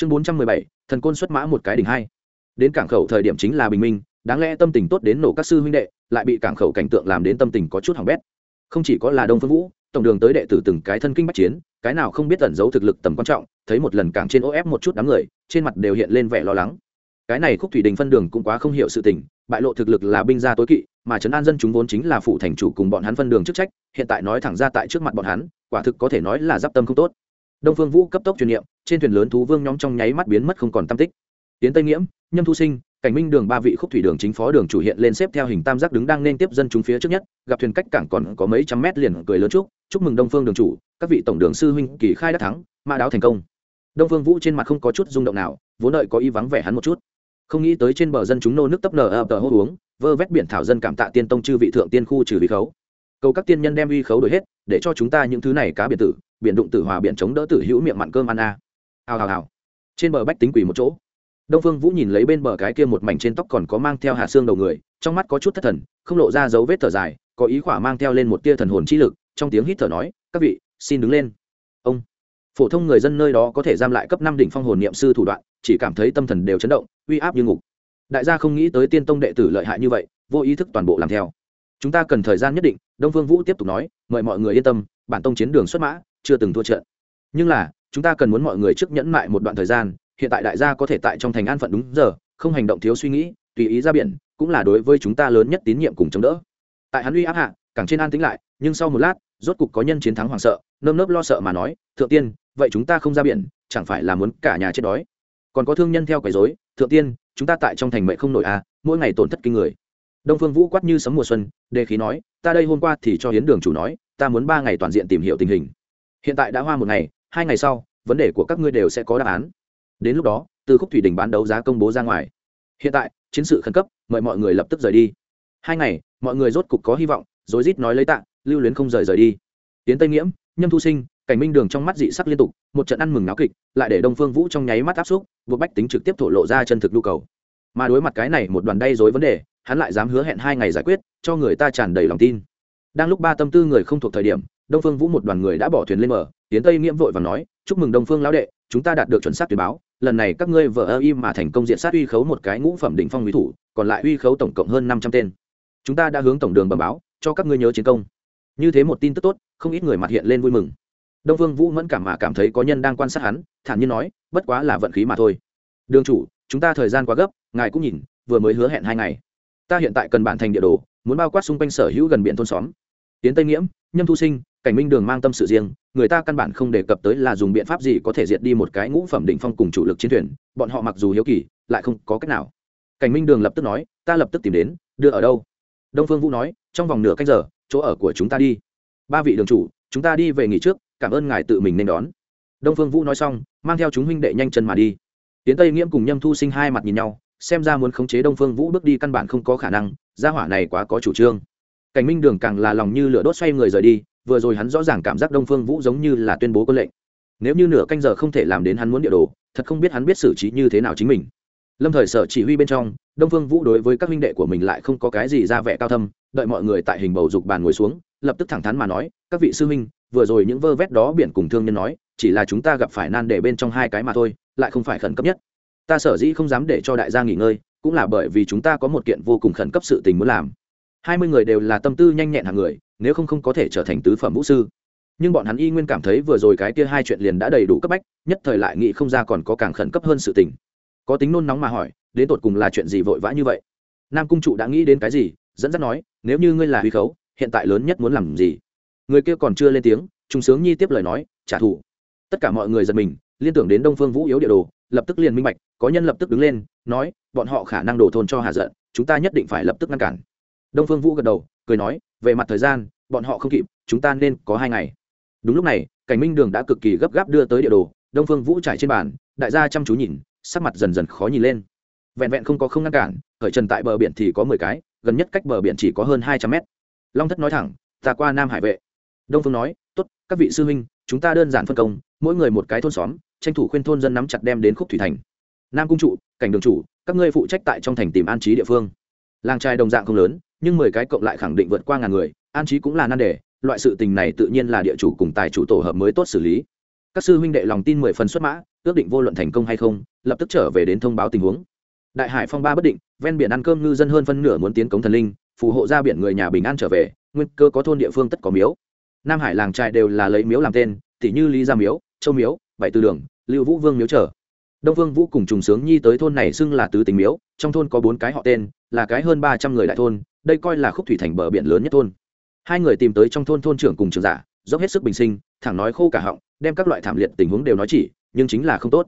chương bốn trăm mười bảy, thần côn xuất mã một cái đỉnh hai. Đến cảng khẩu thời điểm chính là bình minh, đáng lẽ tâm tình tốt đến nổ các sư huynh đệ, lại bị cảng khẩu cảnh tượng làm đến tâm tình có chút hỏng bét. Không chỉ có là đông phương vũ, tổng đường tới đệ tử từng cái thân kinh bách chiến, cái nào không biết tẩn giấu thực lực tầm quan trọng, thấy một lần cảng trên ô ép một chút đám người, trên mặt đều hiện lên vẻ lo lắng. Cái này khúc thủy đình phân đường cũng quá không hiểu sự tình, bại lộ thực lực là binh gia tối kỵ, mà trấn an dân chúng vốn chính là phụ thành chủ cùng bọn hắn phân đường chức trách, hiện tại nói thẳng ra tại trước mặt bọn hắn, quả thực có thể nói là giáp tâm không tốt. Đông phương vũ cấp tốc truyền niệm trên thuyền lớn thú vương nhóm trong nháy mắt biến mất không còn tam tích. Tiến tây nghiễm, nhâm thu sinh, cảnh minh đường ba vị khúc thủy đường chính phó đường chủ hiện lên xếp theo hình tam giác đứng đang nên tiếp dân chúng phía trước nhất, gặp thuyền cách cảng còn có mấy trăm mét liền cười lớn chúc chúc mừng đông phương đường chủ, các vị tổng đường sư huynh kỳ khai đắc thắng, mã đáo thành công. Đông phương vũ trên mặt không có chút rung động nào, vốn đợi có ý vắng vẻ hắn một chút. Không nghĩ tới trên bờ dân chúng nô nước tấp nở ập tờ hô uống, vơ vét biển thảo dân cảm tạ tiên tông chư vị thượng tiên khu trừ uy khấu. Cầu các tiên nhân đem uy khấu đổi hết, để cho chúng ta những thứ này cá biệt tử, biển đụng tử hòa biển chống đỡ tử hữu miệng mặn cơm ăn a. à hào hào hào. Trên bờ bách tính quỳ một chỗ. Đông phương vũ nhìn lấy bên bờ cái kia một mảnh trên tóc còn có mang theo hạ xương đầu người, trong mắt có chút thất thần, không lộ ra dấu vết thở dài, có ý khỏa mang theo lên một tia thần hồn chi lực, trong tiếng hít thở nói, các vị, xin đứng lên. Ông. Phổ thông người dân nơi đó có thể giam lại cấp năm đỉnh phong hồn niệm sư thủ đoạn, chỉ cảm thấy tâm thần đều chấn động, uy áp như ngục. Đại gia không nghĩ tới tiên tông đệ tử lợi hại như vậy, vô ý thức toàn bộ làm theo. Chúng ta cần thời gian nhất định, đông phương vũ tiếp tục nói, mời mọi người yên tâm, bản tông chiến đường xuất mã, chưa từng thua trận. Nhưng là chúng ta cần muốn mọi người trước nhẫn mại một đoạn thời gian, hiện tại đại gia có thể tại trong thành an phận đúng giờ, không hành động thiếu suy nghĩ, tùy ý ra biển, cũng là đối với chúng ta lớn nhất tín nhiệm cùng chống đỡ. Tại hắn uy áp hạ, càng trên an tính lại, nhưng sau một lát, rốt cục có nhân chiến thắng hoảng sợ, nơm nớp lo sợ mà nói, thượng tiên, vậy chúng ta không ra biển, chẳng phải là muốn cả nhà chết đói? Còn có thương nhân theo quấy dối thượng tiên, chúng ta tại trong thành mệnh không nổi à mỗi ngày tổn thất kinh người. Đông phương vũ quát như sấm mùa xuân, đề khí nói, ta đây hôm qua thì cho hiến đường chủ nói, ta muốn ba ngày toàn diện tìm hiểu tình hình. Hiện tại đã hoa một ngày hai ngày sau, vấn đề của các ngươi đều sẽ có đáp án. Đến lúc đó, từ khúc thủy đình bán đấu giá công bố ra ngoài. Hiện tại, chiến sự khẩn cấp, mời mọi người lập tức rời đi. Hai ngày, mọi người rốt cục có hy vọng rối rít nói lấy tạ, lưu luyến không rời rời đi. Tiến tây nghiễm, nhâm thu sinh, cảnh minh đường trong mắt dị sắc liên tục, một trận ăn mừng náo kịch, lại để đông phương vũ trong nháy mắt áp xúc buộc bách tính trực tiếp thổ lộ ra chân thực nhu cầu. Mà đối mặt cái này một đoàn đay dối vấn đề, hắn lại dám hứa hẹn hai ngày giải quyết, cho người ta tràn đầy lòng tin. Đang lúc ba tâm tư người không thuộc thời điểm đông phương vũ một đoàn người đã bỏ thuyền lên mở tiến tây nghiễm vội và nói, chúc mừng đông phương lão đệ, chúng ta đạt được chuẩn xác tuyển báo. Lần này các ngươi vợ ơ im mà thành công diện sát uy khấu một cái ngũ phẩm đỉnh phong mỹ thủ, còn lại uy khấu tổng cộng hơn năm trăm tên. Chúng ta đã hướng tổng đường bẩm báo, cho các ngươi nhớ chiến công. Như thế một tin tức tốt, không ít người mặt hiện lên vui mừng. Đông Phương vũ mẫn cảm mà cảm thấy có nhân đang quan sát hắn, thản nhiên nói, bất quá là vận khí mà thôi. Đường chủ, chúng ta thời gian quá gấp, ngài cũng nhìn, vừa mới hứa hẹn hai ngày. Ta hiện tại cần bản thành địa đồ, muốn bao quát xung quanh sở hữu gần biển thôn xóm. Tiến tây nghiễm, nhâm thu sinh cảnh minh đường mang tâm sự riêng, người ta căn bản không đề cập tới là dùng biện pháp gì có thể diệt đi một cái ngũ phẩm đỉnh phong cùng chủ lực chiến thuyền, bọn họ mặc dù hiếu kỳ, lại không có cách nào. Cảnh minh đường lập tức nói, ta lập tức tìm đến, đưa ở đâu? Đông phương vũ nói, trong vòng nửa canh giờ, chỗ ở của chúng ta đi. Ba vị đường chủ, chúng ta đi về nghỉ trước, cảm ơn ngài tự mình nên đón. Đông phương vũ nói xong, mang theo chúng huynh đệ nhanh chân mà đi. Tiến tây nghiễm cùng nhâm thu sinh hai mặt nhìn nhau, xem ra muốn khống chế đông phương vũ bước đi căn bản không có khả năng, gia hỏa này quá có chủ trương. Cảnh minh đường càng là lòng như lửa đốt xoay người rời đi vừa rồi hắn rõ ràng cảm giác đông phương vũ giống như là tuyên bố quân lệnh. Nếu như nửa canh giờ không thể làm đến hắn muốn địa đồ, thật không biết hắn biết xử trí như thế nào chính mình. Lâm thời sở chỉ huy bên trong, đông phương vũ đối với các huynh đệ của mình lại không có cái gì ra vẻ cao thâm, đợi mọi người tại hình bầu dục bàn ngồi xuống, lập tức thẳng thắn mà nói, các vị sư huynh, vừa rồi những vơ vét đó biển cùng thương nhân nói, chỉ là chúng ta gặp phải nan để bên trong hai cái mà thôi, lại không phải khẩn cấp nhất. Ta sở dĩ không dám để cho đại gia nghỉ ngơi, cũng là bởi vì chúng ta có một kiện vô cùng khẩn cấp sự tình muốn làm. Hai mươi người đều là tâm tư nhanh nhẹn hàng người nếu không không có thể trở thành tứ phẩm vũ sư. Nhưng bọn hắn y nguyên cảm thấy vừa rồi cái kia hai chuyện liền đã đầy đủ cấp bách, nhất thời lại nghĩ không ra còn có càng khẩn cấp hơn sự tình. Có tính nôn nóng mà hỏi, đến tột cùng là chuyện gì vội vã như vậy? Nam cung trụ đã nghĩ đến cái gì, dẫn dắt nói, nếu như ngươi là huy khấu, hiện tại lớn nhất muốn làm gì? Người kia còn chưa lên tiếng, trung sướng nhi tiếp lời nói, trả thù. Tất cả mọi người giật mình, liên tưởng đến đông phương vũ yếu địa đồ, lập tức liền minh bạch, có nhân lập tức đứng lên, nói, bọn họ khả năng đổ thôn cho hà giận, chúng ta nhất định phải lập tức ngăn cản đông phương vũ gật đầu, cười nói, về mặt thời gian, bọn họ không kịp, chúng ta nên có hai ngày. Đúng lúc này, cảnh minh đường đã cực kỳ gấp gáp đưa tới địa đồ, đông phương vũ trải trên bàn, đại gia chăm chú nhìn, sắc mặt dần dần khó nhìn lên. Vẹn vẹn không có không ngăn cản, khởi trần tại bờ biển thì có mười cái, gần nhất cách bờ biển chỉ có hơn hai trăm mét. Long thất nói thẳng, ta qua nam hải vệ. Đông phương nói t ố t các vị sư huynh, chúng ta đơn giản phân công, mỗi người một cái thôn xóm, tranh thủ khuyên thôn dân nắm chặt đem đến khúc thủy thành. Nam cung trụ, cảnh đường chủ, các ngươi phụ trách tại trong thành tìm an trí địa phương. Làng trai đồng dạng không lớn nhưng mười cái cộng lại khẳng định vượt qua ngàn người, an trí cũng là nan đề, loại sự tình này tự nhiên là địa chủ cùng tài chủ tổ hợp mới tốt xử lý. Các sư huynh đệ lòng tin mười phần xuất mã, ước định vô luận thành công hay không, lập tức trở về đến thông báo tình huống. Đại hải phong ba bất định, ven biển ăn cơm ngư dân hơn phân nửa muốn tiến cống thần linh, phù hộ ra biển người nhà bình an trở về, nguyên cơ có thôn địa phương tất có miếu. Nam hải làng trại đều là lấy miếu làm tên tỷ như lý gia miếu, châu miếu, bảy tư đường, lưu vũ vương miếu trở. Đông vương vũ cùng trùng sướng nhi tới thôn này xưng là tứ tình miếu, trong thôn có bốn cái họ tên, là cái hơn ba trăm người đại thôn đây coi là khúc thủy thành bờ biển lớn nhất thôn. Hai người tìm tới trong thôn thôn trưởng cùng trường giả, dốc hết sức bình sinh, thẳng nói khô cả họng, đem các loại thảm liệt tình huống đều nói chỉ, nhưng chính là không tốt.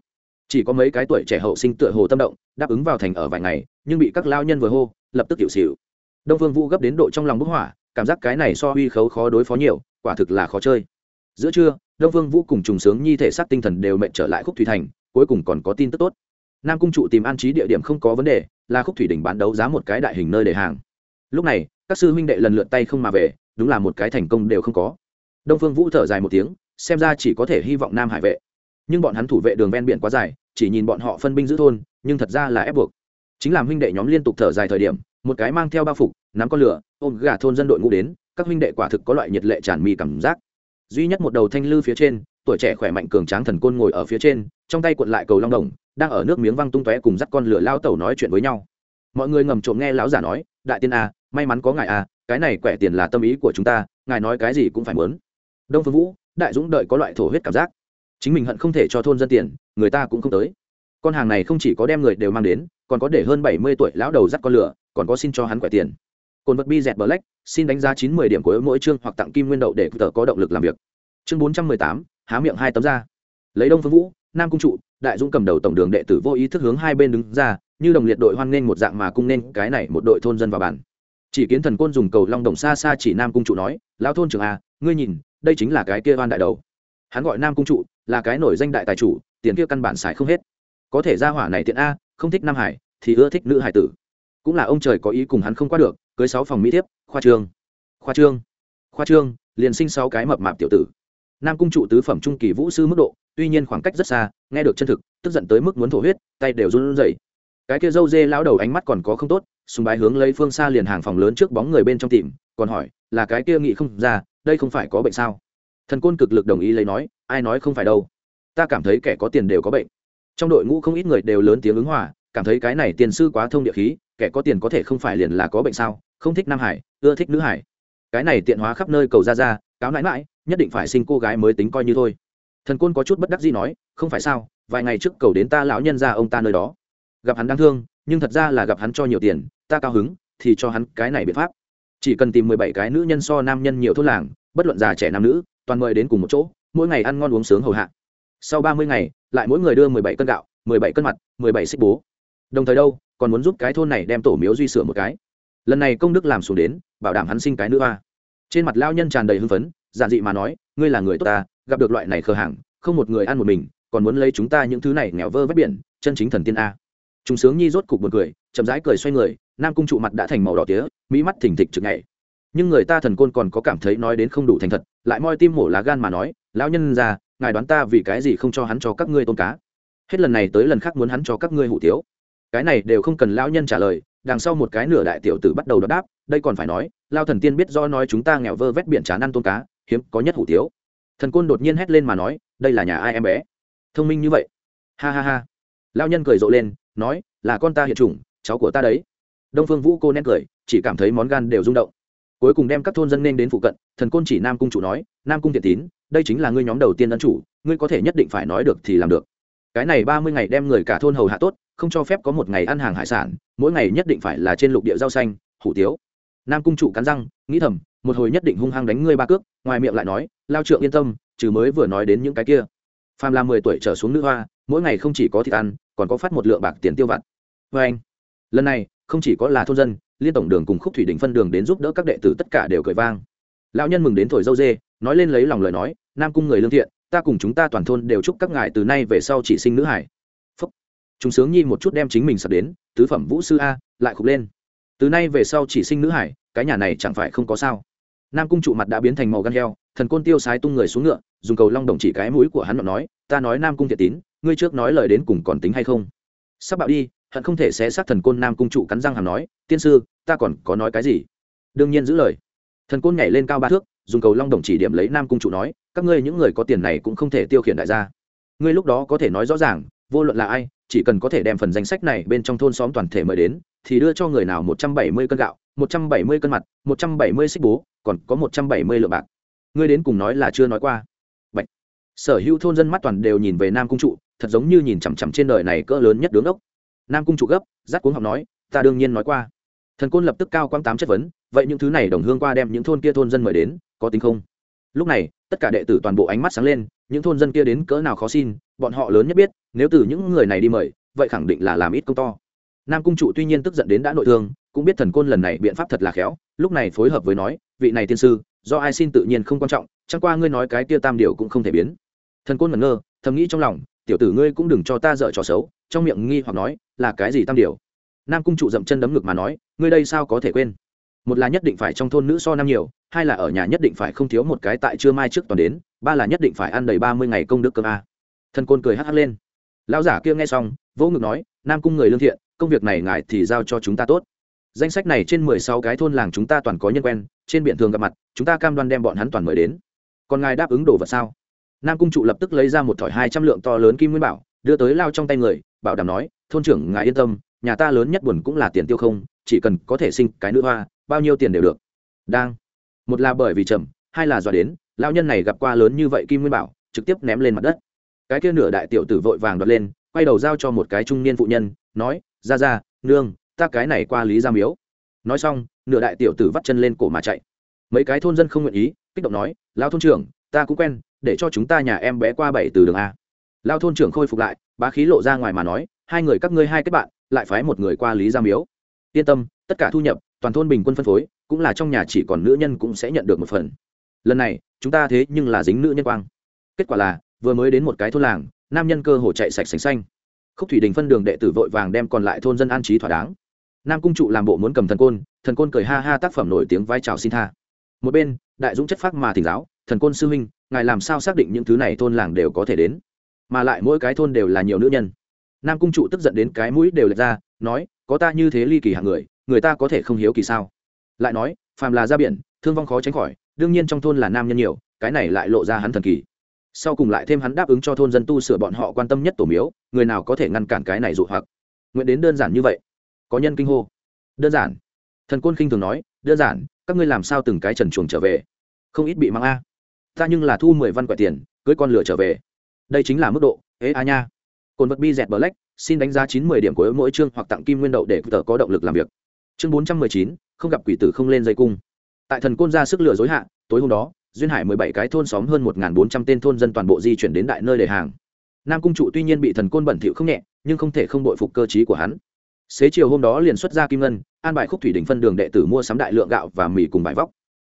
Chỉ có mấy cái tuổi trẻ hậu sinh tựa hồ tâm động, đáp ứng vào thành ở vài ngày, nhưng bị các lao nhân vừa hô, lập tức hiệu xịu đông vương vũ gấp đến độ trong lòng bức hỏa, cảm giác cái này so huy khấu khó đối phó nhiều, quả thực là khó chơi. Giữa trưa, đông vương vũ cùng trùng sướng nhi thể xác tinh thần đều mệnh trở lại khúc thủy thành, cuối cùng còn có tin tức tốt. Nam cung trụ tìm an trí địa điểm không có vấn đề, là khúc thủy đỉnh bán đấu giá một cái đại hình nơi để hàng lúc này, các sư huynh đệ lần lượt tay không mà về, đúng là một cái thành công đều không có. Đông phương vũ thở dài một tiếng, xem ra chỉ có thể hy vọng nam hải vệ. Nhưng bọn hắn thủ vệ đường ven biển quá dài, chỉ nhìn bọn họ phân binh giữ thôn, nhưng thật ra là ép buộc. Chính làm huynh đệ nhóm liên tục thở dài thời điểm, một cái mang theo bao phục, nắm con lửa, ôm gà thôn dân đội ngũ đến, các huynh đệ quả thực có loại nhiệt lệ tràn mì cảm giác. Duy nhất một đầu thanh lư phía trên, tuổi trẻ khỏe mạnh cường tráng thần côn ngồi ở phía trên, trong tay cuộn lại cầu long đồng, đang ở nước miếng văng tung tóe cùng dắt con lửa lao tẩu nói chuyện với nhau. Mọi người ngầm trộm nghe lão giả nói, đại tiên a may mắn có ngài à, cái này quẻ tiền là tâm ý của chúng ta ngài nói cái gì cũng phải muốn. Đông phương vũ đại dũng đợi có loại thổ huyết cảm giác. Chính mình hận không thể cho thôn dân tiền người ta cũng không tới. Con hàng này không chỉ có đem người đều mang đến còn có để hơn bảy mươi tuổi lão đầu dắt con lửa còn có xin cho hắn quẻ tiền. Cồn vật bi dẹt black xin đánh giá chín mươi điểm của mỗi chương hoặc tặng kim nguyên đậu để tờ có động lực làm việc. Chương bốn trăm mười tám há miệng hai tấm ra. Lấy đông phương vũ nam cung trụ đại dũng cầm đầu tổng đường đệ tử vô ý thức hướng hai bên đứng ra như đồng liệt đội hoan nghênh một dạng mà cung nên cái này một đội thôn dân vào bản chỉ kiến thần côn dùng cầu long đồng xa xa chỉ nam cung trụ nói, lão thôn trưởng a ngươi nhìn, đây chính là cái kia oan đại đầu. Hắn gọi nam cung trụ, là cái nổi danh đại tài chủ, tiền kia căn bản xài không hết. Có thể ra hỏa này tiện a, không thích nam hải, thì ưa thích nữ hải tử. Cũng là ông trời có ý cùng hắn không qua được, cưới sáu phòng mỹ thiếp, khoa trương. Khoa trương khoa trương, liền sinh sáu cái mập mạp tiểu tử. Nam cung trụ tứ phẩm trung kỳ vũ sư mức độ, tuy nhiên khoảng cách rất xa, nghe được chân thực, tức giận tới mức muốn thổ huyết, tay đều run rẩy. Cái kia dâu dê lão đầu ánh mắt còn có không tốt sùng bái hướng lấy phương xa liền hàng phòng lớn trước bóng người bên trong tìm, còn hỏi, là cái kia nghị không ra, đây không phải có bệnh sao? Thần côn cực lực đồng ý lấy nói, ai nói không phải đâu. Ta cảm thấy kẻ có tiền đều có bệnh. Trong đội ngũ không ít người đều lớn tiếng ứng hòa, cảm thấy cái này tiền sư quá thông địa khí, kẻ có tiền có thể không phải liền là có bệnh sao? Không thích nam hải, ưa thích nữ hải. Cái này tiện hóa khắp nơi cầu ra ra, cáo nãi mãi nhất định phải sinh cô gái mới tính coi như thôi. Thần côn có chút bất đắc gì nói, không phải sao, vài ngày trước cầu đến ta lão nhân ra ông ta nơi đó. Gặp hắn đáng thương, nhưng thật ra là gặp hắn cho nhiều tiền ta cao hứng, thì cho hắn cái này biện pháp. Chỉ cần tìm mười bảy cái nữ nhân so nam nhân nhiều thôn làng, bất luận già trẻ nam nữ, toàn mời đến cùng một chỗ, mỗi ngày ăn ngon uống sướng hầu hạ. Sau ba mươi ngày, lại mỗi người đưa mười bảy cân gạo, mười bảy cân mặt, mười bảy xích bố. Đồng thời đâu, còn muốn giúp cái thôn này đem tổ miếu duy sửa một cái. Lần này công đức làm xuống đến, bảo đảm hắn sinh cái nữ hoa. Trên mặt lao nhân tràn đầy hưng phấn, giản dị mà nói, ngươi là người tốt ta, gặp được loại này khờ hàng không một người ăn một mình, còn muốn lấy chúng ta những thứ này nghèo vơ vét biển, chân chính thần tiên a. Chúng sướng nhi rốt cục một cười, chậm rãi cười xoay người nam cung trụ mặt đã thành màu đỏ tía, mỹ mắt thỉnh thịch trực ngày. Nhưng người ta thần côn còn có cảm thấy nói đến không đủ thành thật, lại moi tim mổ lá gan mà nói, lão nhân ra ngài đoán ta vì cái gì không cho hắn cho các ngươi tôn cá? Hết lần này tới lần khác muốn hắn cho các ngươi hủ tiếu. Cái này đều không cần lão nhân trả lời, đằng sau một cái nửa đại tiểu tử bắt đầu đáp, đây còn phải nói lao thần tiên biết do nói chúng ta nghèo vơ vét biển chán ăn tôn cá, hiếm có nhất hủ tiếu. Thần côn đột nhiên hét lên mà nói, đây là nhà ai em bé? Thông minh như vậy. Ha ha ha. Lao nhân cười rộ lên, nói, là con ta hiện chủng, cháu của ta đấy đông phương vũ cô nén cười, chỉ cảm thấy món gan đều rung động. Cuối cùng đem các thôn dân nên đến phụ cận, thần côn chỉ nam cung chủ nói, nam cung thiện tín, đây chính là ngươi nhóm đầu tiên ân chủ, ngươi có thể nhất định phải nói được thì làm được. Cái này ba mươi ngày đem người cả thôn hầu hạ tốt, không cho phép có một ngày ăn hàng hải sản, mỗi ngày nhất định phải là trên lục địa rau xanh, hủ tiếu. Nam cung chủ cắn răng, nghĩ thầm, một hồi nhất định hung hăng đánh ngươi ba cước. Ngoài miệng lại nói, lao trượng yên tâm, trừ mới vừa nói đến những cái kia. Phàm là mười tuổi trở xuống nữ hoa, mỗi ngày không chỉ có thịt ăn, còn có phát một lượng bạc tiền tiêu vặt. Vê anh lần này, không chỉ có là thôn dân, liên tổng đường cùng khúc thủy đình phân đường đến giúp đỡ các đệ tử tất cả đều cười vang. Lão nhân mừng đến thổi dâu dê, nói lên lấy lòng lời nói, nam cung người lương thiện, ta cùng chúng ta toàn thôn đều chúc các ngài từ nay về sau chỉ sinh nữ hải. Phúc. Chúng sướng nhi một chút đem chính mình sập đến, tứ phẩm vũ sư a, lại khục lên. Từ nay về sau chỉ sinh nữ hải, cái nhà này chẳng phải không có sao. Nam cung trụ mặt đã biến thành màu gan heo, thần côn tiêu sái tung người xuống ngựa, dùng cầu long đồng chỉ cái mũi của hắn nói, ta nói nam cung thiệt tín, ngươi trước nói lời đến cùng còn tính hay không? Sắp bạo đi hận không thể xé xác thần côn nam cung trụ cắn răng hàm nói, tiên sư, ta còn có nói cái gì? Đương nhiên giữ lời. Thần côn nhảy lên cao ba thước, dùng cầu long đồng chỉ điểm lấy nam cung trụ nói, các ngươi những người có tiền này cũng không thể tiêu khiển đại gia. Ngươi lúc đó có thể nói rõ ràng, vô luận là ai, chỉ cần có thể đem phần danh sách này bên trong thôn xóm toàn thể mời đến, thì đưa cho người nào một trăm bảy mươi cân gạo, một trăm bảy mươi cân mặt, một trăm bảy mươi xích bố, còn có một trăm bảy mươi lượng bạc. Ngươi đến cùng nói là chưa nói qua. Bạch. sở hữu thôn dân mắt toàn đều nhìn về nam cung trụ, thật giống như nhìn chằm chằm trên đời này cỡ lớn nhất đứng ốc nam cung trụ gấp rát cuống học nói, ta đương nhiên nói qua. Thần côn lập tức cao quang tám chất vấn, vậy những thứ này đồng hương qua đem những thôn kia thôn dân mời đến, có tính không? Lúc này, tất cả đệ tử toàn bộ ánh mắt sáng lên, những thôn dân kia đến cỡ nào khó xin, bọn họ lớn nhất biết, nếu từ những người này đi mời, vậy khẳng định là làm ít công to. Nam cung trụ tuy nhiên tức giận đến đã nội thương, cũng biết thần côn lần này biện pháp thật là khéo, lúc này phối hợp với nói, vị này tiên sư, do ai xin tự nhiên không quan trọng, chẳng qua ngươi nói cái kia tam điều cũng không thể biến. Thần côn ngẩn ngơ, thầm nghĩ trong lòng tiểu tử ngươi cũng đừng cho ta dở trò xấu, trong miệng nghi hoặc nói, là cái gì tam điều? Nam cung trụ dậm chân đấm ngực mà nói, ngươi đây sao có thể quên? Một là nhất định phải trong thôn nữ so năm nhiều, hai là ở nhà nhất định phải không thiếu một cái tại trưa mai trước toàn đến, ba là nhất định phải ăn đầy ba mươi ngày công đức cơm a. Thân côn cười hắc hắc lên. Lão giả kia nghe xong, vỗ ngực nói, nam cung người lương thiện, công việc này ngài thì giao cho chúng ta tốt. Danh sách này trên mười sáu cái thôn làng chúng ta toàn có nhân quen, trên biển thường gặp mặt, chúng ta cam đoan đem bọn hắn toàn mời đến. Còn ngài đáp ứng đồ vật sao? Nam cung trụ lập tức lấy ra một thỏi hai trăm lượng to lớn kim nguyên bảo, đưa tới lao trong tay người, bảo đảm nói, thôn trưởng, ngài yên tâm, nhà ta lớn nhất buồn cũng là tiền tiêu không, chỉ cần có thể sinh cái nữ hoa, bao nhiêu tiền đều được. Đang. Một là bởi vì chậm, hai là dọa đến lao nhân này gặp qua lớn như vậy kim nguyên bảo, trực tiếp ném lên mặt đất. Cái kia nửa đại tiểu tử vội vàng đoạt lên, quay đầu giao cho một cái trung niên phụ nhân, nói, ra ra, nương, ta cái này qua lý gia miếu. Nói xong, nửa đại tiểu tử vắt chân lên cổ mà chạy. Mấy cái thôn dân không nguyện ý, kích động nói lao thôn trưởng, ta cũng quen để cho chúng ta nhà em bé qua bảy từ đường a. Lao thôn trưởng khôi phục lại, bá khí lộ ra ngoài mà nói, hai người các ngươi hai kết bạn, lại phái một người qua lý gia miếu. Yên tâm, tất cả thu nhập, toàn thôn bình quân phân phối, cũng là trong nhà chỉ còn nữ nhân cũng sẽ nhận được một phần. Lần này, chúng ta thế nhưng là dính nữ nhân quang. Kết quả là, vừa mới đến một cái thôn làng, nam nhân cơ hồ chạy sạch sành xanh. Khúc thủy đình phân đường đệ tử vội vàng đem còn lại thôn dân an trí thỏa đáng. Nam cung trụ làm bộ muốn cầm thần côn thần côn cười ha ha tác phẩm nổi tiếng vai trào xin tha. Một bên, đại dũng chất phác mà thỉnh giáo, thần côn sư huynh ngài làm sao xác định những thứ này thôn làng đều có thể đến? Mà lại mỗi cái thôn đều là nhiều nữ nhân. Nam cung trụ tức giận đến cái mũi đều lệch ra, nói, có ta như thế ly kỳ hạng người người ta có thể không hiếu kỳ sao? Lại nói, phàm là ra biển, thương vong khó tránh khỏi, đương nhiên trong thôn là nam nhân nhiều, cái này lại lộ ra hắn thần kỳ. Sau cùng lại thêm hắn đáp ứng cho thôn dân tu sửa bọn họ quan tâm nhất tổ miếu, người nào có thể ngăn cản cái này dụ hoặc? Nguyện đến đơn giản như vậy. Có nhân kinh hô. Đơn giản. Thần côn khinh thường nói, đơn giản, các ngươi làm sao từng cái trần chuồng trở về? Không ít bị mang a ta nhưng là thu mười văn quẻ tiền, cưới con lửa trở về. Đây chính là mức độ. Ế a nha. Cồn vật bi dẹt black, xin đánh giá chín mười điểm của mỗi chương hoặc tặng kim nguyên đậu để tờ có động lực làm việc. Chương bốn trăm mười chín, không gặp quỷ tử không lên dây cung. Tại thần côn ra sức lửa dối hạ, tối hôm đó, duyên hải mười bảy cái thôn xóm hơn một bốn trăm tên thôn dân toàn bộ di chuyển đến đại nơi để hàng. Nam cung trụ tuy nhiên bị thần côn bẩn thỉu không nhẹ, nhưng không thể không bội phục cơ trí của hắn. Xế chiều hôm đó liền xuất ra kim ngân, an bài khúc thủy đỉnh phân đường đệ tử mua sắm đại lượng gạo và mì cùng bài vóc.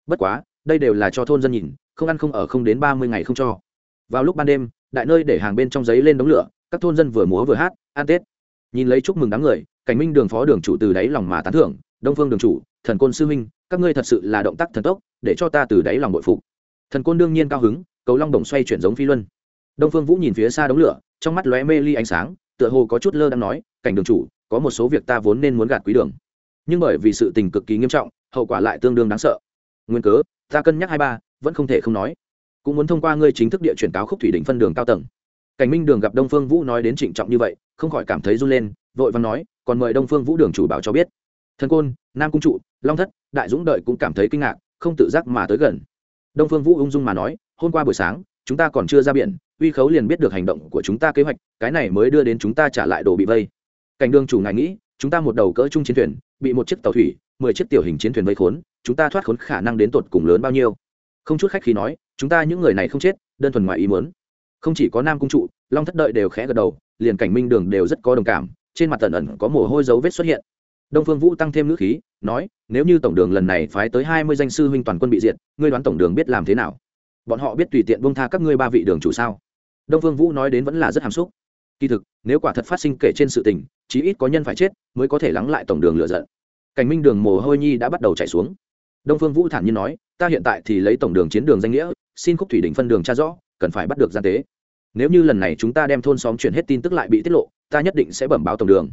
Bất quá đây đều là cho thôn dân nhìn, không ăn không ở không đến ba mươi ngày không cho. Vào lúc ban đêm, đại nơi để hàng bên trong giấy lên đống lửa, các thôn dân vừa múa vừa hát, ăn tết. Nhìn lấy chúc mừng đám người, cảnh minh đường phó đường chủ từ đáy lòng mà tán thưởng, đông phương đường chủ, thần côn sư huynh, các ngươi thật sự là động tác thần tốc, để cho ta từ đáy lòng bội phục. Thần côn đương nhiên cao hứng, cầu long đồng xoay chuyển giống phi luân. Đông phương vũ nhìn phía xa đống lửa, trong mắt lóe mê ly ánh sáng, tựa hồ có chút lơ đang nói, cảnh đường chủ, có một số việc ta vốn nên muốn gạt quý đường. Nhưng bởi vì sự tình cực kỳ nghiêm trọng, hậu quả lại tương đương đáng sợ. Nguyên cớ ta cân nhắc hai ba, vẫn không thể không nói. Cũng muốn thông qua ngươi chính thức địa chuyển cáo khúc thủy đỉnh phân đường cao tầng. Cảnh minh đường gặp đông phương vũ nói đến trịnh trọng như vậy, không khỏi cảm thấy run lên, vội vàng nói, còn mời đông phương vũ đường chủ bảo cho biết. Thần côn, nam cung trụ, long thất, đại dũng đợi cũng cảm thấy kinh ngạc, không tự giác mà tới gần. Đông phương vũ ung dung mà nói, hôm qua buổi sáng, chúng ta còn chưa ra biển, uy khấu liền biết được hành động của chúng ta kế hoạch, cái này mới đưa đến chúng ta trả lại đồ bị vây. Cảnh đường chủ ngài nghĩ, chúng ta một đầu cỡ chung chiến thuyền, bị một chiếc tàu thủy mười chiếc tiểu hình chiến thuyền vây khốn, chúng ta thoát khốn khả năng đến tột cùng lớn bao nhiêu? Không chút khách khi nói, chúng ta những người này không chết, đơn thuần ngoài ý muốn. Không chỉ có nam cung trụ, long thất đợi đều khẽ gật đầu, liền cảnh minh đường đều rất có đồng cảm, trên mặt tần ẩn có mồ hôi dấu vết xuất hiện. Đông phương vũ tăng thêm ngữ khí, nói, nếu như tổng đường lần này phái tới hai mươi danh sư huynh toàn quân bị diệt, ngươi đoán tổng đường biết làm thế nào? Bọn họ biết tùy tiện bông tha các ngươi ba vị đường chủ sao? Đông phương vũ nói đến vẫn là rất hàm xúc. Kỳ thực, nếu quả thật phát sinh kể trên sự tình, chí ít có nhân phải chết, mới có thể lắng lại tổng đường lựa giận cảnh minh đường mồ hôi nhi đã bắt đầu chảy xuống. Đông phương vũ thản nhiên nói, ta hiện tại thì lấy tổng đường chiến đường danh nghĩa, xin khúc thủy đỉnh phân đường tra rõ, cần phải bắt được gian tế. Nếu như lần này chúng ta đem thôn xóm chuyển hết tin tức lại bị tiết lộ, ta nhất định sẽ bẩm báo tổng đường.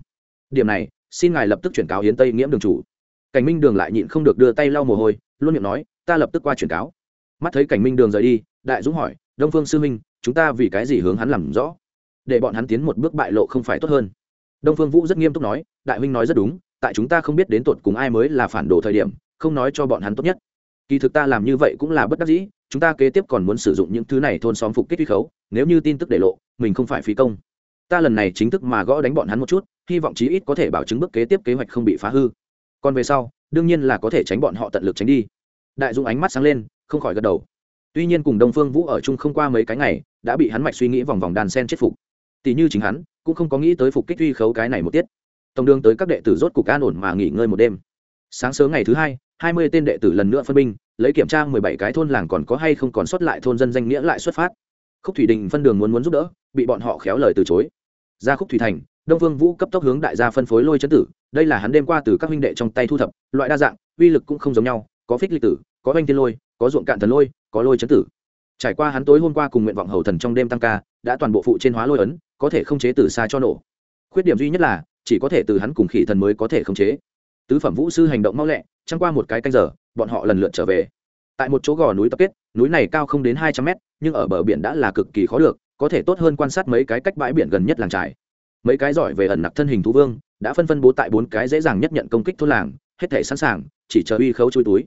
Điểm này, xin ngài lập tức chuyển cáo hiến tây nghiễm đường chủ. Cảnh minh đường lại nhịn không được đưa tay lau mồ hôi, luôn miệng nói, ta lập tức qua chuyển cáo. Mắt thấy cảnh minh đường rời đi, đại dũng hỏi, đông phương sư minh, chúng ta vì cái gì hướng hắn làm rõ? Để bọn hắn tiến một bước bại lộ không phải tốt hơn. Đông phương vũ rất nghiêm túc nói, đại huynh nói rất đúng tại chúng ta không biết đến tột cùng ai mới là phản đồ thời điểm, không nói cho bọn hắn tốt nhất. Kỳ thực ta làm như vậy cũng là bất đắc dĩ, chúng ta kế tiếp còn muốn sử dụng những thứ này thôn xóm phục kích uy khấu, nếu như tin tức để lộ, mình không phải phí công. Ta lần này chính thức mà gõ đánh bọn hắn một chút, hy vọng chí ít có thể bảo chứng bước kế tiếp kế hoạch không bị phá hư. Còn về sau, đương nhiên là có thể tránh bọn họ tận lực tránh đi. Đại dũng ánh mắt sáng lên, không khỏi gật đầu. Tuy nhiên cùng đông phương vũ ở chung không qua mấy cái ngày, đã bị hắn mạch suy nghĩ vòng vòng đàn sen chết phục. Tỷ như chính hắn, cũng không có nghĩ tới phục kích uy khấu cái này một tiết tổng đường tới các đệ tử rốt cục an ổn mà nghỉ ngơi một đêm. Sáng sớm ngày thứ hai hai mươi tên đệ tử lần nữa phân binh, lấy kiểm tra mười bảy cái thôn làng còn có hay không còn sót lại thôn dân danh nghĩa lại xuất phát. Khúc thủy đình phân đường muốn muốn giúp đỡ, bị bọn họ khéo lời từ chối. Ra khúc thủy thành, đông vương vũ cấp tốc hướng đại gia phân phối lôi chấn tử, đây là hắn đêm qua từ các huynh đệ trong tay thu thập, loại đa dạng, uy lực cũng không giống nhau, có phích lịch tử, có oanh tiên lôi, có ruộng cạn thần lôi, có lôi chấn tử. Trải qua hắn tối hôm qua cùng nguyện vọng hầu thần trong đêm tăng ca, đã toàn bộ phụ trên hóa lôi ấn, có thể không chế từ xa cho nổ. Khuyết điểm duy nhất là chỉ có thể từ hắn cùng khỉ thần mới có thể khống chế. Tứ phẩm vũ sư hành động mau lẹ, trăng qua một cái canh giờ, bọn họ lần lượt trở về. Tại một chỗ gò núi tập kết, núi này cao không đến hai trăm mét, nhưng ở bờ biển đã là cực kỳ khó được, có thể tốt hơn quan sát mấy cái cách bãi biển gần nhất làng trải mấy cái giỏi về ẩn nặc thân hình thú vương, đã phân phân bố tại bốn cái dễ dàng nhất nhận công kích thôn làng, hết thể sẵn sàng, chỉ chờ uy khấu chui túi.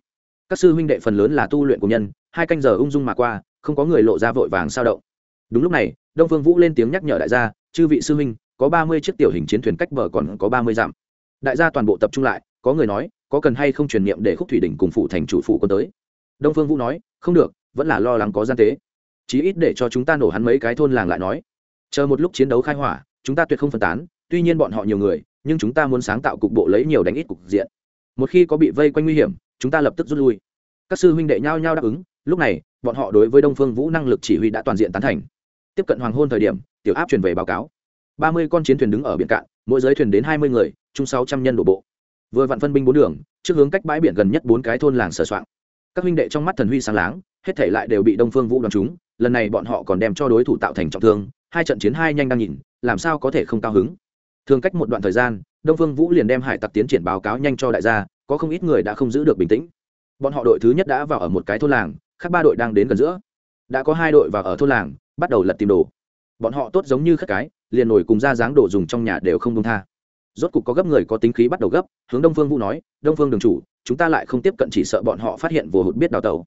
Các sư huynh đệ phần lớn là tu luyện của nhân, hai canh giờ ung dung mà qua, không có người lộ ra vội vàng sao động. Đúng lúc này, đông phương vũ lên tiếng nhắc nhở đại gia, chư vị sư huynh có ba mươi chiếc tiểu hình chiến thuyền cách bờ còn có ba mươi dặm. Đại gia toàn bộ tập trung lại, có người nói, có cần hay không truyền niệm để khúc thủy đỉnh cùng phụ thành chủ phụ quân tới? Đông phương vũ nói, không được, vẫn là lo lắng có gian tế. Chí ít để cho chúng ta nổ hắn mấy cái thôn làng lại nói. Chờ một lúc chiến đấu khai hỏa, chúng ta tuyệt không phân tán, tuy nhiên bọn họ nhiều người, nhưng chúng ta muốn sáng tạo cục bộ lấy nhiều đánh ít cục diện. Một khi có bị vây quanh nguy hiểm, chúng ta lập tức rút lui. Các sư huynh đệ nhao nhao đáp ứng, lúc này, bọn họ đối với đông phương vũ năng lực chỉ huy đã toàn diện tán thành. Tiếp cận hoàng hôn thời điểm, tiểu áp truyền về báo cáo ba mươi con chiến thuyền đứng ở biển cạn, mỗi giới thuyền đến hai mươi người, chung sáu trăm nhân đổ bộ. Vừa vặn phân binh bốn đường, trước hướng cách bãi biển gần nhất bốn cái thôn làng sờ soạn. Các huynh đệ trong mắt thần huy sáng láng, hết thể lại đều bị đông phương vũ đoàn chúng, lần này bọn họ còn đem cho đối thủ tạo thành trọng thương, hai trận chiến hai nhanh đang nhìn, làm sao có thể không cao hứng. Thường cách một đoạn thời gian, đông phương vũ liền đem hải tặc tiến triển báo cáo nhanh cho đại gia, có không ít người đã không giữ được bình tĩnh. Bọn họ đội thứ nhất đã vào ở một cái thôn làng, khác ba đội đang đến gần giữa. Đã có hai đội vào ở thôn làng, bắt đầu lật tìm đồ. Bọn họ tốt giống như khất cái liền nổi cùng ra dáng đồ dùng trong nhà đều không đông tha. Rốt cục có gấp người có tính khí bắt đầu gấp, hướng đông phương vũ nói, đông phương đường chủ, chúng ta lại không tiếp cận chỉ sợ bọn họ phát hiện vừa hụt biết đào tàu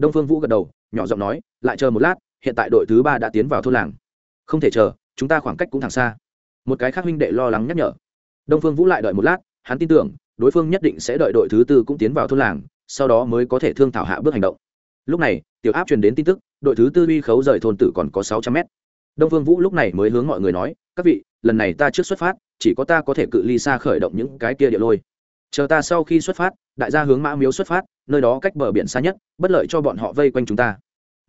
đông phương vũ gật đầu, nhỏ giọng nói, lại chờ một lát, hiện tại đội thứ ba đã tiến vào thôn làng. Không thể chờ, chúng ta khoảng cách cũng thẳng xa. Một cái khác huynh đệ lo lắng nhắc nhở. Đông phương vũ lại đợi một lát, hắn tin tưởng, đối phương nhất định sẽ đợi đội thứ tư cũng tiến vào thôn làng, sau đó mới có thể thương thảo hạ bước hành động. Lúc này, tiểu áp truyền đến tin tức, đội thứ tư uy khấu rời thôn tử còn có sáu trăm mét đông phương vũ lúc này mới hướng mọi người nói, các vị, lần này ta trước xuất phát, chỉ có ta có thể cự ly xa khởi động những cái kia địa lôi. Chờ ta sau khi xuất phát, đại gia hướng mã miếu xuất phát, nơi đó cách bờ biển xa nhất, bất lợi cho bọn họ vây quanh chúng ta.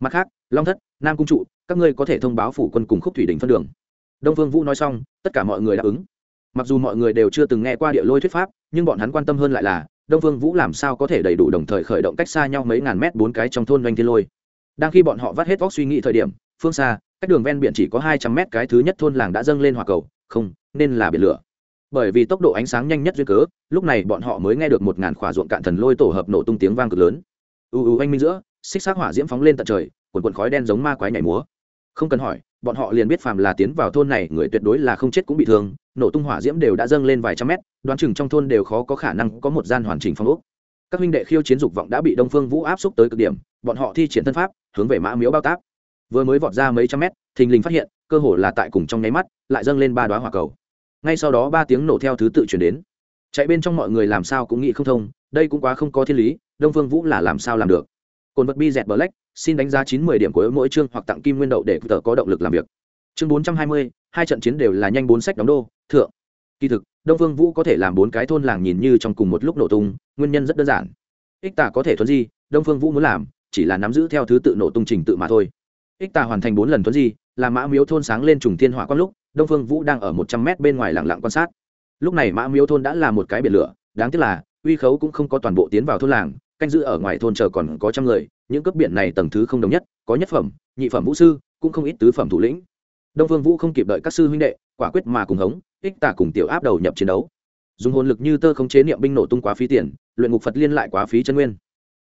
Mặt khác, long thất, nam cung trụ, các ngươi có thể thông báo phủ quân cùng khúc thủy đình phân đường. Đông phương vũ nói xong, tất cả mọi người đáp ứng. Mặc dù mọi người đều chưa từng nghe qua địa lôi thuyết pháp, nhưng bọn hắn quan tâm hơn lại là, đông phương vũ làm sao có thể đầy đủ đồng thời khởi động cách xa nhau mấy ngàn mét bốn cái trong thôn doanh thiên lôi. Đang khi bọn họ vắt hết óc suy nghĩ thời điểm, phương xa cách đường ven biển chỉ có hai trăm mét, cái thứ nhất thôn làng đã dâng lên hòa cầu, không, nên là biển lửa. Bởi vì tốc độ ánh sáng nhanh nhất duyên cớ, lúc này bọn họ mới nghe được một ngàn khỏa ruộng cạn thần lôi tổ hợp nổ tung tiếng vang cực lớn. U u, anh minh giữa, xích xác hỏa diễm phóng lên tận trời quần quần khói đen giống ma quái nhảy múa. Không cần hỏi, bọn họ liền biết phàm là tiến vào thôn này, người tuyệt đối là không chết cũng bị thương, nổ tung hỏa diễm đều đã dâng lên vài trăm mét, đoán chừng trong thôn đều khó có khả năng có một gian hoàn chỉnh phong ốc. Các huynh đệ khiêu chiến dục vọng đã bị đông phương vũ áp xúc tới cực điểm, bọn họ thi triển thân pháp, hướng về mã miếu bao tác vừa mới vọt ra mấy trăm mét, thình lình phát hiện, cơ hồ là tại cùng trong nháy mắt, lại dâng lên ba đoá hỏa cầu. Ngay sau đó ba tiếng nổ theo thứ tự chuyển đến. Chạy bên trong mọi người làm sao cũng nghĩ không thông, đây cũng quá không có thiên lý, đông phương vũ là làm sao làm được? Cồn vật bi dẹt black, xin đánh giá chín mươi điểm của mỗi chương hoặc tặng kim nguyên đậu để tờ có động lực làm việc. Chương bốn trăm hai mươi, hai trận chiến đều là nhanh bốn sách đóng đô, thượng. Kỳ thực, đông phương vũ có thể làm bốn cái thôn làng nhìn như trong cùng một lúc nổ tung, nguyên nhân rất đơn giản. Ích tả có thể thuận di, đông phương vũ muốn làm, chỉ là nắm giữ theo thứ tự nổ tung trình tự mà thôi ích tà hoàn thành bốn lần thuấn di, là mã miếu thôn sáng lên trùng thiên hỏa quang lúc, đông phương vũ đang ở một trăm mét bên ngoài lặng lặng quan sát. Lúc này mã miếu thôn đã là một cái biển lửa, đáng tiếc là, uy khấu cũng không có toàn bộ tiến vào thôn làng, canh giữ ở ngoài thôn chờ còn có trăm người, những cấp biển này tầng thứ không đồng nhất, có nhất phẩm, nhị phẩm vũ sư, cũng không ít tứ phẩm thủ lĩnh. Đông phương vũ không kịp đợi các sư huynh đệ, quả quyết mà cùng hống, ích tả cùng tiểu áp đầu nhập chiến đấu. Dùng hồn lực như tơ không chế niệm binh nổ tung quá phí tiền, luyện ngục phật liên lại quá phí chân nguyên.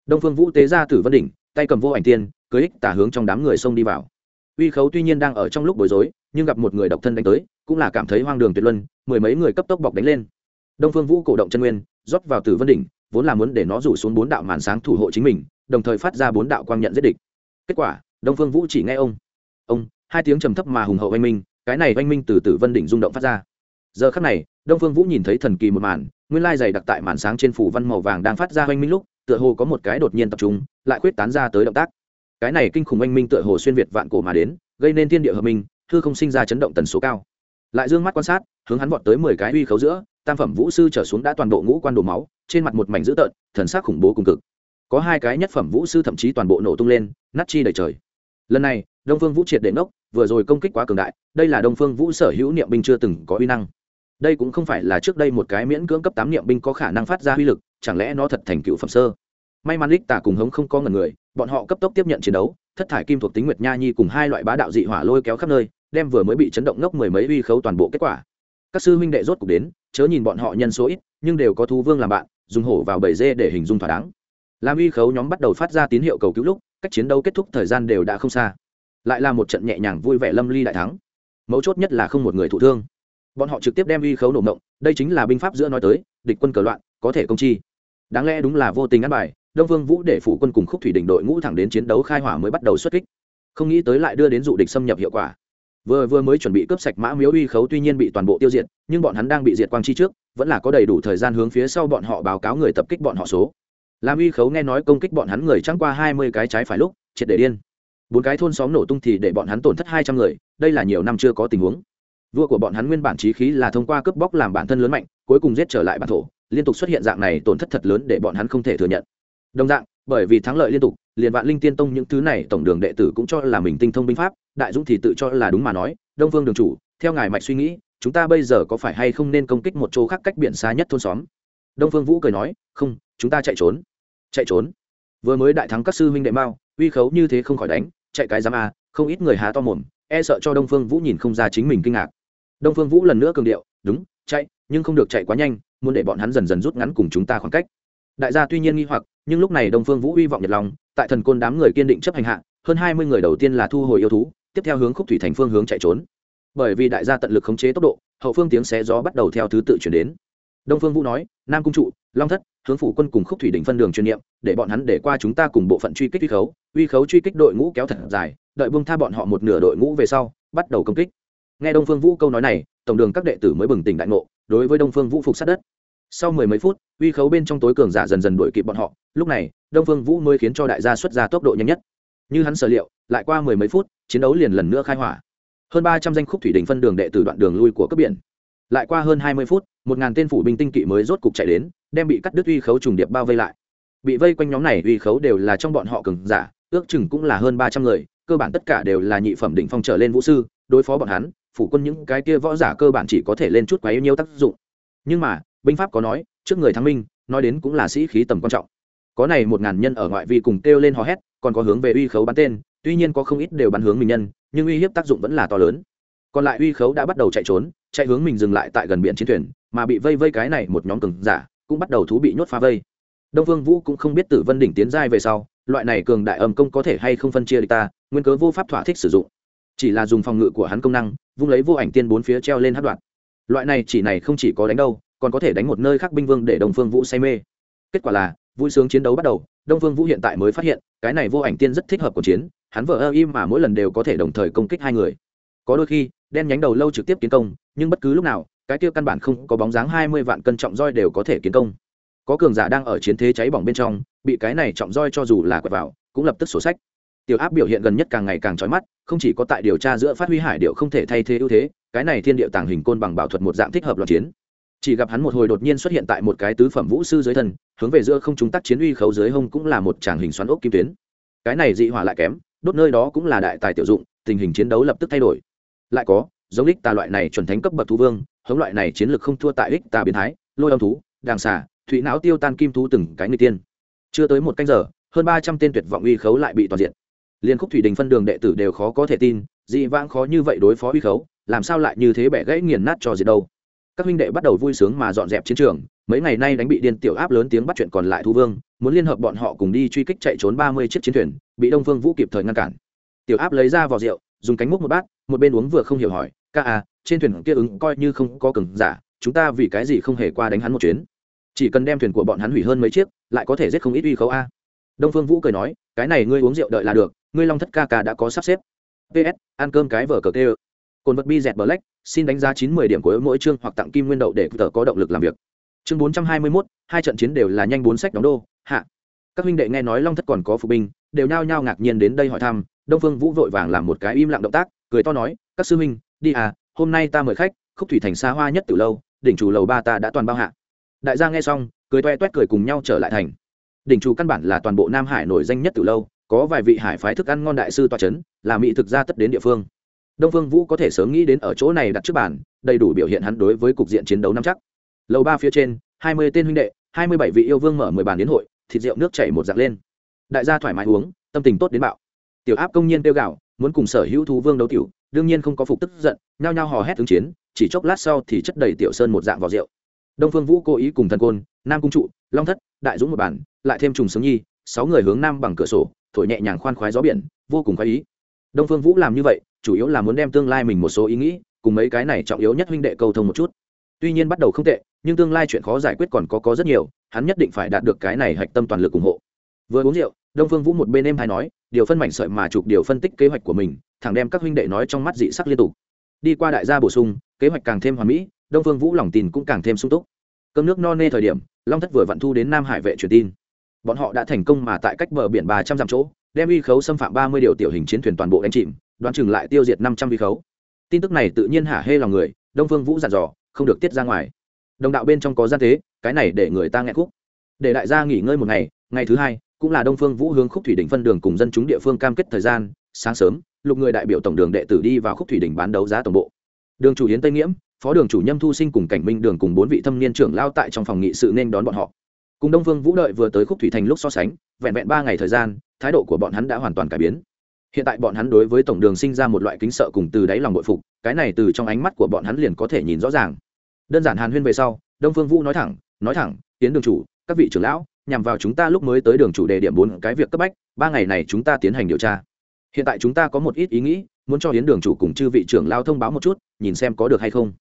Đông phương vũ tế ra tử vân đỉnh tay cầm vô ảnh tiên, cưới ích tả hướng trong đám người xông đi vào. Uy khấu tuy nhiên đang ở trong lúc bối rối, nhưng gặp một người độc thân đánh tới, cũng là cảm thấy hoang đường tuyệt luân, mười mấy người cấp tốc bọc đánh lên. Đông phương vũ cổ động chân nguyên, rót vào tử vân đỉnh, vốn là muốn để nó rủ xuống bốn đạo màn sáng thủ hộ chính mình, đồng thời phát ra bốn đạo quang nhận giết địch. Kết quả, đông phương vũ chỉ nghe ông ông, hai tiếng trầm thấp mà hùng hậu oanh minh, cái này oanh minh từ tử vân đỉnh rung động phát ra. Giờ khắc này, đông phương vũ nhìn thấy thần kỳ một màn, nguyên lai dày đặc tại màn sáng trên phủ văn màu vàng đang phát ra oanh minh lúc tựa hồ có một cái đột nhiên tập trung, lại khuyết tán ra tới động tác. Cái này kinh khủng oanh minh tựa hồ xuyên việt vạn cổ mà đến, gây nên thiên địa hợp minh thư không sinh ra chấn động tần số cao. Lại dương mắt quan sát, hướng hắn vọt tới mười cái uy khấu giữa, tam phẩm vũ sư trở xuống đã toàn bộ ngũ quan đổ máu, trên mặt một mảnh dữ tợn, thần sắc khủng bố cùng cực. Có hai cái nhất phẩm vũ sư thậm chí toàn bộ nổ tung lên, nát chi đầy trời. Lần này, đông phương vũ triệt đệ ngốc, vừa rồi công kích quá cường đại, đây là đông phương vũ sở hữu niệm binh chưa từng có uy năng. Đây cũng không phải là trước đây một cái miễn cưỡng cấp tám niệm binh có khả năng phát ra uy lực, chẳng lẽ nó thật thành cựu phẩm sơ? May mắn lích tả cùng hống không có ngần người, bọn họ cấp tốc tiếp nhận chiến đấu, thất thải kim thuộc tính nguyệt nha nhi cùng hai loại bá đạo dị hỏa lôi kéo khắp nơi, đem vừa mới bị chấn động ngốc mười mấy uy khấu toàn bộ kết quả. Các sư huynh đệ rốt cục đến, chớ nhìn bọn họ nhân số ít, nhưng đều có thú vương làm bạn, dùng hổ vào bầy dê để hình dung thỏa đáng. Làm uy khấu nhóm bắt đầu phát ra tín hiệu cầu cứu lúc, cách chiến đấu kết thúc thời gian đều đã không xa. Lại là một trận nhẹ nhàng vui vẻ lâm ly đại thắng. Mấu chốt nhất là không một người thụ thương. Bọn họ trực tiếp đem uy khấu nổ mộng đây chính là binh pháp giữa nói tới, địch quân cờ loạn, có thể công chi. Đáng lẽ đúng là vô tình ăn bài đông vương vũ để phủ quân cùng khúc thủy đỉnh đội ngũ thẳng đến chiến đấu khai hỏa mới bắt đầu xuất kích. Không nghĩ tới lại đưa đến dụ địch xâm nhập hiệu quả. Vừa vừa mới chuẩn bị cướp sạch mã miếu uy khấu tuy nhiên bị toàn bộ tiêu diệt, nhưng bọn hắn đang bị diệt quang chi trước, vẫn là có đầy đủ thời gian hướng phía sau bọn họ báo cáo người tập kích bọn họ số. Làm uy khấu nghe nói công kích bọn hắn người trắng qua hai mươi cái trái phải lúc, triệt để điên. Bốn cái thôn xóm nổ tung thì để bọn hắn tổn thất hai trăm người, đây là nhiều năm chưa có tình huống. Vua của bọn hắn nguyên bản trí khí là thông qua cướp bóc làm bản thân lớn mạnh, cuối cùng giết trở lại bản thổ, liên tục xuất hiện dạng này tổn thất thật lớn để bọn hắn không thể thừa nhận đồng dạng, bởi vì thắng lợi liên tục, liền vạn linh tiên tông những thứ này tổng đường đệ tử cũng cho là mình tinh thông binh pháp, đại dũng thì tự cho là đúng mà nói, đông vương đường chủ, theo ngài mạch suy nghĩ, chúng ta bây giờ có phải hay không nên công kích một chỗ khác cách biển xa nhất thôn xóm? Đông phương vũ cười nói, không, chúng ta chạy trốn. Chạy trốn? Vừa mới đại thắng các sư huynh đệ mao uy khấu như thế không khỏi đánh, chạy cái giám a, không ít người há to mồm e sợ cho đông phương vũ nhìn không ra chính mình kinh ngạc. Đông phương vũ lần nữa cường điệu, đúng, chạy, nhưng không được chạy quá nhanh, muốn để bọn hắn dần dần rút ngắn cùng chúng ta khoảng cách. Đại gia tuy nhiên nghi hoặc nhưng lúc này đông phương vũ hy vọng nhật lòng tại thần côn đám người kiên định chấp hành hạ, hơn hai mươi người đầu tiên là thu hồi yêu thú, tiếp theo hướng khúc thủy thành phương hướng chạy trốn. Bởi vì đại gia tận lực khống chế tốc độ, hậu phương tiếng xé gió bắt đầu theo thứ tự chuyển đến. Đông phương vũ nói, nam cung trụ, long thất, hướng phủ quân cùng khúc thủy đỉnh phân đường chuyên nhiệm để bọn hắn để qua chúng ta cùng bộ phận truy kích uy khấu uy khấu truy kích đội ngũ kéo thật dài, đợi bông tha bọn họ một nửa đội ngũ về sau, bắt đầu công kích. Nghe đông phương vũ câu nói này, tổng đường các đệ tử mới bừng tỉnh đại ngộ, đối với đông phương vũ phục sát đất sau mười mấy phút, uy khấu bên trong tối cường giả dần dần đuổi kịp bọn họ. Lúc này, đông phương vũ mới khiến cho đại gia xuất ra tốc độ nhanh nhất. Như hắn sở liệu, lại qua mười mấy phút, chiến đấu liền lần nữa khai hỏa. Hơn ba trăm danh khúc thủy đình phân đường đệ từ đoạn đường lui của cấp biển. Lại qua hơn hai mươi phút, một ngàn tên phủ binh tinh kỵ mới rốt cục chạy đến, đem bị cắt đứt uy khấu trùng điệp bao vây lại. Bị vây quanh nhóm này, uy khấu đều là trong bọn họ cường giả, ước chừng cũng là hơn ba trăm người, cơ bản tất cả đều là nhị phẩm đỉnh phong trở lên vũ sư, đối phó bọn hắn, phủ quân những cái kia võ giả cơ bản chỉ có thể lên chút quá yêu nhiêu tác dụng. Nhưng mà binh pháp có nói, trước người thắng minh, nói đến cũng là sĩ khí tầm quan trọng. Có này một ngàn nhân ở ngoại vi cùng kêu lên hò hét, còn có hướng về uy khấu bắn tên, tuy nhiên có không ít đều bắn hướng mình nhân, nhưng uy hiếp tác dụng vẫn là to lớn. Còn lại uy khấu đã bắt đầu chạy trốn, chạy hướng mình dừng lại tại gần biển chiến thuyền, mà bị vây vây cái này một nhóm cường giả, cũng bắt đầu thú bị nhốt phá vây. Đông vương vũ cũng không biết tử vân đỉnh tiến giai về sau, loại này cường đại âm công có thể hay không phân chia địch ta, nguyên cớ vô pháp thỏa thích sử dụng. Chỉ là dùng phòng ngự của hắn công năng, vung lấy vô ảnh tiên bốn phía treo lên hát đoạn. Loại này chỉ này không chỉ có đánh đâu còn có thể đánh một nơi khác binh vương để đồng phương vũ say mê. Kết quả là, vui sướng chiến đấu bắt đầu, đông phương vũ hiện tại mới phát hiện, cái này vô ảnh tiên rất thích hợp cuộc chiến, hắn vợ ơ im mà mỗi lần đều có thể đồng thời công kích hai người. Có đôi khi, đen nhánh đầu lâu trực tiếp tiến công, nhưng bất cứ lúc nào, cái kia căn bản không có bóng dáng hai mươi vạn cân trọng roi đều có thể kiến công. Có cường giả đang ở chiến thế cháy bỏng bên trong, bị cái này trọng roi cho dù là quẹt vào, cũng lập tức sổ sách. Tiểu áp biểu hiện gần nhất càng ngày càng trói mắt, không chỉ có tại điều tra giữa phát huy hải điệu không thể thay thế ưu thế, cái này thiên điệu tàng hình côn bằng bảo thuật một dạng thích hợp loạt chiến chỉ gặp hắn một hồi đột nhiên xuất hiện tại một cái tứ phẩm vũ sư dưới thân, hướng về giữa không chúng tác chiến uy khấu dưới hông cũng là một tràng hình xoắn ốc kim tuyến. Cái này dị hỏa lại kém, đốt nơi đó cũng là đại tài tiểu dụng, tình hình chiến đấu lập tức thay đổi. Lại có, giống ích tà loại này chuẩn thánh cấp bậc thú vương, hống loại này chiến lược không thua tại ích tà biến thái, lôi âm thú, đàng xà, thủy não tiêu tan kim thú từng cái người tiên. Chưa tới một canh giờ, hơn ba trăm tên tuyệt vọng uy khấu lại bị toàn diện. Liên khúc thủy đình phân đường đệ tử đều khó có thể tin, dị vãng khó như vậy đối phó uy khấu, làm sao lại như thế bẻ gãy nghiền nát cho gì đâu? Các huynh đệ bắt đầu vui sướng mà dọn dẹp chiến trường, mấy ngày nay đánh bị điên tiểu áp lớn tiếng bắt chuyện còn lại thu vương, muốn liên hợp bọn họ cùng đi truy kích chạy trốn ba mươi chiếc chiến thuyền, bị đông phương vũ kịp thời ngăn cản. Tiểu áp lấy ra vỏ rượu, dùng cánh múc một bát, một bên uống vừa không hiểu hỏi, ca à trên thuyền kia ứng coi như không có cường giả, chúng ta vì cái gì không hề qua đánh hắn một chuyến? Chỉ cần đem thuyền của bọn hắn hủy hơn mấy chiếc, lại có thể giết không ít uy khấu a. Đông phương vũ cười nói, cái này ngươi uống rượu đợi là được, ngươi long thất ca ca đã có sắp xếp. Ps ăn cơm cái vở cờ kê cồn vật bi dẹt bờ lách xin đánh giá chín mươi điểm của mỗi chương hoặc tặng kim nguyên đậu để tờ có động lực làm việc. Chương bốn trăm hai mươi mốt, hai trận chiến đều là nhanh bốn sách đóng đô, hạ. Các huynh đệ nghe nói long thất còn có phục binh, đều nhao nhao ngạc nhiên đến đây hỏi thăm, đông phương vũ vội vàng làm một cái im lặng động tác, cười to nói, các sư huynh, đi à hôm nay ta mời khách, khúc thủy thành xa hoa nhất từ lâu, đỉnh chủ lầu ba ta đã toàn bao hạ. Đại gia nghe xong, cười toe toét cười cùng nhau trở lại thành. Đỉnh chủ căn bản là toàn bộ nam hải nổi danh nhất từ lâu, có vài vị hải phái thức ăn ngon đại sư toa c h ấ n là mỹ thực ra tất đến địa phương đông phương vũ có thể sớm nghĩ đến ở chỗ này đặt trước bàn, đầy đủ biểu hiện hắn đối với cục diện chiến đấu nắm chắc. Lầu ba phía trên hai mươi tên huynh đệ hai mươi bảy vị yêu vương mở mười bàn đến hội thịt rượu nước chảy một dạng lên. Đại gia thoải mái uống tâm tình tốt đến bạo. Tiểu áp công nhiên tiêu gạo muốn cùng sở hữu thú vương đấu tiểu đương nhiên không có phục tức giận nhao nhao hò hét ứng chiến chỉ chốc lát sau thì chất đầy tiểu sơn một dạng vào rượu. Đông phương vũ cố ý cùng thần côn nam cung trụ long thất đại dũng một bàn, lại thêm trùng sướng nhi sáu người hướng nam bằng cửa sổ thổi nhẹ nhàng khoan khoái gió biển vô cùng khoái ý. Đông phương vũ làm như vậy chủ yếu là muốn đem tương lai mình một số ý nghĩ, cùng mấy cái này trọng yếu nhất huynh đệ câu thông một chút. Tuy nhiên bắt đầu không tệ, nhưng tương lai chuyện khó giải quyết còn có có rất nhiều, hắn nhất định phải đạt được cái này hạch tâm toàn lực ủng hộ. Vừa uống rượu, đông phương vũ một bên em hay nói, điều phân mảnh sợi mà chụp điều phân tích kế hoạch của mình, thẳng đem các huynh đệ nói trong mắt dị sắc liên tục. Đi qua đại gia bổ sung, kế hoạch càng thêm hoàn mỹ, đông phương vũ lòng tin cũng càng thêm sung túc. Cơm nước no nê thời điểm, long thất vừa vặn thu đến nam hải vệ truyền tin. Bọn họ đã thành công mà tại cách bờ biển ba trăm dặm chỗ, đem uy khấu xâm phạm ba mươi điều tiểu hình chiến thuyền toàn bộ đánh chìm đoán chừng lại tiêu diệt năm trăm vi khấu. Tin tức này tự nhiên hả hê lòng người, đông phương vũ dặn dò, không được tiết ra ngoài. Đồng đạo bên trong có gian thế, cái này để người ta nghe khúc. Để đại gia nghỉ ngơi một ngày ngày thứ hai, cũng là đông phương vũ hướng khúc thủy đỉnh phân đường cùng dân chúng địa phương cam kết thời gian, sáng sớm, lục người đại biểu tổng đường đệ tử đi vào khúc thủy đỉnh bán đấu giá tổng bộ. Đường chủ yến tây nghiễm, phó đường chủ nhâm thu sinh cùng cảnh minh đường cùng bốn vị thâm niên trưởng lao tại trong phòng nghị sự nên đón bọn họ. Cùng đông phương vũ đợi vừa tới khúc thủy thành lúc so sánh, vẹn vẹn ba ngày thời gian, thái độ của bọn hắn đã hoàn toàn cải biến hiện tại bọn hắn đối với tổng đường sinh ra một loại kính sợ cùng từ đáy lòng bội phục, cái này từ trong ánh mắt của bọn hắn liền có thể nhìn rõ ràng. Đơn giản hàn huyên về sau, đông phương vũ nói thẳng nói thẳng, tiến đường chủ, các vị trưởng lão, nhằm vào chúng ta lúc mới tới đường chủ đề điểm bốn cái việc cấp bách, ba ngày này chúng ta tiến hành điều tra. Hiện tại chúng ta có một ít ý nghĩ, muốn cho hiến đường chủ cùng chư vị trưởng lao thông báo một chút, nhìn xem có được hay không.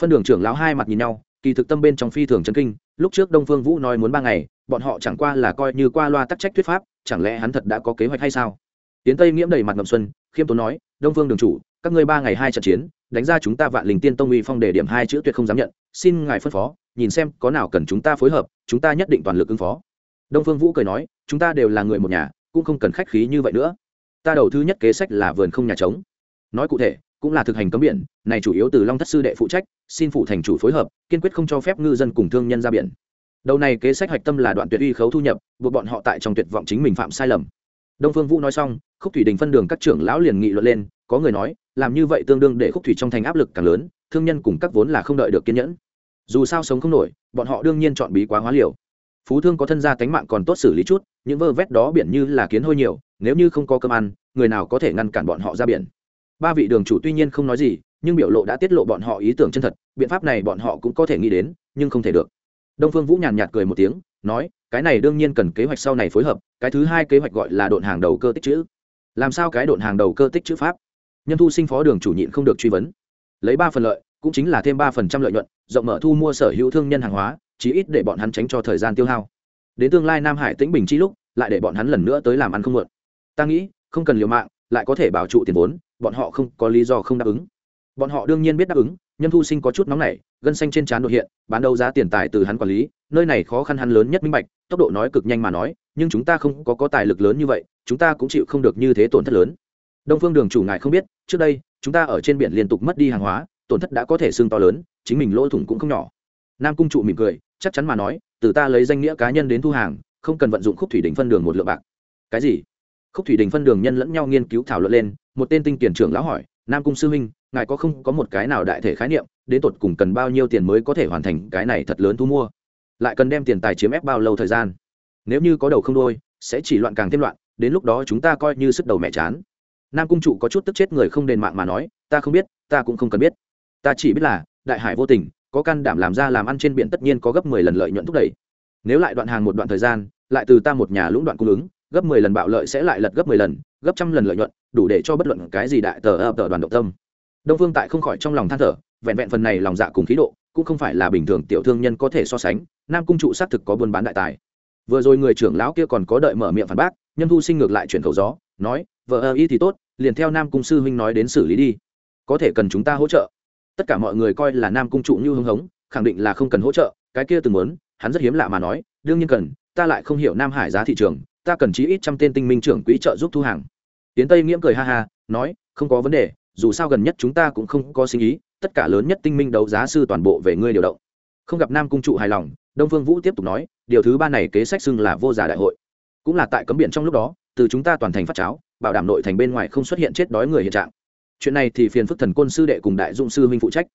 Phân đường trưởng lão hai mặt nhìn nhau, kỳ thực tâm bên trong phi thường chân kinh, lúc trước đông phương vũ nói muốn ba ngày, bọn họ chẳng qua là coi như qua loa tắc trách thuyết pháp, chẳng lẽ hắn thật đã có kế hoạch hay sao? Tiến tây nghiễm đầy mặt ngậm xuân, khiêm tốn nói, đông phương đường chủ, các ngươi ba ngày hai trận chiến, đánh ra chúng ta vạn linh tiên tông uy phong đề điểm hai chữ tuyệt không dám nhận. Xin ngài phân phó, nhìn xem có nào cần chúng ta phối hợp, chúng ta nhất định toàn lực ứng phó. Đông phương vũ cười nói, chúng ta đều là người một nhà, cũng không cần khách khí như vậy nữa. Ta đầu thứ nhất kế sách là vườn không nhà trống. Nói cụ thể, cũng là thực hành cấm biển, này chủ yếu từ long thất sư đệ phụ trách, xin phụ thành chủ phối hợp, kiên quyết không cho phép ngư dân cùng thương nhân ra biển. Đầu này kế sách hạch tâm là đoạn tuyệt uy khấu thu nhập, buộc bọn họ tại trong tuyệt vọng chính mình phạm sai lầm đông phương vũ nói xong, khúc thủy đình phân đường các trưởng lão liền nghị luận lên, có người nói, làm như vậy tương đương để khúc thủy trong thành áp lực càng lớn, thương nhân cùng các vốn là không đợi được kiên nhẫn. Dù sao sống không nổi, bọn họ đương nhiên chọn bí quá hóa liều. Phú thương có thân gia tánh mạng còn tốt xử lý chút, những vơ vét đó biển như là kiến hôi nhiều, nếu như không có cơm ăn, người nào có thể ngăn cản bọn họ ra biển. Ba vị đường chủ tuy nhiên không nói gì, nhưng biểu lộ đã tiết lộ bọn họ ý tưởng chân thật, biện pháp này bọn họ cũng có thể nghĩ đến, nhưng không thể được đông phương vũ nhàn nhạt cười một tiếng, nói, cái này đương nhiên cần kế hoạch sau này phối hợp, cái thứ hai kế hoạch gọi là độn hàng đầu cơ tích chữ. Làm sao cái độn hàng đầu cơ tích chữ pháp? Nhân thu sinh phó đường chủ nhịn không được truy vấn. Lấy ba phần lợi, cũng chính là thêm ba phần trăm lợi nhuận, rộng mở thu mua sở hữu thương nhân hàng hóa, chí ít để bọn hắn tránh cho thời gian tiêu hao. Đến tương lai nam hải tĩnh bình chi lúc, lại để bọn hắn lần nữa tới làm ăn không mượn. Ta nghĩ, không cần liều mạng, lại có thể bảo trụ tiền vốn, bọn họ không có lý do không đáp ứng. Bọn họ đương nhiên biết đáp ứng nhân thu sinh có chút nóng nảy, gân xanh trên trán đột hiện, bán đấu giá tiền tài từ hắn quản lý, nơi này khó khăn hắn lớn nhất minh bạch, tốc độ nói cực nhanh mà nói, nhưng chúng ta không có có tài lực lớn như vậy, chúng ta cũng chịu không được như thế tổn thất lớn. Đông phương đường chủ ngài không biết, trước đây, chúng ta ở trên biển liên tục mất đi hàng hóa, tổn thất đã có thể xương to lớn, chính mình lỗ thủng cũng không nhỏ. Nam cung trụ mỉm cười, chắc chắn mà nói, từ ta lấy danh nghĩa cá nhân đến thu hàng, không cần vận dụng khúc thủy đỉnh phân đường một lượng bạc. Cái gì? Khúc thủy đình phân đường nhân lẫn nhau nghiên cứu thảo luận lên, một tên tinh tiền trưởng lão hỏi, nam cung sư huynh ngài có không có một cái nào đại thể khái niệm, đến tột cùng cần bao nhiêu tiền mới có thể hoàn thành cái này thật lớn thu mua? Lại cần đem tiền tài chiếm ép bao lâu thời gian? Nếu như có đầu không đôi, sẽ chỉ loạn càng thêm loạn, đến lúc đó chúng ta coi như sức đầu mẹ chán. Nam cung trụ có chút tức chết người không đền mạng mà nói, ta không biết, ta cũng không cần biết. Ta chỉ biết là, đại hải vô tình, có can đảm làm ra làm ăn trên biển tất nhiên có gấp mười lần lợi nhuận thúc đẩy. Nếu lại đoạn hàng một đoạn thời gian, lại từ ta một nhà lũng đoạn cung ứng, gấp mười lần bạo lợi sẽ lại lật gấp mười lần, gấp trăm lần lợi nhuận, đủ để cho bất luận cái gì đại tờ ập tờ đoàn động tâm đông phương tại không khỏi trong lòng than thở, vẹn vẹn phần này lòng dạ cùng khí độ, cũng không phải là bình thường tiểu thương nhân có thể so sánh, nam cung trụ xác thực có buôn bán đại tài. Vừa rồi người trưởng lão kia còn có đợi mở miệng phản bác, nhâm thu sinh ngược lại chuyển khẩu gió, nói, vợ ơ y thì tốt, liền theo nam cung sư huynh nói đến xử lý đi. Có thể cần chúng ta hỗ trợ. Tất cả mọi người coi là nam cung trụ như hưng hống, khẳng định là không cần hỗ trợ, cái kia từng muốn, hắn rất hiếm lạ mà nói, đương nhiên cần, ta lại không hiểu nam hải giá thị trường, ta cần chí ít trăm tên tinh minh trưởng quỹ trợ giúp thu hàng. Tiến tây nghiễm cười ha ha, nói, không có vấn đề dù sao gần nhất chúng ta cũng không có sinh ý, tất cả lớn nhất tinh minh đấu giá sư toàn bộ về ngươi điều động. Không gặp nam cung trụ hài lòng, đông phương vũ tiếp tục nói, điều thứ ba này kế sách xưng là vô giả đại hội. Cũng là tại cấm biển trong lúc đó, từ chúng ta toàn thành phát cháo, bảo đảm nội thành bên ngoài không xuất hiện chết đói người hiện trạng. Chuyện này thì phiền phức thần côn sư đệ cùng đại dụng sư huynh phụ trách.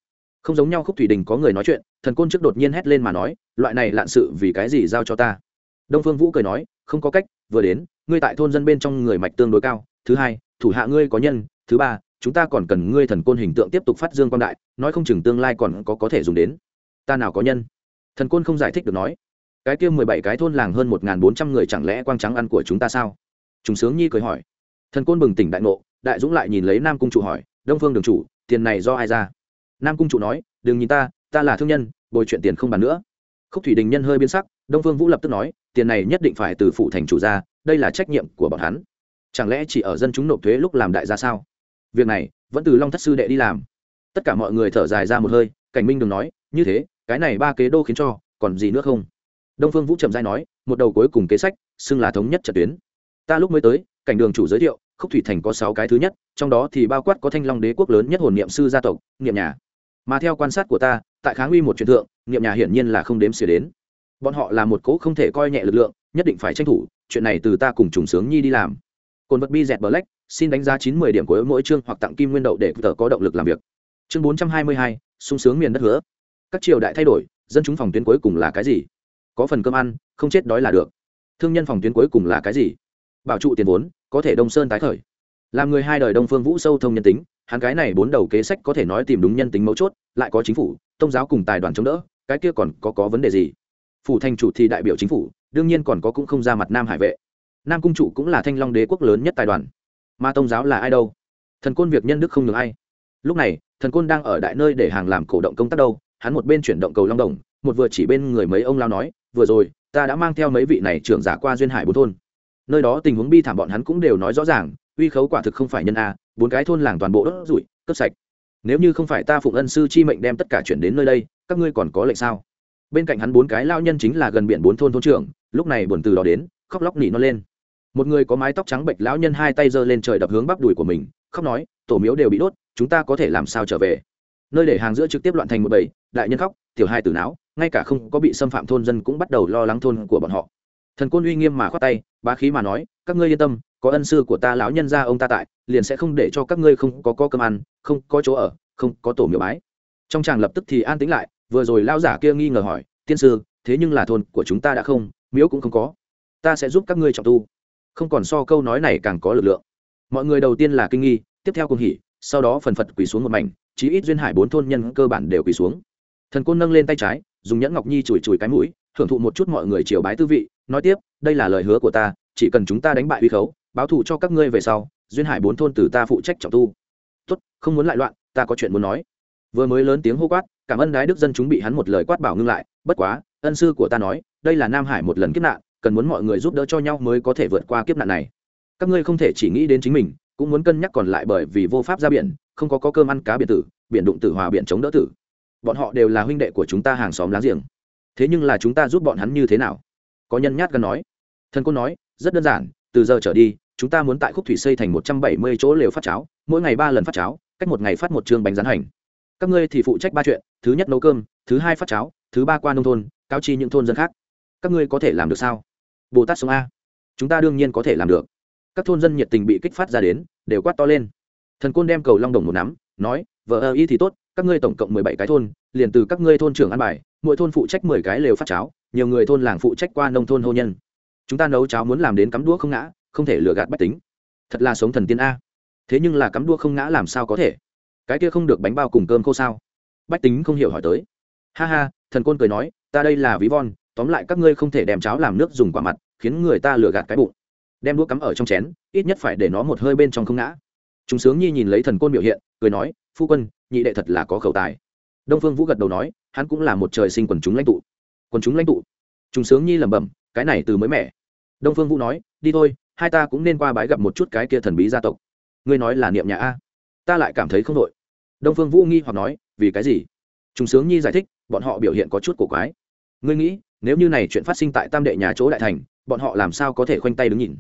Không giống nhau khúc thủy đình có người nói chuyện, thần côn trước đột nhiên hét lên mà nói, loại này lạn sự vì cái gì giao cho ta? Đông phương vũ cười nói, không có cách, vừa đến, ngươi tại thôn dân bên trong người mạch tương đối cao, thứ hai, thủ hạ ngươi có nhân, thứ ba chúng ta còn cần ngươi thần côn hình tượng tiếp tục phát dương quan đại, nói không chừng tương lai còn có có thể dùng đến. Ta nào có nhân? Thần côn không giải thích được nói. Cái kia mười bảy cái thôn làng hơn một n g h n bốn trăm người chẳng lẽ quang trắng ăn của chúng ta sao? Chúng sướng nhi cười hỏi. Thần côn bừng tỉnh đại ngộ, đại dũng lại nhìn lấy nam cung chủ hỏi, đông phương đường chủ, tiền này do ai ra? Nam cung chủ nói, đừng nhìn ta ta là thương nhân, bồi chuyện tiền không bàn nữa. Khúc thủy đình nhân hơi biến sắc, đông phương vũ lập tức nói, tiền này nhất định phải từ phụ thành chủ ra, đây là trách nhiệm của bọn hắn. Chẳng lẽ chỉ ở dân chúng nộp thuế lúc làm đại gia sao? Việc này vẫn từ long thất sư đệ đi làm tất cả mọi người thở dài ra một hơi cảnh minh đừng nói như thế cái này ba kế đô khiến cho còn gì nữa không đông phương vũ trầm giai nói một đầu cuối cùng kế sách xưng là thống nhất trận tuyến ta lúc mới tới cảnh đường chủ giới thiệu khúc thủy thành có sáu cái thứ nhất trong đó thì bao quát có thanh long đế quốc lớn nhất hồn niệm sư gia tộc niệm nhà mà theo quan sát của ta tại kháng uy một truyền thượng niệm nhà hiển nhiên là không đếm xỉa đến bọn họ là một cố không thể coi nhẹ lực lượng nhất định phải tranh thủ chuyện này từ ta cùng trùng sướng nhi đi làm cồn vật bi dẹt black xin đánh giá chín mươi điểm của mỗi chương hoặc tặng kim nguyên đậu để tờ có động lực làm việc. Chương bốn trăm hai mươi hai, sung sướng miền đất hứa. Các triều đại thay đổi, dân chúng phòng tuyến cuối cùng là cái gì? Có phần cơm ăn, không chết đói là được. Thương nhân phòng tuyến cuối cùng là cái gì? Bảo trụ tiền vốn, có thể đông sơn tái khởi. Làm người hai đời đông phương vũ sâu thông nhân tính, hắn cái này bốn đầu kế sách có thể nói tìm đúng nhân tính mấu chốt, lại có chính phủ tôn giáo cùng tài đoàn chống đỡ, cái kia còn có có vấn đề gì? Phủ thành chủ thì đại biểu chính phủ, đương nhiên còn có cũng không ra mặt nam hải vệ. Nam cung chủ cũng là thanh long đế quốc lớn nhất tài đoàn mà tôn giáo là ai đâu? Thần côn việc nhân đức không ngừng ai. Lúc này, thần côn đang ở đại nơi để hàng làm cổ động công tác đâu, hắn một bên chuyển động cầu long đồng, một vừa chỉ bên người mấy ông lao nói, vừa rồi, ta đã mang theo mấy vị này trưởng giả qua duyên hải bốn thôn. Nơi đó tình huống bi thảm bọn hắn cũng đều nói rõ ràng, uy khấu quả thực không phải nhân a, bốn cái thôn làng toàn bộ đốt rủi cướp sạch. Nếu như không phải ta phụng ân sư chi mệnh đem tất cả chuyển đến nơi đây, các ngươi còn có lệnh sao? Bên cạnh hắn bốn cái lao nhân chính là gần biển bốn thôn thôn trưởng, lúc này buồn từ đó đến, khóc lóc nỉ nó lên một người có mái tóc trắng bệch lão nhân hai tay giơ lên trời đập hướng bắp đùi của mình khóc nói tổ miếu đều bị đốt chúng ta có thể làm sao trở về? Nơi để hàng giữa trực tiếp loạn thành một bầy đại nhân khóc tiểu hai tử não ngay cả không có bị xâm phạm thôn dân cũng bắt đầu lo lắng thôn của bọn họ. Thần côn uy nghiêm mà khoát tay bá khí mà nói các ngươi yên tâm có ân sư của ta lão nhân gia ông ta tại liền sẽ không để cho các ngươi không có, có cơm ăn không có chỗ ở không có tổ miếu bái. Trong chàng lập tức thì an tĩnh lại vừa rồi lao giả kia nghi ngờ hỏi tiên sư thế nhưng là thôn của chúng ta đã không miếu cũng không có. Ta sẽ giúp các ngươi trọng tu không còn so câu nói này càng có lực lượng. Mọi người đầu tiên là kinh nghi, tiếp theo cùng hỉ, sau đó phần phật quỳ xuống một mảnh, chí ít duyên hải bốn thôn nhân cơ bản đều quỳ xuống. Thần côn nâng lên tay trái, dùng nhẫn ngọc nhi chùi chùi cái mũi, thưởng thụ một chút mọi người chiều bái tư vị, nói tiếp, đây là lời hứa của ta, chỉ cần chúng ta đánh bại uy khấu, báo thù cho các ngươi về sau, duyên hải bốn thôn từ ta phụ trách trọng tu. Tốt, không muốn lại loạn, ta có chuyện muốn nói. Vừa mới lớn tiếng hô quát, cảm ơn đái đức dân chúng bị hắn một lời quát bảo ngưng lại, bất quá, ân sư của ta nói, đây là nam hải một lần kiếp nạn cần muốn mọi người giúp đỡ cho nhau mới có thể vượt qua kiếp nạn này. Các ngươi không thể chỉ nghĩ đến chính mình cũng muốn cân nhắc còn lại bởi vì vô pháp ra biển không có, có cơm ăn cá biển tử biển đụng tử hòa biển chống đỡ tử. Bọn họ đều là huynh đệ của chúng ta hàng xóm láng giềng. Thế nhưng là chúng ta giúp bọn hắn như thế nào? Có nhân nhát gần nói. Thần côn nói rất đơn giản từ giờ trở đi chúng ta muốn tại khúc thủy xây thành một trăm bảy mươi chỗ lều phát cháo mỗi ngày ba lần phát cháo cách một ngày phát một chương bánh rán hành. Các ngươi thì phụ trách ba chuyện thứ nhất nấu cơm thứ hai phát cháo thứ ba qua nông thôn cao chi những thôn dân khác các ngươi có thể làm được sao? Bồ tát sống a. Chúng ta đương nhiên có thể làm được. Các thôn dân nhiệt tình bị kích phát ra đến, đều quát to lên. Thần côn đem cầu long đồng một nắm, nói, vợ ơ y thì tốt, các ngươi tổng cộng mười bảy cái thôn, liền từ các ngươi thôn trưởng ăn bài, mỗi thôn phụ trách mười cái lều phát cháo, nhiều người thôn làng phụ trách qua nông thôn hô nhân. Chúng ta nấu cháo muốn làm đến cắm đũa không ngã, không thể lừa gạt bách tính. Thật là sống thần tiên a. Thế nhưng là cắm đũa không ngã làm sao có thể? Cái kia không được bánh bao cùng cơm khô sao? Bách tính không hiểu hỏi tới. Ha ha, thần côn cười nói, ta đây là ví von tóm lại các ngươi không thể đem cháo làm nước dùng quả mặt, khiến người ta lừa gạt cái bụng. Đem đũa cắm ở trong chén, ít nhất phải để nó một hơi bên trong không ngã. Chúng sướng nhi nhìn lấy thần côn biểu hiện, cười nói, phu quân, nhị đệ thật là có khẩu tài. Đông phương vũ gật đầu nói, hắn cũng là một trời sinh quần chúng lãnh tụ. Quần chúng lãnh tụ? Chúng sướng nhi lẩm bẩm, cái này từ mới mẻ. Đông phương vũ nói, đi thôi, hai ta cũng nên qua bái gặp một chút cái kia thần bí gia tộc. Ngươi nói là niệm nhà a. Ta lại cảm thấy không đội đông phương vũ nghi hoặc nói, vì cái gì? Chúng sướng nhi giải thích, bọn họ biểu hiện có chút cổ quái. Ngươi nghĩ nếu như này chuyện phát sinh tại tam đệ nhà chỗ đại thành, bọn họ làm sao có thể khoanh tay đứng nhìn?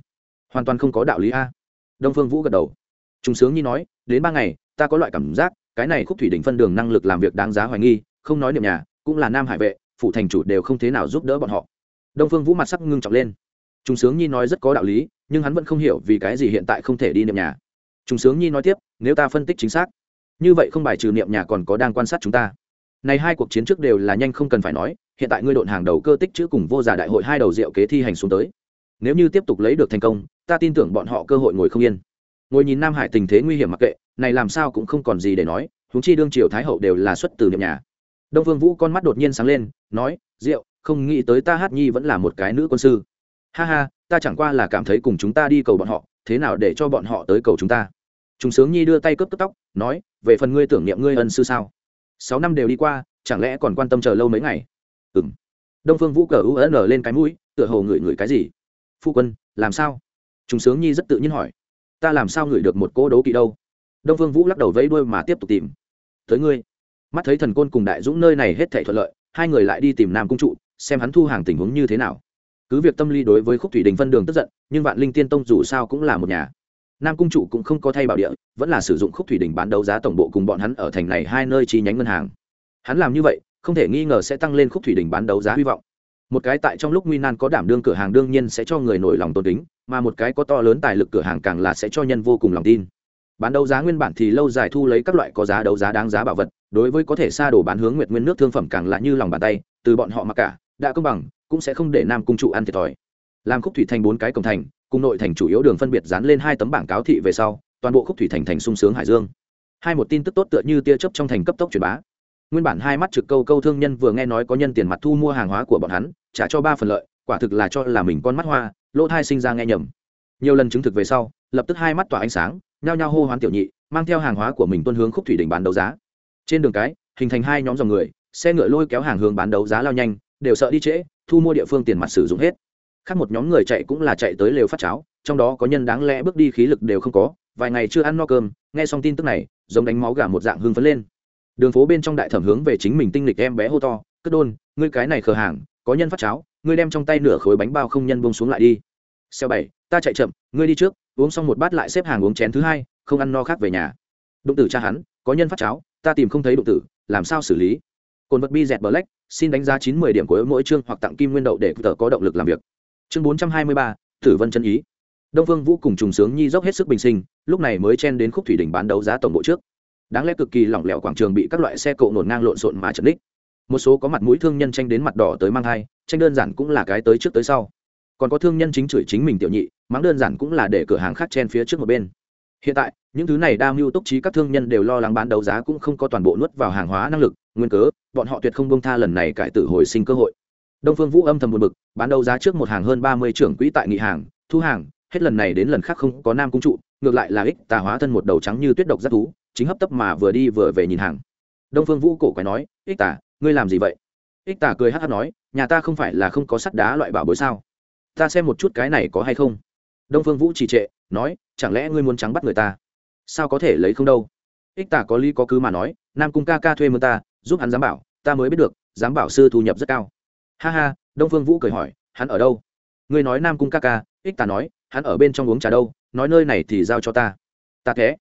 Hoàn toàn không có đạo lý a. Đông phương vũ gật đầu. Chúng sướng nhi nói, đến ba ngày, ta có loại cảm giác, cái này khúc thủy đỉnh phân đường năng lực làm việc đáng giá hoài nghi, không nói niệm nhà, cũng là nam hải vệ phụ thành chủ đều không thế nào giúp đỡ bọn họ. Đông phương vũ mặt sắc ngưng trọng lên. Chúng sướng nhi nói rất có đạo lý, nhưng hắn vẫn không hiểu vì cái gì hiện tại không thể đi niệm nhà. Chúng sướng nhi nói tiếp, nếu ta phân tích chính xác, như vậy không bài trừ niệm nhà còn có đang quan sát chúng ta này hai cuộc chiến trước đều là nhanh không cần phải nói, hiện tại ngươi độn hàng đầu cơ tích chữ cùng vô giả đại hội hai đầu rượu kế thi hành xuống tới. Nếu như tiếp tục lấy được thành công, ta tin tưởng bọn họ cơ hội ngồi không yên. Ngồi nhìn nam hải tình thế nguy hiểm mặc kệ, này làm sao cũng không còn gì để nói, huống chi đương triều thái hậu đều là xuất từ niệm nhà. Đông vương vũ con mắt đột nhiên sáng lên, nói rượu không nghĩ tới ta hát nhi vẫn là một cái nữ quân sư. Ha ha, ta chẳng qua là cảm thấy cùng chúng ta đi cầu bọn họ, thế nào để cho bọn họ tới cầu chúng ta? Trung sướng nhi đưa tay cướp cướp tóc, nói, về phần ngươi tưởng niệm ngươi ân sư sao? Sáu năm đều đi qua, chẳng lẽ còn quan tâm chờ lâu mấy ngày? Ừ m đông phương vũ cờ u n lên cái mũi, tựa hồ ngửi ngửi cái gì? Phu quân, làm sao? Chúng sướng nhi rất tự nhiên hỏi. Ta làm sao ngửi được một cô đấu kỵ đâu? Đông phương vũ lắc đầu vẫy đuôi mà tiếp tục tìm. Tới ngươi. Mắt thấy thần côn cùng đại dũng nơi này hết thể thuận lợi, hai người lại đi tìm nam cung trụ, xem hắn thu hàng tình huống như thế nào. Cứ việc tâm lý đối với khúc thủy đình phân đường tức giận, nhưng vạn linh tiên tông dù sao cũng là một nhà nam cung trụ cũng không có thay bảo địa, vẫn là sử dụng khúc thủy đình bán đấu giá tổng bộ cùng bọn hắn ở thành này hai nơi chi nhánh ngân hàng. Hắn làm như vậy, không thể nghi ngờ sẽ tăng lên khúc thủy đình bán đấu giá hy vọng. Một cái tại trong lúc nguy nan có đảm đương cửa hàng đương nhiên sẽ cho người nổi lòng tôn kính, mà một cái có to lớn tài lực cửa hàng càng là sẽ cho nhân vô cùng lòng tin. Bán đấu giá nguyên bản thì lâu dài thu lấy các loại có giá đấu giá đáng giá bảo vật, đối với có thể xa đổ bán hướng nguyệt nguyên nước thương phẩm càng là như lòng bàn tay, từ bọn họ mặc cả, đã công bằng, cũng sẽ không để nam cung trụ ăn thiệt thòi. Làm khúc thủy thành bốn cái cổng thành cùng nội thành chủ yếu đường phân biệt dán lên hai tấm bảng cáo thị về sau, toàn bộ khúc thủy thành thành sung sướng hải dương. Hai một tin tức tốt tựa như tia chớp trong thành cấp tốc truyền bá. Nguyên bản hai mắt trực câu câu thương nhân vừa nghe nói có nhân tiền mặt thu mua hàng hóa của bọn hắn, trả cho ba phần lợi, quả thực là cho là mình con mắt hoa, lỗ thai sinh ra nghe nhầm. Nhiều lần chứng thực về sau, lập tức hai mắt tỏa ánh sáng, nhao nhao hô hoán tiểu nhị, mang theo hàng hóa của mình tuân hướng khúc thủy đỉnh bán đấu giá. Trên đường cái, hình thành hai nhóm dòng người, xe ngựa lôi kéo hàng hướng bán đấu giá lao nhanh, đều sợ đi trễ, thu mua địa phương tiền mặt sử dụng hết khác một nhóm người chạy cũng là chạy tới lều phát cháo, trong đó có nhân đáng lẽ bước đi khí lực đều không có, vài ngày chưa ăn no cơm, nghe xong tin tức này, giống đánh máu gà một dạng hưng phấn lên. Đường phố bên trong đại thẩm hướng về chính mình tinh lịch em bé hô to, cất đôn, ngươi cái này khờ hàng, có nhân phát cháo, ngươi đem trong tay nửa khối bánh bao không nhân bông xuống lại đi. Xeo bảy, ta chạy chậm, ngươi đi trước, uống xong một bát lại xếp hàng uống chén thứ hai, không ăn no khác về nhà. Đụng tử cha hắn, có nhân phát cháo, ta tìm không thấy đụng tử, làm sao xử lý? Cồn vật bi dẹt bờ lách xin đánh giá chín mươi điểm của mỗi chương hoặc tặng kim nguyên đậu để tờ có động lực làm việc chương bốn trăm hai mươi ba, tử vân chân ý. Đông vương vũ cùng trùng sướng nhi dốc hết sức bình sinh, lúc này mới chen đến khúc thủy đỉnh bán đấu giá tổng bộ trước. Đáng lẽ cực kỳ lỏng lẻo quảng trường bị các loại xe cộ nổn ngang lộn xộn mà chật ních. Một số có mặt mũi thương nhân tranh đến mặt đỏ tới mang thai, tranh đơn giản cũng là cái tới trước tới sau. Còn có thương nhân chính chửi chính mình tiểu nhị, mắng đơn giản cũng là để cửa hàng khác chen phía trước một bên. Hiện tại, những thứ này đa mưu túc trí các thương nhân đều lo lắng bán đấu giá cũng không có toàn bộ nuốt vào hàng hóa năng lực, nguyên cớ, bọn họ tuyệt không bông tha lần này cải tử hồi sinh cơ hội đông phương vũ âm thầm buồn bực, bán đấu giá trước một hàng hơn ba mươi trưởng quỹ tại nghị hàng, thu hàng, hết lần này đến lần khác không có nam cung trụ, ngược lại là ích tà hóa thân một đầu trắng như tuyết độc rất thú, chính hấp tấp mà vừa đi vừa về nhìn hàng. Đông phương vũ cổ quái nói, ích tà, ngươi làm gì vậy? Ích tà cười hát hát nói, nhà ta không phải là không có sắt đá loại bảo bối sao? Ta xem một chút cái này có hay không. Đông phương vũ trì trệ, nói, chẳng lẽ ngươi muốn trắng bắt người ta? Sao có thể lấy không đâu? Ích tà có lý có cứ mà nói, nam cung ca ca thuê mướn ta, giúp hắn giám bảo, ta mới biết được, giám bảo sư thu nhập rất cao ha ha, đông phương vũ cười hỏi, hắn ở đâu? Ngươi nói nam cung ca ca, ích tà nói, hắn ở bên trong uống trà đâu, nói nơi này thì giao cho ta. Ta thế.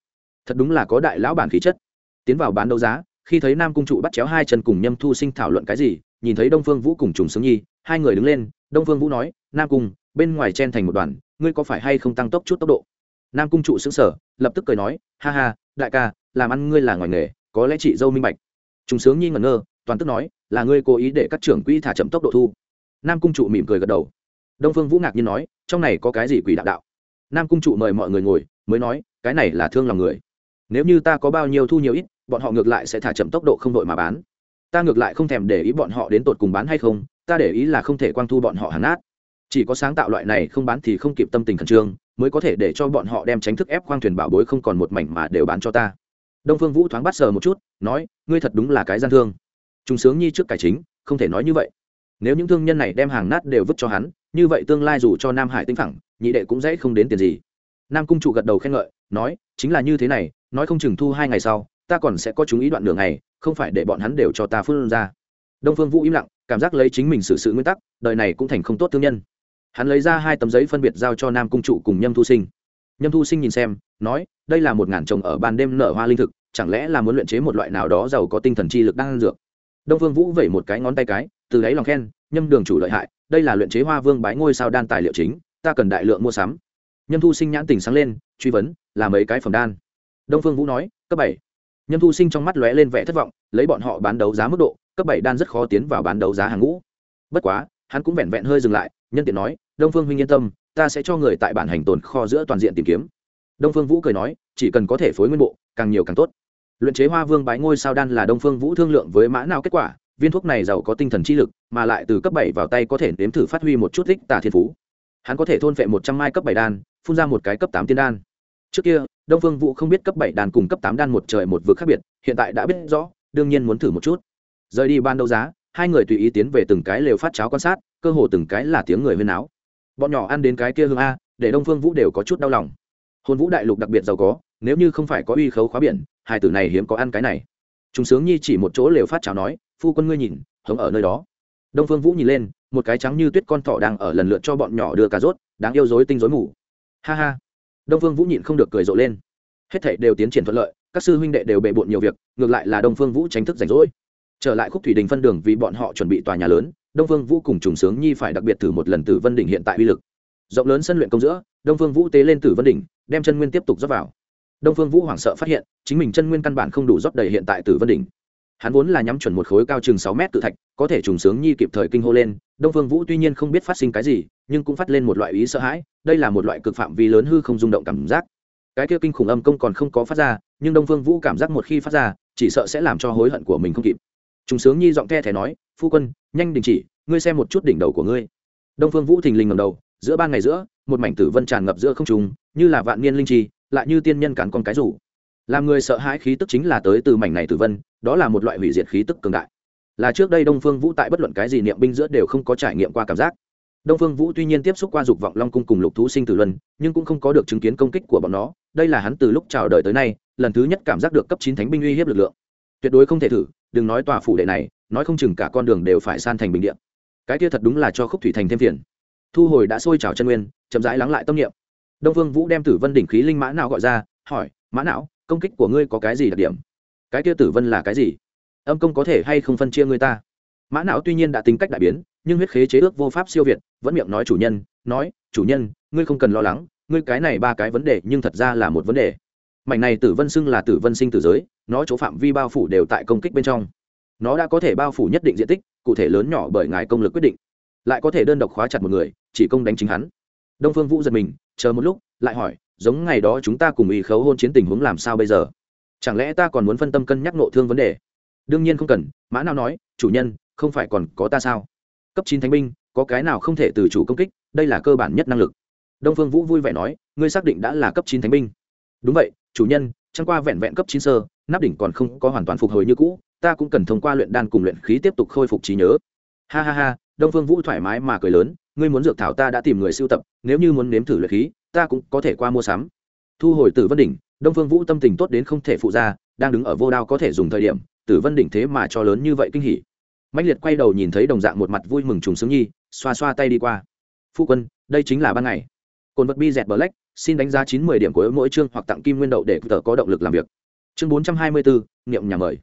Thật đúng là có đại lão bản khí chất. Tiến vào bán đấu giá, khi thấy nam cung trụ bắt chéo hai chân cùng nhâm thu sinh thảo luận cái gì, nhìn thấy đông phương vũ cùng trùng sướng nhi, hai người đứng lên, đông phương vũ nói, nam cung, bên ngoài chen thành một đoàn, ngươi có phải hay không tăng tốc chút tốc độ? Nam cung trụ xứng sở lập tức cười nói, ha ha, đại ca, làm ăn ngươi là ngoài nghề, có lẽ chị dâu minh bạch. Trùng sướng nhi ngẩn ngơ toàn tức nói, là ngươi cố ý để các trưởng quỹ thả chậm tốc độ thu. Nam cung trụ mỉm cười gật đầu. Đông phương vũ ngạc nhiên nói, trong này có cái gì quỷ đạo đạo? Nam cung trụ mời mọi người ngồi, mới nói, cái này là thương lòng người. Nếu như ta có bao nhiêu thu nhiều ít, bọn họ ngược lại sẽ thả chậm tốc độ không đội mà bán. Ta ngược lại không thèm để ý bọn họ đến tột cùng bán hay không, ta để ý là không thể quang thu bọn họ hàng nát. Chỉ có sáng tạo loại này không bán thì không kịp tâm tình khẩn trương, mới có thể để cho bọn họ đem tránh thức ép khoang thuyền bảo bối không còn một mảnh mà đều bán cho ta. Đông phương vũ thoáng bắt sờ một chút, nói, ngươi thật đúng là cái gian thương chúng sướng nhi trước cải chính, không thể nói như vậy. Nếu những thương nhân này đem hàng nát đều vứt cho hắn, như vậy tương lai dù cho nam hải tính phẳng, nhị đệ cũng dễ không đến tiền gì. Nam cung trụ gật đầu khen ngợi, nói, chính là như thế này, nói không chừng thu hai ngày sau, ta còn sẽ có chúng ý đoạn đường này không phải để bọn hắn đều cho ta phương ra. Đông phương vũ im lặng, cảm giác lấy chính mình xử sự nguyên tắc, đời này cũng thành không tốt thương nhân. Hắn lấy ra hai tấm giấy phân biệt giao cho nam cung trụ cùng nhâm thu sinh. Nhâm thu sinh nhìn xem, nói, đây là một ngàn trồng ở ban đêm nở hoa linh thực, chẳng lẽ là muốn luyện chế một loại nào đó giàu có tinh thần chi lực đang dược? Đông phương vũ vẩy một cái ngón tay cái, từ đấy lòng khen, nhâm đường chủ lợi hại, đây là luyện chế hoa vương bái ngôi sao đan tài liệu chính, ta cần đại lượng mua sắm. Nhâm thu sinh nhãn tình sáng lên, truy vấn, là mấy cái phẩm đan? Đông phương vũ nói, cấp bảy. Nhâm thu sinh trong mắt lóe lên vẻ thất vọng, lấy bọn họ bán đấu giá mức độ, cấp bảy đan rất khó tiến vào bán đấu giá hàng ngũ. Bất quá, hắn cũng vẹn vẹn hơi dừng lại, nhân tiện nói, đông phương huynh yên tâm, ta sẽ cho người tại bản hành tồn kho giữa toàn diện tìm kiếm. Đông phương vũ cười nói, chỉ cần có thể phối nguyên bộ, càng nhiều càng tốt luyện chế hoa vương bái ngôi sao đan là đông phương vũ thương lượng với mã nào kết quả, viên thuốc này giàu có tinh thần chi lực, mà lại từ cấp bảy vào tay có thể nếm thử phát huy một chút thích tả thiên phú. Hắn có thể thôn vệ một trăm mai cấp bảy đan, phun ra một cái cấp tám tiên đan. Trước kia, đông phương vũ không biết cấp bảy đan cùng cấp tám đan một trời một vực khác biệt, hiện tại đã biết rõ, đương nhiên muốn thử một chút. Rời đi ban đấu giá, hai người tùy ý tiến về từng cái lều phát cháo quan sát, cơ hồ từng cái là tiếng người huyên áo bọn nhỏ ăn đến cái kia hương a, để đông phương vũ đều có chút đau lòng. Hôn vũ đại lục đặc biệt giàu có, nếu như không phải có uy khấu khóa biển hai tử này hiếm có ăn cái này. Chúng sướng nhi chỉ một chỗ lều phát cháo nói, phu quân ngươi nhìn, hống ở nơi đó. Đông phương vũ nhìn lên, một cái trắng như tuyết con thỏ đang ở lần lượt cho bọn nhỏ đưa cà rốt, đáng yêu dối tinh dối mù. Ha ha. Đông phương vũ nhịn không được cười rộ lên. Hết thảy đều tiến triển thuận lợi, các sư huynh đệ đều bề bộn nhiều việc, ngược lại là đông phương vũ tránh thức rảnh rỗi. Trở lại khúc thủy đình phân đường vì bọn họ chuẩn bị tòa nhà lớn, đông phương vũ cùng trùng sướng nhi phải đặc biệt thử một lần tử vân đỉnh hiện tại uy lực. Rộng lớn sân luyện công giữa, đông phương vũ tế lên tử vân đỉnh, đem chân nguyên tiếp tục dốc vào đông phương vũ hoảng sợ phát hiện, chính mình chân nguyên căn bản không đủ rót đầy hiện tại tử vân đỉnh. Hắn vốn là nhắm chuẩn một khối cao chừng sáu mét tự thạch, có thể trùng sướng nhi kịp thời kinh hô lên, đông phương vũ tuy nhiên không biết phát sinh cái gì, nhưng cũng phát lên một loại ý sợ hãi, đây là một loại cực phạm vi lớn hư không rung động cảm giác. Cái kia kinh khủng âm công còn không có phát ra, nhưng đông phương vũ cảm giác một khi phát ra, chỉ sợ sẽ làm cho hối hận của mình không kịp. Trùng sướng nhi giọng the thẻ nói, phu quân, nhanh đình chỉ, ngươi xem một chút đỉnh đầu của ngươi. Đông phương vũ thình lình ngầm đầu, giữa ban ngày giữa, một mảnh tử vân tràn ngập giữa không trùng như là vạn niên linh trì lại như tiên nhân cản con cái rủ. Làm người sợ hãi khí tức chính là tới từ mảnh này tử vân, đó là một loại hủy diệt khí tức cường đại. Là trước đây đông phương vũ tại bất luận cái gì niệm binh giữa đều không có trải nghiệm qua cảm giác. Đông phương vũ tuy nhiên tiếp xúc qua dục vọng long cung cùng lục thú sinh tử luân, nhưng cũng không có được chứng kiến công kích của bọn nó. Đây là hắn từ lúc chào đời tới nay, lần thứ nhất cảm giác được cấp chín thánh binh uy hiếp lực lượng. Tuyệt đối không thể thử, đừng nói tòa phủ đệ này, nói không chừng cả con đường đều phải san thành bình điện cái kia thật đúng là cho khúc thủy thành thêm phiền. Thu hồi đã sôi trào chân nguyên, chậm rãi lắng lại tâm niệm đông Vương vũ đem tử vân đỉnh khí linh mã não gọi ra, hỏi, mã não, công kích của ngươi có cái gì đặc điểm? Cái kia tử vân là cái gì? Âm công có thể hay không phân chia người ta? Mã não tuy nhiên đã tính cách đại biến, nhưng huyết khế chế ước vô pháp siêu việt, vẫn miệng nói chủ nhân, nói, chủ nhân, ngươi không cần lo lắng, ngươi cái này ba cái vấn đề nhưng thật ra là một vấn đề. Mảnh này tử vân xưng là tử vân sinh tử giới, nó chỗ phạm vi bao phủ đều tại công kích bên trong. Nó đã có thể bao phủ nhất định diện tích, cụ thể lớn nhỏ bởi ngài công lực quyết định. Lại có thể đơn độc khóa chặt một người, chỉ công đánh chính hắn đông phương vũ giật mình, chờ một lúc, lại hỏi, giống ngày đó chúng ta cùng ý khấu hôn chiến tình huống làm sao bây giờ? Chẳng lẽ ta còn muốn phân tâm cân nhắc nộ thương vấn đề? Đương nhiên không cần, mã nào nói, chủ nhân, không phải còn có ta sao? Cấp chín thánh binh, có cái nào không thể từ chủ công kích, đây là cơ bản nhất năng lực. Đông phương vũ vui vẻ nói, ngươi xác định đã là cấp chín thánh binh. Đúng vậy, chủ nhân, chẳng qua vẹn vẹn cấp chín sơ, nắp đỉnh còn không có hoàn toàn phục hồi như cũ, ta cũng cần thông qua luyện đan cùng luyện khí tiếp tục khôi phục trí nhớ. Ha ha ha, đông phương vũ thoải mái mà cười lớn ngươi muốn dược thảo ta đã tìm người sưu tập, nếu như muốn nếm thử luyện khí, ta cũng có thể qua mua sắm. Thu hồi tử vân đỉnh, đông phương vũ tâm tình tốt đến không thể phụ ra, đang đứng ở vô đao có thể dùng thời điểm, tử vân đỉnh thế mà cho lớn như vậy kinh hỉ. Mạnh liệt quay đầu nhìn thấy đồng dạng một mặt vui mừng trùng sướng nhi, xoa xoa tay đi qua. Phu quân, đây chính là ban ngày. Cồn vật bi dẹt black, xin đánh giá chín mươi điểm của mỗi chương hoặc tặng kim nguyên đậu để tờ có động lực làm việc. Chương bốn trăm hai mươi bốn, niệm nhà mời.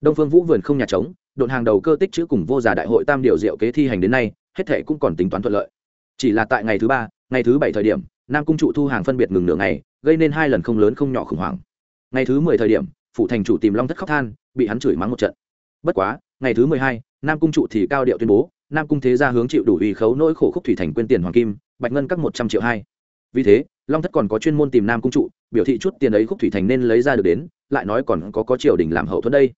Đông phương vũ vườn không nhà trống đồn hàng đầu cơ tích chữ cùng vô giả đại hội tam điều diệu kế thi hành đến nay hết thệ cũng còn tính toán thuận lợi. Chỉ là tại ngày thứ ba, ngày thứ bảy thời điểm, nam cung trụ thu hàng phân biệt ngừng nửa ngày, gây nên hai lần không lớn không nhỏ khủng hoảng. Ngày thứ mười thời điểm phụ thành chủ tìm long thất khóc than, bị hắn chửi mắng một trận. Bất quá, ngày thứ mười hai, nam cung trụ thì cao điệu tuyên bố, nam cung thế gia hướng chịu đủ uy khấu nỗi khổ khúc thủy thành quyên tiền hoàng kim, bạch ngân các một trăm triệu hai. Vì thế, long thất còn có chuyên môn tìm nam cung trụ, biểu thị chút tiền ấy khúc thủy thành nên lấy ra được đến, lại nói còn có có triều đình làm hậu thuẫn đây.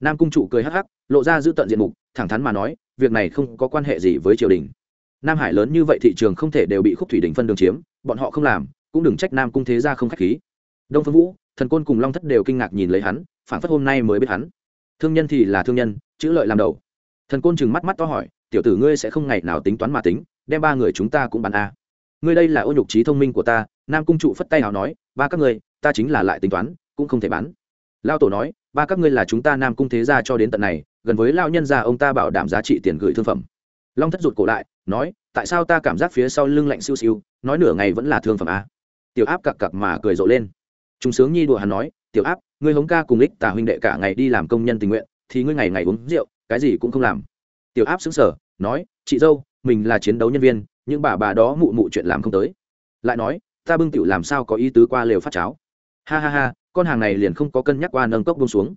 Nam cung trụ cười hắc hắc, lộ ra giữ tận diện mục, thẳng thắn mà nói việc này không có quan hệ gì với triều đình. Nam hải lớn như vậy thị trường không thể đều bị khúc thủy đình phân đường chiếm, bọn họ không làm, cũng đừng trách nam cung thế gia không khách khí. Đông phương vũ, thần côn cùng long thất đều kinh ngạc nhìn lấy hắn phản phất hôm nay mới biết hắn. Thương nhân thì là thương nhân, chữ lợi làm đầu. Thần côn chừng mắt mắt to hỏi, tiểu tử ngươi sẽ không ngày nào tính toán mà tính, đem ba người chúng ta cũng bán a? Ngươi đây là ô nhục trí thông minh của ta, nam cung trụ phất tay nào nói, ba các ngươi, ta chính là lại tính toán, cũng không thể bán lao tổ nói, ba các ngươi là chúng ta nam cung thế gia cho đến tận này gần với lao nhân già ông ta bảo đảm giá trị tiền gửi thương phẩm. Long thất rụt cổ lại, nói, tại sao ta cảm giác phía sau lưng lạnh siêu siêu, nói nửa ngày vẫn là thương phẩm a tiểu áp cặc cặc mà cười rộ lên. Chúng sướng nhi đùa hắn nói, tiểu áp, ngươi hống ca cùng ích tà huynh đệ cả ngày đi làm công nhân tình nguyện, thì ngươi ngày ngày uống rượu, cái gì cũng không làm. Tiểu áp xứng sở nói, chị dâu, mình là chiến đấu nhân viên nhưng bà bà đó mụ mụ chuyện làm không tới. Lại nói, ta bưng tiểu làm sao có ý tứ qua lều phát cháo. Ha ha ha, con hàng này liền không có cân nhắc qua nâng cốc bông xuống.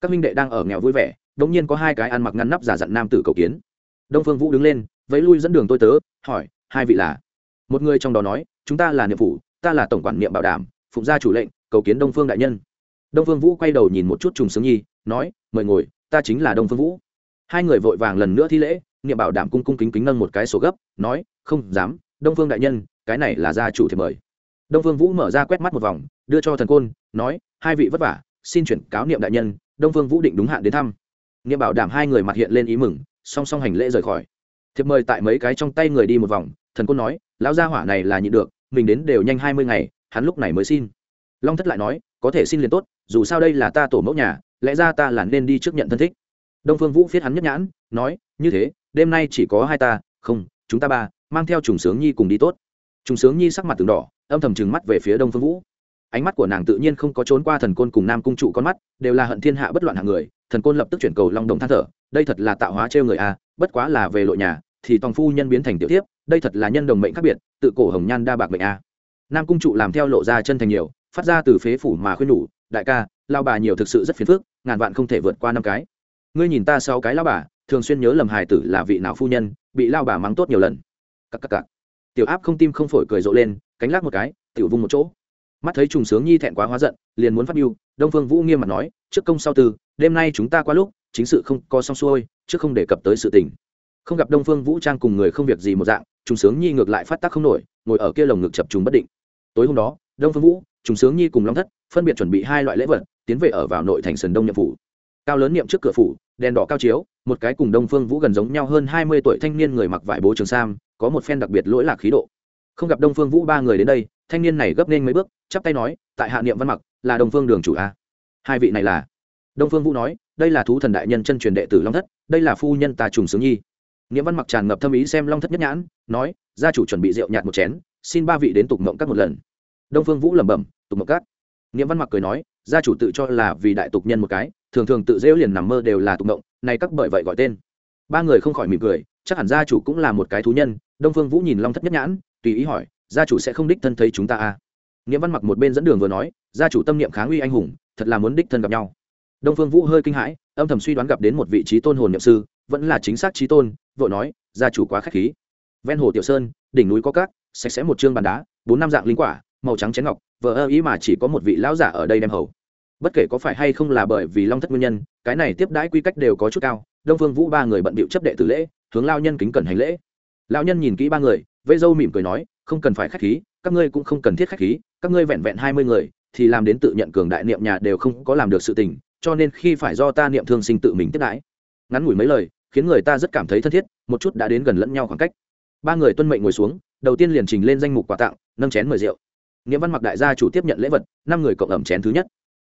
Các huynh đệ đang ở nghèo vui vẻ đống nhiên có hai cái ăn mặc ngăn nắp giả dặn nam tử cầu kiến. Đông phương vũ đứng lên, vẫy lui dẫn đường tôi tớ, hỏi, hai vị là? Một người trong đó nói, chúng ta là niệm phủ, ta là tổng quản niệm bảo đảm, phụng gia chủ lệnh, cầu kiến đông phương đại nhân. Đông phương vũ quay đầu nhìn một chút trùng sướng nhi, nói, mời ngồi, ta chính là đông phương vũ. Hai người vội vàng lần nữa thi lễ, niệm bảo đảm cung cung kính kính nâng một cái sổ gấp, nói, không dám, đông phương đại nhân, cái này là gia chủ thì mời. Đông phương vũ mở ra quét mắt một vòng, đưa cho thần côn, nói, hai vị vất vả, xin chuyển cáo niệm đại nhân, đông phương vũ định đúng hạn đến thăm nghĩa bảo đảm hai người mặt hiện lên ý mừng, song song hành lễ rời khỏi. Thiệp mời tại mấy cái trong tay người đi một vòng, thần côn nói, lão gia hỏa này là nhịn được, mình đến đều nhanh hai mươi ngày, hắn lúc này mới xin. Long thất lại nói, có thể xin liền tốt, dù sao đây là ta tổ mẫu nhà, lẽ ra ta là nên đi trước nhận thân thích. Đông phương vũ viết hắn nhất nhãn, nói, như thế, đêm nay chỉ có hai ta, không, chúng ta ba, mang theo trùng sướng nhi cùng đi tốt. Trùng sướng nhi sắc mặt từng đỏ, âm thầm trừng mắt về phía đông phương vũ ánh mắt của nàng tự nhiên không có trốn qua thần côn cùng nam cung trụ con mắt, đều là hận thiên hạ bất loạn hạng người, thần côn lập tức chuyển cầu long đồng than thở, đây thật là tạo hóa trêu người a bất quá là về lộ nhà, thì tòng phu nhân biến thành tiểu tiếp đây thật là nhân đồng mệnh khác biệt, tự cổ hồng nhan đa bạc mệnh a nam cung trụ làm theo lộ ra chân thành nhiều, phát ra từ phế phủ mà khuyên nhủ, đại ca, lao bà nhiều thực sự rất phiền phức, ngàn vạn không thể vượt qua năm cái. Ngươi nhìn ta sau cái lao bà, thường xuyên nhớ lầm hài tử là vị nào phu nhân, bị lao bà mắng tốt nhiều lần. Cắc cắc cắc. tiểu áp không tim không phổi cười rộ lên, cánh lắc một cái, tiểu vung một chỗ mắt thấy trùng sướng nhi thẹn quá hóa giận, liền muốn phát biêu đông phương vũ nghiêm mặt nói, trước công sau tư, đêm nay chúng ta qua lúc, chính sự không có xong xuôi, trước không đề cập tới sự tình. Không gặp đông phương vũ trang cùng người không việc gì một dạng, trùng sướng nhi ngược lại phát tác không nổi, ngồi ở kia lồng ngực chập trùng bất định. Tối hôm đó, đông phương vũ, trùng sướng nhi cùng long thất, phân biệt chuẩn bị hai loại lễ vật, tiến về ở vào nội thành sườn đông nhậm phủ. Cao lớn niệm trước cửa phủ, đèn đỏ cao chiếu, một cái cùng đông phương vũ gần giống nhau hơn hai mươi tuổi thanh niên người mặc vải bố trường sam, có một phen đặc biệt lỗi lạc khí độ. Không gặp đông phương vũ ba người đến đây, thanh niên này gấp nên mấy bước chắp tay nói, tại hạ niệm văn mặc, là đồng phương đường chủ a. Hai vị này là? Đông phương vũ nói, đây là thú thần đại nhân chân truyền đệ tử long thất, đây là phu nhân ta trùng sướng nhi. Niệm văn mặc tràn ngập thâm ý xem long thất nhất nhãn, nói, gia chủ chuẩn bị rượu nhạt một chén, xin ba vị đến tục mộng các một lần. Đông phương vũ lẩm bẩm, tục mộng các. Niệm văn mặc cười nói, gia chủ tự cho là vì đại tục nhân một cái, thường thường tự rêu liền nằm mơ đều là tục mộng này các bởi vậy gọi tên. Ba người không khỏi mỉm cười, chắc hẳn gia chủ cũng là một cái thú nhân. Đông phương vũ nhìn long thất nhất nhãn, tùy ý hỏi, gia chủ sẽ không đích thân thấy chúng ta à nghĩa văn mặc một bên dẫn đường vừa nói, gia chủ tâm niệm kháng uy anh hùng, thật là muốn đích thân gặp nhau. Đông phương vũ hơi kinh hãi, âm thầm suy đoán gặp đến một vị trí tôn hồn nhậm sư, vẫn là chính xác trí tôn, vội nói, gia chủ quá k h á c h khí. Ven hồ tiểu sơn, đỉnh núi có cát, sạch sẽ một chương bàn đá, bốn năm dạng linh quả, màu trắng chén ngọc vợ ơ ý mà chỉ có một vị lão giả ở đây đem hầu. Bất kể có phải hay không là bởi vì long thất nguyên nhân, cái này tiếp đãi quy cách đều có chút cao, đông phương vũ ba người bận bịu chấp đệ tử lễ, hướng lao nhân kính cẩn hành lễ. Lão nhân nhìn kỹ ba người, vây dâu mỉm cười nói, không cần phải k h á c h khí các ngươi cũng không cần thiết khách khí, các ngươi vẹn vẹn hai mươi người, thì làm đến tự nhận cường đại niệm nhà đều không có làm được sự tình, cho nên khi phải do ta niệm thương sinh tự mình tiếp đãi. Ngắn ngủi mấy lời, khiến người ta rất cảm thấy thân thiết, một chút đã đến gần lẫn nhau khoảng cách. Ba người tuân mệnh ngồi xuống, đầu tiên liền trình lên danh mục quà tặng, nâng chén mời rượu. Nghĩa văn mặc đại gia chủ tiếp nhận lễ vật, năm người cộng ẩm chén thứ nhất.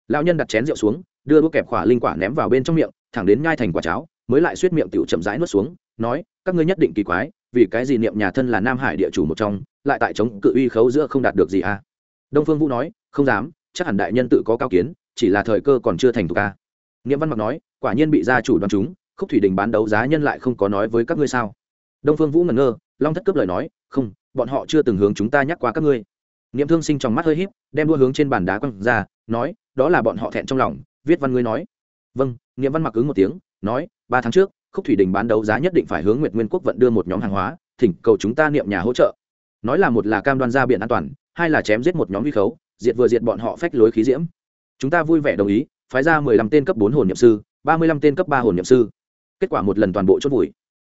Lão nhân đặt chén rượu xuống, đưa đũa kẹp khỏa linh quả ném vào bên trong miệng, thẳng đến nhai thành quả cháo, mới lại suýt miệng tiểu chậm rãi nuốt xuống, nói, các ngươi nhất định kỳ quái, vì cái gì niệm nhà thân là nam hải địa chủ một trong lại tại chống cự uy khấu giữa không đạt được gì à? Đông phương vũ nói, không dám, chắc hẳn đại nhân tự có cao kiến, chỉ là thời cơ còn chưa thành thục à? a nghĩa văn mặc nói, quả nhiên bị gia chủ đoán chúng, khúc thủy đình bán đấu giá nhân lại không có nói với các ngươi sao? Đông phương vũ ngẩn ngơ, long thất cướp lời nói, không, bọn họ chưa từng hướng chúng ta nhắc qua các ngươi. Nghĩa thương sinh trong mắt hơi híp, đem đua hướng trên bàn đá quăng ra, nói, đó là bọn họ thẹn trong lòng, viết văn ngươi nói. Vâng nghĩa văn mặc ứng một tiếng, nói, ba tháng trước, khúc thủy đình bán đấu giá nhất định phải hướng nguyệt nguyên quốc vận đưa một nhóm hàng hóa, thỉnh cầu chúng ta niệm nhà hỗ trợ nói là một là cam đoan ra biển an toàn, hai là chém giết một nhóm vi khấu, diệt vừa diệt bọn họ phách lối khí diễm. Chúng ta vui vẻ đồng ý, phái ra mười lăm tên cấp bốn hồn nhậm sư, ba mươi lăm tên cấp ba hồn nhậm sư. Kết quả một lần toàn bộ chốt vùi.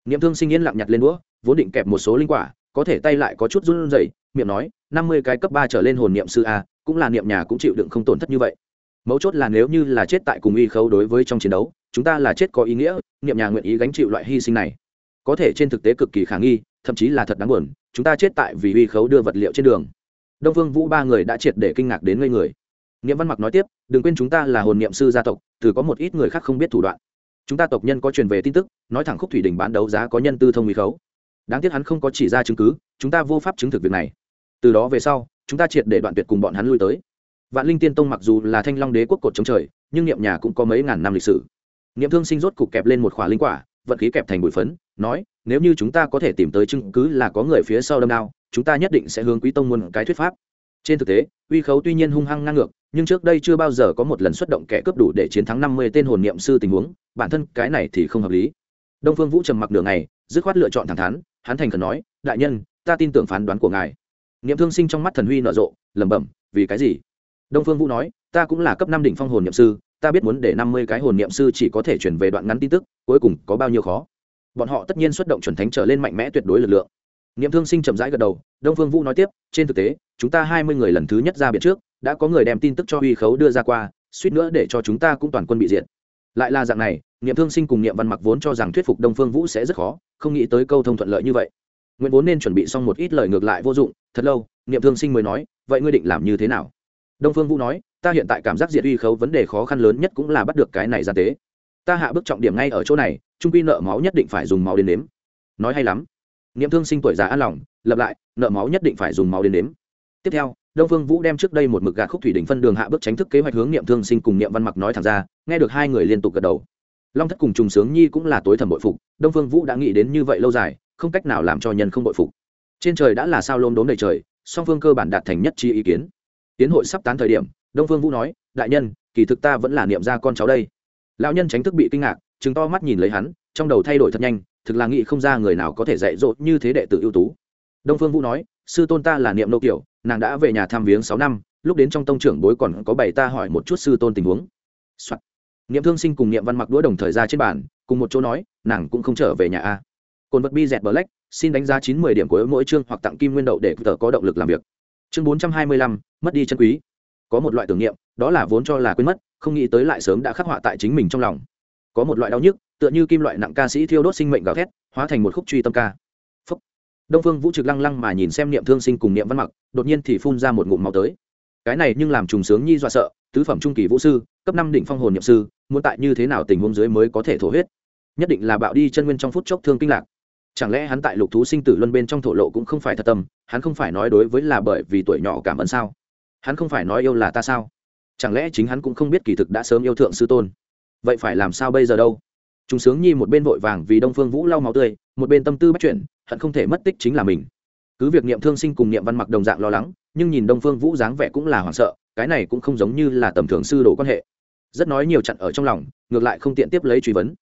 Niệm thương sinh yên lặng nhặt lên đũa, vốn định kẹp một số linh quả, có thể tay lại có chút run rẩy, miệng nói, năm mươi cái cấp ba trở lên hồn niệm sư a, cũng là niệm nhà cũng chịu đựng không tổn thất như vậy. Mấu chốt là nếu như là chết tại cùng y khấu đối với trong chiến đấu, chúng ta là chết có ý nghĩa, niệm nhà nguyện ý gánh chịu loại hy sinh này. Có thể trên thực tế cực kỳ khả nghi thậm chí là thật đáng buồn, chúng ta chết tại vì uy khấu đưa vật liệu trên đường. Đông vương vũ ba người đã triệt để kinh ngạc đến ngây người. Nghĩa văn mặc nói tiếp, đừng quên chúng ta là hồn niệm sư gia tộc, từ có một ít người khác không biết thủ đoạn. Chúng ta tộc nhân có truyền về tin tức, nói thẳng khúc thủy đình bán đấu giá có nhân tư thông uy khấu. Đáng tiếc hắn không có chỉ ra chứng cứ, chúng ta vô pháp chứng thực việc này. Từ đó về sau, chúng ta triệt để đoạn tuyệt cùng bọn hắn lui tới. Vạn linh tiên tông mặc dù là thanh long đế quốc cột chống trời, nhưng niệm nhà cũng có mấy ngàn năm lịch sử. Niệm thương sinh rốt cục kẹp lên một khỏa linh quả vận khí kẹp thành bụi phấn, nói, nếu như chúng ta có thể tìm tới chứng cứ là có người phía sau đâm đao, chúng ta nhất định sẽ hướng quý tông muôn cái thuyết pháp. Trên thực tế, uy khấu tuy nhiên hung hăng ngang ngược, nhưng trước đây chưa bao giờ có một lần xuất động kẻ cướp đủ để chiến thắng năm mươi tên hồn niệm sư tình huống, bản thân cái này thì không hợp lý. Đông phương vũ trầm mặc đường này dứt khoát lựa chọn thẳng thắn, hắn thành khẩn nói, đại nhân, ta tin tưởng phán đoán của ngài. Niệm thương sinh trong mắt thần huy nở rộ, lẩm bẩm, vì cái gì? Đông phương vũ nói, ta cũng là cấp năm đỉnh phong hồn niệm sư ta biết muốn để năm mươi cái hồn niệm sư chỉ có thể chuyển về đoạn ngắn tin tức, cuối cùng có bao nhiêu khó. Bọn họ tất nhiên xuất động chuẩn thánh trở lên mạnh mẽ tuyệt đối lực lượng. Niệm thương sinh chậm rãi gật đầu, đông phương vũ nói tiếp, trên thực tế, chúng ta hai mươi người lần thứ nhất ra biệt trước, đã có người đem tin tức cho uy khấu đưa ra qua, suýt nữa để cho chúng ta cũng toàn quân bị diệt. Lại là dạng này, niệm thương sinh cùng niệm văn mặc vốn cho rằng thuyết phục đông phương vũ sẽ rất khó, không nghĩ tới câu thông thuận lợi như vậy. Nguyện vốn nên chuẩn bị xong một ít lời ngược lại vô dụng, thật lâu, niệm thương sinh mới nói, vậy ngươi định làm như thế nào? Đông phương vũ nói ta hiện tại cảm giác diệt uy khấu vấn đề khó khăn lớn nhất cũng là bắt được cái này ra tế. Ta hạ bước trọng điểm ngay ở chỗ này, trung quy nợ máu nhất định phải dùng máu đến nếm. Nói hay lắm. Niệm thương sinh tuổi già an lòng, lập lại, nợ máu nhất định phải dùng máu đến nếm. Tiếp theo, đông phương vũ đem trước đây một mực gạt khúc thủy đỉnh phân đường hạ bước tránh thức kế hoạch hướng niệm thương sinh cùng niệm văn mặc nói thẳng ra, nghe được hai người liên tục gật đầu. Long thất cùng trùng sướng nhi cũng là tối thẩm bội phục, đông phương vũ đã nghĩ đến như vậy lâu dài, không cách nào làm cho nhân không bội phục. Trên trời đã là sao lôm đốm đầy trời, song phương cơ bản đạt thành nhất trí ý kiến. Tiến hội sắp tán thời điểm đông phương vũ nói, đại nhân, kỳ thực ta vẫn là niệm ra con cháu đây. Lão nhân tránh thức bị kinh ngạc chứng to mắt nhìn lấy hắn, trong đầu thay đổi thật nhanh, thực là nghĩ không ra người nào có thể dạy dỗ như thế đệ tử ưu tú. Đông phương vũ nói, sư tôn ta là niệm nô kiểu, nàng đã về nhà thăm viếng sáu năm, lúc đến trong tông trưởng bối còn có bảy ta hỏi một chút sư tôn tình huống、Soạn. niệm thương sinh cùng niệm văn mặc đũa đồng thời ra trên bàn, cùng một chỗ nói, nàng cũng không trở về nhà à. a cồn vật bi dẹt black xin đánh giá chín mươi điểm của mỗi chương hoặc tặng kim nguyên đậu để tờ có động lực làm việc. Chương bốn trăm hai mươi lăm, mất đi chân quý có một loại tưởng niệm, đó là vốn cho là quên mất, không nghĩ tới lại sớm đã khắc họa tại chính mình trong lòng. Có một loại đau nhức, tựa như kim loại nặng ca sĩ thiêu đốt sinh mệnh gào thét, hóa thành một khúc truy tâm ca. Phúc. đông phương vũ trực lăng lăng mà nhìn xem niệm thương sinh cùng niệm văn mặc, đột nhiên thì phun ra một ngụm máu tới. Cái này nhưng làm trùng sướng nhi dọa sợ, tứ phẩm trung kỳ vũ sư, cấp năm đỉnh phong hồn niệm sư, muốn tại như thế nào tình huống dưới mới có thể thổ huyết? Nhất định là bạo đi chân nguyên trong phút chốc thương kinh lạc. Chẳng lẽ hắn tại lục thú sinh tử luân bên trong thổ lộ cũng không phải thật tâm, hắn không phải nói đối với là bởi vì tuổi nhỏ cảm ơn sao? Hắn không phải nói yêu là ta sao? Chẳng lẽ chính hắn cũng không biết kỳ thực đã sớm yêu thượng sư tôn? Vậy phải làm sao bây giờ đâu? Chúng sướng nhi một bên vội vàng vì đông phương vũ lau máu tươi, một bên tâm tư bắt chuyển hận không thể mất tích chính là mình. Cứ việc niệm thương sinh cùng niệm văn mặc đồng dạng lo lắng, nhưng nhìn đông phương vũ dáng vẻ cũng là hoảng sợ, cái này cũng không giống như là tầm thường sư đồ quan hệ. Rất nói nhiều chặn ở trong lòng, ngược lại không tiện tiếp lấy truy vấn.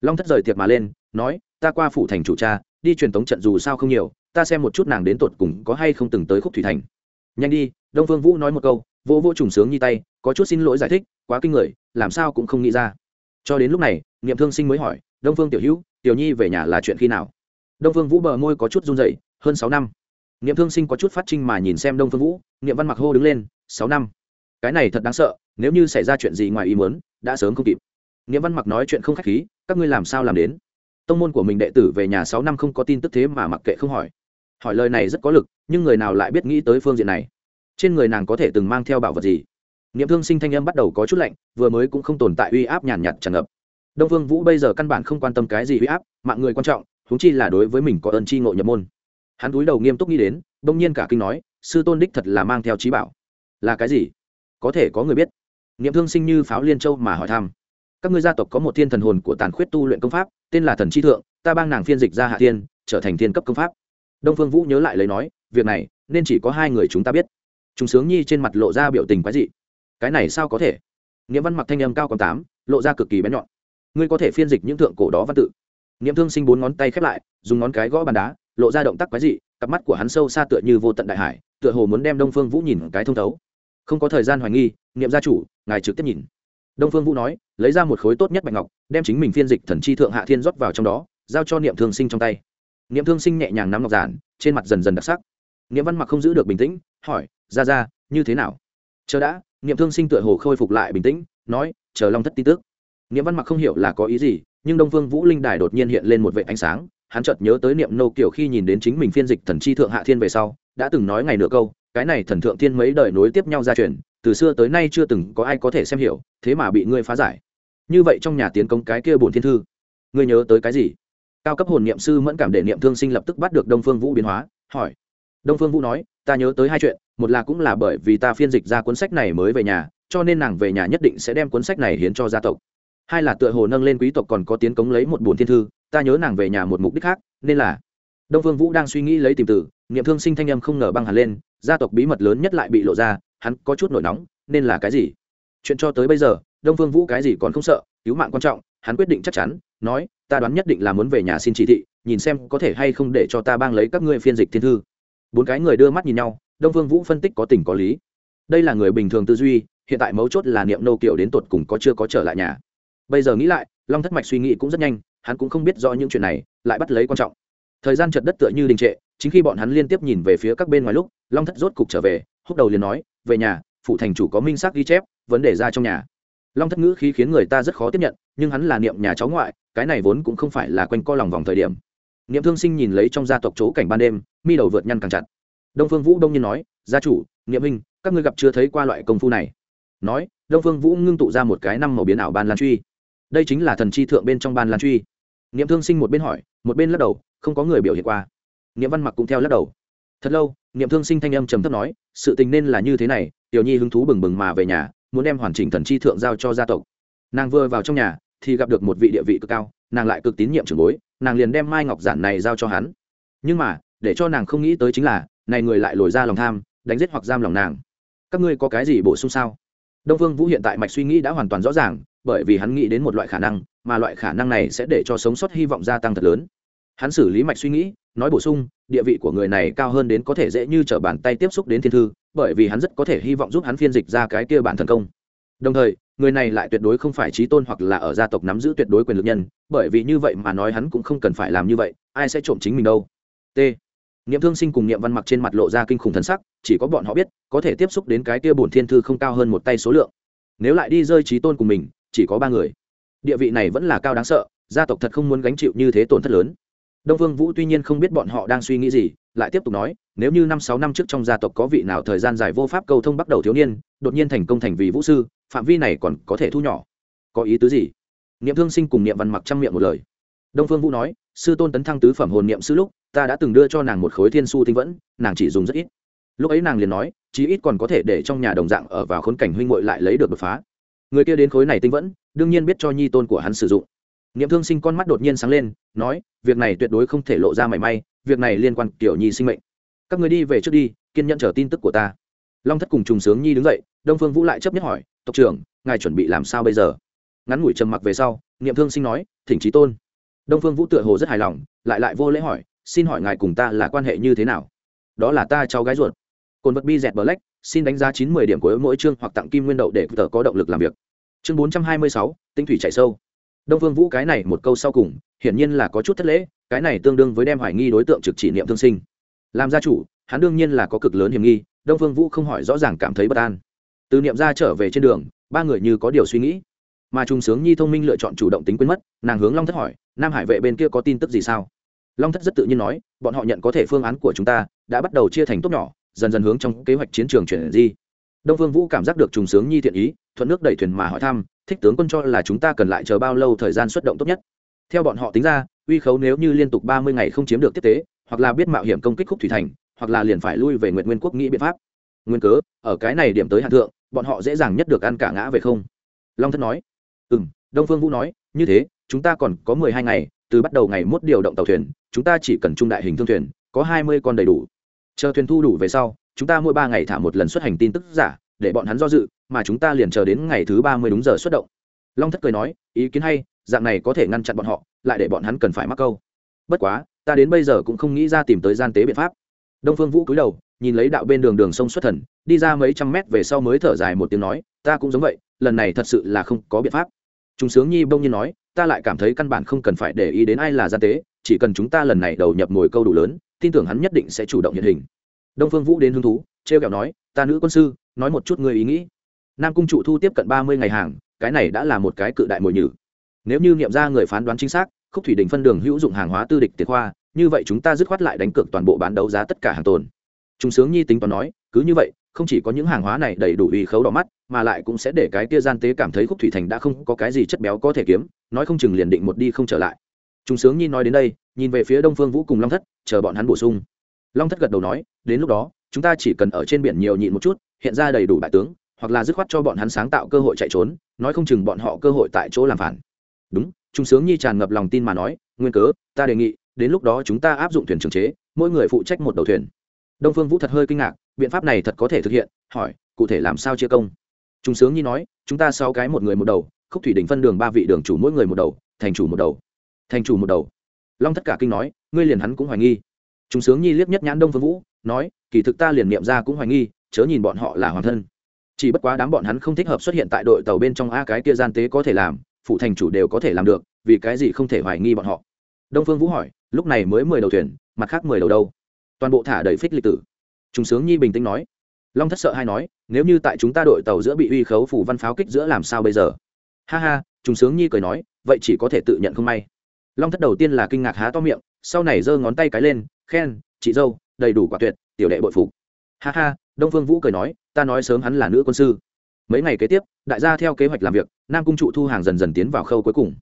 Long thất rời tiệc mà lên, nói, ta qua phủ thành chủ cha, đi truyền tống trận dù sao không nhiều, ta xem một chút nàng đến tột cùng có hay không từng tới khúc thủy thành nhanh đi, đông phương vũ nói một câu vô vô trùng sướng như tay, có chút xin lỗi giải thích, quá kinh người, làm sao cũng không nghĩ ra. Cho đến lúc này, niệm thương sinh mới hỏi, đông phương tiểu hữu, tiểu nhi về nhà là chuyện khi nào? Đông phương vũ bờ môi có chút run dậy hơn sáu năm. Niệm thương sinh có chút phát trinh mà nhìn xem đông phương vũ, niệm văn mặc hô đứng lên, sáu năm. Cái này thật đáng sợ, nếu như xảy ra chuyện gì ngoài ý muốn, đã sớm không kịp. Niệm văn mặc nói chuyện không khách khí, các ngươi làm sao làm đến? Tông môn của mình đệ tử về nhà sáu năm không có tin tức thế mà mặc kệ không hỏi hỏi lời này rất có lực, nhưng người nào lại biết nghĩ tới phương diện này? Trên người nàng có thể từng mang theo bảo vật gì? Niệm thương sinh thanh âm bắt đầu có chút lạnh, vừa mới cũng không tồn tại uy áp nhàn nhạt tràn ngập. Đông vương vũ bây giờ căn bản không quan tâm cái gì uy áp, mạng người quan trọng, huống chi là đối với mình có ơn chi ngộ nhập môn. Hắn cúi đầu nghiêm túc nghĩ đến, bỗng nhiên cả kinh nói, sư tôn đích thật là mang theo trí bảo. Là cái gì? Có thể có người biết. Niệm thương sinh như pháo liên châu mà hỏi thăm. Các ngươi gia tộc có một thiên thần hồn của tàn khuyết tu luyện công pháp, tên là thần chi thượng, ta bang nàng phiên dịch ra hạ thiên, trở thành thiên cấp công pháp đông phương vũ nhớ lại lấy nói, việc này, nên chỉ có hai người chúng ta biết. Chúng sướng nhi trên mặt lộ ra biểu tình quái dị. Cái này sao có thể? Nghĩa văn mặc thanh âm cao còn tám, lộ ra cực kỳ bén nhọn. Ngươi có thể phiên dịch những thượng cổ đó văn tự. Niệm thương sinh bốn ngón tay khép lại, dùng ngón cái gõ bàn đá, lộ ra động tác quái dị, cặp mắt của hắn sâu xa tựa như vô tận đại hải, tựa hồ muốn đem đông phương vũ nhìn cái thông thấu. Không có thời gian hoài nghi, niệm gia chủ, ngài trực tiếp nhìn. Đông phương vũ nói, lấy ra một khối tốt nhất bạch ngọc, đem chính mình phiên dịch thần chi thượng hạ thiên rót vào trong đó, giao cho niệm thương sinh trong tay niệm thương sinh nhẹ nhàng nắm ngọc giản, trên mặt dần dần đặc sắc. Niệm văn mặc không giữ được bình tĩnh, hỏi, ra ra, như thế nào? Chờ đã. Niệm thương sinh tựa hồ khôi phục lại bình tĩnh, nói, chờ long thất tin tức. Niệm văn mặc không hiểu là có ý gì, nhưng đông phương vũ linh đài đột nhiên hiện lên một vệ ánh sáng, hắn chợt nhớ tới niệm nô kiểu khi nhìn đến chính mình phiên dịch thần chi thượng hạ thiên về sau, đã từng nói ngày nửa câu, cái này thần thượng thiên mấy đời nối tiếp nhau ra truyền, từ xưa tới nay chưa từng có ai có thể xem hiểu, thế mà bị ngươi phá giải. Như vậy trong nhà tiến công cái kia bổn thiên thư, ngươi nhớ tới cái gì? Cao cấp hồn niệm sư mẫn cảm để niệm thương sinh lập tức bắt được đông phương vũ biến hóa, hỏi. Đông phương vũ nói, ta nhớ tới hai chuyện, một là cũng là bởi vì ta phiên dịch ra cuốn sách này mới về nhà, cho nên nàng về nhà nhất định sẽ đem cuốn sách này hiến cho gia tộc. Hai là tựa hồ nâng lên quý tộc còn có tiến cống lấy một bùn thiên thư, ta nhớ nàng về nhà một mục đích khác, nên là đông phương vũ đang suy nghĩ lấy tìm từ, niệm thương sinh thanh âm không ngờ băng hẳn lên, gia tộc bí mật lớn nhất lại bị lộ ra, hắn có chút nổi nóng, nên là cái gì? Chuyện cho tới bây giờ, đông phương vũ cái gì còn không sợ, cứu mạng quan trọng, hắn quyết định chắc chắn nói, ta đoán nhất định là muốn về nhà xin chỉ thị, nhìn xem có thể hay không để cho ta bang lấy các ngươi phiên dịch thiên thư. Bốn cái người đưa mắt nhìn nhau, đông Vương vũ phân tích có tình có lý. Đây là người bình thường tư duy, hiện tại mấu chốt là niệm nô kiểu đến tột cùng có chưa có trở lại nhà. Bây giờ nghĩ lại, long thất mạch suy nghĩ cũng rất nhanh, hắn cũng không biết rõ những chuyện này, lại bắt lấy quan trọng. Thời gian chật đất tựa như đình trệ, chính khi bọn hắn liên tiếp nhìn về phía các bên ngoài lúc, long thất rốt cục trở về, húc đầu liền nói, về nhà phụ thành chủ có minh xác ghi chép, vấn đề ra trong nhà long thất ngữ khí khiến người ta rất khó tiếp nhận, nhưng hắn là niệm nhà cháu ngoại, cái này vốn cũng không phải là quanh co lòng vòng thời điểm. Niệm thương sinh nhìn lấy trong gia tộc chỗ cảnh ban đêm, mi đầu vượt nhăn càng chặt. Đông phương vũ đông nhiên nói, gia chủ, niệm minh các ngươi gặp chưa thấy qua loại công phu này? Nói, đông phương vũ ngưng tụ ra một cái năm màu biến ảo ban lan truy. Đây chính là thần chi thượng bên trong ban lan truy. Niệm thương sinh một bên hỏi, một bên lắc đầu, không có người biểu hiện qua. Niệm văn mặc cũng theo lắc đầu. Thật lâu, niệm thương sinh thanh âm trầm thấp nói, sự tình nên là như thế này, tiểu nhi hứng thú bừng bừng mà về nhà muốn đem hoàn chỉnh thần chi thượng giao cho gia tộc. Nàng vừa vào trong nhà, thì gặp được một vị địa vị cực cao, nàng lại cực tín nhiệm trưởng bối, nàng liền đem mai ngọc giản này giao cho hắn. Nhưng mà, để cho nàng không nghĩ tới chính là, này người lại lồi ra lòng tham, đánh giết hoặc giam lòng nàng. Các ngươi có cái gì bổ sung sao? Đông phương vũ hiện tại mạch suy nghĩ đã hoàn toàn rõ ràng, bởi vì hắn nghĩ đến một loại khả năng, mà loại khả năng này sẽ để cho sống sót hy vọng gia tăng thật lớn hắn xử lý mạch suy nghĩ, nói bổ sung, địa vị của người này cao hơn đến có thể dễ như t r ở bàn tay tiếp xúc đến thiên thư, bởi vì hắn rất có thể hy vọng giúp hắn phiên dịch ra cái kia bản thần công. Đồng thời, người này lại tuyệt đối không phải trí tôn hoặc là ở gia tộc nắm giữ tuyệt đối quyền lực nhân, bởi vì như vậy mà nói hắn cũng không cần phải làm như vậy, ai sẽ trộm chính mình đâu. T. Niệm thương sinh cùng niệm văn mặc trên mặt lộ ra kinh khủng thần sắc, chỉ có bọn họ biết, có thể tiếp xúc đến cái kia bổn thiên thư không cao hơn một tay số lượng. Nếu lại đi rơi trí tôn cùng mình, chỉ có ba người. Địa vị này vẫn là cao đáng sợ, gia tộc thật không muốn gánh chịu như thế tổn thất lớn đông vương vũ tuy nhiên không biết bọn họ đang suy nghĩ gì, lại tiếp tục nói, nếu như năm sáu năm trước trong gia tộc có vị nào thời gian dài vô pháp cầu thông bắt đầu thiếu niên, đột nhiên thành công thành vị vũ sư, phạm vi này còn có thể thu nhỏ. Có ý tứ gì? Niệm thương sinh cùng niệm văn mặc trăm miệng một lời. Đông phương vũ nói, sư tôn tấn thăng tứ phẩm hồn niệm sư lúc, ta đã từng đưa cho nàng một khối thiên su tinh vẫn, nàng chỉ dùng rất ít. Lúc ấy nàng liền nói, chí ít còn có thể để trong nhà đồng dạng ở vào khốn cảnh huynh muội lại lấy được đột phá. Người kia đến khối này tinh vẫn, đương nhiên biết cho nhi tôn của hắn sử dụng niệm thương sinh con mắt đột nhiên sáng lên, nói, việc này tuyệt đối không thể lộ ra mảy may, việc này liên quan Tiểu nhi sinh mệnh. Các người đi về trước đi, kiên nhẫn chờ tin tức của ta. Long thất cùng trùng sướng nhi đứng dậy, đông phương vũ lại chấp nhất hỏi, tộc trưởng, ngài chuẩn bị làm sao bây giờ? Ngắn ngủi trầm mặc về sau, niệm thương sinh nói, thỉnh trí tôn. Đông phương vũ tựa hồ rất hài lòng, lại lại vô lễ hỏi, xin hỏi ngài cùng ta là quan hệ như thế nào? Đó là ta, cháu gái ruột. Cồn vật bi dẹt bờ lách xin đánh giá chín mươi điểm của mỗi chương hoặc tặng kim nguyên đậu để tờ có động lực làm việc. Chương bốn trăm hai mươi sáu, tinh thủy chạy sâu đông phương vũ cái này một câu sau cùng, hiển nhiên là có chút thất lễ, cái này tương đương với đem hoài nghi đối tượng trực chỉ niệm thương sinh. Làm gia chủ, hắn đương nhiên là có cực lớn hiểm nghi, đông phương vũ không hỏi rõ ràng cảm thấy bất an. Từ niệm ra trở về trên đường, ba người như có điều suy nghĩ. Mà trung sướng nhi thông minh lựa chọn chủ động tính quên mất, nàng hướng long thất hỏi, nam hải vệ bên kia có tin tức gì sao? Long thất rất tự nhiên nói, bọn họ nhận có thể phương án của chúng ta, đã bắt đầu chia thành tốt nhỏ, dần dần hướng trong kế hoạch chiến trường chuyển di. Đông phương vũ cảm giác được trùng sướng nhi thiện ý, thuận nước đẩy thuyền mà hỏi thăm thích tướng quân cho là chúng ta cần lại chờ bao lâu thời gian xuất động tốt nhất? Theo bọn họ tính ra, uy khấu nếu như liên tục ba mươi ngày không chiếm được tiếp tế, hoặc là biết mạo hiểm công kích khúc thủy thành, hoặc là liền phải lui về nguyện nguyên quốc nghĩ biện pháp. Nguyên cớ, ở cái này điểm tới hạn thượng, bọn họ dễ dàng nhất được ăn cả ngã về không? Long thất nói. Ừ m đông phương vũ nói, như thế, chúng ta còn có mười hai ngày, từ bắt đầu ngày mốt điều động tàu thuyền, chúng ta chỉ cần trung đại hình thương thuyền, có hai mươi con đầy đủ. Chờ thuyền thu đủ về sau, chúng ta mỗi ba ngày thả một lần xuất hành tin tức giả để bọn hắn do dự, mà chúng ta liền chờ đến ngày thứ ba mươi đúng giờ xuất động. Long thất cười nói, ý kiến hay, dạng này có thể ngăn chặn bọn họ, lại để bọn hắn cần phải mắc câu. Bất quá, ta đến bây giờ cũng không nghĩ ra tìm tới gian tế biện pháp. Đông phương vũ cúi đầu, nhìn lấy đạo bên đường đường sông xuất thần, đi ra mấy trăm mét về sau mới thở dài một tiếng nói, ta cũng giống vậy, lần này thật sự là không có biện pháp. Chúng sướng nhi bông nhiên nói, ta lại cảm thấy căn bản không cần phải để ý đến ai là gian tế, chỉ cần chúng ta lần này đầu nhập mồi câu đủ lớn, tin tưởng hắn nhất định sẽ chủ động hiện hình. Đông phương vũ đến hứng thú, trêu kẹo nói, ta nữ quân sư nói một chút người ý nghĩ. Nam cung trụ thu tiếp cận ba mươi ngày hàng, cái này đã là một cái cự đại mồi nhử. Nếu như nghiệm ra người phán đoán chính xác, khúc thủy đình phân đường hữu dụng hàng hóa tư địch tiệt khoa, như vậy chúng ta dứt khoát lại đánh cược toàn bộ bán đấu giá tất cả hàng tồn. Chúng sướng nhi tính toán nói, cứ như vậy, không chỉ có những hàng hóa này đầy đủ uy khấu đỏ mắt, mà lại cũng sẽ để cái kia gian tế cảm thấy khúc thủy thành đã không có cái gì chất béo có thể kiếm, nói không chừng liền định một đi không trở lại. Chúng sướng nhi nói đến đây, nhìn về phía đông phương vũ cùng long thất, chờ bọn hắn bổ sung. Long thất gật đầu nói, đến lúc đó, chúng ta chỉ cần ở trên biển nhiều nhịn một chút hiện ra đầy đủ bại tướng, hoặc là dứt khoát cho bọn hắn sáng tạo cơ hội chạy trốn, nói không chừng bọn họ cơ hội tại chỗ làm phản. Đúng, trung sướng nhi tràn ngập lòng tin mà nói, nguyên cớ, ta đề nghị, đến lúc đó chúng ta áp dụng thuyền trường chế, mỗi người phụ trách một đầu thuyền. Đông phương vũ thật hơi kinh ngạc, biện pháp này thật có thể thực hiện, hỏi, cụ thể làm sao chia công? Trung sướng nhi nói, chúng ta sáu cái một người một đầu, khúc thủy đình phân đường ba vị đường chủ mỗi người một đầu, thành chủ một đầu. Thành chủ một đầu. Long tất cả kinh nói, ngươi liền hắn cũng hoài nghi. Trung sướng nhi liếc nhất nhãn đông phương vũ, nói, kỳ thực ta liền niệm ra cũng hoài nghi chớ nhìn bọn họ là hoàng thân. Chỉ bất quá đám bọn hắn không thích hợp xuất hiện tại đội tàu bên trong a cái kia gian tế có thể làm, phụ thành chủ đều có thể làm được, vì cái gì không thể hoài nghi bọn họ? Đông phương vũ hỏi, lúc này mới mười đầu thuyền, mặt khác mười đầu đâu? Toàn bộ thả đầy phích lịch tử. Chúng sướng nhi bình tĩnh nói. Long thất sợ hay nói, nếu như tại chúng ta đội tàu giữa bị uy khấu phủ văn pháo kích giữa làm sao bây giờ? Ha ha chúng sướng nhi cười nói, vậy chỉ có thể tự nhận không may. Long thất đầu tiên là kinh ngạc há to miệng, sau này giơ ngón tay cái lên, khen, chị dâu, đầy đủ quả tuyệt, tiểu đệ bội phục. Ha ha đông phương vũ cười nói, ta nói sớm hắn là nữ quân sư. Mấy ngày kế tiếp, đại gia theo kế hoạch làm việc, nam cung trụ thu hàng dần dần tiến vào khâu cuối cùng.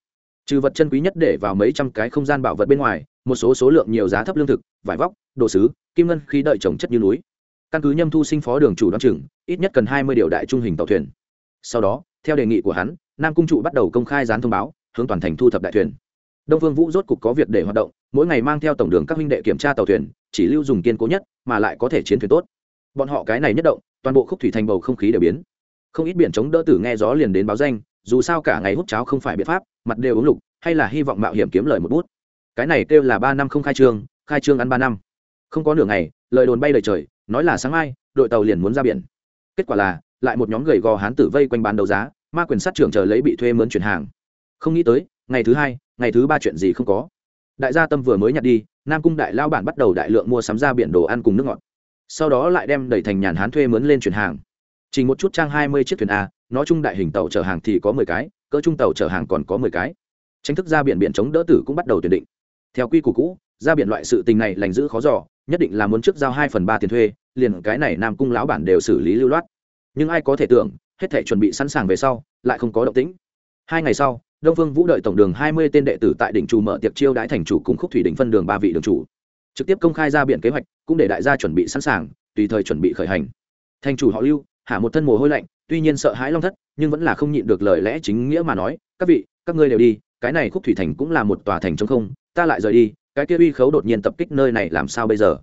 Trừ vật chân quý nhất để vào mấy trăm cái không gian bảo vật bên ngoài, một số số lượng nhiều giá thấp lương thực, vải vóc, đồ sứ, kim ngân khí đợi trồng chất như núi. Căn cứ nhâm thu sinh phó đường chủ đoan chừng, ít nhất cần hai mươi điều đại trung hình tàu thuyền. Sau đó, theo đề nghị của hắn, nam cung trụ bắt đầu công khai dán thông báo, hướng toàn thành thu thập đại thuyền. Đông vương vũ rốt cục có việc để hoạt động, mỗi ngày mang theo tổng đường các huynh đệ kiểm tra tàu thuyền, chỉ lưu dùng kiên cố nhất, mà lại có thể chiến thuyền tốt bọn họ cái này nhất động, toàn bộ khúc thủy thành bầu không khí đều biến. Không ít biển chống đỡ tử nghe gió liền đến báo danh, dù sao cả ngày hút cháo không phải biện pháp, mặt đều uống lục, hay là hy vọng mạo hiểm kiếm lời một bút. Cái này kêu là ba năm không khai trương khai trương ăn ba năm. Không có nửa ngày, lời đồn bay lời trời, nói là sáng mai, đội tàu liền muốn ra biển. Kết quả là, lại một nhóm gầy gò hán tử vây quanh bán đấu giá, ma quyền sát trưởng chờ lấy bị thuê mướn chuyển hàng. Không nghĩ tới, ngày thứ hai, ngày thứ ba chuyện gì không có. Đại gia tâm vừa mới nhặt đi, nam cung đại lao bản bắt đầu đại lượng mua sắm ra biển đồ ăn cùng nước ngọt sau đó lại đem đẩy thành nhàn hán thuê mướn lên chuyển hàng. Chỉ một chút trang hai mươi chiếc thuyền a, nó chung đại hình tàu chở hàng thì có mười cái, cỡ trung tàu chở hàng còn có mười cái. Tranh thức ra biển biển chống đỡ tử cũng bắt đầu tuyển định. Theo quy củ cũ, ra biển loại sự tình này lành giữ khó giỏ nhất định là muốn trước giao hai phần ba tiền thuê, liền cái này nam cung lão bản đều xử lý lưu loát. Nhưng ai có thể tưởng, hết thể chuẩn bị sẵn sàng về sau, lại không có động tĩnh. Hai ngày sau, đông phương vũ đợi tổng đường hai mươi tên đệ tử tại đỉnh chủ mở tiệc chiêu đãi thành chủ cùng khúc thủy đỉnh phân đường ba vị đường chủ trực tiếp công khai ra biển kế hoạch, cũng để đại gia chuẩn bị sẵn sàng, tùy thời chuẩn bị khởi hành. Thành chủ họ lưu hạ một thân mồ hôi lạnh, tuy nhiên sợ hãi long thất, nhưng vẫn là không nhịn được lời lẽ chính nghĩa mà nói, các vị, các ngươi đều đi, cái này khúc thủy thành cũng là một tòa thành trong không, ta lại rời đi, cái kia uy khấu đột nhiên tập kích nơi này làm sao bây giờ?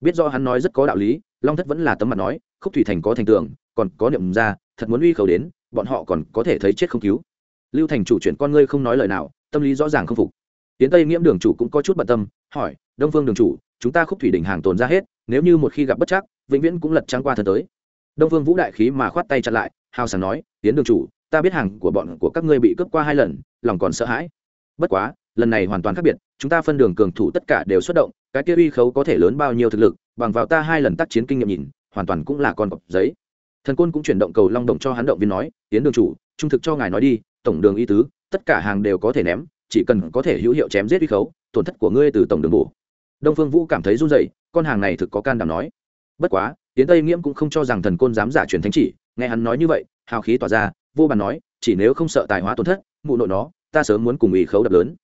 Biết do hắn nói rất có đạo lý, long thất vẫn là tấm mặt nói, khúc thủy thành có thành tường, còn có niệm ra, thật muốn uy khấu đến, bọn họ còn có thể thấy chết không cứu. Lưu thành chủ chuyển con ngươi không nói lời nào, tâm lý rõ ràng không phục tiến tây nghiễm đường chủ cũng có chút bận tâm, hỏi, đông phương đường chủ, chúng ta khúc thủy đỉnh hàng tồn ra hết, nếu như một khi gặp bất chắc, vĩnh viễn cũng lật trăng qua thân tới. Đông phương vũ đại khí mà khoát tay chặn lại, hào sảng nói, tiến đường chủ, ta biết hàng của bọn của các ngươi bị cướp qua hai lần, lòng còn sợ hãi. Bất quá, lần này hoàn toàn khác biệt, chúng ta phân đường cường thủ tất cả đều xuất động, cái kia uy khấu có thể lớn bao nhiêu thực lực, bằng vào ta hai lần tác chiến kinh nghiệm nhìn, hoàn toàn cũng là con cọp giấy. Thần côn cũng chuyển động cầu long động cho hắn động viên nói, tiến đường chủ, trung thực cho ngài nói đi, tổng đường y tứ, tất cả hàng đều có thể ném chỉ cần có thể hữu hiệu chém giết uy khấu, tổn thất của ngươi từ tổng đường bổ. Đông phương vũ cảm thấy run rẩy, con hàng này thực có can đảm nói. Bất quá tiến tây nghiễm cũng không cho rằng thần côn dám giả truyền thánh chỉ, nghe hắn nói như vậy, hào khí tỏa ra, vô bàn nói, chỉ nếu không sợ tài hóa tổn thất, mụ nội nó, ta sớm muốn cùng ý khấu đập lớn.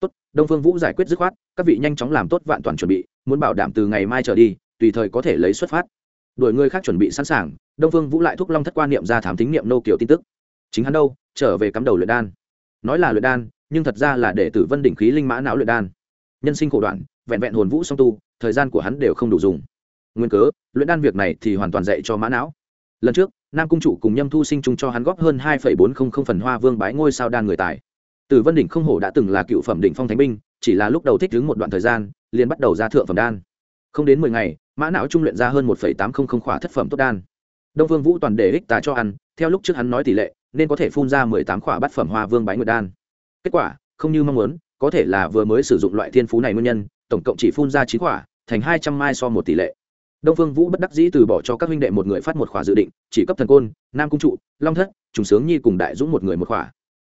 Tốt, đông phương vũ giải quyết dứt khoát, các vị nhanh chóng làm tốt vạn toàn chuẩn bị, muốn bảo đảm từ ngày mai trở đi, tùy thời có thể lấy xuất phát. Đuổi người khác chuẩn bị sẵn sàng, đông phương vũ lại thúc long thất quan niệm ra thám thính niệm nô kiểu tin tức. Chính hắn đâu? Trở về cắm đầu luyện đan. Nói là luyện đan nhưng thật ra là để tử vân đỉnh khí linh mã não luyện đan. Nhân sinh khổ đoạn, vẹn vẹn hồn vũ song tu, thời gian của hắn đều không đủ dùng. Nguyên cớ, luyện đan việc này thì hoàn toàn dạy cho mã não. Lần trước, nam cung chủ cùng nhâm thu sinh chung cho hắn góp hơn hai bốn trăm linh phần hoa vương bái ngôi sao đan người tài. Tử vân đỉnh không hổ đã từng là cựu phẩm đỉnh phong thánh binh, chỉ là lúc đầu thích đứng một đoạn thời gian, liền bắt đầu ra thượng phẩm đan. Không đến mười ngày, mã não trung luyện ra hơn một tám trăm linh khỏa thất phẩm tốt đan. Đông vương vũ toàn để ích tà cho ăn, theo lúc trước hắn nói tỷ lệ, nên có thể phun ra mười tám khỏa bát phẩm hoa vương bái nguyệt đan kết quả không như mong muốn có thể là vừa mới sử dụng loại thiên phú này nguyên nhân tổng cộng chỉ phun ra chín quả, thành hai trăm mai so một tỷ lệ. Đông phương vũ bất đắc dĩ từ bỏ cho các huynh đệ một người phát một khỏa dự định chỉ cấp thần côn nam cung trụ long thất trùng sướng nhi cùng đại dũng một người một khỏa.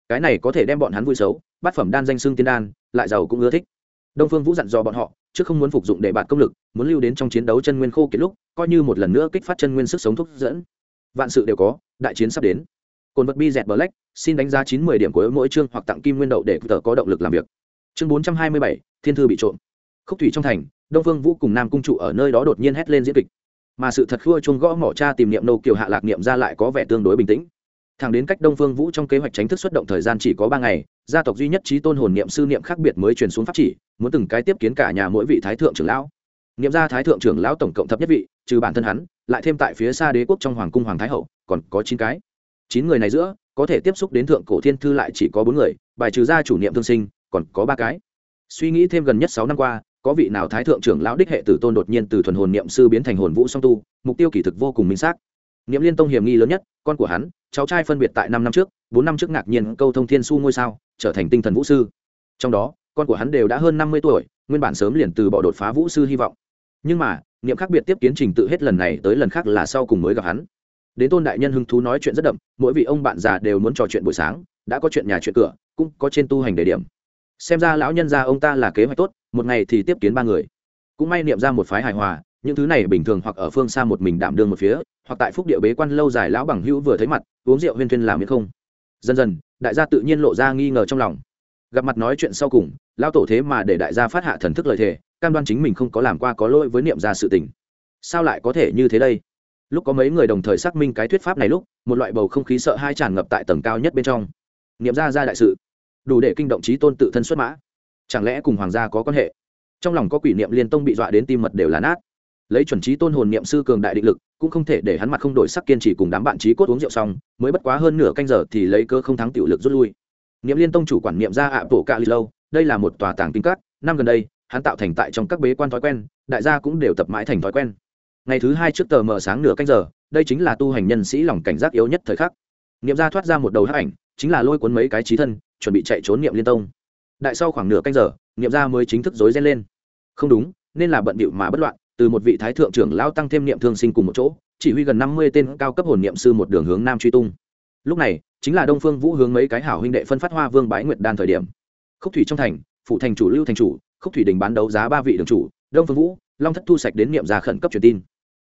Cái này có thể đem bọn hắn vui xấu bát phẩm đan danh xương tiên đan lại giàu cũng ưa thích. Đông phương vũ dặn dò bọn họ chứ không muốn phục dụng để bạn công lực muốn lưu đến trong chiến đấu chân nguyên khô kiệt lúc coi như một lần nữa kích phát chân nguyên sức sống thúc dẫn. Vạn sự đều có đại chiến sắp đến. Cồn vật bi dẹt lách xin đánh giá chín mươi điểm của mỗi chương hoặc tặng kim nguyên đậu để tờ có động lực làm việc. Chương bốn trăm hai mươi bảy, thiên thư bị trộm. Khúc thủy trong thành, đông phương vũ cùng nam cung trụ ở nơi đó đột nhiên hét lên diễn kịch. Mà sự thật khua chuông gõ mỏ cha tìm niệm nô kiều hạ lạc niệm ra lại có vẻ tương đối bình tĩnh. Thẳng đến cách đông phương vũ trong kế hoạch tránh thức xuất động thời gian chỉ có ba ngày, gia tộc duy nhất trí tôn hồn niệm sư niệm khác biệt mới truyền xuống pháp chỉ, muốn từng cái tiếp kiến cả nhà mỗi vị thái thượng trưởng lão. Niệm ra thái thượng trưởng lão tổng cộng thập nhất vị, trừ bản thân hắn, lại thêm tại phía xa đế quốc trong hoàng cung hoàng thái hậu, còn có chín cái. Chín người này giữa có thể tiếp xúc đến thượng cổ thiên thư lại chỉ có bốn người, bài trừ ra chủ niệm thương sinh, còn có ba cái. Suy nghĩ thêm gần nhất sáu năm qua, có vị nào thái thượng trưởng lão đích hệ tử tôn đột nhiên từ thuần hồn niệm sư biến thành hồn vũ song tu, mục tiêu kỳ thực vô cùng minh xác. Niệm liên tông hiểm nghi lớn nhất, con của hắn, cháu trai phân biệt tại năm năm trước, bốn năm trước ngạc nhiên câu thông thiên su ngôi sao, trở thành tinh thần vũ sư. Trong đó, con của hắn đều đã hơn năm mươi tuổi, nguyên bản sớm liền từ bỏ đột phá vũ sư hy vọng. Nhưng mà, niệm khác biệt tiếp kiến trình tự hết lần này tới lần khác là sau cùng mới gặp hắn đến tôn đại nhân hứng thú nói chuyện rất đậm, mỗi vị ông bạn già đều muốn trò chuyện buổi sáng, đã có chuyện nhà chuyện cửa, cũng có trên tu hành đề điểm. Xem ra lão nhân gia ông ta là kế hoạch tốt, một ngày thì tiếp kiến ba người. Cũng may niệm ra một phái hài hòa, những thứ này bình thường hoặc ở phương xa một mình đảm đương một phía, hoặc tại phúc địa bế quan lâu dài lão bằng hữu vừa thấy mặt, uống rượu huyên thuyên làm miễn không. Dần dần, đại gia tự nhiên lộ ra nghi ngờ trong lòng. Gặp mặt nói chuyện sau cùng, lão tổ thế mà để đại gia phát hạ thần thức lời thề, cam đoan chính mình không có làm qua có lỗi với niệm ra sự tình. Sao lại có thể như thế đây? Lúc có mấy người đồng thời xác minh cái thuyết pháp này lúc, một loại bầu không khí sợ hai tràn ngập tại tầng cao nhất bên trong. Niệm ra ra đại sự. Đủ để kinh động trí tôn tự thân xuất mã. Chẳng lẽ cùng hoàng gia có quan hệ? Trong lòng có quỷ niệm liên tông bị dọa đến tim mật đều là nát. Lấy chuẩn trí tôn hồn niệm sư cường đại định lực, cũng không thể để hắn mặt không đổi sắc kiên trì cùng đám bạn trí cốt uống rượu xong, mới bất quá hơn nửa canh giờ thì lấy cơ không thắng tiểu lực rút lui. Niệm liên tông chủ quản niệm ra ạ tổ cạ lì lâu, đây là một tòa tàng kinh cát năm gần đây, hắn tạo thành tại trong các bế quan thói quen, đại gia cũng đều tập mãi thành thói quen ngày thứ hai trước tờ mờ sáng nửa canh giờ, đây chính là tu hành nhân sĩ lòng cảnh giác yếu nhất thời khắc. Niệm ra thoát ra một đầu hắc ảnh, chính là lôi cuốn mấy cái trí thân, chuẩn bị chạy trốn niệm liên tông. Đại sau khoảng nửa canh giờ, niệm ra mới chính thức dối ren lên. Không đúng, nên là bận bịu mà bất loạn, từ một vị thái thượng trưởng lao tăng thêm niệm thương sinh cùng một chỗ, chỉ huy gần năm mươi tên cao cấp hồn niệm sư một đường hướng nam truy tung. Lúc này, chính là đông phương vũ hướng mấy cái hảo huynh đệ phân phát hoa vương bái nguyệt đan thời điểm. Khúc thủy trong thành, phụ thành chủ, lưu thành chủ, khúc thủy đình bán đấu giá ba vị đường chủ, đông phương vũ, long thất thu sạch đến niệm ra khẩn cấp truyền tin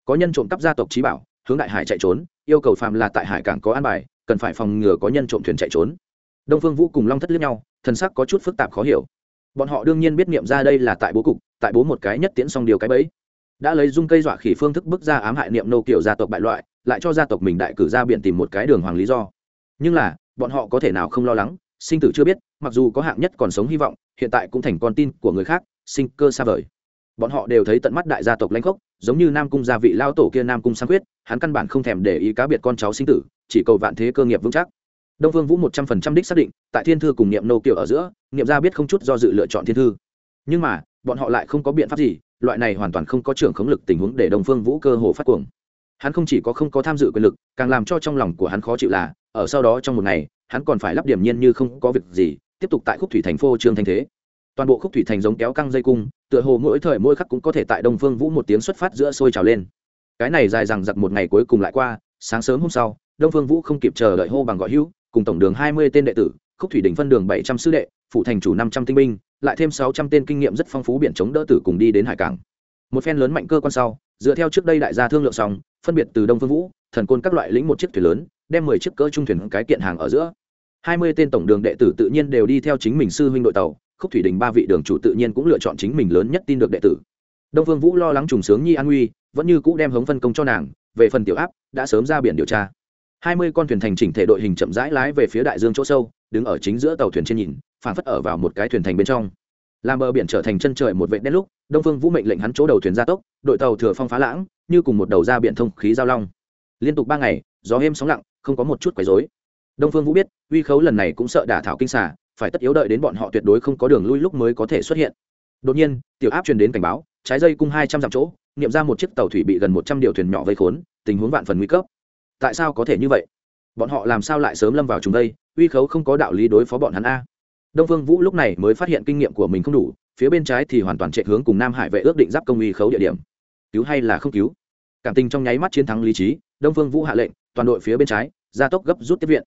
có nhân trộm cắp gia tộc trí bảo, hướng đại hải chạy trốn, yêu cầu phàm là tại hải cảng có an bài, cần phải phòng ngừa có nhân trộm thuyền chạy trốn. Đông phương vũ cùng long thất liếc nhau, thần sắc có chút phức tạp khó hiểu. Bọn họ đương nhiên biết niệm ra đây là tại bố cục, tại bố một cái nhất tiễn xong điều cái bẫy. Đã lấy dung cây dọa khỉ phương thức bức ra ám hại niệm nô kiểu gia tộc bại loại, lại cho gia tộc mình đại cử ra biện tìm một cái đường hoàng lý do. Nhưng là, bọn họ có thể nào không lo lắng, sinh tử chưa biết, mặc dù có hạng nhất còn sống hy vọng, hiện tại cũng thành con tin của người khác, sinh cơ xa vời bọn họ đều thấy tận mắt đại gia tộc lãnh khốc, giống như nam cung gia vị lao tổ kia nam cung sang quyết hắn căn bản không thèm để ý cá biệt con cháu sinh tử, chỉ cầu vạn thế cơ nghiệp vững chắc. Đông vương vũ một trăm phần trăm đích xác định, tại thiên thư cùng niệm nô kiểu ở giữa, niệm gia biết không chút do dự lựa chọn thiên thư. Nhưng mà, bọn họ lại không có biện pháp gì, loại này hoàn toàn không có trưởng khống lực tình huống để đồng phương vũ cơ hồ phát cuồng. Hắn không chỉ có không có tham dự quyền lực, càng làm cho trong lòng của hắn khó chịu là, ở sau đó trong một ngày, hắn còn phải lắp điểm nhiên như không có việc gì, tiếp tục tại khúc thủy thành phô trương thanh thế. Toàn bộ khúc thủy thành giống kéo căng dây cung tựa hồ mỗi thời mỗi khắc cũng có thể tại đông phương vũ một tiếng xuất phát giữa sôi trào lên. Cái này dài dằng dặc một ngày cuối cùng lại qua, sáng sớm hôm sau, đông phương vũ không kịp chờ đợi hô bằng gọi hữu cùng tổng đường hai mươi tên đệ tử, khúc thủy đỉnh phân đường bảy trăm sư đệ phụ thành chủ năm trăm tinh binh, lại thêm sáu trăm tên kinh nghiệm rất phong phú biển chống đỡ tử cùng đi đến hải cảng. Một phen lớn mạnh cơ quan sau, dựa theo trước đây đại gia thương lượng xong, phân biệt từ đông phương vũ, thần côn các loại lĩnh một chiếc thuyền lớn, đem mười chiếc cỡ trung thuyền cái kiện hàng ở giữa. Hai mươi tên tổng đường đệ tử tự nhiên đều đi theo chính mình sư huynh đội tàu khúc thủy đình ba vị đường chủ tự nhiên cũng lựa chọn chính mình lớn nhất tin được đệ tử. Đông phương vũ lo lắng trùng sướng nhi an nguy vẫn như cũ đem hống phân công cho nàng, về phần tiểu áp, đã sớm ra biển điều tra. Hai mươi con thuyền thành chỉnh thể đội hình chậm rãi lái về phía đại dương chỗ sâu, đứng ở chính giữa tàu thuyền trên nhìn phản phất ở vào một cái thuyền thành bên trong. Làm bờ biển trở thành chân trời một vệ đen lúc, đông phương vũ mệnh lệnh hắn chỗ đầu thuyền gia tốc, đội tàu thừa phong phá lãng, như cùng một đầu ra biển thông khí giao long. Liên tục ba ngày, gió êm sóng lặng, không có một chút quấy rối. Đông phương vũ biết, uy khấu lần này cũng sợ đả thảo kinh xả phải tất yếu đợi đến bọn họ tuyệt đối không có đường lui lúc mới có thể xuất hiện. Đột nhiên, tiểu áp truyền đến cảnh báo, trái dây cung hai trăm dặm chỗ, nghiệm ra một chiếc tàu thủy bị gần một trăm điều thuyền nhỏ vây khốn, tình huống vạn phần nguy cấp. Tại sao có thể như vậy? Bọn họ làm sao lại sớm lâm vào chúng đây? Uy khấu không có đạo lý đối phó bọn hắn a. Đông phương vũ lúc này mới phát hiện kinh nghiệm của mình không đủ, phía bên trái thì hoàn toàn chạy hướng cùng nam hải vệ ước định giáp công uy khấu địa điểm. Cứu hay là không cứu? Cảm tình trong nháy mắt chiến thắng lý trí, đông phương vũ hạ lệnh, toàn đội phía bên trái, gia tốc gấp rút tiếp viện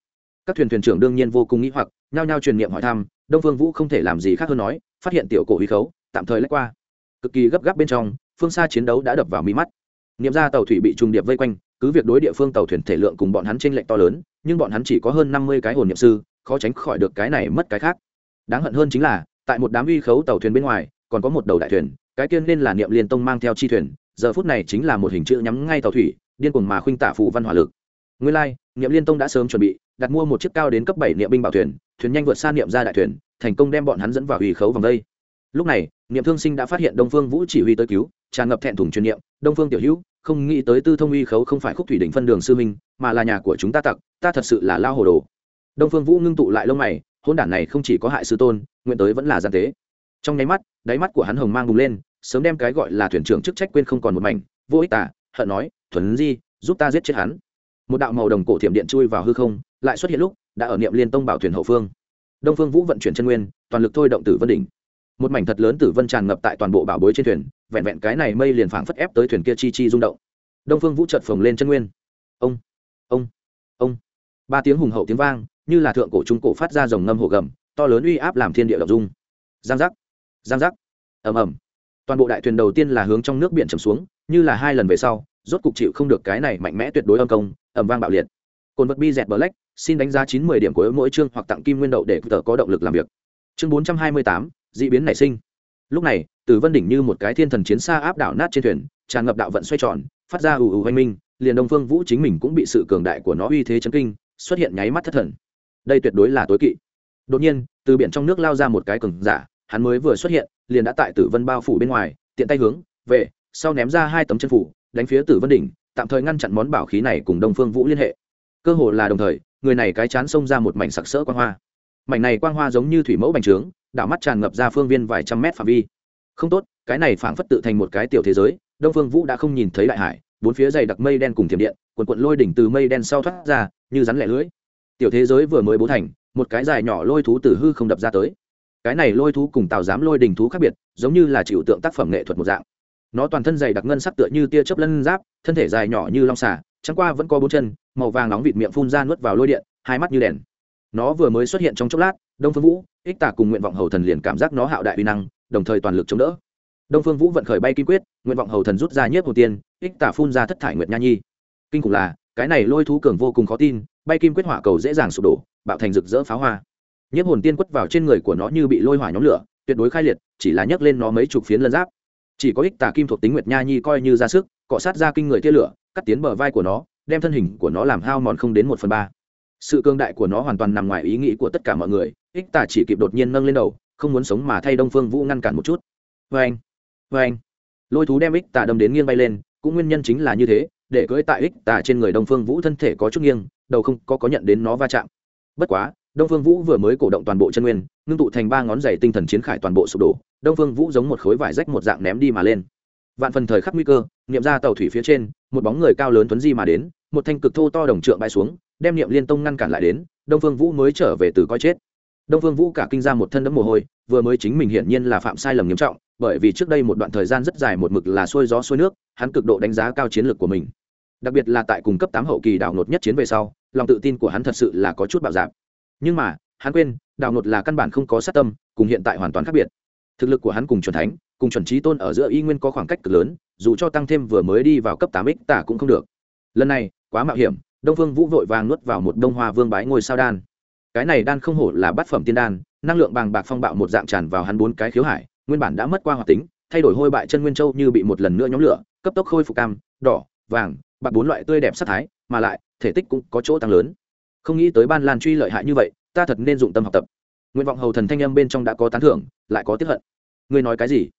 các thuyền thuyền trưởng đương nhiên vô cùng nghĩ hoặc, nhao nhao truyền niệm hỏi thăm, đông phương vũ không thể làm gì khác hơn nói, phát hiện tiểu cổ huy khấu, tạm thời lách qua. Cực kỳ gấp gáp bên trong, phương xa chiến đấu đã đập vào mi mắt. Niệm ra tàu thủy bị trùng điệp vây quanh, cứ việc đối địa phương tàu thuyền thể lượng cùng bọn hắn trên lệnh to lớn, nhưng bọn hắn chỉ có hơn năm mươi cái hồn niệm sư, khó tránh khỏi được cái này mất cái khác. Đáng hận hơn chính là, tại một đám uy khấu tàu thuyền bên ngoài, còn có một đầu đại thuyền, cái tiên nên là niệm liên tông mang theo chi thuyền, giờ phút này chính là một hình chữ nhắm ngay tàu thủy, điên cuồng mà khuynh tả phụ văn hỏa lực. Nguyên lai, niệm liên tông đã sớm chuẩn bị đặt mua một chiếc cao đến cấp bảy niệm binh bảo thuyền thuyền nhanh vượt xa niệm ra đại thuyền, thành công đem bọn hắn dẫn vào hủy khấu vòng đây. Lúc này, niệm thương sinh đã phát hiện đông phương vũ chỉ huy tới cứu, tràn ngập thẹn thùng truyền niệm, đông phương tiểu hữu, không nghĩ tới tư thông uy khấu không phải khúc thủy đỉnh phân đường sư minh, mà là nhà của chúng ta tặc, ta thật sự là lao hồ đồ. Đông phương vũ ngưng tụ lại lông mày hôn đản này không chỉ có hại sư tôn, nguyện tới vẫn là gian tế. Trong nháy mắt, đáy mắt của hắn hồng mang bùng lên, sớm đem cái gọi là thuyền trưởng chức trách quên không còn một mảnh, vô ích tả hận nói thuần di, giúp ta giết chết hắn. Một đạo màu đồng cổ thiểm điện chui vào hư không lại xuất hiện lúc, đã ở niệm liên tông bảo thuyền hậu phương. Đông phương vũ vận chuyển chân nguyên, toàn lực thôi động tử vân đỉnh. Một mảnh thật lớn tử vân tràn ngập tại toàn bộ bảo bối trên thuyền, vẹn vẹn cái này mây liền phảng phất ép tới thuyền kia chi chi rung động. Đông phương vũ chợt phồng lên chân nguyên. Ông ông ông. Ba tiếng hùng hậu tiếng vang, như là thượng cổ trung cổ phát ra dòng ngâm hồ gầm, to lớn uy áp làm thiên địa đ dung. Giang giác giang giác. Ầm ầm. Toàn bộ đại thuyền đầu tiên là hướng trong nước biển trầm xuống, như là hai lần về sau, rốt cục chịu không được cái này mạnh mẽ tuyệt đối âm công, ầm vang bạo liệt. Cồn vật bi dẹt black xin đánh giá chín mươi điểm của mỗi chương hoặc tặng kim nguyên đậu để tờ có động lực làm việc. Chương bốn trăm hai mươi tám, dị biến nảy sinh. Lúc này, từ vân đỉnh như một cái thiên thần chiến xa áp đảo nát trên thuyền, tràn ngập đạo vận xoay tròn, phát ra ù ù hoanh minh, liền đông phương vũ chính mình cũng bị sự cường đại của nó uy thế chấn kinh, xuất hiện nháy mắt thất thần. Đây tuyệt đối là tối kỵ. Đột nhiên, từ biển trong nước lao ra một cái cường giả, hắn mới vừa xuất hiện, liền đã tại tử vân bao phủ bên ngoài, tiện tay hướng về, sau ném ra hai tấm chân phủ, đánh phía tử vân đỉnh, tạm thời ngăn chặn món bảo khí này cùng đông phương vũ liên hệ. Cơ hồ là đồng thời người này cái chán xông ra một mảnh sặc sỡ quang hoa. Mảnh này quang hoa giống như thủy mẫu bành trướng đảo mắt tràn ngập ra phương viên vài trăm mét phạm vi. Không tốt, cái này phảng phất tự thành một cái tiểu thế giới, đông phương vũ đã không nhìn thấy đại hải, bốn phía dày đặc mây đen cùng thiểm điện, quần quận lôi đỉnh từ mây đen sau thoát ra, như rắn lẻ lưới tiểu thế giới vừa mới bố thành, một cái dài nhỏ lôi thú từ hư không đập ra tới. Cái này lôi thú cùng tào giám lôi đình thú khác biệt, giống như là chịu tượng tác phẩm nghệ thuật một dạng. Nó toàn thân dày đặc ngân sắc tựa như tia chớp lân giáp, thân thể dài nhỏ như long xà chẳng qua vẫn có bốn chân, màu vàng nóng vịt miệng phun ra nuốt vào lôi điện, hai mắt như đèn. Nó vừa mới xuất hiện trong chốc lát, đông phương vũ, ích tả cùng nguyện vọng hầu thần liền cảm giác nó hạo đại uy năng, đồng thời toàn lực chống đỡ. Đông phương vũ vận khởi bay kim quyết, nguyện vọng hầu thần rút ra nhiếp hồ tiên, ích tả phun ra thất thải nguyệt nha nhi. Kinh khủng là, cái này lôi thú cường vô cùng khó tin, bay kim quyết hỏa cầu dễ dàng sụp đổ, bạo thành rực rỡ pháo hoa. Nhiếp hồn tiên quất vào trên người của nó như bị lôi hỏa nhóm lửa, tuyệt đối khai liệt, chỉ là nhấc lên nó mấy chục phiến lân giáp. Chỉ có ích tả kim thuộc tính nguyệt nha nhi coi như ra sức cọ sát ra kinh người tia lửa, cắt tiến bờ vai của nó, đem thân hình của nó làm hao mòn không đến một phần ba. Sự cương đại của nó hoàn toàn nằm ngoài ý nghĩ của tất cả mọi người, ích tả chỉ kịp đột nhiên nâng lên đầu, không muốn sống mà thay đông phương vũ ngăn cản một chút. Vê anh vê anh. Lôi thú đem ích tả đâm đến nghiêng bay lên, cũng nguyên nhân chính là như thế, để cưỡi tại ích tả trên người đông phương vũ thân thể có chút nghiêng, đầu không có có nhận đến nó va chạm. Bất quá, đông phương vũ vừa mới cổ động toàn bộ chân nguyên, ngưng tụ thành ba ngón giày tinh thần chiến khải toàn bộ sụp đổ, đông phương vũ giống một khối vải rách một dạng ném đi mà lên vạn phần thời khắc nguy cơ nghiệm ra tàu thủy phía trên, một bóng người cao lớn tuấn di mà đến, một thanh cực thô to đồng trượng bay xuống, đem niệm liên tông ngăn cản lại đến, đông phương vũ mới trở về từ coi chết. Đông phương vũ cả kinh ra một thân đấm mồ hôi, vừa mới chính mình hiển nhiên là phạm sai lầm nghiêm trọng, bởi vì trước đây một đoạn thời gian rất dài một mực là xuôi gió xuôi nước, hắn cực độ đánh giá cao chiến lược của mình. Đặc biệt là tại cung cấp tám hậu kỳ đảo nột nhất chiến về sau, lòng tự tin của hắn thật sự là có chút bạo dạp nhưng mà, hắn quên, đảo nột là căn bản không có sát tâm, cùng hiện tại hoàn toàn khác biệt. Thực lực của hắn cùng chuẩn thánh cùng chuẩn trí tôn ở giữa y nguyên có khoảng cách cực lớn, dù cho tăng thêm vừa mới đi vào cấp tám x tả cũng không được. Lần này, quá mạo hiểm, đông phương vũ vội vàng nuốt vào một đông hoa vương bái ngôi sao đan. Cái này đan không hổ là bát phẩm tiên đan, năng lượng bàng bạc phong bạo một dạng tràn vào hắn bốn cái khiếu hải, nguyên bản đã mất qua hoạt tính, thay đổi hôi bại chân nguyên châu như bị một lần nữa nhóm lửa, cấp tốc khôi phục cam, đỏ, vàng, bạc bốn loại tươi đẹp sắc thái, mà lại, thể tích cũng có chỗ tăng lớn. Không nghĩ tới ban lan truy lợi hại như vậy, ta thật nên dụng tâm học tập. Nguyện vọng hầu thần thanh âm bên trong đã có tán thưởng, lại có tiếp hận. Ngươi nói cái gì?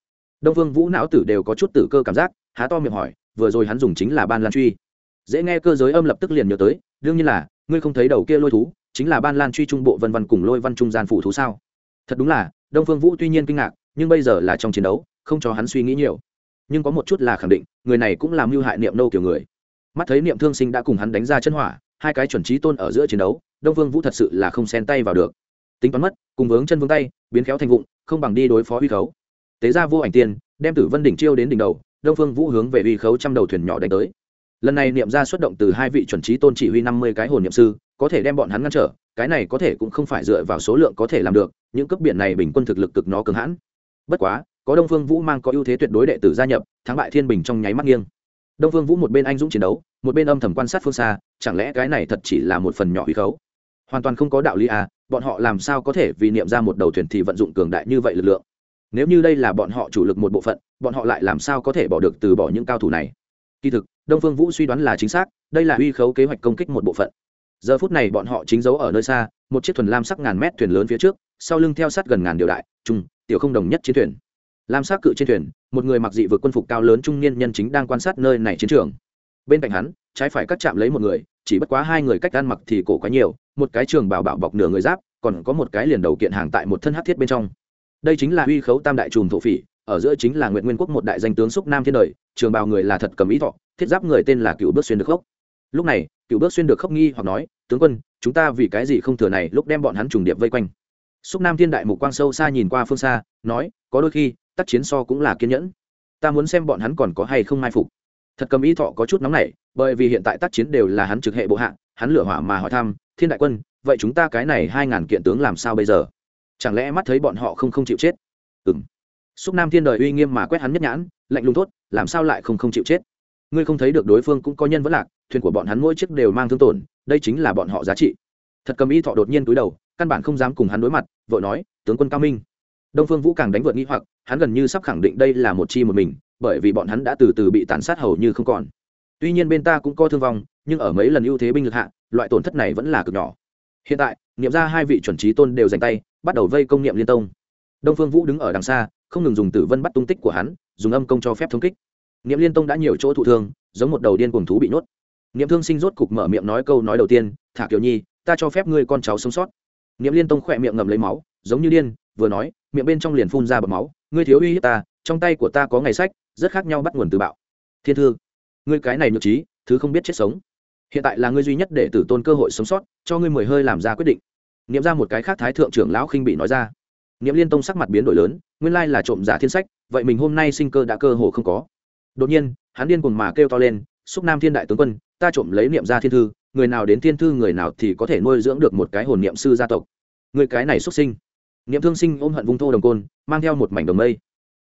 Đông vương vũ não tử đều có chút tử cơ cảm giác, há to miệng hỏi, vừa rồi hắn dùng chính là ban lan truy. Dễ nghe cơ giới âm lập tức liền nhớ tới, đương nhiên là, ngươi không thấy đầu kia lôi thú, chính là ban lan truy trung bộ vân văn cùng lôi văn trung gian phủ thú sao? Thật đúng là, đông phương vũ tuy nhiên kinh ngạc, nhưng bây giờ là trong chiến đấu, không cho hắn suy nghĩ nhiều. Nhưng có một chút là khẳng định, người này cũng làm mưu hại niệm nâu kiểu người. Mắt thấy niệm thương sinh đã cùng hắn đánh ra chân hỏa, hai cái chuẩn trí tôn ở giữa chiến đấu, đông phương vũ thật sự là không xen tay vào được. Tính toán mất, cùng vướng chân vương tay, biến khéo thành vụng, không bằng đi đối phó huy khấu tế ra vô ảnh tiên, đem tử vân đỉnh chiêu đến đỉnh đầu, đông phương vũ hướng về uy khấu trăm đầu thuyền nhỏ đánh tới. Lần này niệm ra xuất động từ hai vị chuẩn trí tôn chỉ huy năm mươi cái hồn niệm sư, có thể đem bọn hắn ngăn trở, cái này có thể cũng không phải dựa vào số lượng có thể làm được, những cấp biển này bình quân thực lực cực nó cường hãn. Bất quá, có đông phương vũ mang có ưu thế tuyệt đối đệ tử gia nhập, thắng bại thiên bình trong nháy mắt nghiêng. Đông phương vũ một bên anh dũng chiến đấu, một bên âm thầm quan sát phương xa, chẳng lẽ cái này thật chỉ là một phần nhỏ uy khấu? Hoàn toàn không có đạo lý à bọn họ làm sao có thể vì niệm ra một đầu thuyền thì vận dụng cường đại như vậy lực lượng? Nếu như đây là bọn họ chủ lực một bộ phận, bọn họ lại làm sao có thể bỏ được từ bỏ những cao thủ này? Kỳ thực, đông phương vũ suy đoán là chính xác, đây là uy khấu kế hoạch công kích một bộ phận. Giờ phút này bọn họ chính giấu ở nơi xa, một chiếc thuần lam sắc ngàn mét thuyền lớn phía trước, sau lưng theo sát gần ngàn điều đại, trung, tiểu không đồng nhất chiến thuyền. Lam sắc cự trên thuyền, một người mặc dị vượt quân phục cao lớn trung niên nhân chính đang quan sát nơi này chiến trường. Bên cạnh hắn, trái phải cắt chạm lấy một người, chỉ bất quá hai người cách ăn mặc thì cổ quá nhiều, một cái trường bảo bảo bọc nửa người giáp, còn có một cái liền đầu kiện hàng tại một thân hát thiết bên trong đây chính là uy khấu tam đại trùm thổ phỉ ở giữa chính là nguyện nguyên quốc một đại danh tướng xúc nam thiên đời trường bào người là thật cầm ý thọ thiết giáp người tên là cựu bước xuyên được khốc. Lúc này cựu bước xuyên được khốc nghi hoặc nói tướng quân chúng ta vì cái gì không thừa này lúc đem bọn hắn trùng điệp vây quanh? Xúc nam thiên đại mục quang sâu xa nhìn qua phương xa nói có đôi khi tác chiến so cũng là kiên nhẫn. Ta muốn xem bọn hắn còn có hay không mai phục. Thật cầm ý thọ có chút nóng nảy bởi vì hiện tại tác chiến đều là hắn trực hệ bộ hạng, hắn lửa hỏa mà hỏi thăm thiên đại quân vậy chúng ta cái này hai ngàn kiện tướng làm sao bây giờ? Chẳng lẽ mắt thấy bọn họ không không chịu chết? Ừ m xúc nam thiên đời uy nghiêm mà quét hắn nhất nhãn, lạnh lùng thốt, làm sao lại không không chịu chết? Ngươi không thấy được đối phương cũng có nhân vẫn lạc, thuyền của bọn hắn mỗi chiếc đều mang thương tổn, đây chính là bọn họ giá trị. Thật cầm y thọ đột nhiên túi đầu, căn bản không dám cùng hắn đối mặt vợ nói, tướng quân cao minh. Đông phương vũ càng đánh vượt nghĩ hoặc, hắn gần như sắp khẳng định đây là một chi một mình, bởi vì bọn hắn đã từ từ bị tàn sát hầu như không còn. Tuy nhiên bên ta cũng có thương vong, nhưng ở mấy lần ưu thế binh lực hạ, loại tổn thất này vẫn là cực nhỏ. Hiện tại, niệm ra hai vị chuẩn trí tôn đều dành tay bắt đầu vây công niệm liên tông. Đông phương vũ đứng ở đằng xa, không ngừng dùng tử vân bắt tung tích của hắn, dùng âm công cho phép thống kích. Niệm liên tông đã nhiều chỗ thụ thương, giống một đầu điên cuồng thú bị nhốt. Niệm thương sinh rốt cục mở miệng nói câu nói đầu tiên, thả kiều nhi, ta cho phép ngươi con cháu sống sót. Niệm liên tông khỏe miệng ngầm lấy máu, giống như điên, vừa nói, miệng bên trong liền phun ra bọt máu, ngươi thiếu uy hiếp ta, trong tay của ta có ngày sách, rất khác nhau bắt nguồn từ bạo. Thiên thư, ngươi cái này nhược trí, thứ không biết chết sống. Hiện tại là ngươi duy nhất để tử tôn cơ hội sống sót, cho ngươi mười hơi làm ra quyết định niệm ra một cái khác thái thượng trưởng lão khinh bị nói ra. Niệm liên tông sắc mặt biến đổi lớn, nguyên lai là trộm giả thiên sách, vậy mình hôm nay sinh cơ đã cơ hồ không có. Đột nhiên, hắn điên cuồng mà kêu to lên, xúc nam thiên đại tướng quân, ta trộm lấy niệm ra thiên thư, người nào đến thiên thư người nào thì có thể nuôi dưỡng được một cái hồn niệm sư gia tộc. Người cái này xuất sinh. Niệm thương sinh ôm hận vung thô đồng côn, mang theo một mảnh đồng mây.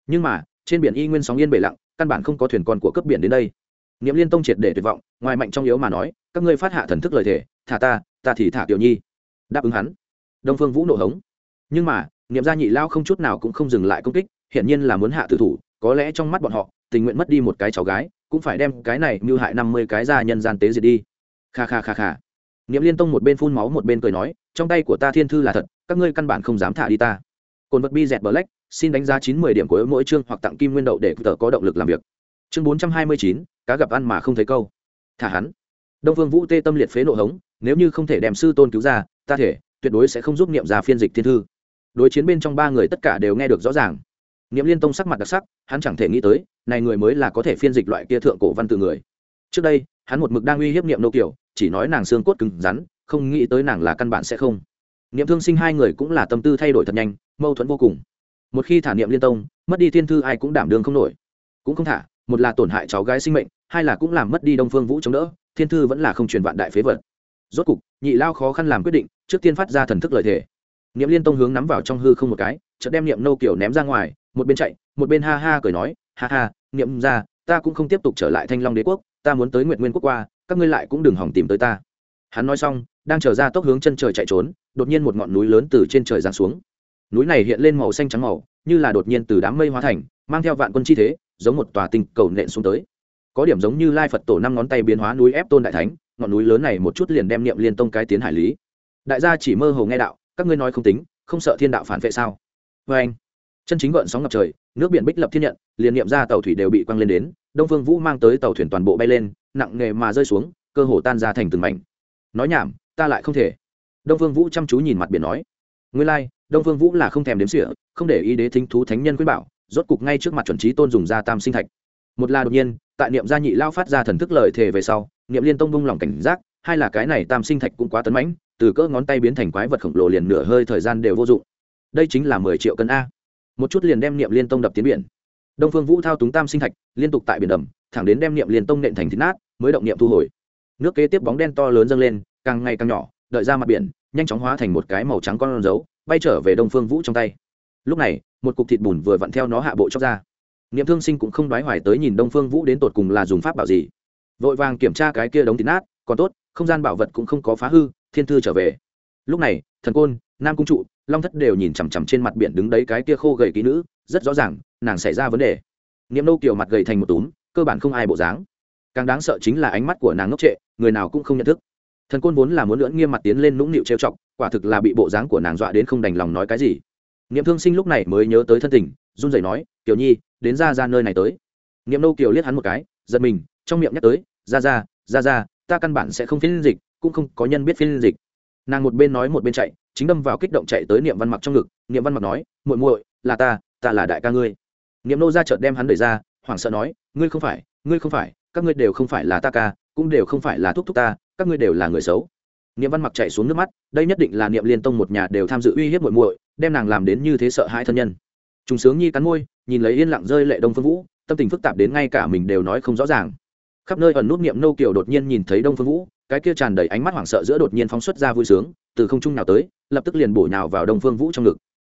Nhưng mà, trên biển y nguyên sóng yên bể lặng, căn bản không có thuyền con của cấp biển đến đây. Niệm liên tông triệt để tuyệt vọng, ngoài mạnh trong yếu mà nói, các ngươi phát hạ thần thức lời thể thả ta ta thì thả tiểu nhi đáp ứng hắn. Đông phương vũ nộ hống. Nhưng mà, niệm gia nhị lao không chút nào cũng không dừng lại công kích, hiển nhiên là muốn hạ tử thủ, có lẽ trong mắt bọn họ, tình nguyện mất đi một cái cháu gái, cũng phải đem cái này mưu hại năm mươi cái ra nhân gian tế diệt đi. Kha kha kha kha. Niệm liên tông một bên phun máu một bên cười nói, trong tay của ta thiên thư là thật, các ngươi căn bản không dám thả đi ta. Cồn vật bi dẹt bờ lách xin đánh giá chín mươi điểm của mỗi chương hoặc tặng kim nguyên đậu để tờ có động lực làm việc. Chương bốn trăm hai mươi chín, cá gặp ăn mà không thấy câu. Thả hắn. Đông phương vũ tê tâm liệt phế nộ hống, nếu như không thể đem sư tôn cứu ra ta thể, tuyệt đối sẽ không giúp niệm ra phiên dịch thiên thư. Đối chiến bên trong ba người tất cả đều nghe được rõ ràng. Niệm liên tông sắc mặt đặc sắc, hắn chẳng thể nghĩ tới, này người mới là có thể phiên dịch loại kia thượng cổ văn tự người. Trước đây, hắn một mực đang uy hiếp niệm nô kiểu chỉ nói nàng xương cốt cứng rắn, không nghĩ tới nàng là căn bản sẽ không. Niệm thương sinh hai người cũng là tâm tư thay đổi thật nhanh, mâu thuẫn vô cùng. Một khi thả niệm liên tông, mất đi thiên thư ai cũng đảm đương không nổi. Cũng không thả, một là tổn hại cháu gái sinh mệnh, hai là cũng làm mất đi đông phương vũ chống đỡ, thiên thư vẫn là không truyền vạn đại phế vật rốt cục, nhị lao khó khăn làm quyết định, trước tiên phát ra thần thức lời thề. Niệm liên tông hướng nắm vào trong hư không một cái, chợt đem niệm nô kiểu ném ra ngoài, một bên chạy, một bên ha ha cười nói, ha ha, niệm ra, ta cũng không tiếp tục trở lại thanh long đế quốc, ta muốn tới nguyện nguyên quốc qua, các ngươi lại cũng đừng hỏng tìm tới ta. Hắn nói xong, đang trở ra tốc hướng chân trời chạy trốn, đột nhiên một ngọn núi lớn từ trên trời giáng xuống. Núi này hiện lên màu xanh trắng màu, như là đột nhiên từ đám mây hóa thành, mang theo vạn quân chi thế, giống một tòa tinh cầu nện xuống tới. Có điểm giống như lai phật tổ năm ngón tay biến hóa núi ép tôn đại thánh ngọn núi lớn này một chút liền đem niệm liên tông cái tiến hải lý. Đại gia chỉ mơ hồ nghe đạo các ngươi nói không tính không sợ thiên đạo phản vệ sao? Vê anh chân chính gợn sóng ngập trời nước biển bích lập thiên nhận liền niệm ra tàu thủy đều bị quăng lên đến đông phương vũ mang tới tàu thuyền toàn bộ bay lên nặng nghề mà rơi xuống cơ hồ tan ra thành từng mảnh. Nói nhảm ta lại không thể. Đông phương vũ chăm chú nhìn mặt biển nói nguyên lai、like, đông phương vũ là không thèm đếm sỉa không để ý đế thính thú thánh nhân khuyên bảo rốt cục ngay trước mặt chuẩn trí tôn dùng ra tam sinh thạch. Một là đột nhiên tại niệm gia nhị lao phát ra thần thức lợi thề về sau niệm liên tông bung lòng cảnh giác, hai là cái này tam sinh thạch cũng quá tấn mãnh, từ cỡ ngón tay biến thành quái vật khổng lồ liền nửa hơi thời gian đều vô dụng. Đây chính là mười triệu cân a. Một chút liền đem niệm liên tông đập tiến biển. Đông phương vũ thao túng tam sinh thạch, liên tục tại biển đầm, thẳng đến đem niệm liên tông nện thành thịt nát, mới động niệm thu hồi. Nước kế tiếp bóng đen to lớn dâng lên, càng ngày càng nhỏ, đợi ra mặt biển, nhanh chóng hóa thành một cái màu trắng con dấu, bay trở về đông phương vũ trong tay. Lúc này, một cục thịt bùn vừa vặn theo nó hạ bộ chóc ra. Niệm thương sinh cũng không đoái hoài tới nhìn đông phương vũ đến tột cùng là dùng pháp bảo gì vội vàng kiểm tra cái kia đống thịt nát, còn tốt, không gian bảo vật cũng không có phá hư, thiên thư trở về. Lúc này, thần côn, nam cung trụ, long thất đều nhìn chằm chằm trên mặt biển đứng đấy cái kia khô gầy kỹ nữ, rất rõ ràng, nàng xảy ra vấn đề. Niệm nâu kiểu mặt gầy thành một túm, cơ bản không ai bộ dáng. Càng đáng sợ chính là ánh mắt của nàng ngốc trệ, người nào cũng không nhận thức. Thần côn vốn là muốn lưỡn nghiêm mặt tiến lên nũng nịu trêu chọc, quả thực là bị bộ dáng của nàng dọa đến không đành lòng nói cái gì. Niệm thương sinh lúc này mới nhớ tới thân tình, run rẩy nói tiểu nhi, đến ra ra nơi này tới. Niệm nâu kiều liếc hắn một cái, giật mình trong miệng nhắc tới, ra ra ra ra, ta căn bản sẽ không phiên dịch, cũng không có nhân biết phiên dịch. Nàng một bên nói một bên chạy, chính đâm vào kích động chạy tới niệm văn mặc trong ngực. Niệm văn mặc nói, muội muội, là ta ta là đại ca ngươi. Niệm nô ra chợt đem hắn đẩy ra, hoảng sợ nói, ngươi không phải, ngươi không phải, các ngươi đều không phải là ta ca, cũng đều không phải là thúc thúc ta, các ngươi đều là người xấu. Niệm văn mặc chạy xuống nước mắt, đây nhất định là niệm liên tông một nhà đều tham dự uy hiếp muội muội, đem nàng làm đến như thế sợ hãi thân nhân. Trùng sướng nhi cắn môi, nhìn lấy yên lặng rơi lệ đông phương vũ, tâm tình phức tạp đến ngay cả mình đều nói không rõ ràng khắp nơi ẩn nút niệm nâu kiều đột nhiên nhìn thấy đông phương vũ, cái kia tràn đầy ánh mắt hoảng sợ giữa đột nhiên phóng xuất ra vui sướng, từ không trung nào tới, lập tức liền bổ nhào vào đông phương vũ trong ngực.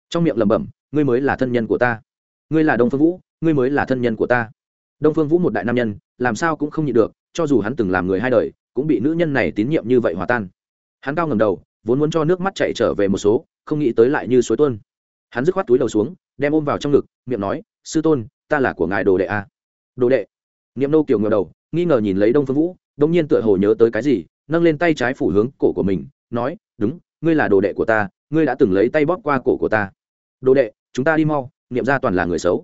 Trong miệng lẩm bẩm, ngươi mới là thân nhân của ta. Ngươi là đông phương vũ, ngươi mới là thân nhân của ta. Đông phương vũ một đại nam nhân, làm sao cũng không nhịn được, cho dù hắn từng làm người hai đời, cũng bị nữ nhân này tín nhiệm như vậy hòa tan. Hắn cao ngầm đầu, vốn muốn cho nước mắt chạy trở về một số, không nghĩ tới lại như suối tuôn. Hắn dứt khoát túi đầu xuống, đem ôm vào trong ngực, miệng nói, sư tôn, ta là của ngài đồ đệ a à? đồ đệ? Niệm nô kiểu ngờ đầu nghi ngờ nhìn lấy đông phương vũ, đông nhiên tựa hồ nhớ tới cái gì, nâng lên tay trái phủ hướng cổ của mình, nói, đúng, ngươi là đồ đệ của ta, ngươi đã từng lấy tay bóp qua cổ của ta. Đồ đệ, chúng ta đi mau, niệm ra toàn là người xấu.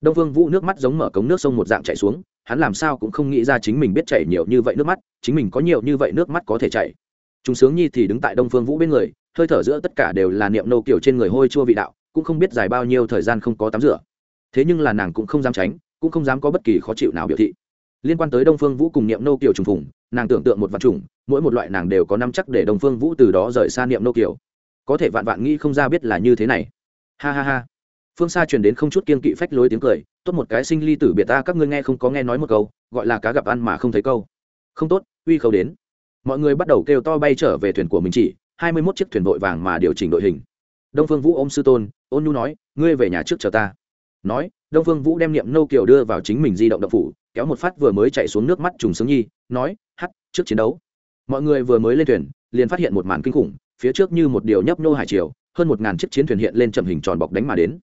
Đông phương vũ nước mắt giống mở cống nước sông một dạng chảy xuống, hắn làm sao cũng không nghĩ ra chính mình biết chảy nhiều như vậy nước mắt, chính mình có nhiều như vậy nước mắt có thể chảy. Chúng sướng nhi thì đứng tại đông phương vũ bên người, hơi thở giữa tất cả đều là niệm nô kiểu trên người hôi chua vị đạo, cũng không biết dài bao nhiêu thời gian không có tắm rửa. Thế nhưng là nàng cũng không dám tránh, cũng không dám có bất kỳ khó chịu nào biểu thị liên quan tới đông phương vũ cùng niệm nô kiều trùng phùng, nàng tưởng tượng một vạn trùng mỗi một loại nàng đều có năm chắc để đông phương vũ từ đó rời xa niệm nô kiều. có thể vạn vạn nghĩ không ra biết là như thế này. Ha ha ha. Phương xa truyền đến không chút kiên kỵ phách lối tiếng cười, tốt một cái sinh ly tử biệt ta, các ngươi nghe không có nghe nói một câu, gọi là cá gặp ăn mà không thấy câu. Không tốt, uy khâu đến. Mọi người bắt đầu kêu to bay trở về thuyền của mình chỉ, hai mươi mốt chiếc thuyền vội vàng mà điều chỉnh đội hình. Đông phương vũ ôm sư tôn, ôn nhu nói, ngươi về nhà trước chờ ta. Nói, đông phương vũ đem niệm nô kiều đưa vào chính mình di động động phủ kéo một phát vừa mới chạy xuống nước mắt trùng sướng nhi, nói, hắt, trước chiến đấu. Mọi người vừa mới lên thuyền, liền phát hiện một màn kinh khủng, phía trước như một điều nhấp nô hải triều, hơn một ngàn chiếc chiến thuyền hiện lên chậm hình tròn bọc đánh mà đến.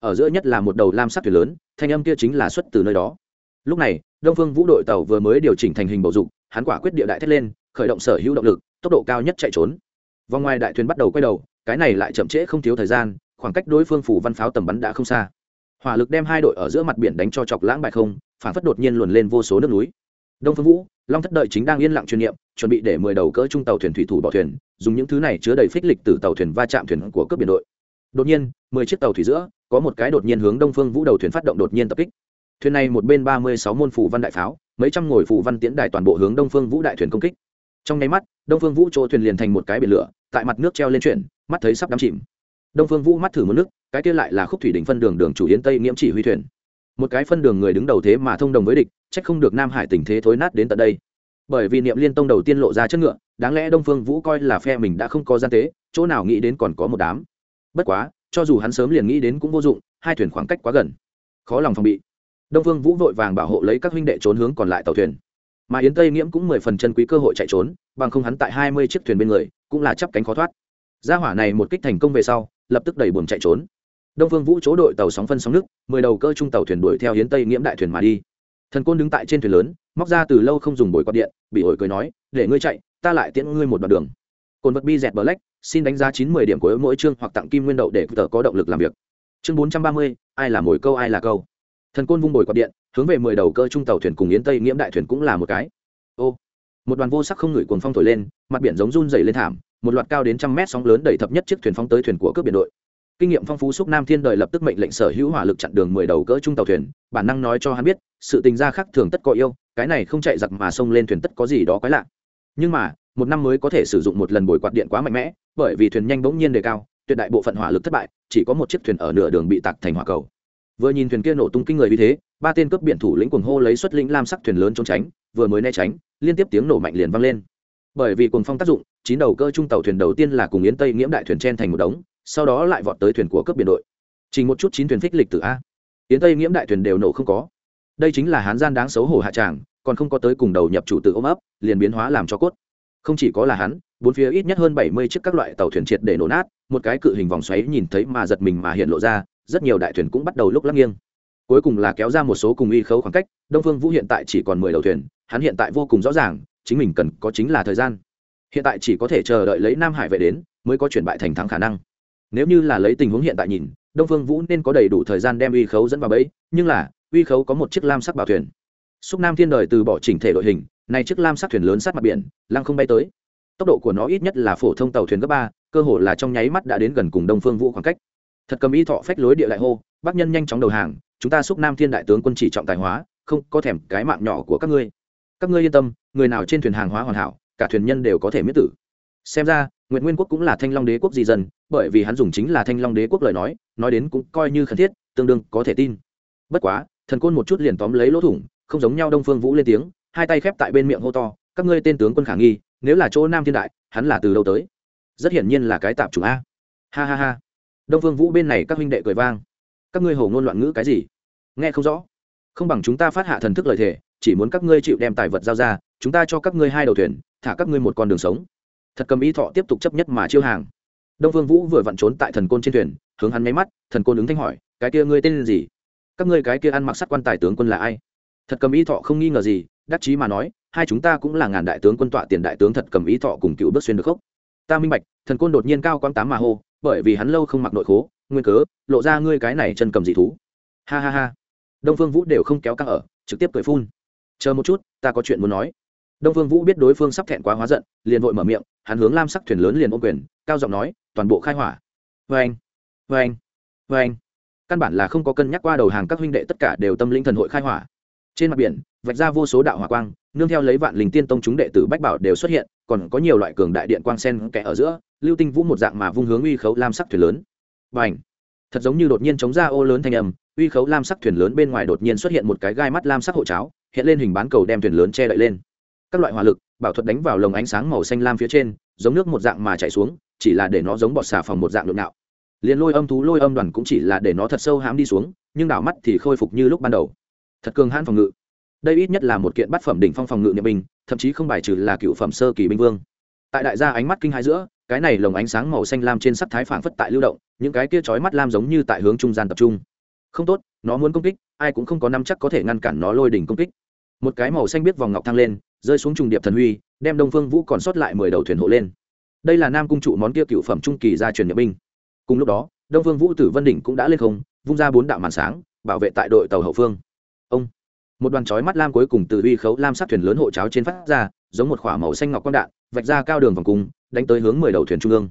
Ở giữa nhất là một đầu lam sắc thuyền lớn, thanh âm kia chính là xuất từ nơi đó. Lúc này, đông phương vũ đội tàu vừa mới điều chỉnh thành hình bầu dục, hắn quả quyết địa đại thét lên, khởi động sở hữu động lực, tốc độ cao nhất chạy trốn. Vòng ngoài đại thuyền bắt đầu quay đầu, cái này lại chậm trễ không thiếu thời gian, khoảng cách đối phương phủ văn pháo tầm bắn đã không xa. Hỏa lực đem hai đội ở giữa mặt biển đánh cho chọc lãng bại không phản phất đột nhiên luồn lên vô số nước núi. Đông phương vũ, long thất đợi chính đang yên lặng chuyên niệm, chuẩn bị để mười đầu cỡ trung tàu thuyền thủy thủ bỏ thuyền, dùng những thứ này chứa đầy phích lịch từ tàu thuyền va chạm thuyền của cướp biển đội. Đột nhiên, mười chiếc tàu thủy giữa, có một cái đột nhiên hướng đông phương vũ đầu thuyền phát động đột nhiên tập kích. Thuyền này một bên ba mươi sáu môn phủ văn đại pháo, mấy trăm ngồi phủ văn tiễn đài toàn bộ hướng đông phương vũ đại thuyền công kích. Trong nháy mắt, đông phương vũ chỗ thuyền liền thành một cái biển lửa, tại mặt nước treo lên chuyển, mắt thấy sắp đắm chìm. Đông phương vũ mắt thử một nước, cái kia lại là khúc thủy đỉnh phân đường đường chủ yến tây nghiễm chỉ huy thuyền một cái phân đường người đứng đầu thế mà thông đồng với địch trách không được nam hải tình thế thối nát đến tận đây. Bởi vì niệm liên tông đầu tiên lộ ra chất ngựa, đáng lẽ đông phương vũ coi là phe mình đã không có gian tế, chỗ nào nghĩ đến còn có một đám. Bất quá, cho dù hắn sớm liền nghĩ đến cũng vô dụng, hai thuyền khoảng cách quá gần. Khó lòng phòng bị. Đông phương vũ vội vàng bảo hộ lấy các huynh đệ trốn hướng còn lại tàu thuyền. Mà yến tây nghiễm cũng mười phần chân quý cơ hội chạy trốn, bằng không hắn tại hai mươi chiếc thuyền bên người, cũng là chắp cánh khó thoát. Gia hỏa này một kích thành công về sau, lập tức đẩy buồm chạy trốn đông phương vũ chỗ đội tàu sóng phân sóng nước, mười đầu cơ trung tàu thuyền đuổi theo hiến tây nghiễm đại thuyền mà đi. Thần côn đứng tại trên thuyền lớn, móc ra từ lâu không dùng bồi quạt điện, bị ổi cười nói, để ngươi chạy, ta lại tiễn ngươi một đoạn đường. Cồn vật bi dẹt bờ lách xin đánh giá chín mươi điểm của mỗi chương hoặc tặng kim nguyên đậu để tờ có động lực làm việc. Chương bốn trăm ba mươi, ai là mồi câu, ai là câu. Thần côn vung bồi quạt điện, hướng về mười đầu cơ trung tàu thuyền cùng yến tây nghiễm đại thuyền cũng là một cái. Ô, một đoàn vô sắc không ngửi cuồng phong thổi lên, mặt biển giống run dày lên thảm, một loạt cao đến trăm mét sóng lớn đẩy thập nhất chiếc thuyền phóng tới thuyền của cướp biển đội kinh nghiệm phong phú xúc nam thiên đời lập tức mệnh lệnh sở hữu hỏa lực chặn đường mười đầu cỡ trung tàu thuyền, bản năng nói cho hắn biết, sự tình gia khác thường tất có yêu, cái này không chạy giặc mà xông lên thuyền tất có gì đó quái lạ. Nhưng mà, một năm mới có thể sử dụng một lần bồi quạt điện quá mạnh mẽ, bởi vì thuyền nhanh bỗng nhiên đề cao, tuyệt đại bộ phận hỏa lực thất bại, chỉ có một chiếc thuyền ở nửa đường bị tạc thành hỏa cầu. Vừa nhìn thuyền kia nổ tung kinh người như thế, ba tên cướp biển thủ lĩnh cuồng hô lấy xuất lĩnh lam sắc thuyền lớn trốn tránh, vừa mới né tránh, liên tiếp tiếng nổ mạnh liền vang lên. Bởi vì cuồng phong tác dụng, chín đầu cơ trung tàu thuyền đầu tiên là cùng yến tây nghiễm đại thuyền chen thành một đống sau đó lại vọt tới thuyền của cướp biển đội. Chỉ một chút chín thuyền phích lịch từ a. Tiến tây nghiễm đại thuyền đều nổ không có. Đây chính là hán gian đáng xấu hổ hạ tràng, còn không có tới cùng đầu nhập chủ tự ôm ấp, liền biến hóa làm cho cốt. Không chỉ có là hắn, bốn phía ít nhất hơn bảy mươi chiếc các loại tàu thuyền triệt để nổ nát, một cái cự hình vòng xoáy nhìn thấy mà giật mình mà hiện lộ ra, rất nhiều đại thuyền cũng bắt đầu lúc lắc nghiêng. Cuối cùng là kéo ra một số cùng y khấu khoảng cách, đông phương vũ hiện tại chỉ còn mười đầu thuyền, hắn hiện tại vô cùng rõ ràng, chính mình cần có chính là thời gian. Hiện tại chỉ có thể chờ đợi lấy nam hải vệ đến, mới có chuyển bại thành thắng khả năng nếu như là lấy tình huống hiện tại nhìn, đông phương vũ nên có đầy đủ thời gian đem uy khấu dẫn vào bẫy, nhưng là, uy khấu có một chiếc lam sắc bảo thuyền. Xúc nam thiên đời từ bỏ chỉnh thể đội hình, này chiếc lam sắc thuyền lớn sát mặt biển, lăng không bay tới. Tốc độ của nó ít nhất là phổ thông tàu thuyền cấp ba, cơ hồ là trong nháy mắt đã đến gần cùng đông phương vũ khoảng cách. Thật cầm y thọ phách lối địa lại hô, bắc nhân nhanh chóng đầu hàng, chúng ta xúc nam thiên đại tướng quân chỉ trọng tài hóa, không có thèm cái mạng nhỏ của các ngươi. Các ngươi yên tâm, người nào trên thuyền hàng hóa hoàn hảo, cả thuyền nhân đều có thể miết tử. Xem ra Nguyệt nguyên quốc cũng là thanh long đế quốc di dân, bởi vì hắn dùng chính là thanh long đế quốc lời nói nói đến cũng coi như khẩn thiết, tương đương có thể tin. Bất quá, thần côn một chút liền tóm lấy lỗ thủng, không giống nhau đông phương vũ lên tiếng, hai tay khép tại bên miệng hô to, các ngươi tên tướng quân khả nghi, nếu là chỗ nam thiên đại, hắn là từ đâu tới? Rất hiển nhiên là cái tạp chủng a. Ha ha ha. Đông phương vũ bên này các huynh đệ cười vang. Các ngươi hồ ngôn loạn ngữ cái gì? Nghe không rõ. Không bằng chúng ta phát hạ thần thức lời thề, chỉ muốn các ngươi chịu đem tài vật giao ra, chúng ta cho các ngươi hai đầu thuyền, thả các ngươi một con đường sống thật cầm ý thọ tiếp tục chấp nhất mà chiêu hàng. Đông phương vũ vừa vặn trốn tại thần côn trên thuyền, hướng hắn nháy mắt, thần côn ứng thanh hỏi, cái kia ngươi tên gì? Các ngươi cái kia ăn mặc sắt quan tài tướng quân là ai? Thật cầm ý thọ không nghi ngờ gì, đắc chí mà nói, hai chúng ta cũng là ngàn đại tướng quân tọa tiền đại tướng thật cầm ý thọ cùng cựu bước xuyên được khốc ta minh bạch. Thần côn đột nhiên cao quang tám mà hô, bởi vì hắn lâu không mặc nội khố, nguyên cớ, lộ ra ngươi cái này chân cầm dị thú. Ha ha ha. Đông phương vũ đều không kéo căng ở, trực tiếp cười phun. Chờ một chút, ta có chuyện muốn nói đông phương vũ biết đối phương sắp thẹn quá hóa giận, liền vội mở miệng, hắn hướng lam sắc thuyền lớn liền ôm quyền, cao giọng nói, toàn bộ khai hỏa. Vê anh vê anh vê anh căn bản là không có cân nhắc qua đầu hàng các huynh đệ tất cả đều tâm linh thần hội khai hỏa. Trên mặt biển, vạch ra vô số đạo hỏa quang, nương theo lấy vạn linh tiên tông chúng đệ tử bách bảo đều xuất hiện, còn có nhiều loại cường đại điện quang sen kẽ ở giữa, lưu tinh vũ một dạng mà vung hướng uy khấu lam sắc thuyền lớn. Và ảnh thật giống như đột nhiên chống ra ô lớn thanh âm, uy khấu lam sắc thuyền lớn bên ngoài đột nhiên xuất hiện một cái gai mắt lam sắc hộ cháo, hiện lên hình bán cầu đem thuyền lớn che đậy lên các loại hỏa lực, bảo thuật đánh vào lồng ánh sáng màu xanh lam phía trên, giống nước một dạng mà chạy xuống, chỉ là để nó giống bọt xà phòng một dạng lộn nạo. Liền lôi âm thú, lôi âm đoàn cũng chỉ là để nó thật sâu hãm đi xuống, nhưng đảo mắt thì khôi phục như lúc ban đầu. Thật cường hãn phòng ngự. Đây ít nhất là một kiện bát phẩm đỉnh phong phòng ngự niệm binh thậm chí không bài trừ là cựu phẩm sơ kỳ binh vương. Tại đại gia ánh mắt kinh hai giữa, cái này lồng ánh sáng màu xanh lam trên sắc thái phảng phất tại lưu động, những cái kia chói mắt lam giống như tại hướng trung gian tập trung. Không tốt, nó muốn công kích, ai cũng không có năm chắc có thể ngăn cản nó lôi đỉnh công kích. Một cái màu xanh biết vòng ngọc thăng lên rơi xuống trùng điệp thần huy, đem đông phương vũ còn sót lại mười đầu thuyền hộ lên. Đây là nam cung trụ món kia cựu phẩm trung kỳ gia truyền nhập binh. Cùng lúc đó, đông phương vũ tử vân đỉnh cũng đã lên không, vung ra bốn đạo màn sáng, bảo vệ tại đội tàu hậu phương. Ông, một đoàn chói mắt lam cuối cùng từ uy khấu lam sắc thuyền lớn hộ cháo trên phát ra, giống một khỏa màu xanh ngọc quang đạn, vạch ra cao đường vòng cung, đánh tới hướng mười đầu thuyền trung ương.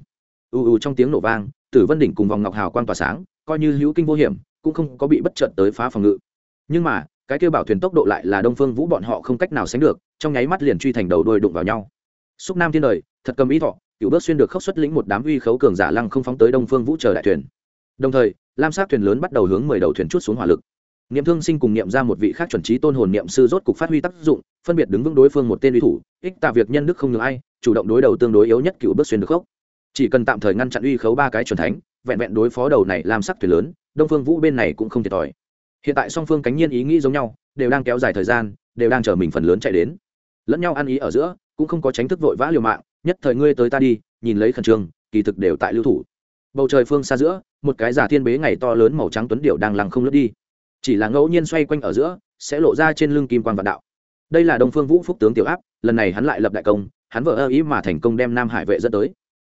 U u trong tiếng nổ vang, tử vân đỉnh cùng vòng ngọc hào quang tỏa sáng, coi như hữu kinh vô hiểm, cũng không có bị bất trận tới phá phòng ngự. Nhưng mà, cái kêu bảo thuyền tốc độ lại là đông phương vũ bọn họ không cách nào sánh được trong nháy mắt liền truy thành đầu đuôi đụng vào nhau. Xúc nam thiên đời, thật cầm ý thọ, cựu bước xuyên được khốc xuất lĩnh một đám uy khấu cường giả lăng không phóng tới đông phương vũ chờ đại thuyền. Đồng thời, lam sát thuyền lớn bắt đầu hướng mười đầu thuyền chút xuống hỏa lực. Niệm thương sinh cùng niệm ra một vị khác chuẩn trí tôn hồn niệm sư rốt cục phát huy tác dụng, phân biệt đứng vững đối phương một tên uy thủ, ích tạ việc nhân đức không ngừng ai, chủ động đối đầu tương đối yếu nhất cựu bước xuyên được khốc. Chỉ cần tạm thời ngăn chặn uy khấu ba cái chuẩn thánh, vẹn vẹn đối phó đầu này làm sắc thuyền lớn, đông phương vũ bên này cũng không thiệt thòi. Hiện tại song phương cánh nhiên ý nghĩ giống nhau, đều đang kéo dài thời gian, đều đang chờ mình phần lớn chạy đến lẫn nhau ăn ý ở giữa, cũng không có tránh thức vội vã liều mạng, nhất thời ngươi tới ta đi, nhìn lấy khẩn trương, kỳ thực đều tại lưu thủ. Bầu trời phương xa giữa, một cái giả thiên bế ngày to lớn màu trắng tuấn điệu đang lăng không lướt đi. Chỉ là ngẫu nhiên xoay quanh ở giữa, sẽ lộ ra trên lưng kim quan vạn đạo. Đây là đông phương vũ phúc tướng tiểu áp, lần này hắn lại lập đại công, hắn vợ ơ ý mà thành công đem nam hải vệ dẫn tới.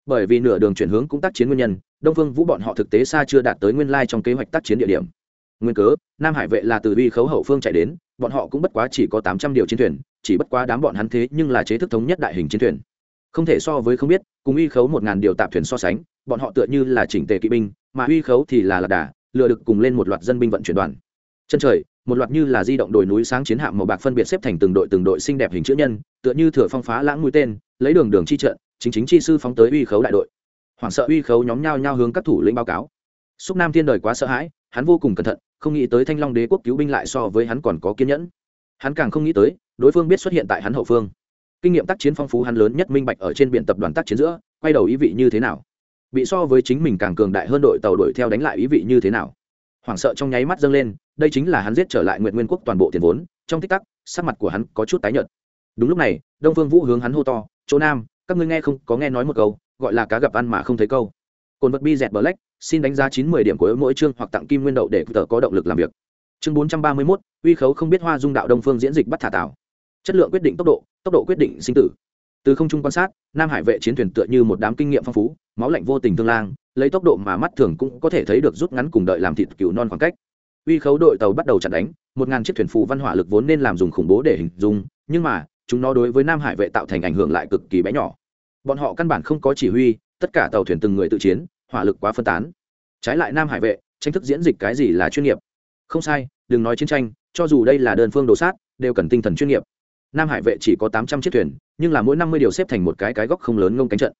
Bởi vì nửa đường chuyển hướng cũng tác chiến nguyên nhân, đông phương vũ bọn họ thực tế xa chưa đạt tới nguyên lai trong kế hoạch tác chiến địa điểm nguyên cớ, nam hải vệ là từ uy khấu hậu phương chạy đến, bọn họ cũng bất quá chỉ có tám trăm điều chiến thuyền, chỉ bất quá đám bọn hắn thế nhưng là chế thức thống nhất đại hình chiến thuyền. Không thể so với không biết, cùng uy khấu một ngàn điều tạp thuyền so sánh, bọn họ tựa như là chỉnh tề kỵ binh, mà uy khấu thì là lạc đà, lừa được cùng lên một loạt dân binh vận chuyển đoàn. Chân trời, một loạt như là di động đồi núi sáng chiến hạm màu bạc phân biệt xếp thành từng đội từng đội xinh đẹp hình chữ nhân, tựa như thừa phong phá lãng mũi tên, lấy đường đường chi trận, chính chính chi sư phóng tới uy khấu đại đội. Hoảng sợ uy khấu nhóm nhau nhau hướng các thủ lĩnh báo cáo. Xúc nam thiên đời quá sợ hãi hắn vô cùng cẩn thận, không nghĩ tới thanh long đế quốc cứu binh lại so với hắn còn có kiên nhẫn. Hắn càng không nghĩ tới, đối phương biết xuất hiện tại hắn hậu phương. Kinh nghiệm tác chiến phong phú hắn lớn nhất minh bạch ở trên biển tập đoàn tác chiến giữa, quay đầu ý vị như thế nào? Bị so với chính mình càng cường đại hơn đội tàu đuổi theo đánh lại ý vị như thế nào? Hoảng sợ trong nháy mắt dâng lên, đây chính là hắn giết trở lại nguyện nguyên quốc toàn bộ tiền vốn, trong tích tắc, sắc mặt của hắn có chút tái nhợt. Đúng lúc này, đông phương vũ hướng hắn hô to, chỗ nam, các ngươi nghe không, có nghe nói một câu, gọi là cá gặp ăn mà không thấy câu. Cồn vật bi dẹt bờ lách xin đánh giá chín mươi điểm của mỗi chương hoặc tặng kim nguyên đậu để tờ có động lực làm việc. Chương bốn trăm ba mươi mốt, uy khấu không biết hoa dung đạo đông phương diễn dịch bắt thả tạo chất lượng quyết định tốc độ tốc độ quyết định sinh tử. Từ không trung quan sát, nam hải vệ chiến thuyền tựa như một đám kinh nghiệm phong phú, máu lạnh vô tình tương lang, lấy tốc độ mà mắt thường cũng có thể thấy được rút ngắn cùng đợi làm thịt cừu non khoảng cách. Uy khấu đội tàu bắt đầu chặn đánh, một ngàn chiếc thuyền phù văn hỏa lực vốn nên làm dùng khủng bố để hình dung, nhưng mà, chúng nó đối với nam hải vệ tạo thành ảnh hưởng lại cực kỳ bé nhỏ. Bọn họ căn bản không có chỉ huy, tất cả tàu thuyền từng người tự chiến hỏa lực quá phân tán. Trái lại nam hải vệ, tranh thức diễn dịch cái gì là chuyên nghiệp? Không sai, đừng nói chiến tranh, cho dù đây là đơn phương đồ sát, đều cần tinh thần chuyên nghiệp. Nam hải vệ chỉ có tám trăm chiếc thuyền, nhưng là mỗi năm mươi điều xếp thành một cái cái góc không lớn ngông cánh trận.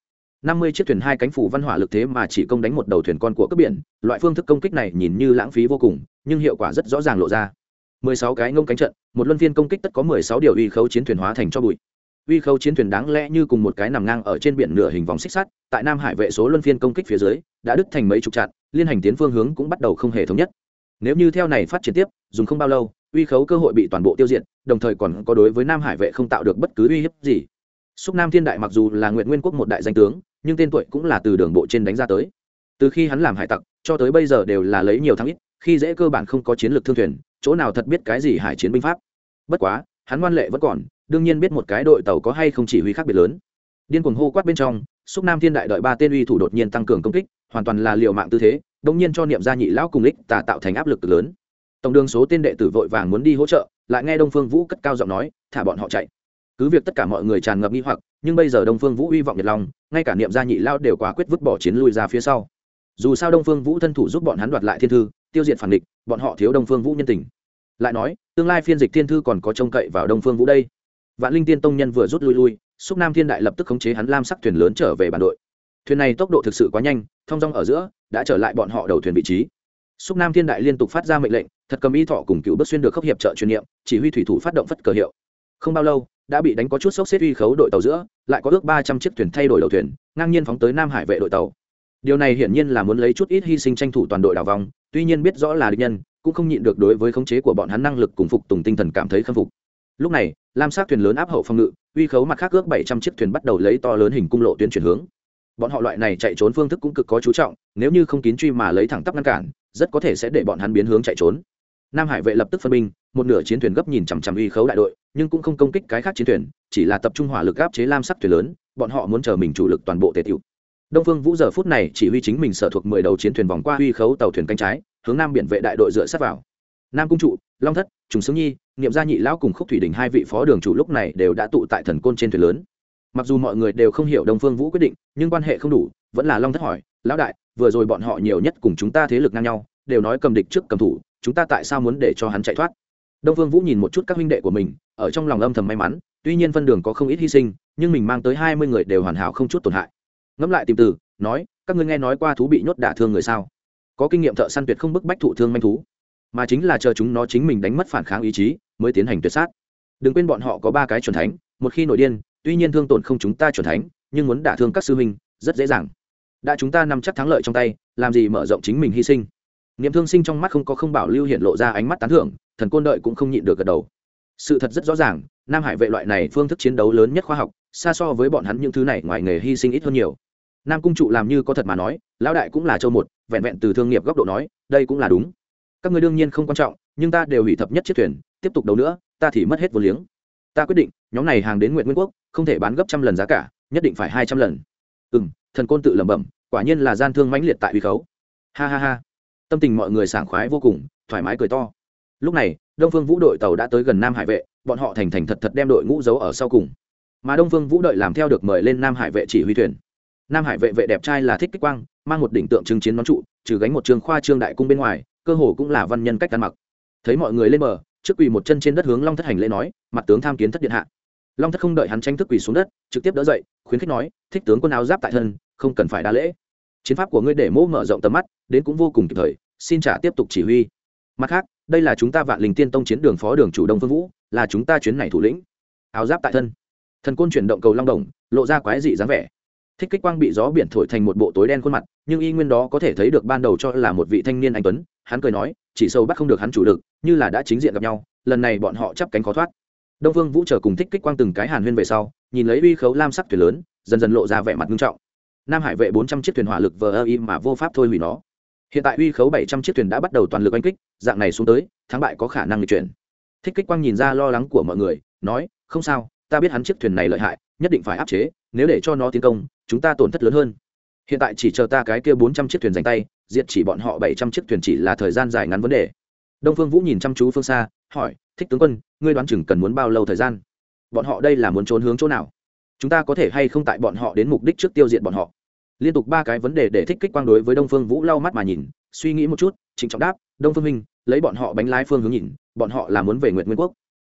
Năm mươi chiếc thuyền hai cánh phủ văn hỏa lực thế mà chỉ công đánh một đầu thuyền con của cấp biển, loại phương thức công kích này nhìn như lãng phí vô cùng, nhưng hiệu quả rất rõ ràng lộ ra. mười sáu cái ngông cánh trận, một luân phiên công kích tất có mười sáu điều uy khấu chiến thuyền hóa thành cho bụi uy khâu chiến thuyền đáng lẽ như cùng một cái nằm ngang ở trên biển nửa hình vòng xích sắt, tại nam hải vệ số luân phiên công kích phía dưới, đã đứt thành mấy chục chặn, liên hành tiến phương hướng cũng bắt đầu không hề thống nhất. Nếu như theo này phát triển tiếp, dùng không bao lâu, uy khấu cơ hội bị toàn bộ tiêu diệt, đồng thời còn có đối với nam hải vệ không tạo được bất cứ uy hiếp gì. Xúc nam thiên đại mặc dù là nguyện nguyên quốc một đại danh tướng, nhưng tên tuổi cũng là từ đường bộ trên đánh ra tới. Từ khi hắn làm hải tặc, cho tới bây giờ đều là lấy nhiều thắng ít, khi dễ cơ bản không có chiến lược thương thuyền, chỗ nào thật biết cái gì hải chiến binh pháp. Bất quá, hắn ngoan lệ vẫn còn đương nhiên biết một cái đội tàu có hay không chỉ huy khác biệt lớn. Điên cuồng hô quát bên trong xúc nam thiên đại đợi ba tên uy thủ đột nhiên tăng cường công kích, hoàn toàn là liều mạng tư thế đông nhiên cho niệm gia nhị lão cùng lích tà tạo thành áp lực lớn. Tổng đường số tên đệ tử vội vàng muốn đi hỗ trợ, lại nghe đông phương vũ cất cao giọng nói, thả bọn họ chạy. Cứ việc tất cả mọi người tràn ngập nghi hoặc, nhưng bây giờ đông phương vũ hy vọng nhật lòng ngay cả niệm gia nhị lao đều quả quyết vứt bỏ chiến lui ra phía sau. Dù sao đông phương vũ thân thủ giúp bọn hắn đoạt lại thiên thư, tiêu diệt phản địch, bọn họ thiếu đông phương vũ nhân tình. Lại nói, tương lai phiên dịch thiên thư còn có trông cậy vào đông phương vũ đây vạn linh tiên tông nhân vừa rút lui lui xúc nam thiên đại lập tức khống chế hắn lam sắc thuyền lớn trở về bản đội. Thuyền này tốc độ thực sự quá nhanh thong dong ở giữa, đã trở lại bọn họ đầu thuyền vị trí. Xúc nam thiên đại liên tục phát ra mệnh lệnh, thật cầm y thọ cùng cựu bước xuyên được khốc hiệp trợ truyền niệm, chỉ huy thủy thủ phát động phất cờ hiệu. Không bao lâu, đã bị đánh có chút sốc xếp uy khấu đội tàu giữa, lại có ước ba trăm chiếc thuyền thay đổi đầu thuyền, ngang nhiên phóng tới nam hải vệ đội tàu. Điều này hiển nhiên là muốn lấy chút ít hy sinh tranh thủ toàn đội đào vòng, tuy nhiên biết rõ là địch nhân, cũng không nhịn được đối với khống chế của bọn hắn năng lực cùng phục tùng tinh thần cảm thấy khâm phục. Lúc này lam sát thuyền lớn áp hậu phòng ngự, uy khấu mặt khác ước bảy trăm chiếc thuyền bắt đầu lấy to lớn hình cung lộ tuyến chuyển hướng. Bọn họ loại này chạy trốn phương thức cũng cực có chú trọng, nếu như không kín truy mà lấy thẳng tắp ngăn cản, rất có thể sẽ để bọn hắn biến hướng chạy trốn. Nam hải vệ lập tức phân binh, một nửa chiến thuyền gấp nhìn chằm chằm uy khấu đại đội, nhưng cũng không công kích cái khác chiến thuyền, chỉ là tập trung hỏa lực áp chế lam sắc thuyền lớn, bọn họ muốn chờ mình chủ lực toàn bộ tề tiệu đông phương vũ giờ phút này chỉ huy chính mình sở thuộc mười đầu chiến thuyền vòng qua uy khấu tàu thuyền cánh trái, hướng nam biển vệ đại đội dựa sát vào. Nam cung trụ, long thất, trùng sướng nhi niệm gia nhị lão cùng khúc thủy đình hai vị phó đường chủ lúc này đều đã tụ tại thần côn trên thuyền lớn. Mặc dù mọi người đều không hiểu đông phương vũ quyết định, nhưng quan hệ không đủ, vẫn là long thất hỏi, lão đại, vừa rồi bọn họ nhiều nhất cùng chúng ta thế lực ngang nhau, đều nói cầm địch trước cầm thủ, chúng ta tại sao muốn để cho hắn chạy thoát? Đông phương vũ nhìn một chút các huynh đệ của mình, ở trong lòng âm thầm may mắn, tuy nhiên phân đường có không ít hy sinh, nhưng mình mang tới hai mươi người đều hoàn hảo không chút tổn hại. Ngẫm lại tìm từ, nói, các ngươi nghe nói qua thú bị nhốt đả thương người sao? Có kinh nghiệm thợ săn tuyệt không bức bách thụ thương manh thú. Mà chính là chờ chúng nó chính mình đánh mất phản kháng ý chí mới tiến hành tuyệt sát. Đừng quên bọn họ có ba cái chuẩn thánh, một khi nổi điên, tuy nhiên thương tổn không chúng ta chuẩn thánh, nhưng muốn đả thương các sư huynh, rất dễ dàng. Đã chúng ta nằm chắc thắng lợi trong tay, làm gì mở rộng chính mình hy sinh? Niệm thương sinh trong mắt không có không bảo lưu hiện lộ ra ánh mắt tán thưởng, thần côn đợi cũng không nhịn được gật đầu. Sự thật rất rõ ràng, nam hải vệ loại này phương thức chiến đấu lớn nhất khoa học, xa so với bọn hắn những thứ này ngoài nghề hy sinh ít hơn nhiều. Nam cung trụ làm như có thật mà nói, lão đại cũng là châu một, vẹn vẹn từ thương nghiệp góc độ nói, đây cũng là đúng. Các người đương nhiên không quan trọng, nhưng ta đều hủy thập nhất chiếc thuyền tiếp tục đấu nữa, ta thì mất hết vô liếng. Ta quyết định, nhóm này hàng đến nguyện nguyên quốc, không thể bán gấp trăm lần giá cả, nhất định phải hai trăm lần. Ừ m thần côn tự lẩm bẩm, quả nhiên là gian thương mãnh liệt tại uy khấu. Ha ha ha. Tâm tình mọi người sảng khoái vô cùng, thoải mái cười to. Lúc này, đông phương vũ đội tàu đã tới gần nam hải vệ, bọn họ thành thành thật thật đem đội ngũ giấu ở sau cùng. Mà đông phương vũ đợi làm theo được mời lên nam hải vệ chỉ huy thuyền. Nam hải vệ vệ đẹp trai là thích kích quang, mang một đỉnh tượng chứng chiến nón trụ, trừ gánh một trường khoa trương đại cung bên ngoài, cơ hồ cũng là văn nhân cách ăn mặc. Thấy mọi người lên bờ trước quỳ một chân trên đất hướng long thất hành lễ nói, mặt tướng tham kiến thất điện hạ. Long thất không đợi hắn tranh thức quỳ xuống đất, trực tiếp đỡ dậy, khuyến khích nói, thích tướng quân áo giáp tại thân, không cần phải đa lễ. Chiến pháp của ngươi để mỗ mở rộng tầm mắt, đến cũng vô cùng kịp thời, xin trả tiếp tục chỉ huy. Mặt khác, đây là chúng ta vạn linh tiên tông chiến đường phó đường chủ đông phương vũ, là chúng ta chuyến này thủ lĩnh. Áo giáp tại thân. Thần côn chuyển động cầu long đồng, lộ ra quái dị dáng vẻ. Thích kích quang bị gió biển thổi thành một bộ tối đen khuôn mặt, nhưng y nguyên đó có thể thấy được ban đầu cho là một vị thanh niên anh tuấn, hắn cười nói chỉ sâu bắt không được hắn chủ lực, như là đã chính diện gặp nhau, lần này bọn họ chắp cánh khó thoát. Đông vương vũ trở cùng thích kích quang từng cái hàn huyên về sau, nhìn lấy uy khấu lam sắc thuyền lớn, dần dần lộ ra vẻ mặt nghiêm trọng. Nam hải vệ bốn trăm chiếc thuyền hỏa lực vờ ơ im mà vô pháp thôi hủy nó. Hiện tại uy khấu bảy trăm chiếc thuyền đã bắt đầu toàn lực oanh kích, dạng này xuống tới, thắng bại có khả năng lịch chuyển. Thích kích quang nhìn ra lo lắng của mọi người, nói, không sao, ta biết hắn chiếc thuyền này lợi hại, nhất định phải áp chế, nếu để cho nó tiến công, chúng ta tổn thất lớn hơn. Hiện tại chỉ chờ ta cái kia bốn trăm chiếc thuyền dành tay diệt chỉ bọn họ bảy trăm chiếc thuyền chỉ là thời gian dài ngắn vấn đề. Đông phương vũ nhìn chăm chú phương xa, hỏi, thích tướng quân, ngươi đoán chừng cần muốn bao lâu thời gian? Bọn họ đây là muốn trốn hướng chỗ nào? Chúng ta có thể hay không tại bọn họ đến mục đích trước tiêu diệt bọn họ? Liên tục ba cái vấn đề để thích kích quang đối với đông phương vũ lau mắt mà nhìn, suy nghĩ một chút, trịnh trọng đáp, đông phương minh, lấy bọn họ bánh lái phương hướng nhìn, bọn họ là muốn về nguyện nguyên quốc.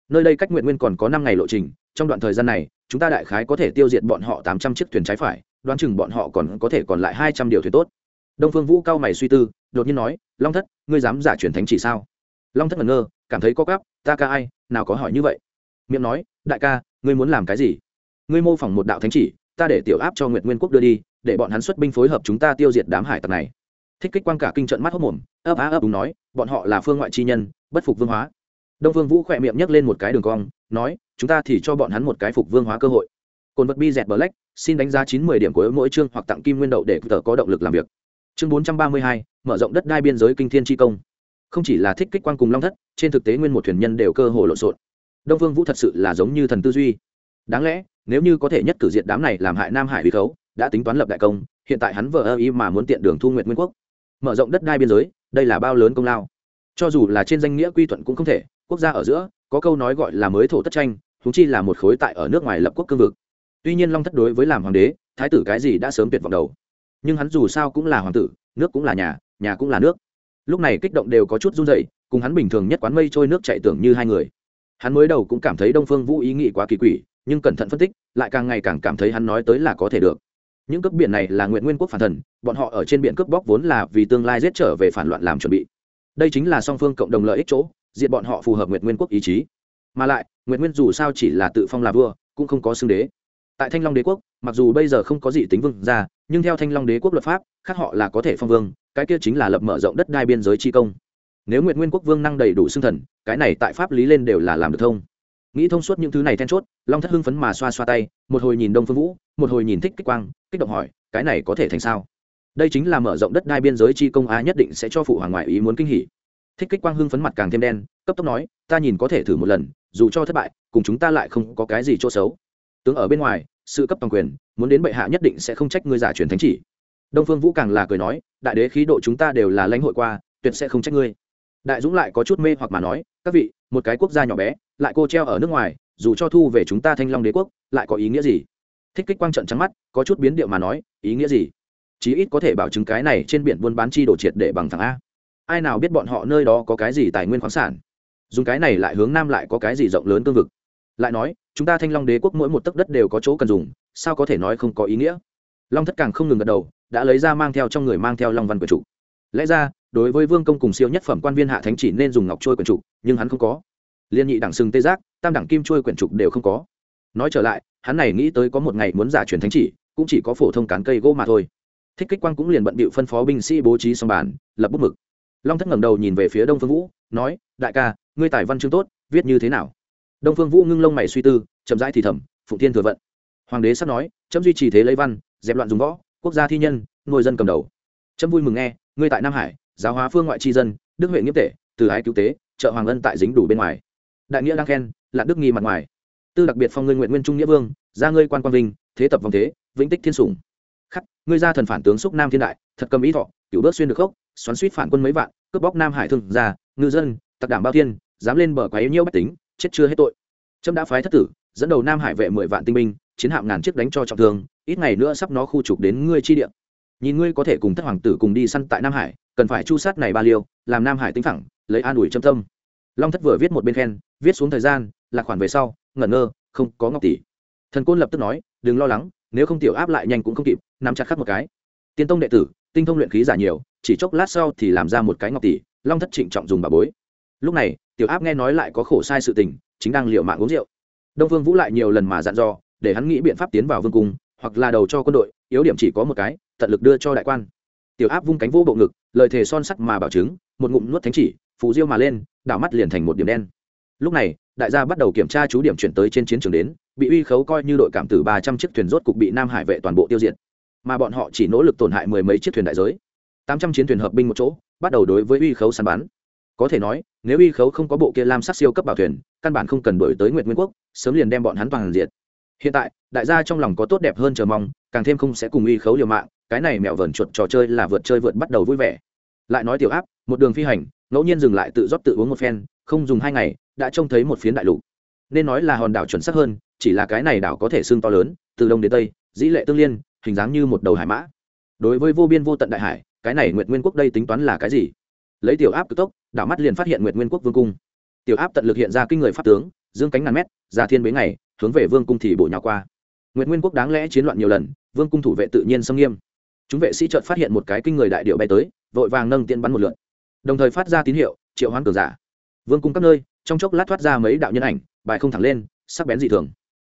Nơi đây cách nguyện nguyên còn có năm ngày lộ trình, trong đoạn thời gian này, chúng ta đại khái có thể tiêu diệt bọn họ tám trăm chiếc thuyền trái phải, đoán chừng bọn họ còn có thể còn lại hai trăm điều thuyền tốt đông phương vũ cao mày suy tư, đột nhiên nói, long thất, ngươi dám giả truyền thánh chỉ sao? Long thất ngẩn ngơ, cảm thấy có gắp ta ca ai, nào có hỏi như vậy? Miệng nói, đại ca, ngươi muốn làm cái gì? Ngươi mô phỏng một đạo thánh chỉ, ta để tiểu áp cho nguyệt nguyên quốc đưa đi, để bọn hắn xuất binh phối hợp chúng ta tiêu diệt đám hải tặc này. Thích kích quang cả kinh trận mắt hốc mồm, ấp á ấp đúng nói, bọn họ là phương ngoại chi nhân, bất phục vương hóa. Đông vương vũ khỏe miệng nhấc lên một cái đường cong, nói, chúng ta thì cho bọn hắn một cái phục vương hóa cơ hội. Cồn vật bi dẹt black, xin đánh giá chín mươi điểm của mỗi chương hoặc tặng kim nguyên đậu để tờ có động lực làm việc chương bốn trăm ba mươi hai, mở rộng đất đai biên giới kinh thiên chi công. Không chỉ là thích kích quang cùng long thất, trên thực tế nguyên một thuyền nhân đều cơ hồ lộn xộn. Đông vương vũ thật sự là giống như thần tư duy. Đáng lẽ, nếu như có thể nhất cử diện đám này làm hại nam hải huy khấu, đã tính toán lập đại công, hiện tại hắn vợ ơ ý mà muốn tiện đường thu nguyện nguyên quốc. Mở rộng đất đai biên giới, đây là bao lớn công lao. Cho dù là trên danh nghĩa quy thuận cũng không thể, quốc gia ở giữa, có câu nói gọi là mới thổ tất tranh thúng chi là một khối tại ở nước ngoài lập quốc cương vực. Tuy nhiên long thất đối với làm hoàng đế, thái tử cái gì đã sớm tuyệt vọng đầu nhưng hắn dù sao cũng là hoàng tử, nước cũng là nhà nhà cũng là nước. Lúc này kích động đều có chút run dậy cùng hắn bình thường nhất quán mây trôi nước chạy tưởng như hai người. Hắn mới đầu cũng cảm thấy đông phương vũ ý nghĩ quá kỳ quỷ, nhưng cẩn thận phân tích, lại càng ngày càng cảm thấy hắn nói tới là có thể được. Những cướp biển này là nguyện nguyên quốc phản thần, bọn họ ở trên biển cướp bóc vốn là vì tương lai giết trở về phản loạn làm chuẩn bị. Đây chính là song phương cộng đồng lợi ích chỗ diện bọn họ phù hợp nguyện nguyên quốc ý chí. Mà lại, nguyện nguyên dù sao chỉ là tự phong là vua, cũng không có xưng đế tại thanh long đế quốc, mặc dù bây giờ không có gì tính vương ra nhưng theo thanh long đế quốc luật pháp, khác họ là có thể phong vương, cái kia chính là lập mở rộng đất đai biên giới chi công. Nếu nguyện nguyên quốc vương năng đầy đủ xương thần, cái này tại pháp lý lên đều là làm được thông. Nghĩ thông suốt những thứ này then chốt, long thất hưng phấn mà xoa xoa tay, một hồi nhìn đông phương vũ, một hồi nhìn thích kích quang, kích động hỏi, cái này có thể thành sao? Đây chính là mở rộng đất đai biên giới chi công á nhất định sẽ cho phụ hoàng ngoại ý muốn kinh hỉ. Thích kích quang hưng phấn mặt càng thêm đen, cấp tốc nói, ta nhìn có thể thử một lần, dù cho thất bại, cùng chúng ta lại không có cái gì chỗ xấu. Tướng ở bên ngoài sự cấp toàn quyền, muốn đến bệ hạ nhất định sẽ không trách ngươi giả truyền thánh chỉ. Đông phương vũ càng là cười nói, đại đế khí độ chúng ta đều là lãnh hội qua, tuyệt sẽ không trách ngươi. Đại dũng lại có chút mê hoặc mà nói, các vị, một cái quốc gia nhỏ bé, lại cô treo ở nước ngoài, dù cho thu về chúng ta thanh long đế quốc, lại có ý nghĩa gì? Thích kích quang trận trắng mắt, có chút biến điệu mà nói, ý nghĩa gì? Chí ít có thể bảo chứng cái này trên biển buôn bán chi đổ triệt để bằng thằng a. Ai nào biết bọn họ nơi đó có cái gì tài nguyên khoáng sản? Dùng cái này lại hướng nam lại có cái gì rộng lớn cương vực? Lại nói, chúng ta thanh long đế quốc mỗi một tấc đất đều có chỗ cần dùng, sao có thể nói không có ý nghĩa? Long thất càng không ngừng gật đầu, đã lấy ra mang theo trong người mang theo long văn quyền chủ lẽ ra, đối với vương công cùng siêu nhất phẩm quan viên hạ thánh chỉ nên dùng ngọc trôi quyền trục, nhưng hắn không có. Liên nhị đẳng sừng tê giác, tam đẳng kim trôi quyển trục đều không có. Nói trở lại, hắn này nghĩ tới có một ngày muốn giả truyền thánh chỉ, cũng chỉ có phổ thông cán cây gỗ mà thôi. Thích kích quang cũng liền bận bịu phân phó binh sĩ bố trí xong bàn, lập bút mực. Long thất ngẩng đầu nhìn về phía đông phương vũ, nói, đại ca, ngươi tài văn chương tốt, viết như thế nào? Đông phương vũ ngưng lông mày suy tư, chậm rãi thì thầm, phụng thiên thừa vận. Hoàng đế sắp nói, chấm duy trì thế lấy văn, dẹp loạn dùng võ, quốc gia thi nhân, nuôi dân cầm đầu. Chấm vui mừng nghe, ngươi tại nam hải, giáo hóa phương ngoại tri dân, đức huệ nghiêm tể, từ ái cứu tế, trợ hoàng ân tại dính đủ bên ngoài. Đại nghĩa đang khen là đức nghi mặt ngoài. Tư đặc biệt phong ngươi nguyện nguyên trung nghĩa vương, ra ngươi quan quan vinh, thế tập vòng thế, vĩnh tích thiên sủng. Khắc, ngươi ra thần phản tướng xúc nam thiên đại, thật cầm ý thọ, cửu bước xuyên được khốc, xoắn suýt phản quân mấy vạn, cướp bóc nam hải thương già ngư dân, tặc đảm bao thiên, dám lên bờ quái nhiêu bách tính chết chưa hết tội. Trâm đã phái thất tử, dẫn đầu nam hải vệ mười vạn tinh binh, chiến hạm ngàn chiếc đánh cho trọng thương, ít ngày nữa sắp nó khu trục đến ngươi chi địa. Nhìn ngươi có thể cùng thất hoàng tử cùng đi săn tại nam hải, cần phải chu sát này ba liêu, làm nam hải tính phẳng, lấy an ủi châm tâm. Long thất vừa viết một bên khen, viết xuống thời gian, là khoản về sau, ngẩn ngơ, không có ngọc tỷ. Thần côn lập tức nói, đừng lo lắng, nếu không tiểu áp lại nhanh cũng không kịp, nắm chặt khắc một cái. Tiên tông đệ tử, tinh thông luyện khí giả nhiều, chỉ chốc lát sau thì làm ra một cái ngọc tỷ, long thất trịnh trọng dùng bà bối lúc này, tiểu áp nghe nói lại có khổ sai sự tình, chính đang liệu mạng uống rượu. Đông vương vũ lại nhiều lần mà dặn dò, để hắn nghĩ biện pháp tiến vào vương cung, hoặc là đầu cho quân đội, yếu điểm chỉ có một cái, tận lực đưa cho đại quan. Tiểu áp vung cánh vô bộ ngực, lời thề son sắt mà bảo chứng, một ngụm nuốt thánh chỉ, phù diêu mà lên, đảo mắt liền thành một điểm đen. Lúc này, đại gia bắt đầu kiểm tra chú điểm chuyển tới trên chiến trường đến, bị uy khấu coi như đội cảm tử ba trăm chiếc thuyền rốt cục bị nam hải vệ toàn bộ tiêu diệt. Mà bọn họ chỉ nỗ lực tổn hại mười mấy chiếc thuyền đại giới. Tám trăm chiến thuyền hợp binh một chỗ, bắt đầu đối với uy khấu săn bắn có thể nói, nếu uy khấu không có bộ kia lam sắc siêu cấp bảo thuyền, căn bản không cần đổi tới nguyệt nguyên quốc, sớm liền đem bọn hắn toàn diệt. Hiện tại, đại gia trong lòng có tốt đẹp hơn chờ mong, càng thêm không sẽ cùng uy khấu liều mạng, cái này mẹo vờn chuột trò chơi là vượt chơi vượt bắt đầu vui vẻ. Lại nói tiểu áp, một đường phi hành, ngẫu nhiên dừng lại tự rót tự uống một phen, không dùng hai ngày, đã trông thấy một phiến đại lục. Nên nói là hòn đảo chuẩn xác hơn, chỉ là cái này đảo có thể xương to lớn, từ đông đến tây, dĩ lệ tương liên, hình dáng như một đầu hải mã. Đối với vô biên vô tận đại hải, cái này nguyệt nguyên quốc đây tính toán là cái gì? Lấy tiểu áp cực tốc, đảo mắt liền phát hiện nguyệt nguyên quốc vương cung. Tiểu áp tận lực hiện ra kinh người pháp tướng, dương cánh ngàn mét ra thiên bế ngày, hướng về vương cung thì bổ nhào qua. Nguyệt nguyên quốc đáng lẽ chiến loạn nhiều lần, vương cung thủ vệ tự nhiên xâm nghiêm. Chúng vệ sĩ chợt phát hiện một cái kinh người đại điệu bay tới, vội vàng nâng tiên bắn một lượn. Đồng thời phát ra tín hiệu, triệu hoán cường giả. Vương cung các nơi, trong chốc lát thoát ra mấy đạo nhân ảnh, bài không thẳng lên, sắc bén dị thường.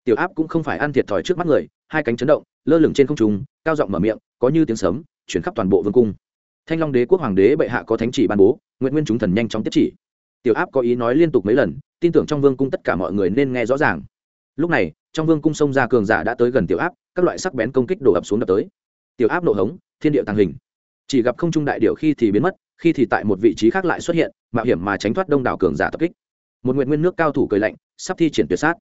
Tiểu áp cũng không phải ăn thiệt thòi trước mắt người, hai cánh chấn động, lơ lửng trên không trung, cao giọng mở miệng, có như tiếng sấm, chuyển khắp toàn bộ vương cung thanh long đế quốc hoàng đế bệ hạ có thánh chỉ ban bố nguyện nguyên chúng thần nhanh chóng tiếp chỉ. Tiểu áp có ý nói liên tục mấy lần tin tưởng trong vương cung tất cả mọi người nên nghe rõ ràng. Lúc này trong vương cung sông ra cường giả đã tới gần tiểu áp các loại sắc bén công kích đổ ập xuống đập tới. Tiểu áp nổ hống thiên địa tàng hình. Chỉ gặp không trung đại điệu khi thì biến mất khi thì tại một vị trí khác lại xuất hiện mạo hiểm mà tránh thoát đông đảo cường giả tập kích. Một nguyện nguyên nước cao thủ cười lạnh sắp thi triển tuyệt sát.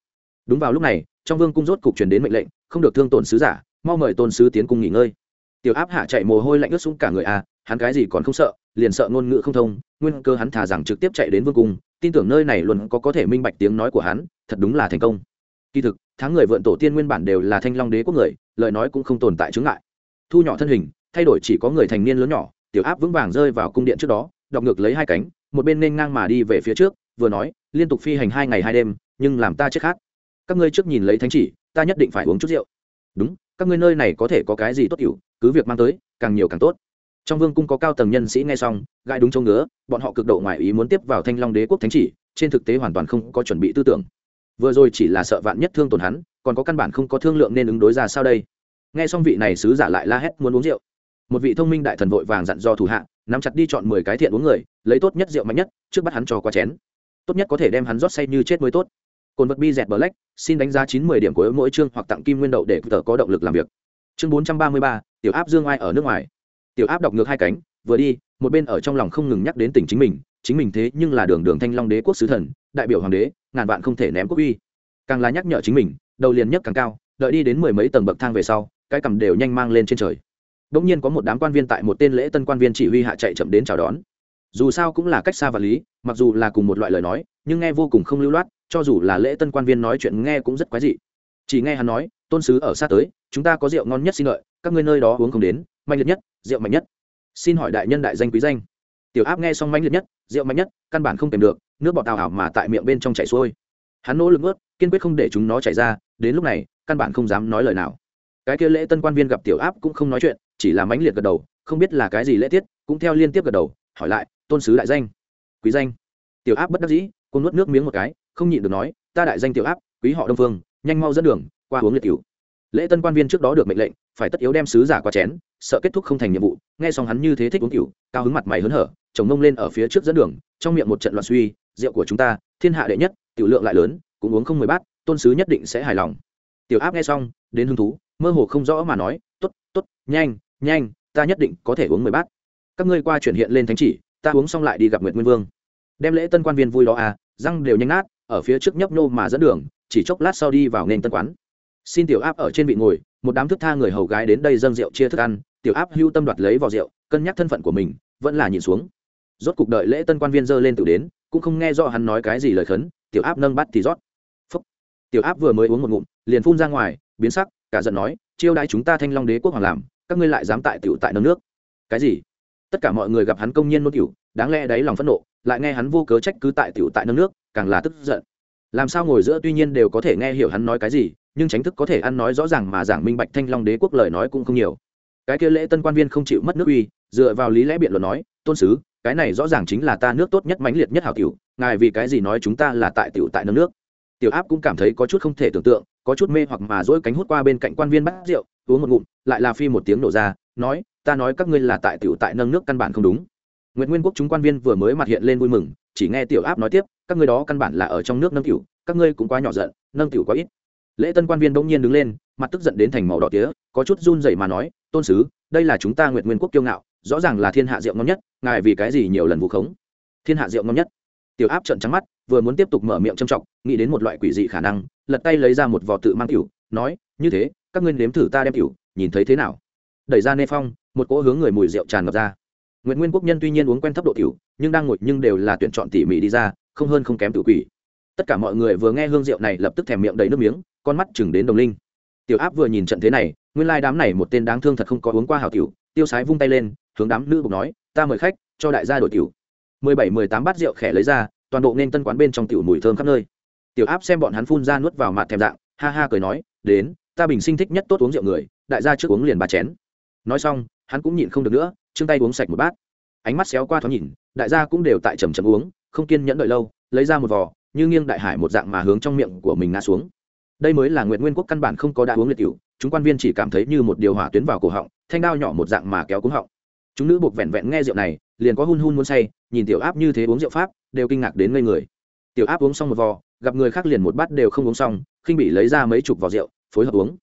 Đúng vào lúc này trong vương cung rốt cục truyền đến mệnh lệnh không được thương tổn sứ giả mau mời tôn sứ tiến cung nghỉ ngơi. Tiểu áp hạ chạy mồ hôi lạnh ướt xuống cả người à, hắn cái gì còn không sợ, liền sợ ngôn ngữ không thông, nguyên cơ hắn thà rằng trực tiếp chạy đến vương cung, tin tưởng nơi này luôn có có thể minh bạch tiếng nói của hắn, thật đúng là thành công. Kỳ thực, tháng người vượn tổ tiên nguyên bản đều là thanh long đế quốc người, lời nói cũng không tồn tại chứng ngại. Thu nhỏ thân hình, thay đổi chỉ có người thành niên lớn nhỏ, tiểu áp vững vàng rơi vào cung điện trước đó, đọc ngược lấy hai cánh, một bên nên ngang mà đi về phía trước, vừa nói, liên tục phi hành hai ngày hai đêm, nhưng làm ta chết khác các ngươi trước nhìn lấy thánh chỉ, ta nhất định phải uống chút rượu. Đúng, các ngươi nơi này có thể có cái gì tốt cựu cứ việc mang tới, càng nhiều càng tốt trong vương cung có cao tầng nhân sĩ nghe xong gai đúng châu ngứa, bọn họ cực độ ngoài ý muốn tiếp vào thanh long đế quốc thánh chỉ, trên thực tế hoàn toàn không có chuẩn bị tư tưởng. Vừa rồi chỉ là sợ vạn nhất thương tổn hắn, còn có căn bản không có thương lượng nên ứng đối ra sao đây? Nghe xong vị này sứ giả lại la hét muốn uống rượu. Một vị thông minh đại thần vội vàng dặn do thủ hạ, nắm chặt đi chọn mười cái thiện uống người, lấy tốt nhất rượu mạnh nhất, trước bắt hắn cho qua chén. Tốt nhất có thể đem hắn rót say như chết mới tốt. Cồn vật bi dẹt black, xin đánh giá chín mười điểm của mỗi chương hoặc tặng kim nguyên đậu để tờ có động lực làm việc. Chương bốn trăm ba mươi ba, tiểu áp dương ai ở nước ngoài tiểu áp đọc ngược hai cánh vừa đi một bên ở trong lòng không ngừng nhắc đến tỉnh chính mình chính mình thế nhưng là đường đường thanh long đế quốc sứ thần đại biểu hoàng đế ngàn vạn không thể ném quốc uy càng là nhắc nhở chính mình đầu liền nhất càng cao đợi đi đến mười mấy tầng bậc thang về sau cái cầm đều nhanh mang lên trên trời Đống nhiên có một đám quan viên tại một tên lễ tân quan viên chỉ huy hạ chạy chậm đến chào đón. Dù sao cũng là cách xa và lý, mặc dù là cùng một loại lời nói, nhưng nghe vô cùng không lưu loát, cho dù là lễ tân quan viên nói chuyện nghe cũng rất quái dị. Chỉ nghe hắn nói, tôn sứ ở xa tới, chúng ta có rượu ngon nhất xin lợi, các ngươi nơi đó uống không đến, mạnh liệt nhất, rượu mạnh nhất. Xin hỏi đại nhân đại danh quý danh. Tiểu Áp nghe xong mạnh liệt nhất, rượu mạnh nhất, căn bản không tìm được, nước bọt tào ảo mà tại miệng bên trong chảy xuôi. Hắn nỗ lực ướt kiên quyết không để chúng nó chảy ra, đến lúc này, căn bản không dám nói lời nào. Cái kia lễ tân quan viên gặp Tiểu Áp cũng không nói chuyện, chỉ là mãnh liệt gật đầu không biết là cái gì lễ tiết cũng theo liên tiếp gật đầu hỏi lại tôn sứ đại danh quý danh tiểu áp bất đắc dĩ cô nuốt nước miếng một cái không nhịn được nói ta đại danh tiểu áp quý họ đông phương nhanh mau dẫn đường qua uống liệt cửu. lễ tân quan viên trước đó được mệnh lệnh phải tất yếu đem sứ giả qua chén, sợ kết thúc không thành nhiệm vụ, nghe xong hắn như thế thích uống cựu cao hứng mặt mày hớn hở, chồng mông lên ở phía trước dẫn đường, trong miệng một trận loạn suy, rượu của chúng ta, thiên hạ đệ nhất, tiểu lượng lại lớn, cũng uống không mười bát, tôn sứ nhất định sẽ hài lòng. Tiểu áp nghe xong, đến hứng thú, mơ hồ không rõ mà nói t ố t t ố t nhanh nhanh, ta nhất định có thể uống mười bát. Các ngươi qua chuyển hiện lên thánh chỉ, ta uống xong lại đi gặp nguyệt nguyên vương. Đem lễ tân quan viên vui đó à răng đều nhanh nát, ở phía trước nhấp nô mà dẫn đường, chỉ chốc lát sau đi vào nền tân quán xin tiểu áp ở trên vị ngồi, một đám thức tha người hầu gái đến đây dâng rượu chia thức ăn, tiểu áp hưu tâm đoạt lấy vào rượu, cân nhắc thân phận của mình, vẫn là nhìn xuống. Rốt cục đợi lễ tân quan viên dơ lên tự đến, cũng không nghe rõ hắn nói cái gì lời khấn, tiểu áp nâng bắt thì rót. Phúc. tiểu áp vừa mới uống một ngụm, liền phun ra ngoài, biến sắc, cả giận nói, chiêu đãi chúng ta thanh long đế quốc hoàng làm, các ngươi lại dám tại tiểu tại nâng nước. Cái gì? Tất cả mọi người gặp hắn công nhiên nôn tiểu đáng lẽ đấy lòng phẫn nộ, lại nghe hắn vô cớ trách cứ tại tiểu tại nâng nước, càng là tức giận. Làm sao ngồi giữa tuy nhiên đều có thể nghe hiểu hắn nói cái gì nhưng tránh thức có thể ăn nói rõ ràng mà giảng minh bạch thanh long đế quốc lời nói cũng không nhiều. Cái kia lễ tân quan viên không chịu mất nước uy dựa vào lý lẽ biện luận nói tôn sứ cái này rõ ràng chính là ta nước tốt nhất mãnh liệt nhất hảo tiểu ngài vì cái gì nói chúng ta là tại tiểu tại nâng nước? Tiểu áp cũng cảm thấy có chút không thể tưởng tượng có chút mê hoặc mà dỗi cánh hút qua bên cạnh quan viên bắt rượu uống một ngụm lại là phi một tiếng nổ ra nói ta nói các ngươi là tại tiểu tại nâng nước căn bản không đúng. Nguyệt Nguyên quốc chúng quan viên vừa mới mặt hiện lên vui mừng, chỉ nghe tiểu áp nói tiếp, các ngươi đó căn bản là ở trong nước nâng tiểu, các ngươi cũng quá nhỏ giận, nâng tiểu quá ít. Lễ Tân quan viên bỗng nhiên đứng lên, mặt tức giận đến thành màu đỏ tía, có chút run rẩy mà nói, tôn sứ, đây là chúng ta Nguyệt Nguyên quốc kiêu ngạo, rõ ràng là thiên hạ rượu ngon nhất, ngài vì cái gì nhiều lần vu khống? Thiên hạ rượu ngon nhất. Tiểu áp trợn trắng mắt, vừa muốn tiếp tục mở miệng trâm trọng, nghĩ đến một loại quỷ dị khả năng, lật tay lấy ra một vò tự mang tiểu, nói, như thế, các ngươi nếm thử ta đem tiểu, nhìn thấy thế nào? Đẩy ra nê phong, một cỗ hướng người mùi rượu tràn ngập ra Nguyệt Nguyên quốc nhân tuy nhiên uống quen thấp độ tiểu, nhưng đang ngồi nhưng đều là tuyển chọn tỉ mỉ đi ra, không hơn không kém tự quỷ. Tất cả mọi người vừa nghe hương rượu này lập tức thèm miệng đầy nước miếng, con mắt chừng đến đồng linh. Tiểu Áp vừa nhìn trận thế này, nguyên lai đám này một tên đáng thương thật không có uống qua hảo tiểu, tiêu sái vung tay lên, hướng đám nữ bục nói, ta mời khách, cho đại gia đổi tiểu. Mười bảy mười tám bát rượu khẽ lấy ra, toàn bộ nên tân quán bên trong tiểu mùi thơm khắp nơi. Tiểu Áp xem bọn hắn phun ra nuốt vào mặt thèm dạng, ha ha cười nói, đến, ta bình sinh thích nhất tốt uống rượu người, đại gia trước uống liền ba chén. Nói xong, hắn cũng nhịn không được nữa, trương tay uống sạch một bát ánh mắt xéo qua thoáng nhìn đại gia cũng đều tại trầm trầm uống không kiên nhẫn đợi lâu lấy ra một vò như nghiêng đại hải một dạng mà hướng trong miệng của mình ngã xuống đây mới là nguyện nguyên quốc căn bản không có đã uống liệt cựu chúng quan viên chỉ cảm thấy như một điều hỏa tuyến vào cổ họng, thanh đao nhỏ một dạng mà kéo cúng họng. Chúng nữ buộc vẹn vẹn nghe rượu này, liền có hun hun muốn say, nhìn tiểu áp như thế uống rượu pháp, đều kinh ngạc đến ngây người. Tiểu áp uống xong một vò, gặp người khác liền một bát đều không uống xong, khinh bị lấy ra mấy chục vò rượu, phối hợp uống.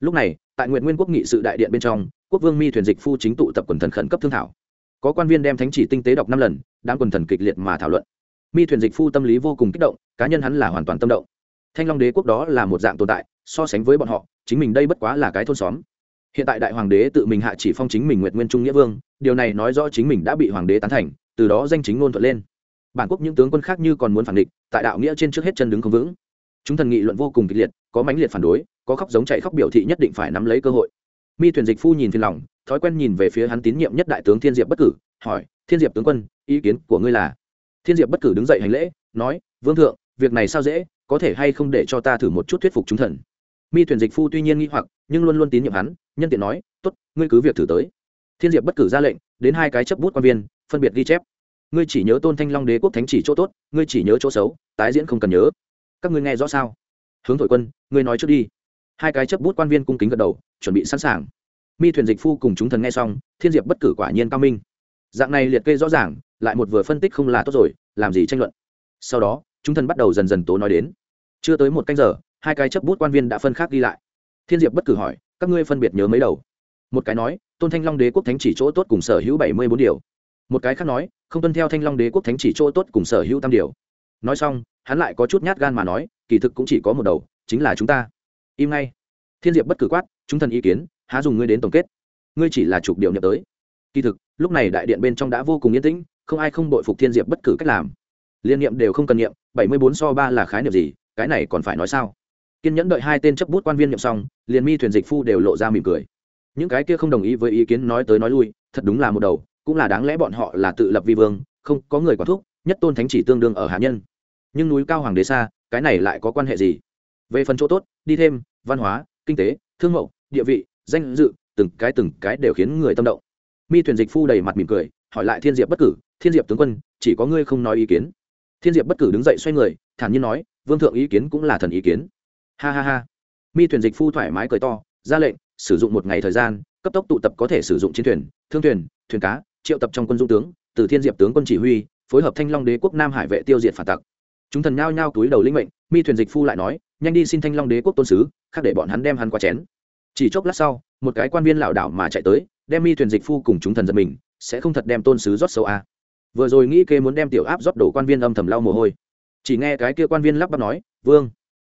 Lúc này, tại nguyện nguyên quốc nghị sự đại điện bên trong, quốc vương mi thuyền dịch phu chính tụ tập quần thần khẩn cấp thương thảo. Có quan viên đem thánh chỉ tinh tế đọc năm lần đang quần thần kịch liệt mà thảo luận. Mi thuyền dịch phu tâm lý vô cùng kích động, cá nhân hắn là hoàn toàn tâm động thanh long đế quốc đó là một dạng tồn tại, so sánh với bọn họ, chính mình đây bất quá là cái thôn xóm. Hiện tại đại hoàng đế tự mình hạ chỉ phong chính mình nguyệt nguyên trung nghĩa vương, điều này nói rõ chính mình đã bị hoàng đế tán thành, từ đó danh chính ngôn thuận lên. Bản quốc những tướng quân khác như còn muốn phản địch, tại đạo nghĩa trên trước hết chân đứng không vững. Chúng thần nghị luận vô cùng kịch liệt, có mãnh liệt phản đối, có khóc giống chạy khóc biểu thị nhất định phải nắm lấy cơ hội. Mi thuyền dịch phu nhìn phiền lòng, thói quen nhìn về phía hắn tín nhiệm nhất đại tướng thiên diệp bất cử, hỏi, thiên diệp tướng quân, ý kiến của ngươi là? Thiên diệp bất cử đứng dậy hành lễ, nói, vương thượng, việc này sao dễ? Có thể hay không để cho ta thử một chút thuyết phục chúng thần. Mi thuyền dịch phu tuy nhiên nghi hoặc, nhưng luôn luôn tín nhiệm hắn, nhân tiện nói t ố t ngươi cứ việc thử tới. Thiên diệp bất cử ra lệnh, đến hai cái chấp bút quan viên, phân biệt ghi chép. Ngươi chỉ nhớ tôn thanh long đế quốc thánh chỉ chỗ tốt, ngươi chỉ nhớ chỗ xấu, tái diễn không cần nhớ. Các ngươi nghe rõ sao? Hướng thổi quân, ngươi nói trước đi. Hai cái chấp bút quan viên cung kính gật đầu, chuẩn bị sẵn sàng. Mi thuyền dịch phu cùng chúng thần nghe xong, thiên diệp bất cử quả nhiên cao minh. Dạng này liệt kê rõ ràng, lại một vừa phân tích không là tốt rồi, làm gì tranh luận? Sau đó chúng thần bắt đầu dần dần tố nói đến. Chưa tới một canh giờ, hai cái chấp bút quan viên đã phân khác đi lại. Thiên diệp bất cử hỏi, các ngươi phân biệt nhớ mấy đầu? Một cái nói, tôn thanh long đế quốc thánh chỉ chỗ tốt cùng sở hữu bảy mươi bốn điều. Một cái khác nói, không tuân theo thanh long đế quốc thánh chỉ chỗ tốt cùng sở hữu tam điều. Nói xong, hắn lại có chút nhát gan mà nói, kỳ thực cũng chỉ có một đầu, chính là chúng ta. Im ngay. Thiên diệp bất cử quát, chúng thần ý kiến, há dùng ngươi đến tổng kết. Ngươi chỉ là chục điều nhập tới. Kỳ thực, lúc này đại điện bên trong đã vô cùng yên tĩnh, không ai không đội phục thiên diệp bất cử cách làm liên niệm đều không cần niệm, bảy mươi bốn so ba là khái niệm gì, cái này còn phải nói sao? Kiên nhẫn đợi hai tên chấp bút quan viên niệm xong, liền mi thuyền dịch phu đều lộ ra mỉm cười. Những cái kia không đồng ý với ý kiến nói tới nói lui, thật đúng là một đầu, cũng là đáng lẽ bọn họ là tự lập vi vương, không có người quản thúc, nhất tôn thánh chỉ tương đương ở hạ nhân. Nhưng núi cao hoàng đế xa, cái này lại có quan hệ gì? Về phần chỗ tốt, đi thêm, văn hóa, kinh tế, thương mậu địa vị, danh dự, từng cái từng cái đều khiến người tâm động. Mi thuyền dịch phu đầy mặt mỉm cười, hỏi lại thiên diệp bất cử, thiên diệp tướng quân, chỉ có ngươi không nói ý kiến thiên diệp bất cử đứng dậy xoay người, thản nhiên nói, vương thượng ý kiến cũng là thần ý kiến. Ha ha ha. Mi thuyền dịch phu thoải mái cười to, ra lệnh, sử dụng một ngày thời gian, cấp tốc tụ tập có thể sử dụng chiến thuyền, thương thuyền thuyền cá, triệu tập trong quân dung tướng, từ thiên diệp tướng quân chỉ huy, phối hợp thanh long đế quốc nam hải vệ tiêu diệt phản tặc. Chúng thần nhao nhao túi đầu linh mệnh, mi thuyền dịch phu lại nói, nhanh đi xin thanh long đế quốc tôn sứ, khác để bọn hắn đem hắn qua chén. Chỉ chốc lát sau, một cái quan viên lảo đảo mà chạy tới, đem mi thuyền dịch phu cùng chúng thần giật mình, sẽ không thật đem tôn sứ rót sâu a. à vừa rồi nghĩ kê muốn đem tiểu áp rót đổ quan viên âm thầm lau mồ hôi. Chỉ nghe cái kia quan viên lắp bắp nói, vương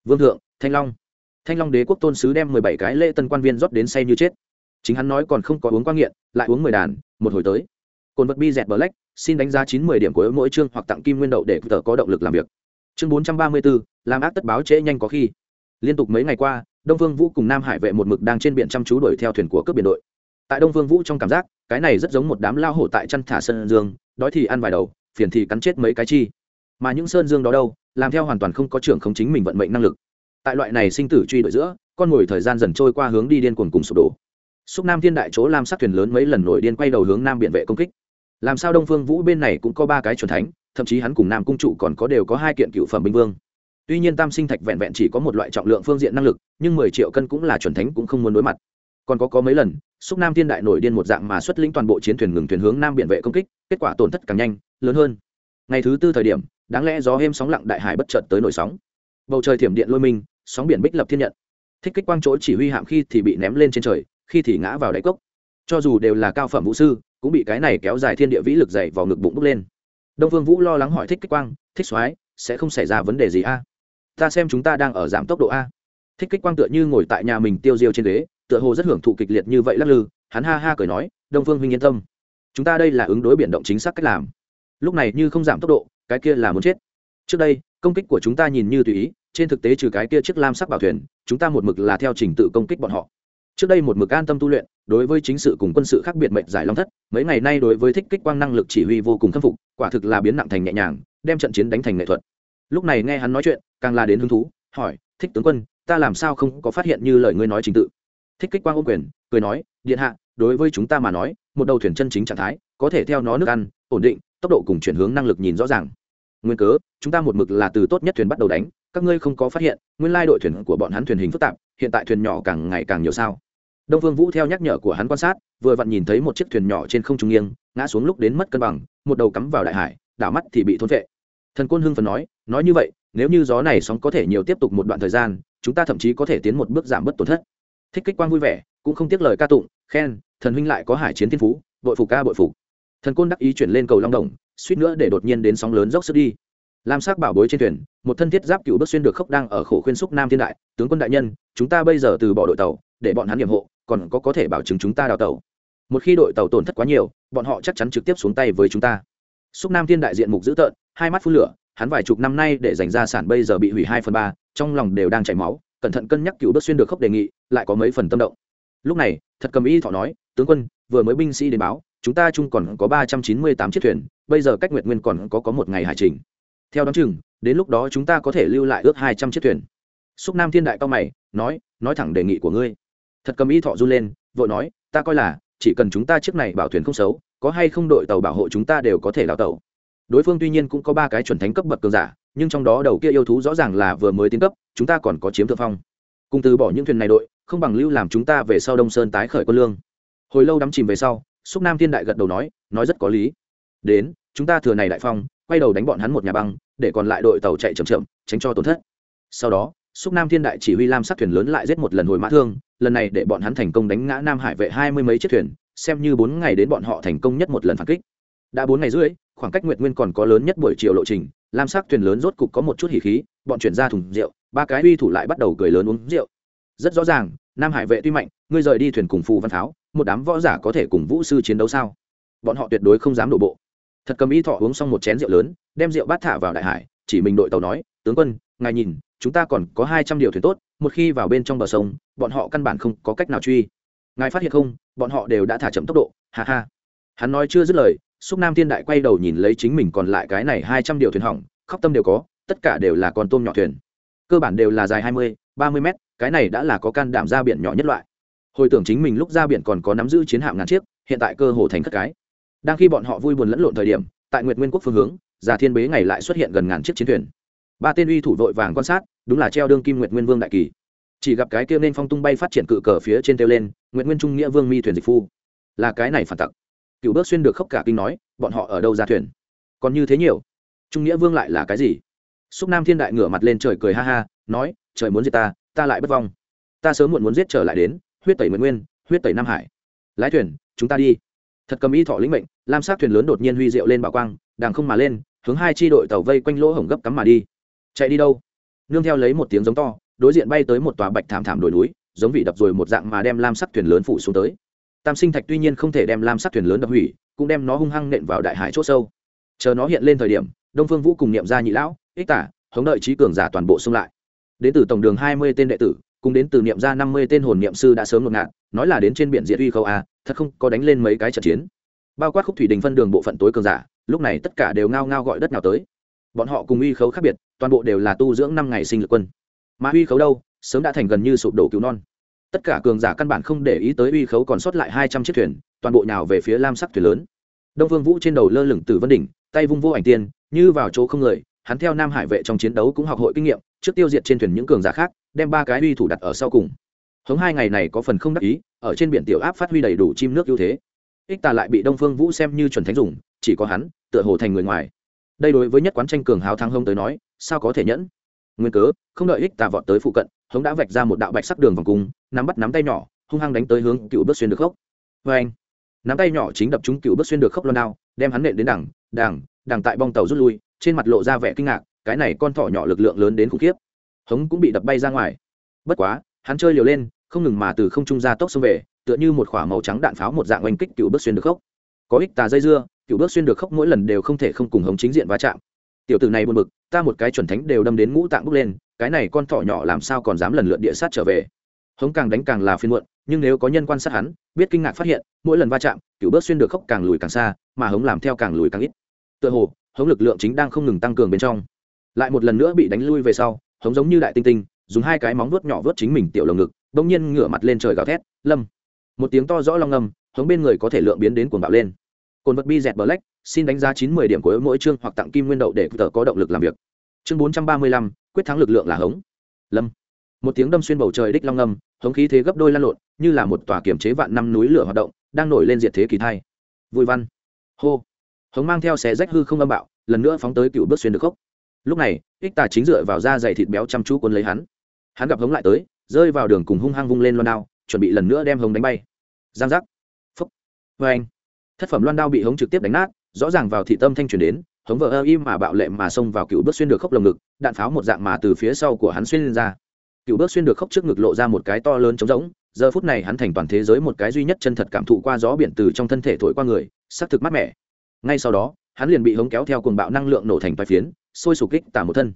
vương thượng, thanh long. Thanh long đế quốc tôn sứ đem mười bảy cái lễ tân quan viên rót đến say như chết. Chính hắn nói còn không có uống quan nghiện, lại uống mười đàn, một hồi tới. Cồn vật bi dẹt black xin đánh giá chín mười điểm của mỗi chương hoặc tặng kim nguyên đậu để tờ có động lực làm việc. Chương bốn trăm ba mươi bốn, làm ác tất báo trễ nhanh có khi. Liên tục mấy ngày qua, đông vương vũ cùng nam hải vệ một mực đang trên biển chăm chú đuổi theo thuyền của cướp biển đội tại đông vương vũ trong cảm giác, cái này rất giống một đám lao hổ tại chăn thả sơn dương, đói thì ăn vài đầu, phiền thì cắn chết mấy cái chi. Mà những sơn dương đó đâu, làm theo hoàn toàn không có trưởng không chính mình vận mệnh năng lực. Tại loại này sinh tử truy đuổi giữa, con ngồi thời gian dần trôi qua hướng đi điên cuồng cùng sụp đổ. Xúc nam thiên đại chỗ làm sát thuyền lớn mấy lần nổi điên quay đầu hướng nam biển vệ công kích. Làm sao đông phương vũ bên này cũng có ba cái chuẩn thánh, thậm chí hắn cùng nam cung trụ còn có đều có hai kiện cựu phẩm binh vương. Tuy nhiên tam sinh thạch vẹn vẹn chỉ có một loại trọng lượng phương diện năng lực, nhưng mười triệu cân cũng là chuẩn thánh cũng không muốn đối mặt còn có có mấy lần xúc nam thiên đại nổi điên một dạng mà xuất lĩnh toàn bộ chiến thuyền ngừng thuyền hướng nam biển vệ công kích, kết quả tổn thất càng nhanh, lớn hơn. Ngày thứ tư thời điểm, đáng lẽ gió êm sóng lặng đại hải bất chợt tới nổi sóng. Bầu trời thiểm điện lôi minh sóng biển bích lập thiên nhận. Thích kích quang chỗ chỉ huy hạm khi thì bị ném lên trên trời, khi thì ngã vào đáy cốc. Cho dù đều là cao phẩm vũ sư, cũng bị cái này kéo dài thiên địa vĩ lực dày vào ngực bụng bốc lên. Đông vương vũ lo lắng hỏi thích kích quang, thích soái, sẽ không xảy ra vấn đề gì a? Ta xem chúng ta đang ở giảm tốc độ a. Thích kích quang tựa như ngồi tại nhà mình tiêu diêu trên ghế tựa hồ rất hưởng thụ kịch liệt như vậy lắc lư, hắn ha ha cười nói, đông phương huynh yên tâm. Chúng ta đây là ứng đối biển động chính xác cách làm. Lúc này như không giảm tốc độ, cái kia là muốn chết. Trước đây, công kích của chúng ta nhìn như tùy ý, trên thực tế trừ cái kia chiếc lam sắc bảo thuyền, chúng ta một mực là theo trình tự công kích bọn họ. Trước đây một mực an tâm tu luyện, đối với chính sự cùng quân sự khác biệt mệnh giải long thất, mấy ngày nay đối với thích kích quang năng lực chỉ huy vô cùng khâm phục, quả thực là biến nặng thành nhẹ nhàng, đem trận chiến đánh thành nghệ thuật. Lúc này nghe hắn nói chuyện, càng là đến hứng thú, hỏi, thích tướng quân, ta làm sao không có phát hiện như lời ngươi nói trình tự? Thích kích quang ô quyền, cười nói, điện hạ, đối với chúng ta mà nói, một đầu thuyền chân chính trạng thái, có thể theo nó nước ăn, ổn định, tốc độ cùng chuyển hướng năng lực nhìn rõ ràng. Nguyên cớ, chúng ta một mực là từ tốt nhất thuyền bắt đầu đánh, các ngươi không có phát hiện, nguyên lai đội thuyền của bọn hắn thuyền hình phức tạp, hiện tại thuyền nhỏ càng ngày càng nhiều sao? Đông phương vũ theo nhắc nhở của hắn quan sát, vừa vặn nhìn thấy một chiếc thuyền nhỏ trên không trung nghiêng, ngã xuống lúc đến mất cân bằng, một đầu cắm vào đại hải, đảo mắt thì bị thôn vệ. Thần côn hưng phần nói nói như vậy, nếu như gió này sóng có thể nhiều tiếp tục một đoạn thời gian, chúng ta thậm chí có thể tiến một bước giảm bớt tổn thất thích kích quang vui vẻ, cũng không tiếc lời ca tụng, khen, thần huynh lại có hải chiến thiên phú, bội phục ca bội phục. Thần côn đắc ý chuyển lên cầu long đồng, suýt nữa để đột nhiên đến sóng lớn dốc sức đi. Lam sắc bảo bối trên thuyền, một thân thiết giáp cựu bước xuyên được khốc đang ở khổ khuyên xúc nam thiên đại, tướng quân đại nhân, chúng ta bây giờ từ bỏ đội tàu, để bọn hắn nhiệm hộ, còn có có thể bảo chứng chúng ta đào tàu. Một khi đội tàu tổn thất quá nhiều, bọn họ chắc chắn trực tiếp xuống tay với chúng ta. Xúc nam thiên đại diện mục dữ tợn, hai mắt phun lửa, hắn vài chục năm nay để dành ra sản bây giờ bị hủy hai phần ba, trong lòng đều đang chảy máu cẩn thận cân nhắc cựu bước xuyên được khốc đề nghị, lại có mấy phần tâm động. Lúc này, thật cầm y thọ nói, tướng quân, vừa mới binh sĩ đến báo, chúng ta chung còn có ba trăm chín mươi tám chiếc thuyền, bây giờ cách nguyệt nguyên còn có có một ngày hải trình. Theo đ chừng, đến lúc đó chúng ta có thể lưu lại ước hai trăm chiếc thuyền. Xúc nam thiên đại cao mày, nói nói thẳng đề nghị của ngươi. Thật cầm y thọ run lên, vội nói, ta coi là, chỉ cần chúng ta chiếc này bảo thuyền không xấu, có hay không đội tàu bảo hộ chúng ta đều có thể đào tàu đối phương tuy nhiên cũng có ba cái chuẩn thánh cấp bậc cường giả, nhưng trong đó đầu kia yêu thú rõ ràng là vừa mới tiến cấp, chúng ta còn có chiếm thượng phong. Cùng từ bỏ những thuyền này đội, không bằng lưu làm chúng ta về sau đông sơn tái khởi quân lương. Hồi lâu đắm chìm về sau, xúc nam thiên đại gật đầu nói nói rất có lý. Đến, chúng ta thừa này đại phong, quay đầu đánh bọn hắn một nhà băng, để còn lại đội tàu chạy chậm chậm, tránh cho tổn thất. Sau đó, xúc nam thiên đại chỉ huy lam sát thuyền lớn lại giết một lần hồi mã thương, lần này để bọn hắn thành công đánh ngã nam hải vệ hai mươi mấy chiếc thuyền, xem như bốn ngày đến bọn họ thành công nhất một lần phản kích. Đã bốn ngày rưỡi khoảng cách nguyệt nguyên còn có lớn nhất buổi chiều lộ trình, lam sắc thuyền lớn rốt cục có một chút hỉ khí, bọn chuyển ra thùng rượu, ba cái uy thủ lại bắt đầu cười lớn uống rượu. Rất rõ ràng, nam hải vệ tuy mạnh, ngươi rời đi thuyền cùng phù văn pháo một đám võ giả có thể cùng vũ sư chiến đấu sao? Bọn họ tuyệt đối không dám đổ bộ. Thật cầm y thọ uống xong một chén rượu lớn, đem rượu bát thả vào đại hải, chỉ mình đội tàu nói, tướng quân, ngài nhìn, chúng ta còn có hai trăm điều thuyền tốt, một khi vào bên trong bờ sông, bọn họ căn bản không có cách nào truy. Ngài phát hiện không, bọn họ đều đã thả chậm tốc độ, ha ha. Hắn nói chưa dứt lời xúc nam thiên đại quay đầu nhìn lấy chính mình còn lại cái này hai trăm điều thuyền hỏng, khóc tâm đều có, tất cả đều là con tôm nhỏ thuyền. Cơ bản đều là dài hai mươi, ba mươi mét, cái này đã là có can đảm ra biển nhỏ nhất loại. Hồi tưởng chính mình lúc ra biển còn có nắm giữ chiến hạm ngàn chiếc, hiện tại cơ hồ thành cất cái. Đang khi bọn họ vui buồn lẫn lộn thời điểm, tại nguyệt nguyên quốc phương hướng, già thiên bế ngày lại xuất hiện gần ngàn chiếc chiến thuyền. Ba tên uy thủ vội vàng quan sát, đúng là treo đương kim nguyệt nguyên vương đại kỳ. Chỉ gặp cái kia nên phong tung bay phát triển cự cờ phía trên tiêu lên, nguyệt nguyên trung nghĩa vương mi thuyền dịch phu. Là cái này phản tặc cựu bước xuyên được khóc cả kinh nói, bọn họ ở đâu ra thuyền? Còn như thế nhiều. Trung nghĩa vương lại là cái gì? Xúc nam thiên đại ngửa mặt lên trời cười ha ha, nói, trời muốn giết ta ta lại bất vong. Ta sớm muộn muốn giết trở lại đến, huyết tẩy nguyệt nguyên, huyết tẩy nam hải. Lái thuyền, chúng ta đi. Thật cầm y thọ lĩnh mệnh, lam sát thuyền lớn đột nhiên huy diệu lên bảo quang đàng không mà lên, hướng hai chi đội tàu vây quanh lỗ hổng gấp cắm mà đi. Chạy đi đâu? Nương theo lấy một tiếng giống to, đối diện bay tới một tòa bạch thảm thảm đồi núi, giống vị đập rồi một dạng mà đem lam sắc thuyền lớn phủ xuống tới tam sinh thạch tuy nhiên không thể đem lam sắc thuyền lớn đập hủy, cũng đem nó hung hăng nện vào đại hải c h ỗ sâu. Chờ nó hiện lên thời điểm, đông phương vũ cùng niệm ra nhị lão, ích tả, hống đợi trí cường giả toàn bộ xung lại. Đến từ tổng đường hai mươi tên đệ tử, cùng đến từ niệm ra năm mươi tên hồn niệm sư đã sớm ngột ngạt, nói là đến trên biển diệt uy khâu a, thật không có đánh lên mấy cái trận chiến. Bao quát khúc thủy đình phân đường bộ phận tối cường giả, lúc này tất cả đều ngao ngao gọi đất nào tới. Bọn họ cùng uy khấu khác biệt, toàn bộ đều là tu dưỡng năm ngày sinh lực quân. Mà uy khấu đâu? Sớm đã thành gần như sụp đổ cứu non tất cả cường giả căn bản không để ý tới uy khấu còn sót lại hai trăm chiếc thuyền, toàn bộ nhào về phía lam sắc thuyền lớn. Đông vương vũ trên đầu lơ lửng từ vân đỉnh, tay vung vô ảnh tiên, như vào chỗ không người, hắn theo nam hải vệ trong chiến đấu cũng học hội kinh nghiệm, trước tiêu diệt trên thuyền những cường giả khác, đem ba cái uy thủ đặt ở sau cùng. Hống hai ngày này có phần không đắc ý, ở trên biển tiểu áp phát huy đầy đủ chim nước ưu thế. Ích tà lại bị đông phương vũ xem như chuẩn thánh dùng, chỉ có hắn, tựa hồ thành người ngoài. Đây đối với nhất quán tranh cường hào thắng hông tới nói, sao có thể nhẫn? Nguyên cớ, không đợi ích tà vọt tới phụ cận hống đã vạch ra một đạo bạch sắc đường vòng cung, nắm bắt nắm tay nhỏ, hung hăng đánh tới hướng cựu bước xuyên được khốc. Vê anh, nắm tay nhỏ chính đập trúng cựu bước xuyên được khốc loan đao, đem hắn nện đến đằng đằng đằng tại bong tàu rút lui, trên mặt lộ ra vẻ kinh ngạc, cái này con thỏ nhỏ lực lượng lớn đến khủng khiếp. Hống cũng bị đập bay ra ngoài. Bất quá, hắn chơi liều lên, không ngừng mà từ không trung ra tốc xông về, tựa như một quả màu trắng đạn pháo một dạng oanh kích cựu bước xuyên được khốc. Có ích tà dây dưa, cựu bước xuyên được khốc mỗi lần đều không thể không cùng hống chính diện va chạm. Tiểu tử này buồn bực, ta một cái chuẩn thánh đều đâm đến ngũ tạng bốc lên cái này con thỏ nhỏ làm sao còn dám lần lượt địa sát trở về? Hống càng đánh càng là phiên muộn, nhưng nếu có nhân quan sát hắn, biết kinh ngạc phát hiện, mỗi lần va chạm cựu bước xuyên được khốc càng lùi càng xa, mà hống làm theo càng lùi càng ít. Tựa hồ, hống lực lượng chính đang không ngừng tăng cường bên trong. Lại một lần nữa bị đánh lui về sau, hống giống như đại tinh tinh, dùng hai cái móng vuốt nhỏ vớt chính mình tiểu lồng ngực, bỗng nhiên ngửa mặt lên trời gào thét, lâm! Một tiếng to rõ long ngầm hống bên người có thể lượng biến đến cuồng bạo lên. Cồn vật bi dẹt black xin đánh giá chín mươi điểm của mỗi chương hoặc tặng kim nguyên đậu để tờ có động lực làm việc. Chương bốn trăm ba mươi lăm quyết thắng lực lượng là hống. Lâm. Một tiếng đâm xuyên bầu trời đích long ngầm hống khí thế gấp đôi lan lộn, như là một tòa kiểm chế vạn năm núi lửa hoạt động, đang nổi lên diệt thế kỳ thai. Vui văn. Hô. Hống mang theo xé rách hư không âm bạo, lần nữa phóng tới cựu bước xuyên được khốc. Lúc này, ích tà chính dựa vào da dày thịt béo chăm chú quân lấy hắn. Hắn gặp hống lại tới, rơi vào đường cùng hung hăng vung lên loan đao, chuẩn bị lần nữa đem hống đánh bay. Giang giác. Phúc. Vê anh thất phẩm loan đao bị hống trực tiếp đánh nát, rõ ràng vào thị tâm thanh chuyển đến hống vợ ơ im mà bạo lệ mà xông vào cựu bước xuyên được khốc lồng ngực đạn pháo một dạng mà từ phía sau của hắn xuyên lên ra. Cựu bước xuyên được khốc trước ngực lộ ra một cái to lớn trống rỗng giờ phút này hắn thành toàn thế giới một cái duy nhất chân thật cảm thụ qua gió biển từ trong thân thể thổi qua người xác thực mát mẻ. Ngay sau đó hắn liền bị hống kéo theo cuồng bạo năng lượng nổ thành vài phiến sôi sục kích tả một thân.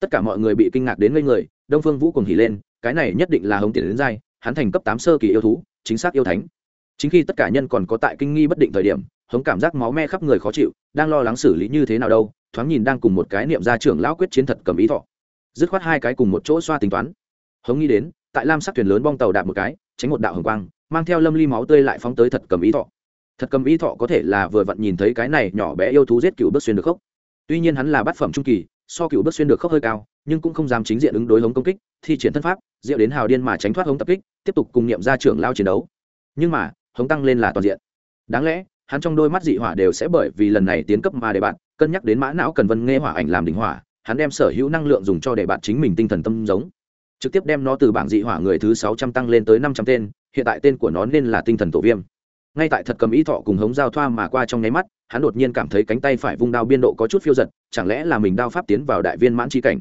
Tất cả mọi người bị kinh ngạc đến ngây người đông phương vũ cùng hỉ lên cái này nhất định là hống tiền đến dai, hắn thành cấp tám sơ kỳ yêu thú chính xác yêu thánh chính khi tất cả nhân còn có tại kinh nghi bất định thời điểm, hống cảm giác máu me khắp người khó chịu, đang lo lắng xử lý như thế nào đâu, thoáng nhìn đang cùng một cái niệm gia trưởng lão quyết chiến thật cầm ý thọ. Dứt khoát hai cái cùng một chỗ xoa tính toán. Hống nghĩ đến, tại lam sắc thuyền lớn bong tàu đạp một cái, tránh một đạo hồng quang, mang theo lâm ly máu tươi lại phóng tới thật cầm ý thọ. Thật cầm ý thọ có thể là vừa vặn nhìn thấy cái này nhỏ bé yêu thú giết cựu bước xuyên được khốc. Tuy nhiên hắn là bát phẩm trung kỳ, so cựu bước xuyên được khốc hơi cao, nhưng cũng không dám chính diện ứng đối hống công kích, thi triển thân pháp, diệu đến hào điên mà tránh thoát hống tập kích, tiếp tục cùng niệm ra trưởng lao chiến đấu. Nhưng mà hống tăng lên là toàn diện. Đáng lẽ, hắn trong đôi mắt dị hỏa đều sẽ bởi vì lần này tiến cấp mà để bạn cân nhắc đến mã não cần vân nghe hỏa ảnh làm đỉnh hỏa, hắn đem sở hữu năng lượng dùng cho để bạn chính mình tinh thần tâm giống. Trực tiếp đem nó từ bảng dị hỏa người thứ sáu trăm tăng lên tới năm trăm tên, hiện tại tên của nó nên là tinh thần tổ viêm. Ngay tại thật cầm ý thọ cùng hống giao thoa mà qua trong nháy mắt, hắn đột nhiên cảm thấy cánh tay phải vung đao biên độ có chút phiêu giật, chẳng lẽ là mình đao pháp tiến vào đại viên mãn trí cảnh?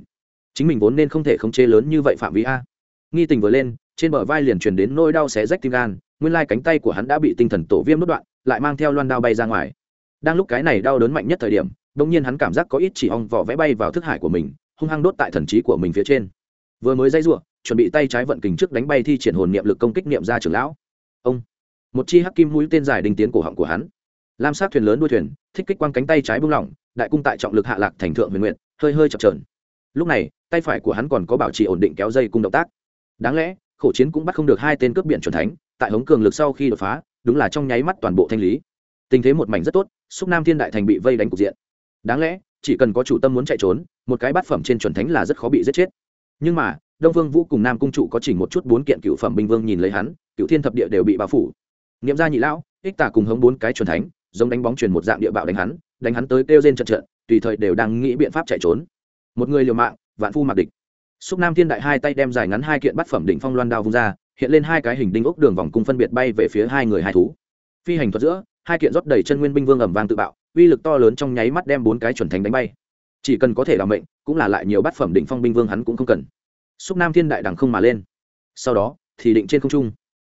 Chính mình vốn nên không thể khống chế lớn như vậy phạm vi a. Nghi tình vừa lên, trên bờ vai liền truyền đến nỗi đau xé rách tim gan nguyên lai cánh tay của hắn đã bị tinh thần tổ viêm đốt đoạn, lại mang theo loan đao bay ra ngoài. Đang lúc cái này đau đớn mạnh nhất thời điểm đông nhiên hắn cảm giác có ít chỉ ong vỏ vẽ bay vào thức hải của mình, hung hăng đốt tại thần trí của mình phía trên. Vừa mới dây r chuẩn bị tay trái vận kình trước đánh bay thi triển hồn niệm lực công kích niệm ra trưởng lão. Ông. Một chi hắc kim mũi tên dài đinh tiến cổ họng của hắn. Lam sát thuyền lớn đuôi thuyền, thích kích quang cánh tay trái bung lỏng, đại cung tại trọng lực hạ lạc thành thượng huyền nguyện hơi hơi chập trờn lúc này, tay phải của hắn còn có bảo trì ổn định kéo dây cung động tác. Đáng lẽ khổ chiến cũng bắt không được hai tên cướp biển chuẩn thánh, tại hống cường lực sau khi đột phá, đúng là trong nháy mắt toàn bộ thanh lý. Tình thế một mảnh rất tốt xúc nam thiên đại thành bị vây đánh cục diện. Đáng lẽ, chỉ cần có chủ tâm muốn chạy trốn, một cái bát phẩm trên chuẩn thánh là rất khó bị giết chết. Nhưng mà, đông vương vũ cùng nam cung trụ có chỉnh một chút bốn kiện cựu phẩm binh vương nhìn lấy hắn, cựu thiên thập địa đều bị bao phủ. Niệm ra nhị lão, ích tả cùng hống bốn cái chuẩn thánh, giống đánh bóng truyền một dạng địa bạo đánh hắn đánh hắn tới kêu trên trận trận, tùy thời đều đang nghĩ biện pháp chạy trốn. Một người liều mạng, vạn phu mặc địch xúc nam thiên đại hai tay đem dài ngắn hai kiện bát phẩm đỉnh phong loan đao vung ra, hiện lên hai cái hình đinh ốc đường vòng cung phân biệt bay về phía hai người hai thú. Phi hành thuật giữa, hai kiện rót đầy chân nguyên binh vương ẩm vang tự bạo, uy lực to lớn trong nháy mắt đem bốn cái chuẩn thánh đánh bay. Chỉ cần có thể làm mệnh, cũng là lại nhiều bát phẩm đỉnh phong binh vương hắn cũng không cần. Xúc nam thiên đại đằng không mà lên. Sau đó, thì định trên không trung.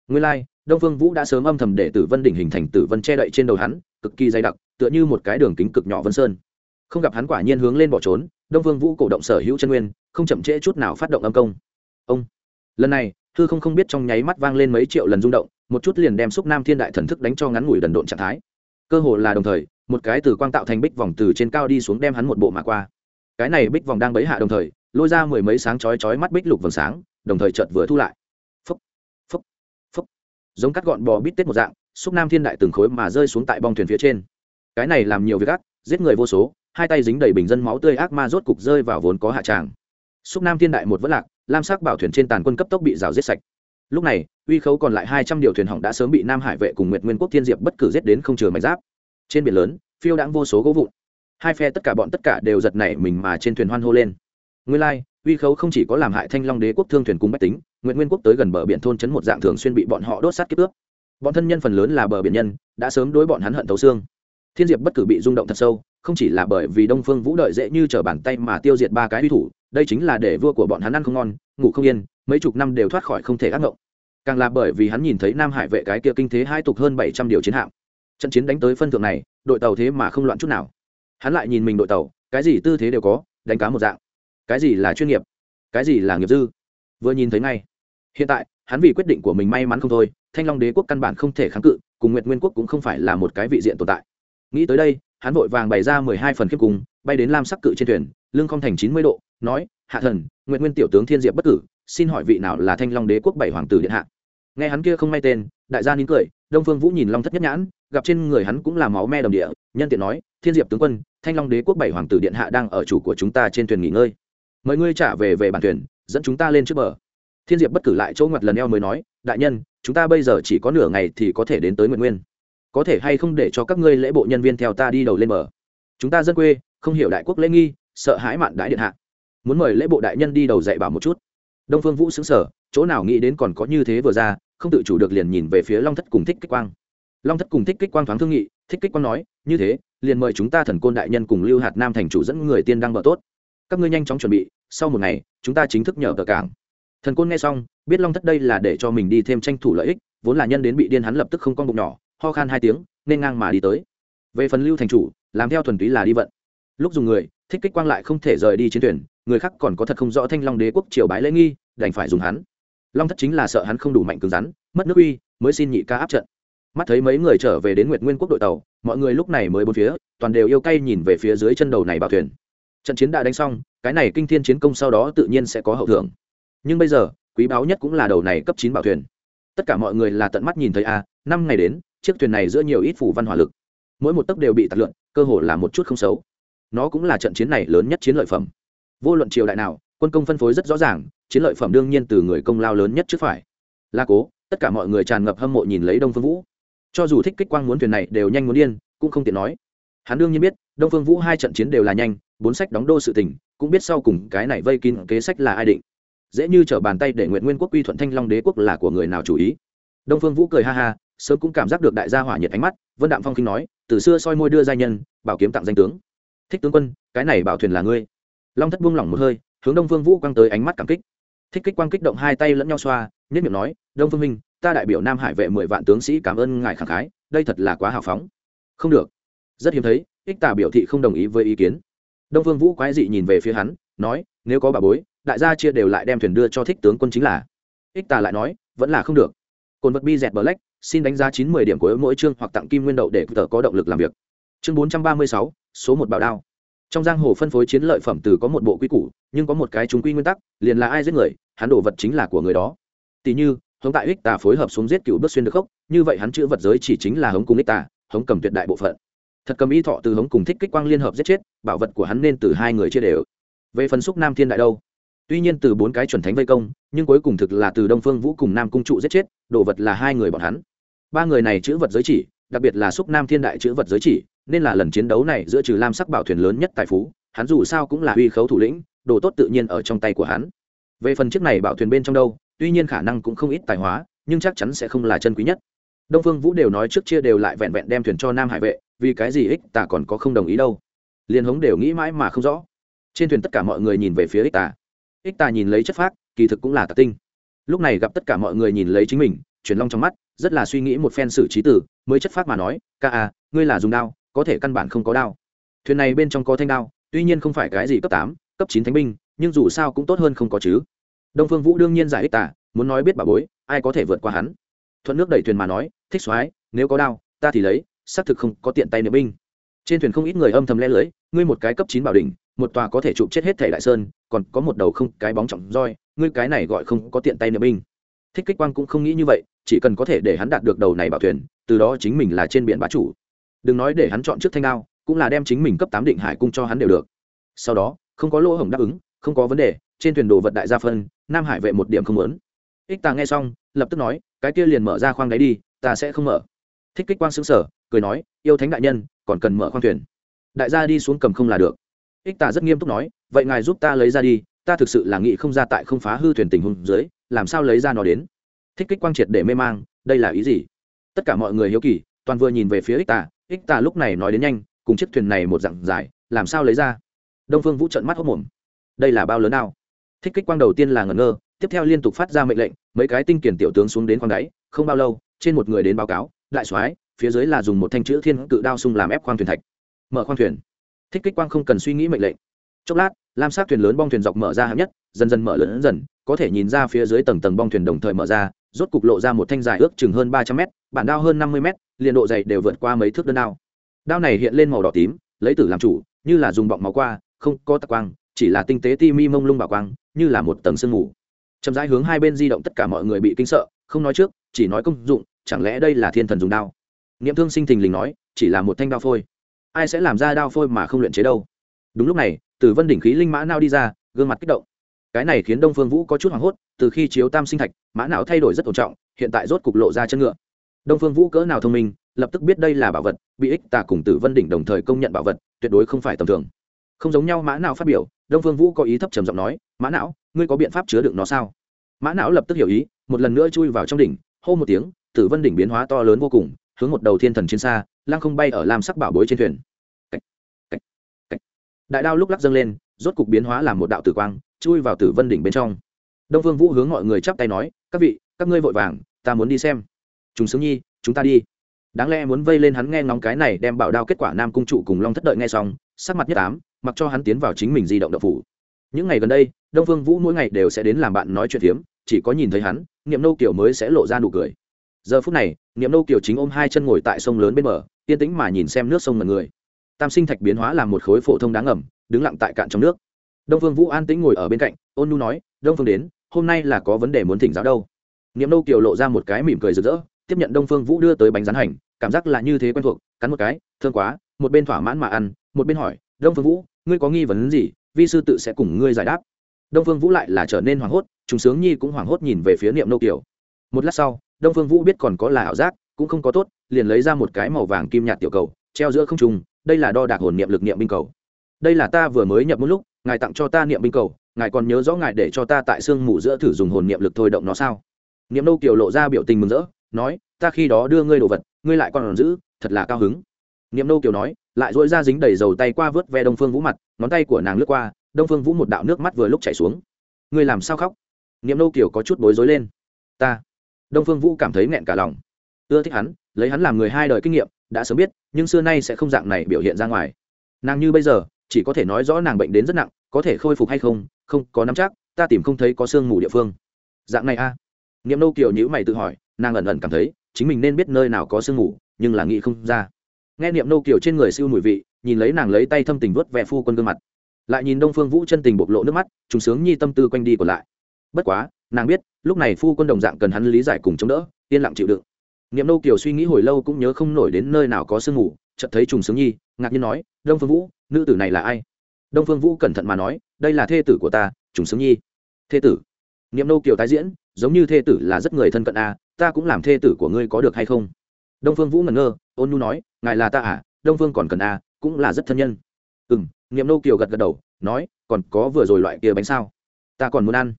Nguyên lai, đông phương vũ đã sớm âm thầm để tử vân đỉnh hình thành tử vân che đậy trên đầu hắn, cực kỳ dày đặc, tựa như một cái đường kính cực nhỏ vân sơn. Không gặp hắn quả nhiên hướng lên bỏ trốn, đông phương vũ cổ động sở hữu chân nguyên không chậm trễ chút nào phát động âm công. Ông, lần này, hư không không biết trong nháy mắt vang lên mấy triệu lần rung động, một chút liền đem xúc nam thiên đại thần thức đánh cho ngắn ngủi đần độn trạng thái. Cơ hồ là đồng thời, một cái từ quang tạo thành bích vòng từ trên cao đi xuống đem hắn một bộ mà qua. Cái này bích vòng đang bấy hạ đồng thời, lôi ra mười mấy sáng chói chói mắt bích lục vầng sáng, đồng thời chợt vừa thu lại. Phúc phúc giống cắt gọn bò bít tết một dạng, xúc nam thiên đại từng khối mà rơi xuống tại bong thuyền phía trên. Cái này làm nhiều việc ác, giết người vô số, hai tay dính đầy bình dân máu tươi ác ma rốt cục rơi vào vốn có hạ tràng xúc nam thiên đại một vẫn lạc, lam sắc bảo thuyền trên tàn quân cấp tốc bị rào giết sạch. Lúc này, uy khấu còn lại hai trăm điều thuyền hỏng đã sớm bị nam hải vệ cùng nguyệt nguyên quốc thiên diệp bất cử giết đến không chừa mạch giáp. Trên biển lớn, phiêu đãng vô số gỗ vụn. Hai phe tất cả bọn tất cả đều giật nảy mình mà trên thuyền hoan hô lên. Nguyên lai, uy khấu không chỉ có làm hại thanh long đế quốc thương thuyền cùng bách tính nguyện nguyên quốc tới gần bờ biển thôn chấn một dạng thường xuyên bị bọn họ đốt sát kiếp ướp bọn thân nhân phần lớn là bờ biển nhân, đã sớm đối bọn hắn hận thấu xương. Thiên diệp bất cử bị rung động thật sâu, không chỉ là bởi vì đông phương vũ đợi dễ như trở bàn tay mà tiêu diệt ba cái uy thủ đây chính là để vua của bọn hắn ăn không ngon, ngủ không yên, mấy chục năm đều thoát khỏi không thể ác ngộng. Càng là bởi vì hắn nhìn thấy nam hải vệ cái kia kinh thế hai tục hơn bảy trăm điều chiến hạm. Trận chiến đánh tới phân thượng này, đội tàu thế mà không loạn chút nào. Hắn lại nhìn mình đội tàu, cái gì tư thế đều có, đánh cá một dạng. Cái gì là chuyên nghiệp, cái gì là nghiệp dư? Vừa nhìn thấy ngay, hiện tại, hắn vì quyết định của mình may mắn không thôi, thanh long đế quốc căn bản không thể kháng cự, cùng nguyện nguyên quốc cũng không phải là một cái vị diện tồn tại. Nghĩ tới đây, hắn vội vàng bày ra mười hai phần kiếp cùng, bay đến lam sắc cự trên thuyền, lưng không thành chín mươi độ nói, hạ thần nguyện nguyên tiểu tướng thiên diệp bất cử, xin hỏi vị nào là thanh long đế quốc bảy hoàng tử điện hạ? Nghe hắn kia không may tên, đại gia nín cười, đông phương vũ nhìn long thất nhất nhãn, gặp trên người hắn cũng là máu me đồng địa, nhân tiện nói, thiên diệp tướng quân, thanh long đế quốc bảy hoàng tử điện hạ đang ở chủ của chúng ta trên thuyền nghỉ ngơi. Mời ngươi trả về về bản thuyền, dẫn chúng ta lên trước bờ. Thiên diệp bất cử lại chỗ ngoặt lần eo mới nói, đại nhân, chúng ta bây giờ chỉ có nửa ngày thì có thể đến tới nguyện nguyên. Có thể hay không để cho các ngươi lễ bộ nhân viên theo ta đi đầu lên bờ? Chúng ta dân quê, không hiểu đại quốc lễ nghi, sợ hãi mạn đại điện hạ muốn mời lễ bộ đại nhân đi đầu dạy bảo một chút. Đông phương vũ xứng sở chỗ nào nghĩ đến còn có như thế vừa ra, không tự chủ được liền nhìn về phía long thất cùng thích kích quang. Long thất cùng thích kích quang thoáng thương nghị, thích kích quang nói, như thế, liền mời chúng ta thần côn đại nhân cùng lưu hạt nam thành chủ dẫn người tiên đăng bờ tốt. Các ngươi nhanh chóng chuẩn bị, sau một ngày, chúng ta chính thức nhờ tờ cảng. Thần côn nghe xong, biết long thất đây là để cho mình đi thêm tranh thủ lợi ích, vốn là nhân đến bị điên hắn lập tức không con bụng nhỏ, ho khan hai tiếng, nên ngang mà đi tới. Về phần lưu thành chủ, làm theo thuần túy là đi vận. Lúc dùng người, thích kích quang lại không thể rời đi chiến thuyền người khác còn có thật không rõ thanh long đế quốc triều bái lễ nghi, đành phải dùng hắn. Long thất chính là sợ hắn không đủ mạnh cứng rắn, mất nước uy, mới xin nhị ca áp trận. Mắt thấy mấy người trở về đến nguyệt nguyên quốc đội tàu, mọi người lúc này mới bốn phía, toàn đều yêu cay nhìn về phía dưới chân đầu này bảo thuyền. Trận chiến đã đánh xong, cái này kinh thiên chiến công sau đó tự nhiên sẽ có hậu thưởng. Nhưng bây giờ, quý báu nhất cũng là đầu này cấp chín bảo thuyền. Tất cả mọi người là tận mắt nhìn thấy a năm ngày đến, chiếc thuyền này giữa nhiều ít phủ văn hỏa lực. Mỗi một tấc đều bị tạt lượn, cơ hồ là một chút không xấu. Nó cũng là trận chiến này lớn nhất chiến lợi phẩm vô luận triều đại nào, quân công phân phối rất rõ ràng, chiến lợi phẩm đương nhiên từ người công lao lớn nhất trước phải. La cố, tất cả mọi người tràn ngập hâm mộ nhìn lấy đông phương vũ. Cho dù thích kích quang muốn thuyền này đều nhanh muốn điên, cũng không tiện nói. Hắn đương nhiên biết, đông phương vũ hai trận chiến đều là nhanh, bốn sách đóng đô sự tình, cũng biết sau cùng cái này vây kín kế sách là ai định. Dễ như t r ở bàn tay để nguyện nguyên quốc quy thuận thanh long đế quốc là của người nào chủ ý. Đông phương vũ cười ha ha, sớm cũng cảm giác được đại gia hỏa nhiệt ánh mắt, vân đạm phong kinh nói, từ xưa soi môi đưa giai nhân, bảo kiếm tặng danh tướng. Thích tướng quân, cái này bảo thuyền là ngươi long thất buông lỏng một hơi, hướng đông phương vũ quăng tới ánh mắt cảm kích. Thích kích quang kích động hai tay lẫn nhau xoa, nhất miệng nói, đông phương minh, ta đại biểu nam hải vệ mười vạn tướng sĩ cảm ơn ngài khẳng khái, đây thật là quá hào phóng. Không được. Rất hiếm thấy, ích tả biểu thị không đồng ý với ý kiến. Đông phương vũ quái dị nhìn về phía hắn, nói, nếu có bà bối, đại gia chia đều lại đem thuyền đưa cho thích tướng quân chính là. Ích tả lại nói, vẫn là không được. Cồn vật bi dẹt black, xin đánh giá chín mươi điểm của mỗi chương hoặc tặng kim nguyên đậu để tờ có động lực làm việc. Chương bốn trăm ba mươi sáu, số một bảo đao trong giang hồ phân phối chiến lợi phẩm từ có một bộ quy củ, nhưng có một cái chúng quy nguyên tắc, liền là ai giết người, hắn đổ vật chính là của người đó. Tỷ như, hống tại ích tà phối hợp xuống giết cựu bước xuyên được khốc, như vậy hắn chữ vật giới chỉ chính là hống cùng ích tà, hống cầm tuyệt đại bộ phận. Thật cầm y thọ từ hống cùng thích kích quang liên hợp giết chết, bảo vật của hắn nên từ hai người chia đều. Về phần xúc nam thiên đại đâu, tuy nhiên từ bốn cái chuẩn thánh vây công, nhưng cuối cùng thực là từ đông phương vũ cùng nam cung trụ giết chết đồ vật là hai người bọn hắn. Ba người này chữ vật giới chỉ, đặc biệt là xúc nam thiên đại chữ vật giới chỉ nên là lần chiến đấu này giữa trừ lam sắc bảo thuyền lớn nhất tài phú, hắn dù sao cũng là uy khấu thủ lĩnh, đồ tốt tự nhiên ở trong tay của hắn. Về phần chiếc này bảo thuyền bên trong đâu, tuy nhiên khả năng cũng không ít tài hóa, nhưng chắc chắn sẽ không là chân quý nhất. Đông phương vũ đều nói trước chia đều lại vẹn vẹn đem thuyền cho nam hải vệ, vì cái gì ích tà còn có không đồng ý đâu. Liền hống đều nghĩ mãi mà không rõ. Trên thuyền tất cả mọi người nhìn về phía ích tà. Ích tà nhìn lấy chất phác, kỳ thực cũng là tạc tinh. Lúc này gặp tất cả mọi người nhìn lấy chính mình, chuyển long trong mắt, rất là suy nghĩ một phen xử trí tử, mới chất phác mà nói, ca à ngươi là dùng đao có thể căn bản không có đao. Thuyền này bên trong có thanh đao, tuy nhiên không phải cái gì cấp tám, cấp chín thánh binh, nhưng dù sao cũng tốt hơn không có chứ. Đông phương vũ đương nhiên giải ích tả, muốn nói biết bà bối, ai có thể vượt qua hắn. Thuận nước đẩy thuyền mà nói, thích soái, nếu có đao, ta thì lấy, xác thực không có tiện tay niệm binh. Trên thuyền không ít người âm thầm lẽ lưới, ngươi một cái cấp chín bảo đỉnh, một tòa có thể chụp chết hết thảy đại sơn, còn có một đầu không, cái bóng trọng roi, ngươi cái này gọi không có tiện tay niệm binh. Thích kích quang cũng không nghĩ như vậy, chỉ cần có thể để hắn đạt được đầu này bảo thuyền, từ đó chính mình là trên biển bá chủ đừng nói để hắn chọn trước thanh đao, cũng là đem chính mình cấp tám định hải cung cho hắn đều được. Sau đó, không có lỗ hổng đáp ứng, không có vấn đề, trên thuyền đồ vật đại gia phân, nam hải vệ một điểm không lớn ích ta nghe xong, lập tức nói, cái kia liền mở ra khoang đáy đi, ta sẽ không mở. Thích kích quang xứng sở cười nói, yêu thánh đại nhân, còn cần mở khoang thuyền. Đại gia đi xuống cầm không là được. Ích ta rất nghiêm túc nói, vậy ngài giúp ta lấy ra đi, ta thực sự là nghĩ không ra tại không phá hư thuyền tình huống dưới, làm sao lấy ra nó đến. Thích kích quang triệt để mê mang, đây là ý gì? Tất cả mọi người hiếu kỳ, toàn vừa nhìn về phía ích ta ích ta lúc này nói đến nhanh, cùng chiếc thuyền này một dặn dài, làm sao lấy ra? Đông phương vũ trận mắt hốc mồm. Đây là bao lớn nào thích kích quang đầu tiên là ngẩn ngơ, tiếp theo liên tục phát ra mệnh lệnh, mấy cái tinh kiển tiểu tướng xuống đến khoang đáy, không bao lâu, trên một người đến báo cáo, đại soái, phía dưới là dùng một thanh chữ thiên cự đao sung làm ép khoang thuyền thạch. Mở khoang thuyền. Thích kích quang không cần suy nghĩ mệnh lệnh. Chốc lát, lam sát thuyền lớn bong thuyền dọc mở ra hạng nhất, dần dần mở lớn dần, có thể nhìn ra phía dưới tầng tầng bong thuyền đồng thời mở ra rốt cục lộ ra một thanh dài ước chừng hơn ba trăm mét, bản đao hơn năm mươi mét, liền độ dày đều vượt qua mấy thước đơn đao. Đao này hiện lên màu đỏ tím, lấy tử làm chủ, như là dùng bọng máu qua, không có tạc quang, chỉ là tinh tế ti mi mông lung bảo quang, như là một tầng sương mù. Chậm rãi hướng hai bên di động tất cả mọi người bị kinh sợ, không nói trước, chỉ nói công dụng, chẳng lẽ đây là thiên thần dùng đao? Niệm thương sinh thình lình nói, chỉ là một thanh đao phôi. Ai sẽ làm ra đao phôi mà không luyện chế đâu? Đúng lúc này, Từ vân đỉnh khí linh mã nao đi ra, gương mặt kích động. Cái này khiến đông phương vũ có chút hoảng hốt từ khi chiếu tam sinh thạch, mã não thay đổi rất ổn trọng, hiện tại rốt cục lộ ra chân ngựa. Đông phương vũ cỡ nào thông minh, lập tức biết đây là bảo vật, bị ích tà cùng tử vân đỉnh đồng thời công nhận bảo vật, tuyệt đối không phải tầm thường. Không giống nhau mã não phát biểu, đông phương vũ có ý thấp trầm giọng nói, mã não, ngươi có biện pháp chứa đựng nó sao? Mã não lập tức hiểu ý, một lần nữa chui vào trong đỉnh, hô một tiếng, tử vân đỉnh biến hóa to lớn vô cùng, hướng một đầu thiên thần trên xa, lăng không bay ở lam sắc bảo bối trên thuyền. Đại đao lúc lắc dâng lên, rốt cục biến hóa làm một đạo tử quang, chui vào tử vân đỉnh bên trong đông phương vũ hướng mọi người chắp tay nói, các vị, các ngươi vội vàng, ta muốn đi xem. Chúng sướng nhi, chúng ta đi. Đáng lẽ muốn vây lên hắn nghe ngóng cái này đem bảo đao kết quả nam cung trụ cùng long thất đợi nghe xong, sắc mặt nhất ám, mặc cho hắn tiến vào chính mình di động đậu phủ. Những ngày gần đây, đông phương vũ mỗi ngày đều sẽ đến làm bạn nói chuyện phiếm, chỉ có nhìn thấy hắn, niệm nâu kiều mới sẽ lộ ra nụ cười. Giờ phút này, niệm nâu kiều chính ôm hai chân ngồi tại sông lớn bên bờ, yên tĩnh mà nhìn xem nước sông mật người. Tam sinh thạch biến hóa làm một khối phổ thông đáng ngầm, đứng lặng tại cạn trong nước. Đông phương vũ an tĩnh ngồi ở bên cạnh, ôn nu nói, đông phương đến hôm nay là có vấn đề muốn thỉnh giáo đâu. Niệm nô kiều lộ ra một cái mỉm cười rực rỡ, tiếp nhận đông phương vũ đưa tới bánh rán hành, cảm giác là như thế quen thuộc, cắn một cái, thương quá, một bên thỏa mãn mà ăn, một bên hỏi, đông phương vũ, ngươi có nghi vấn gì? Vi sư tự sẽ cùng ngươi giải đáp. Đông phương vũ lại là trở nên hoảng hốt chúng sướng nhi cũng hoảng hốt nhìn về phía niệm nâu kiều. Một lát sau, đông phương vũ biết còn có là ảo giác, cũng không có tốt, liền lấy ra một cái màu vàng kim nhạt tiểu cầu, treo giữa không trung, đây là đo đạc hồn niệm lực niệm binh cầu. Đây là ta vừa mới nhập một lúc, ngài tặng cho ta niệm binh cầu ngài còn nhớ rõ ngài để cho ta tại sương mù giữa thử dùng hồn niệm lực thôi động nó sao? Niệm nâu kiều lộ ra biểu tình mừng rỡ, nói, ta khi đó đưa ngươi đồ vật, ngươi lại còn giữ thật là cao hứng. Niệm nâu kiều nói, lại dỗi ra dính đầy dầu tay qua vớt ve đông phương vũ mặt, ngón tay của nàng lướt qua, đông phương vũ một đạo nước mắt vừa lúc chảy xuống. Ngươi làm sao khóc? Niệm nâu kiều có chút bối rối lên. Ta. Đông phương vũ cảm thấy nghẹn cả lòng. Ưa thích hắn, lấy hắn làm người hai đời kinh nghiệm, đã sớm biết, nhưng xưa nay sẽ không dạng này biểu hiện ra ngoài. Nàng như bây giờ, chỉ có thể nói rõ nàng bệnh đến rất nặng, có thể khôi phục hay không không có nắm chắc, ta tìm không thấy có sương mù địa phương. Dạng này a. À? niệm nâu kiều nhữ mày tự hỏi, nàng ẩn ẩn cảm thấy, chính mình nên biết nơi nào có sương mù, nhưng là nghĩ không ra. Nghe niệm nâu kiều trên người siêu mùi vị, nhìn lấy nàng lấy tay thâm tình vớt vẹ phu quân gương mặt. Lại nhìn đông phương vũ chân tình bộc lộ nước mắt, trùng sướng nhi tâm tư quanh đi còn lại. Bất quá, nàng biết, lúc này phu quân đồng dạng cần hắn lý giải cùng chống đỡ, yên lặng chịu đựng. Niệm nâu kiều suy nghĩ hồi lâu cũng nhớ không nổi đến nơi nào có sương mù, chợt thấy trùng sướng nhi, ngạc nhiên nói, đông phương vũ, nữ tử này là ai? Đông phương vũ cẩn thận mà nói, đây là thê tử của ta, trùng sướng nhi. Thê tử? Niệm Nô kiều tái diễn, giống như thê tử là rất người thân cận a ta cũng làm thê tử của ngươi có được hay không? Đông phương vũ ngẩn ngơ, ôn nhu nói, ngài là ta à đông phương còn cần a cũng là rất thân nhân. Ừ m niệm Nô kiều gật gật đầu, nói, còn có vừa rồi loại kia bánh sao? Ta còn muốn ăn.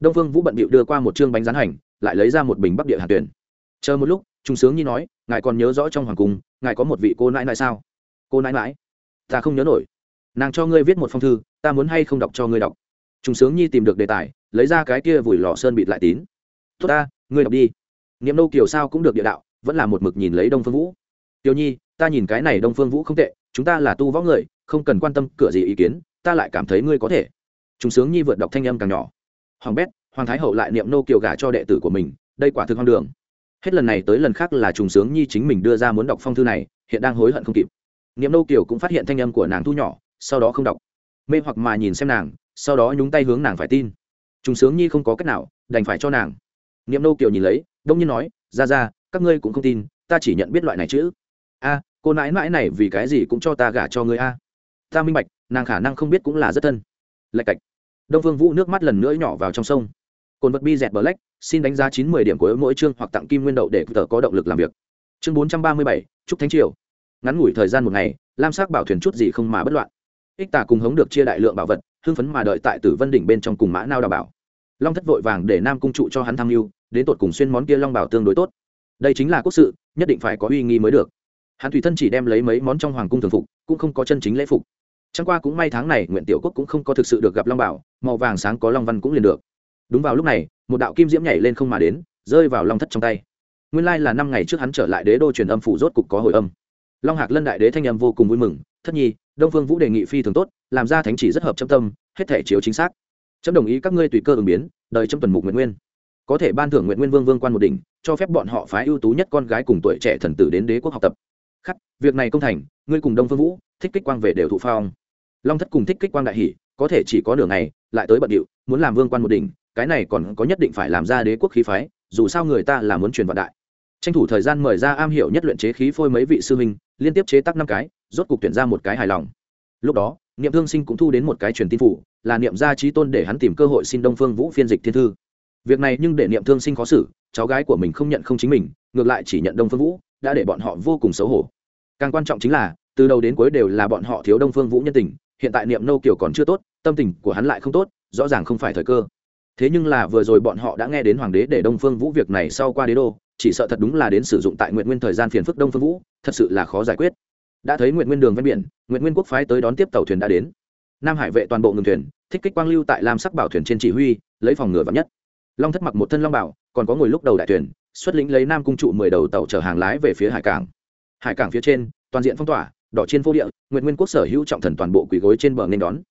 Đông phương vũ bận bịu đưa qua một chương bánh rán hành, lại lấy ra một bình bắc địa hạt tuyển chờ một lúc trung sướng nhi nói, ngài còn nhớ rõ trong hoàng cung, ngài có một vị cô nãi nãi sao? Cô nãi nãi? Ta không nhớ nổi nàng cho ngươi viết một phong thư, ta muốn hay không đọc cho ngươi đọc. Trung sướng nhi tìm được đề tài, lấy ra cái kia vùi lò sơn bịt lại tín. Tốt ta, ngươi đọc đi. Niệm đâu kiều sao cũng được địa đạo, vẫn là một mực nhìn lấy đông phương vũ. Tiểu nhi, ta nhìn cái này đông phương vũ không tệ, chúng ta là tu võ người, không cần quan tâm cửa gì ý kiến, ta lại cảm thấy ngươi có thể. Chúng sướng nhi vượt đọc thanh âm càng nhỏ. Hoàng bét, hoàng thái hậu lại niệm nô kiều gả cho đệ tử của mình, đây quả thực hoang đường. Hết lần này tới lần khác là trùng sướng nhi chính mình đưa ra muốn đọc phong thư này, hiện đang hối hận không kịp. Niệm nô kiều cũng phát hiện thanh âm của nàng thu nhỏ sau đó không đọc. Mê hoặc mà nhìn xem nàng, sau đó nhúng tay hướng nàng phải tin. Trùng sướng nhi không có cách nào, đành phải cho nàng. Niệm nô kiều nhìn lấy, đông nhiên nói ra ra các ngươi cũng không tin, ta chỉ nhận biết loại này chữ. A, cô nãi nãi này vì cái gì cũng cho ta gả cho ngươi a? Ta minh bạch, nàng khả năng không biết cũng là rất thân. Lạch cạch. Đông phương vũ nước mắt lần nữa nhỏ vào trong sông. Cồn vật bi dẹt black, xin đánh giá chín mươi điểm của mỗi chương hoặc tặng kim nguyên đậu để tờ có động lực làm việc. Chương bốn trăm ba mươi bảy, chúc thánh triều. Ngắn ngủi thời gian một ngày, lam sắc bảo thuyền chút gì không mà bất loạn ích tà cùng hống được chia đại lượng bảo vật, hưng phấn mà đợi tại tử vân đỉnh bên trong cùng mã nao đào bảo. Long thất vội vàng để nam cung trụ cho hắn tham mưu, đến tột cùng xuyên món kia long bảo tương đối tốt. Đây chính là quốc sự, nhất định phải có uy nghi mới được. Hắn tùy thân chỉ đem lấy mấy món trong hoàng cung thường phục, cũng không có chân chính lễ phục. Chẳng qua cũng may tháng này nguyện tiểu quốc cũng không có thực sự được gặp long bảo, màu vàng sáng có long văn cũng liền được. Đúng vào lúc này, một đạo kim diễm nhảy lên không mà đến, rơi vào long thất trong tay. Nguyên lai là năm ngày trước hắn trở lại đế đô truyền âm phủ rốt cục có hồi âm. Long hạc lân đại đế thanh âm vô cùng vui mừng thất nhi, đông phương vũ đề nghị phi thường tốt, làm ra thánh chỉ rất hợp châm tâm, hết thể chiếu chính xác. Chấm đồng ý các ngươi tùy cơ ứng biến, đợi trong tuần mục nguyện nguyên. Có thể ban thưởng nguyện nguyên vương vương quan một đỉnh, cho phép bọn họ phái ưu tú nhất con gái cùng tuổi trẻ thần tử đến đế quốc học tập. Khắc, việc này công thành, ngươi cùng đông phương vũ, thích kích quang về đều thụ phong. Long thất cùng thích kích quang đại hỷ có thể chỉ có nửa ngày, lại tới bận điệu, muốn làm vương quan một đỉnh, cái này còn có nhất định phải làm ra đế quốc khí phái, dù sao người ta là muốn truyền vạn đại tranh thủ thời gian mời ra am hiểu nhất luyện chế khí phôi mấy vị sư huynh, liên tiếp chế tác năm cái, rốt cục tuyển ra một cái hài lòng. Lúc đó, niệm thương sinh cũng thu đến một cái truyền tin phủ, là niệm gia trí tôn để hắn tìm cơ hội xin đông phương vũ phiên dịch thiên thư. Việc này nhưng để niệm thương sinh khó xử, cháu gái của mình không nhận không chính mình, ngược lại chỉ nhận đông phương vũ, đã để bọn họ vô cùng xấu hổ. Càng quan trọng chính là, từ đầu đến cuối đều là bọn họ thiếu đông phương vũ nhân tình, hiện tại niệm nâu kiều còn chưa tốt, tâm tình của hắn lại không tốt, rõ ràng không phải thời cơ. Thế nhưng là vừa rồi bọn họ đã nghe đến hoàng đế để đông phương vũ việc này sau qua đế đô chỉ sợ thật đúng là đến sử dụng tại nguyện nguyên thời gian phiền phức đông phương vũ, thật sự là khó giải quyết. Đã thấy nguyện nguyên đường ven biển nguyện nguyên quốc phái tới đón tiếp tàu thuyền đã đến. Nam hải vệ toàn bộ ngừng thuyền, thích kích quang lưu tại lam sắc bảo thuyền trên chỉ huy, lấy phòng ngừa vắng nhất. Long thất mặc một thân long bảo, còn có ngồi lúc đầu đại thuyền, xuất lĩnh lấy nam cung trụ mười đầu tàu chở hàng lái về phía hải cảng. Hải cảng phía trên, toàn diện phong tỏa, đỏ trên vô địa nguyện nguyên quốc sở hữu trọng thần toàn bộ quỳ gối trên bờ nên đón.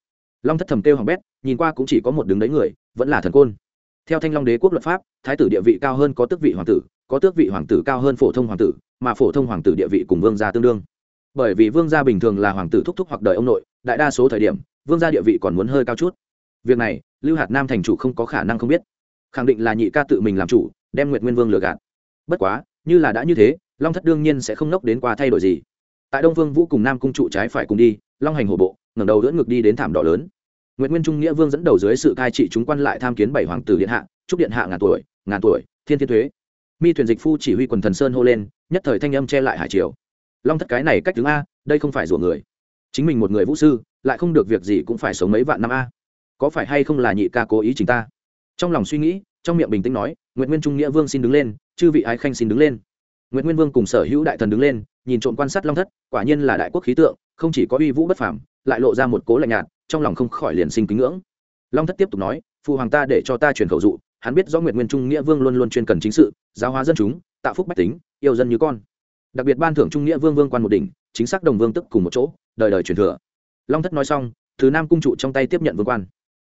Long thất thầm kêu hỏng bét, nhìn qua cũng chỉ có một đứng đấy người, vẫn là thần côn. Theo thanh long đế quốc luật pháp, thái tử địa vị cao hơn có tước vị hoàng tử có tước vị hoàng tử cao hơn phổ thông hoàng tử, mà phổ thông hoàng tử địa vị cùng vương gia tương đương. Bởi vì vương gia bình thường là hoàng tử thúc thúc hoặc đời ông nội, đại đa số thời điểm, vương gia địa vị còn muốn hơi cao chút. Việc này, lưu hạt nam thành chủ không có khả năng không biết. Khẳng định là nhị ca tự mình làm chủ, đem nguyện nguyên vương lừa gạt. Bất quá, như là đã như thế, long thất đương nhiên sẽ không nốc đến qua thay đổi gì. Tại đông vương vũ cùng nam cung trụ trái phải cùng đi, long hành hổ bộ, ngẩng đầu đỡ ngược đi đến thảm đỏ lớn. Nguyễn nguyên trung nghĩa vương dẫn đầu dưới sự cai trị chúng quan lại tham kiến bảy hoàng tử điện hạ, chúc điện hạ ngàn tuổi ngàn tuổi, thiên thiên thuế mi thuyền dịch phu chỉ huy quần thần sơn hô lên, nhất thời thanh âm che lại hải triều. Long thất cái này cách thứ a, đây không phải rủa người. Chính mình một người vũ sư, lại không được việc gì cũng phải sống mấy vạn năm a. Có phải hay không là nhị ca cố ý chính ta? Trong lòng suy nghĩ, trong miệng bình tĩnh nói nguyễn nguyên trung nghĩa vương xin đứng lên, chư vị ái khanh xin đứng lên. Nguyễn nguyên vương cùng sở hữu đại thần đứng lên, nhìn trộm quan sát long thất, quả nhiên là đại quốc khí tượng, không chỉ có uy vũ bất phàm, lại lộ ra một cố lạnh nhạt, trong lòng không khỏi liền sinh kính ngưỡng. Long thất tiếp tục nói phụ hoàng ta để cho ta truyền khẩu dụ hắn biết rõ nguyện nguyên trung nghĩa vương luôn luôn chuyên cần chính sự, giáo hóa dân chúng, tạo phúc bách tính, yêu dân như con. Đặc biệt ban thưởng trung nghĩa vương vương quan một đỉnh, chính xác đồng vương tức cùng một chỗ, đời đời truyền thừa. Long thất nói xong, thứ nam cung trụ trong tay tiếp nhận vương quan.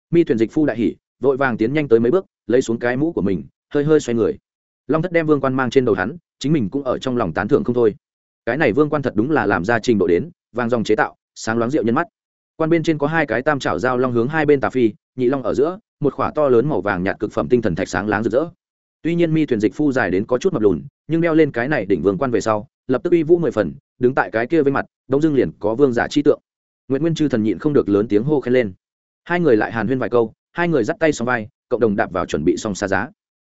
Mi thuyền dịch phu đại hỉ, vội vàng tiến nhanh tới mấy bước, lấy xuống cái mũ của mình, hơi hơi xoay người. Long thất đem vương quan mang trên đầu hắn, chính mình cũng ở trong lòng tán thưởng không thôi. Cái này vương quan thật đúng là làm ra trình độ đến vàng dòng chế tạo, sáng loáng rượu nhân mắt. Quan bên trên có hai cái tam trảo dao long hướng hai bên tà phi, nhị long ở giữa một khỏa to lớn màu vàng nhạt cực phẩm tinh thần thạch sáng láng rực rỡ. Tuy nhiên mi thuyền dịch phu dài đến có chút mập lùn, nhưng đeo lên cái này đỉnh vương quan về sau, lập tức uy vũ mười phần, đứng tại cái kia với mặt, đông dương liền có vương giả chi tượng. Nguyễn nguyên chư thần nhịn không được lớn tiếng hô khen lên. Hai người lại hàn huyên vài câu, hai người dắt tay xong vai, cộng đồng đạp vào chuẩn bị xong xa giá.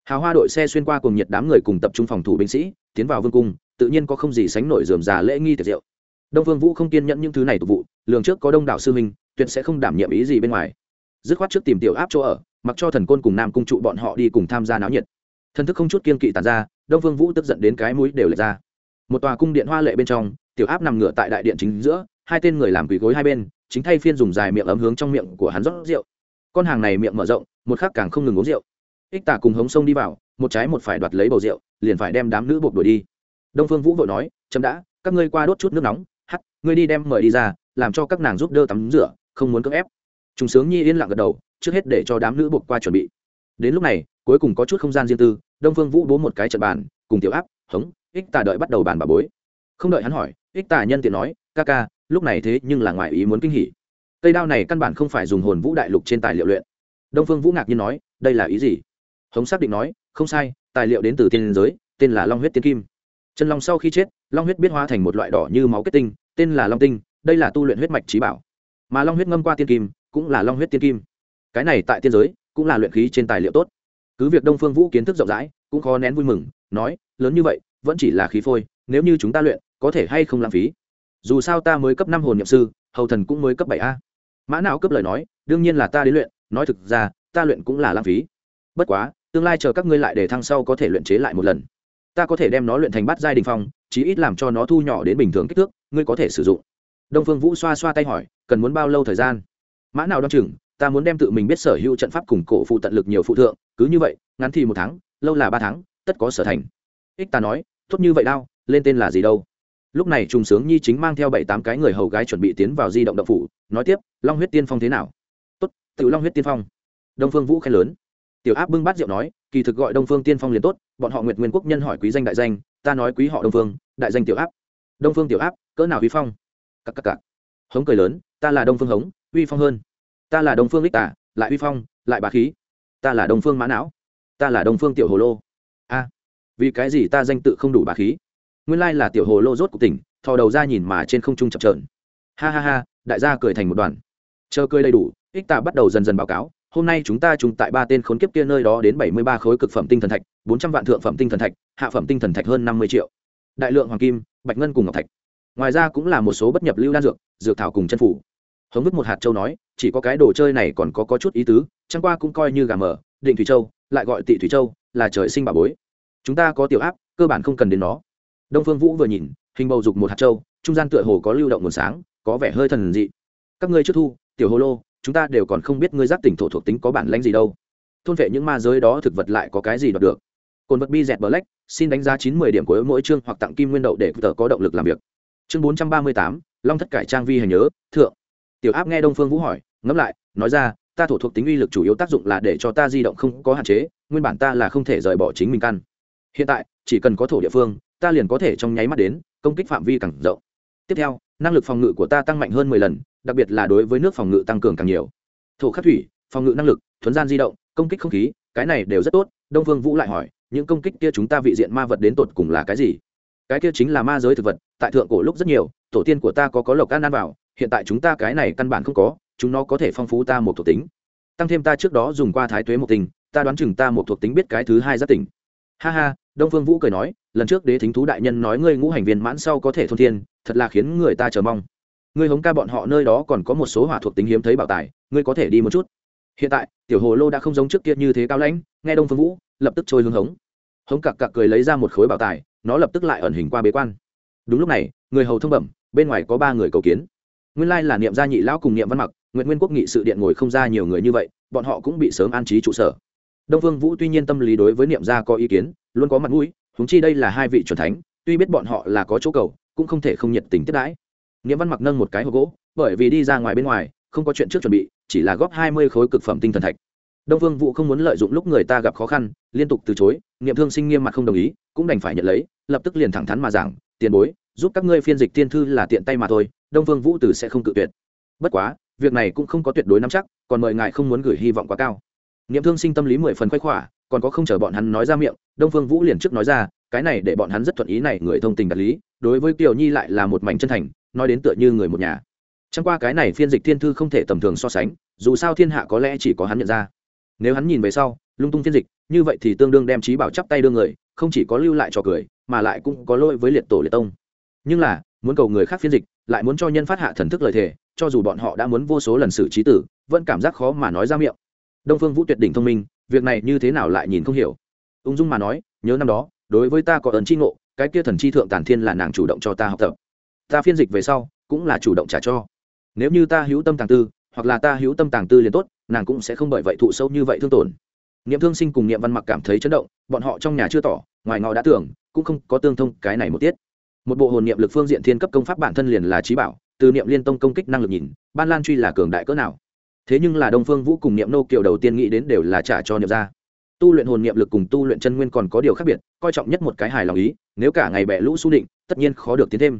Hào hoa đội xe xuyên qua cùng nhiệt đám người cùng tập trung phòng thủ binh sĩ, tiến vào vương cung, tự nhiên có không gì sánh nổi dườm già lễ nghi tiệc rượu. Đông vương vũ không kiên nhẫn những thứ này tục vụ, lường trước có đông đảo sư minh tuyệt sẽ không đảm nhiệm ý gì bên ngoài dứt khoát trước tìm tiểu áp chỗ ở, mặc cho thần côn cùng nam cung trụ bọn họ đi cùng tham gia náo nhiệt. Thần thức không chút kiên kỵ tàn ra, đông vương vũ tức giận đến cái mũi đều lệch ra. Một tòa cung điện hoa lệ bên trong, tiểu áp nằm ngửa tại đại điện chính giữa, hai tên người làm quỳ gối hai bên, chính thay phiên dùng dài miệng ấm hướng trong miệng của hắn rót rượu. Con hàng này miệng mở rộng, một khắc càng không ngừng uống rượu. Ích tả cùng hống sông đi vào, một trái một phải đoạt lấy bầu rượu, liền phải đem đám nữ buộc đuổi đi. Đông phương vũ vội nói, chấm đã, các ngươi qua đốt chút nước nóng, hắt, ngươi đi đem mời đi ra, làm cho các nàng giúp đỡ tắm rửa, không muốn cưỡng ép. Trùng sướng nhi yên lặng gật đầu, trước hết để cho đám nữ buộc qua chuẩn bị. Đến lúc này, cuối cùng có chút không gian riêng tư, đông phương vũ bố một cái trận bàn, cùng tiểu áp, hống, ích tà đợi bắt đầu bàn bà bối. Không đợi hắn hỏi, ích tà nhân tiện nói, ca ca, lúc này thế nhưng là ngoài ý muốn kinh hỉ. Cây đao này căn bản không phải dùng hồn vũ đại lục trên tài liệu luyện. Đông phương vũ ngạc nhiên nói, đây là ý gì? Hống xác định nói, không sai, tài liệu đến từ tiên giới, tên là long huyết tiên kim. Chân long sau khi chết, long huyết biết hóa thành một loại đỏ như máu kết tinh, tên là long tinh, đây là tu luyện huyết mạch trí bảo. Mà long huyết ngâm qua tiên kim cũng là long huyết tiên kim. Cái này tại tiên giới, cũng là luyện khí trên tài liệu tốt. Cứ việc đông phương vũ kiến thức rộng rãi, cũng khó nén vui mừng, nói, lớn như vậy, vẫn chỉ là khí phôi, nếu như chúng ta luyện, có thể hay không lãng phí? Dù sao ta mới cấp năm hồn nhậm sư, hầu thần cũng mới cấp bảy a. Mã não cấp lời nói, đương nhiên là ta đến luyện, nói thực ra, ta luyện cũng là lãng phí. Bất quá, tương lai chờ các ngươi lại để thăng sau có thể luyện chế lại một lần. Ta có thể đem nó luyện thành bát giai đình phong, chí ít làm cho nó thu nhỏ đến bình thường kích thước, ngươi có thể sử dụng. Đông phương vũ xoa xoa tay hỏi, cần muốn bao lâu thời gian? Mã nào đoan chừng, ta muốn đem tự mình biết sở hữu trận pháp cùng cổ phụ tận lực nhiều phụ thượng, cứ như vậy, ngắn thì một tháng, lâu là ba tháng, tất có sở thành. Ích ta nói, tốt như vậy đao, lên tên là gì đâu? Lúc này trùng sướng nhi chính mang theo bảy tám cái người hầu gái chuẩn bị tiến vào di động động phủ, nói tiếp, long huyết tiên phong thế nào? Tốt tự long huyết tiên phong. Đông phương vũ khen lớn. Tiểu áp bưng bát rượu nói, kỳ thực gọi đông phương tiên phong liền tốt, bọn họ nguyệt nguyên quốc nhân hỏi quý danh đại danh, ta nói quý họ đông phương, đại danh tiểu áp. Đông phương tiểu áp, cỡ nào huy phong? Cặp cặp cặp hống cười lớn, ta là đông phương hống uy phong hơn. Ta là đồng phương lích tả, lại uy phong, lại bà khí. Ta là đồng phương mã não, ta là đồng phương tiểu hồ lô. A, vì cái gì ta danh tự không đủ bà khí? Nguyên lai là tiểu hồ lô rốt cuộc tỉnh, thò đầu ra nhìn mà trên không trung chập trờn ha ha ha, đại gia cười thành một đoàn. Chờ cười đầy đủ, ích tạ bắt đầu dần dần báo cáo, hôm nay chúng ta trùng tại ba tên khốn kiếp kia nơi đó đến bảy mươi ba khối cực phẩm tinh thần thạch, bốn trăm vạn thượng phẩm tinh thần thạch, hạ phẩm tinh thần thạch hơn năm mươi triệu. Đại lượng hoàng kim, bạch ngân cùng ngọc thạch. Ngoài ra cũng là một số bất nhập lưu đan dược dược thảo cùng chân phủ hống vứt một hạt châu nói chỉ có cái đồ chơi này còn có, có chút ý tứ chẳng qua cũng coi như gà mờ định thủy châu lại gọi tị thủy châu là trời sinh bà bối. Chúng ta có tiểu áp cơ bản không cần đến nó. Đông phương vũ vừa nhìn hình bầu dục một hạt châu trung gian tựa hồ có lưu động nguồn sáng có vẻ hơi thần dị. Các ngươi trước thu tiểu hồ lô chúng ta đều còn không biết ngươi giác tỉnh thổ thuộc tính có bản lãnh gì đâu. Thôn vệ những ma giới đó thực vật lại có cái gì đoạt được? Cồn vật bi dẹt black xin đánh giá chín mươi điểm của mỗi chương hoặc tặng kim nguyên đậu để tờ có động lực làm việc. Chương bốn trăm ba mươi tám long thất cải trang vi hành nhớ thượng tiểu áp nghe đông phương vũ hỏi, ngẫm lại, nói ra, ta thủ thuộc tính uy lực chủ yếu tác dụng là để cho ta di động không có hạn chế, nguyên bản ta là không thể rời bỏ chính mình căn. Hiện tại, chỉ cần có thổ địa phương, ta liền có thể trong nháy mắt đến, công kích phạm vi càng rộng. Tiếp theo, năng lực phòng ngự của ta tăng mạnh hơn mười lần, đặc biệt là đối với nước phòng ngự tăng cường càng nhiều. Thổ khắc thủy, phòng ngự năng lực thuấn gian di động, công kích không khí, cái này đều rất tốt. Đông phương vũ lại hỏi, những công kích kia chúng ta vị diện ma vật đến tột cùng là cái gì? Cái kia chính là ma giới thực vật, tại thượng cổ lúc rất nhiều, tổ tiên của ta có có lộc ăn ăn vào hiện tại chúng ta cái này căn bản không có, chúng nó có thể phong phú ta một thuộc tính. Tăng thêm ta trước đó dùng qua thái tuế một tình, ta đoán chừng ta một thuộc tính biết cái thứ hai giác tỉnh. Ha ha, đông phương vũ cười nói, lần trước đế thính thú đại nhân nói ngươi ngũ hành viên mãn sau có thể thôn thiên, thật là khiến người ta chờ mong. Ngươi hống ca bọn họ nơi đó còn có một số hỏa thuộc tính hiếm thấy bảo tài, ngươi có thể đi một chút. Hiện tại, tiểu hồ lô đã không giống trước kia như thế cao lãnh, nghe đông phương vũ, lập tức trôi hướng hống. Hống cặc cặc cười lấy ra một khối bảo tài, nó lập tức lại ẩn hình qua bế quan. Đúng lúc này, người hầu thông bẩm, bên ngoài có ba người cầu kiến nguyên lai là niệm gia nhị lão cùng niệm văn mặc nguyện nguyên quốc nghị sự điện ngồi không ra nhiều người như vậy, bọn họ cũng bị sớm an trí trụ sở. Đông phương vũ tuy nhiên tâm lý đối với niệm gia có ý kiến, luôn có mặt mũi húng chi đây là hai vị c thánh, tuy biết bọn họ là có chỗ cầu, cũng không thể không nhiệt tình tiếp đãi. Niệm văn mặc nâng một cái hộp gỗ, bởi vì đi ra ngoài bên ngoài, không có chuyện trước chuẩn bị, chỉ là góp hai mươi khối cực phẩm tinh thần thạch. Đông phương vũ không muốn lợi dụng lúc người ta gặp khó khăn, liên tục từ chối, niệm thương sinh nghiêm mặt không đồng ý, cũng đành phải nhận lấy, lập tức liền thẳng thắn mà giảng, tiền bối, giúp các ngươi phiên dịch tiên thư là tiện tay mà thôi đông phương vũ từ sẽ không cự tuyệt. Bất quá, việc này cũng không có tuyệt đối nắm chắc, còn mời ngài không muốn gửi hy vọng quá cao. Niệm thương sinh tâm lý mười phần khoái khỏa, còn có không chờ bọn hắn nói ra miệng, đông phương vũ liền trước nói ra, cái này để bọn hắn rất thuận ý này, người thông tình đạt lý, đối với kiều nhi lại là một mảnh chân thành, nói đến tựa như người một nhà. Chẳng qua cái này phiên dịch thiên thư không thể tầm thường so sánh, dù sao thiên hạ có lẽ chỉ có hắn nhận ra. Nếu hắn nhìn về sau, lung tung phiên dịch, như vậy thì tương đương đem trí bảo chắp tay đưa người, không chỉ có lưu lại trò cười, mà lại cũng có lỗi với liệt tổ liệt tông. Nhưng là, muốn cầu người khác phiên dịch lại muốn cho nhân phát hạ thần thức lời thề, cho dù bọn họ đã muốn vô số lần xử trí tử, vẫn cảm giác khó mà nói ra miệng. Đông phương vũ tuyệt đỉnh thông minh, việc này như thế nào lại nhìn không hiểu. Ung dung mà nói, nhớ năm đó, đối với ta có ơn chi ngộ, cái kia thần chi thượng tản thiên là nàng chủ động cho ta học tập. Ta phiên dịch về sau, cũng là chủ động trả cho. Nếu như ta hữu tâm tàng tư, hoặc là ta hữu tâm tàng tư liền tốt, nàng cũng sẽ không bởi vậy thụ sâu như vậy thương tổn. Niệm thương sinh cùng niệm văn mặc cảm thấy chấn động, bọn họ trong nhà chưa tỏ, ngoài ngọ đã tưởng, cũng không có tương thông cái này một tiết một bộ hồn niệm lực phương diện thiên cấp công pháp bản thân liền là trí bảo, từ niệm liên tông công kích năng lực nhìn, ban lan truy là cường đại cỡ nào. Thế nhưng là đông phương vũ cùng niệm nô kiều đầu tiên nghĩ đến đều là trả cho niệm ra. Tu luyện hồn niệm lực cùng tu luyện chân nguyên còn có điều khác biệt, coi trọng nhất một cái hài lòng ý, nếu cả ngày bẻ lũ xu định, tất nhiên khó được tiến thêm.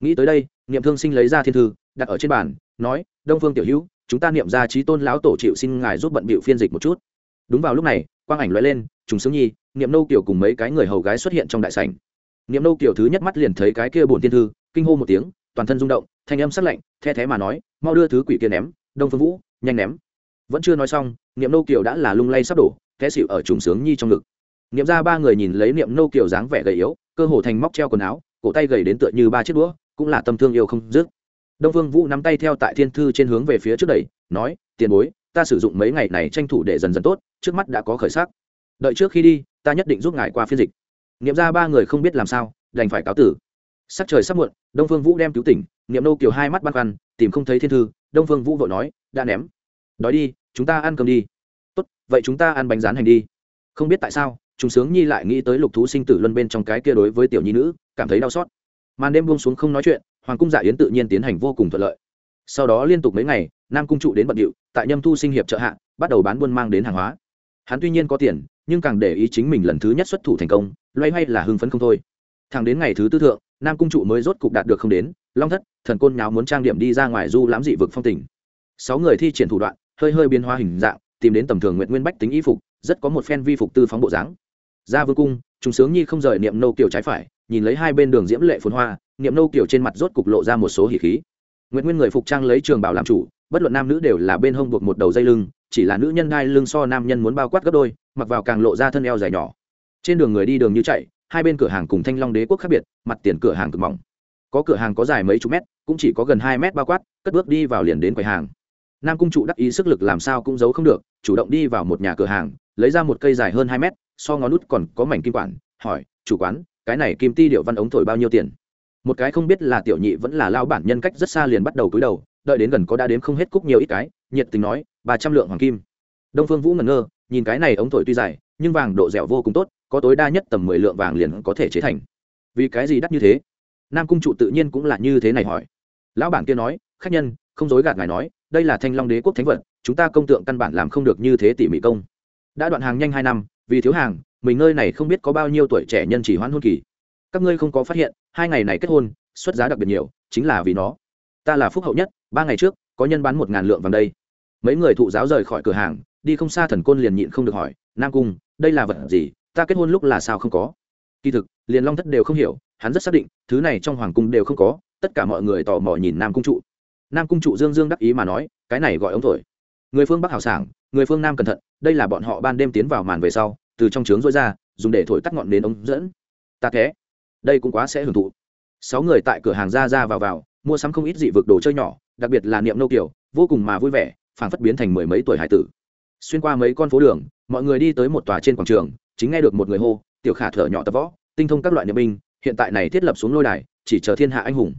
Nghĩ tới đây, niệm thương sinh lấy ra thiên thư, đặt ở trên bàn, nói, đông phương tiểu hữu, chúng ta niệm ra trí tôn lão tổ chịu xin ngài giúp bận bịu phiên dịch một chút. Đúng vào lúc này, quang ảnh loại lên, trùng sướng nhi, niệm nô kiểu cùng mấy cái người hầu gái xuất hiện trong đại sảnh niệm nô kiểu thứ nhất mắt liền thấy cái kia bổn tiên thư, kinh hô một tiếng, toàn thân rung động, thanh âm sắc lạnh, the thé mà nói, mau đưa thứ quỷ kia ném, đông phương vũ, nhanh ném. Vẫn chưa nói xong, niệm nô kiểu đã là lung lay sắp đổ, té xịu ở trùng sướng nhi trong ngực. Niệm ra ba người nhìn lấy niệm nô kiểu dáng vẻ gầy yếu, cơ hồ thành móc treo quần áo, cổ tay gầy đến tựa như ba chiếc đũa, cũng là tâm thương yêu không dứt. Đông phương vũ nắm tay theo tại thiên thư trên hướng về phía trước đẩy, nói, tiền bối, ta sử dụng mấy ngày này tranh thủ để dần dần tốt, trước mắt đã có khởi sắc. Đợi trước khi đi, ta nhất định giúp ngài qua phiên dịch nghiệm ra ba người không biết làm sao, đành phải cáo tử. Sắc trời sắp muộn, đông phương vũ đem cứu tỉnh nghiệm nô kiều hai mắt băn khoăn, tìm không thấy thiên thư, đông phương vũ vội nói, đã ném. Đói đi, chúng ta ăn cơm đi. Tốt, vậy chúng ta ăn bánh rán hành đi. Không biết tại sao chúng sướng nhi lại nghĩ tới lục thú sinh tử luân bên trong cái kia đối với tiểu nhi nữ, cảm thấy đau xót. Màn đêm buông xuống không nói chuyện, hoàng cung dạ yến tự nhiên tiến hành vô cùng thuận lợi. Sau đó liên tục mấy ngày, nam cung trụ đến bận điệu, tại nhâm thu sinh hiệp trợ hạ, bắt đầu bán buôn mang đến hàng hóa. Hắn tuy nhiên có tiền nhưng càng để ý chính mình lần thứ nhất xuất thủ thành công, loay hoay là hưng phấn không thôi. Thẳng đến ngày thứ tư thượng, nam cung trụ mới rốt cục đạt được không đến, long thất, thần côn nháo muốn trang điểm đi ra ngoài du lãm dị vực phong tình. Sáu người thi triển thủ đoạn, hơi hơi biến hóa hình dạng, tìm đến tầm thường nguyện nguyên bách tính y phục, rất có một phen vi phục tư phóng bộ dáng. Ra vương cung chúng sướng nhi không rời niệm nâu kiểu trái phải, nhìn lấy hai bên đường diễm lệ phồn hoa, niệm nâu kiểu trên mặt rốt cục lộ ra một số hỉ khí. Nguyện nguyên người phục trang lấy trường bảo làm chủ, bất luận nam nữ đều là bên hông buộc một đầu dây lưng chỉ là nữ nhân đai lưng so nam nhân muốn bao quát gấp đôi, mặc vào càng lộ ra thân eo dài nhỏ. Trên đường người đi đường như chạy, hai bên cửa hàng cùng thanh long đế quốc khác biệt, mặt tiền cửa hàng cực mỏng. Có cửa hàng có dài mấy chục mét, cũng chỉ có gần hai mét bao quát, cất bước đi vào liền đến quầy hàng. Nam cung trụ đắc ý sức lực làm sao cũng giấu không được, chủ động đi vào một nhà cửa hàng, lấy ra một cây dài hơn hai mét, so ngón nút còn có mảnh kim quản, hỏi, chủ quán, cái này kim ti điệu văn ống thổi bao nhiêu tiền? Một cái không biết là tiểu nhị vẫn là lao bản nhân cách rất xa liền bắt đầu cúi đầu, đợi đến gần có đã đến không hết cúc nhiều ít cái, nhiệt tình nói ba trăm lượng hoàng kim. Đông phương vũ ngẩn ngơ, nhìn cái này ống thổi tuy dài, nhưng vàng độ dẻo vô cùng tốt, có tối đa nhất tầm mười lượng vàng liền có thể chế thành. Vì cái gì đắt như thế? Nam cung trụ tự nhiên cũng là như thế này hỏi. Lão bản kia nói, khách nhân, không dối gạt ngài nói, đây là thanh long đế quốc thánh vật, chúng ta công tượng căn bản làm không được như thế tỉ mỉ công. Đã đoạn hàng nhanh hai năm, vì thiếu hàng, mình nơi này không biết có bao nhiêu tuổi trẻ nhân chỉ hoãn hôn kỳ. Các ngươi không có phát hiện, hai ngày này kết hôn, xuất giá đặc biệt nhiều, chính là vì nó. Ta là phúc hậu nhất, ba ngày trước, có nhân bán một ngàn lượng vàng đây mấy người thụ giáo rời khỏi cửa hàng, đi không xa thần côn liền nhịn không được hỏi, nam cung, đây là vật gì? Ta kết hôn lúc là sao không có? Kỳ thực, liền long thất đều không hiểu, hắn rất xác định, thứ này trong hoàng cung đều không có, tất cả mọi người tò mò nhìn nam cung trụ. Nam cung trụ dương dương đắc ý mà nói, cái này gọi ống thổi. Người phương bắc hào sảng, người phương nam cẩn thận, đây là bọn họ ban đêm tiến vào màn về sau, từ trong trướng rối ra, dùng để thổi tắt ngọn nến ống dẫn. Ta thế, đây cũng quá sẽ hưởng thụ. Sáu người tại cửa hàng ra ra vào vào, mua sắm không ít dị vực đồ chơi nhỏ, đặc biệt là niệm nâu kiểu, vô cùng mà vui vẻ phảng phất biến thành mười mấy tuổi hải tử. Xuyên qua mấy con phố đường, mọi người đi tới một tòa trên quảng trường, chính nghe được một người hô, tiểu khả thở nhỏ tập võ, tinh thông các loại niệm binh, hiện tại này thiết lập xuống lôi đài, chỉ chờ thiên hạ anh hùng.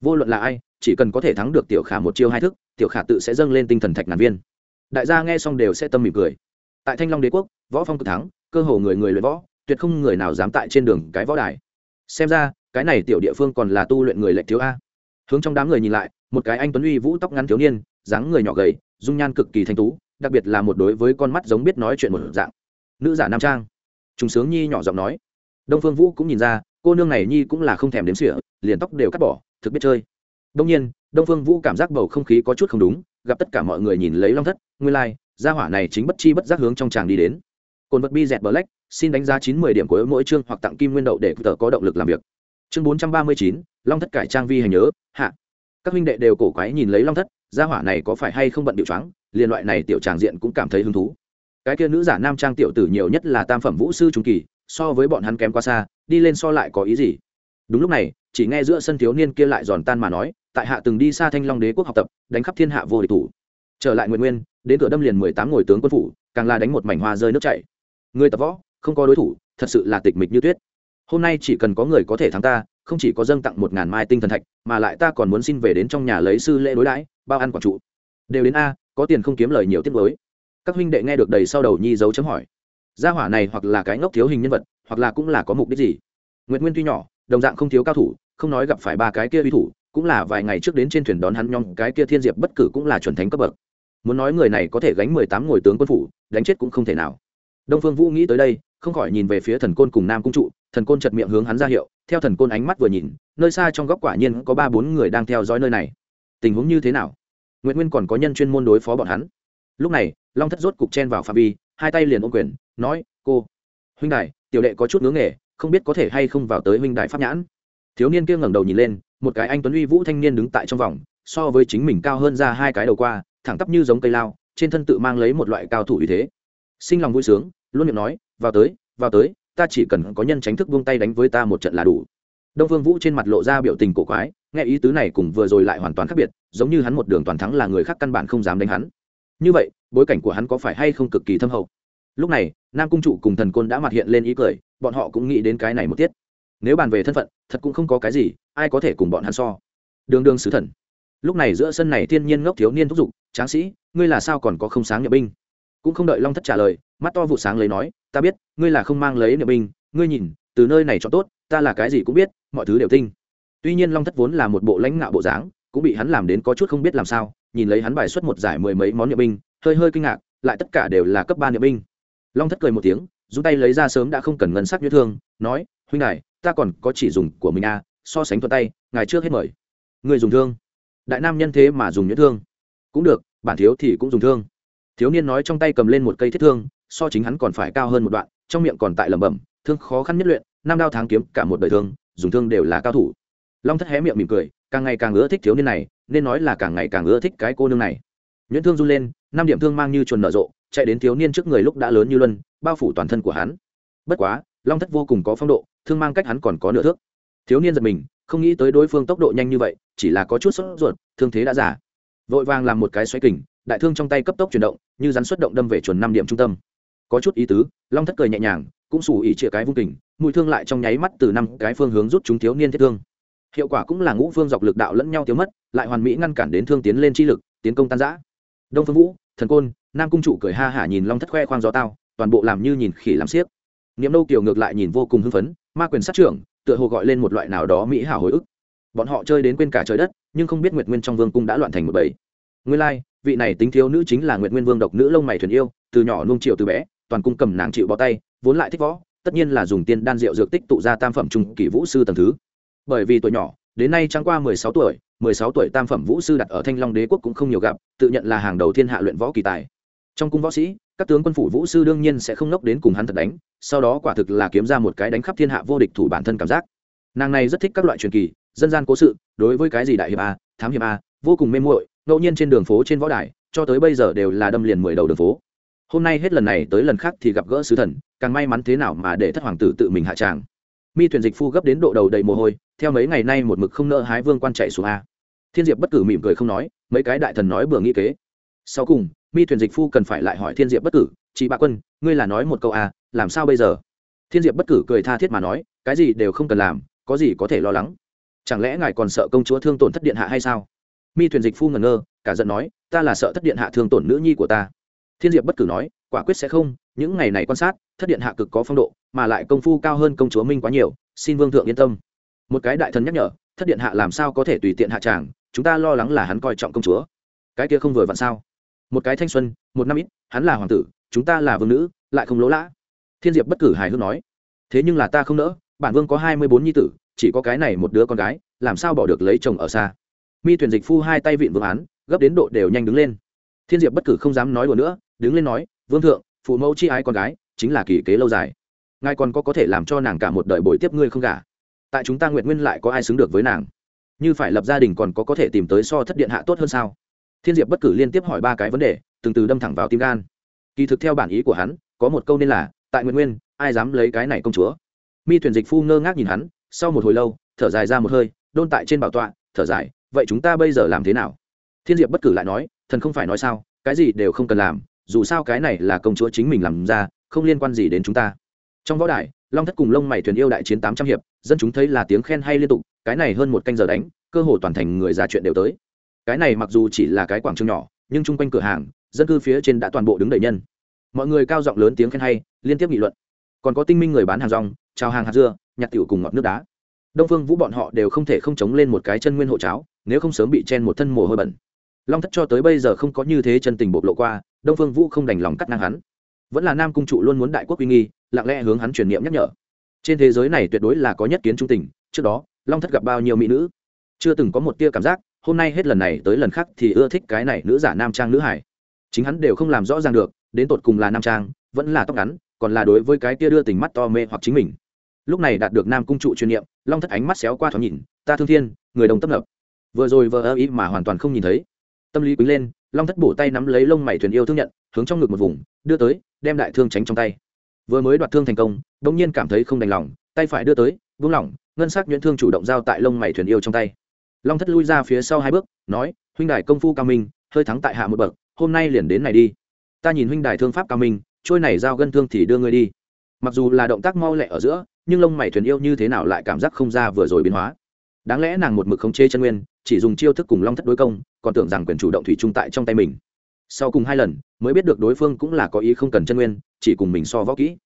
Vô luận là ai, chỉ cần có thể thắng được tiểu khả một chiêu hai thức, tiểu khả tự sẽ dâng lên tinh thần thạch ngàn viên. Đại gia nghe xong đều sẽ tâm mỉm cười. Tại thanh long đế quốc, võ phong cực thắng, cơ hồ người người luyện võ, tuyệt không người nào dám tại trên đường cái võ đài. Xem ra, cái này tiểu địa phương còn là tu luyện người lệch thiếu a. Hướng trong đám người nhìn lại, một cái anh tuấn uy vũ tóc ngắn thiếu niên, dáng người nhỏ gầy dung nhan cực kỳ thanh tú đặc biệt là một đối với con mắt giống biết nói chuyện một dạng. Nữ giả nam trang. Trùng sướng nhi nhỏ giọng nói. Đông phương vũ cũng nhìn ra cô nương này nhi cũng là không thèm đếm xỉa liền tóc đều cắt bỏ thực biết chơi. Đông nhiên đông phương vũ cảm giác bầu không khí có chút không đúng gặp tất cả mọi người nhìn lấy long thất nguyên lai、like, gia hỏa này chính bất chi bất giác hướng trong tràng đi đến. Cồn vật bi dẹt bờ lách xin đánh giá chín mươi điểm của mỗi chương hoặc tặng kim nguyên đậu để tờ có động lực làm việc. Chương bốn trăm ba mươi chín long thất cải trang vi hành nhớ hạ. Các huynh đệ đều cổ quái nhìn lấy long thất gia hỏa này có phải hay không bận điệu choáng liên loại này tiểu tràng diện cũng cảm thấy hứng thú. Cái kia nữ giả nam trang tiểu tử nhiều nhất là tam phẩm vũ sư trung kỳ, so với bọn hắn kém quá xa, đi lên so lại có ý gì? Đúng lúc này, chỉ nghe giữa sân thiếu niên kia lại giòn tan mà nói, tại hạ từng đi xa thanh long đế quốc học tập, đánh khắp thiên hạ vô địch thủ. Trở lại nguyện nguyên, đến cửa đâm liền mười tám ngồi tướng quân phủ, càng là đánh một mảnh hoa rơi nước chảy. Người tập võ, không có đối thủ, thật sự là tịch mịch như tuyết. Hôm nay chỉ cần có người có thể thắng ta không chỉ có dâng tặng một ngàn mai tinh thần thạch, mà lại ta còn muốn xin về đến trong nhà lấy sư lễ đối đãi, bao ăn quản trụ. Đều đến a, có tiền không kiếm lời nhiều tiết mới các huynh đệ nghe được đầy sau đầu nhi dấu chấm hỏi. Gia hỏa này hoặc là cái ngốc thiếu hình nhân vật, hoặc là cũng là có mục đích gì? Nguyệt nguyên tuy nhỏ, đồng dạng không thiếu cao thủ, không nói gặp phải ba cái kia uy thủ, cũng là vài ngày trước đến trên thuyền đón hắn nhong cái kia thiên diệp bất cử cũng là chuẩn thánh cấp bậc. Muốn nói người này có thể gánh mười tám ngồi tướng quân phủ, đánh chết cũng không thể nào. Đông phương vũ nghĩ tới đây không khỏi nhìn về phía thần côn cùng nam cung trụ, thần côn chật miệng hướng hắn ra hiệu, theo thần côn ánh mắt vừa nhìn, nơi xa trong góc quả nhiên có ba bốn người đang theo dõi nơi này. Tình huống như thế nào? Nguyễn nguyên còn có nhân chuyên môn đối phó bọn hắn. Lúc này, long thất rốt cục chen vào phạm vi, hai tay liền ôm quyền, nói, cô, huynh đại tiểu đệ có chút ngưỡng nghề, không biết có thể hay không vào tới huynh đại pháp nhãn. Thiếu niên kia ngẩng đầu nhìn lên, một cái anh tuấn uy vũ thanh niên đứng tại trong vòng, so với chính mình cao hơn ra hai cái đầu qua, thẳng tắp như giống cây lao, trên thân tự mang lấy một loại cao thủ uy thế. Sinh lòng vui sướng, luôn miệng nói vào tới vào tới, ta chỉ cần có nhân tránh thức buông tay đánh với ta một trận là đủ. Đông phương vũ trên mặt lộ ra biểu tình cổ quái, nghe ý tứ này cùng vừa rồi lại hoàn toàn khác biệt, giống như hắn một đường toàn thắng là người khác căn bản không dám đánh hắn. Như vậy, bối cảnh của hắn có phải hay không cực kỳ thâm hậu? Lúc này, nam cung trụ cùng thần côn đã mặt hiện lên ý cười, bọn họ cũng nghĩ đến cái này một tiết. Nếu bàn về thân phận, thật cũng không có cái gì, ai có thể cùng bọn hắn so? Đường đường sứ thần. Lúc này giữa sân này thiên nhiên ngốc thiếu niên thúc giục, tráng sĩ, ngươi là sao còn có không sáng nhập binh? Cũng không đợi long thất trả lời, mắt to vụ sáng lấy nói ta biết, ngươi là không mang lấy niệm binh, ngươi nhìn, từ nơi này cho tốt, ta là cái gì cũng biết, mọi thứ đều tinh. Tuy nhiên long thất vốn là một bộ lãnh ngạo bộ dáng, cũng bị hắn làm đến có chút không biết làm sao, nhìn lấy hắn bài xuất một giải mười mấy món niệm binh, hơi hơi kinh ngạc, lại tất cả đều là cấp ba niệm binh. Long thất cười một tiếng dùng tay lấy ra sớm đã không cần ngân sắc nhuyễn thương, nói, huynh này ta còn có chỉ dùng của mình à so sánh thuận tay, ngài trước hết mời. Người dùng thương? Đại nam nhân thế mà dùng nhuyễn thương. Cũng được, bản thiếu thì cũng dùng thương. Thiếu niên nói trong tay cầm lên một cây thiết thương so chính hắn còn phải cao hơn một đoạn, trong miệng còn tại lẩm bẩm, thương khó khăn nhất luyện, năm đao tháng kiếm, cả một đời thương, dùng thương đều là cao thủ. Long thất hé miệng mỉm cười, càng ngày càng ưa thích thiếu niên này, nên nói là càng ngày càng ưa thích cái cô nương này. Nhuyễn thương run lên, năm điểm thương mang như chuồn nở rộ, chạy đến thiếu niên trước người lúc đã lớn như luân, bao phủ toàn thân của hắn. Bất quá, long thất vô cùng có phong độ, thương mang cách hắn còn có nửa thước. Thiếu niên giật mình, không nghĩ tới đối phương tốc độ nhanh như vậy, chỉ là có chút sốt ruột, thương thế đã giả vội vàng làm một cái xoáy kình, đại thương trong tay cấp tốc chuyển động, như rắn xuất động đâm về chuẩn năm điểm trung tâm có chút ý tứ, long thất cười nhẹ nhàng, cũng xù ỉ chĩa cái vung kình, mùi thương lại trong nháy mắt từ năm cái phương hướng rút chúng thiếu niên thiết thương. Hiệu quả cũng là ngũ phương dọc lực đạo lẫn nhau thiếu mất, lại hoàn mỹ ngăn cản đến thương tiến lên chi lực, tiến công tan giã đông phương vũ, thần côn, nam cung chủ cười ha hả nhìn long thất khoe khoang gió tao, toàn bộ làm như nhìn khỉ làm xiếc. Niệm nâu kiều ngược lại nhìn vô cùng hưng phấn, ma quyền sát trưởng, tựa hồ gọi lên một loại nào đó mỹ hảo hồi ức. Bọn họ chơi đến quên cả trời đất, nhưng không biết nguyệt nguyên trong vương cung đã loạn thành một bầy. Nguyên lai, vị này tính thiếu nữ chính là nguyệt nguyên vương độc nữ lông mày thuyền yêu, từ nhỏ nung triệu từ bé toàn cung cầm nàng chịu bó tay, vốn lại thích võ, tất nhiên là dùng tiên đan rượu dược tích tụ ra tam phẩm trung kỷ vũ sư tầng thứ. Bởi vì tuổi nhỏ, đến nay trăng qua mười sáu tuổi, mười sáu tuổi tam phẩm vũ sư đặt ở thanh long đế quốc cũng không nhiều gặp, tự nhận là hàng đầu thiên hạ luyện võ kỳ tài. Trong cung võ sĩ, các tướng quân phủ vũ sư đương nhiên sẽ không nốc đến cùng hắn thật đánh, sau đó quả thực là kiếm ra một cái đánh khắp thiên hạ vô địch thủ bản thân cảm giác. Nàng này rất thích các loại truyền kỳ, dân gian cố sự, đối với cái gì đại hiệp a, thám hiệp a, vô cùng mê muội, ngẫu nhiên trên đường phố trên võ đài, cho tới bây giờ đều là đâm liền mười đầu đường phố hôm nay hết lần này tới lần khác thì gặp gỡ sứ thần, càng may mắn thế nào mà để thất hoàng tử tự mình hạ tràng. Mi thuyền dịch phu gấp đến độ đầu đầy mồ hôi, theo mấy ngày nay một mực không nỡ hái vương quan chạy xuống a. Thiên diệp bất cử mỉm cười không nói, mấy cái đại thần nói bừa nghĩ kế. Sau cùng, mi thuyền dịch phu cần phải lại hỏi thiên diệp bất cử, chị bạ quân, ngươi là nói một câu a, làm sao bây giờ? Thiên diệp bất cử cười tha thiết mà nói, cái gì đều không cần làm, có gì có thể lo lắng. Chẳng lẽ ngài còn sợ công chúa thương tổn thất điện hạ hay sao? Mi thuyền dịch phu ngẩn ngơ, cả giận nói, ta là sợ thất điện hạ thương tổn nữ nhi của ta thiên diệp bất cử nói, quả quyết sẽ không, những ngày này quan sát, thất điện hạ cực có phong độ, mà lại công phu cao hơn công chúa minh quá nhiều, xin vương thượng yên tâm. Một cái đại thần nhắc nhở, thất điện hạ làm sao có thể tùy tiện hạ tràng, chúng ta lo lắng là hắn coi trọng công chúa. Cái kia không vừa vặn sao? Một cái thanh xuân, một năm ít, hắn là hoàng tử, chúng ta là vương nữ, lại không lỗ lã. Thiên diệp bất cử hài hước nói, thế nhưng là ta không nỡ, bản vương có hai mươi bốn nhi tử, chỉ có cái này một đứa con gái, làm sao bỏ được lấy chồng ở xa? Mi thuyền dịch phu hai tay vịn vương án, gấp đến độ đều nhanh đứng lên. Thiên diệp bất cử không dám nói đùa nữa đứng lên nói, vương thượng, phụ mẫu chi ái con gái, chính là kỳ kế lâu dài. Ngài còn có có thể làm cho nàng cả một đời bồi tiếp ngươi không cả tại chúng ta nguyện nguyên lại có ai xứng được với nàng? Như phải lập gia đình còn có có thể tìm tới so thất điện hạ tốt hơn sao? Thiên diệp bất cử liên tiếp hỏi ba cái vấn đề, từng từ đâm thẳng vào tim gan. Kỳ thực theo bản ý của hắn, có một câu nên là, tại nguyện nguyên, ai dám lấy cái này công chúa? Mi thuyền dịch phu ngơ ngác nhìn hắn, sau một hồi lâu, thở dài ra một hơi, đôn tại trên bảo tọa, thở dài, vậy chúng ta bây giờ làm thế nào? Thiên diệp bất cử lại nói, thần không phải nói sao, cái gì đều không cần làm dù sao cái này là công chúa chính mình làm ra, không liên quan gì đến chúng ta. Trong võ đài, long thất cùng lông mày thuyền yêu đại chiến tám trăm hiệp, dân chúng thấy là tiếng khen hay liên tục, cái này hơn một canh giờ đánh, cơ hồ toàn thành người già chuyện đều tới. Cái này mặc dù chỉ là cái quảng trường nhỏ, nhưng chung quanh cửa hàng, dân cư phía trên đã toàn bộ đứng đầy nhân. Mọi người cao giọng lớn tiếng khen hay, liên tiếp nghị luận. Còn có tinh minh người bán hàng rong trao hàng hạt dưa, nhặt tiểu cùng ngọt nước đá. Đông phương vũ bọn họ đều không thể không chống lên một cái chân nguyên hộ cháo, nếu không sớm bị chen một thân mồ hôi bẩn. Long thất cho tới bây giờ không có như thế chân tình bộc lộ qua đông phương vũ không đành lòng cắt ngang hắn. Vẫn là nam cung trụ luôn muốn đại quốc uy nghi, lặng lẽ hướng hắn truyền niệm nhắc nhở. Trên thế giới này tuyệt đối là có nhất kiến trung tình, trước đó, long thất gặp bao nhiêu mỹ nữ? Chưa từng có một tia cảm giác, hôm nay hết lần này tới lần khác thì ưa thích cái này nữ giả nam trang nữ hải. Chính hắn đều không làm rõ ràng được, đến tột cùng là nam trang, vẫn là tóc ngắn, còn là đối với cái tia đưa tình mắt to mê hoặc chính mình. Lúc này đạt được nam cung trụ chuyên niệm, long thất ánh mắt xéo qua thoáng nhìn, ta thương thiên, người đồng tấp nập vừa rồi vờ ơ ý mà hoàn toàn không nhìn thấy. Tâm lý quý lên long thất bổ tay nắm lấy lông mày thuyền yêu thương nhận, hướng trong ngực một vùng, đưa tới, đem đại thương tránh trong tay. Vừa mới đoạt thương thành công đông nhiên cảm thấy không đành lòng, tay phải đưa tới, vung lỏng, ngân sắc nhuyễn thương chủ động giao tại lông mày thuyền yêu trong tay. Long thất lui ra phía sau hai bước, nói, huynh đài công phu cao minh, hơi thắng tại hạ một bậc, hôm nay liền đến này đi. Ta nhìn huynh đài thương pháp cao minh, trôi này giao gân thương thì đưa ngươi đi. Mặc dù là động tác mau lẹ ở giữa, nhưng lông mày thuyền yêu như thế nào lại cảm giác không ra vừa rồi biến hóa. Đáng lẽ nàng một mực khống chế chân nguyên chỉ dùng chiêu thức cùng long thất đối công, còn tưởng rằng quyền chủ động thủy trung tại trong tay mình. Sau cùng hai lần, mới biết được đối phương cũng là có ý không cần chân nguyên, chỉ cùng mình so võ kỹ.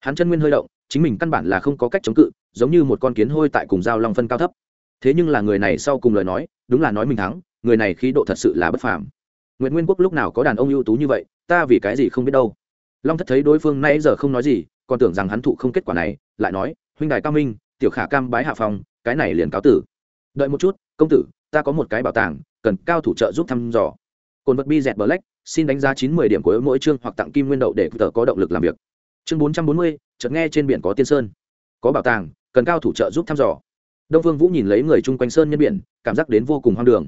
Hắn chân nguyên hơi động, chính mình căn bản là không có cách chống cự, giống như một con kiến hôi tại cùng giao long phân cao thấp. Thế nhưng là người này sau cùng lời nói, đúng là nói mình thắng, người này khí độ thật sự là bất phàm. Nguyễn nguyên quốc lúc nào có đàn ông ưu tú như vậy, ta vì cái gì không biết đâu. Long thất thấy đối phương nay giờ không nói gì, còn tưởng rằng hắn thụ không kết quả này, lại nói, huynh đài cao minh, tiểu khả cam bái hạ phòng, cái này liền cáo tử. Đợi một chút, công tử ta có một cái bảo tàng, cần cao thủ trợ giúp thăm dò. Cồn vật bi dẹt black, xin đánh giá chín mươi điểm của mỗi chương hoặc tặng kim nguyên đậu để tờ có động lực làm việc. Chương bốn trăm bốn mươi, chợt nghe trên biển có tiên sơn. Có bảo tàng, cần cao thủ trợ giúp thăm dò. Đông vương vũ nhìn lấy người chung quanh sơn nhân biển, cảm giác đến vô cùng hoang đường.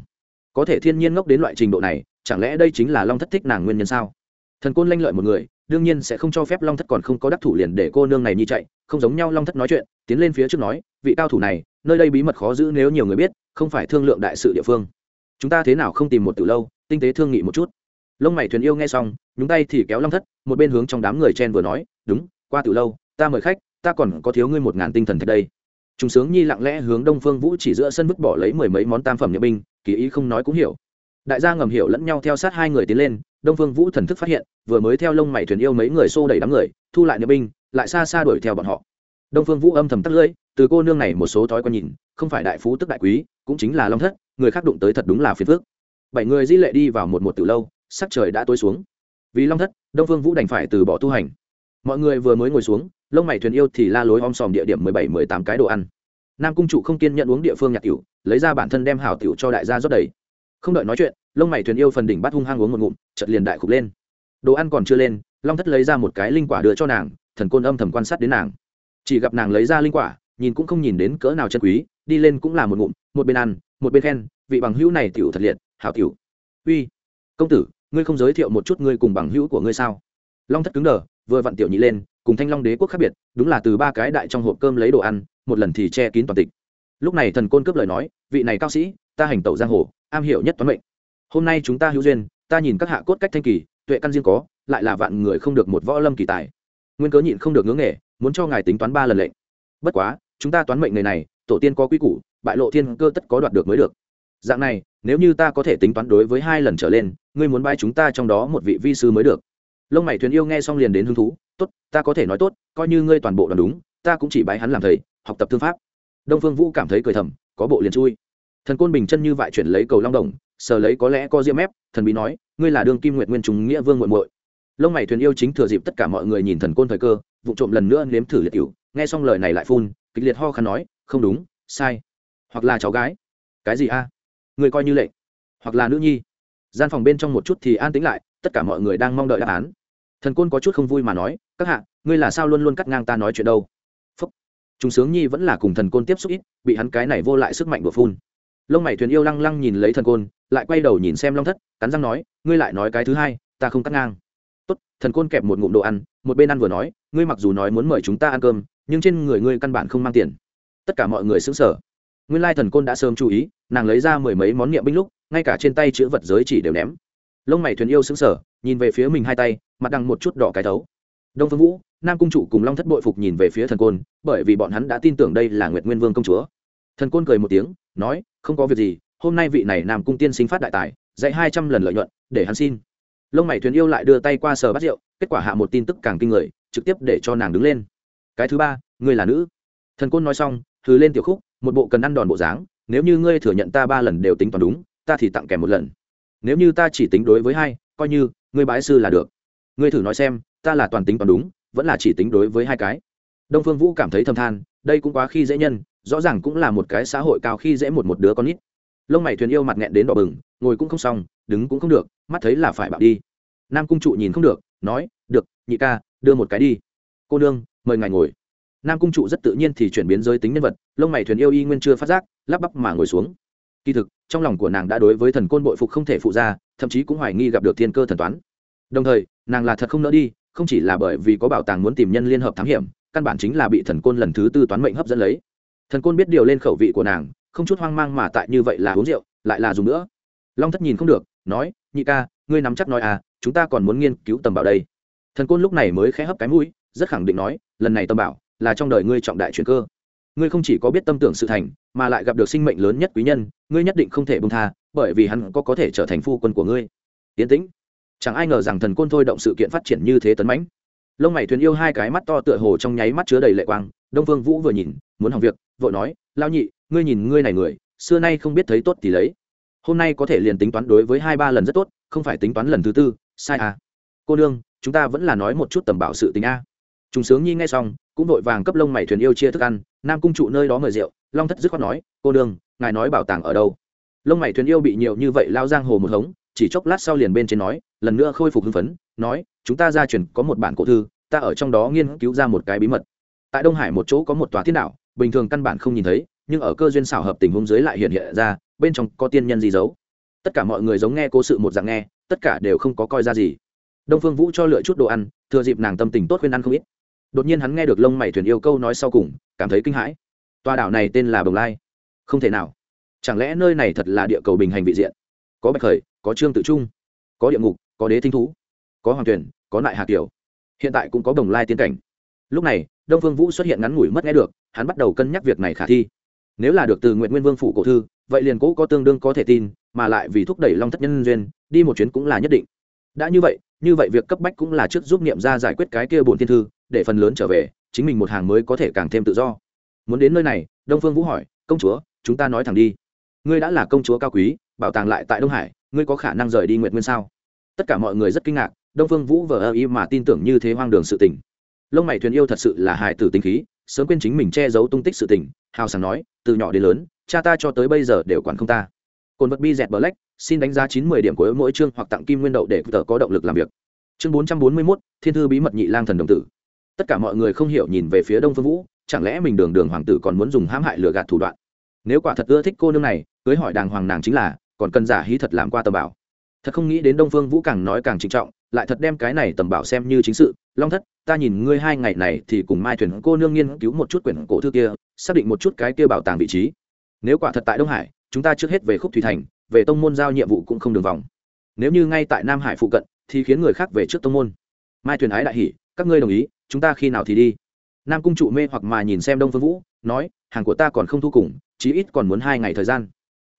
Có thể thiên nhiên ngốc đến loại trình độ này, chẳng lẽ đây chính là long thất thích nàng nguyên nhân sao? Thần côn lanh lợi một người, đương nhiên sẽ không cho phép long thất còn không có đắc thủ liền để cô nương này nhi chạy, không giống nhau long thất nói chuyện, tiến lên phía trước nói, vị cao thủ này nơi đây bí mật khó giữ nếu nhiều người biết, không phải thương lượng đại sự địa phương. Chúng ta thế nào không tìm một từ lâu, tinh tế thương nghị một chút. Lông mày thuyền yêu nghe xong, nhúng tay thì kéo long thất, một bên hướng trong đám người chen vừa nói, đúng, qua từ lâu, ta mời khách, ta còn có thiếu ngươi một ngàn tinh thần thật đây. Chúng sướng nhi lặng lẽ hướng đông phương vũ chỉ giữa sân vứt bỏ lấy mười mấy món tam phẩm nhập binh, kỳ ý không nói cũng hiểu. Đại gia ngầm hiểu lẫn nhau theo sát hai người tiến lên, đông phương vũ thần thức phát hiện, vừa mới theo lông mày thuyền yêu mấy người xô đẩy đám người, thu lại nhập binh, lại xa xa đuổi theo bọn họ. Đông phương vũ âm thầm tắt lưỡi từ cô nương này một số thói quen nhìn, không phải đại phú tức đại quý, cũng chính là long thất, người khác đụng tới thật đúng là phiền phước bảy người di lệ đi vào một một từ lâu, sắc trời đã tối xuống. Vì long thất, đông phương vũ đành phải từ bỏ tu hành. Mọi người vừa mới ngồi xuống, lông mày thuyền yêu thì la lối om sòm địa điểm mười bảy, mười tám cái đồ ăn. Nam cung chủ không kiên nhận uống địa phương nhạc tiểu, lấy ra bản thân đem hảo tiểu cho đại gia rót đầy. Không đợi nói chuyện, lông mày thuyền yêu phần đỉnh bắt hung hăng uống một ngụm chật liền đại khục lên. Đồ ăn còn chưa lên, long thất lấy ra một cái linh quả đưa cho nàng, thần côn âm thầm quan sát đến nàng. Chỉ gặp nàng lấy ra linh quả nhìn cũng không nhìn đến cỡ nào chân quý, đi lên cũng là một ngụm, một bên ăn, một bên khen, vị bằng hữu này tiểu thật liệt, hảo tiểu. Uy, công tử, ngươi không giới thiệu một chút ngươi cùng bằng hữu của ngươi sao? Long thất cứng đờ, vừa vặn tiểu nhị lên, cùng thanh long đế quốc khác biệt, đúng là từ ba cái đại trong hộp cơm lấy đồ ăn, một lần thì che kín toàn tịch. Lúc này thần côn cướp lời nói, vị này cao sĩ, ta hành tẩu giang hồ, am hiểu nhất toán mệnh. Hôm nay chúng ta hữu duyên, ta nhìn các hạ cốt cách thanh kỳ, tuệ căn riêng có, lại là vạn người không được một võ lâm kỳ tài. Nguyên cớ nhịn không được ngưỡng nghề muốn cho ngài tính toán ba lần lệnh. Bất quá chúng ta toán mệnh người này, tổ tiên có quy củ, bại lộ thiên cơ tất có đoạt được mới được. Dạng này, nếu như ta có thể tính toán đối với hai lần trở lên, ngươi muốn bay chúng ta trong đó một vị vi sư mới được. Lông mày thuyền yêu nghe xong liền đến hứng thú, tốt, ta có thể nói tốt, coi như ngươi toàn bộ đoàn đúng, ta cũng chỉ bái hắn làm thầy, học tập thương pháp. Đông phương vũ cảm thấy cười thầm, có bộ liền chui. Thần côn bình chân như vại chuyển lấy cầu long đồng, sờ lấy có lẽ có diêm ép thần bí nói, ngươi là đương kim nguyện nguyên trùng nghĩa vương muội muội. Lông mày thuyền yêu chính thừa dịp tất cả mọi người nhìn thần côn thời cơ, vụ trộm lần nữa nếm thử liệt cựu nghe xong lời này lại phun kịch liệt ho khăn nói, không đúng, sai. Hoặc là cháu gái. Cái gì a? Người coi như lệnh. Hoặc là nữ nhi. Gian phòng bên trong một chút thì an tĩnh lại, tất cả mọi người đang mong đợi đáp án. Thần côn có chút không vui mà nói, các hạ, ngươi là sao luôn luôn cắt ngang ta nói chuyện đâu? Phúc. Chúng sướng nhi vẫn là cùng thần côn tiếp xúc ít, bị hắn cái này vô lại sức mạnh của phun. Lông mày thuyền yêu lăng lăng nhìn lấy thần côn, lại quay đầu nhìn xem long thất, cắn răng nói, ngươi lại nói cái thứ hai, ta không cắt ngang. Tốt. Thần côn kẹp một ngụm đồ ăn, một bên ăn vừa nói ngươi mặc dù nói muốn mời chúng ta ăn cơm, nhưng trên người ngươi căn bản không mang tiền. Tất cả mọi người xứng sở nguyên lai thần côn đã sớm chú ý, nàng lấy ra mười mấy món niệm binh lúc, ngay cả trên tay chữ vật giới chỉ đều ném. Lông mày thuyền yêu xứng sở nhìn về phía mình hai tay, mặt đằng một chút đỏ cái thấu. Đông phương vũ, nam cung chủ cùng long thất bội phục nhìn về phía thần côn, bởi vì bọn hắn đã tin tưởng đây là nguyệt nguyên vương công chúa. Thần côn cười một tiếng, nói, không có việc gì, hôm nay vị này nam cung tiên sinh phát đại tài, dạy hai trăm lần lợi nhuận, để hắn xin. Lông mày thuyền yêu lại đưa tay qua sờ bắt rượu, kết quả hạ một tin tức càng kinh người trực tiếp để cho nàng đứng lên. Cái thứ ba, ngươi là nữ. Thần côn nói xong thứ lên tiểu khúc, một bộ cần ăn đòn bộ dáng, nếu như ngươi thừa nhận ta ba lần đều tính toán đúng, ta thì tặng kèm một lần. Nếu như ta chỉ tính đối với hai, coi như, ngươi bái sư là được. Ngươi thử nói xem, ta là toàn tính toán đúng, vẫn là chỉ tính đối với hai cái. Đông phương vũ cảm thấy thâm than, đây cũng quá khi dễ nhân, rõ ràng cũng là một cái xã hội cao khi dễ một một đứa con nít. Lông mày thuyền yêu mặt nghẹn đến đỏ bừng, ngồi cũng không xong, đứng cũng không được, mắt thấy là phải bạo đi. Nam cung trụ nhìn không được, nói, được, nhị ca đưa một cái đi. Cô nương, mời ngài ngồi. Nam cung trụ rất tự nhiên thì chuyển biến giới tính nhân vật, lông mày thuyền yêu y nguyên chưa phát giác, lắp bắp mà ngồi xuống. Kỳ thực, trong lòng của nàng đã đối với thần côn bội phục không thể phụ ra, thậm chí cũng hoài nghi gặp được thiên cơ thần toán. Đồng thời, nàng là thật không nỡ đi, không chỉ là bởi vì có bảo tàng muốn tìm nhân liên hợp thám hiểm, căn bản chính là bị thần côn lần thứ tư toán mệnh hấp dẫn lấy. Thần côn biết điều lên khẩu vị của nàng, không chút hoang mang mà tại như vậy là uống rượu, lại là dùng nữa. Long thất nhìn không được, nói, nhị ca, ngươi nắm chắc nói à chúng ta còn muốn nghiên cứu tầm bảo đây thần côn lúc này mới khẽ hấp cái mũi, rất khẳng định nói, lần này tâm bảo là trong đời ngươi trọng đại chuyện cơ. Ngươi không chỉ có biết tâm tưởng sự thành, mà lại gặp được sinh mệnh lớn nhất quý nhân, ngươi nhất định không thể bông tha, bởi vì hắn có có thể trở thành phu quân của ngươi. Yến tĩnh. Chẳng ai ngờ rằng thần côn thôi động sự kiện phát triển như thế tấn mãnh. Lông mày thuyền yêu hai cái mắt to tựa hồ trong nháy mắt chứa đầy lệ quang, đông vương vũ vừa nhìn, muốn hỏng việc, vội nói lao nhị, ngươi nhìn ngươi này người, xưa nay không biết thấy tốt thì lấy. Hôm nay có thể liền tính toán đối với hai ba lần rất tốt, không phải tính toán lần thứ tư, sai à. Cô nương chúng ta vẫn là nói một chút tầm bảo sự tình a. Chúng sướng nhi nghe xong cũng vội vàng cấp lông mày thuyền yêu chia thức ăn nam cung trụ nơi đó mời rượu long thất dứt khoát nói cô đường, ngài nói bảo tàng ở đâu? Lông mày thuyền yêu bị nhiều như vậy lao giang hồ một hống chỉ chốc lát sau liền bên trên nói lần nữa khôi phục hưng phấn nói chúng ta ra truyền có một bản cổ thư ta ở trong đó nghiên cứu ra một cái bí mật. Tại đông hải một chỗ có một tòa thiên đạo bình thường căn bản không nhìn thấy nhưng ở cơ duyên xảo hợp tình huống dưới lại hiện hiện ra bên trong có tiên nhân gì giấu tất cả mọi người giống nghe cố sự một dạng nghe tất cả đều không có coi ra gì đông phương vũ cho lựa chút đồ ăn, thừa dịp nàng tâm tình tốt khuyên ăn không ít. Đột nhiên hắn nghe được lông mày thuyền yêu câu nói sau cùng, cảm thấy kinh hãi. Tòa đảo này tên là bồng lai. Không thể nào. Chẳng lẽ nơi này thật là địa cầu bình hành vị diện? Có bạch khởi, có trương tự trung, có địa ngục, có đế thinh thú, có hoàng tuyển, có nại hà kiều hiện tại cũng có bồng lai tiên cảnh. Lúc này, đông phương vũ xuất hiện ngắn ngủi mất nghe được, hắn bắt đầu cân nhắc việc này khả thi. Nếu là được từ nguyện nguyên vương phủ cổ thư, vậy liền cũ có tương đương có thể tin, mà lại vì thúc đẩy long thất nhân duyên, đi một chuyến cũng là nhất định đã như vậy như vậy việc cấp bách cũng là trước giúp niệm ra giải quyết cái kia bổn thiên thư, để phần lớn trở về, chính mình một hàng mới có thể càng thêm tự do. Muốn đến nơi này, đông phương vũ hỏi, công chúa, chúng ta nói thẳng đi. Ngươi đã là công chúa cao quý, bảo tàng lại tại đông hải, ngươi có khả năng rời đi nguyện nguyên sao? Tất cả mọi người rất kinh ngạc, đông phương vũ vờ ơ y mà tin tưởng như thế hoang đường sự tình. Lông mày thuyền yêu thật sự là hài tử tinh khí, sớm quên chính mình che giấu tung tích sự tình, hào sảng nói, từ nhỏ đến lớn, cha ta cho tới bây giờ đều quản không ta. Cồn vật bi dẹt bờ lách xin đánh giá chín mươi điểm của mỗi chương hoặc tặng kim nguyên đậu để tờ có động lực làm việc. Chương bốn trăm bốn mươi mốt, thiên thư bí mật nhị lang thần đồng tử. Tất cả mọi người không hiểu nhìn về phía đông phương vũ, chẳng lẽ mình đường đường hoàng tử còn muốn dùng hãm hại lừa gạt thủ đoạn? Nếu quả thật ưa thích cô nương này, cưới hỏi đàng hoàng nàng chính là, còn cần giả hí thật làm qua tầm bảo. Thật không nghĩ đến đông phương vũ càng nói càng trịnh trọng, lại thật đem cái này tầm bảo xem như chính sự. Long thất, ta nhìn ngươi hai ngày này thì cùng mai thuyền cô nương nghiên cứu một chút quyển cổ thư kia, xác định một chút cái kia bảo tàng vị trí. Nếu quả thật tại đông hải, chúng ta trước hết về khúc thủy thành về tông môn giao nhiệm vụ cũng không đường vòng. Nếu như ngay tại nam hải phụ cận thì khiến người khác về trước tông môn. Mai thuyền ái đại hỉ, các ngươi đồng ý chúng ta khi nào thì đi? Nam cung trụ mê hoặc mà nhìn xem đông phương vũ nói hàng của ta còn không thu cùng chí ít còn muốn hai ngày thời gian.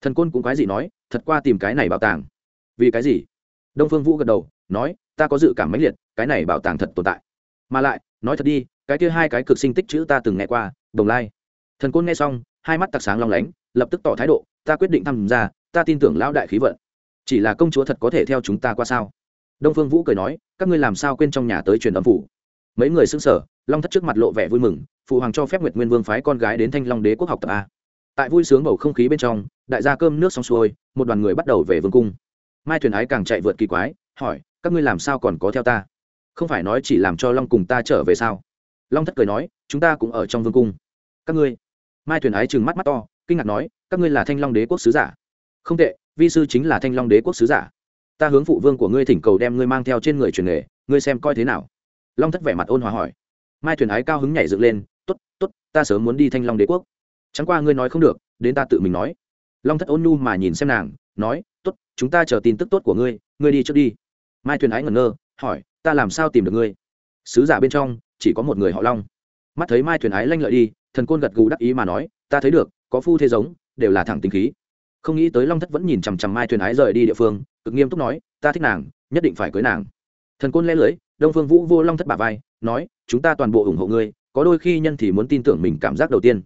Thần côn cũng quái gì nói thật qua tìm cái này bảo tàng. Vì cái gì? Đông phương vũ gật đầu nói ta có dự cảm mãnh liệt cái này bảo tàng thật tồn tại. Mà lại nói thật đi cái kia hai cái cực sinh tích chữ ta từng nghe qua đồng lai. Thần côn nghe xong hai mắt tặc sáng long lánh lập tức tỏ thái độ ta quyết định tham gia ta tin tưởng lão đại khí vận. Chỉ là công chúa thật có thể theo chúng ta qua sao? Đông phương vũ cười nói, các ngươi làm sao quên trong nhà tới truyền âm phủ? Mấy người xưng sở long thất trước mặt lộ vẻ vui mừng, phụ hoàng cho phép nguyệt nguyên vương phái con gái đến thanh long đế quốc học tập a. Tại vui sướng bầu không khí bên trong, đại gia cơm nước xong xuôi, một đoàn người bắt đầu về vương cung. Mai thuyền ái càng chạy vượt kỳ quái, hỏi, các ngươi làm sao còn có theo ta? Không phải nói chỉ làm cho long cùng ta trở về sao? Long thất cười nói, chúng ta cũng ở trong vương cung. Các ngươi? Mai thuyền ái trừng mắt mắt to, kinh ngạc nói, các ngươi là thanh long đế quốc sứ giả? Không tệ, vi sư chính là thanh long đế quốc sứ giả. Ta hướng phụ vương của ngươi thỉnh cầu đem ngươi mang theo trên người truyền nghề, ngươi xem coi thế nào. Long thất vẻ mặt ôn hòa hỏi. Mai thuyền ái cao hứng nhảy dựng lên t ố t t ố t ta sớm muốn đi thanh long đế quốc. Chẳng qua ngươi nói không được, đến ta tự mình nói. Long thất ôn nhu mà nhìn xem nàng, nói t ố t chúng ta chờ tin tức tốt của ngươi ngươi đi trước đi. Mai thuyền ái ngẩn ngơ, hỏi, ta làm sao tìm được ngươi? Sứ giả bên trong, chỉ có một người họ long. Mắt thấy mai thuyền ái lanh lợi đi, thần côn gật gù đắc ý mà nói, ta thấy được, có phu thế giống, đều là thẳng tính khí không nghĩ tới long thất vẫn nhìn chằm chằm mai thuyền ái rời đi địa phương cực nghiêm túc nói ta thích nàng nhất định phải cưới nàng thần côn lẽ lưới đông phương vũ vô long thất bà vai nói chúng ta toàn bộ ủng hộ ngươi có đôi khi nhân thì muốn tin tưởng mình cảm giác đầu tiên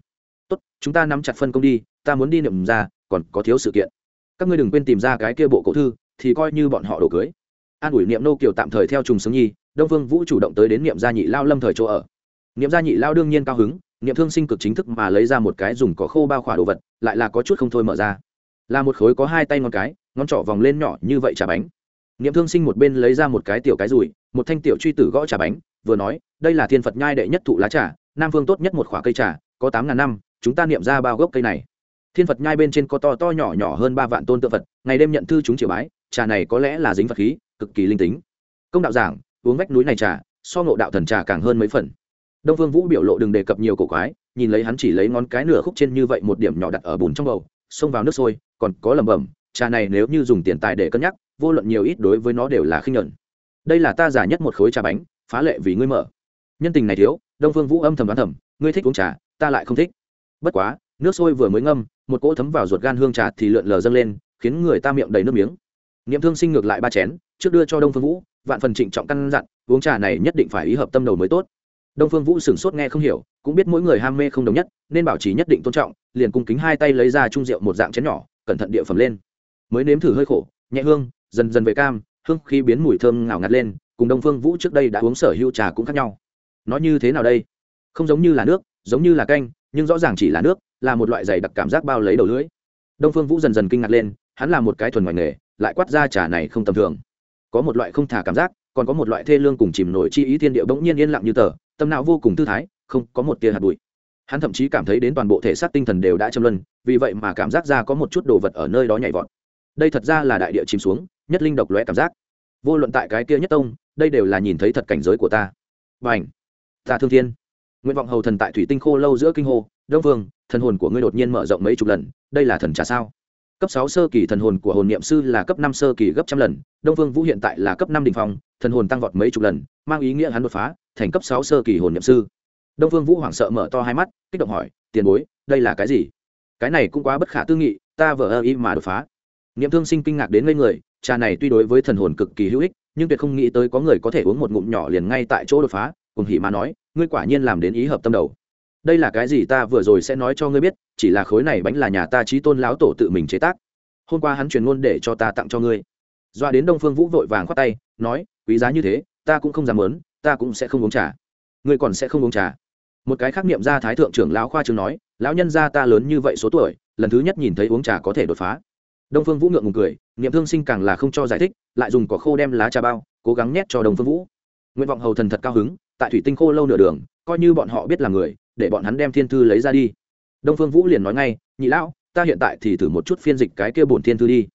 tốt chúng ta nắm chặt phân công đi ta muốn đi niệm ra còn có thiếu sự kiện các ngươi đừng quên tìm ra cái kia bộ cổ thư thì coi như bọn họ đổ cưới an ủi niệm nô kiều tạm thời theo trùng Sướng nhi đông phương vũ chủ động tới đến niệm gia nhị lao lâm thời chỗ ở niệm gia nhị lao đương nhiên cao hứng niệm thương sinh cực chính thức mà lấy ra một cái dùng có khô bao khỏa đồ vật lại là có chút không thôi mở ra là một khối có hai tay ngón cái, ngón trỏ vòng lên nhỏ như vậy trà bánh. Niệm thương sinh một bên lấy ra một cái tiểu cái rùi, một thanh tiểu truy tử gõ trà bánh, vừa nói, đây là thiên phật nhai đệ nhất thụ lá trà, nam phương tốt nhất một khoả cây trà, có tám ngàn năm, chúng ta niệm ra bao gốc cây này. Thiên phật nhai bên trên có to to nhỏ nhỏ hơn ba vạn tôn tượng phật, ngày đêm nhận thư chúng triệu bái, trà này có lẽ là dính phật khí, cực kỳ linh tính. Công đạo giảng, uống vách núi này trà, so ngộ đạo thần trà càng hơn mấy phần. Đông phương vũ biểu lộ đừng đề cập nhiều cổ quái, nhìn lấy hắn chỉ lấy ngón cái nửa khúc trên như vậy một điểm nhỏ đặt ở bùn trong bầu xông vào nước sôi, còn có lẩm bẩm, trà này nếu như dùng tiền tài để cân nhắc, vô luận nhiều ít đối với nó đều là khinh nhuận. Đây là ta giả nhất một khối trà bánh, phá lệ vì ngươi mở. Nhân tình này thiếu, đông phương vũ âm thầm đoán thầm, ngươi thích uống trà, ta lại không thích. Bất quá, nước sôi vừa mới ngâm, một cỗ thấm vào ruột gan hương trà thì lượn lờ dâng lên, khiến người ta miệng đầy nước miếng. Niệm thương sinh ngược lại ba chén, trước đưa cho đông phương vũ, vạn phần trịnh trọng căn dặn, uống trà này nhất định phải ý hợp tâm đầu mới tốt đông phương vũ sửng sốt nghe không hiểu, cũng biết mỗi người ham mê không đồng nhất, nên bảo trì nhất định tôn trọng, liền cung kính hai tay lấy ra chung rượu một dạng chén nhỏ, cẩn thận địa phẩm lên. Mới nếm thử hơi khổ, nhẹ hương, dần dần về cam, hương khi biến mùi thơm ngào ngạt lên, cùng đông phương vũ trước đây đã uống sở hữu trà cũng khác nhau. Nó như thế nào đây? Không giống như là nước, giống như là canh, nhưng rõ ràng chỉ là nước, là một loại dày đặc cảm giác bao lấy đầu lưỡi. Đông phương vũ dần dần kinh ngạc lên, hắn là một cái thuần ngoài nghề, lại quát ra trà này không tầm thường. Có một loại không thả cảm giác còn có một loại thê lương cùng chìm nổi chi ý thiên địa bỗng nhiên yên lặng như tờ, tâm não vô cùng thư thái, không có một tia hạt bụi. Hắn thậm chí cảm thấy đến toàn bộ thể xác tinh thần đều đã châm luân, vì vậy mà cảm giác ra có một chút đồ vật ở nơi đó nhảy vọt. Đây thật ra là đại địa chìm xuống, nhất linh độc lóe cảm giác. Vô luận tại cái kia nhất tông, đây đều là nhìn thấy thật cảnh giới của ta. B à ảnh ta thương thiên. Nguyện vọng hầu thần tại thủy tinh khô lâu giữa kinh hô, đông vương, thần hồn của ngươi đột nhiên mở rộng mấy chục lần, đây là thần trả sao? Cấp sáu sơ kỳ thần hồn của hồn niệm sư là cấp năm sơ kỳ gấp trăm lần, đông vương vũ hiện tại là cấp năm đ ỉ n h phòng thần hồn tăng vọt mấy chục lần, mang ý nghĩa hắn đột phá, thành cấp sáu sơ kỳ hồn niệm sư. Đông vương vũ hoảng sợ mở to hai mắt, kích động hỏi, tiền bối, đây là cái gì? Cái này cũng quá bất khả tư nghị, ta vờ ơ ý mà đột phá. Niệm thương sinh kinh ngạc đến ngây người, trà này tuy đối với thần hồn cực kỳ hữu ích, nhưng tuyệt không nghĩ tới có người có thể uống một ngụm nhỏ liền ngay tại chỗ đột phá, cùng hỉ mà nói, ngươi quả nhiên làm đến ý hợp tâm đầu đây là cái gì ta vừa rồi sẽ nói cho ngươi biết, chỉ là khối này bánh là nhà ta trí tôn láo tổ tự mình chế tác. Hôm qua hắn truyền ngôn để cho ta tặng cho ngươi. Doa đến đông phương vũ vội vàng khoát tay, nói, quý giá như thế, ta cũng không dám lớn ta cũng sẽ không uống trà. Ngươi còn sẽ không uống trà. Một cái khác niệm ra thái thượng trưởng lão khoa trường nói, lão nhân gia ta lớn như vậy số tuổi, lần thứ nhất nhìn thấy uống trà có thể đột phá. Đông phương vũ ngượng ngùng cười, niệm thương sinh càng là không cho giải thích, lại dùng cỏ khô đem lá trà bao, cố gắng nhét cho đông phương vũ. Nguyện vọng hầu thần thật cao hứng, tại thủy tinh khô lâu nửa đường, coi như bọn họ biết là người để bọn hắn đem thiên thư lấy ra đi. Đông phương vũ liền nói ngay, nhị lão, ta hiện tại thì thử một chút phiên dịch cái kia bổn thiên thư đi.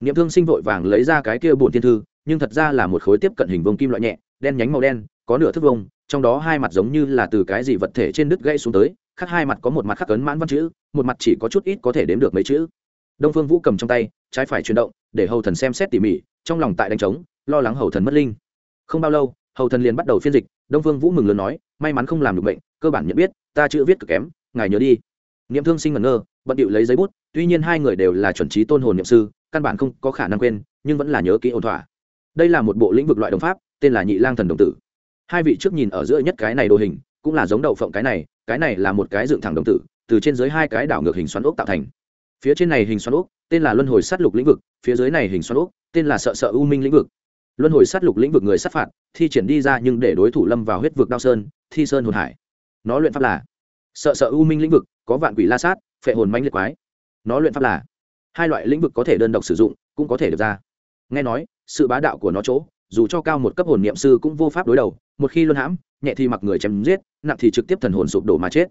Niệm thương sinh vội vàng lấy ra cái kia bổn thiên thư, nhưng thật ra là một khối tiếp cận hình vông kim loại nhẹ, đen nhánh màu đen, có nửa thước vông trong đó hai mặt giống như là từ cái gì vật thể trên đứt gãy xuống tới, khác hai mặt có một mặt khắc ấn mãn văn chữ, một mặt chỉ có chút ít có thể đếm được mấy chữ. Đông phương vũ cầm trong tay, trái phải chuyển động, để hầu thần xem xét tỉ mỉ, trong lòng tại đánh trống, lo lắng hầu thần mất linh. Không bao lâu, hầu thần liền bắt đầu phiên dịch, đông phương vũ mừng lớn nói, may mắn không làm được bệnh cơ bản nhận biết, ta chữ viết cực kém, ngài nhớ đi. Niệm thương sinh ngẩn ngơ, bận điệu lấy giấy bút, tuy nhiên hai người đều là chuẩn trí tôn hồn niệm sư, căn bản không có khả năng quên, nhưng vẫn là nhớ kỹ ổn thỏa. Đây là một bộ lĩnh vực loại đồng pháp, tên là nhị lang thần đồng tử. Hai vị trước nhìn ở giữa nhất cái này đồ hình, cũng là giống đậu phộng cái này cái này là một cái dựng thẳng đồng tử, từ trên dưới hai cái đảo ngược hình xoắn ốc tạo thành. Phía trên này hình xoắn ốc, tên là luân hồi sát lục lĩnh vực, phía dưới này hình xoắn ốc, tên là sợ sợ u minh lĩnh vực. Luân hồi sát lục lĩnh vực người sát phạt, thi triển đi ra nhưng để đối thủ lâm vào huyết vực đao sơn, thi sơn hồn hải nó luyện pháp là, sợ sợ u minh lĩnh vực, có vạn quỷ la sát, phệ hồn manh liệt quái. Nó luyện pháp là, hai loại lĩnh vực có thể đơn độc sử dụng, cũng có thể được ra. Nghe nói, sự bá đạo của nó chỗ, dù cho cao một cấp hồn niệm sư cũng vô pháp đối đầu, một khi luân hãm, nhẹ thì mặc người chém giết, nặng thì trực tiếp thần hồn sụp đổ mà chết.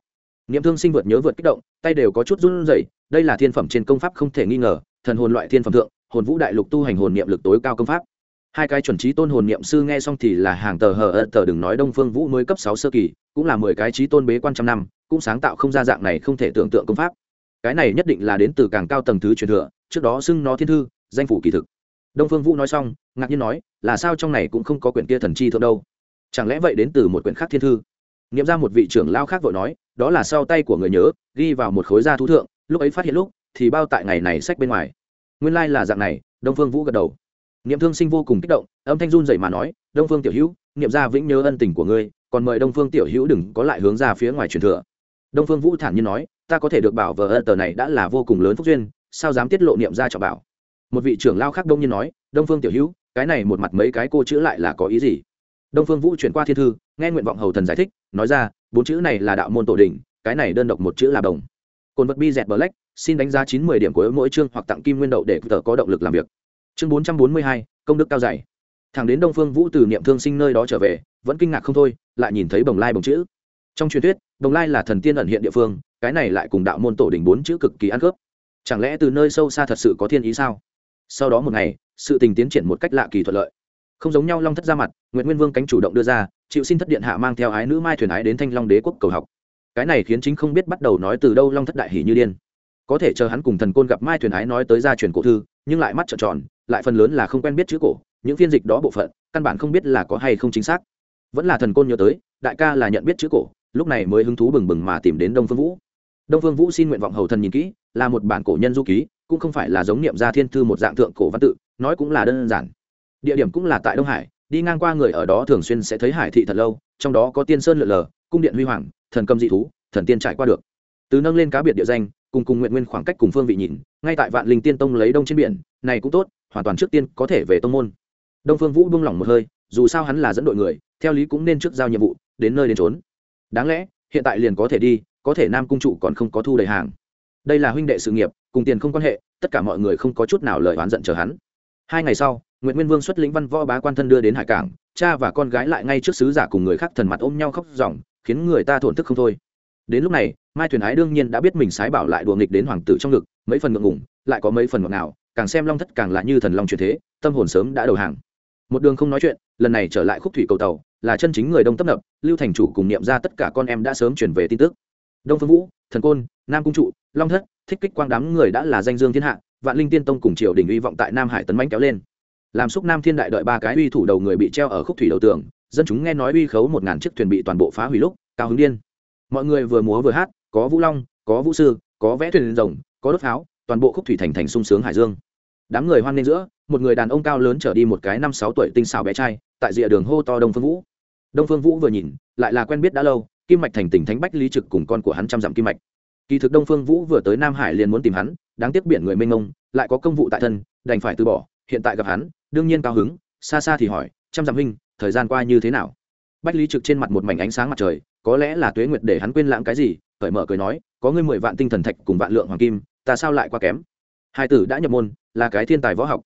Niệm thương sinh vượt nhớ vượt kích động, tay đều có chút run rẩy, đây là thiên phẩm trên công pháp không thể nghi ngờ, thần hồn loại thiên phẩm thượng, hồn vũ đại lục tu hành hồn niệm lực tối cao công pháp hai cái chuẩn trí tôn hồn niệm sư nghe xong thì là hàng tờ hờ ợt tờ đừng nói đông phương vũ mới cấp sáu sơ kỳ, cũng là mười cái trí tôn bế quan trăm năm, cũng sáng tạo không ra dạng này không thể tưởng tượng công pháp. Cái này nhất định là đến từ càng cao tầng thứ truyền thừa, trước đó xưng nó thiên thư, danh phủ kỳ thực. Đông phương vũ nói xong, ngạc nhiên nói, là sao trong này cũng không có quyển kia thần chi thượng đâu? Chẳng lẽ vậy đến từ một quyển khác thiên thư? Nghiệm ra một vị trưởng lao khác vội nói, đó là sau tay của người nhớ, ghi vào một khối da thú thượng, lúc ấy phát hiện lúc, thì bao tại ngày này sách bên ngoài. Nguyên lai là dạng này, đông phương vũ gật đầu niệm thương sinh vô cùng kích động, âm thanh run dậy mà nói, đông phương tiểu hữu, niệm gia vĩnh nhớ ân tình của ngươi, còn mời đông phương tiểu hữu đừng có lại hướng ra phía ngoài truyền thừa. Đông phương vũ thản nhiên nói, ta có thể được bảo vờ ân tờ này đã là vô cùng lớn phúc duyên, sao dám tiết lộ niệm gia cho bảo? Một vị trưởng lao khác đông nhiên nói, đông phương tiểu hữu, cái này một mặt mấy cái cô chữ lại là có ý gì? Đông phương vũ chuyển qua thiên thư, nghe nguyện vọng hầu thần giải thích, nói ra, bốn chữ này là đạo môn tổ đình cái này đơn độc một chữ là đồng. Cồn vật bi dẹt black, xin đánh giá chín mươi điểm của mỗi chương hoặc tặng kim nguyên đậu để tờ có động lực làm việc chương bốn trăm bốn mươi hai, công đức cao dày. Thằng đến đông phương vũ từ niệm thương sinh nơi đó trở về, vẫn kinh ngạc không thôi, lại nhìn thấy bồng lai bồng chữ. Trong truyền thuyết, bồng lai là thần tiên ẩn hiện địa phương, cái này lại cùng đạo môn tổ đình bốn chữ cực kỳ ăn khớp. Chẳng lẽ từ nơi sâu xa thật sự có thiên ý sao? Sau đó một ngày, sự tình tiến triển một cách lạ kỳ thuận lợi. Không giống nhau long thất ra mặt nguyễn nguyên vương cánh chủ động đưa ra, chịu xin thất điện hạ mang theo ái nữ mai thuyền ái đến thanh long đế quốc cầu học. Cái này khiến chính không biết bắt đầu nói từ đâu long thất đại hỷ như điên có thể chờ hắn cùng thần côn gặp mai thuyền ái nói tới gia truyền cổ thư, nhưng lại mắt trợn tròn, lại phần lớn là không quen biết chữ cổ, những phiên dịch đó bộ phận, căn bản không biết là có hay không chính xác. Vẫn là thần côn nhớ tới, đại ca là nhận biết chữ cổ, lúc này mới hứng thú bừng bừng mà tìm đến đông phương vũ. Đông phương vũ xin nguyện vọng hầu thần nhìn kỹ, là một bản cổ nhân du ký, cũng không phải là giống niệm gia thiên thư một dạng thượng cổ văn tự, nói cũng là đơn giản. Địa điểm cũng là tại đông hải, đi ngang qua người ở đó thường xuyên sẽ thấy hải thị thật lâu, trong đó có tiên sơn lượn lờ, cung điện huy hoàng, thần cầm dị thú, thần tiên trải qua được. Từ nâng lên cá biệt địa danh cùng cùng nguyện nguyên khoảng cách cùng phương vị nhìn, ngay tại vạn linh tiên tông lấy đông trên biển, này cũng tốt, hoàn toàn trước tiên có thể về tông môn. Đông phương vũ buông lỏng một hơi, dù sao hắn là dẫn đội người, theo lý cũng nên trước giao nhiệm vụ, đến nơi đến trốn đáng lẽ, hiện tại liền có thể đi, có thể nam cung trụ còn không có thu đầy hàng. Đây là huynh đệ sự nghiệp, cùng tiền không quan hệ, tất cả mọi người không có chút nào lời oán giận chờ hắn. Hai ngày sau nguyễn nguyên vương xuất lĩnh văn võ bá quan thân đưa đến hải cảng, cha và con gái lại ngay trước sứ giả cùng người khác thần mặt ôm nhau khóc ròng, khiến người ta thổn thức không thôi. Đến lúc này mai thuyền ái đương nhiên đã biết mình sái bảo lại đùa nghịch đến hoàng tử trong ngực, mấy phần ngượng ngủng lại có mấy phần ngọt nào càng xem long thất càng là như thần long truyền thế, tâm hồn sớm đã đầu hàng. Một đường không nói chuyện, lần này trở lại khúc thủy cầu tàu, là chân chính người đông tấp nập, lưu thành chủ cùng niệm ra tất cả con em đã sớm chuyển về tin tức. Đông phương vũ, thần côn, nam cung trụ, long thất, thích kích quang đám người đã là danh dương thiên hạ, vạn linh tiên tông cùng triều đình uy vọng tại nam hải tấn mãnh kéo lên. Làm xúc nam thiên đại đợi ba cái uy thủ đầu người bị treo ở khúc thủy đầu tường, dân chúng nghe nói uy khấu một ngàn chiếc thuyền bị toàn bộ phá hủy lúc, cao hứng điên. Mọi người vừa múa vừa hát có vũ long, có vũ sư, có vẽ thuyền rồng, có đốt pháo, toàn bộ khúc thủy thành thành sung sướng hải dương. Đám người hoan nghênh giữa, một người đàn ông cao lớn trở đi một cái năm sáu tuổi tinh xào bé trai, tại rìa đường hô to đông phương vũ. Đông phương vũ vừa nhìn, lại là quen biết đã lâu, kim mạch thành tỉnh thánh bách lý trực cùng con của hắn trăm dặm kim mạch. Kỳ thực đông phương vũ vừa tới nam hải liền muốn tìm hắn, đáng tiếc biển người mênh mông, lại có công vụ tại thân, đành phải từ bỏ, hiện tại gặp hắn, đương nhiên cao hứng, xa xa thì hỏi, trăm dặm huynh, thời gian qua như thế nào? Bách lý trực trên mặt một mảnh ánh sáng mặt trời, có lẽ là tuế nguyệt để hắn quên lãng cái gì cởi mở cười nói, có ngươi mười vạn tinh thần thạch cùng vạn lượng hoàng kim, ta sao lại qua kém? Hai tử đã nhập môn, là cái thiên tài võ học.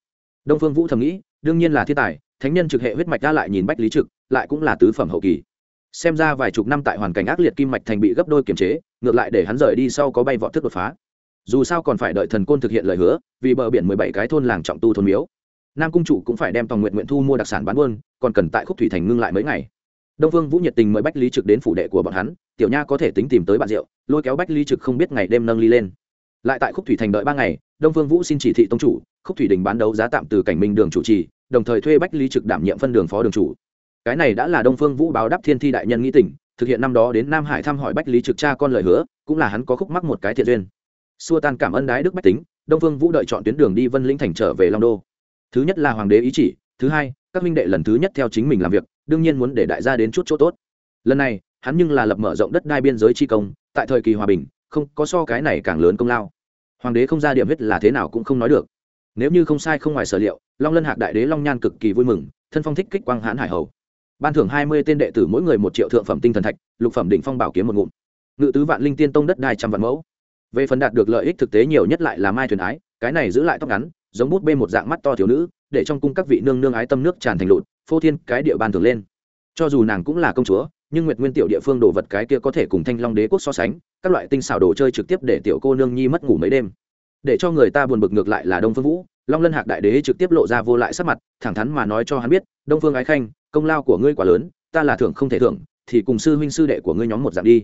Đông phương vũ thầm nghĩ, đương nhiên là thiên tài, thánh nhân trực hệ huyết mạch đã lại nhìn bách lý trực, lại cũng là tứ phẩm hậu kỳ. Xem ra vài chục năm tại hoàn cảnh ác liệt kim mạch thành bị gấp đôi kiềm chế, ngược lại để hắn rời đi sau có bay vọt thức đột phá. Dù sao còn phải đợi thần côn thực hiện lời hứa, vì bờ biển mười bảy cái thôn làng trọng tu thôn miếu. Nam cung chủ cũng phải đem tòng nguyện nguyện thu mua đặc sản bán buôn, còn cần tại khúc thủy thành ngưng lại mấy ngày đông phương vũ nhiệt tình mời bách lý trực đến phủ đệ của bọn hắn, tiểu nha có thể tính tìm tới bạn rượu, lôi kéo bách lý trực không biết ngày đêm nâng ly lên. Lại tại khúc thủy thành đợi ba ngày, đông phương vũ xin chỉ thị tông chủ, khúc thủy đình bán đấu giá tạm từ cảnh minh đường chủ trì, đồng thời thuê bách lý trực đảm nhiệm phân đường phó đường chủ. Cái này đã là đông phương vũ báo đáp thiên thi đại nhân nghĩ tỉnh thực hiện năm đó đến nam hải thăm hỏi bách lý trực cha con lời hứa, cũng là hắn có khúc mắc một cái thiện duyên. Xua tan cảm ơn đái đức bách tính, đông phương vũ đợi chọn tuyến đường đi vân lĩnh thành trở về long đô. Thứ nhất là hoàng đế ý chỉ, thứ hai, các huynh đệ lần thứ nhất theo chính mình làm việc đương nhiên muốn để đại gia đến chút chỗ tốt. Lần này, hắn nhưng là lập mở rộng đất đai biên giới chi công, tại thời kỳ hòa bình, không có so cái này càng lớn công lao. Hoàng đế không ra điểm huyết là thế nào cũng không nói được. Nếu như không sai không ngoài sở liệu, long lân hạc đại đế long nhan cực kỳ vui mừng, thân phong thích kích quang hãn hải hầu. Ban thưởng hai mươi tên đệ tử mỗi người một triệu thượng phẩm tinh thần thạch, lục phẩm đỉnh phong bảo kiếm một ngụm. Ngự tứ vạn linh tiên tông đất đai trăm vạn mẫu. Về phần đạt được lợi ích thực tế nhiều nhất lại là mai thuyền ái, cái này giữ lại tóc ngắn, giống bút bê một dạng mắt to thiếu nữ, để trong cung các vị nương nương ái tâm nước tràn thành lụt phô thiên cái địa bàn thường lên. Cho dù nàng cũng là công chúa, nhưng nguyệt nguyên tiểu địa phương đồ vật cái kia có thể cùng thanh long đế quốc so sánh, các loại tinh xảo đồ chơi trực tiếp để tiểu cô nương nhi mất ngủ mấy đêm. Để cho người ta buồn bực ngược lại là đông phương vũ, long lân hạc đại đế trực tiếp lộ ra vô lại sắc mặt, thẳng thắn mà nói cho hắn biết, đông phương ái khanh, công lao của ngươi quá lớn, ta là thưởng không thể thưởng, thì cùng sư huynh sư đệ của ngươi nhóm một dạng đi.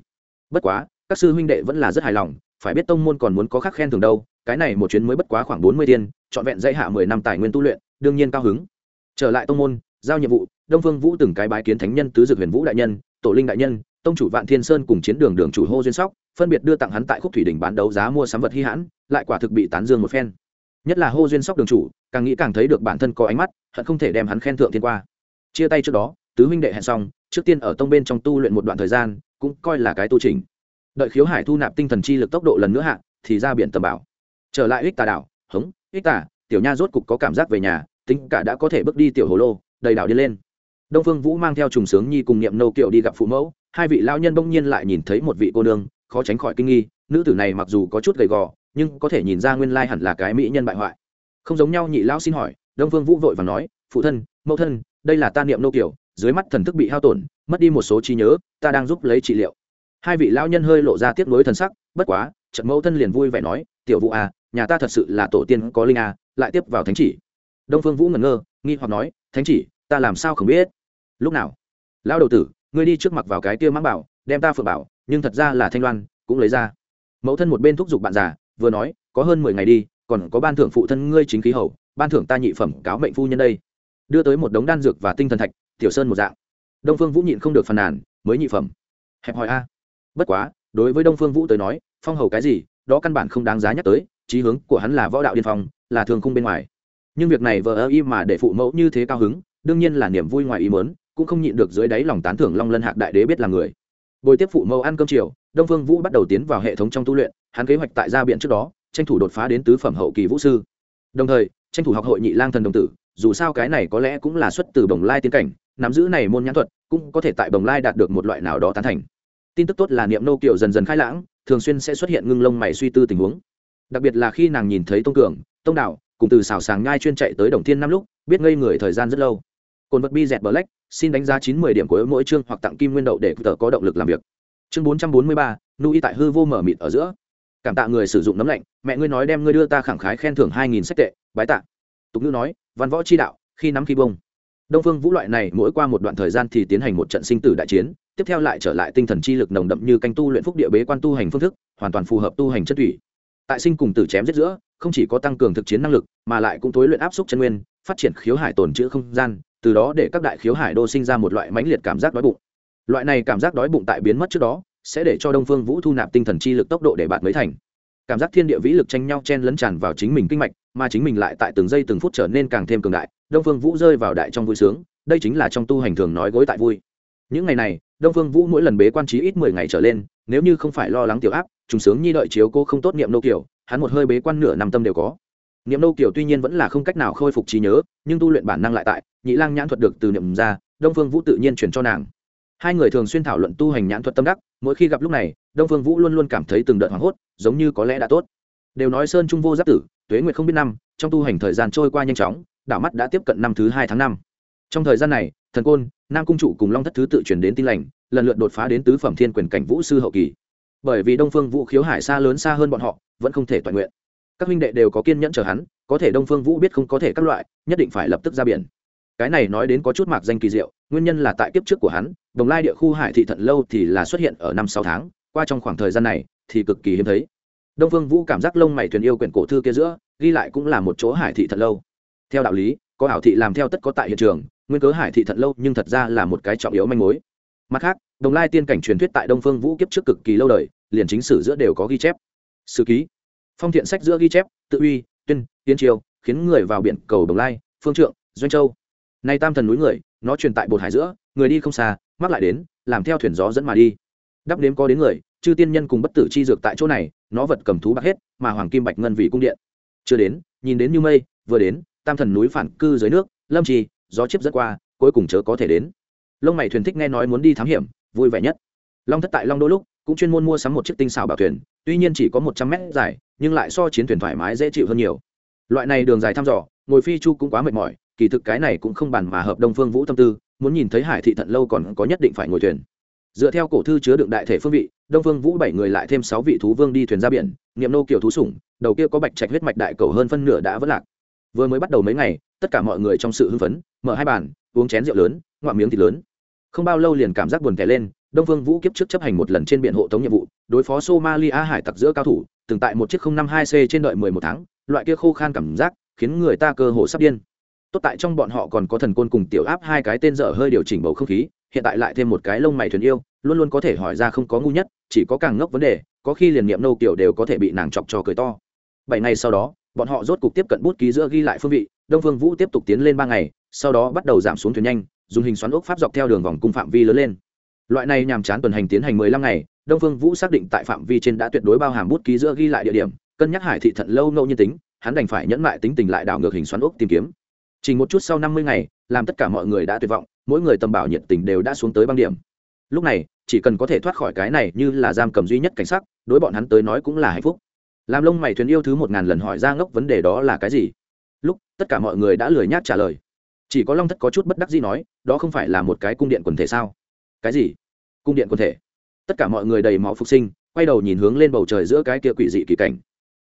Bất quá, các sư huynh đệ vẫn là rất hài lòng, phải biết tông môn còn muốn có khắc khen thường đâu, cái này một chuyến mới bất quá khoảng bốn mươi tiên, trọn vẹn dây hạ mười năm tài nguyên tu luyện, đương nhiên cao hứng. Trở lại tông môn giao nhiệm vụ, đông phương vũ từng cái bái kiến thánh nhân tứ dược huyền vũ đại nhân, tổ linh đại nhân, tông chủ vạn thiên sơn cùng chiến đường đường chủ hô duyên sóc, phân biệt đưa tặng hắn tại khúc thủy đỉnh bán đấu giá mua sắm vật hy hãn, lại quả thực bị tán dương một phen. Nhất là hô duyên sóc đường chủ, càng nghĩ càng thấy được bản thân có ánh mắt, hận không thể đem hắn khen thượng thiên qua. Chia tay trước đó, tứ huynh đệ hẹn xong, trước tiên ở tông bên trong tu luyện một đoạn thời gian, cũng coi là cái tu trình. Đợi khiếu hải thu nạp tinh thần chi lực tốc độ lần nữa hạ, thì ra biển tầm bảo. Trở lại ích tà đảo, hống, ích tà, tiểu nha rốt cục có cảm giác về nhà, tính cả đã có thể bước đi tiểu hồ lô đầy đảo đi lên. Đông phương vũ mang theo trùng sướng nhi cùng niệm nâu kiệu đi gặp phụ mẫu, hai vị lao nhân bỗng nhiên lại nhìn thấy một vị cô nương, khó tránh khỏi kinh nghi, nữ tử này mặc dù có chút gầy gò, nhưng có thể nhìn ra nguyên lai hẳn là cái mỹ nhân bại hoại. Không giống nhau nhị lão xin hỏi, đông phương vũ vội và nói, phụ thân, mẫu thân, đây là ta niệm nô kiểu dưới mắt thần thức bị hao tổn, mất đi một số trí nhớ, ta đang giúp lấy trị liệu. Hai vị lão nhân hơi lộ ra tiếp nối thần sắc, bất quá trận mẫu thân liền vui vẻ nói, tiểu vũ à nhà ta thật sự là tổ tiên có linh à lại tiếp vào thánh chỉ. Đông phương vũ ngẩn ngơ, nghi hoặc nói, thánh chỉ ta làm sao không biết? Lúc nào? Lão đầu tử, ngươi đi trước mặt vào cái kia mãng bảo, đem ta phượng bảo, nhưng thật ra là thanh loan, cũng lấy ra. Mẫu thân một bên thúc giục bạn già, vừa nói, có hơn mười ngày đi, còn có ban thưởng phụ thân ngươi chính khí hầu, ban thưởng ta nhị phẩm cáo mệnh phu nhân đây. Đưa tới một đống đan dược và tinh thần thạch, tiểu sơn một dạng. Đông phương vũ nhịn không được phàn nàn, mới nhị phẩm. Hẹp hỏi a. Bất quá, đối với đông phương vũ tới nói, phong hầu cái gì, đó căn bản không đáng giá nhắc tới trí hướng của hắn là võ đạo điên phong, là thường khung bên ngoài. Nhưng việc này vợ ơ y mà để phụ mẫu như thế cao hứng đương nhiên là niềm vui ngoài ý mớn cũng không nhịn được dưới đáy lòng tán thưởng long lân hạc đại đế biết là người. Bồi tiếp phụ mẫu ăn cơm chiều, đông phương vũ bắt đầu tiến vào hệ thống trong tu luyện, hắn kế hoạch tại gia biện trước đó, tranh thủ đột phá đến tứ phẩm hậu kỳ vũ sư. Đồng thời, tranh thủ học hội nhị lang thần đồng tử, dù sao cái này có lẽ cũng là xuất từ bồng lai tiến cảnh, nắm giữ này môn nhãn thuật, cũng có thể tại bồng lai đạt được một loại nào đó tán thành. Tin tức tốt là niệm nô kiều dần dần khai lãng, thường xuyên sẽ xuất hiện ngưng lông mày suy tư tình huống. Đặc biệt là khi nàng nhìn thấy tông cường, tông đạo, cùng từ xào sàng nhai chuyên chạy tới đồng thiên năm lúc, biết ngây người thời gian rất lâu cồn vật bi dẹt black, xin đánh giá chín mươi điểm của mỗi chương hoặc tặng kim nguyên đậu để tờ có động lực làm việc. Chương bốn trăm bốn mươi ba nuôi tại hư vô mở mịt ở giữa. Cảm tạ người sử dụng nấm lạnh, mẹ ngươi nói đem ngươi đưa ta khẳng khái khen thưởng hai nghìn sách tệ, bái tạ. Tục ngữ nói, văn võ chi đạo, khi nắm khi bông. Đông phương vũ loại này mỗi qua một đoạn thời gian thì tiến hành một trận sinh tử đại chiến, tiếp theo lại trở lại tinh thần chi lực nồng đậm như canh tu luyện phúc địa bế quan tu hành phương thức, hoàn toàn phù hợp tu hành chất thủy. Tại sinh cùng tử chém giết giữa, không chỉ có tăng cường thực chiến năng lực, mà lại cũng tối luyện áp xúc chân nguyên, phát triển khiếu hải tồn chữ không gian từ đó để các đại khiếu hải đô sinh ra một loại mãnh liệt cảm giác đói bụng. Loại này cảm giác đói bụng tại biến mất trước đó, sẽ để cho đông phương vũ thu nạp tinh thần chi lực tốc độ để bạn mới thành. Cảm giác thiên địa vĩ lực tranh nhau chen lấn tràn vào chính mình kinh mạch, mà chính mình lại tại từng giây từng phút trở nên càng thêm cường đại, đông phương vũ rơi vào đại trong vui sướng, đây chính là trong tu hành thường nói gối tại vui. Những ngày này, đông phương vũ mỗi lần bế quan trí ít mười ngày trở lên, nếu như không phải lo lắng tiểu áp, trùng sướng nhi đợi chiếu cô không tốt nghiệm nô kiểu, hắn một hơi bế quan nửa năm tâm đều có niệm nô kiểu tuy nhiên vẫn là không cách nào khôi phục trí nhớ, nhưng tu luyện bản năng lại tại, nhị lang nhãn thuật được từ niệm ra, đông phương vũ tự nhiên chuyển cho nàng. Hai người thường xuyên thảo luận tu hành nhãn thuật tâm đắc, mỗi khi gặp lúc này, đông phương vũ luôn luôn cảm thấy từng đợt hoảng hốt, giống như có lẽ đã tốt. Đều nói sơn trung vô giáp tử, tuế nguyệt không biết năm, trong tu hành thời gian trôi qua nhanh chóng đảo mắt đã tiếp cận năm thứ hai tháng năm. Trong thời gian này, thần côn, nam cung trụ cùng long thất thứ tự chuyển đến tin lành, lần lượt đột phá đến tứ phẩm thiên quyền cảnh vũ sư hậu kỳ. Bởi vì đông phương vũ khiếu hải xa lớn xa hơn bọn họ, vẫn không thể toàn nguyện các huynh đệ đều có kiên nhẫn chờ hắn, có thể đông phương vũ biết không có thể các loại, nhất định phải lập tức ra biển. Cái này nói đến có chút mạc danh kỳ diệu, nguyên nhân là tại kiếp trước của hắn, đồng lai địa khu hải thị thận lâu thì là xuất hiện ở năm sáu tháng, qua trong khoảng thời gian này thì cực kỳ hiếm thấy. Đông phương vũ cảm giác lông mày thuyền yêu quyển cổ thư kia giữa, ghi lại cũng là một chỗ hải thị thận lâu. Theo đạo lý, có ảo thị làm theo tất có tại hiện trường, nguyên cớ hải thị thận lâu nhưng thật ra là một cái trọng yếu manh mối. Mặt khác, đồng lai tiên cảnh truyền thuyết tại đông phương vũ kiếp trước cực kỳ lâu đời, liền chính sử giữa đều có ghi chép. Sử ký phong thiện sách giữa ghi chép, tự uy, tuyên tiên triều, khiến người vào biển cầu đồng lai, phương trượng, doanh châu. Nay tam thần núi người, nó truyền tại bột hải giữa, người đi không xa, mắc lại đến, làm theo thuyền gió dẫn mà đi. Đắp đếm có đến người, chư tiên nhân cùng bất tử chi dược tại chỗ này, nó vật cầm thú bạc hết, mà hoàng kim bạch ngân vì cung điện. Chưa đến, nhìn đến như mây, vừa đến, tam thần núi phản cư dưới nước, lâm trì, gió chiếp dẫn qua, cuối cùng chớ có thể đến. Lông mày thuyền thích nghe nói muốn đi thám hiểm, vui vẻ nhất. Long thất tại long đô lúc, cũng chuyên môn mua sắm một chiếc tinh xảo bảo thuyền, tuy nhiên chỉ có một trăm mét dài nhưng lại so chiến thuyền thoải mái dễ chịu hơn nhiều. Loại này đường dài thăm dò, ngồi phi chu cũng quá mệt mỏi, kỳ thực cái này cũng không bàn mà hợp đông phương vũ tâm tư, muốn nhìn thấy hải thị thận lâu còn có nhất định phải ngồi thuyền. Dựa theo cổ thư chứa đựng đại thể phương vị, đông phương vũ bảy người lại thêm sáu vị thú vương đi thuyền ra biển, niệm nô kiểu thú sủng, đầu kia có bạch trạch huyết mạch đại cầu hơn phân nửa đã vất lạc. Vừa mới bắt đầu mấy ngày, tất cả mọi người trong sự hưng phấn, mở hai bàn, uống chén rượu lớn, ngoạm miếng thịt lớn. Không bao lâu liền cảm giác buồn tẻ lên đông phương vũ kiếp trước chấp hành một lần trên biển hộ tống nhiệm vụ, đối phó somalia hải tặc giữa cao thủ, từng tại một chiếc không năm hai c trên đợi mười một tháng, loại kia khô khan cảm giác, khiến người ta cơ hồ sắp điên. Tốt tại trong bọn họ còn có thần côn cùng tiểu áp hai cái tên dở hơi điều chỉnh bầu không khí, hiện tại lại thêm một cái lông mày thuyền yêu, luôn luôn có thể hỏi ra không có ngu nhất, chỉ có càng ngốc vấn đề, có khi liền nghiệm nâu kiểu đều có thể bị nàng chọc cho cười to. Bảy ngày sau đó, bọn họ rốt cục tiếp cận bút ký giữa ghi lại phương vị, đông phương vũ tiếp tục tiến lên ba ngày, sau đó bắt đầu giảm xuống thuyền nhanh, dùng hình xoắn ốc pháp dọc theo đường vòng cung phạm vi lớn lên loại này nhàm chán tuần hành tiến hành mười lăm ngày, đông phương vũ xác định tại phạm vi trên đã tuyệt đối bao hàm bút ký giữa ghi lại địa điểm, cân nhắc hải thị thận lâu ngẫu nhiên tính, hắn đành phải nhẫn mại tính tình lại đảo ngược hình xoắn ốc tìm kiếm. Chỉ một chút sau năm mươi ngày, làm tất cả mọi người đã tuyệt vọng, mỗi người tầm bảo nhiệt tình đều đã xuống tới băng điểm. Lúc này, chỉ cần có thể thoát khỏi cái này như là giam cầm duy nhất cảnh sắc, đối bọn hắn tới nói cũng là hạnh phúc. Làm lông mày thuyền yêu thứ một ngàn lần hỏi ra ngốc vấn đề đó là cái gì? Lúc, tất cả mọi người đã lười nhát trả lời. Chỉ có long thất có chút bất đắc gì nói, đó không phải là một cái cung điện quần thể sao? Cái gì? Cung điện quần thể. Tất cả mọi người đầy máu phục sinh, quay đầu nhìn hướng lên bầu trời giữa cái kia quỷ dị kỳ cảnh.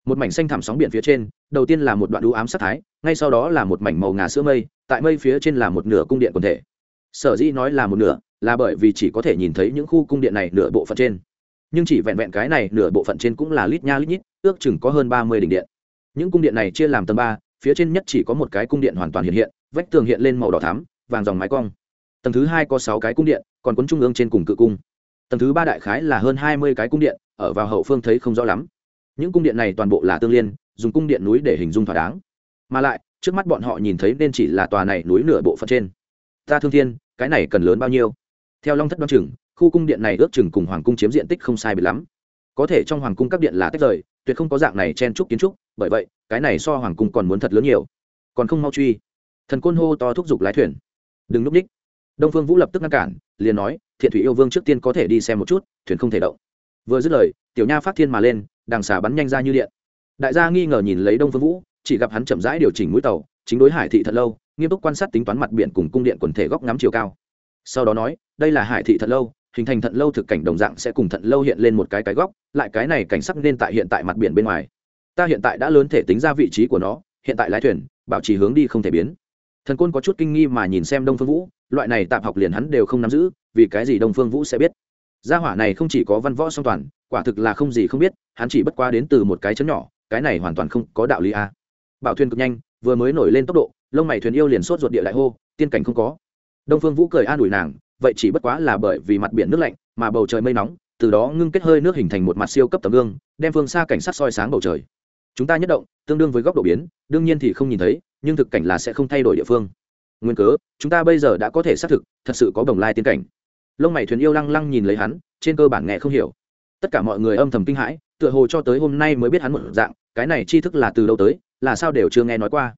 Một mảnh xanh thảm sóng biển phía trên, đầu tiên là một đoạn đũ ám sát thái, ngay sau đó là một mảnh màu ngà sữa mây, tại mây phía trên là một nửa cung điện quần thể. Sở dĩ nói là một nửa, là bởi vì chỉ có thể nhìn thấy những khu cung điện này nửa bộ phận trên. Nhưng chỉ vẹn vẹn cái này nửa bộ phận trên cũng là lít nha lít nhít, ước chừng có hơn ba mươi đỉnh điện. Những cung điện này chia làm tầng ba, phía trên nhất chỉ có một cái cung điện hoàn toàn hiện hiện, vách tường hiện lên màu đỏ thắm, vàng dòng mái cong tầng thứ hai có sáu cái cung điện, còn cuốn trung ương trên cùng cự cung. Tầng thứ ba đại khái là hơn hai mươi cái cung điện, ở vào hậu phương thấy không rõ lắm. Những cung điện này toàn bộ là tương liên, dùng cung điện núi để hình dung thỏa đáng. Mà lại, trước mắt bọn họ nhìn thấy nên chỉ là tòa này núi nửa bộ phận trên. Ta thương thiên, cái này cần lớn bao nhiêu? Theo long thất đoan chừng, khu cung điện này ước chừng cùng hoàng cung chiếm diện tích không sai biệt lắm. Có thể trong hoàng cung các điện là tách rời, tuyệt không có dạng này chen trúc kiến trúc, bởi vậy, cái này so hoàng cung còn muốn thật lớn nhiều. Còn không mau truy. Thần côn hô to thúc giục lái thuyền. Đừng núp ních đông phương vũ lập tức ngăn cản, liền nói, thiện thủy yêu vương trước tiên có thể đi xem một chút, thuyền không thể động. Vừa dứt lời, tiểu nha phát thiên mà lên, đằng xà bắn nhanh ra như điện. Đại gia nghi ngờ nhìn lấy đông phương vũ, chỉ gặp hắn chậm rãi điều chỉnh mũi tàu, chính đối hải thị thật lâu, nghiêm túc quan sát tính toán mặt biển cùng cung điện quần thể góc ngắm chiều cao. Sau đó nói, đây là hải thị thật lâu, hình thành thận lâu thực cảnh đồng dạng sẽ cùng thận lâu hiện lên một cái cái góc, lại cái này cảnh sắc nên tại hiện tại mặt biển bên ngoài. Ta hiện tại đã lớn thể tính ra vị trí của nó, hiện tại lái thuyền, bảo trì hướng đi không thể biến. Thần côn có chút kinh nghi mà nhìn xem đông phương vũ loại này tạm học liền hắn đều không nắm giữ, vì cái gì đông phương vũ sẽ biết? Gia hỏa này không chỉ có văn võ song toàn, quả thực là không gì không biết, hắn chỉ bất qua đến từ một cái chấm nhỏ, cái này hoàn toàn không có đạo lý a. Bảo thuyền cực nhanh, vừa mới nổi lên tốc độ, lông mày thuyền yêu liền sốt ruột địa đại hô, tiên cảnh không có. Đông phương vũ cười an ủi nàng, vậy chỉ bất quá là bởi vì mặt biển nước lạnh, mà bầu trời mây nóng, từ đó ngưng kết hơi nước hình thành một mặt siêu cấp tấm gương, đem phương xa cảnh sát soi sáng bầu trời. Chúng ta nhất động, tương đương với góc độ biến, đương nhiên thì không nhìn thấy, nhưng thực cảnh là sẽ không thay đổi địa phương nguyên cớ, chúng ta bây giờ đã có thể xác thực, thật sự có đồng lai tiên cảnh. Lông mày thuyền yêu lăng lăng nhìn lấy hắn, trên cơ bản nghe không hiểu. Tất cả mọi người âm thầm kinh hãi, tựa hồ cho tới hôm nay mới biết hắn một dạng, cái này tri thức là từ đâu tới, là sao đều chưa nghe nói qua.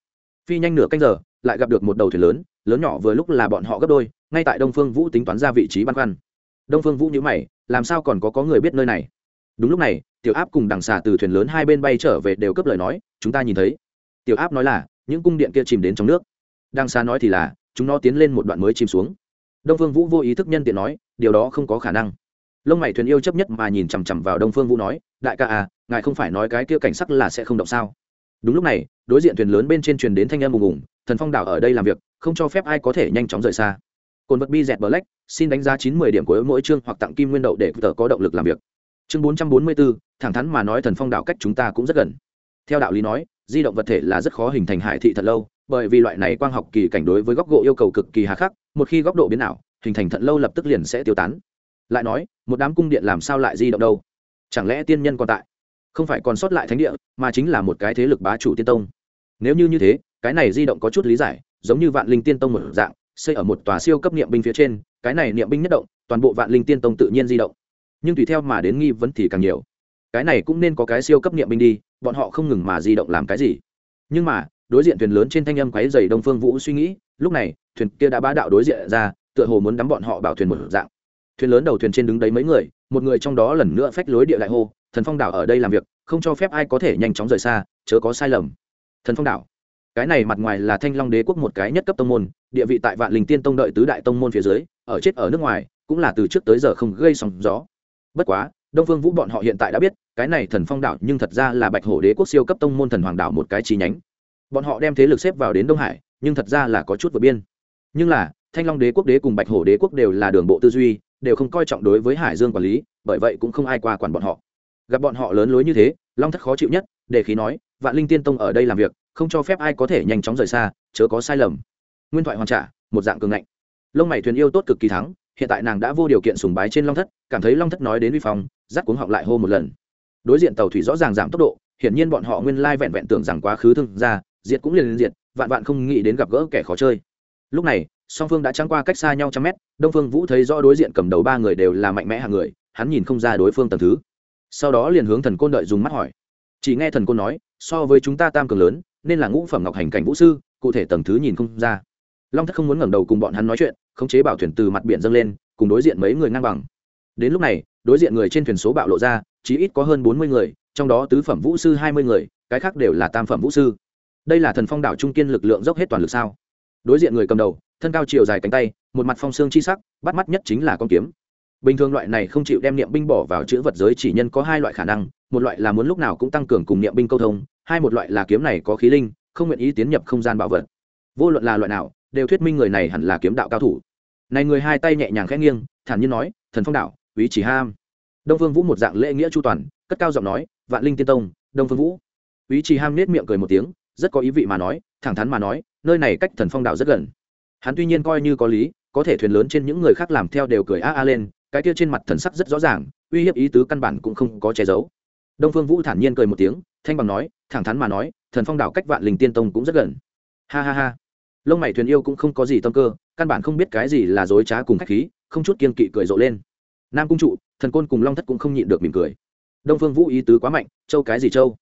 Phi nhanh nửa canh giờ, lại gặp được một đầu thuyền lớn lớn nhỏ vừa lúc là bọn họ gấp đôi, ngay tại đông phương vũ tính toán ra vị trí băn khoăn. Đông phương vũ nhữ mày, làm sao còn có có người biết nơi này? Đúng lúc này, tiểu áp cùng đằng xà từ thuyền lớn hai bên bay trở về đều cấp lời nói, chúng ta nhìn thấy. Tiểu áp nói là, những cung điện kia chìm đến trong nước đang xa nói thì là, chúng nó tiến lên một đoạn mới chìm xuống. Đông phương vũ vô ý thức nhân tiện nói, điều đó không có khả năng. Lông mày thuyền yêu chấp nhất mà nhìn chằm chằm vào đông phương vũ nói, đại ca à ngài không phải nói cái kia cảnh sắc là sẽ không động sao? Đúng lúc này, đối diện thuyền lớn bên trên truyền đến thanh âm ùng ùng, thần phong đảo ở đây làm việc, không cho phép ai có thể nhanh chóng rời xa. Cồn vật bi dẹt black, xin đánh giá chín mươi điểm của mỗi chương hoặc tặng kim nguyên đậu để tờ có động lực làm việc. Chương bốn trăm bốn mươi bốn, thẳng thắn mà nói thần phong đảo cách chúng ta cũng rất gần. Theo đạo lý nói, di động vật thể là rất khó hình thành hải thị thật lâu bởi vì loại này quang học kỳ cảnh đối với góc độ yêu cầu cực kỳ hà khắc, một khi góc độ biến ảo, hình thành thận lâu lập tức liền sẽ tiêu tán. Lại nói, một đám cung điện làm sao lại di động đâu? Chẳng lẽ tiên nhân còn tại? Không phải còn sót lại thánh địa, mà chính là một cái thế lực bá chủ tiên tông. Nếu như như thế, cái này di động có chút lý giải, giống như vạn linh tiên tông một dạng, xây ở một tòa siêu cấp niệm binh phía trên, cái này niệm binh nhất động, toàn bộ vạn linh tiên tông tự nhiên di động. Nhưng tùy theo mà đến nghi vấn thì càng nhiều. Cái này cũng nên có cái siêu cấp niệm binh đi, bọn họ không ngừng mà di động làm cái gì. Nhưng mà đối diện thuyền lớn trên thanh âm quấy dày đông phương vũ suy nghĩ, lúc này, thuyền kia đã bá đạo đối diện ra, tựa hồ muốn đắm bọn họ bảo thuyền một dạng. Thuyền lớn đầu thuyền trên đứng đấy mấy người, một người trong đó lần nữa phách lối địa đại hô, thần phong đảo ở đây làm việc, không cho phép ai có thể nhanh chóng rời xa, chớ có sai lầm. Thần phong đảo? Cái này mặt ngoài là thanh long đế quốc một cái nhất cấp tông môn, địa vị tại vạn linh tiên tông đợi tứ đại tông môn phía dưới, ở chết ở nước ngoài, cũng là từ trước tới giờ không gây sóng gió. Bất quá, đông phương vũ bọn họ hiện tại đã biết, cái này thần phong đảo nhưng thật ra là bạch hổ đế quốc siêu cấp tông môn thần hoàng đảo một cái chi nhánh bọn họ đem thế lực xếp vào đến đông hải, nhưng thật ra là có chút vượt biên. Nhưng là, thanh long đế quốc, đế cùng bạch hổ đế quốc đều là đường bộ tư duy, đều không coi trọng đối với hải dương quản lý, bởi vậy cũng không ai qua quản bọn họ. Gặp bọn họ lớn lối như thế, long thất khó chịu nhất, để khí nói, vạn linh tiên tông ở đây làm việc, không cho phép ai có thể nhanh chóng rời xa, chớ có sai lầm. Nguyên thoại hoàn trả, một dạng cường ngạnh. Lông mày thuyền yêu tốt cực kỳ thắng, hiện tại nàng đã vô điều kiện sùng bái trên long thất, cảm thấy long thất nói đến vi phong dắt cuống họng lại hô một lần. Đối diện tàu thủy rõ ràng giảm tốc độ, hiển nhiên bọn họ nguyên lai vẹn vẹn tưởng rằng quá khứ thương ra diệt cũng liền liền diệt, vạn vạn không nghĩ đến gặp gỡ kẻ khó chơi. Lúc này, song phương đã trắng qua cách xa nhau trăm mét, đông phương vũ thấy rõ đối diện cầm đầu ba người đều là mạnh mẽ hàng người, hắn nhìn không ra đối phương tầng thứ. Sau đó liền hướng thần côn đợi dùng mắt hỏi. Chỉ nghe thần côn nói, so với chúng ta tam cường lớn, nên là ngũ phẩm ngọc hành cảnh vũ sư, cụ thể tầng thứ nhìn không ra. Long thất không muốn ngẩng đầu cùng bọn hắn nói chuyện, khống chế bảo thuyền từ mặt biển dâng lên, cùng đối diện mấy người ngang bằng. Đến lúc này, đối diện người trên thuyền số bạo lộ ra chỉ ít có hơn bốn mươi người, trong đó tứ phẩm vũ sư hai mươi người, cái khác đều là tam phẩm vũ sư đây là thần phong đảo trung kiên lực lượng dốc hết toàn lực sao? Đối diện người cầm đầu, thân cao chiều dài cánh tay, một mặt phong xương chi sắc, bắt mắt nhất chính là con kiếm. Bình thường loại này không chịu đem niệm binh bỏ vào chữ vật giới chỉ nhân có hai loại khả năng, một loại là muốn lúc nào cũng tăng cường cùng niệm binh câu thông, hai một loại là kiếm này có khí linh, không nguyện ý tiến nhập không gian bảo vật. Vô luận là loại nào, đều thuyết minh người này hẳn là kiếm đạo cao thủ. Này người hai tay nhẹ nhàng khẽ nghiêng, thản nhiên nói, thần phong đạo ý chỉ ham. Đông vương vũ một dạng lễ nghĩa chu toàn, cất cao giọng nói, vạn linh tiên tông, đông vương vũ. Ý chỉ ham nết miệng cười một tiếng rất có ý vị mà nói, thẳng thắn mà nói, nơi này cách thần phong đạo rất gần. Hắn tuy nhiên coi như có lý, có thể thuyền lớn trên những người khác làm theo đều cười a a lên, cái kia trên mặt thần sắc rất rõ ràng, uy hiếp ý tứ căn bản cũng không có che giấu. Đông phương vũ thản nhiên cười một tiếng, thanh bằng nói, thẳng thắn mà nói, thần phong đạo cách vạn linh tiên tông cũng rất gần. Ha ha ha. Lông mày thuyền yêu cũng không có gì tâm cơ, căn bản không biết cái gì là dối trá cùng khách khí, không chút kiên kỵ cười rộ lên. Nam cung trụ, thần côn cùng long thất cũng không nhịn được mỉm cười. Đông phương vũ ý tứ quá mạnh, châu cái gì châu?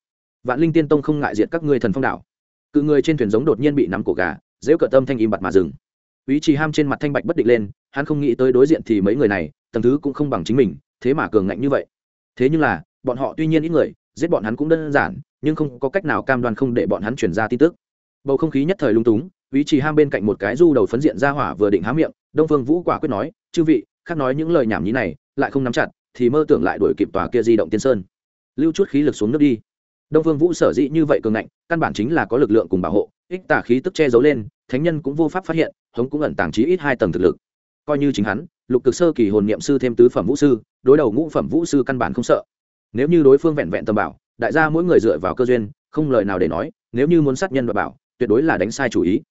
Vạn linh tiên tông không ngại diện các ngươi thần phong đảo cự người trên thuyền giống đột nhiên bị nắm cổ gà dễ cợt tâm thanh im bặt mà dừng. Ý chí ham trên mặt thanh bạch bất định lên, hắn không nghĩ tới đối diện thì mấy người này, tầng thứ cũng không bằng chính mình, thế mà cường ngạnh như vậy. Thế nhưng là, bọn họ tuy nhiên ít người, giết bọn hắn cũng đơn giản, nhưng không có cách nào cam đoan không để bọn hắn chuyển ra tin tức. Bầu không khí nhất thời lung túng, ý chí ham bên cạnh một cái du đầu phấn diện ra hỏa vừa định há miệng, đông phương vũ quả quyết nói, chư vị, khác nói những lời nhảm nhí này, lại không nắm chặt, thì mơ tưởng lại đuổi kịp tòa kia di động tiên sơn. Lưu chút khí lực xuống nước đi đông phương vũ sở dĩ như vậy cường ngạnh, căn bản chính là có lực lượng cùng bảo hộ, ích tả khí tức che giấu lên, thánh nhân cũng vô pháp phát hiện, hống cũng ẩn tàng trí ít hai tầng thực lực. Coi như chính hắn, lục cực sơ kỳ hồn niệm sư thêm tứ phẩm vũ sư, đối đầu ngũ phẩm vũ sư căn bản không sợ. Nếu như đối phương vẹn vẹn tầm bảo, đại gia mỗi người dựa vào cơ duyên, không lời nào để nói, nếu như muốn sát nhân và bảo, tuyệt đối là đánh sai chủ ý.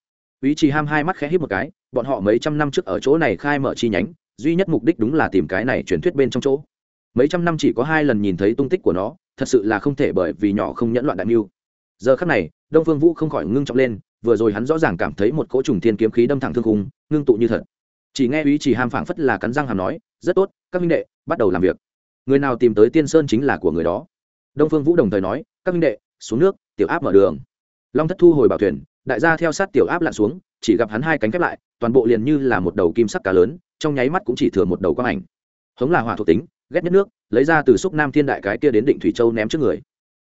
Ý chỉ ham hai mắt khẽ hít một cái, bọn họ mấy trăm năm trước ở chỗ này khai mở chi nhánh, duy nhất mục đích đúng là tìm cái này truyền thuyết bên trong chỗ. Mấy trăm năm chỉ có hai lần nhìn thấy tung tích của nó thật sự là không thể bởi vì nhỏ không nhẫn loạn đại mưu. Giờ khắc này, đông phương vũ không khỏi ngưng trọng lên, vừa rồi hắn rõ ràng cảm thấy một cỗ trùng thiên kiếm khí đâm thẳng thương khung, ngưng tụ như thật. Chỉ nghe ý chỉ ham phảng phất là cắn răng hàm nói, rất tốt, các minh đệ, bắt đầu làm việc. Người nào tìm tới tiên sơn chính là của người đó. Đông phương vũ đồng thời nói, các minh đệ, xuống nước, tiểu áp mở đường. Long thất thu hồi bảo thuyền, đại gia theo sát tiểu áp lặn xuống, chỉ gặp hắn hai cánh khép lại, toàn bộ liền như là một đầu kim sắc cá lớn, trong nháy mắt cũng chỉ thừa một đầu quang ảnh. Hống là hỏa thuộc tính ghét nhất nước, lấy ra từ xúc nam thiên đại cái kia đến định thủy châu ném trước người.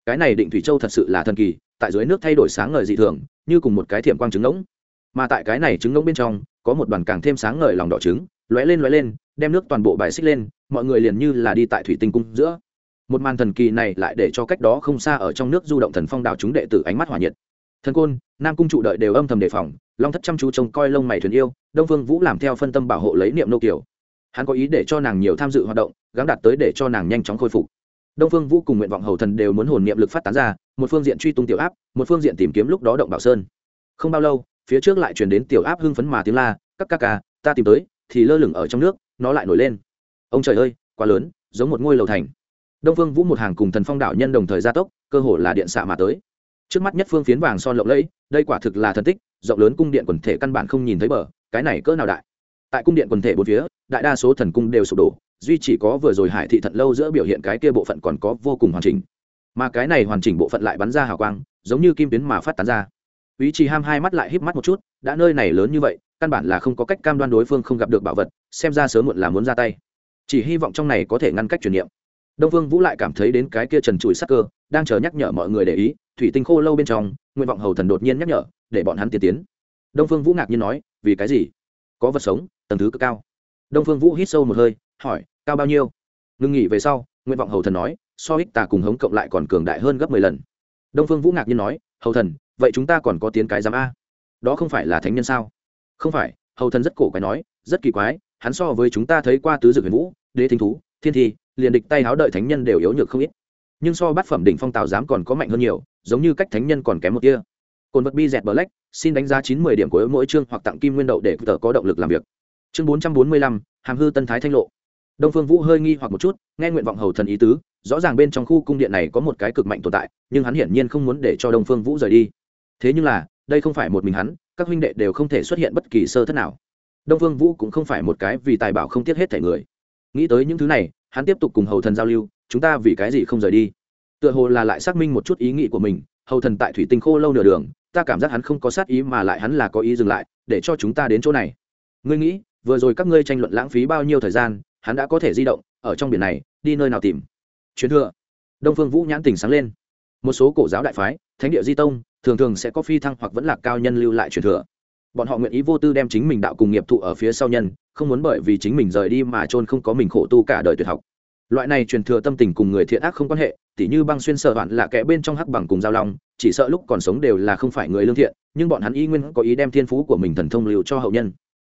Cái này định thủy châu thật sự là thần kỳ, tại dưới nước thay đổi sáng ngời dị thường, như cùng một cái thiểm quang trứng ngỗng. Mà tại cái này trứng ngỗng bên trong, có một đoàn càng thêm sáng ngời lòng đỏ trứng, lóe lên lóe lên, đem nước toàn bộ bài xích lên, mọi người liền như là đi tại thủy tinh cung giữa. Một màn thần kỳ này lại để cho cách đó không xa ở trong nước du động thần phong đảo chúng đệ tử ánh mắt hỏa nhiệt. Thần côn, nam cung trụ đợi đều âm thầm đề phòng, long thất chăm chú trông coi lông mày thuyền yêu, đông phương vũ làm theo phân tâm bảo hộ lấy niệm nô kiều hắn có ý để cho nàng nhiều tham dự hoạt động gắn đạt tới để cho nàng nhanh chóng khôi phục. Đông phương vũ cùng nguyện vọng hầu thần đều muốn hồn niệm lực phát tán ra, một phương diện truy tung tiểu áp, một phương diện tìm kiếm lúc đó động bảo sơn. Không bao lâu, phía trước lại chuyển đến tiểu áp hưng phấn mà tiếng la, các ca ca, ta tìm tới, thì lơ lửng ở trong nước, nó lại nổi lên. Ông trời ơi, quá lớn, giống một ngôi lầu thành. Đông phương vũ một hàng cùng thần phong đạo nhân đồng thời gia tốc, cơ hồ là điện xạ mà tới. Trước mắt nhất phương phiến vàng son lộng lẫy, đây quả thực là thần tích, rộng lớn cung điện quần thể căn bản không nhìn thấy bờ, cái này cỡ nào đại? Tại cung điện quần thể bốn phía, đại đa số thần cung đều sụp đổ, duy chỉ có vừa rồi hải thị thận lâu giữa biểu hiện cái kia bộ phận còn có vô cùng hoàn chỉnh. Mà cái này hoàn chỉnh bộ phận lại bắn ra hào quang, giống như kim tuyến mà phát tán ra. Ý chỉ ham hai mắt lại híp mắt một chút, đã nơi này lớn như vậy, căn bản là không có cách cam đoan đối phương không gặp được bảo vật, xem ra sớm muộn là muốn ra tay. Chỉ hy vọng trong này có thể ngăn cách truyền niệm. Đông vương vũ lại cảm thấy đến cái kia trần trụi sắc cơ, đang chờ nhắc nhở mọi người để ý, thủy tinh khô lâu bên trong, nguyện vọng hầu thần đột nhiên nhắc nhở, để bọn hắn tiến tiến. Đông phương vũ ngạc nhiên nói, vì cái gì? Có vật sống, tầng thứ cực cao. Đông phương vũ hít sâu một hơi, hỏi, cao bao nhiêu? Ngưng nghỉ về sau nguyện vọng hầu thần nói, so ích tà cùng hống cộng lại còn cường đại hơn gấp mười lần. Đông phương vũ ngạc nhiên nói, hầu thần, vậy chúng ta còn có tiến cái giám a? Đó không phải là thánh nhân sao? Không phải. Hầu thần rất cổ quái nói, rất kỳ quái, hắn so với chúng ta thấy qua tứ dược huyền vũ, đế thính thú, thiên thi, liền địch tay háo đợi thánh nhân đều yếu nhược không ít. Nhưng so bát phẩm đỉnh phong tào giám còn có mạnh hơn nhiều, giống như cách thánh nhân còn kém một kia cồn vật bi dẹt black, xin đánh giá chín mươi điểm của mỗi chương hoặc tặng kim nguyên đậu để tờ có động lực làm việc. Chương bốn trăm bốn mươi lăm, hàm hư tân thái thanh lộ. Đông phương vũ hơi nghi hoặc một chút, nghe nguyện vọng hầu thần ý tứ, rõ ràng bên trong khu cung điện này có một cái cực mạnh tồn tại, nhưng hắn hiển nhiên không muốn để cho đông phương vũ rời đi. Thế nhưng là, đây không phải một mình hắn, các huynh đệ đều không thể xuất hiện bất kỳ sơ thất nào. Đông phương vũ cũng không phải một cái vì tài bảo không tiếc hết thể người. Nghĩ tới những thứ này, hắn tiếp tục cùng hầu thần giao lưu, chúng ta vì cái gì không rời đi? Tựa hồ là lại xác minh một chút ý nghĩ của mình, hầu thần tại thủy tinh khô lâu nửa đường ta cảm giác hắn không có sát ý mà lại hắn là có ý dừng lại, để cho chúng ta đến chỗ này. Ngươi nghĩ, vừa rồi các ngươi tranh luận lãng phí bao nhiêu thời gian, hắn đã có thể di động, ở trong biển này, đi nơi nào tìm? Chuyến thừa. Đông phương vũ nhãn tỉnh sáng lên. Một số cổ giáo đại phái, thánh địa di tông, thường thường sẽ có phi thăng hoặc vẫn là cao nhân lưu lại truyền thừa. Bọn họ nguyện ý vô tư đem chính mình đạo cùng nghiệp thụ ở phía sau nhân, không muốn bởi vì chính mình rời đi mà trôn không có mình khổ tu cả đời tuyệt học. Loại này truyền thừa tâm tình cùng người thiện ác không quan hệ tỉ như băng xuyên sợ bạn là kẻ bên trong hắc bằng cùng giao long, chỉ sợ lúc còn sống đều là không phải người lương thiện, nhưng bọn hắn y nguyên có ý đem thiên phú của mình thần thông lưu cho hậu nhân.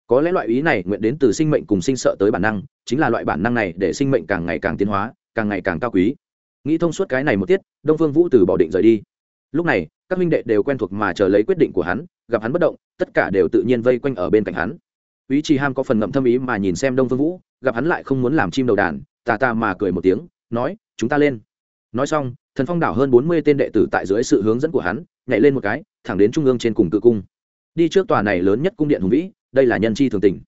Có lẽ loại ý này nguyện đến từ sinh mệnh cùng sinh sợ tới bản năng, chính là loại bản năng này để sinh mệnh càng ngày càng tiến hóa, càng ngày càng cao quý. Nghĩ thông suốt cái này một tiết, đông phương vũ từ bỏ định rời đi. Lúc này, các minh đệ đều quen thuộc mà chờ lấy quyết định của hắn, gặp hắn bất động, tất cả đều tự nhiên vây quanh ở bên cạnh hắn. Ý trì ham có phần ngậm thâm ý mà nhìn xem đông phương vũ, gặp hắn lại không muốn làm chim đầu đàn, tà tà mà cười một tiếng, nói, chúng ta lên nói xong, thần phong đảo hơn bốn mươi tên đệ tử tại dưới sự hướng dẫn của hắn, nhảy lên một cái, thẳng đến trung ương trên cùng cự cung. Đi trước tòa này lớn nhất cung điện hùng vĩ, đây là nhân chi thường tình.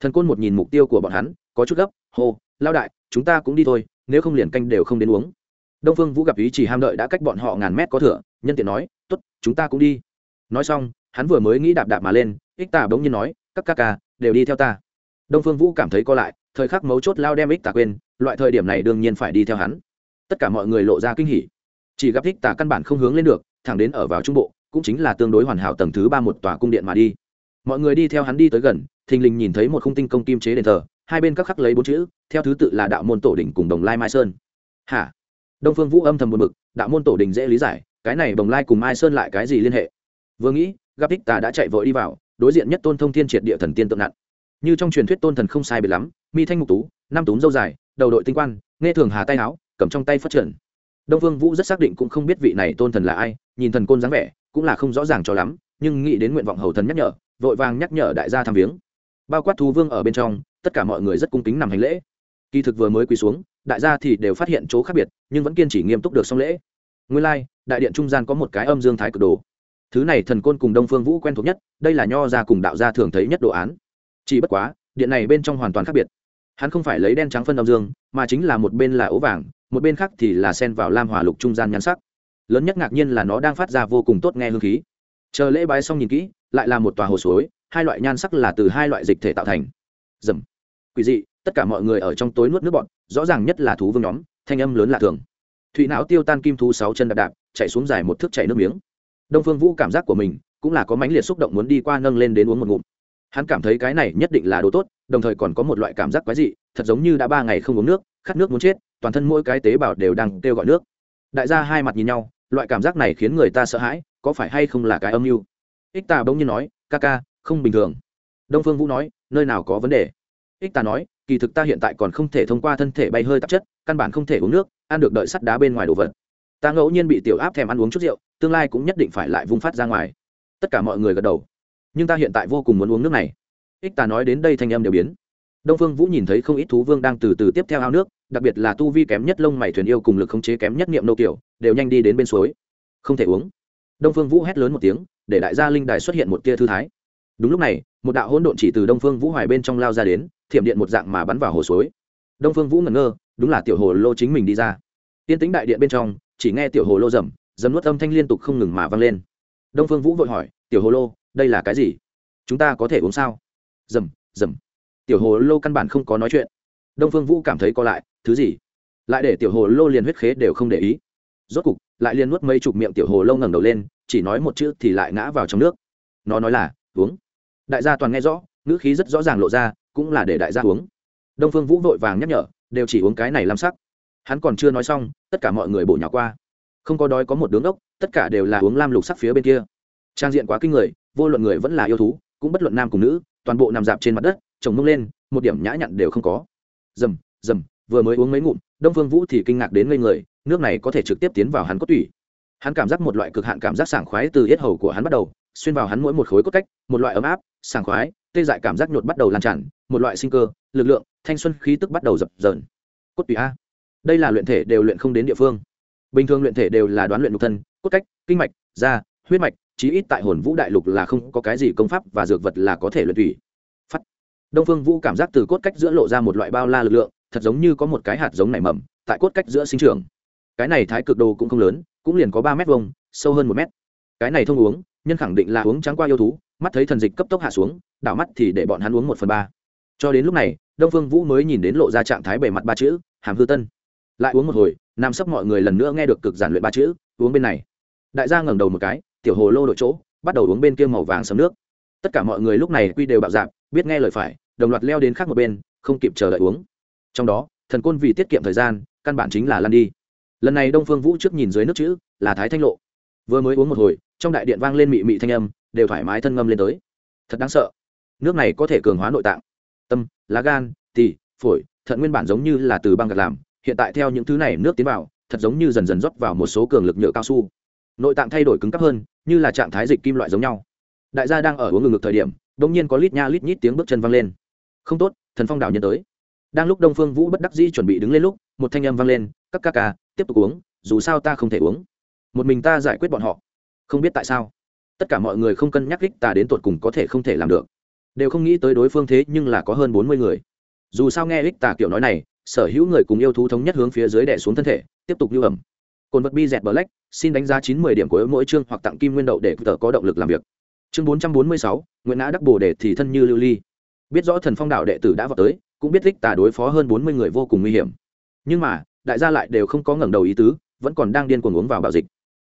Thần côn một nhìn mục tiêu của bọn hắn, có chút gấp, hô lao đại, chúng ta cũng đi thôi, nếu không liền canh đều không đến uống. Đông phương vũ gặp ý chỉ ham đợi đã cách bọn họ ngàn mét có thửa nhân tiện nói t ố t chúng ta cũng đi. Nói xong, hắn vừa mới nghĩ đạp đạp mà lên, ích tà bỗng nhiên nói, các ca ca, đều đi theo ta. Đông phương vũ cảm thấy co lại, thời khắc mấu chốt lao đem ích tà quên, loại thời điểm này đương nhiên phải đi theo hắn tất cả mọi người lộ ra kinh hỉ. Chỉ gặp thích tà căn bản không hướng lên được, thẳng đến ở vào trung bộ, cũng chính là tương đối hoàn hảo tầng thứ ba một tòa cung điện mà đi. Mọi người đi theo hắn đi tới gần, thình lình nhìn thấy một khung tinh công kim chế đền thờ, hai bên các khắc lấy bốn chữ, theo thứ tự là đạo môn tổ đỉnh cùng đồng lai mai sơn. Hả? Đông phương vũ âm thầm một bực, đạo môn tổ đình dễ lý giải, cái này đồng lai cùng mai sơn lại cái gì liên hệ? Vừa nghĩ, gặp thích tà đã chạy vội đi vào, đối diện nhất tôn thông thiên triệt địa thần tiên tượng nặn như trong truyền thuyết tôn thần không sai biệt lắm, mi thanh mục tú, năm túm dâu dài, đầu đội tinh quan nghe thường hà tay áo cầm trong tay phát triển. Đông phương vũ rất xác định cũng không biết vị này tôn thần là ai nhìn thần côn dáng vẻ cũng là không rõ ràng cho lắm nhưng nghĩ đến nguyện vọng hầu thần nhắc nhở vội vàng nhắc nhở đại gia tham viếng. Bao quát thú vương ở bên trong tất cả mọi người rất cung kính nằm hành lễ. Kỳ thực vừa mới quỳ xuống đại gia thì đều phát hiện chỗ khác biệt nhưng vẫn kiên trì nghiêm túc được xong lễ. Nguyên lai、like, đại điện trung gian có một cái âm dương thái cực đồ. Thứ này thần côn cùng đông phương vũ quen thuộc nhất đây là nho gia cùng đạo gia thường thấy nhất đồ án. Chỉ bất quá điện này bên trong hoàn toàn khác biệt. Hắn không phải lấy đen trắng phân âm dương mà chính là một bên là ố vàng một bên khác thì là sen vào lam hỏa lục trung gian nhan sắc. Lớn nhất ngạc nhiên là nó đang phát ra vô cùng tốt nghe hương khí. Chờ lễ bái xong nhìn kỹ, lại là một tòa hồ suối, hai loại nhan sắc là từ hai loại dịch thể tạo thành. Dầm. Quỷ dị, tất cả mọi người ở trong tối nuốt nước bọn rõ ràng nhất là thú vương nhóm, thanh âm lớn lạ thường. Thụy não tiêu tan kim thú sáu chân đạp đạp, chạy xuống dài một thước chạy nước miếng. Đông phương vũ cảm giác của mình cũng là có mãnh liệt xúc động muốn đi qua nâng lên đến uống một ngụm. Hắn cảm thấy cái này nhất định là đồ tốt, đồng thời còn có một loại cảm giác quái dị, thật giống như đã ba ngày không uống nước, khát nước muốn chết toàn thân mỗi cái tế bào đều đang kêu gọi nước. Đại gia hai mặt nhìn nhau, loại cảm giác này khiến người ta sợ hãi, có phải hay không là cái âm mưu? Ích tà bỗng nhiên nói, ca ca, không bình thường. Đông phương vũ nói, nơi nào có vấn đề? Ích tà nói, kỳ thực ta hiện tại còn không thể thông qua thân thể bay hơi tạp chất, căn bản không thể uống nước, ăn được đợi sắt đá bên ngoài đồ vật. Ta ngẫu nhiên bị tiểu áp thèm ăn uống chút rượu, tương lai cũng nhất định phải lại vung phát ra ngoài. Tất cả mọi người gật đầu. Nhưng ta hiện tại vô cùng muốn uống nước này. Ích tà nói đến đây thanh âm đều biến đông phương vũ nhìn thấy không ít thú vương đang từ từ tiếp theo ao nước, đặc biệt là tu vi kém nhất lông mày thuyền yêu cùng lực khống chế kém nhất niệm nô kiểu, đều nhanh đi đến bên suối. Không thể uống. Đông phương vũ hét lớn một tiếng, để đại gia linh đài xuất hiện một tia thư thái. Đúng lúc này, một đạo hỗn độn chỉ từ đông phương vũ hoài bên trong lao ra đến, thiểm điện một dạng mà bắn vào hồ suối. Đông phương vũ ngẩn ngơ, đúng là tiểu hồ lô chính mình đi ra. Tiên tính đại điện bên trong, chỉ nghe tiểu hồ lô rầm dầm nuốt âm thanh liên tục không ngừng mà vang lên. Đông phương vũ vội hỏi, tiểu hồ lô, đây là cái gì? Chúng ta có thể uống sao? Rầm rầm tiểu hồ lô căn bản không có nói chuyện. Đông phương vũ cảm thấy co lại, thứ gì? Lại để tiểu hồ lô liền huyết khế đều không để ý. Rốt cục, lại liền nuốt mấy chục miệng tiểu hồ lô ngẩng đầu lên, chỉ nói một chữ thì lại ngã vào trong nước. Nó nói là, uống. Đại gia toàn nghe rõ, ngữ khí rất rõ ràng lộ ra, cũng là để đại gia uống. Đông phương vũ vội vàng nhắc nhở, đều chỉ uống cái này làm sắc. Hắn còn chưa nói xong, tất cả mọi người bổ nhỏ qua. Không có đói có một đứng ốc tất cả đều là uống lam lục sắc phía bên kia. Trang diện quá kinh người, vô luận người vẫn là yêu thú, cũng bất luận nam cùng nữ, toàn bộ nằm dạp trên mặt đất chồng mông lên, một điểm nhã nhặn đều không có. Dầm dầm, vừa mới uống mấy ngụm, đông phương vũ thì kinh ngạc đến ngây người, nước này có thể trực tiếp tiến vào hắn cốt tủy. Hắn cảm giác một loại cực hạn cảm giác sảng khoái từ yết hầu của hắn bắt đầu, xuyên vào hắn mỗi một khối cốt cách, một loại ấm áp, sảng khoái, tê dại cảm giác nhột bắt đầu lan tràn, một loại sinh cơ, lực lượng, thanh xuân khí tức bắt đầu dập dờn. Cốt tủy a. Đây là luyện thể đều luyện không đến địa phương. Bình thường luyện thể đều là đoán luyện nhục thân, cốt cách, kinh mạch, da, huyết mạch, chí ít tại hồn vũ đại lục là không có cái gì công pháp và dược vật là có thể luyện tủy đông phương vũ cảm giác từ cốt cách giữa lộ ra một loại bao la lực lượng, thật giống như có một cái hạt giống nảy mầm, tại cốt cách giữa sinh trường cái này thái cực đồ cũng không lớn, cũng liền có ba mét vuông, sâu hơn một mét. Cái này thông uống, nhân khẳng định là uống trắng qua yêu thú, mắt thấy thần dịch cấp tốc hạ xuống, đảo mắt thì để bọn hắn uống một phần ba. Cho đến lúc này, đông phương vũ mới nhìn đến lộ ra trạng thái bề mặt ba chữ, hàm hư tân. Lại uống một hồi, nam sắp mọi người lần nữa nghe được cực giản luyện ba chữ, uống bên này. Đại gia ngẩng đầu một cái, tiểu hồ lô đội chỗ, bắt đầu uống bên kia màu vàng sấm nước. Tất cả mọi người lúc này quy đều bạo dạp biết nghe lời phải, đồng loạt leo đến khác một bên, không kịp chờ đợi uống. Trong đó, thần côn vì tiết kiệm thời gian, căn bản chính là lăn đi. Lần này đông phương vũ trước nhìn dưới nước chữ, là thái thanh lộ. Vừa mới uống một hồi, trong đại điện vang lên mị mị thanh âm, đều thoải mái thân ngâm lên tới. Thật đáng sợ. Nước này có thể cường hóa nội tạng. Tâm, lá gan, tỳ, phổi, thận nguyên bản giống như là từ băng gạt làm, hiện tại theo những thứ này nước tiến vào, thật giống như dần dần rót vào một số cường lực nhựa cao su. Nội tạng thay đổi cứng cấp hơn, như là trạng thái dịch kim loại giống nhau. Đại gia đang ở uống ngừng ngực thời điểm đ nhiên có lít nha lít nhít tiếng bước chân vang lên. Không tốt, thần phong đảo nhân tới. Đang lúc đông phương vũ bất đắc dĩ chuẩn bị đứng lên lúc, một thanh âm vang lên, các ca ca, tiếp tục uống, dù sao ta không thể uống. Một mình ta giải quyết bọn họ. Không biết tại sao. Tất cả mọi người không cân nhắc đích ta đến tột cùng có thể không thể làm được. Đều không nghĩ tới đối phương thế nhưng là có hơn bốn mươi người. Dù sao nghe ích tà kiểu nói này, sở hữu người cùng yêu thú thống nhất hướng phía dưới đẻ xuống thân thể, tiếp tục lưu ẩm. Cồn vật bi dẹt black, xin đánh giá chín mươi điểm của mỗi chương hoặc tặng kim nguyên đậu để tờ có động lực làm việc chương bốn trăm bốn mươi sáu nguyễn ngã đắc bồ đề thì thân như lưu ly. Biết rõ thần phong đạo đệ tử đã vào tới, cũng biết thích tà đối phó hơn bốn mươi người vô cùng nguy hiểm. Nhưng mà, đại gia lại đều không có ngẩng đầu ý tứ, vẫn còn đang điên cuồng uống vào bạo dịch.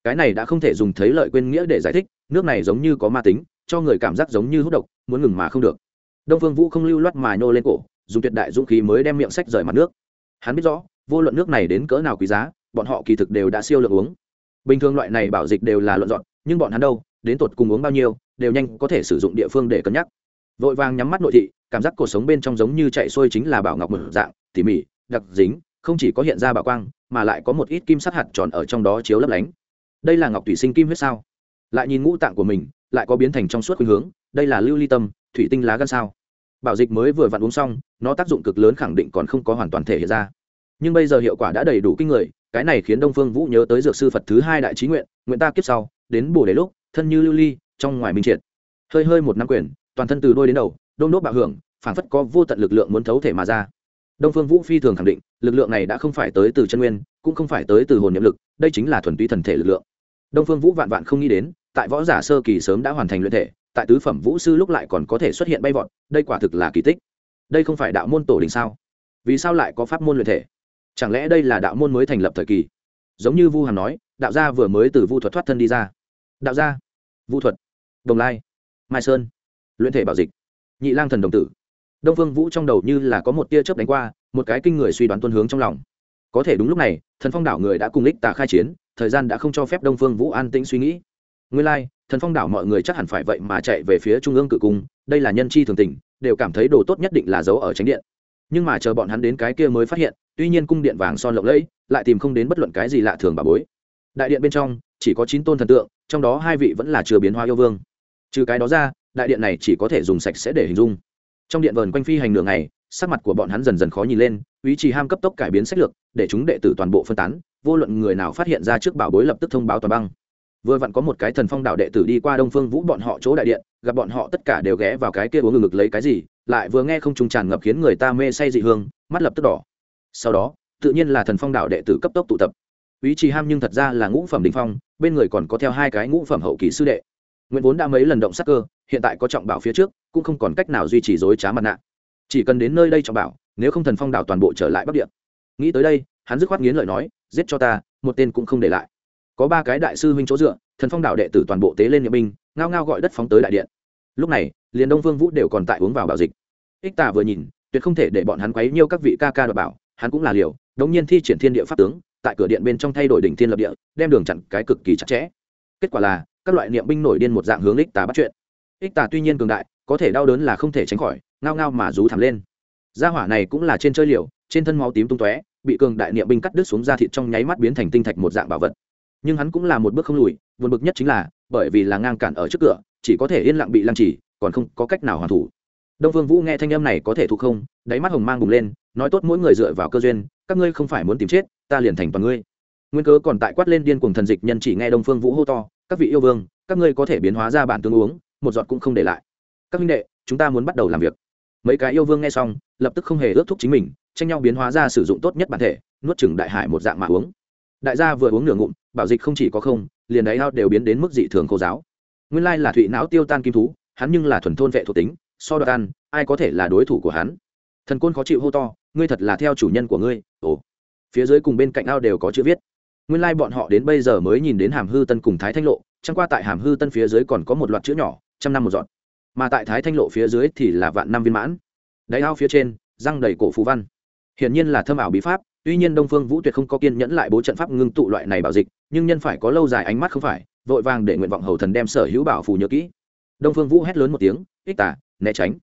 Cái này đã không thể dùng thấy lợi quên nghĩa để giải thích, nước này giống như có ma tính, cho người cảm giác giống như hút độc, muốn ngừng mà không được. Đông phương vũ không lưu loát mà nô lên cổ, dùng tuyệt đại dũng khí mới đem miệng sách rời mặt nước. Hắn biết rõ, vô luận nước này đến cỡ nào quý giá, bọn họ kỳ thực đều đã siêu lượng uống. Bình thường loại này bảo dịch đều là luận dọn, nhưng bọn hắn đâu? Đến tột cùng uống bao nhiêu, đều nhanh có thể sử dụng địa phương để cân nhắc. Vội vàng nhắm mắt nội thị, cảm giác cuộc sống bên trong giống như chạy xuôi chính là bảo ngọc mở dạng, tỉ mỉ, đặc dính, không chỉ có hiện ra bảo quang, mà lại có một ít kim sắt hạt tròn ở trong đó chiếu lấp lánh. Đây là ngọc thủy sinh kim huyết sao? Lại nhìn ngũ tạng của mình, lại có biến thành trong suốt khuynh hướng, đây là lưu ly tâm, thủy tinh lá gan sao? Bảo dịch mới vừa vặn uống xong, nó tác dụng cực lớn khẳng định còn không có hoàn toàn thể hiện ra. Nhưng bây giờ hiệu quả đã đầy đủ kinh người, cái này khiến đông phương vũ nhớ tới dược sư phật thứ hai đại trí nguyện nguyện ta kiếp sau, đến bồ đề lúc thân như lưu ly, trong ngoài minh triệt. Hơi hơi một năm quyền, toàn thân từ đôi đến đầu đôn đốt bạo hưởng, phảng phất có vô tận lực lượng muốn thấu thể mà ra. Đông phương vũ phi thường khẳng định, lực lượng này đã không phải tới từ chân nguyên, cũng không phải tới từ hồn nhiệm lực, đây chính là thuần túy thần thể lực lượng. Đông phương vũ vạn vạn không nghĩ đến, tại võ giả sơ kỳ sớm đã hoàn thành luyện thể, tại tứ phẩm vũ sư lúc lại còn có thể xuất hiện bay vọt, đây quả thực là kỳ tích. Đây không phải đạo môn tổ đình sao? Vì sao lại có pháp môn luyện thể? Chẳng lẽ đây là đạo môn mới thành lập thời kỳ? Giống như vu hàm nói, đạo gia vừa mới từ vu thuật thoát thân đi ra. Đạo gia vu thuật. Đồng lai. Mai sơn. Luyện thể bảo dịch. Nhị lang thần đồng tử. Đông phương vũ trong đầu như là có một tia chớp đánh qua một cái kinh người suy đoán tuân hướng trong lòng. Có thể đúng lúc này thần phong đảo người đã cùng lích tà khai chiến thời gian đã không cho phép đông phương vũ an tĩnh suy nghĩ. Nguyên lai、like, thần phong đảo mọi người chắc hẳn phải vậy mà chạy về phía trung ương cự cung đây là nhân chi thường tình đều cảm thấy đồ tốt nhất định là giấu ở tránh điện. Nhưng mà chờ bọn hắn đến cái kia mới phát hiện tuy nhiên cung điện vàng son lộng lẫy lại tìm không đến bất luận cái gì lạ thường bà bối. Đại điện bên trong chỉ có chín tôn thần tượng, trong đó hai vị vẫn là chưa biến hoa yêu vương. Trừ cái đó ra, đại điện này chỉ có thể dùng sạch sẽ để hình dung. Trong điện vờn quanh phi hành đường này sắc mặt của bọn hắn dần dần khó nhìn lên, ý chỉ ham cấp tốc cải biến sách lược, để chúng đệ tử toàn bộ phân tán, vô luận người nào phát hiện ra trước bảo bối lập tức thông báo toàn băng. Vừa vặn có một cái thần phong đạo đệ tử đi qua đông phương vũ bọn họ chỗ đại điện, gặp bọn họ tất cả đều ghé vào cái kia uống ngực ngực lấy cái gì, lại vừa nghe không trùng tràn ngập khiến người ta mê say dị hương, mắt lập tức đỏ. Sau đó, tự nhiên là thần phong đạo đệ tử cấp tốc tụ tập ý chỉ ham nhưng thật ra là ngũ phẩm đình phong, bên người còn có theo hai cái ngũ phẩm hậu kỳ sư đệ. Nguyễn vốn đã mấy lần động sắc cơ, hiện tại có trọng bảo phía trước, cũng không còn cách nào duy trì dối trá mặt nạ. Chỉ cần đến nơi đây trọng bảo, nếu không thần phong đảo toàn bộ trở lại bắc địa. Nghĩ tới đây, hắn dứt khoát nghiến lợi nói, giết cho ta, một tên cũng không để lại. Có ba cái đại sư huynh chỗ dựa, thần phong đảo đệ tử toàn bộ tế lên nhiệm binh, ngao ngao gọi đất phóng tới đại điện. Lúc này, liền đông vương vũ đều còn tại uống vào bảo dịch. Ích tà vừa nhìn, tuyệt không thể để bọn hắn quấy nhiêu các vị ca ca đ bảo, hắn cũng là liều, đống nhiên thi triển thiên địa pháp tướng tại cửa điện bên trong thay đổi đỉnh thiên lập địa, đem đường chặn cái cực kỳ chặt chẽ. Kết quả là, các loại niệm binh nổi điên một dạng hướng ích tà bắt chuyện. Ích tà tuy nhiên cường đại, có thể đau đớn là không thể tránh khỏi, ngao ngao mà rú thẳm lên. Gia hỏa này cũng là trên chơi liều, trên thân máu tím tung tóe, bị cường đại niệm binh cắt đứt xuống da thịt trong nháy mắt biến thành tinh thạch một dạng bảo vật. Nhưng hắn cũng là một bước không lùi vượt bực nhất chính là, bởi vì là ngang cản ở trước cửa, chỉ có thể yên lặng bị lăng trì, còn không có cách nào hoàn thủ đông vương vũ nghe thanh âm này có thể thuộc không, đáy mắt hồng mang bùng lên, nói tốt mỗi người dựa vào cơ duyên, các ngươi không phải muốn tìm chết, ta liền thành toàn ngươi. Nguyên cớ còn tại quát lên điên cuồng thần dịch nhân chỉ nghe đông phương vũ hô to, các vị yêu vương, các ngươi có thể biến hóa ra bản tương uống, một giọt cũng không để lại. Các minh đệ, chúng ta muốn bắt đầu làm việc. Mấy cái yêu vương nghe xong, lập tức không hề ước thúc chính mình, tranh nhau biến hóa ra sử dụng tốt nhất bản thể, nuốt chừng đại hải một dạng mà uống. Đại gia vừa uống nửa ngụm, bảo dịch không chỉ có không, liền đáy ao đều biến đến mức dị thường khô giáo. Nguyên lai là thụy não tiêu tan kim thú, hắn nhưng là thuần thôn vệ thuộc tính so đoạt ăn, ai có thể là đối thủ của hắn? Thần côn khó chịu hô to, ngươi thật là theo chủ nhân của ngươi. Ồ. Phía dưới cùng bên cạnh ao đều có chữ viết. Nguyên lai bọn họ đến bây giờ mới nhìn đến hàm hư tân cùng thái thanh lộ, chẳng qua tại hàm hư tân phía dưới còn có một loạt chữ nhỏ, trăm năm một dọn. Mà tại thái thanh lộ phía dưới thì là vạn năm viên mãn. Đáy ao phía trên, răng đầy cổ phú văn. Hiển nhiên là thâm ảo bí pháp, tuy nhiên đông phương vũ tuyệt không có kiên nhẫn lại bố trận pháp ngưng tụ loại này bảo dịch, nhưng nhân phải có lâu dài ánh mắt không phải, vội vàng để nguyện vọng hầu thần đem sở hữu bảo phù nhớ kỹ. Đông phương vũ hét lớn một tiếng, ích tả né tránh.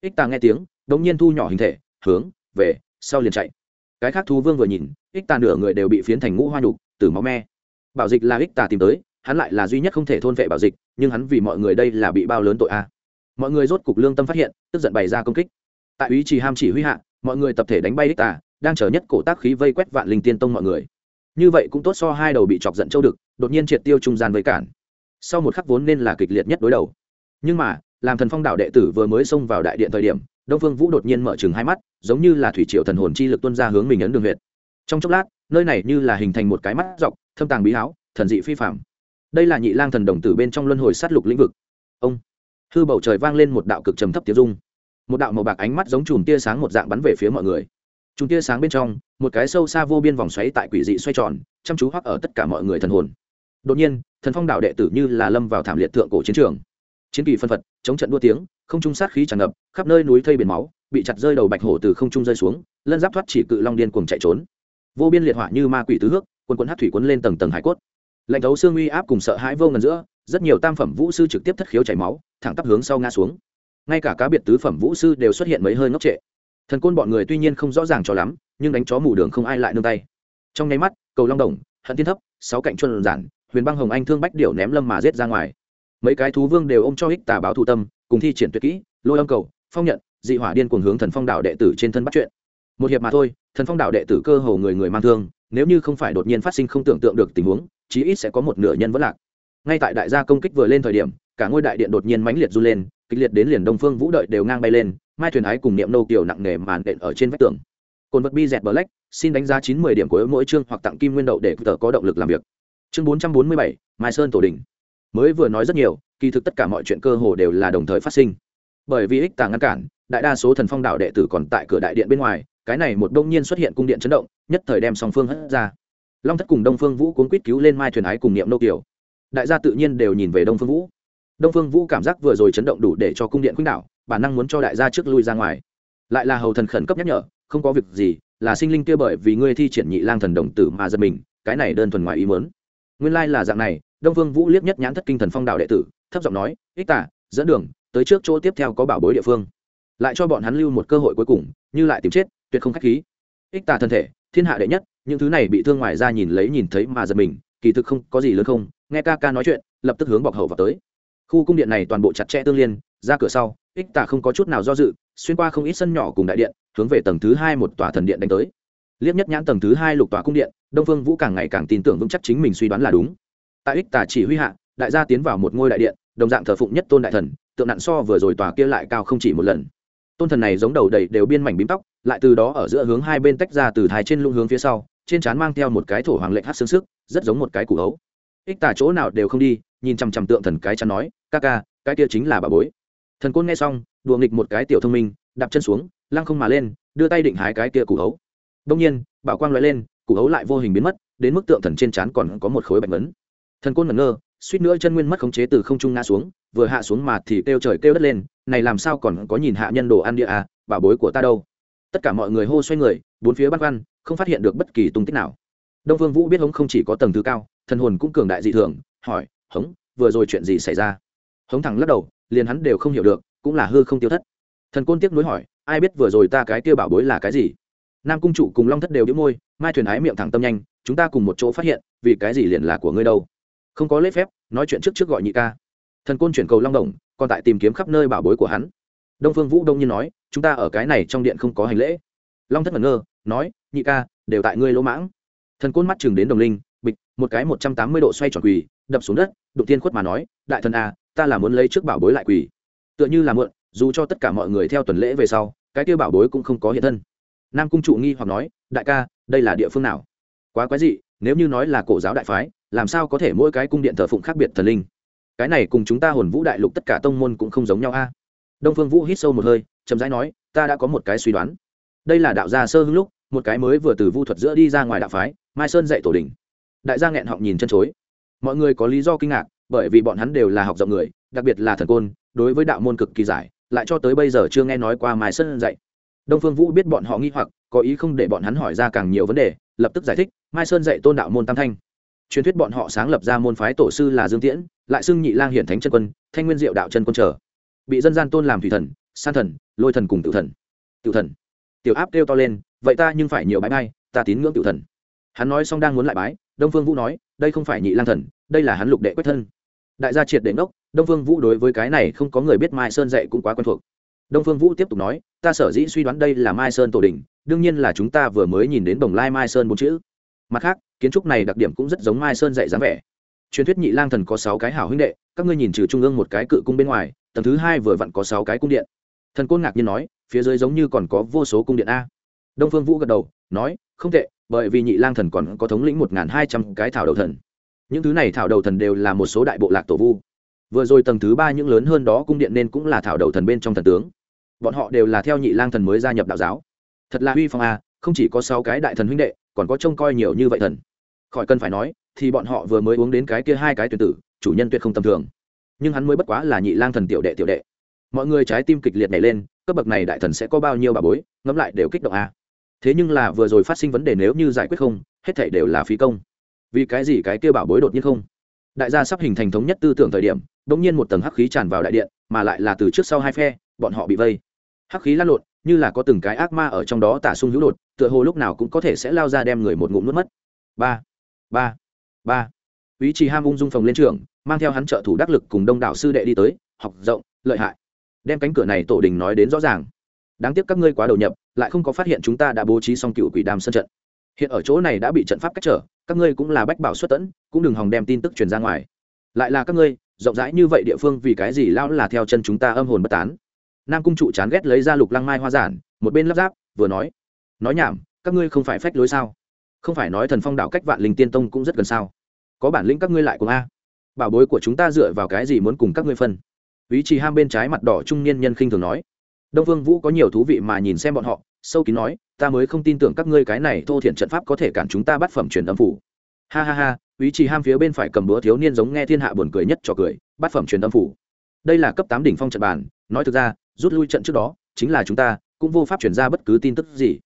Ích tà nghe tiếng, đống nhiên thu nhỏ hình thể, hướng, về, sau liền chạy. Cái khác thú vương vừa nhìn, ích tà nửa người đều bị phiến thành ngũ hoa nhục từ máu me. Bảo dịch là ích tà tìm tới, hắn lại là duy nhất không thể thôn vệ bảo dịch, nhưng hắn vì mọi người đây là bị bao lớn tội a. Mọi người rốt cục lương tâm phát hiện, tức giận bày ra công kích. Tại ý chỉ ham chỉ huy hạ, mọi người tập thể đánh bay ích tà, đang chờ nhất cổ tác khí vây quét vạn linh tiên tông mọi người. Như vậy cũng tốt so hai đầu bị chọc giận châu đực, đột nhiên triệt tiêu trung gian với cản. Sau một khắc vốn nên là kịch liệt nhất đối đầu. Nhưng mà làm thần phong đạo đệ tử vừa mới xông vào đại điện thời điểm, đông phương vũ đột nhiên mở chừng hai mắt, giống như là thủy triệu thần hồn chi lực tuân ra hướng mình ấn đường huyệt. Trong chốc lát, nơi này như là hình thành một cái mắt dọc, thâm tàng bí háo thần dị phi phạm đây là nhị lang thần đồng tử bên trong luân hồi sát lục lĩnh vực. Ông, hư bầu trời vang lên một đạo cực trầm thấp tiếng dung một đạo màu bạc ánh mắt giống chùm tia sáng một dạng bắn về phía mọi người. Chùm tia sáng bên trong, một cái sâu xa vô biên vòng xoáy tại quỷ dị xoay tròn, chăm chú hoắc ở tất cả mọi người thần hồn. Đột nhiên, thần phong đạo đệ tử như là lâm vào thảm liệt thượng cổ chiến trường chiến kỳ phân phật, chống trận đua tiếng, không trung sát khí tràn ngập, khắp nơi núi thây biển máu, bị chặt rơi đầu bạch hổ từ không trung rơi xuống, lân giáp thoát chỉ cự long điên cuồng chạy trốn. Vô biên liệt hỏa như ma quỷ tứ hước quân quân hát thủy quấn lên tầng tầng hải cốt. Lạnh thấu xương uy áp cùng sợ hãi vô ngần giữa, rất nhiều tam phẩm vũ sư trực tiếp thất khiếu chảy máu, thẳng tắp hướng sau ngã xuống. Ngay cả cá biệt tứ phẩm vũ sư đều xuất hiện mấy hơi ngốc trệ. Thần côn bọn người tuy nhiên không rõ ràng cho lắm, nhưng đánh chó mù đường không ai lại nương tay. Trong nháy mắt, cầu long đồng, hận thiên thấp, sáu cạnh chuân giản, huyền băng hồng anh thương bách điểu ném lâm mà giết ra ngoài mấy cái thú vương đều ôm cho ích tà báo thụ tâm, cùng thi triển tuyệt kỹ, lôi âm cầu, phong nhận, dị hỏa điên cuồng hướng thần phong đạo đệ tử trên thân bắt chuyện. Một hiệp mà thôi, thần phong đạo đệ tử cơ hồ người người mang thương, nếu như không phải đột nhiên phát sinh không tưởng tượng được tình huống, chí ít sẽ có một nửa nhân vẫn lạc. Ngay tại đại gia công kích vừa lên thời điểm, cả ngôi đại điện đột nhiên mãnh liệt du lên, kịch liệt đến liền đông phương vũ đợi đều ngang bay lên, mai thuyền ái cùng niệm nâu kiểu nặng nề màn đện ở trên vách tường. Cồn vật bi dẹt bờ lách xin đánh giá chín mươi điểm của mỗi chương hoặc tặng kim nguyên đậu để tờ có động lực làm việc. Chương bốn trăm bốn mươi bảy, mai sơn tổ đình mới vừa nói rất nhiều, kỳ thực tất cả mọi chuyện cơ hồ đều là đồng thời phát sinh. Bởi vì ích tà ngăn cản, đại đa số thần phong đạo đệ tử còn tại cửa đại điện bên ngoài, cái này một đông nhiên xuất hiện cung điện chấn động, nhất thời đem song phương hất ra. Long thất cùng đông phương vũ cuốn quýt cứu lên mai thuyền ái cùng niệm nô kiều. Đại gia tự nhiên đều nhìn về đông phương vũ. Đông phương vũ cảm giác vừa rồi chấn động đủ để cho cung điện khuynh đảo, bản năng muốn cho đại gia trước lui ra ngoài. Lại là hầu thần khẩn cấp nhắc nhở, không có việc gì, là sinh linh kia bởi vì ngươi thi triển nhị lang thần đồng tử mà giật mình, cái này đơn thuần ngoài ý muốn. Nguyên lai là dạng này đông Vương vũ liếc nhất nhãn thất kinh thần phong đạo đệ tử, thấp giọng nói, ích tả, dẫn đường, tới trước chỗ tiếp theo có bảo bối địa phương. Lại cho bọn hắn lưu một cơ hội cuối cùng, như lại tìm chết, tuyệt không khách khí. Ích tả thân thể, thiên hạ đệ nhất, những thứ này bị thương ngoài ra nhìn lấy nhìn thấy mà giật mình, kỳ thực không có gì lớn không, nghe ca ca nói chuyện, lập tức hướng bọc hậu vào tới. Khu cung điện này toàn bộ chặt chẽ tương liên, ra cửa sau, ích tả không có chút nào do dự, xuyên qua không ít sân nhỏ cùng đại điện, hướng về tầng thứ hai một tòa thần điện đánh tới. Liếc nhất nhãn tầng thứ hai lục tòa cung điện, đông phương vũ càng ngày càng tin tưởng vững chắc chính mình suy đoán là đúng tại ích tả chỉ huy hạ, đại gia tiến vào một ngôi đại điện, đồng dạng thờ phụng nhất tôn đại thần, tượng nặn so vừa rồi tòa kia lại cao không chỉ một lần. Tôn thần này giống đầu đầy đều biên mảnh bím tóc, lại từ đó ở giữa hướng hai bên tách ra từ thái trên lũng hướng phía sau, trên trán mang theo một cái thổ hoàng lệnh hát xương sức, rất giống một cái củ hấu. Ích tả chỗ nào đều không đi, nhìn chằm chằm tượng thần cái chắn nói, ca ca, cái kia chính là bà bối. Thần côn nghe xong, đùa nghịch một cái tiểu thông minh, đạp chân xuống, lăng không mà lên, đưa tay định hái cái kia củ hấu. Đông nhiên, bảo quang loại lên, củ hấu lại vô hình biến mất, đến mức tượng thần trên trán còn có một khối bạch vấn thần côn ngẩn ngơ, suýt nữa chân nguyên mất khống chế từ không trung ngã xuống, vừa hạ xuống mà thì kêu trời kêu đất lên, này làm sao còn có nhìn hạ nhân đồ ăn địa à bảo bối của ta đâu. Tất cả mọi người hô xoay người, bốn phía băn khoăn, không phát hiện được bất kỳ tung tích nào. Đông vương vũ biết hống không chỉ có tầng thứ cao, thần hồn cũng cường đại dị thường, hỏi, hống, vừa rồi chuyện gì xảy ra? Hống thẳng lắc đầu, liền hắn đều không hiểu được, cũng là hư không tiêu thất. Thần côn tiếp nối hỏi, ai biết vừa rồi ta cái tiêu bảo bối là cái gì? Nam cung chủ cùng long thất đều đĩu môi, mai thuyền ái miệng thẳng tâm nhanh, chúng ta cùng một chỗ phát hiện, vì cái gì liền là của ngươi đâu? Không có lễ phép nói chuyện trước trước gọi nhị ca. Thần côn chuyển cầu long đồng còn tại tìm kiếm khắp nơi bảo bối của hắn. Đông phương vũ đông nhiên nói chúng ta ở cái này trong điện không có hành lễ. Long thất ngẩn ngơ nói nhị ca đều tại ngươi lỗ mãng. Thần côn mắt chừng đến đồng linh bịch một cái một trăm tám mươi độ xoay tròn quỳ đập xuống đất đụng tiên khuất mà nói đại thần a à, ta là muốn lấy trước bảo bối lại quỳ. Tựa như là mượn dù cho tất cả mọi người theo tuần lễ về sau cái kia bảo bối cũng không có hiện thân. Nam cung trụ nghi hoặc nói đại ca đây là địa phương nào? Quá quái dị nếu như nói là cổ giáo đại phái làm sao có thể mỗi cái cung điện thờ phụng khác biệt thần linh? Cái này cùng chúng ta hồn vũ đại lục tất cả tông môn cũng không giống nhau a. Đông phương vũ hít sâu một hơi, chậm rãi nói, ta đã có một cái suy đoán. Đây là đạo gia sơ hưng lúc, một cái mới vừa từ vu thuật giữa đi ra ngoài đạo phái, mai sơn dạy tổ đình. Đại gia nghẹn họng nhìn chân chối. Mọi người có lý do kinh ngạc, bởi vì bọn hắn đều là học rộng người, đặc biệt là thần côn, đối với đạo môn cực kỳ giải, lại cho tới bây giờ chưa nghe nói qua mai sơn dạy. Đông phương vũ biết bọn họ nghi hoặc, có ý không để bọn hắn hỏi ra càng nhiều vấn đề, lập tức giải thích, mai sơn dạy tôn đạo môn tam thanh truyền thuyết bọn họ sáng lập ra môn phái tổ sư là dương tiễn, lại xưng nhị lang hiển thánh chân quân, thanh nguyên diệu đạo chân quân trở bị dân gian tôn làm thủy thần, san thần, lôi thần cùng tự thần. Tự thần. Tiểu áp kêu to lên, vậy ta nhưng phải nhiều bái bay ta tín ngưỡng tự thần. Hắn nói xong đang muốn lại bái, đông phương vũ nói, đây không phải nhị lang thần, đây là hắn lục đệ quách thân. Đại gia triệt đệ ngốc, đông phương vũ đối với cái này không có người biết mai sơn dạy cũng quá quen thuộc. Đông phương vũ tiếp tục nói, ta sở dĩ suy đoán đây là mai sơn tổ đình, đương nhiên là chúng ta vừa mới nhìn đến bồng lai mai sơn bốn chữ. Mặt khác kiến trúc này đặc điểm cũng rất giống mai sơn dạy dáng vẻ. Truyền thuyết nhị lang thần có sáu cái hảo huynh đệ, các ngươi nhìn trừ trung ương một cái cự cung bên ngoài, tầng thứ hai vừa vặn có sáu cái cung điện. Thần côn ngạc nhiên nói, phía dưới giống như còn có vô số cung điện a. Đông phương vũ gật đầu, nói, không tệ, bởi vì nhị lang thần còn có thống lĩnh một hai trăm cái thảo đầu thần. Những thứ này thảo đầu thần đều là một số đại bộ lạc tổ vu. Vừa rồi tầng thứ ba những lớn hơn đó cung điện nên cũng là thảo đầu thần bên trong thần tướng. Bọn họ đều là theo nhị lang thần mới gia nhập đạo giáo. Thật là uy phong a, không chỉ có sáu cái đại thần huynh đệ, còn có trông coi nhiều như vậy thần khỏi cần phải nói, thì bọn họ vừa mới uống đến cái kia hai cái tuyển tử, chủ nhân tuyệt không tầm thường. Nhưng hắn mới bất quá là nhị lang thần tiểu đệ tiểu đệ. Mọi người trái tim kịch liệt nhảy lên, cấp bậc này đại thần sẽ có bao nhiêu bà bối, ngẫm lại đều kích động a. Thế nhưng là vừa rồi phát sinh vấn đề nếu như giải quyết không, hết thảy đều là phí công. Vì cái gì cái kia bảo bối đột nhiên không? Đại gia sắp hình thành thống nhất tư tưởng thời điểm đ ỗ n g nhiên một tầng hắc khí tràn vào đại điện, mà lại là từ trước sau hai phe, bọn họ bị vây. Hắc khí lăn lộn, như là có từng cái ác ma ở trong đó tả sung hữu đột, tựa hồ lúc nào cũng có thể sẽ lao ra đem người một ngụm nuốt mất. Ba ba. Ba. Ý chí ham ung dung phòng lên trường, mang theo hắn trợ thủ đắc lực cùng đông đảo sư đệ đi tới, học rộng, lợi hại. Đem cánh cửa này tổ đình nói đến rõ ràng. Đáng tiếc các ngươi quá đầu nhập, lại không có phát hiện chúng ta đã bố trí xong cựu quỷ đàm sân trận. Hiện ở chỗ này đã bị trận pháp cách trở, các ngươi cũng là bách bảo xuất tẫn cũng đừng hòng đem tin tức truyền ra ngoài. Lại là các ngươi, rộng rãi như vậy địa phương vì cái gì lão là theo chân chúng ta âm hồn bất tán? Nam cung trụ chán ghét lấy ra lục lăng mai hoa giản, một bên lắp ráp, vừa nói. Nói nhảm, các ngươi không phải phách lối sao? Không phải nói thần phong đạo cách vạn linh tiên tông cũng rất gần sao? Có bản lĩnh các ngươi lại cùng a. Bảo bối của chúng ta dựa vào cái gì muốn cùng các ngươi phân? Ý chí ham bên trái mặt đỏ trung niên nhân khinh thường nói. Đông vương vũ có nhiều thú vị mà nhìn xem bọn họ, sâu kín nói, ta mới không tin tưởng các ngươi cái này thô thiện trận pháp có thể cản chúng ta bắt phẩm truyền âm phủ. Ha ha ha, ý chí ham phía bên phải cầm búa thiếu niên giống nghe thiên hạ buồn cười nhất cho cười bắt phẩm truyền âm phủ. Đây là cấp tám đỉnh phong trận bàn, nói thực ra, rút lui trận trước đó, chính là chúng ta, cũng vô pháp chuyển ra bất cứ tin tức gì.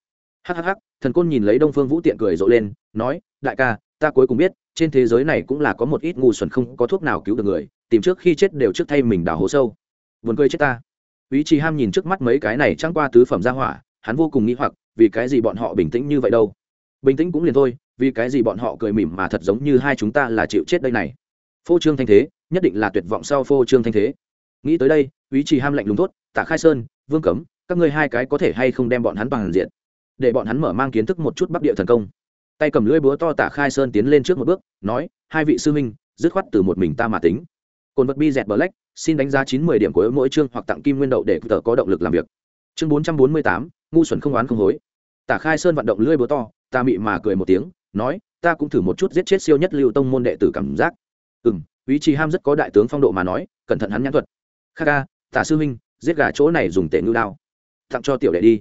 Hhh thần côn nhìn lấy đông phương vũ tiện cười rộ lên, nói, đại ca, ta cuối cùng biết, trên thế giới này cũng là có một ít ngu xuẩn không có thuốc nào cứu được người, tìm trước khi chết đều trước thay mình đào hố sâu. Vườn cười chết ta. Ý chỉ ham nhìn trước mắt mấy cái này trăng qua tứ phẩm ra hỏa, hắn vô cùng nghĩ hoặc, vì cái gì bọn họ bình tĩnh như vậy đâu? Bình tĩnh cũng liền thôi, vì cái gì bọn họ cười mỉm mà thật giống như hai chúng ta là chịu chết đây này? Phô trương thanh thế, nhất định là tuyệt vọng sau phô trương thanh thế. Nghĩ tới đây, ý chỉ ham lạnh lùng tốt tạ khai sơn, vương cấm, các ngươi hai cái có thể hay không đem bọn hắn bằng diện? Để bọn hắn mở mang kiến thức một chút bắc địa thần công. Tay cầm lưỡi búa to tạ khai sơn tiến lên trước một bước, nói, hai vị sư minh dứt khoát từ một mình ta mà tính. Cồn vật bi dẹt bờ lách xin đánh giá chín mươi điểm của mỗi chương hoặc tặng kim nguyên đậu để tờ có động lực làm việc. Chương bốn trăm bốn mươi tám, ngu xuẩn không oán không hối. Tả khai sơn vận động lưỡi búa to, ta mị mà cười một tiếng, nói, ta cũng thử một chút giết chết siêu nhất lưu tông môn đệ tử cảm giác. Ừ m ý chí ham rất có đại tướng phong độ mà nói, cẩn thận hắn nhãn thuật. Kha ca, tả sư huynh, giết gà chỗ này dùng tệ ngư đao. Tặng cho tiểu đệ đi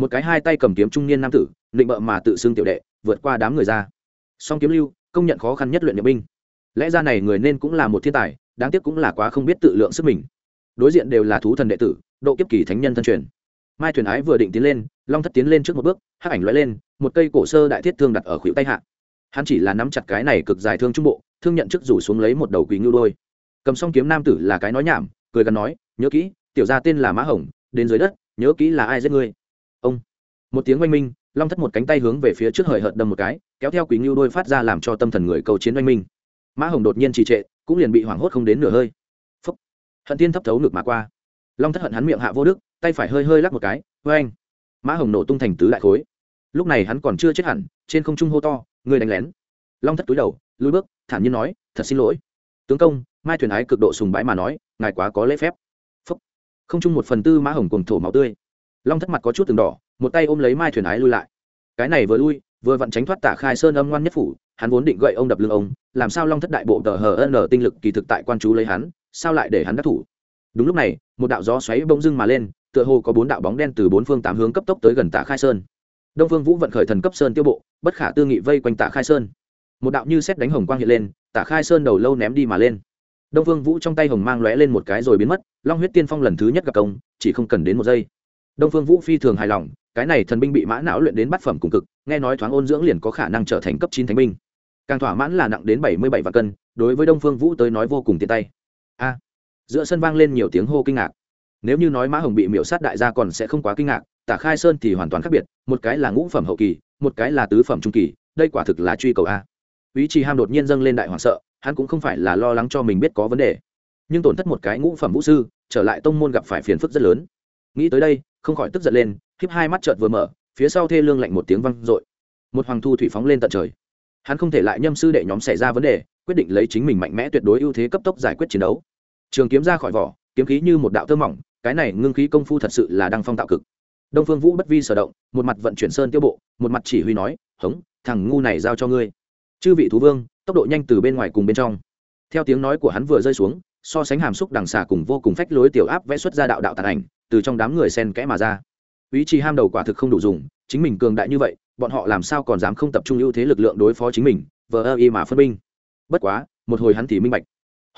một cái hai tay cầm kiếm trung niên nam tử định bợ mà tự xưng tiểu đệ, vượt qua đám người ra. Song kiếm lưu, công nhận khó khăn nhất luyện nhập binh. Lẽ ra này người nên cũng là một thiên tài, đáng tiếc cũng là quá không biết tự lượng sức mình. Đối diện đều là thú thần đệ tử, độ kiếp kỳ thánh nhân thân truyền. Mai thuyền ái vừa định tiến lên, long thất tiến lên trước một bước, hắc ảnh loại lên, một cây cổ sơ đại thiết thương đặt ở khuỷu tay hạ. Hắn chỉ là nắm chặt cái này cực dài thương trung bộ, thương nhận trước rủ xuống lấy một đầu quỳ ngưu đôi. Cầm xong kiếm nam tử là cái nói nhảm, cười gần nói, nhớ kỹ, tiểu gia tên là mã hồng, đến dưới đất, nhớ kỹ là ai giết ngươi? Ông. Một tiếng oanh minh, long thất một cánh tay hướng về phía trước hời hợt đâm một cái, kéo theo quý ngưu đôi phát ra làm cho tâm thần người cầu chiến oanh minh. Mã hồng đột nhiên trì trệ, cũng liền bị hoảng hốt không đến nửa hơi. Phúc. Hận tiên thấp thấu ngực mà qua. Long thất hận hắn miệng hạ vô đức, tay phải hơi hơi lắc một cái vê anh mã hồng nổ tung thành tứ đại khối. Lúc này hắn còn chưa chết hẳn, trên không trung hô to, người đánh lén. Long thất túi đầu, lùi bước, thản nhiên nói, thật xin lỗi. Tướng công, mai thuyền ái cực độ sùng bãi mà nói, ngài quá có lễ phép. Phúc. Không chung một phần tư mã hồng cùng thổ máu tươi long thất mặt có chút từng đỏ, một tay ôm lấy mai thuyền ái lui lại. Cái này vừa lui, vừa vặn tránh thoát tả khai sơn âm ngoan nhất phủ, hắn vốn định gậy ông đập lưng ông, làm sao long thất đại bộ tờ hờ n tinh lực kỳ thực tại quan chú lấy hắn, sao lại để hắn đắc thủ? Đúng lúc này, một đạo gió xoáy bông dưng mà lên, tựa hồ có bốn đạo bóng đen từ bốn phương tám hướng cấp tốc tới gần tạ khai sơn. Đông phương vũ vận khởi thần cấp sơn tiêu bộ, bất khả tư nghị vây quanh tạ khai sơn. Một đạo như xét đánh hồng quang hiện lên tạ khai sơn đầu lâu ném đi mà lên. Đông phương vũ trong tay hồng mang lóe lên một cái rồi biến mất, long huyết tiên phong lần thứ nhất gặp công chỉ không cần đến một giây đông phương vũ phi thường hài lòng, cái này thần binh bị mã não luyện đến bát phẩm cùng cực, nghe nói thoáng ôn dưỡng liền có khả năng trở thành cấp chín thánh binh. Càng thỏa mãn là nặng đến bảy mươi bảy vạn cân, đối với đông phương vũ tới nói vô cùng tiện tay. A, giữa sân vang lên nhiều tiếng hô kinh ngạc. Nếu như nói mã hồng bị miễu sát đại gia còn sẽ không quá kinh ngạc, tả khai sơn thì hoàn toàn khác biệt, một cái là ngũ phẩm hậu kỳ, một cái là tứ phẩm trung kỳ, đây quả thực là truy cầu a. Ý chí ham đột nhiên dâng lên đại hoảng sợ, hắn cũng không phải là lo lắng cho mình biết có vấn đề. Nhưng tổn thất một cái ngũ phẩm vũ sư, trở lại tông môn gặp phải phiền phức rất lớn. Nghĩ tới đây không khỏi tức giận lên, khiếp hai mắt chợt vừa mở, phía sau thê lương lạnh một tiếng văng r một hoàng thu thủy phóng lên tận trời. Hắn không thể lại nhâm sư đệ nhóm xảy ra vấn đề, quyết định lấy chính mình mạnh mẽ tuyệt đối ưu thế cấp tốc giải quyết chiến đấu. Trường kiếm ra khỏi vỏ, kiếm khí như một đạo thơ mỏng, cái này ngưng khí công phu thật sự là đăng phong tạo cực. Đông phương vũ bất vi sở động, một mặt vận chuyển sơn tiêu bộ, một mặt chỉ huy nói, hống, thằng ngu này giao cho ngươi. Chư vị thú vương, tốc độ nhanh từ bên ngoài cùng bên trong. Theo tiếng nói của hắn vừa rơi xuống, so sánh hàm xúc đằng xà cùng vô cùng phách lối tiểu áp vẽ xuất ra đạo đạo tàn ảnh từ trong đám người sen kẽ mà ra. Ý chí ham đầu quả thực không đủ dùng, chính mình cường đại như vậy, bọn họ làm sao còn dám không tập trung ưu thế lực lượng đối phó chính mình, vờ ơ y mà phân binh bất quá, một hồi hắn thì minh bạch.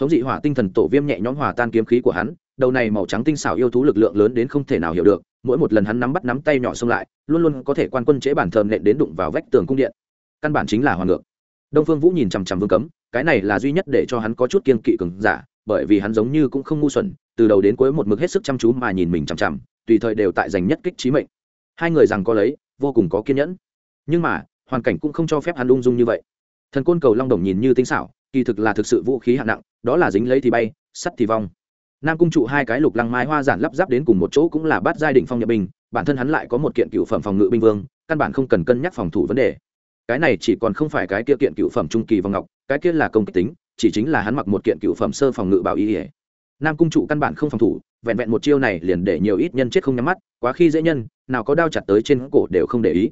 Hống dị hỏa tinh thần tổ viêm nhẹ nhõm hòa tan kiếm khí của hắn, đầu này màu trắng tinh xảo yêu thú lực lượng lớn đến không thể nào hiểu được, mỗi một lần hắn nắm bắt nắm tay nhỏ xông lại, luôn luôn có thể quan quân chế bản thờm nện đến đụng vào vách tường cung điện. Căn bản chính là hoàng ngược. Đông phương vũ nhìn chằm chằm vương cấm, cái này là duy nhất để cho hắn có chút kiên kỵ cường giả, bởi vì hắn giống như cũng không ngu xuẩn từ đầu đến cuối một mực hết sức chăm chú mà nhìn mình chằm chằm, tùy thời đều tại giành nhất kích trí mệnh. Hai người rằng có lấy, vô cùng có kiên nhẫn. Nhưng mà, hoàn cảnh cũng không cho phép hắn ung dung như vậy. Thần côn cầu long đồng nhìn như tinh xảo, kỳ thực là thực sự vũ khí hạng nặng, đó là dính lấy thì bay, sắt thì vong. Nam cung trụ hai cái lục lăng mai hoa giản lắp ráp đến cùng một chỗ cũng là bắt giai đỉnh phong nhập binh, bản thân hắn lại có một kiện cựu phẩm phòng ngự binh vương, căn bản không cần cân nhắc phòng thủ vấn đề. Cái này chỉ còn không phải cái kia kiện cựu phẩm trung kỳ vòng ngọc, cái kia là công kích tính, chỉ chính là hắn mặc một kiện cựu phẩm sơ phòng ngự bảo ý ỉa nam cung trụ căn bản không phòng thủ, vẹn vẹn một chiêu này liền để nhiều ít nhân chết không nhắm mắt, quá khi dễ nhân, nào có đao chặt tới trên cổ đều không để ý.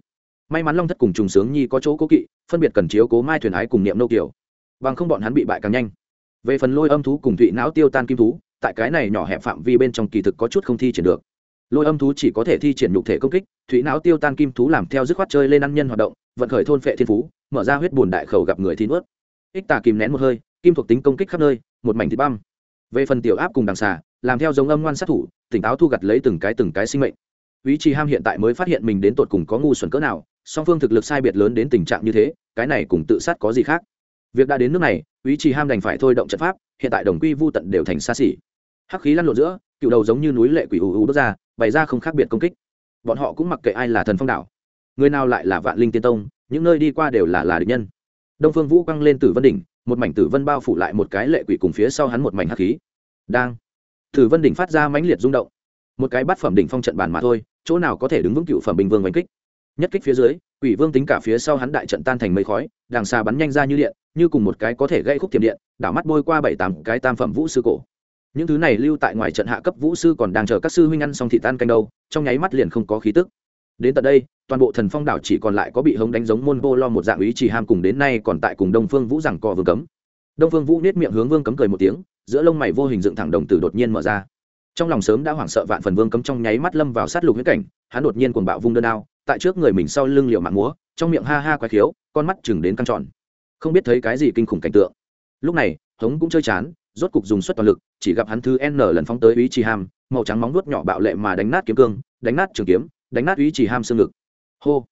May mắn long thất cùng trùng sướng nhi có chỗ cố kỵ, phân biệt cần chiếu cố mai thuyền ái cùng niệm nô kiểu bằng không bọn hắn bị bại càng nhanh. Về phần lôi âm thú cùng thụy não tiêu tan kim thú, tại cái này nhỏ hẹp phạm vi bên trong kỳ thực có chút không thi triển được. Lôi âm thú chỉ có thể thi triển nhục thể công kích, thụy não tiêu tan kim thú làm theo dứt khoát chơi lên ăn nhân hoạt động, vận khởi thôn phệ thiên phú, mở ra huyết bùn đại khẩu gặp người thi nuốt. Ích tà kìm nén một hơi, kim thuộc tính công kích khắp nơi, một mảnh thịt băm về phần tiểu áp cùng đằng xà, làm theo giống âm ngoan sát thủ, tỉnh táo thu gặt lấy từng cái từng cái sinh mệnh. Ý chí ham hiện tại mới phát hiện mình đến tột cùng có ngu xuẩn cỡ nào, song phương thực lực sai biệt lớn đến tình trạng như thế, cái này cùng tự sát có gì khác? Việc đã đến nước này, ý chí ham đành phải thôi động trận pháp, hiện tại đồng quy vô tận đều thành xa xỉ. Hắc khí lăn lộn giữa, cựu đầu giống như núi lệ quỷ ù ù bước ra, bày ra không khác biệt công kích. Bọn họ cũng mặc kệ ai là thần phong đảo, người nào lại là vạn linh tiên tông, những nơi đi qua đều là là địch nhân. Đông phương vũ quăng lên tử vân đỉnh một mảnh tử vân bao phủ lại một cái lệ quỷ cùng phía sau hắn một mảnh hắc khí. Đang. Tử vân đỉnh phát ra mãnh liệt rung động. Một cái bát phẩm đỉnh phong trận bàn mà thôi, chỗ nào có thể đứng vững cựu phẩm bình vương đánh kích. Nhất kích phía dưới, quỷ vương tính cả phía sau hắn đại trận tan thành mây khói, đằng xa bắn nhanh ra như điện, như cùng một cái có thể gây khúc tiềm điện, đảo mắt bôi qua bảy tám cái tam phẩm vũ sư cổ. Những thứ này lưu tại ngoài trận hạ cấp vũ sư còn đang chờ các sư huynh ăn xong thị tan canh đâu, trong nháy mắt liền không có khí tức đến tận đây toàn bộ thần phong đảo chỉ còn lại có bị hống đánh giống môn vô lo một dạng ý chỉ ham cùng đến nay còn tại cùng đông phương vũ rằng cò vương cấm. Đông phương vũ nết miệng hướng vương cấm cười một tiếng giữa lông mày vô hình dựng thẳng đồng tử đột nhiên mở ra. Trong lòng sớm đã hoảng sợ vạn phần vương cấm trong nháy mắt lâm vào sát lục huyết cảnh hắn đột nhiên cuồng bạo vung đơn ao, tại trước người mình sau lưng liệu mạng múa trong miệng ha ha quái khiếu con mắt chừng đến căng tròn. Không biết thấy cái gì kinh khủng cảnh tượng. Lúc này hống cũng chơi chán rốt cục dùng suất toàn lực chỉ gặp hắn thứ n lần phóng tới ý chỉ ham màu trắng móng nuốt nhỏ bạo lệ mà đánh nát kiếm cương đánh nát trường kiếm đánh nát ý chỉ ham xương ngực. Hô.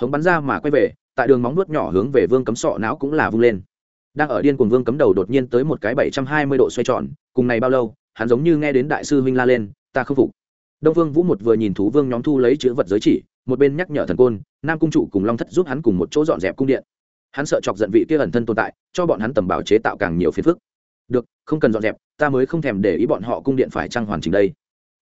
Hống bắn ra mà quay về, tại đường móng nuốt nhỏ hướng về vương cấm sọ não cũng là vung lên. Đang ở điên cùng vương cấm đầu đột nhiên tới một cái bảy trăm hai mươi độ xoay tròn, cùng này bao lâu, hắn giống như nghe đến đại sư huynh la lên, ta không phục. Đông vương vũ một vừa nhìn thú vương nhóm thu lấy chữ vật giới chỉ, một bên nhắc nhở thần côn, nam cung trụ cùng long thất giúp hắn cùng một chỗ dọn dẹp cung điện. Hắn sợ chọc giận vị kia ẩn thân tồn tại, cho bọn hắn tầm bảo chế tạo càng nhiều phiền phức. Được, không cần dọn dẹp, ta mới không thèm để ý bọn họ cung điện phải trăng hoàn chỉnh đây.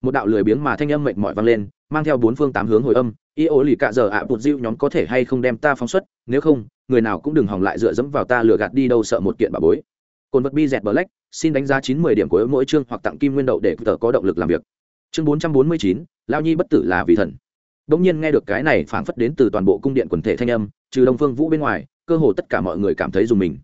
Một đạo lười biếng mà thanh âm mệt mỏi vang lên mang theo bốn phương tám hướng hồi âm y ố lì cạ giờ ạ, bụt diệu nhóm có thể hay không đem ta phóng xuất? Nếu không, người nào cũng đừng hỏng lại dựa dẫm vào ta lừa gạt đi đâu sợ một kiện bà bối. Cồn vật bi dẹt bờ lách xin đánh giá chín mươi điểm của mỗi chương hoặc tặng kim nguyên đậu để tờ có động lực làm việc. Chương bốn trăm bốn mươi chín, lao nhi bất tử là vì thần. Đống nhiên nghe được cái này phảng phất đến từ toàn bộ cung điện quần thể thanh âm, trừ đông phương vũ bên ngoài, cơ hồ tất cả mọi người cảm thấy dùng mình.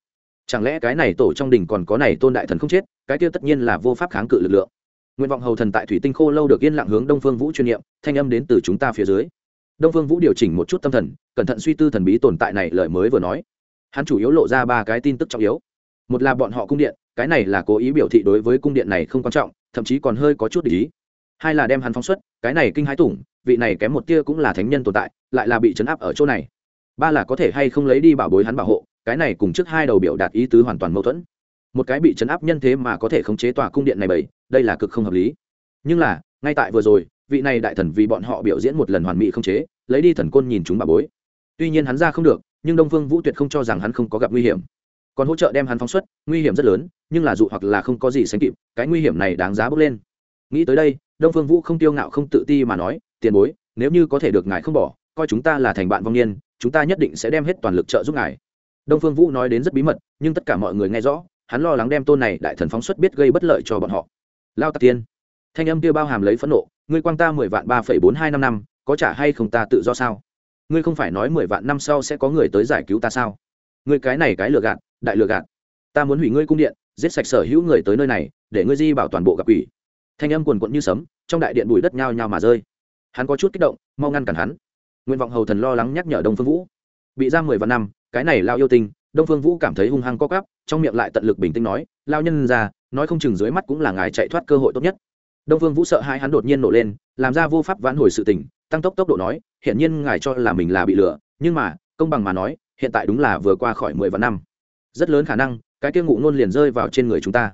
Chẳng lẽ cái này tổ trong đình còn có này tôn đại thần không chết? Cái kia tất nhiên là vô pháp kháng cự lực lượng nguyện vọng hầu thần tại thủy tinh khô lâu được yên lặng hướng đông phương vũ chuyên niệm, thanh âm đến từ chúng ta phía dưới. Đông phương vũ điều chỉnh một chút tâm thần, cẩn thận suy tư thần bí tồn tại này lời mới vừa nói. Hắn chủ yếu lộ ra ba cái tin tức trọng yếu. Một là bọn họ cung điện, cái này là cố ý biểu thị đối với cung điện này không quan trọng, thậm chí còn hơi có chút để ý. Hai là đem hắn phóng xuất, cái này kinh hãi tủng, vị này kém một tia cũng là thánh nhân tồn tại, lại là bị chấn áp ở chỗ này. Ba là có thể hay không lấy đi bảo bối hắn bảo hộ, cái này cùng trước hai đầu biểu đạt ý tứ hoàn toàn mâu thuẫn một cái bị chấn áp nhân thế mà có thể khống chế tòa cung điện này bảy đây là cực không hợp lý. Nhưng là, ngay tại vừa rồi, vị này đại thần vì bọn họ biểu diễn một lần hoàn mỹ không chế, lấy đi thần côn nhìn chúng bà bối. Tuy nhiên hắn ra không được, nhưng đông phương vũ tuyệt không cho rằng hắn không có gặp nguy hiểm. Còn hỗ trợ đem hắn phóng xuất, nguy hiểm rất lớn, nhưng là dụ hoặc là không có gì sánh kịp, cái nguy hiểm này đáng giá bước lên. Nghĩ tới đây, đông phương vũ không tiêu ngạo không tự ti mà nói, tiền bối, nếu như có thể được ngài không bỏ, coi chúng ta là thành bạn vong niên, chúng ta nhất định sẽ đem hết toàn lực trợ giúp ngài. Đông phương vũ nói đến rất bí mật, nhưng tất cả mọi người nghe rõ hắn lo lắng đem tôn này đại thần phóng xuất biết gây bất lợi cho bọn họ. Lao tạc tiên, thanh âm kia bao hàm lấy phẫn nộ, ngươi quang ta mười vạn ba phẩy bốn hai năm năm, có trả hay không ta tự do sao? Ngươi không phải nói mười vạn năm sau sẽ có người tới giải cứu ta sao? Ngươi cái này cái lừa gạt, đại lừa gạt. Ta muốn hủy ngươi cung điện, giết sạch sở hữu người tới nơi này, để ngươi di bảo toàn bộ gặp quỷ. thanh âm quần quận như sấm, trong đại điện bụi đất nhao nhao mà rơi. Hắn có chút kích động, mau ngăn cản hắn. Nguyện vọng hầu thần lo lắng nhắc nhở đông phương vũ. Bị giam mười vạn năm, cái này lao yêu tinh đông phương vũ cảm thấy hung hăng co cắp trong miệng lại tận lực bình tĩnh nói lao nhân ra nói không chừng dưới mắt cũng là ngài chạy thoát cơ hội tốt nhất. Đông phương vũ sợ hai hắn đột nhiên nổ lên, làm ra vô pháp vãn hồi sự tình, tăng tốc tốc độ nói hiện nhiên ngài cho là mình là bị lừa, nhưng mà, công bằng mà nói, hiện tại đúng là vừa qua khỏi mười vạn năm. Rất lớn khả năng, cái kia ngụ ngôn liền rơi vào trên người chúng ta.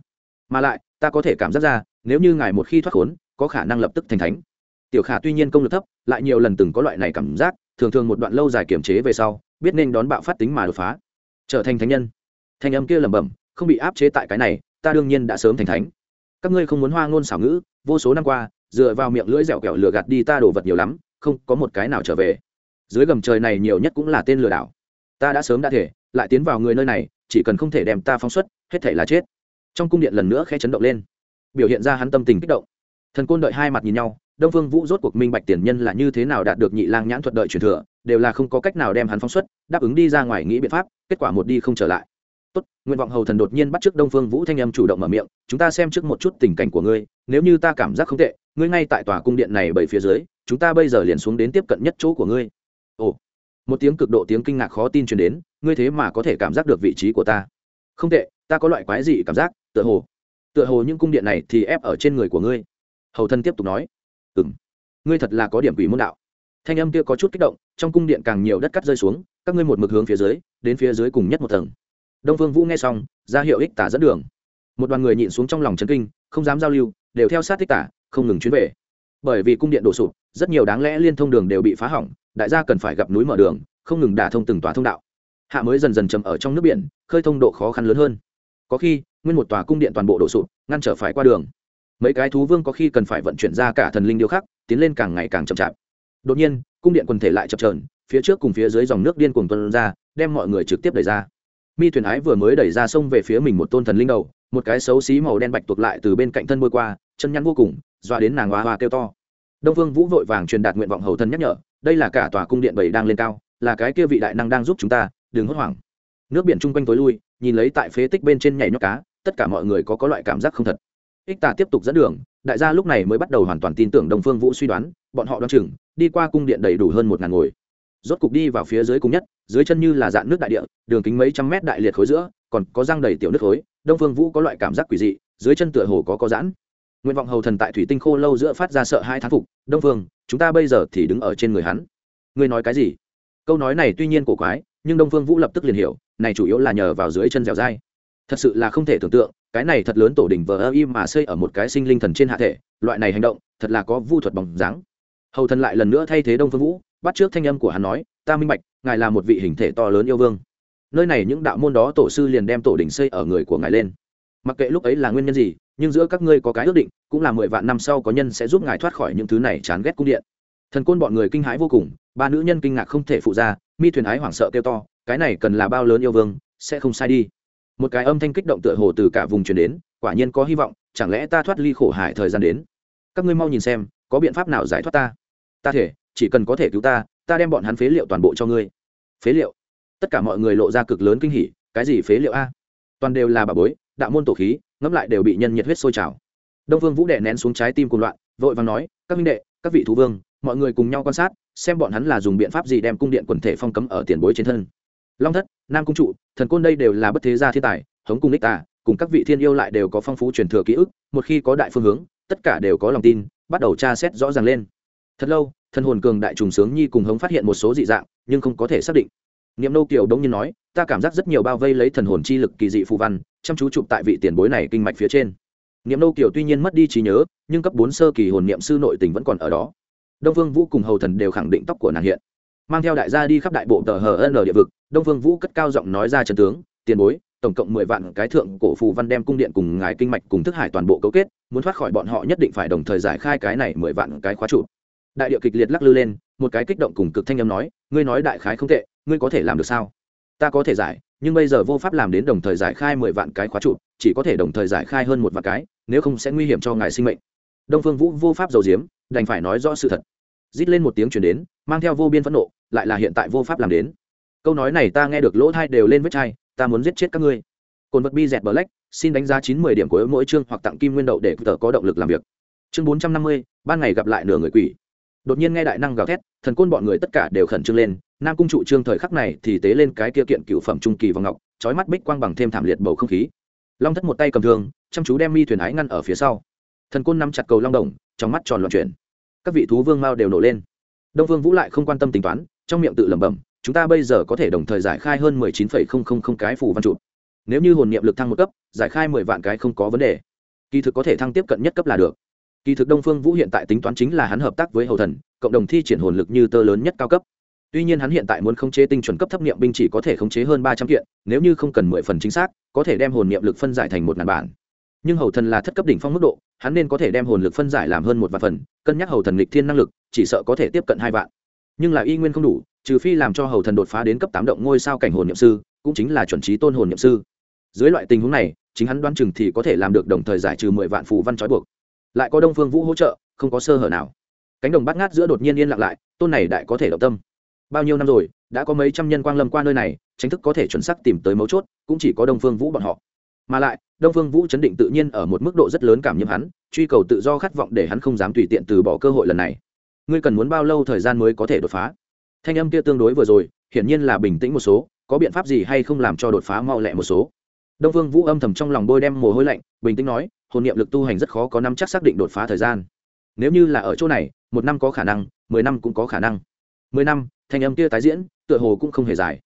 Mà lại, ta có thể cảm giác ra, nếu như ngài một khi thoát khốn, có khả năng lập tức thành thánh. Tiểu khả tuy nhiên công lực thấp, lại nhiều lần từng có loại này cảm giác, thường thường một đoạn lâu dài kiểm chế về sau, biết nên đón bạo phát tính mà đột phá trở thành thánh nhân. Thanh âm kia lẩm bẩm, không bị áp chế tại cái này, ta đương nhiên đã sớm thành thánh. Các ngươi không muốn hoa ngôn xảo ngữ, vô số năm qua, dựa vào miệng lưỡi dẻo kẹo lừa gạt đi ta đổ vật nhiều lắm, không có một cái nào trở về. Dưới gầm trời này nhiều nhất cũng là tên lừa đảo. Ta đã sớm đã thể, lại tiến vào người nơi này, chỉ cần không thể đem ta phóng xuất, hết thể là chết. Trong cung điện lần nữa khe chấn động lên. Biểu hiện ra hắn tâm tình kích động. Thần côn đợi hai mặt nhìn nhau, đông phương vũ rốt cuộc minh bạch tiền nhân là như thế nào đạt được nhị lang nhãn thuật đợi truyền thừa đều là không có cách nào đem hắn phóng xuất, đáp ứng đi ra ngoài nghĩ biện pháp, kết quả một đi không trở lại. Tốt, nguyện vọng hầu thần đột nhiên bắt trước đông phương vũ thanh âm chủ động mở miệng, chúng ta xem trước một chút tình cảnh của ngươi, nếu như ta cảm giác không tệ, ngươi ngay tại tòa cung điện này bảy phía dưới, chúng ta bây giờ liền xuống đến tiếp cận nhất chỗ của ngươi. Ồ, một tiếng cực độ tiếng kinh ngạc khó tin truyền đến, ngươi thế mà có thể cảm giác được vị trí của ta. Không tệ, ta có loại quái dị cảm giác, tựa hồ tựa hồ những cung điện này thì ép ở trên người của ngươi. Hầu thân tiếp tục nói. Ừ m ngươi thật là có điểm quỷ môn đạo thanh âm kia có chút kích động, trong cung điện càng nhiều đất cắt rơi xuống, các ngươi một mực hướng phía dưới, đến phía dưới cùng nhất một tầng. Đông phương vũ nghe xong, ra hiệu ích tả dẫn đường. Một đoàn người nhịn xuống trong lòng trấn kinh, không dám giao lưu, đều theo sát ích tả, không ngừng chuyến về. Bởi vì cung điện đổ sụp, rất nhiều đáng lẽ liên thông đường đều bị phá hỏng, đại gia cần phải gặp núi mở đường, không ngừng đả thông từng tòa thông đạo. Hạ mới dần dần chầm ở trong nước biển, khơi thông độ khó khăn lớn hơn. Có khi, nguyên một tòa cung điện toàn bộ đổ sụp, ngăn trở phải qua đường. Mấy cái thú vương có khi cần phải vận chuyển ra cả thần linh điêu khắc, tiến lên càng ngày càng chậm chạp đột nhiên, cung điện quần thể lại chập trờn phía trước cùng phía dưới dòng nước điên cuồng tuân ra, đem mọi người trực tiếp đẩy ra. Mi thuyền ái vừa mới đẩy ra sông về phía mình một tôn thần linh đầu, một cái xấu xí màu đen bạch tuộc lại từ bên cạnh thân bôi qua, chân nhăn vô cùng, dọa đến nàng hoa hoa kêu to. Đông vương vũ vội vàng truyền đạt nguyện vọng hầu thân nhắc nhở, đây là cả tòa cung điện bảy đang lên cao, là cái kia vị đại năng đang giúp chúng ta, đừng hốt hoảng. Nước biển chung quanh tối lui, nhìn lấy tại phế tích bên trên nhảy nhóc cá, tất cả mọi người có có loại cảm giác không thật ích tà tiếp tục dẫn đường, đại gia lúc này mới bắt đầu hoàn toàn tin tưởng đồng phương vũ suy đoán, bọn họ đoán chừng, đi qua cung điện đầy đủ hơn một ngàn ngồi. Rốt cục đi vào phía dưới cùng nhất, dưới chân như là dạng nước đại địa, đường kính mấy trăm mét đại liệt khối giữa, còn có răng đầy tiểu nước khối, đông phương vũ có loại cảm giác quỷ dị, dưới chân tựa hồ có có giãn. Nguyện vọng hầu thần tại thủy tinh khô lâu giữa phát ra sợ hai thán phục, đông phương, chúng ta bây giờ thì đứng ở trên người hắn. Ngươi nói cái gì? Câu nói này tuy nhiên cổ quái, nhưng đông phương vũ lập tức liền hiểu, này chủ yếu là nhờ vào dưới chân dẻo dai. Thật sự là không thể tưởng tượng cái này thật lớn tổ đỉnh vờ ơ im mà xây ở một cái sinh linh thần trên hạ thể, loại này hành động, thật là có vu thuật bóng dáng. Hầu thần lại lần nữa thay thế đông phương vũ, bắt trước thanh âm của hắn nói, ta minh bạch, ngài là một vị hình thể to lớn yêu vương. Nơi này những đạo môn đó tổ sư liền đem tổ đỉnh xây ở người của ngài lên. Mặc kệ lúc ấy là nguyên nhân gì, nhưng giữa các ngươi có cái ước định, cũng là mười vạn năm sau có nhân sẽ giúp ngài thoát khỏi những thứ này chán ghét cung điện. Thần côn bọn người kinh hãi vô cùng, ba nữ nhân kinh ngạc không thể phụ ra, mi thuyền ái hoảng sợ kêu to, cái này cần là bao lớn yêu vương, sẽ không sai đi một cái âm thanh kích động tựa hồ từ cả vùng truyền đến, quả nhiên có hy vọng, chẳng lẽ ta thoát ly khổ hải thời gian đến? Các ngươi mau nhìn xem, có biện pháp nào giải thoát ta? Ta thể, chỉ cần có thể cứu ta ta đem bọn hắn phế liệu toàn bộ cho ngươi. Phế liệu? Tất cả mọi người lộ ra cực lớn kinh hỉ, cái gì phế liệu a? Toàn đều là bà bối, đạo môn tổ khí, ngẫm lại đều bị nhân nhiệt huyết sôi trào. Đông vương vũ đệ nén xuống trái tim cùng loạn, vội vàng nói, các minh đệ, các vị thú vương, mọi người cùng nhau quan sát, xem bọn hắn là dùng biện pháp gì đem cung điện quần thể phong cấm ở tiền bối trên thân long thất, nam cung trụ, thần côn đây đều là bất thế gia thiên tài, hống cung ních ta cùng các vị thiên yêu lại đều có phong phú truyền thừa ký ức, một khi có đại phương hướng, tất cả đều có lòng tin, bắt đầu tra xét rõ ràng lên. Thật lâu thân hồn cường đại trùng sướng nhi cùng hống phát hiện một số dị dạng, nhưng không có thể xác định. Niệm nô kiều đông nhiên nói, ta cảm giác rất nhiều bao vây lấy thần hồn chi lực kỳ dị phù văn, chăm chú chụp tại vị tiền bối này kinh mạch phía trên. Niệm nô kiều tuy nhiên mất đi trí nhớ, nhưng cấp bốn sơ kỳ hồn niệm sư nội tình vẫn còn ở đó. Đông vương vũ cùng hầu thần đều khẳng định tóc của nàng hiện mang theo đại gia đi khắp đại bộ tờ hờ n địa vực, đông vương vũ cất cao giọng nói ra trần tướng, tiền bối, tổng cộng mười vạn cái thượng cổ phù văn đem cung điện cùng ngài kinh mạch cùng thức hải toàn bộ cấu kết, muốn thoát khỏi bọn họ nhất định phải đồng thời giải khai cái này mười vạn cái khóa trụ. Đại địa kịch liệt lắc lư lên, một cái kích động cùng cực thanh âm nói, ngươi nói đại khái không tệ, ngươi có thể làm được sao? Ta có thể giải, nhưng bây giờ vô pháp làm đến đồng thời giải khai mười vạn cái khóa trụ, chỉ có thể đồng thời giải khai hơn một vạn cái, nếu không sẽ nguy hiểm cho ngài sinh mệnh. Đông phương vũ vô pháp dầu diếm đành phải nói rõ sự thật. Rít lên một tiếng chuyển đến mang theo vô biên phẫn nộ, lại là hiện tại vô pháp làm đến. Câu nói này ta nghe được lỗ thai đều lên vết chai, ta muốn giết chết các ngươi. Cồn vật bi dẹt black, xin đánh giá chín mươi điểm của mỗi chương hoặc tặng kim nguyên đậu để tờ có động lực làm việc. Chương bốn trăm năm mươi, ban ngày gặp lại nửa người quỷ. Đột nhiên nghe đại năng gào thét, thần côn bọn người tất cả đều khẩn trương lên, nam cung trụ trương thời khắc này thì tế lên cái kia kiện cựu phẩm trung kỳ vào ngọc trói mắt bích quang bằng thêm thảm liệt bầu không khí. Long thất một tay cầm thương, chăm chú đem mi thuyền ái ngăn ở phía sau. Thần côn nắm chặt cầu long đồng, trong mắt tròn loạn chuyển. Các vị thú vương mao đều nổ lên đông vương vũ lại không quan tâm tính toán, trong miệng tự lẩm bẩm, chúng ta bây giờ có thể đồng thời giải khai hơn mười chín phẩy không không không cái phù văn trụ. Nếu như hồn niệm lực thăng một cấp, giải khai mười vạn cái không có vấn đề. Kỳ thực có thể thăng tiếp cận nhất cấp là được. Kỳ thực đông phương vũ hiện tại tính toán chính là hắn hợp tác với hầu thần, cộng đồng thi triển hồn lực như tơ lớn nhất cao cấp. Tuy nhiên hắn hiện tại muốn khống chế tinh chuẩn cấp thấp niệm binh chỉ có thể khống chế hơn ba trăm kiện, nếu như không cần mười phần chính xác, có thể đem hồn niệm lực phân giải thành một ngàn bản nhưng hầu thần là thất cấp đỉnh phong mức độ, hắn nên có thể đem hồn lực phân giải làm hơn một vạn phần, cân nhắc hầu thần lịch thiên năng lực, chỉ sợ có thể tiếp cận hai vạn. Nhưng là y nguyên không đủ, trừ phi làm cho hầu thần đột phá đến cấp tám động ngôi sao cảnh hồn niệm sư, cũng chính là chuẩn trí tôn hồn niệm sư. Dưới loại tình huống này, chính hắn đoán chừng thì có thể làm được đồng thời giải trừ mười vạn phù văn trói buộc. Lại có đông phương vũ hỗ trợ, không có sơ hở nào. Cánh đồng bắt ngát giữa đột nhiên yên lặng lại, tôn này đại có thể động tâm. Bao nhiêu năm rồi, đã có mấy trăm nhân quang lâm qua nơi này, chính thức có thể chuẩn xác tìm tới mấu chốt, cũng chỉ có đông phương vũ bọn họ. Mà lại đông phương vũ chấn định tự nhiên ở một mức độ rất lớn cảm nhiễm hắn, truy cầu tự do khát vọng để hắn không dám tùy tiện từ bỏ cơ hội lần này. Ngươi cần muốn bao lâu thời gian mới có thể đột phá? Thanh âm kia tương đối vừa rồi, hiển nhiên là bình tĩnh một số, có biện pháp gì hay không làm cho đột phá mau lẹ một số? Đông vương vũ âm thầm trong lòng bôi đem mồ hôi lạnh, bình tĩnh nói, hồn niệm lực tu hành rất khó có năm chắc xác định đột phá thời gian. Nếu như là ở chỗ này, một năm có khả năng, mười năm cũng có khả năng. Mười năm, thanh âm kia tái diễn, tựa hồ cũng không hề dài.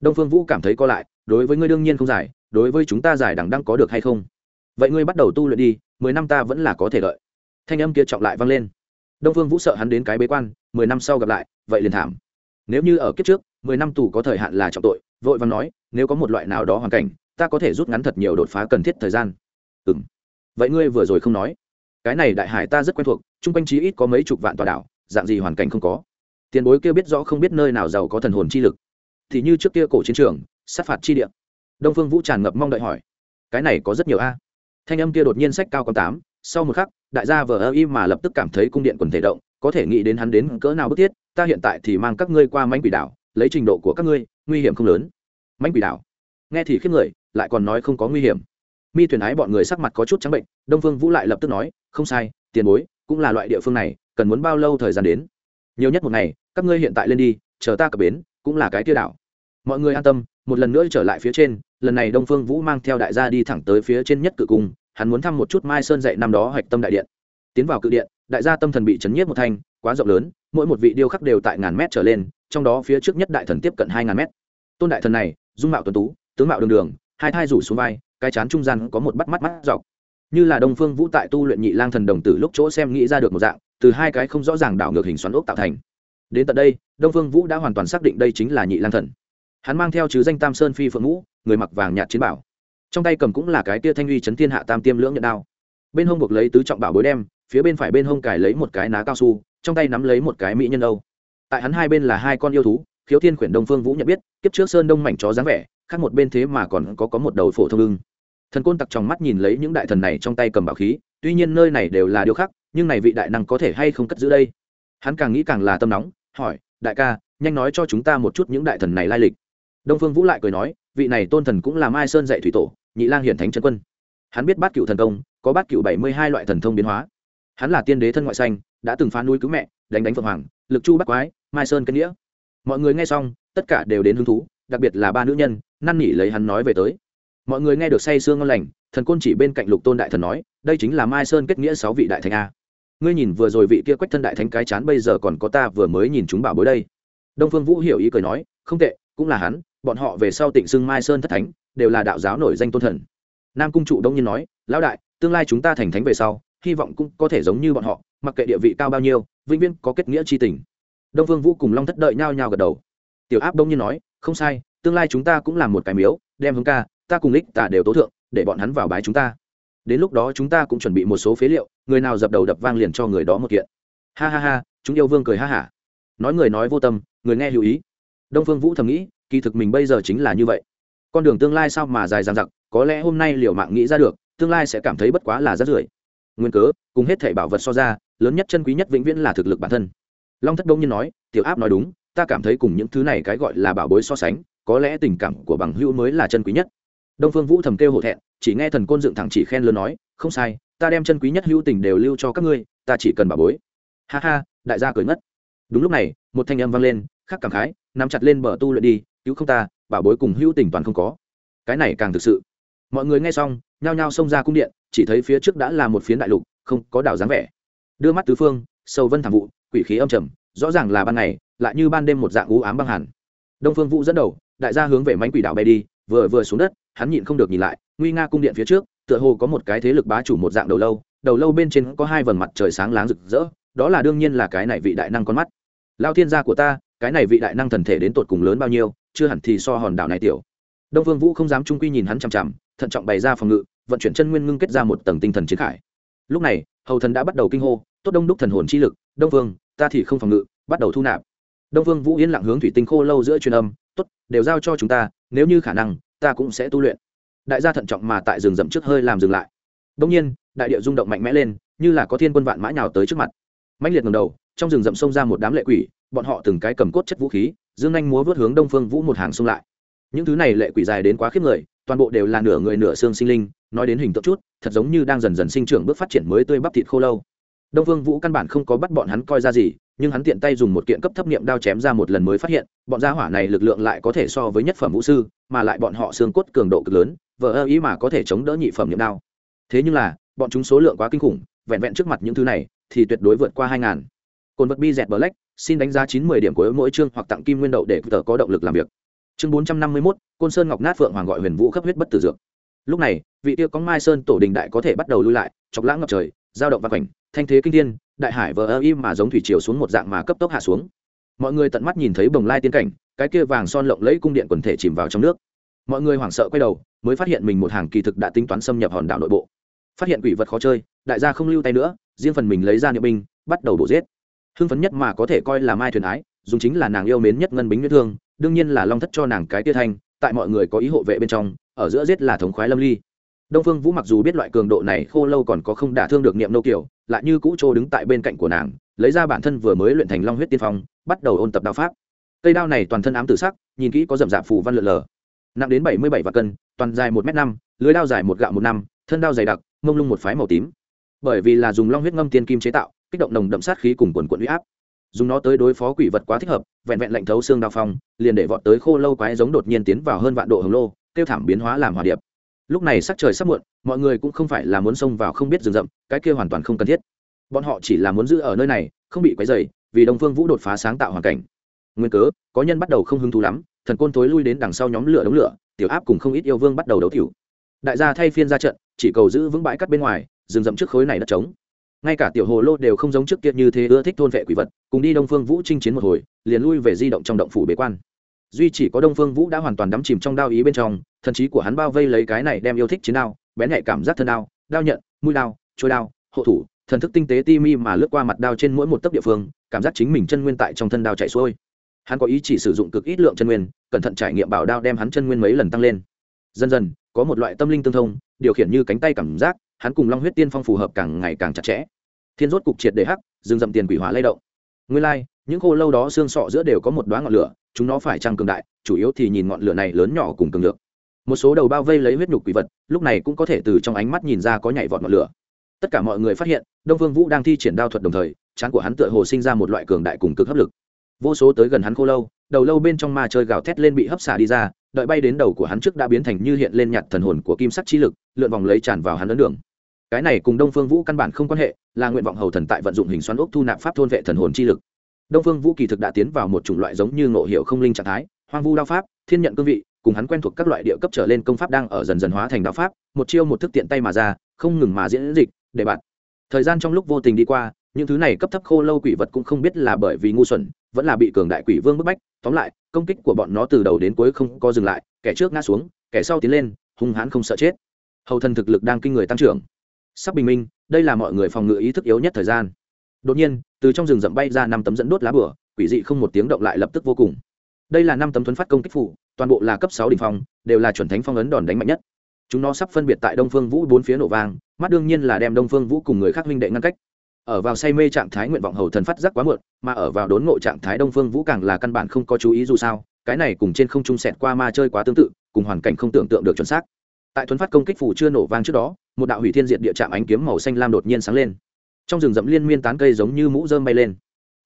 Đông phương vũ cảm thấy co lại, đối với ngươi đương nhiên không dài đối với chúng ta giải đẳng đang có được hay không? Vậy ngươi bắt đầu tu luyện đi, mười năm ta vẫn là có thể lợi thanh âm kia trọng lại vang lên. Đông phương vũ sợ hắn đến cái bế quan, mười năm sau gặp lại, vậy liền thảm. Nếu như ở kiếp trước, mười năm tù có thời hạn là trọng tội, vội vàng nói, nếu có một loại nào đó hoàn cảnh, ta có thể rút ngắn thật nhiều đột phá cần thiết thời gian. Ừ m vậy ngươi vừa rồi không nói. Cái này đại hải ta rất quen thuộc, chung quanh chí ít có mấy chục vạn tòa đảo, dạng gì hoàn cảnh không có. Tiền bối kia biết rõ không biết nơi nào giàu có thần hồn chi lực. Thì như trước kia cổ chiến trường, sát phạt chi địa đông phương vũ tràn ngập mong đợi hỏi, cái này có rất nhiều a? Thanh âm kia đột nhiên sách cao con tám, sau một khắc, đại gia vờ ơ y mà lập tức cảm thấy cung điện quần thể động, có thể nghĩ đến hắn đến cỡ nào bức thiết, ta hiện tại thì mang các ngươi qua mánh quỷ đảo, lấy trình độ của các ngươi, nguy hiểm không lớn. Mánh quỷ đảo? Nghe thì khiếp người, lại còn nói không có nguy hiểm. Mi thuyền ái bọn người sắc mặt có chút trắng bệnh, đông phương vũ lại lập tức nói, không sai, tiền bối, cũng là loại địa phương này, cần muốn bao lâu thời gian đến? Nhiều nhất một ngày, các ngươi hiện tại lên đi, chờ ta cập bến, cũng là cái tia đảo mọi người an tâm, một lần nữa trở lại phía trên, lần này đông phương vũ mang theo đại gia đi thẳng tới phía trên nhất cự cung, hắn muốn thăm một chút mai sơn dạy năm đó hạch tâm đại điện. Tiến vào cự điện, đại gia tâm thần bị chấn nhiếp một thanh, quá rộng lớn, mỗi một vị điêu khắc đều tại ngàn mét trở lên, trong đó phía trước nhất đại thần tiếp cận hai ngàn mét. Tôn đại thần này, dung mạo tuấn tú, tướng mạo đường đường, hai thai rủ xuống vai, cái chán trung gian có một bắt mắt mắt dọc. Như là đông phương vũ tại tu luyện nhị lang thần đồng tử lúc chỗ xem nghĩ ra được một dạng, từ hai cái không rõ ràng đảo ngược hình xoắn ốc tạo thành. Đến tận đây, đông phương vũ đã hoàn toàn xác định đây chính là nhị lang thần hắn mang theo chứ danh tam sơn phi phượng ngũ, người mặc vàng nhạt chiến bảo. Trong tay cầm cũng là cái tia thanh uy chấn thiên hạ tam tiêm lưỡng nhận đao. Bên hông buộc lấy tứ trọng bảo bối đem, phía bên phải bên hông cài lấy một cái ná cao su, trong tay nắm lấy một cái mỹ nhân âu. Tại hắn hai bên là hai con yêu thú, khiếu thiên khuyển đông phương vũ nhận biết, kiếp trước sơn đông mảnh chó dáng vẻ, khác một bên thế mà còn có có một đầu phổ thông ưng. Thần côn tặc trong mắt nhìn lấy những đại thần này trong tay cầm bảo khí, tuy nhiên nơi này đều là điều khác, nhưng này vị đại năng có thể hay không cất giữ đây? Hắn càng nghĩ càng là tâm nóng, hỏi, đại ca, nhanh nói cho chúng ta một chút những đại thần này lai lịch đông phương vũ lại cười nói, vị này tôn thần cũng là mai sơn dạy thủy tổ, nhị lang hiển thánh chân quân. Hắn biết bát cựu thần công, có bát cựu bảy mươi hai loại thần thông biến hóa. Hắn là tiên đế thân ngoại xanh đã từng phá núi cứu mẹ, đánh đánh phượng hoàng, lực chu bắt quái, mai sơn cân nghĩa. Mọi người nghe xong, tất cả đều đến hứng thú, đặc biệt là ba nữ nhân, năn nỉ lấy hắn nói về tới. Mọi người nghe được say sương ngon lành, thần côn chỉ bên cạnh lục tôn đại thần nói, đây chính là mai sơn kết nghĩa sáu vị đại thánh a. Ngươi nhìn vừa rồi vị kia quách thân đại thánh cái chán bây giờ còn có ta vừa mới nhìn chúng bảo bối đây. Đông phương vũ hiểu ý cười nói, không tệ, cũng là hắn bọn họ về sau tịnh xưng mai sơn thất thánh, đều là đạo giáo nổi danh tôn thần. Nam cung trụ đông nhiên nói, lão đại, tương lai chúng ta thành thánh về sau, hy vọng cũng có thể giống như bọn họ, mặc kệ địa vị cao bao nhiêu, vĩnh viễn có kết nghĩa c h i tình. Đông phương vũ cùng long thất đợi nhau nhau gật đầu. Tiểu áp đông nhiên nói, không sai, tương lai chúng ta cũng làm một cái miếu, đem hướng ca, ta cùng lích tả đều tố thượng, để bọn hắn vào bái chúng ta. Đến lúc đó chúng ta cũng chuẩn bị một số phế liệu, người nào dập đầu đập vang liền cho người đó một kiện. Ha ha ha, chúng yêu vương cười ha hả. Nói người nói vô tâm, người nghe lưu ý. Đông phương vũ thầm nghĩ kỳ thực mình bây giờ chính là như vậy. Con đường tương lai sao mà dài dằng dặc, có lẽ hôm nay liều mạng nghĩ ra được, tương lai sẽ cảm thấy bất quá là rất rưởi. Nguyên cớ, cùng hết thể bảo vật so ra, lớn nhất chân quý nhất vĩnh viễn là thực lực bản thân. Long thất đông nhiên nói, tiểu áp nói đúng, ta cảm thấy cùng những thứ này cái gọi là bảo bối so sánh, có lẽ tình cảm của bằng hữu mới là chân quý nhất. Đông phương vũ thầm kêu hổ thẹn, chỉ nghe thần côn dựng thẳng chỉ khen lớn nói, không sai, ta đem chân quý nhất hữu tình đều lưu cho các ngươi, ta chỉ cần bảo bối. Ha ha, đại gia cười ngất. Đúng lúc này, một thanh âm vang lên, khắc cảm khái, nắm chặt lên bờ tu luyện đi cứu không ta, bảo bối cùng hữu tình toàn không có. Cái này càng thực sự. Mọi người nghe xong, nhao nhao xông ra cung điện, chỉ thấy phía trước đã là một phiến đại lục, không có đảo dáng vẻ. Đưa mắt tứ phương sâu vân thảm vụ, quỷ khí âm trầm, rõ ràng là ban ngày, lại như ban đêm một dạng u ám băng hẳn đông phương vũ dẫn đầu, đại gia hướng về mánh quỷ đảo bay đi, vừa vừa xuống đất, hắn nhịn không được nhìn lại, nguy nga cung điện phía trước, tựa hồ có một cái thế lực bá chủ một dạng đầu lâu đầu lâu bên trên có hai vầng mặt trời sáng láng rực rỡ, đó là đương nhiên là cái này vị đại năng con mắt. Lao thiên gia của ta, cái này vị đại năng thần thể đến tột cùng lớn bao nhiêu chưa hẳn thì so hòn đảo này tiểu. Đông vương vũ không dám trung quy nhìn hắn chằm chằm, thận trọng bày ra phòng ngự, vận chuyển chân nguyên ngưng kết ra một tầng tinh thần chiến khải. Lúc này, hầu thần đã bắt đầu kinh hô, tốt đông đúc thần hồn chi lực, đông vương, ta thì không phòng ngự, bắt đầu thu nạp. Đông vương vũ yên lặng hướng thủy tinh khô lâu giữa truyền âm, tốt, đều giao cho chúng ta, nếu như khả năng, ta cũng sẽ tu luyện. Đại gia thận trọng mà tại rừng rậm trước hơi làm dừng lại. Đông nhiên, đại địa rung động mạnh mẽ lên, như là có thiên quân vạn mã nhào tới trước mặt. Mãnh liệt ngầm đầu, trong rừng rậm xông ra một đám lệ quỷ, bọn họ từng cái cầm cốt chất vũ khí dương anh múa vớt hướng đông phương vũ một hàng xung lại những thứ này lệ quỷ dài đến quá khiếp người toàn bộ đều là nửa người nửa xương sinh linh nói đến hình tượng chút thật giống như đang dần dần sinh trưởng bước phát triển mới tươi bắp thịt khô lâu đông phương vũ căn bản không có bắt bọn hắn coi ra gì nhưng hắn tiện tay dùng một kiện cấp thấp niệm đao chém ra một lần mới phát hiện bọn gia hỏa này lực lượng lại có thể so với nhất phẩm vũ sư mà lại bọn họ xương cốt cường độ cực lớn vờ ơ ý mà có thể chống đỡ nhị phẩm niệm đao thế nhưng là bọn chúng số lượng quá kinh khủng vẹn vẹn trước mặt những thứ này thì tuyệt đối vượt qua hai ngàn cồn vật bi dẹt black xin đánh giá chín mươi điểm của mỗi chương hoặc tặng kim nguyên đậu để tờ có động lực làm việc. Chương bốn trăm năm mươi mốt, côn sơn ngọc nát phượng hoàng gọi huyền vũ cấp huyết bất tử dược. Lúc này, vị tiêu có mai sơn tổ đình đại có thể bắt đầu lui lại, chọc lãng ngập trời giao động và quảnh thanh thế kinh thiên, đại hải vờ ơ im mà giống thủy triều xuống một dạng mà cấp tốc hạ xuống. Mọi người tận mắt nhìn thấy bồng lai tiên cảnh, cái kia vàng son lộng lẫy cung điện quần thể chìm vào trong nước. Mọi người hoảng sợ quay đầu, mới phát hiện mình một hàng kỳ thực đã tính toán xâm nhập hòn đảo nội bộ. Phát hiện quỷ vật khó chơi, đại gia không lưu tay nữa, riêng phần mình lấy ra niệm binh, bắt đầu đổ giết hưng phấn nhất mà có thể coi là mai thuyền ái, dùng chính là nàng yêu mến nhất ngân bính huyết thương, đương nhiên là long thất cho nàng cái tia thanh, tại mọi người có ý hộ vệ bên trong, ở giữa giết là thống khoái lâm ly. Đông phương vũ mặc dù biết loại cường độ này khô lâu còn có không đả thương được niệm nô kiểu, lại như cũ trô đứng tại bên cạnh của nàng, lấy ra bản thân vừa mới luyện thành long huyết tiên phong, bắt đầu ôn tập đạo pháp. Cây đao này toàn thân ám tử sắc, nhìn kỹ có rậm rạp phù văn lượn lờ. Nặng đến bảy mươi bảy vạn cân, toàn dài một m năm, lưới đao dài một gạo một năm, thân đao dày đặc, mông lung một phái màu tím. Bởi vì là dùng long huyết ngâm tiên kim chế tạo kích động nồng đậm sát khí cùng quần quần uy áp. Dùng nó tới đối phó quỷ vật quá thích hợp, vẹn vẹn lạnh thấu xương đao phong, liền để vọt tới khô lâu quái giống đột nhiên tiến vào hơn vạn độ hồng lô kêu thảm biến hóa làm hòa điệp. Lúc này sắc trời sắp muộn, mọi người cũng không phải là muốn xông vào không biết rừng rậm, cái kia hoàn toàn không cần thiết. Bọn họ chỉ là muốn giữ ở nơi này, không bị quấy dày vì đông phương vũ đột phá sáng tạo hoàn cảnh. Nguyên cớ, có nhân bắt đầu không hứng thú lắm, thần côn tối lui đến đằng sau nhóm lửa đống lửa, tiểu áp cùng không ít yêu vương bắt đầu đấu tiểu. Đại gia thay phiên ra trận, chỉ cầu giữ vững bãi cắt bên ngoài, rừng rậm trước khối này đất trống ngay cả tiểu hồ lô đều không giống trước kia như thế ưa thích thôn vệ quỷ vật, cùng đi đông phương vũ chinh chiến một hồi, liền lui về di động trong động phủ bế quan. Duy chỉ có đông phương vũ đã hoàn toàn đắm chìm trong đao ý bên trong, thần trí của hắn bao vây lấy cái này đem yêu thích chiến đao, bén nhạy cảm giác thân đao đao nhận, mũi đao trôi đao, hộ thủ, thần thức tinh tế ti mi mà lướt qua mặt đao trên mỗi một tấc địa phương, cảm giác chính mình chân nguyên tại trong thân đao chạy xuôi. Hắn có ý chỉ sử dụng cực ít lượng chân nguyên, cẩn thận trải nghiệm bảo đao đem hắn chân nguyên mấy lần tăng lên. Dần dần, có một loại tâm linh tương thông, điều khiển như cánh tay cảm giác, hắn cùng long huyết tiên phong phù hợp càng ngày càng chặt chẽ thiên rốt cục triệt để hắc dừng dậm tiền quỷ hỏa lay động. Nguyên lai、like, những khô lâu đó xương sọ giữa đều có một đoá ngọn lửa chúng nó phải trăng cường đại chủ yếu thì nhìn ngọn lửa này lớn nhỏ cùng cường lượng. Một số đầu bao vây lấy huyết nhục quỷ vật lúc này cũng có thể từ trong ánh mắt nhìn ra có nhảy vọt ngọn lửa. Tất cả mọi người phát hiện đông vương vũ đang thi triển đao thuật đồng thời trán của hắn tựa hồ sinh ra một loại cường đại cùng cực hấp lực. Vô số tới gần hắn khô lâu đầu lâu bên trong ma chơi gào thét lên bị hấp xả đi ra đợi bay đến đầu của hắn trước đã biến thành như hiện lên nhạt thần hồn của kim sắc chi lực lượn vòng lấy tràn vào hắn ấn đường cái này cùng đông phương vũ căn bản không quan hệ, là nguyện vọng hầu thần tại vận dụng hình xoắn ốc thu nạp pháp thôn vệ thần hồn chi lực. Đông phương vũ kỳ thực đã tiến vào một chủng loại giống như ngộ hiệu không linh trạng thái, hoang vu đao pháp, thiên nhận cương vị, cùng hắn quen thuộc các loại địa cấp trở lên công pháp đang ở dần dần hóa thành đao pháp, một chiêu một thức tiện tay mà ra, không ngừng mà diễn dịch, để bạn. Thời gian trong lúc vô tình đi qua, những thứ này cấp thấp khô lâu quỷ vật cũng không biết là bởi vì ngu xuẩn, vẫn là bị cường đại quỷ vương bức bách. Tóm lại, công kích của bọn nó từ đầu đến cuối không có dừng lại, kẻ trước ngã xuống, kẻ sau tiến lên, hung hãn không sợ chết. Hầu thần thực lực đang kinh người tăng trưởng sắp bình minh, đây là mọi người phòng ngự ý thức yếu nhất thời gian. Đột nhiên, từ trong rừng rậm bay ra năm tấm dẫn đốt lá bửa, quỷ dị không một tiếng động lại lập tức vô cùng. Đây là năm tấm thuấn phát công kích phủ toàn bộ là cấp sáu đ ỉ n h phong, đều là chuẩn thánh phong ấn đòn đánh mạnh nhất. Chúng nó sắp phân biệt tại đông phương vũ bốn phía nổ vang, mắt đương nhiên là đem đông phương vũ cùng người khác minh đệ ngăn cách. Ở vào say mê trạng thái nguyện vọng hầu thần phát giác quá muộn, mà ở vào đốn ngộ trạng thái đông phương vũ càng là căn bản không có chú ý dù sao, cái này cùng trên không trung sẹt qua ma chơi quá tương tự, cùng hoàn cảnh không tưởng tượng được chuẩn xác. Tại thuấn phát công kích phủ chưa nổ vang trước đó một đạo hủy thiên diện địa chạm ánh kiếm màu xanh lam đột nhiên sáng lên. Trong rừng rậm liên miên tán cây giống như mũ rơm bay lên.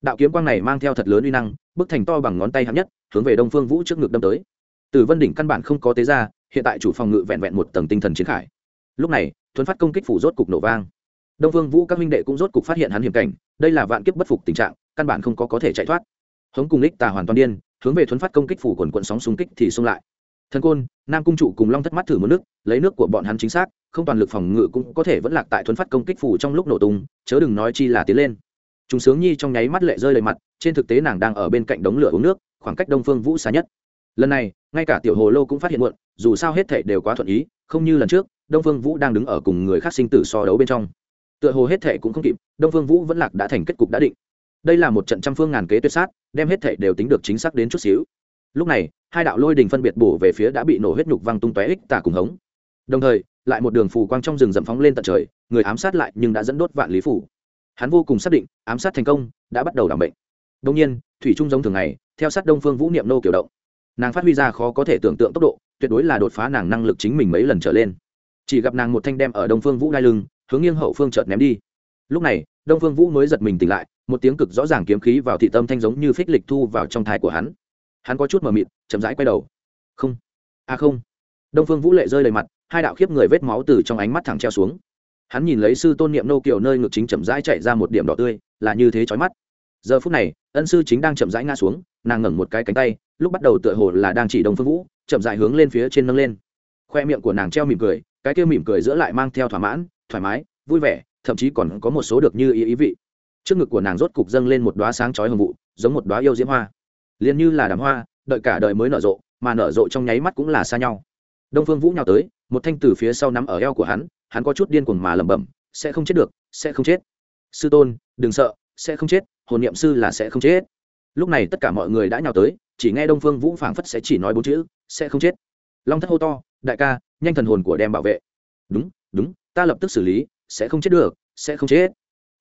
Đạo kiếm quang này mang theo thật lớn uy năng, bức thành to bằng ngón tay hạng nhất, hướng về đông phương vũ trước ngực đâm tới. Từ vân đỉnh căn bản không có tế ra, hiện tại chủ phòng ngự vẹn vẹn một tầng tinh thần chiến khải. Lúc này, thuấn phát công kích phủ rốt cục nổ vang. Đông phương vũ các minh đệ cũng rốt cục phát hiện hắn hiểm cảnh, đây là vạn kiếp bất phục tình trạng, căn bản không có có thể chạy thoát. Hống cùng lích tà hoàn toàn điên, hướng về thuấn phát công kích phủ quần quận sóng xung kích thì xông lại thần côn, nam cung trụ cùng long thất mắt thử một nước, lấy nước của bọn hắn chính xác, không toàn lực phòng ngự cũng có thể vẫn lạc tại thuấn phát công kích phủ trong lúc nổ tung, chớ đừng nói chi là tiến lên. Chúng sướng nhi trong nháy mắt lệ rơi lệ mặt, trên thực tế nàng đang ở bên cạnh đống lửa uống nước, khoảng cách đông phương vũ xa nhất. Lần này, ngay cả tiểu hồ lô cũng phát hiện muộn, dù sao hết thệ đều quá thuận ý, không như lần trước, đông phương vũ đang đứng ở cùng người khác sinh tử so đấu bên trong. Tựa hồ hết thệ cũng không kịp, đông phương vũ vẫn lạc đã thành kết cục đã định. Đây là một trận trăm phương ngàn kế tuyệt sát, đem hết thệ đều tính được chính xác đến chút xíu lúc này, hai đạo lôi đình phân biệt bổ về phía đã bị nổ huyết nhục văng tung tóe ích tả cùng hống. Đồng thời, lại một đường phù quang trong rừng dầm phóng lên tận trời, người ám sát lại nhưng đã dẫn đốt vạn lý phủ. Hắn vô cùng xác định, ám sát thành công, đã bắt đầu đảm bệnh đông nhiên, thủy trung giống thường ngày, theo sát đông phương vũ niệm nô kiểu động. Nàng phát huy ra khó có thể tưởng tượng tốc độ, tuyệt đối là đột phá nàng năng lực chính mình mấy lần trở lên. Chỉ gặp nàng một thanh đem ở đông phương vũ đai lưng, hướng nghiêng hậu phương chợt ném đi. Lúc này, đông phương vũ mới giật mình tỉnh lại, một tiếng cực rõ ràng kiếm khí vào thị tâm thanh giống như phích lịch thu vào trong thai của hắn hắn có chút mờ mịt, chậm rãi quay đầu. Không. A à không. Đông phương vũ lệ rơi đầy mặt, hai đạo khiếp người vết máu từ trong ánh mắt thẳng treo xuống. Hắn nhìn lấy sư tôn niệm nô kiều nơi ngực chính chậm rãi chạy ra một điểm đỏ tươi, là như thế chói mắt. Giờ phút này, ân sư chính đang chậm rãi ngã xuống, nàng ngẩng một cái cánh tay, lúc bắt đầu tựa hồ là đang chỉ đông phương vũ, chậm rãi hướng lên phía trên nâng lên. Khoe miệng của nàng treo mỉm cười, cái kia mỉm cười giữa lại mang theo thỏa mãn, thoải mái, vui vẻ, thậm chí còn có một số được như ý ý vị. Trước ngực của nàng rốt cục dâng lên một đoá sáng chói hồng vụ, giống một đoá yêu diễm hoa liền như là đám hoa, đợi cả đời mới nở rộ, mà nở rộ trong nháy mắt cũng là xa nhau. Đông phương vũ nhào tới, một thanh từ phía sau nắm ở eo của hắn hắn có chút điên cuồng mà lẩm bẩm, sẽ không chết được, sẽ không chết. Sư tôn, đừng sợ, sẽ không chết, hồn niệm sư là sẽ không chết. Lúc này tất cả mọi người đã nhào tới, chỉ nghe đông phương vũ phảng phất sẽ chỉ nói bốn chữ, sẽ không chết. Long thất hô to, đại ca, nhanh thần hồn của đem bảo vệ. Đúng đúng, ta lập tức xử lý, sẽ không chết được, sẽ không chết.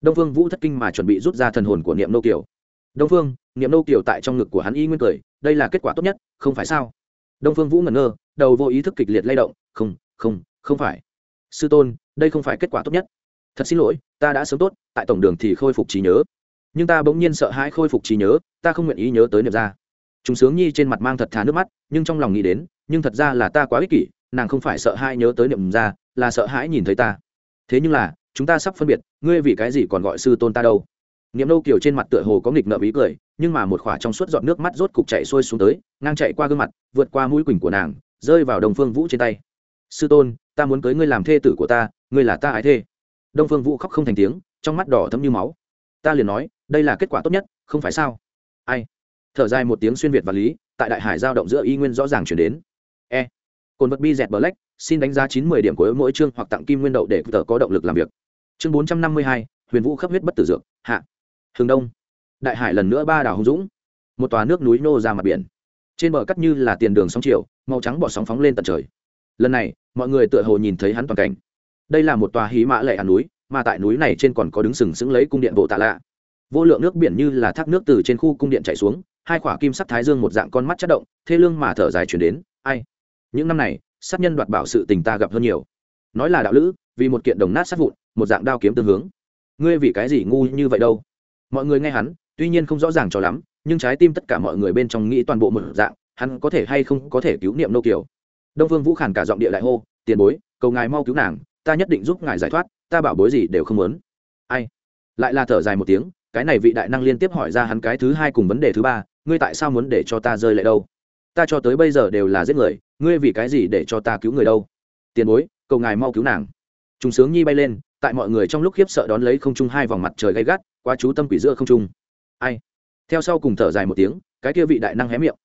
Đông phương vũ thất kinh mà chuẩn bị rút ra thần hồn của niệm nô kiều đông phương, niệm nô kiều tại trong ngực của hắn y nguyên cười, đây là kết quả tốt nhất, không phải sao? Đông phương vũ ngẩn ngơ, đầu vô ý thức kịch liệt lay động, không không không phải. Sư tôn, đây không phải kết quả tốt nhất. Thật xin lỗi, ta đã sớm tốt, tại tổng đường thì khôi phục trí nhớ. Nhưng ta bỗng nhiên sợ hãi khôi phục trí nhớ, ta không nguyện ý nhớ tới niệm ra. Chúng sướng nhi trên mặt mang thật thà nước mắt, nhưng trong lòng nghĩ đến, nhưng thật ra là ta quá ích kỷ, nàng không phải sợ hãi nhớ tới niệm ra, là sợ hãi nhìn thấy ta. Thế nhưng là, chúng ta sắp phân biệt, ngươi vì cái gì còn gọi sư tôn ta đâu? Niệm nâu kiều trên mặt tựa hồ có nghịch ngợm ý cười, nhưng mà một khỏa trong suốt giọt nước mắt rốt cục chạy xuôi xuống tới, ngang chạy qua gương mặt, vượt qua mũi quỳnh của nàng, rơi vào đồng phương vũ trên tay. Sư tôn, ta muốn cưới ngươi làm thê tử của ta, ngươi là ta ái thê. Đông phương vũ khóc không thành tiếng, trong mắt đỏ thấm như máu. Ta liền nói, đây là kết quả tốt nhất, không phải sao? Ai? Thở dài một tiếng xuyên việt và lý, tại đại hải giao động giữa y nguyên rõ ràng chuyển đến. E. Cồn vật bi dẹt bờ lách xin đánh giá chín mươi điểm của mỗi chương hoặc tặng kim nguyên đậu để tờ có động lực làm việc. Chương bốn trăm năm mươi hai, huyền vũ khắp huyết bất tử dược, hạ hướng đông. Đại hải lần nữa ba đảo hùng dũng. Một tòa nước núi nô ra mặt biển. Trên bờ cắt như là tiền đường sóng chiều, màu trắng bọt sóng phóng lên tận trời. Lần này, mọi người tựa hồ nhìn thấy hắn toàn cảnh. Đây là một tòa hí mã lệ hàn núi, mà tại núi này trên còn có đứng sừng sững lấy cung điện bộ tạ lạ. Vô lượng nước biển như là thác nước từ trên khu cung điện chảy xuống, hai khỏa kim sắc thái dương một dạng con mắt chất động, thê lương mà thở dài chuyển đến, ai? Những năm này, sát nhân đoạt bảo sự tình ta gặp hơn nhiều. Nói là đạo lữ, vì một kiện đồng nát sát vụn, một dạng đao kiếm tương hướng. Ngươi vì cái gì ngu như vậy đâu? Mọi người nghe hắn, tuy nhiên không rõ ràng cho lắm, nhưng trái tim tất cả mọi người bên trong nghĩ toàn bộ một dạng, hắn có thể hay không có thể cứu niệm nô kiều. Đông phương vũ khàn cả giọng địa đại hô, tiền bối, cầu ngài mau cứu nàng, ta nhất định giúp ngài giải thoát, ta bảo bối gì đều không muốn. Ai? Lại là thở dài một tiếng, cái này vị đại năng liên tiếp hỏi ra hắn cái thứ hai cùng vấn đề thứ ba, ngươi tại sao muốn để cho ta rơi lại đâu? Ta cho tới bây giờ đều là giết người, ngươi vì cái gì để cho ta cứu người đâu? Tiền bối, cầu ngài mau cứu nàng. Trùng sướng nhi bay lên, tại mọi người trong lúc khiếp sợ đón lấy không trung hai vòng mặt trời gay gắt qua chú tâm quỷ giữa không trung. Ai? Theo sau cùng thở dài một tiếng, cái kia vị đại năng hé miệng.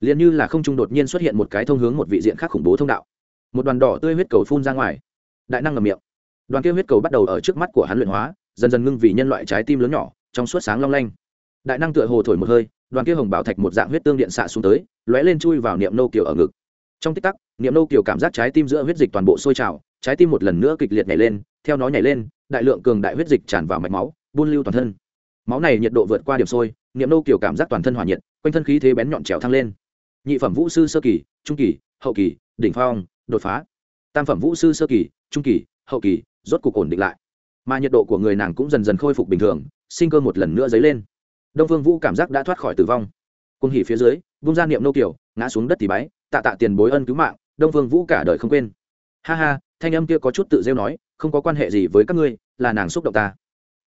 Liền như là không trung đột nhiên xuất hiện một cái thông hướng một vị diện khác khủng bố thông đạo. Một đoàn đỏ tươi huyết cầu phun ra ngoài. Đại năng ngầm miệng. Đoàn kia huyết cầu bắt đầu ở trước mắt của hắn luyện hóa, dần dần ngưng vì nhân loại trái tim lớn nhỏ, trong suốt sáng long lanh. Đại năng tựa hồ thổi một hơi, đoàn kia hồng bảo thạch một dạng huyết tương điện xạ xuống tới, lóe lên chui vào niệm nô kiều ở ngực. Trong tích tắc, niệm nô kiều cảm giác trái tim giữa huyết dịch toàn bộ sôi trào trái tim một lần nữa kịch liệt nhảy lên, theo nó nhảy lên, đại lượng cường đại huyết dịch tràn vào mạch máu, buôn lưu toàn thân. Máu này nhiệt độ vượt qua điểm sôi, niệm nô kiều cảm giác toàn thân hỏa nhiệt, quanh thân khí thế bén nhọn trèo thăng lên. Nhị phẩm vũ sư sơ kỳ, trung kỳ, hậu kỳ, đỉnh phong, đột phá. Tam phẩm vũ sư sơ kỳ, trung kỳ, hậu kỳ, rốt cục ổn định lại. Mà nhiệt độ của người nàng cũng dần dần khôi phục bình thường, sinh cơ một lần nữa dấy lên. Đông phương vũ cảm giác đã thoát khỏi tử vong. Cung hỉ phía dưới, vung ra niệm nô kiểu, ngã xuống đất thì bái, tạ tạ tiền bối ân cứu mạng, đông phương vũ cả đời không quên. Ha ha thanh âm kia có chút tự rêu nói, không có quan hệ gì với các ngươi, là nàng xúc động ta.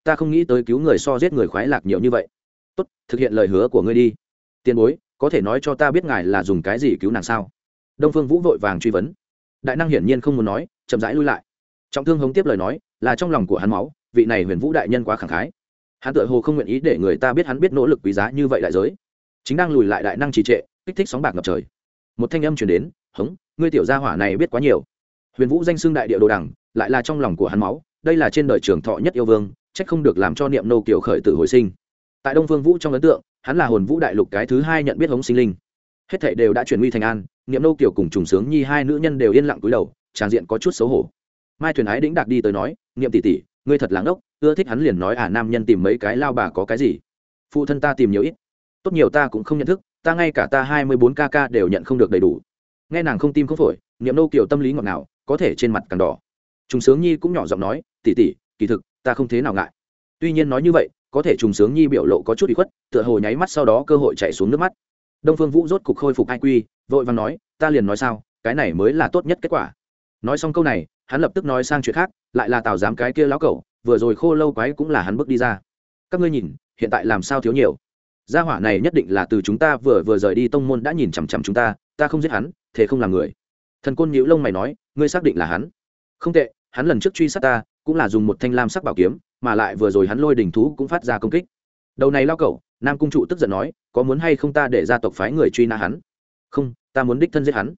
Ta không nghĩ tới cứu người so giết người khoái lạc nhiều như vậy. Tốt, thực hiện lời hứa của ngươi đi. Tiền bối, có thể nói cho ta biết ngài là dùng cái gì cứu nàng sao? Đông phương vũ vội vàng truy vấn. Đại năng hiển nhiên không muốn nói, chậm rãi lui lại. Trọng thương hống tiếp lời nói, là trong lòng của hắn máu, vị này huyền vũ đại nhân quá khẳng khái. Hắn tự hồ không nguyện ý để người ta biết hắn biết nỗ lực quý giá như vậy đại giới. Chính đang lùi lại đại năng trì trệ, kích thích sóng bạc ngập trời. Một thanh âm chuyển đến, hống, ngươi tiểu gia hỏa này biết quá nhiều huyền vũ danh xưng đại địa đồ đẳng lại là trong lòng của hắn máu, đây là trên đời trường thọ nhất yêu vương trách không được làm cho niệm nô kiều khởi tử hồi sinh. Tại đông phương vũ trong ấn tượng, hắn là hồn vũ đại lục cái thứ hai nhận biết hống sinh linh. Hết thảy đều đã chuyển nguy thành an, niệm nô kiều cùng trùng sướng nhi hai nữ nhân đều yên lặng cúi đầu, tràng diện có chút xấu hổ. Mai thuyền ái đĩnh đạc đi tới nói, niệm tỷ tỷ, ngươi thật láng ốc ưa thích hắn liền nói à nam nhân tìm mấy cái lao bà có cái gì? Phụ thân ta tìm nhiều ít. Tốt nhiều ta cũng không nhận thức, ta ngay cả ta hai mươi bốn kk đều nhận không được đầy đủ. Nghe nàng không tim không phổi, niệm nô kiều tâm lý ngọt ngào có thể trên mặt càng đỏ. Trùng sướng nhi cũng nhỏ giọng nói, tỷ tỷ, kỳ thực, ta không thế nào ngại. Tuy nhiên nói như vậy, có thể trùng sướng nhi biểu lộ có chút bị khuất, tựa hồ nháy mắt sau đó cơ hội chạy xuống nước mắt. Đông phương vũ rốt cục khôi phục ai quy vội vàng nói, ta liền nói sao, cái này mới là tốt nhất kết quả. Nói xong câu này, hắn lập tức nói sang chuyện khác, lại là tào giám cái kia lão cẩu, vừa rồi khô lâu quái cũng là hắn bước đi ra. Các ngươi nhìn, hiện tại làm sao thiếu nhiều? Gia hỏa này nhất định là từ chúng ta vừa vừa rời đi tông môn đã nhìn chằm chằm chúng ta ta không giết hắn, thế không làm người thần côn nhíu lông mày nói, ngươi xác định là hắn? Không tệ, hắn lần trước truy sát ta, cũng là dùng một thanh lam sắc bảo kiếm, mà lại vừa rồi hắn lôi đỉnh thú cũng phát ra công kích. Đầu này lao cẩu, nam cung trụ tức giận nói, có muốn hay không ta để gia tộc phái người truy nã hắn? Không, ta muốn đích thân giết hắn.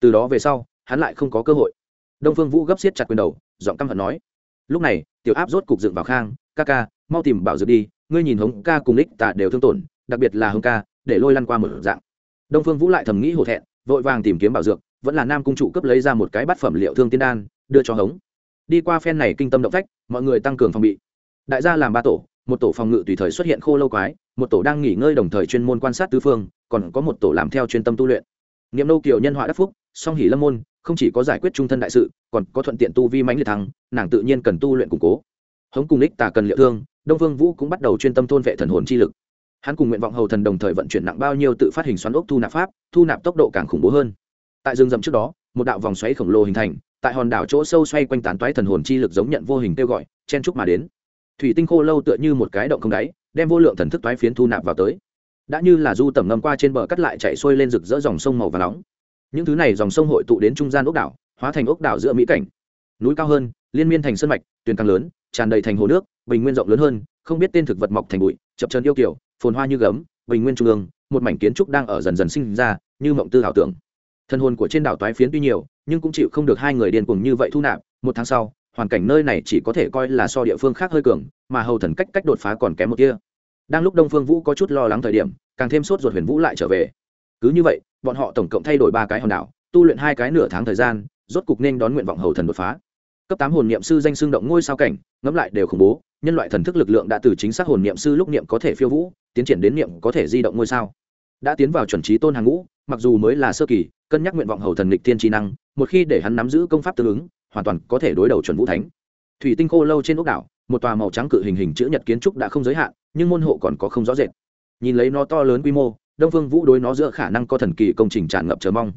Từ đó về sau, hắn lại không có cơ hội. Đông phương vũ gấp xiết chặt quyền đầu, giọng căm hận nói, lúc này, tiểu áp rốt cục dựng vào khang, ca ca, mau tìm bảo dược đi, ngươi nhìn hống ca cùng ních tạ đều thương tổn, đặc biệt là hống ca, để lôi lăn qua một dạng. Đông phương vũ lại thầm nghĩ hổ thẹn, vội vàng tìm kiếm bảo dược vẫn là nam cung trụ cấp lấy ra một cái bát phẩm liệu thương tiên đan, đưa cho hống. Đi qua phen này kinh tâm động phách, mọi người tăng cường phòng bị. Đại gia làm ba tổ, một tổ phòng ngự tùy thời xuất hiện khô lâu quái, một tổ đang nghỉ ngơi đồng thời chuyên môn quan sát tứ phương, còn có một tổ làm theo chuyên tâm tu luyện. Nghiệm nâu kiều nhân họa đắc phúc, song hỉ lâm môn, không chỉ có giải quyết trung thân đại sự, còn có thuận tiện tu vi mãnh liệt thắng, nàng tự nhiên cần tu luyện củng cố. Hống cùng ních tà cần liệu thương, đông vương vũ cũng bắt đầu chuyên tâm thôn vệ thần hồn chi lực. Hắn cùng nguyện vọng hầu thần đồng thời vận chuyển nặng bao nhiêu tự phát hình xoắn ốc thu nạp pháp, thu nạp tốc độ càng khủng bố hơn tại rừng rậm trước đó, một đạo vòng xoáy khổng lồ hình thành, tại hòn đảo chỗ sâu xoay quanh tán toái thần hồn chi lực giống nhận vô hình kêu gọi, chen trúc mà đến. Thủy tinh khô lâu tựa như một cái động không đáy, đem vô lượng thần thức toái phiến thu nạp vào tới. Đã như là du tầm ngâm qua trên bờ cắt lại chạy xuôi lên rực rỡ dòng sông màu và nóng. Những thứ này dòng sông hội tụ đến trung gian ốc đảo, hóa thành ốc đảo giữa mỹ cảnh. Núi cao hơn, liên miên thành sân mạch, tuyền càng lớn, tràn đầy thành hồ nước, bình nguyên rộng lớn hơn, không biết tên thực vật mọc thành bụi, chập trần yêu kiểu phồn hoa như gấm, bình nguyên trung ương, một mảnh kiến trúc đang ở dần dần sinh ra, như mộng tư ảo tưởng thân hồn của trên đảo toái phiến tuy nhiều, nhưng cũng chịu không được hai người điên cuồng như vậy thu nạp, một tháng sau, hoàn cảnh nơi này chỉ có thể coi là so địa phương khác hơi cường, mà hầu thần cách cách đột phá còn kém một kia. Đang lúc đông phương vũ có chút lo lắng thời điểm, càng thêm sốt ruột huyền vũ lại trở về. Cứ như vậy, bọn họ tổng cộng thay đổi ba cái hòn đảo, tu luyện hai cái nửa tháng thời gian, rốt cục nên đón nguyện vọng hầu thần đột phá. Cấp tám hồn niệm sư danh xương động ngôi sao cảnh, ngẫm lại đều khủng bố, nhân loại thần thức lực lượng đã từ chính xác hồn niệm sư lúc niệm có thể phiêu vũ, tiến triển đến niệm có thể di động ngôi sao. Đã tiến vào chuẩn trí tôn hàng ngũ mặc dù mới là sơ kỳ, cân nhắc nguyện vọng hầu thần lịch tiên trí năng, một khi để hắn nắm giữ công pháp tương ứng, hoàn toàn có thể đối đầu chuẩn vũ thánh. Thủy tinh khô lâu trên ốc đảo, một tòa màu trắng cự hình hình chữ nhật kiến trúc đã không giới hạn, nhưng môn hộ còn có không rõ rệt. Nhìn lấy nó to lớn quy mô, đông phương vũ đối nó giữa khả năng có thần kỳ công trình tràn ngập chờ mong.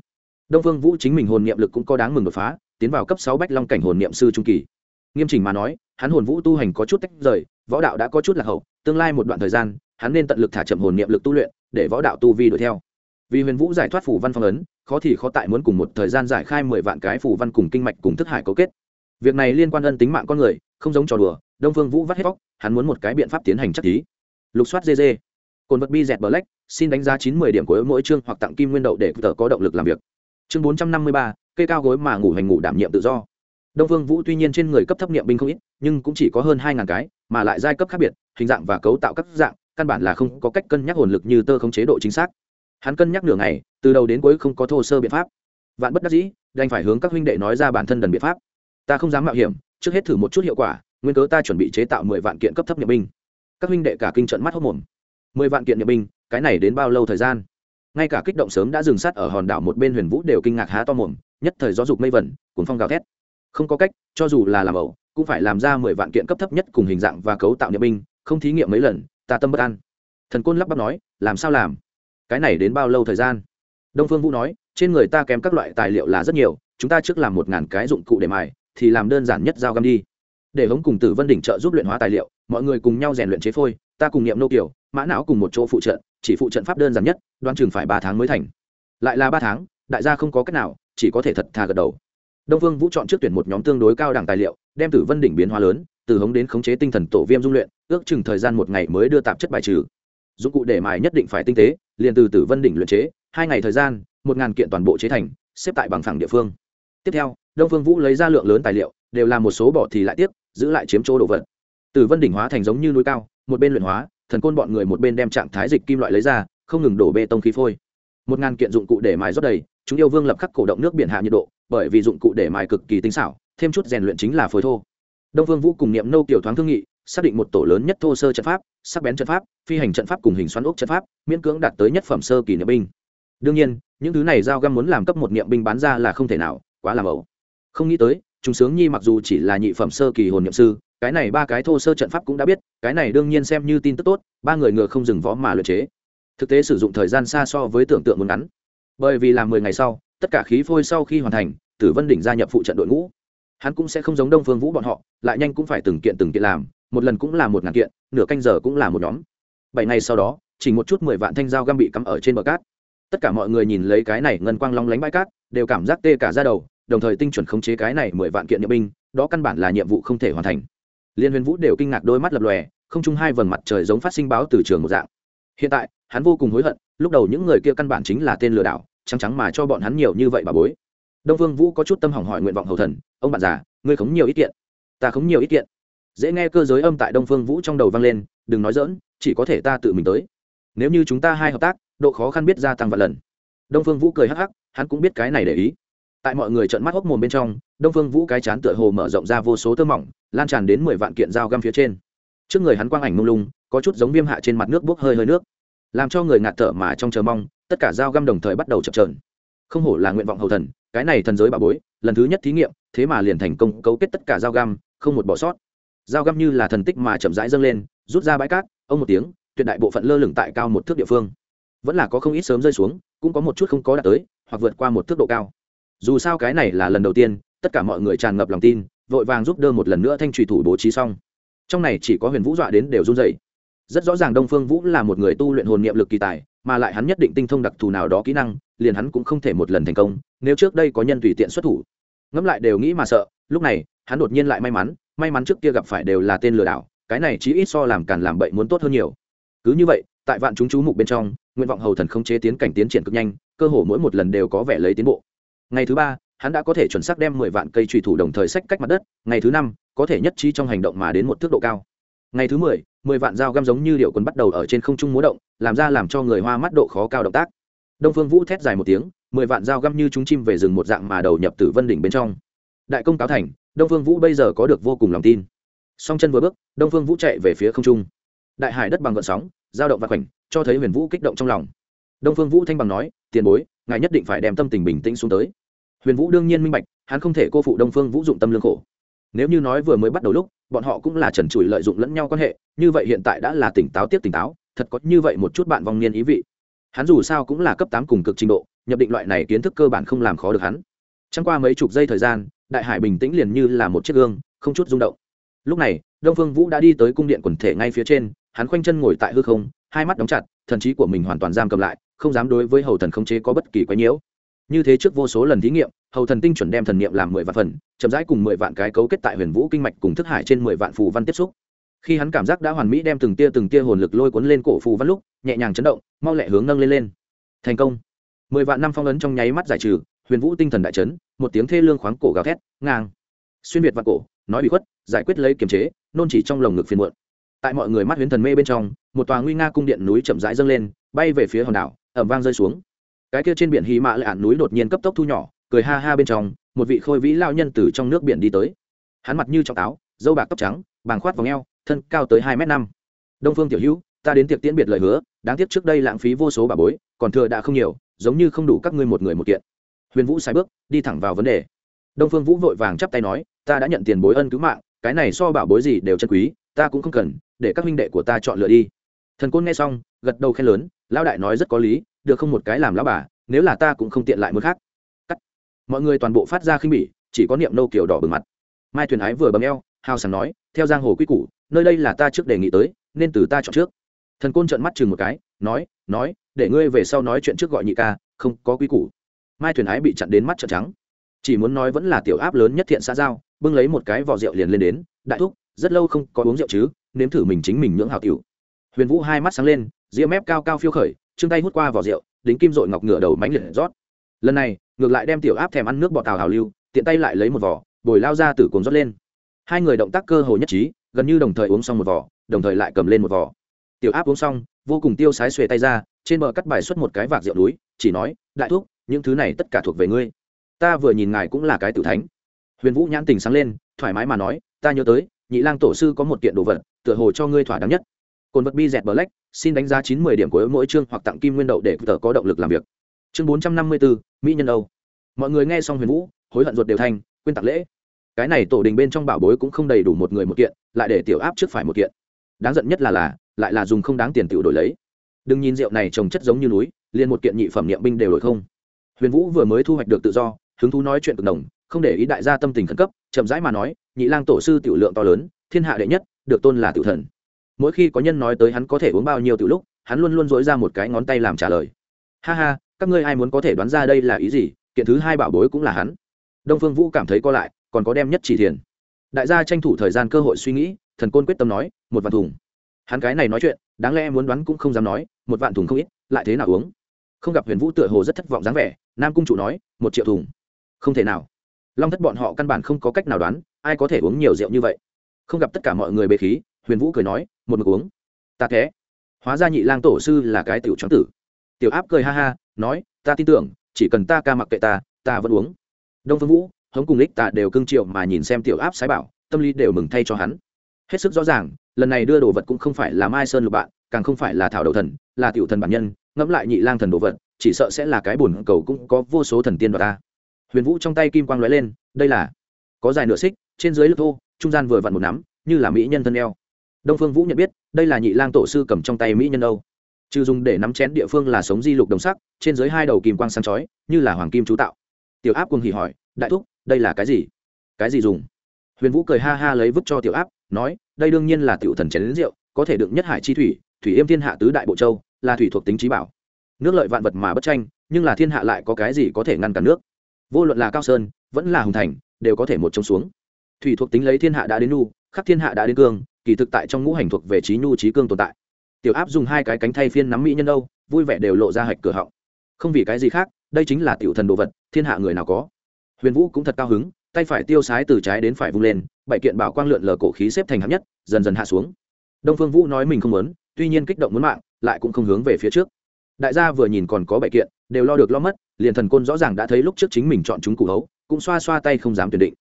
Đông phương vũ chính mình hồn niệm lực cũng có đáng mừng đột phá, tiến vào cấp sáu bách long cảnh hồn niệm sư trung kỳ. Nghiêm chỉnh mà nói, hắn hồn vũ tu hành có chút tách rời, võ đạo đã có chút lạc hậu, tương lai một đoạn thời gian, hắn nên tận lực thả chậm hồn niệm lực tu luyện, để võ đạo tu vi đuổi theo vì huyền vũ giải thoát phủ văn phong ấn khó thì khó tại muốn cùng một thời gian giải khai mười vạn cái phủ văn cùng kinh mạch cùng thức hải cấu kết. Việc này liên quan ân tính mạng con người không giống trò đùa đông phương vũ vắt hết vóc, hắn muốn một cái biện pháp tiến hành chắc tí lục soát dê dê cồn vật bi dẹt black xin đánh giá chín mươi điểm của mỗi chương hoặc tặng kim nguyên đậu để tờ có động lực làm việc. Chương bốn trăm năm mươi ba cây cao gối mà ngủ hành ngủ đảm nhiệm tự do. Đông phương vũ tuy nhiên trên người cấp thấp niệm binh không ít nhưng cũng chỉ có hơn hai ngàn cái mà lại giai cấp khác biệt hình dạng và cấu tạo các dạng căn bản là không có cách cân nhắc hồn lực như tơ không chế độ chính xác hắn cân nhắc nửa ngày, từ đầu đến cuối không có thô sơ biện pháp. Vạn bất đắc dĩ, đành phải hướng các huynh đệ nói ra bản thân đần biện pháp. Ta không dám mạo hiểm, trước hết thử một chút hiệu quả, nguyên cớ ta chuẩn bị chế tạo mười vạn kiện cấp thấp nhập binh. Các huynh đệ cả kinh trận mắt hốc mồm. Mười vạn kiện nhập binh, cái này đến bao lâu thời gian? Ngay cả kích động sớm đã dừng sát ở hòn đảo một bên huyền vũ đều kinh ngạc há to mồm, nhất thời gió dục mây vẩn cuốn phong gào thét. Không có cách, cho dù là làm ẩu, cũng phải làm ra mười vạn kiện cấp thấp nhất cùng hình dạng và cấu tạo nhập binh, không thí nghiệm mấy lần, ta tâm bất an. Thần côn lắp bắp nói, làm sao làm? Cái này đến bao lâu thời gian? Đông phương vũ nói, trên người ta kém các loại tài liệu là rất nhiều, chúng ta trước làm một ngàn cái dụng cụ để mài, thì làm đơn giản nhất dao găm đi. Để hống cùng tử vân đỉnh trợ giúp luyện hóa tài liệu, mọi người cùng nhau rèn luyện chế phôi, ta cùng niệm nô kiểu mã não cùng một chỗ phụ trận chỉ phụ trận pháp đơn giản nhất đoan chừng phải ba tháng mới thành. Lại là ba tháng, đại gia không có cách nào, chỉ có thể thật thà gật đầu. Đông phương vũ chọn trước tuyển một nhóm tương đối cao đẳng tài liệu, đem tử vân đỉnh biến hóa lớn, từ hống đến khống chế tinh thần tổ viêm dung luyện, ước chừng thời gian một ngày mới đưa tạp chất bài trừ dụng cụ để mài nhất định phải tinh tế, liền từ tử vân đỉnh luyện chế, hai ngày thời gian, một ngàn kiện toàn bộ chế thành, xếp tại bằng phẳng địa phương. Tiếp theo, đông phương vũ lấy ra lượng lớn tài liệu, đều làm một số bỏ thì lại tiếp giữ lại chiếm chỗ đồ vật. Tử vân đỉnh hóa thành giống như núi cao, một bên luyện hóa, thần côn bọn người một bên đem trạng thái dịch kim loại lấy ra, không ngừng đổ bê tông khí phôi. Một ngàn kiện dụng cụ để mài rót đầy, chúng yêu vương lập khắc cổ động nước biển hạ nhiệt độ, bởi vì dụng cụ để mài cực kỳ tinh xảo, thêm chút rèn luyện chính là phối thô. Đông vương vũ cùng niệm nâu kiểu thoáng thương nghị xác định một tổ lớn nhất thô sơ trận pháp, sắc bén trận pháp, phi hành trận pháp cùng hình xoắn ốc trận pháp, miễn cưỡng đạt tới nhất phẩm sơ kỳ niệm binh. Đương nhiên, những thứ này giao găm muốn làm cấp một niệm binh bán ra là không thể nào, quá làm ẩu không nghĩ tới chúng sướng nhi mặc dù chỉ là nhị phẩm sơ kỳ hồn niệm sư, cái này ba cái thô sơ trận pháp cũng đã biết, cái này đương nhiên xem như tin tức tốt, ba người ngựa không dừng võ mà luyện chế. Thực tế sử dụng thời gian xa so với tưởng tượng muốn ngắn. Bởi vì làm mười ngày sau, tất cả khí phôi sau khi hoàn thành, tử vân đỉnh gia nhập phụ trận đội ngũ. Hắn cũng sẽ không giống đông phương vũ bọn họ, lại nhanh cũng phải từng kiện từng kiện làm một lần cũng là một ngàn kiện, nửa canh giờ cũng là một nhóm. Bảy ngày sau đó, chỉ một chút mười vạn thanh dao găm bị cắm ở trên bờ cát. Tất cả mọi người nhìn lấy cái này ngân quang long lánh bãi cát, đều cảm giác tê cả ra đầu, đồng thời tinh chuẩn khống chế cái này mười vạn kiện nhiệm binh, đó căn bản là nhiệm vụ không thể hoàn thành. Liên huyền vũ đều kinh ngạc đôi mắt lập lòe, không chung hai vầng mặt trời giống phát sinh báo từ trường một dạng. Hiện tại, hắn vô cùng hối hận, lúc đầu những người kia căn bản chính là tên lừa đảo, trắng trắng mà cho bọn hắn nhiều như vậy bà bối. Đông vương vũ có chút tâm hỏng hỏi nguyện vọng hầu thần, ông bạn già, ngươi khống nhiều ít kiện? Ta khống nhiều ít kiện dễ nghe cơ giới âm tại đông phương vũ trong đầu vang lên, đừng nói dỡn chỉ có thể ta tự mình tới. Nếu như chúng ta hai hợp tác, độ khó khăn biết gia tăng vài lần. Đông phương vũ cười hắc hắc, hắn cũng biết cái này để ý. Tại mọi người trợn mắt hốc mồm bên trong, đông phương vũ cái chán tựa hồ mở rộng ra vô số tơ mỏng, lan tràn đến mười vạn kiện dao găm phía trên. Trước người hắn quang ảnh mông lung, có chút giống viêm hạ trên mặt nước bốc hơi hơi nước, làm cho người ngạt thở mà trong chờ mong, tất cả dao găm đồng thời bắt đầu chập trờn không hổ là nguyện vọng hầu thần, cái này thần giới bà bối, lần thứ nhất thí nghiệm, thế mà liền thành công cấu kết tất cả dao găm, không một bỏ sót dao găm như là thần tích mà chậm rãi dâng lên, rút ra bãi cát, ông một tiếng, tuyệt đại bộ phận lơ lửng tại cao một thước địa phương. Vẫn là có không ít sớm rơi xuống, cũng có một chút không có đạt tới, hoặc vượt qua một thước độ cao. Dù sao cái này là lần đầu tiên, tất cả mọi người tràn ngập lòng tin, vội vàng giúp đỡ một lần nữa thanh trùy thủ bố trí xong. Trong này chỉ có huyền vũ dọa đến đều run dày rất rõ ràng đông phương vũ là một người tu luyện hồn niệm lực kỳ tài, mà lại hắn nhất định tinh thông đặc thù nào đó kỹ năng, liền hắn cũng không thể một lần thành công, nếu trước đây có nhân tùy tiện xuất thủ. Ngẫm lại đều nghĩ mà sợ, lúc này, hắn đột nhiên lại may mắn may mắn trước kia gặp phải đều là tên lừa đảo, cái này chỉ ít so làm càn làm bậy muốn tốt hơn nhiều. Cứ như vậy, tại vạn chúng chú mục bên trong, nguyện vọng hầu thần không chế tiến cảnh tiến triển cực nhanh, cơ hồ mỗi một lần đều có vẻ lấy tiến bộ. Ngày thứ ba, hắn đã có thể chuẩn xác đem mười vạn cây trùy thủ đồng thời sách cách mặt đất, ngày thứ năm, có thể nhất trí trong hành động mà đến một tốc độ cao. Ngày thứ mười mười vạn dao găm giống như điệu quần bắt đầu ở trên không trung múa động, làm ra làm cho người hoa mắt độ khó cao động tác. Đông phương vũ thét dài một tiếng, mười vạn dao găm như chúng chim về rừng một dạng mà đầu nhập tử vân đỉnh bên trong. Đại công cáo thành đông phương vũ bây giờ có được vô cùng lòng tin. Song chân vừa bước, đông phương vũ chạy về phía không trung. Đại hải đất bằng gợn sóng giao động và khoảnh, cho thấy huyền vũ kích động trong lòng. Đông phương vũ thanh bằng nói, tiền bối, ngài nhất định phải đem tâm tình bình tĩnh xuống tới. Huyền vũ đương nhiên minh bạch, hắn không thể cô phụ đông phương vũ dụng tâm lương khổ. Nếu như nói vừa mới bắt đầu lúc, bọn họ cũng là trần trụi lợi dụng lẫn nhau quan hệ, như vậy hiện tại đã là tỉnh táo tiếp tỉnh táo, thật có như vậy một chút bạn vong niên ý vị. Hắn dù sao cũng là cấp tám cùng cực trình độ, nhập định loại này kiến thức cơ bản không làm khó được hắn. Chẳng qua mấy chục giây thời gian đại hải bình tĩnh liền như là một chiếc gương, không chút rung động. Lúc này, đông phương vũ đã đi tới cung điện quần thể ngay phía trên, hắn khoanh chân ngồi tại hư không, hai mắt đóng chặt, thần trí của mình hoàn toàn giam cầm lại, không dám đối với hầu thần không chế có bất kỳ quái nhiễu. Như thế trước vô số lần thí nghiệm, hầu thần tinh chuẩn đem thần niệm làm mười vạn phần, chậm rãi cùng mười vạn cái cấu kết tại huyền vũ kinh mạch cùng thức hải trên mười vạn phù văn tiếp xúc. Khi hắn cảm giác đã hoàn mỹ đem từng tia từng tia hồn lực lôi cuốn lên cổ phù văn lúc, nhẹ nhàng chấn động, mau lẹ hướng nâng lên lên. Thành công. Mười vạn năm phong ấn trong nháy mắt giải trừ huyền vũ tinh thần đại chấn, một tiếng thê lương khoáng cổ gào thét, ngang. Xuyên việt vạn cổ, nói bị khuất, giải quyết lấy kiềm chế, nôn chỉ trong lồng ngực phiền muộn. Tại mọi người mắt huyến thần mê bên trong, một tòa nguy nga cung điện núi chậm rãi dâng lên, bay về phía hòn đảo ẩm vang rơi xuống. Cái kia trên biển hí mã lại ạn núi đột nhiên cấp tốc thu nhỏ, cười ha ha bên trong, một vị khôi vĩ lao nhân từ trong nước biển đi tới. Hắn mặt như trọng táo dâu bạc tóc trắng, bàng khoát vào ngheo thân cao tới hai m năm. Đông phương tiểu hữu, ta đến tiệc tiễn biệt lời hứa, đáng tiếc trước đây lãng phí vô số bà bối, còn thừa đã không nhiều, giống như không đủ các ngươi một người một kiện huyền vũ sai bước, đi thẳng vào vấn đề. Đông phương vũ vội vàng chắp tay nói, ta đã nhận tiền bối ân cứu mạng, cái này so bảo bối gì đều chân quý, ta cũng không cần, để các huynh đệ của ta chọn lựa đi. Thần côn nghe xong, gật đầu khen lớn, lão đại nói rất có lý, được không một cái làm lão bà, nếu là ta cũng không tiện lại muốn khác. Cắt. Mọi người toàn bộ phát ra khinh bỉ, chỉ có niệm nâu kiểu đỏ bừng mặt. Mai thuyền ái vừa bấm eo, hào sảng nói, theo giang hồ quy củ, nơi đây là ta trước đề nghị tới, nên từ ta chọn trước. Thần côn trợn mắt chừng một cái, nói nói, để ngươi về sau nói chuyện trước gọi nhị ca, không có quy củ mai thuyền ái bị chặn đến mắt trợn trắng. Chỉ muốn nói vẫn là tiểu áp lớn nhất thiện xã giao, bưng lấy một cái vỏ rượu liền lên đến, đại thúc, rất lâu không có uống rượu chứ, nếm thử mình chính mình nhưỡng hào tiểu. Huyền vũ hai mắt sáng lên ria mép cao cao phiêu khởi chương tay hút qua vỏ rượu, đính kim dội ngọc ngửa đầu mánh liệt rót. Lần này, ngược lại đem tiểu áp thèm ăn nước bọt tàu hào lưu, tiện tay lại lấy một vỏ bồi lao ra từ cồn rót lên. Hai người động tác cơ hồ nhất trí, gần như đồng thời uống xong một vỏ đồng thời lại cầm lên một vỏ tiểu áp uống xong, vô cùng tiêu sái xuề tay ra, trên bờ cắt bài xuất một cái vạc rượu núi, chỉ nói, đại thúc những thứ này tất cả thuộc về ngươi. Ta vừa nhìn ngài cũng là cái tử thánh. Huyền vũ nhãn tình sáng lên, thoải mái mà nói, ta nhớ tới, nhị lang tổ sư có một kiện đồ vật, tựa hồ cho ngươi thỏa đáng nhất. Cồn vật bi dẹt black, xin đánh giá chín mươi điểm của mỗi chương hoặc tặng kim nguyên đậu để tờ có động lực làm việc. Chương bốn trăm năm mươi bốn, mỹ nhân âu. Mọi người nghe xong huyền vũ, hối hận ruột đều thành, quên tặng lễ. Cái này tổ đình bên trong bảo bối cũng không đầy đủ một người một kiện, lại để tiểu áp trước phải một kiện. Đáng giận nhất là là, lại là dùng không đáng tiền tiểu đổi lấy. Đừng nhìn rượu này trồng chất giống như núi, liền một kiện nhị phẩm niệm binh đều đổi không huyền vũ vừa mới thu hoạch được tự do, hứng thú nói chuyện cực đồng không để ý đại gia tâm tình khẩn cấp, chậm rãi mà nói, nhị lang tổ sư tiểu lượng to lớn, thiên hạ đệ nhất, được tôn là tiểu thần. Mỗi khi có nhân nói tới hắn có thể uống bao nhiêu tiểu lúc, hắn luôn luôn dối ra một cái ngón tay làm trả lời. Ha ha, các ngươi ai muốn có thể đoán ra đây là ý gì? Kiện thứ hai bảo bối cũng là hắn. Đông phương vũ cảm thấy co lại, còn có đem nhất chỉ thiền. Đại gia tranh thủ thời gian cơ hội suy nghĩ, thần côn quyết tâm nói, một vạn thùng. Hắn cái này nói chuyện, đáng lẽ muốn đoán cũng không dám nói, một vạn thùng không ít, lại thế nào uống? Không gặp huyền vũ tựa hồ rất thất vọng dáng vẻ nam cung chủ nói, một triệu thùng. Không thể nào. Long thất bọn họ căn bản không có cách nào đoán, ai có thể uống nhiều rượu như vậy. Không gặp tất cả mọi người bế khí, huyền vũ cười nói, một mực uống. Ta thế. Hóa ra nhị lang tổ sư là cái tiểu trắng tử. Tiểu áp cười ha ha, nói, ta tin tưởng, chỉ cần ta ca mặc kệ ta ta vẫn uống. Đông phương vũ, hống cùng lích tạ đều cưng triệu mà nhìn xem tiểu áp sái bảo, tâm lý đều mừng thay cho hắn. Hết sức rõ ràng, lần này đưa đồ vật cũng không phải là mai sơn lục bạn, càng không phải là thảo đầu thần, là tiểu thần bản nhân, ngẫm lại nhị lang thần đồ vật chỉ sợ sẽ là cái buồn cầu cũng có vô số thần tiên đoạt ta. Huyền vũ trong tay kim quang lóe lên, đây là có dài nửa xích, trên dưới lực thô, trung gian vừa vặn một nắm, như là mỹ nhân thân eo. Đông phương vũ nhận biết, đây là nhị lang tổ sư cầm trong tay mỹ nhân âu trừ dùng để nắm chén địa phương là sống di lục đồng sắc, trên dưới hai đầu kim quang sáng chói, như là hoàng kim chú tạo. Tiểu áp cùng hỉ hỏi, đại thúc, đây là cái gì? Cái gì dùng? Huyền vũ cười ha ha lấy vứt cho tiểu áp, nói, đây đương nhiên là tiểu thần chén đến rượu, có thể đựng nhất hải chi thủy thủy yêm thiên hạ tứ đại bộ châu, là thủy thuộc tính trí bảo nước lợi vạn vật mà bất tranh, nhưng là thiên hạ lại có cái gì có thể ngăn cản nước? Vô luận là cao sơn, vẫn là hùng thành, đều có thể một trông xuống. Thủy thuộc tính lấy thiên hạ đã đến nu khắc thiên hạ đã đến cương, kỳ thực tại trong ngũ hành thuộc về trí nhu trí cương tồn tại. Tiểu áp dùng hai cái cánh thay phiên nắm mỹ nhân đâu, vui vẻ đều lộ ra hạch cửa họng. Không vì cái gì khác, đây chính là tiểu thần đồ vật, thiên hạ người nào có. Huyền vũ cũng thật cao hứng, tay phải tiêu sái từ trái đến phải vung lên, bảy kiện bảo quang lượn lờ cổ khí xếp thành hạng nhất, dần dần hạ xuống. Đông phương vũ nói mình không muốn, tuy nhiên kích động muốn mạng, lại cũng không hướng về phía trước đại gia vừa nhìn còn có bảy kiện, đều lo được lo mất, liền thần côn rõ ràng đã thấy lúc trước chính mình chọn chúng cụ hấu, cũng xoa xoa tay không dám tuyển định.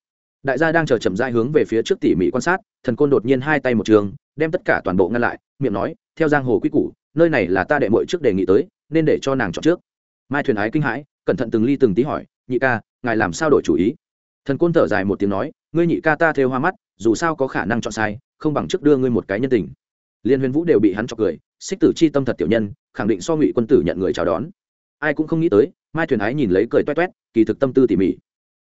Đại gia đang chờ chậm dai hướng về phía trước tỉ mỉ quan sát, thần côn đột nhiên hai tay một trường, đem tất cả toàn bộ ngăn lại, miệng nói, theo giang hồ quy củ, nơi này là ta đệ mội trước đề nghị tới, nên để cho nàng chọn trước. Mai thuyền ái kinh hãi, cẩn thận từng ly từng tí hỏi, nhị ca, ngài làm sao đổi chủ ý? Thần côn thở dài một tiếng nói, ngươi nhị ca ta theo hoa mắt, dù sao có khả năng chọn sai, không bằng trước đưa ngươi một cái nhân tình liên huyền vũ đều bị hắn chọc cười, xích tử chi tâm thật tiểu nhân, khẳng định so ngụy quân tử nhận người chào đón. Ai cũng không nghĩ tới, mai thuyền ái nhìn lấy cười toét toét, kỳ thực tâm tư tỉ mỉ.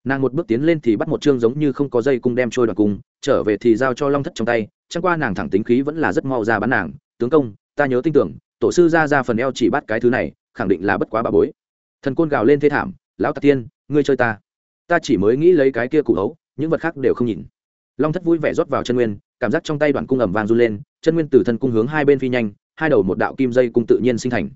Nàng một bước tiến lên thì bắt một chương giống như không có dây cung đem trôi đoạn cung, trở về thì giao cho long thất trong tay, chẳng qua nàng thẳng tính khí vẫn là rất mau ra bán nàng, tướng công, ta nhớ tin tưởng, tổ sư ra ra phần eo chỉ bắt cái thứ này, khẳng định là bất quá bà bối. Thần côn gào lên thế thảm, lão tạc tiên, ngươi chơi ta. Ta chỉ mới nghĩ lấy cái kia cụ hấu, những vật khác đều không nhìn long thất vui vẻ rót vào chân nguyên, cảm giác trong tay đoạn cung ẩm vàng run lên, chân nguyên từ thân cung hướng hai bên phi nhanh, hai đầu một đạo kim dây cung tự nhiên sinh thành.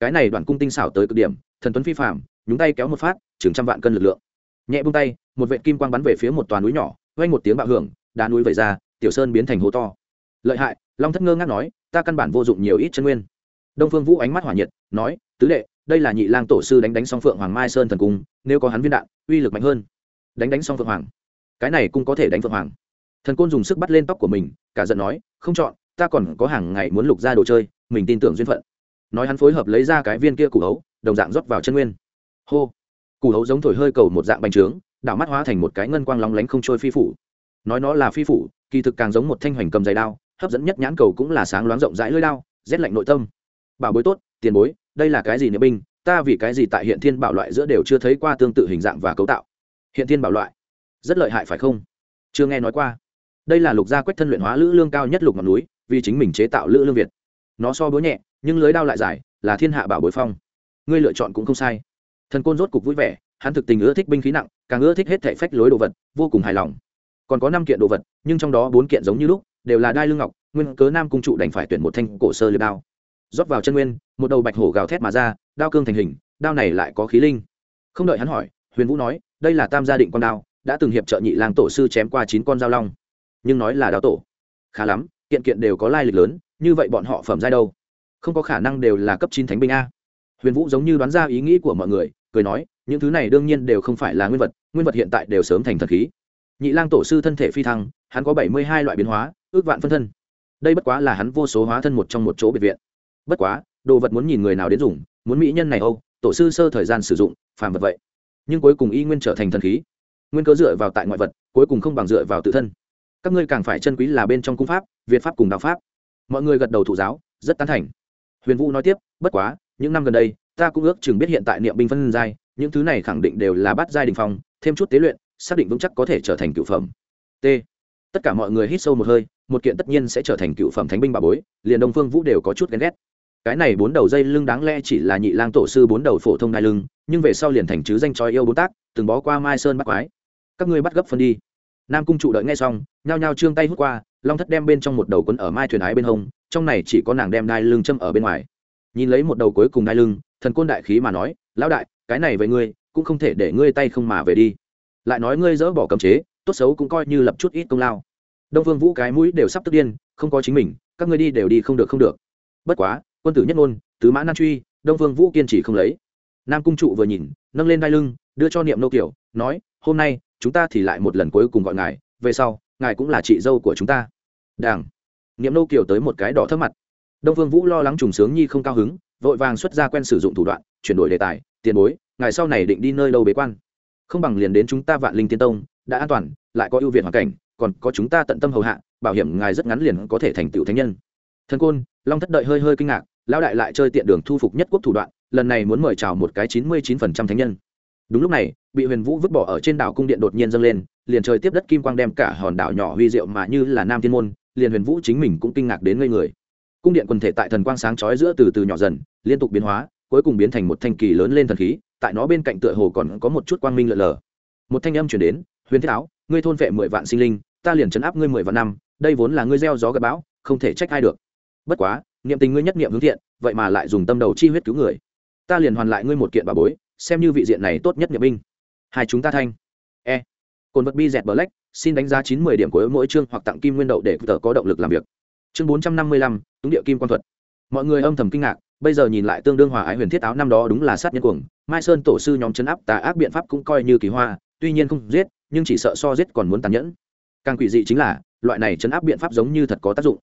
Cái này đoạn cung tinh xảo tới cực điểm, thần tuấn phi phạm nhúng tay kéo một phát, chừng trăm vạn cân lực lượng. Nhẹ bung tay, một vệ kim quang bắn về phía một toàn núi nhỏ, vang một tiếng bạo hưởng, đá núi vẩy ra, tiểu sơn biến thành hố to. Lợi hại, long thất ngơ ngác nói, ta căn bản vô dụng nhiều ít chân nguyên. Đông phương vũ ánh mắt hỏa nhiệt, nói, tứ đệ, đây là nhị lang tổ sư đánh đánh song phượng hoàng mai sơn thần cung, nếu có hắn viên đạn, uy lực mạnh hơn. Đánh đánh song phượng hoàng. Cái này cũng có thể đánh phượng hoàng thần côn dùng sức bắt lên tóc của mình, cả giận nói, không chọn, ta còn có hàng ngày muốn lục ra đồ chơi, mình tin tưởng duyên phận. Nói hắn phối hợp lấy ra cái viên kia củ hấu, đồng dạng rót vào chân nguyên. Hô. Củ hấu giống thổi hơi cầu một dạng bành trướng, đảo mắt hóa thành một cái ngân quang lóng lánh không trôi phi phủ. Nói nó là phi phủ, kỳ thực càng giống một thanh hoành cầm dày đao, hấp dẫn nhất nhãn cầu cũng là sáng loáng rộng rãi lưỡi đao, rét lạnh nội tâm. Bảo bối tốt, tiền bối, đây là cái gì nữa binh? Ta vì cái gì tại hiện thiên bảo loại giữa đều chưa thấy qua tương tự hình dạng và cấu tạo? Hiện thiên bảo loại? Rất lợi hại phải không? Chưa nghe nói qua đây là lục gia quách thân luyện hóa lữ lương cao nhất lục ngọn núi, vì chính mình chế tạo lữ lương việt. Nó so búa nhẹ, nhưng lưới đao lại dài, là thiên hạ bảo bối phong. Ngươi lựa chọn cũng không sai. Thần côn rốt cục vui vẻ, hắn thực tình ưa thích binh khí nặng, càng ưa thích hết thể phách lối đồ vật, vô cùng hài lòng. Còn có năm kiện đồ vật, nhưng trong đó bốn kiện giống như lúc, đều là đai lương ngọc, nguyên cớ nam cung trụ đành phải tuyển một thanh cổ sơ liệp đao. Rót vào chân nguyên, một đầu bạch hổ gào thét mà ra, đao cương thành hình, đao này lại có khí linh. Không đợi hắn hỏi, huyền vũ nói, đây là tam gia định con đao, đã từng hiệp trợ nhị lang tổ sư chém qua chín con dao long nhưng nói là đao tổ. Khá lắm, kiện kiện đều có lai lịch lớn, như vậy bọn họ phẩm giai đâu? Không có khả năng đều là cấp chín thánh binh a. Huyền vũ giống như đoán ra ý nghĩ của mọi người, cười nói, những thứ này đương nhiên đều không phải là nguyên vật nguyên vật hiện tại đều sớm thành thần khí. Nhị lang tổ sư thân thể phi thăng, hắn có bảy mươi hai loại biến hóa, ước vạn phân thân. Đây bất quá là hắn vô số hóa thân một trong một chỗ biệt viện. Bất quá, đồ vật muốn nhìn người nào đến dùng, muốn mỹ nhân này âu, tổ sư sơ thời gian sử dụng, phàm vật vậy. Nhưng cuối cùng y nguyên trở thành thần khí. Nguyên cớ dựa vào tại ngoại vật, cuối cùng không bằng dựa vào tự thân các ngươi càng phải chân quý là bên trong cung pháp, việt pháp cùng đạo pháp. Mọi người gật đầu thụ giáo, rất tán thành. Huyền vũ nói tiếp, bất quá, những năm gần đây, ta cũng ước chừng biết hiện tại niệm binh phân giai, những thứ này khẳng định đều là bắt giai đình phong, thêm chút tế luyện, xác định vững chắc có thể trở thành cựu phẩm. T. Tất cả mọi người hít sâu một hơi, một kiện tất nhiên sẽ trở thành cựu phẩm thánh binh bà bối, liền đông phương vũ đều có chút ghen ghét. Cái này bốn đầu dây lưng đáng lẽ chỉ là nhị lang tổ sư bốn đầu phổ thông đai lưng, nhưng về sau liền thành chứ danh trói yêu bốn tác, từng bó qua mai sơn bắt quái. Các ngươi bắt gấp phân đi nam cung trụ đợi nghe xong, nhao nhao trương tay hút qua, long thất đem bên trong một đầu quấn ở mai thuyền ái bên hông, trong này chỉ có nàng đem đai lưng châm ở bên ngoài. Nhìn lấy một đầu cuối cùng đai lưng, thần côn đại khí mà nói, lão đại, cái này với ngươi, cũng không thể để ngươi tay không mà về đi. Lại nói ngươi dỡ bỏ cấm chế, tốt xấu cũng coi như lập chút ít công lao. Đông vương vũ cái mũi đều sắp tức điên, không có chính mình, các ngươi đi đều đi không được không được. Bất quá, quân tử nhất ngôn, tứ mã nan truy, đông vương vũ kiên trì không lấy. Nam cung trụ vừa nhìn, nâng lên đai lưng, đưa cho niệm nô kiểu nói, hôm nay chúng ta thì lại một lần cuối cùng gọi ngài, về sau, ngài cũng là chị dâu của chúng ta. Đảng niệm nô kiểu tới một cái đỏ thấp mặt. Đông vương vũ lo lắng trùng sướng nhi không cao hứng, vội vàng xuất ra quen sử dụng thủ đoạn, chuyển đổi đề tài, tiền bối, ngài sau này định đi nơi đâu bế quan? Không bằng liền đến chúng ta vạn linh tiên tông, đã an toàn, lại có ưu việt hoàn cảnh, còn có chúng ta tận tâm hầu hạ, bảo hiểm ngài rất ngắn liền có thể thành tựu thánh nhân. Thân côn, long thất đợi hơi hơi kinh ngạc, lão đại lại chơi tiện đường thu phục nhất quốc thủ đoạn, lần này muốn mời chào một cái chín mươi chín phần trăm thánh nhân đúng lúc này, bị huyền vũ vứt bỏ ở trên đảo cung điện đột nhiên dâng lên, liền trời tiếp đất kim quang đem cả hòn đảo nhỏ huy diệu mà như là nam thiên môn, liền huyền vũ chính mình cũng kinh ngạc đến ngây người. Cung điện quần thể tại thần quang sáng chói giữa từ từ nhỏ dần, liên tục biến hóa, cuối cùng biến thành một thanh kỳ lớn lên thần khí, tại nó bên cạnh tựa hồ còn có một chút quang minh lợn lờ. Một thanh âm chuyển đến, huyền thiết áo ngươi thôn vệ mười vạn sinh linh, ta liền chấn áp ngươi mười vạn năm, đây vốn là ngươi gieo gió gặp bão, không thể trách ai được. Bất quá, niệm tình ngươi nhất niệm hướng thiện, vậy mà lại dùng tâm đầu chi huyết cứu người. Ta liền hoàn lại ngươi một kiện bà bối xem như vị diện này tốt nhất nhập binh. Hai chúng ta thanh. E. Cồn vật bi dẹt black, xin đánh giá chín mươi điểm của mỗi chương hoặc tặng kim nguyên đậu để tờ có động lực làm việc. Chương bốn trăm năm mươi lăm túng địa kim quan thuật. Mọi người âm thầm kinh ngạc, bây giờ nhìn lại tương đương hòa ái huyền thiết áo năm đó đúng là sát nhân cuồng. Mai sơn tổ sư nhóm chấn áp tà ác biện pháp cũng coi như kỳ hoa, tuy nhiên không giết, nhưng chỉ sợ so giết còn muốn tàn nhẫn. Càng quỷ dị chính là, loại này chấn áp biện pháp giống như thật có tác dụng.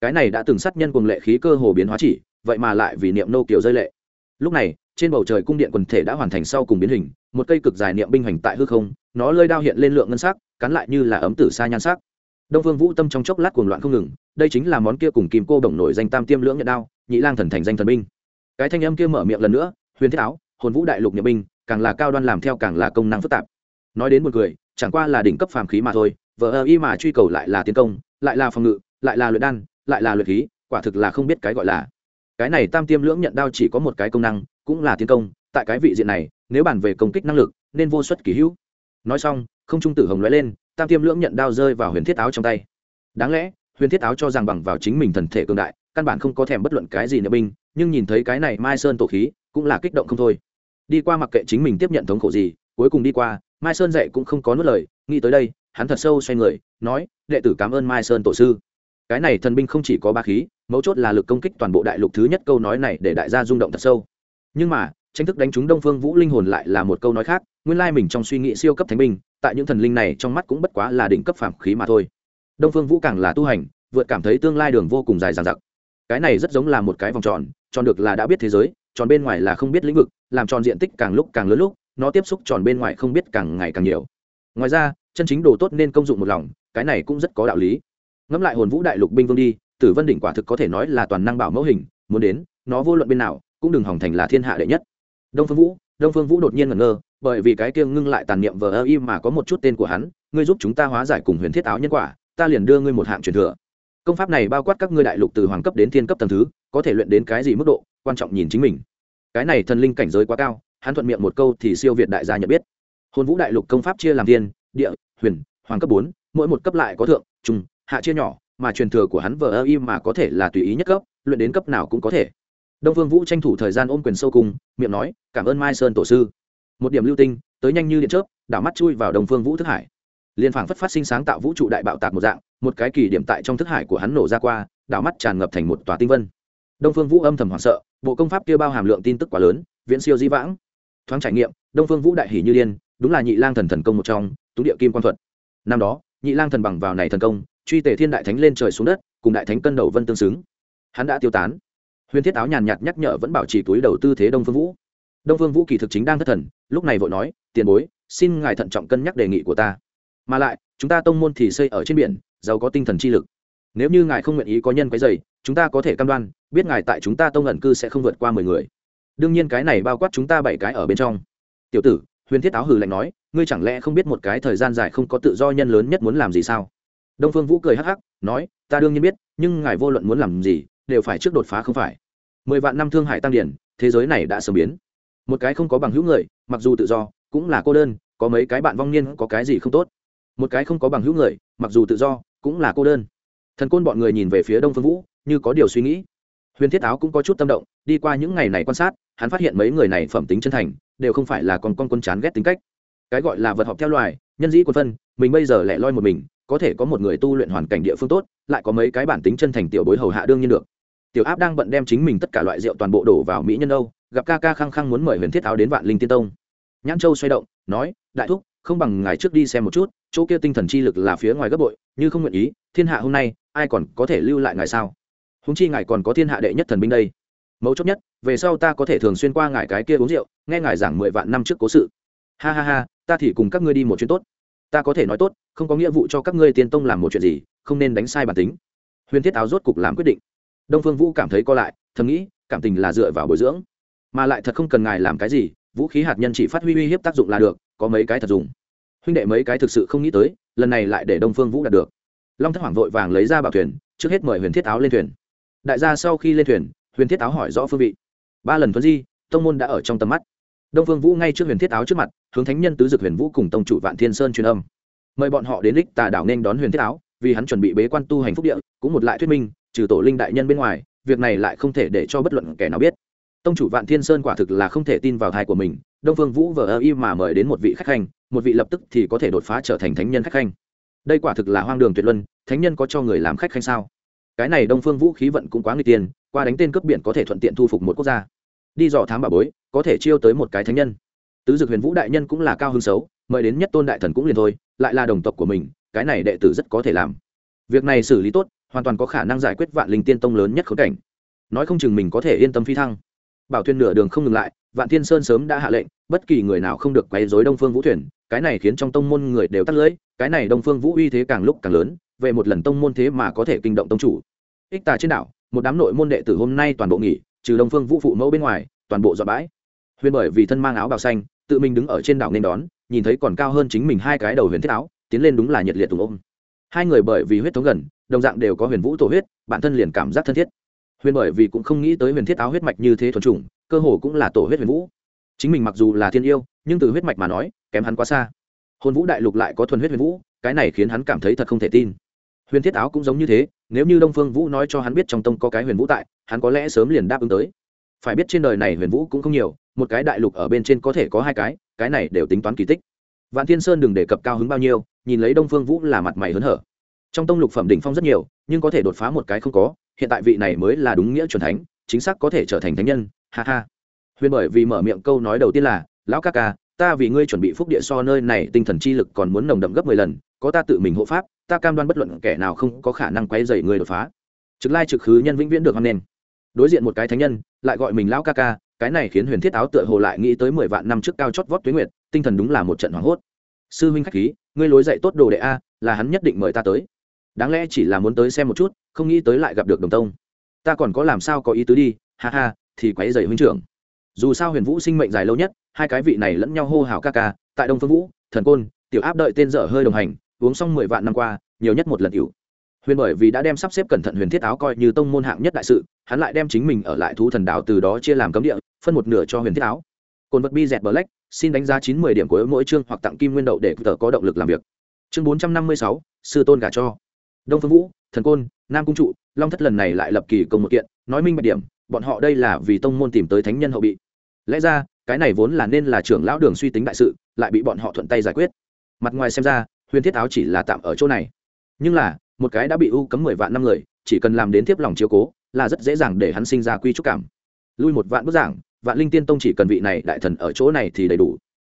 Cái này đã từng sát nhân cuồng lệ khí cơ hồ biến hóa chỉ, vậy mà lại vì niệm nô kiều rơi lệ. Lúc này trên bầu trời cung điện quần thể đã hoàn thành sau cùng biến hình, một cây cực dài niệm binh hành tại hư không, nó lơi đao hiện lên lượng ngân sắc, cắn lại như là ấm tử sa nhan sắc. Đông phương vũ tâm trong chốc lát cuồng loạn không ngừng, đây chính là món kia cùng kim cô bổng nổi danh tam tiêm lưỡng nhận đao, nhị lang thần thành danh thần binh. Cái thanh âm kia mở miệng lần nữa, huyền thiết áo, hồn vũ đại lục niệm binh, càng là cao đoan làm theo càng là công năng phức tạp. Nói đến một người chẳng qua là đỉnh cấp phàm khí mà thôi vợ ơ y mà truy cầu lại là tiến công, lại là phòng ngự, lại là luyện đan, lại là luyện khí, quả thực là không biết cái gọi là. Cái này tam tiêm lưỡng nhận đao chỉ có một cái công năng cũng là tiến công, tại cái vị diện này, nếu bàn về công kích năng lực, nên vô suất kỳ hữu. Nói xong, không trung tử hồng lóe lên, tam tiêm lưỡng nhận đao rơi vào huyền thiết áo trong tay. Đáng lẽ, huyền thiết áo cho rằng bằng vào chính mình thần thể cường đại, căn bản không có thèm bất luận cái gì nữa binh, nhưng nhìn thấy cái này mai sơn tổ khí, cũng là kích động không thôi. Đi qua mặc kệ chính mình tiếp nhận thống khổ gì, cuối cùng đi qua, mai sơn dạy cũng không có nuốt lời, nghĩ tới đây, hắn thật sâu xoay người, nói, đệ tử cảm ơn mai sơn tổ sư. Cái này thần binh không chỉ có ba khí, mấu chốt là lực công kích toàn bộ đại lục thứ nhất câu nói này để đại gia rung động thật sâu nhưng mà, tranh thức đánh trúng đông phương vũ linh hồn lại là một câu nói khác, nguyên lai mình trong suy nghĩ siêu cấp thánh binh, tại những thần linh này trong mắt cũng bất quá là đỉnh cấp phạm khí mà thôi. Đông phương vũ càng là tu hành, vượt cảm thấy tương lai đường vô cùng dài dằng dặc. Cái này rất giống là một cái vòng tròn tròn được là đã biết thế giới, tròn bên ngoài là không biết lĩnh vực, làm tròn diện tích càng lúc càng lớn lúc, nó tiếp xúc tròn bên ngoài không biết càng ngày càng nhiều. Ngoài ra, chân chính đồ tốt nên công dụng một lòng, cái này cũng rất có đạo lý. Ngẫm lại hồn vũ đại lục binh vương đi, tử vân đỉnh quả thực có thể nói là toàn năng bảo mẫu hình, muốn đến, nó vô luận bên nào cũng đừng hỏng thành là thiên hạ đệ nhất. Đông phương vũ, đông phương vũ đột nhiên ngẩn ngơ, bởi vì cái kia ngưng lại tàn niệm vờ ơ im mà có một chút tên của hắn, ngươi giúp chúng ta hóa giải cùng huyền thiết áo nhân quả, ta liền đưa ngươi một hạng truyền thừa. Công pháp này bao quát các ngươi đại lục từ hoàng cấp đến thiên cấp tầng thứ, có thể luyện đến cái gì mức độ, quan trọng nhìn chính mình. Cái này thần linh cảnh giới quá cao, hắn thuận miệng một câu thì siêu việt đại gia nhận biết. Hồn vũ đại lục công pháp chia làm thiên, địa, huyền, hoàng cấp bốn, mỗi một cấp lại có thượng, trung, hạ chia nhỏ, mà truyền thừa của hắn vờ ơ im mà có thể là tùy ý nhất cấp, luyện đến cấp nào cũng có thể đông Phương vũ tranh thủ thời gian ôm quyền sâu cùng, miệng nói, cảm ơn mai sơn tổ sư. Một điểm lưu tinh, tới nhanh như điện chớp, đảo mắt chui vào Đông phương vũ thức hải. Liên phảng phất phát sinh sáng tạo vũ trụ đại bạo tạc một dạng, một cái kỳ điểm tại trong thức hải của hắn nổ ra qua, đảo mắt tràn ngập thành một tòa tinh vân. Đông phương vũ âm thầm hoảng sợ, bộ công pháp kia bao hàm lượng tin tức quá lớn, viễn siêu di vãng. Thoáng trải nghiệm, đông phương vũ đại hỷ như liên đúng là nhị lang thần thần công một trong tú địa kim quan thuật. Năm đó, nhị lang thần bằng vào này thần công, truy tề thiên đại thánh lên trời xuống đất, cùng đại thánh cân đầu vân tương xứng. Hắn đã tiêu tán huyền thiết áo nhàn nhạt nhắc nhở vẫn bảo trì túi đầu tư thế đông phương vũ. Đông phương vũ kỳ thực chính đang thất thần, lúc này vội nói, tiền bối, xin ngài thận trọng cân nhắc đề nghị của ta. Mà lại, chúng ta tông môn thì xây ở trên biển, giàu có tinh thần chi lực. Nếu như ngài không nguyện ý có nhân cái dày chúng ta có thể cam đoan, biết ngài tại chúng ta tông ẩn cư sẽ không vượt qua mười người. Đương nhiên cái này bao quát chúng ta bảy cái ở bên trong. Tiểu tử, huyền thiết áo hừ lạnh nói, ngươi chẳng lẽ không biết một cái thời gian dài không có tự do nhân lớn nhất muốn làm gì sao? Đông phương vũ cười hắc hắc, nói, ta đương nhiên biết, nhưng ngài vô luận muốn làm gì đều phải trước đột phá không phải. Mười vạn năm thương hải tăng điển, thế giới này đã sớm biến. Một cái không có bằng hữu người, mặc dù tự do, cũng là cô đơn, có mấy cái bạn vong niên, có cái gì không tốt. Một cái không có bằng hữu người, mặc dù tự do, cũng là cô đơn. Thần côn bọn người nhìn về phía đông phương vũ, như có điều suy nghĩ. Huyền thiết áo cũng có chút tâm động, đi qua những ngày này quan sát, hắn phát hiện mấy người này phẩm tính chân thành, đều không phải là còn con quân chán ghét tính cách. Cái gọi là vật họp theo loài, nhân dĩ quân phân, mình bây giờ lẻ loi một mình, có thể có một người tu luyện hoàn cảnh địa phương tốt, lại có mấy cái bản tính chân thành tiểu bối hầu hạ đương nhiên được tiểu áp đang bận đem chính mình tất cả loại rượu toàn bộ đổ vào mỹ nhân âu, gặp ca ca khăng khăng muốn mời huyền thiết áo đến vạn linh tiên tông. Nhãn châu xoay động, nói, đại thúc, không bằng ngày trước đi xem một chút, chỗ kia tinh thần chi lực là phía ngoài gấp bội, như không nguyện ý, thiên hạ hôm nay, ai còn có thể lưu lại ngài sao? Húng chi ngài còn có thiên hạ đệ nhất thần binh đây. Mấu chốt nhất, về sau ta có thể thường xuyên qua ngài cái kia uống rượu, nghe ngài giảng mười vạn năm trước cố sự. Ha ha ha, ta thì cùng các ngươi đi một chuyến tốt. Ta có thể nói tốt, không có nghĩa vụ cho các ngươi tiên tông làm một chuyện gì, không nên đánh sai bản tính. Huyền thiết áo rốt cục làm quyết định đông phương vũ cảm thấy co lại, thầm nghĩ, cảm tình là dựa vào bồi dưỡng. Mà lại thật không cần ngài làm cái gì, vũ khí hạt nhân chỉ phát huy uy hiếp tác dụng là được, có mấy cái thật dùng. Huynh đệ mấy cái thực sự không nghĩ tới, lần này lại để đông phương vũ đạt được. Long thất hoàng vội vàng lấy ra bảo thuyền, trước hết mời huyền thiết áo lên thuyền. Đại gia sau khi lên thuyền, huyền thiết áo hỏi rõ phương vị. Ba lần thuấn di, tông môn đã ở trong tầm mắt. Đông phương vũ ngay trước huyền thiết áo trước mặt, hướng thánh nhân tứ dực huyền vũ cùng tông chủ vạn thiên sơn truyền âm. Mời bọn họ đến đích tà đảo nên đón huyền thiết áo, vì hắn chuẩn bị bế quan tu hành phúc địa, cũng một lại thuyết minh trừ tổ linh đại nhân bên ngoài, việc này lại không thể để cho bất luận kẻ nào biết. Tông chủ vạn thiên sơn quả thực là không thể tin vào thai của mình, đông phương vũ vờ ơ y mà mời đến một vị khách khanh, một vị lập tức thì có thể đột phá trở thành thánh nhân khách khanh. Đây quả thực là hoang đường tuyệt luân, thánh nhân có cho người làm khách khanh sao? Cái này đông phương vũ khí vận cũng quá nguy tiền, qua đánh tên cướp biển có thể thuận tiện thu phục một quốc gia. Đi dò thám bà bối, có thể chiêu tới một cái thánh nhân. Tứ dực huyền vũ đại nhân cũng là cao hứng xấu, mời đến nhất tôn đại thần cũng liền thôi, lại là đồng tộc của mình, cái này đệ tử rất có thể làm. Việc này xử lý tốt hoàn toàn có khả năng giải quyết vạn linh tiên tông lớn nhất khốn cảnh. Nói không chừng mình có thể yên tâm phi thăng. Bảo thuyền nửa đường không ngừng lại, vạn tiên sơn sớm đã hạ lệnh, bất kỳ người nào không được quấy dối đông phương vũ thuyền, cái này khiến trong tông môn người đều tắt lưỡi, cái này đông phương vũ uy thế càng lúc càng lớn, về một lần tông môn thế mà có thể kinh động tông chủ. Ích tà trên đảo, một đám nội môn đệ tử hôm nay toàn bộ nghỉ, trừ đông phương vũ phụ mẫu bên ngoài, toàn bộ dọa bãi. Huyền bởi vì thân mang áo bào xanh, tự mình đứng ở trên đảo nên đón, nhìn thấy còn cao hơn chính mình hai cái đầu huyền thiết áo, tiến lên đúng là nhiệt liệt tùng ôm hai người bởi vì huyết thống gần, đồng dạng đều có huyền vũ tổ huyết, bản thân liền cảm giác thân thiết. Huyền bởi vì cũng không nghĩ tới huyền thiết áo huyết mạch như thế thuần chủng, cơ hồ cũng là tổ huyết huyền vũ. Chính mình mặc dù là thiên yêu, nhưng từ huyết mạch mà nói, kém hắn quá xa. Hồn vũ đại lục lại có thuần huyết huyền vũ, cái này khiến hắn cảm thấy thật không thể tin. Huyền thiết áo cũng giống như thế, nếu như đông phương vũ nói cho hắn biết trong tông có cái huyền vũ tại, hắn có lẽ sớm liền đáp ứng tới. Phải biết trên đời này huyền vũ cũng không nhiều, một cái đại lục ở bên trên có thể có hai cái cái này đều tính toán kỳ tích vạn thiên sơn đừng đề cập cao hứng bao nhiêu, nhìn lấy đông phương vũ là mặt mày hớn hở. Trong tông lục phẩm đỉnh phong rất nhiều, nhưng có thể đột phá một cái không có, hiện tại vị này mới là đúng nghĩa c thánh, chính xác có thể trở thành thánh nhân, ha ha. Huyền bởi vì mở miệng câu nói đầu tiên là, lão ca ca, ta vì ngươi chuẩn bị phúc địa so nơi này tinh thần chi lực còn muốn nồng đậm gấp mười lần, có ta tự mình hộ pháp, ta cam đoan bất luận kẻ nào không có khả năng quay dày ngươi đột phá. Trực lai trực khứ nhân vĩnh viễn được hoan nghênh. Đối diện một cái thánh nhân, lại gọi mình lão ca ca cái này khiến huyền thiết áo tựa hồ lại nghĩ tới mười vạn năm trước cao chót vót tuyến nguyệt tinh thần đúng là một trận hoảng hốt. Sư huynh khách khí, ngươi lối dạy tốt đồ đệ a, là hắn nhất định mời ta tới. Đáng lẽ chỉ là muốn tới xem một chút, không nghĩ tới lại gặp được đồng tông. Ta còn có làm sao có ý tứ đi, ha ha, thì quấy dày huynh trưởng. Dù sao huyền vũ sinh mệnh dài lâu nhất, hai cái vị này lẫn nhau hô hào ca ca, tại đông phương vũ, thần côn, tiểu áp đợi tên dở hơi đồng hành, uống xong mười vạn năm qua, nhiều nhất một lần tiểu. Huyền bởi vì đã đem sắp xếp cẩn thận huyền thiết áo coi như tông môn hạng nhất đại sự, hắn lại đem chính mình ở lại thú thần đảo từ đó chia làm cấm địa, phân một nửa cho huyền thiết áo. Cồn vật bi dẹt black xin đánh giá chín mươi điểm của mỗi chương hoặc tặng kim nguyên đậu để tờ có động lực làm việc. Chương bốn trăm năm mươi sáu, sư tôn gả cho. Đông phương vũ, thần côn, nam cung trụ, long thất lần này lại lập kỳ công một kiện, nói minh bạch điểm, bọn họ đây là vì tông môn tìm tới thánh nhân hậu bị. Lẽ ra, cái này vốn là nên là trưởng lão đường suy tính đại sự, lại bị bọn họ thuận tay giải quyết. Mặt ngoài xem ra, huyền thiết áo chỉ là tạm ở chỗ này. Nhưng là, một cái đã bị u cấm mười vạn năm người, chỉ cần làm đến tiếp lòng chiếu cố, là rất dễ dàng để hắn sinh ra quy trúc cảm. Lui một vạn bức giảng vạn linh tiên tông chỉ cần vị này đại thần ở chỗ này thì đầy đủ.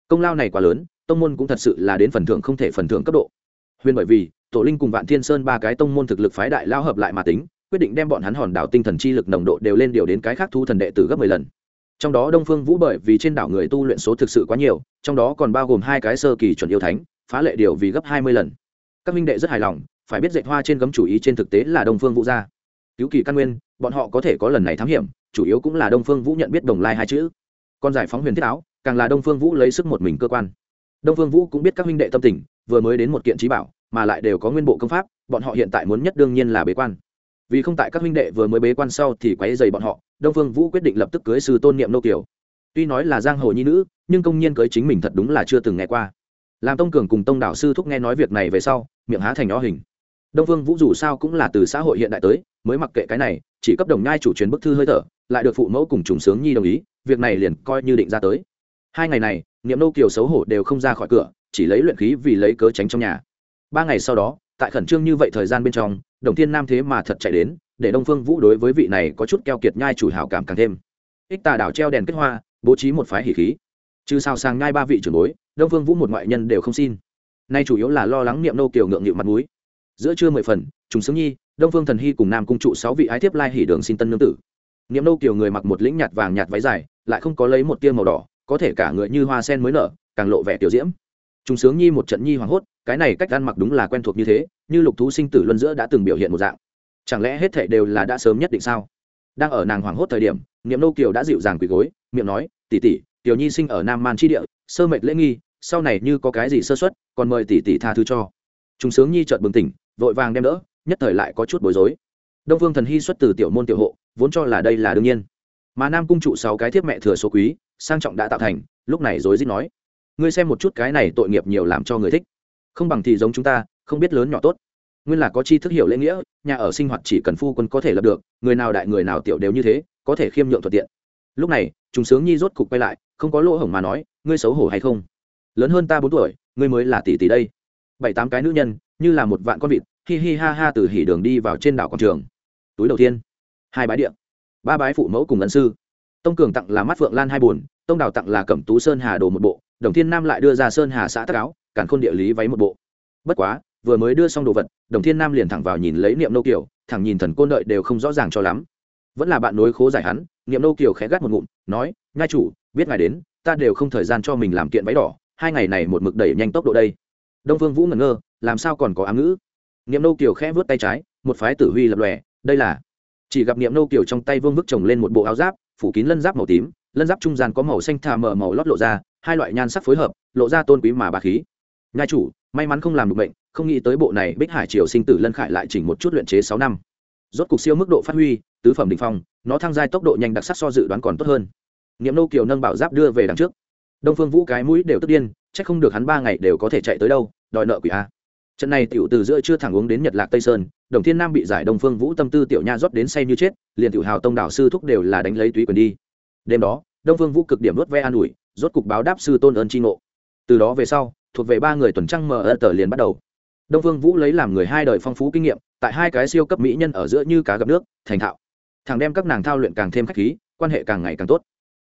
Công lao này quá lớn, tông môn cũng thật sự là đến phần thưởng không thể phần thưởng cấp độ. Huyền bởi vì, tổ linh cùng vạn thiên sơn ba cái tông môn thực lực phái đại lao hợp lại mà tính, quyết định đem bọn hắn hòn đảo tinh thần chi lực nồng độ đều lên điều đến cái khác thu thần đệ tử gấp mười lần. Trong đó đông phương vũ bởi vì trên đảo người tu luyện số thực sự quá nhiều, trong đó còn bao gồm hai cái sơ kỳ chuẩn yêu thánh, phá lệ điều vì gấp hai mươi lần. Các minh đệ rất hài lòng, phải biết dạy hoa trên gấm chủ ý trên thực tế là đông phương vũ gia. Cứu kỳ căn nguyên, bọn họ có thể có lần này thám hiểm chủ yếu cũng là đông phương vũ nhận biết đồng lai hai chữ. Còn giải phóng huyền thiết áo, càng là đông phương vũ lấy sức một mình cơ quan. Đông phương vũ cũng biết các huynh đệ tâm tình, vừa mới đến một kiện trí bảo, mà lại đều có nguyên bộ công pháp, bọn họ hiện tại muốn nhất đương nhiên là bế quan. Vì không tại các huynh đệ vừa mới bế quan sau thì quấy dày bọn họ, đông phương vũ quyết định lập tức cưới sư tôn niệm nô kiều. Tuy nói là giang hồ nhi nữ, nhưng công nhiên cưới chính mình thật đúng là chưa từng nghe qua. Làm tông cường cùng tông đạo sư thúc nghe nói việc này về sau, miệng há thành nó hình. Đông phương vũ dù sao cũng là từ xã hội hiện đại tới, mới mặc kệ cái này, chỉ cấp đồng nhai chủ truyền bức thư hơi thở lại được phụ mẫu cùng trùng sướng nhi đồng ý, việc này liền coi như định ra tới. Hai ngày này, niệm nô kiều xấu hổ đều không ra khỏi cửa, chỉ lấy luyện khí vì lấy cớ tránh trong nhà. Ba ngày sau đó, tại khẩn trương như vậy thời gian bên trong, đồng thiên nam thế mà thật chạy đến, để đông phương vũ đối với vị này có chút keo kiệt nhai chủ hảo cảm càng thêm. Ích tà đảo treo đèn kết hoa, bố trí một phái hỉ khí. Trừ sao sang ngai ba vị trưởng bối, đông phương vũ một ngoại nhân đều không xin. Nay chủ yếu là lo lắng niệm nô kiều ngượng nghịu mặt mũi. Giữa trưa mười phần, trùng sướng nhi, đông phương thần hy cùng nam cung trụ sáu vị ái thiếp lai hỉ đường xin tân nương tử niệm nô tiểu người mặc một lĩnh nhạt vàng nhạt váy dài lại không có lấy một tia màu đỏ có thể cả người như hoa sen mới nở càng lộ vẻ tiểu diễm. Trung sướng nhi một trận nhi hoảng hốt cái này cách ăn mặc đúng là quen thuộc như thế như lục thú sinh tử luân giữa đã từng biểu hiện một dạng. Chẳng lẽ hết thảy đều là đã sớm nhất định sao? Đang ở nàng hoảng hốt thời điểm niệm nô kiều đã dịu dàng quỳ gối miệng nói tỷ tỷ, tiểu nhi sinh ở nam man Chi địa sơ mệt lễ nghi sau này như có cái gì sơ xuất còn mời tỷ tỷ tha thứ cho. Chúng sướng nhi chợt bừng tỉnh vội vàng đem đỡ nhất thời lại có chút bối rối. Đông vương thần hy xuất từ tiểu môn tiểu hộ vốn cho là đây là đương nhiên. Mà nam cung trụ sáu cái thiếp mẹ thừa số quý, sang trọng đã tạo thành, lúc này rối rít nói, ngươi xem một chút cái này tội nghiệp nhiều làm cho người thích. Không bằng thì giống chúng ta, không biết lớn nhỏ tốt. Nguyên là có chi thức hiểu lễ nghĩa, nhà ở sinh hoạt chỉ cần phu quân có thể lập được, người nào đại người nào tiểu đều như thế, có thể khiêm nhượng thuận tiện. Lúc này chúng sướng nhi rốt cục quay lại, không có lỗ hổng mà nói, ngươi xấu hổ hay không? Lớn hơn ta bốn tuổi, ngươi mới là tỷ tỷ đây. Bảy tám cái nữ nhân, như là một vạn con vịt, hi hi ha ha từ hỉ đường đi vào trên đảo quảng trường. Túi đầu tiên hai bái điện ba bái phụ mẫu cùng ân sư. Tông cường tặng là mắt phượng lan hai bùn tông đào tặng là cẩm tú sơn hà đồ một bộ, đồng thiên nam lại đưa ra sơn hà xã tắc áo cản khôn địa lý váy một bộ. Bất quá, vừa mới đưa xong đồ vật, đồng thiên nam liền thẳng vào nhìn lấy niệm nô kiều, thẳng nhìn thần côn đợi đều không rõ ràng cho lắm. Vẫn là bạn nối khố giải hắn, niệm nô kiều khẽ gắt một ngụm, nói ngai chủ, biết ngài đến, ta đều không thời gian cho mình làm kiện váy đỏ, hai ngày này một mực đẩy nhanh tốc độ đây. Đông phương vũ ngẩn ngơ, làm sao còn có ám ngữ? Niệm nô kiều khẽ vớt tay trái, một phái tử huy lập lòe, đây là chỉ gặp niệm nô kiều trong tay vương vức trồng lên một bộ áo giáp, phủ kín lân giáp màu tím, lân giáp trung gian có màu xanh thà mờ màu lót lộ ra, hai loại nhan sắc phối hợp, lộ ra tôn quý mà bà khí. Nhai chủ, may mắn không làm được bệnh, không nghĩ tới bộ này bích hải triều sinh tử lân khải lại chỉnh một chút luyện chế sáu năm. Rốt cục siêu mức độ phát huy, tứ phẩm định phong, nó thăng giai tốc độ nhanh đặc sắc so dự đoán còn tốt hơn. Niệm nô kiều nâng bảo giáp đưa về đằng trước. Đông phương vũ cái mũi đều tức điên, chắc không được hắn ba ngày đều có thể chạy tới đâu, đòi nợ quỷ a trận này tiểu từ giữa chưa thẳng uống đến nhật lạc tây sơn, đồng thiên nam bị giải đông phương vũ tâm tư tiểu nha rót đến say như chết, liền tiểu hào tông đảo sư thúc đều là đánh lấy túy quyền đi. Đêm đó, đông phương vũ cực điểm đốt ve an ủi, rốt cục báo đáp sư tôn ơn tri ngộ. Từ đó về sau, thuộc về ba người tuần trăng mờ ơ tờ liền bắt đầu. Đông phương vũ lấy làm người hai đời phong phú kinh nghiệm, tại hai cái siêu cấp mỹ nhân ở giữa như cá gặp nước, thành thạo. Thằng đem các nàng thao luyện càng thêm khách khí, quan hệ càng ngày càng tốt.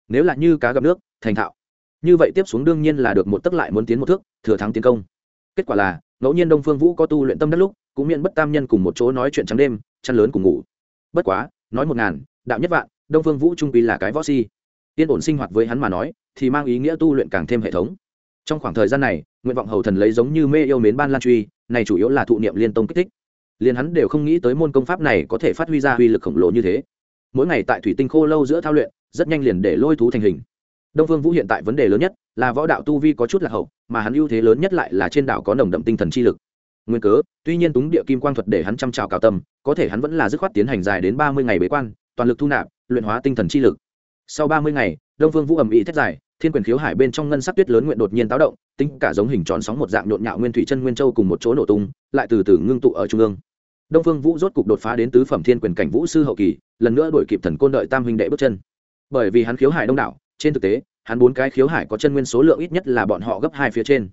Nếu là như cá gặp nước, thành thạo. Như vậy tiếp xuống đương nhiên là được một tấc lại muốn tiến một thước, thừa thắng tiến công kết quả là, ngẫu nhiên đông phương vũ có tu luyện tâm đất lúc, cũng miễn bất tam nhân cùng một chỗ nói chuyện trắng đêm, chăn lớn cùng ngủ. Bất quá, nói một ngàn, đạo nhất vạn, đông phương vũ trung quy là cái võ si. Yên ổn sinh hoạt với hắn mà nói, thì mang ý nghĩa tu luyện càng thêm hệ thống. Trong khoảng thời gian này, nguyện vọng hầu thần lấy giống như mê yêu mến ban lan truy, này chủ yếu là thụ niệm liên tông kích thích. Liền hắn đều không nghĩ tới môn công pháp này có thể phát huy ra uy lực khổng lồ như thế. Mỗi ngày tại thủy tinh khô lâu giữa thao luyện, rất nhanh liền để lôi thú thành hình. Đông phương vũ hiện tại vấn đề lớn nhất là võ đạo tu vi có chút là hậu, mà hắn ưu thế lớn nhất lại là trên đảo có nồng đậm tinh thần chi lực. Nguyên cớ, tuy nhiên túng địa kim quang thuật để hắn chăm trào cao tâm, có thể hắn vẫn là dứt khoát tiến hành dài đến ba mươi ngày bế quan, toàn lực thu nạp, luyện hóa tinh thần chi lực. Sau ba mươi ngày, đông vương vũ ẩm ý thét dài, thiên quyền khiếu hải bên trong ngân sắc tuyết lớn nguyện đột nhiên táo động, tính cả giống hình tròn sóng một dạng nhộn nhạo nguyên thủy chân nguyên châu cùng một chỗ nổ tung, lại từ từ ngưng tụ ở trung ương. Đông phương vũ rốt cục đột phá đến tứ phẩm thiên quyền cảnh vũ sư hậu kỳ, lần nữa đổi kịp thần côn đợi tam huynh đệ bước chân. Bởi vì hắn khiếu hải đông đảo, trên thực tế hắn bốn cái khiếu hải có chân nguyên số lượng ít nhất là bọn họ gấp hai phía trên.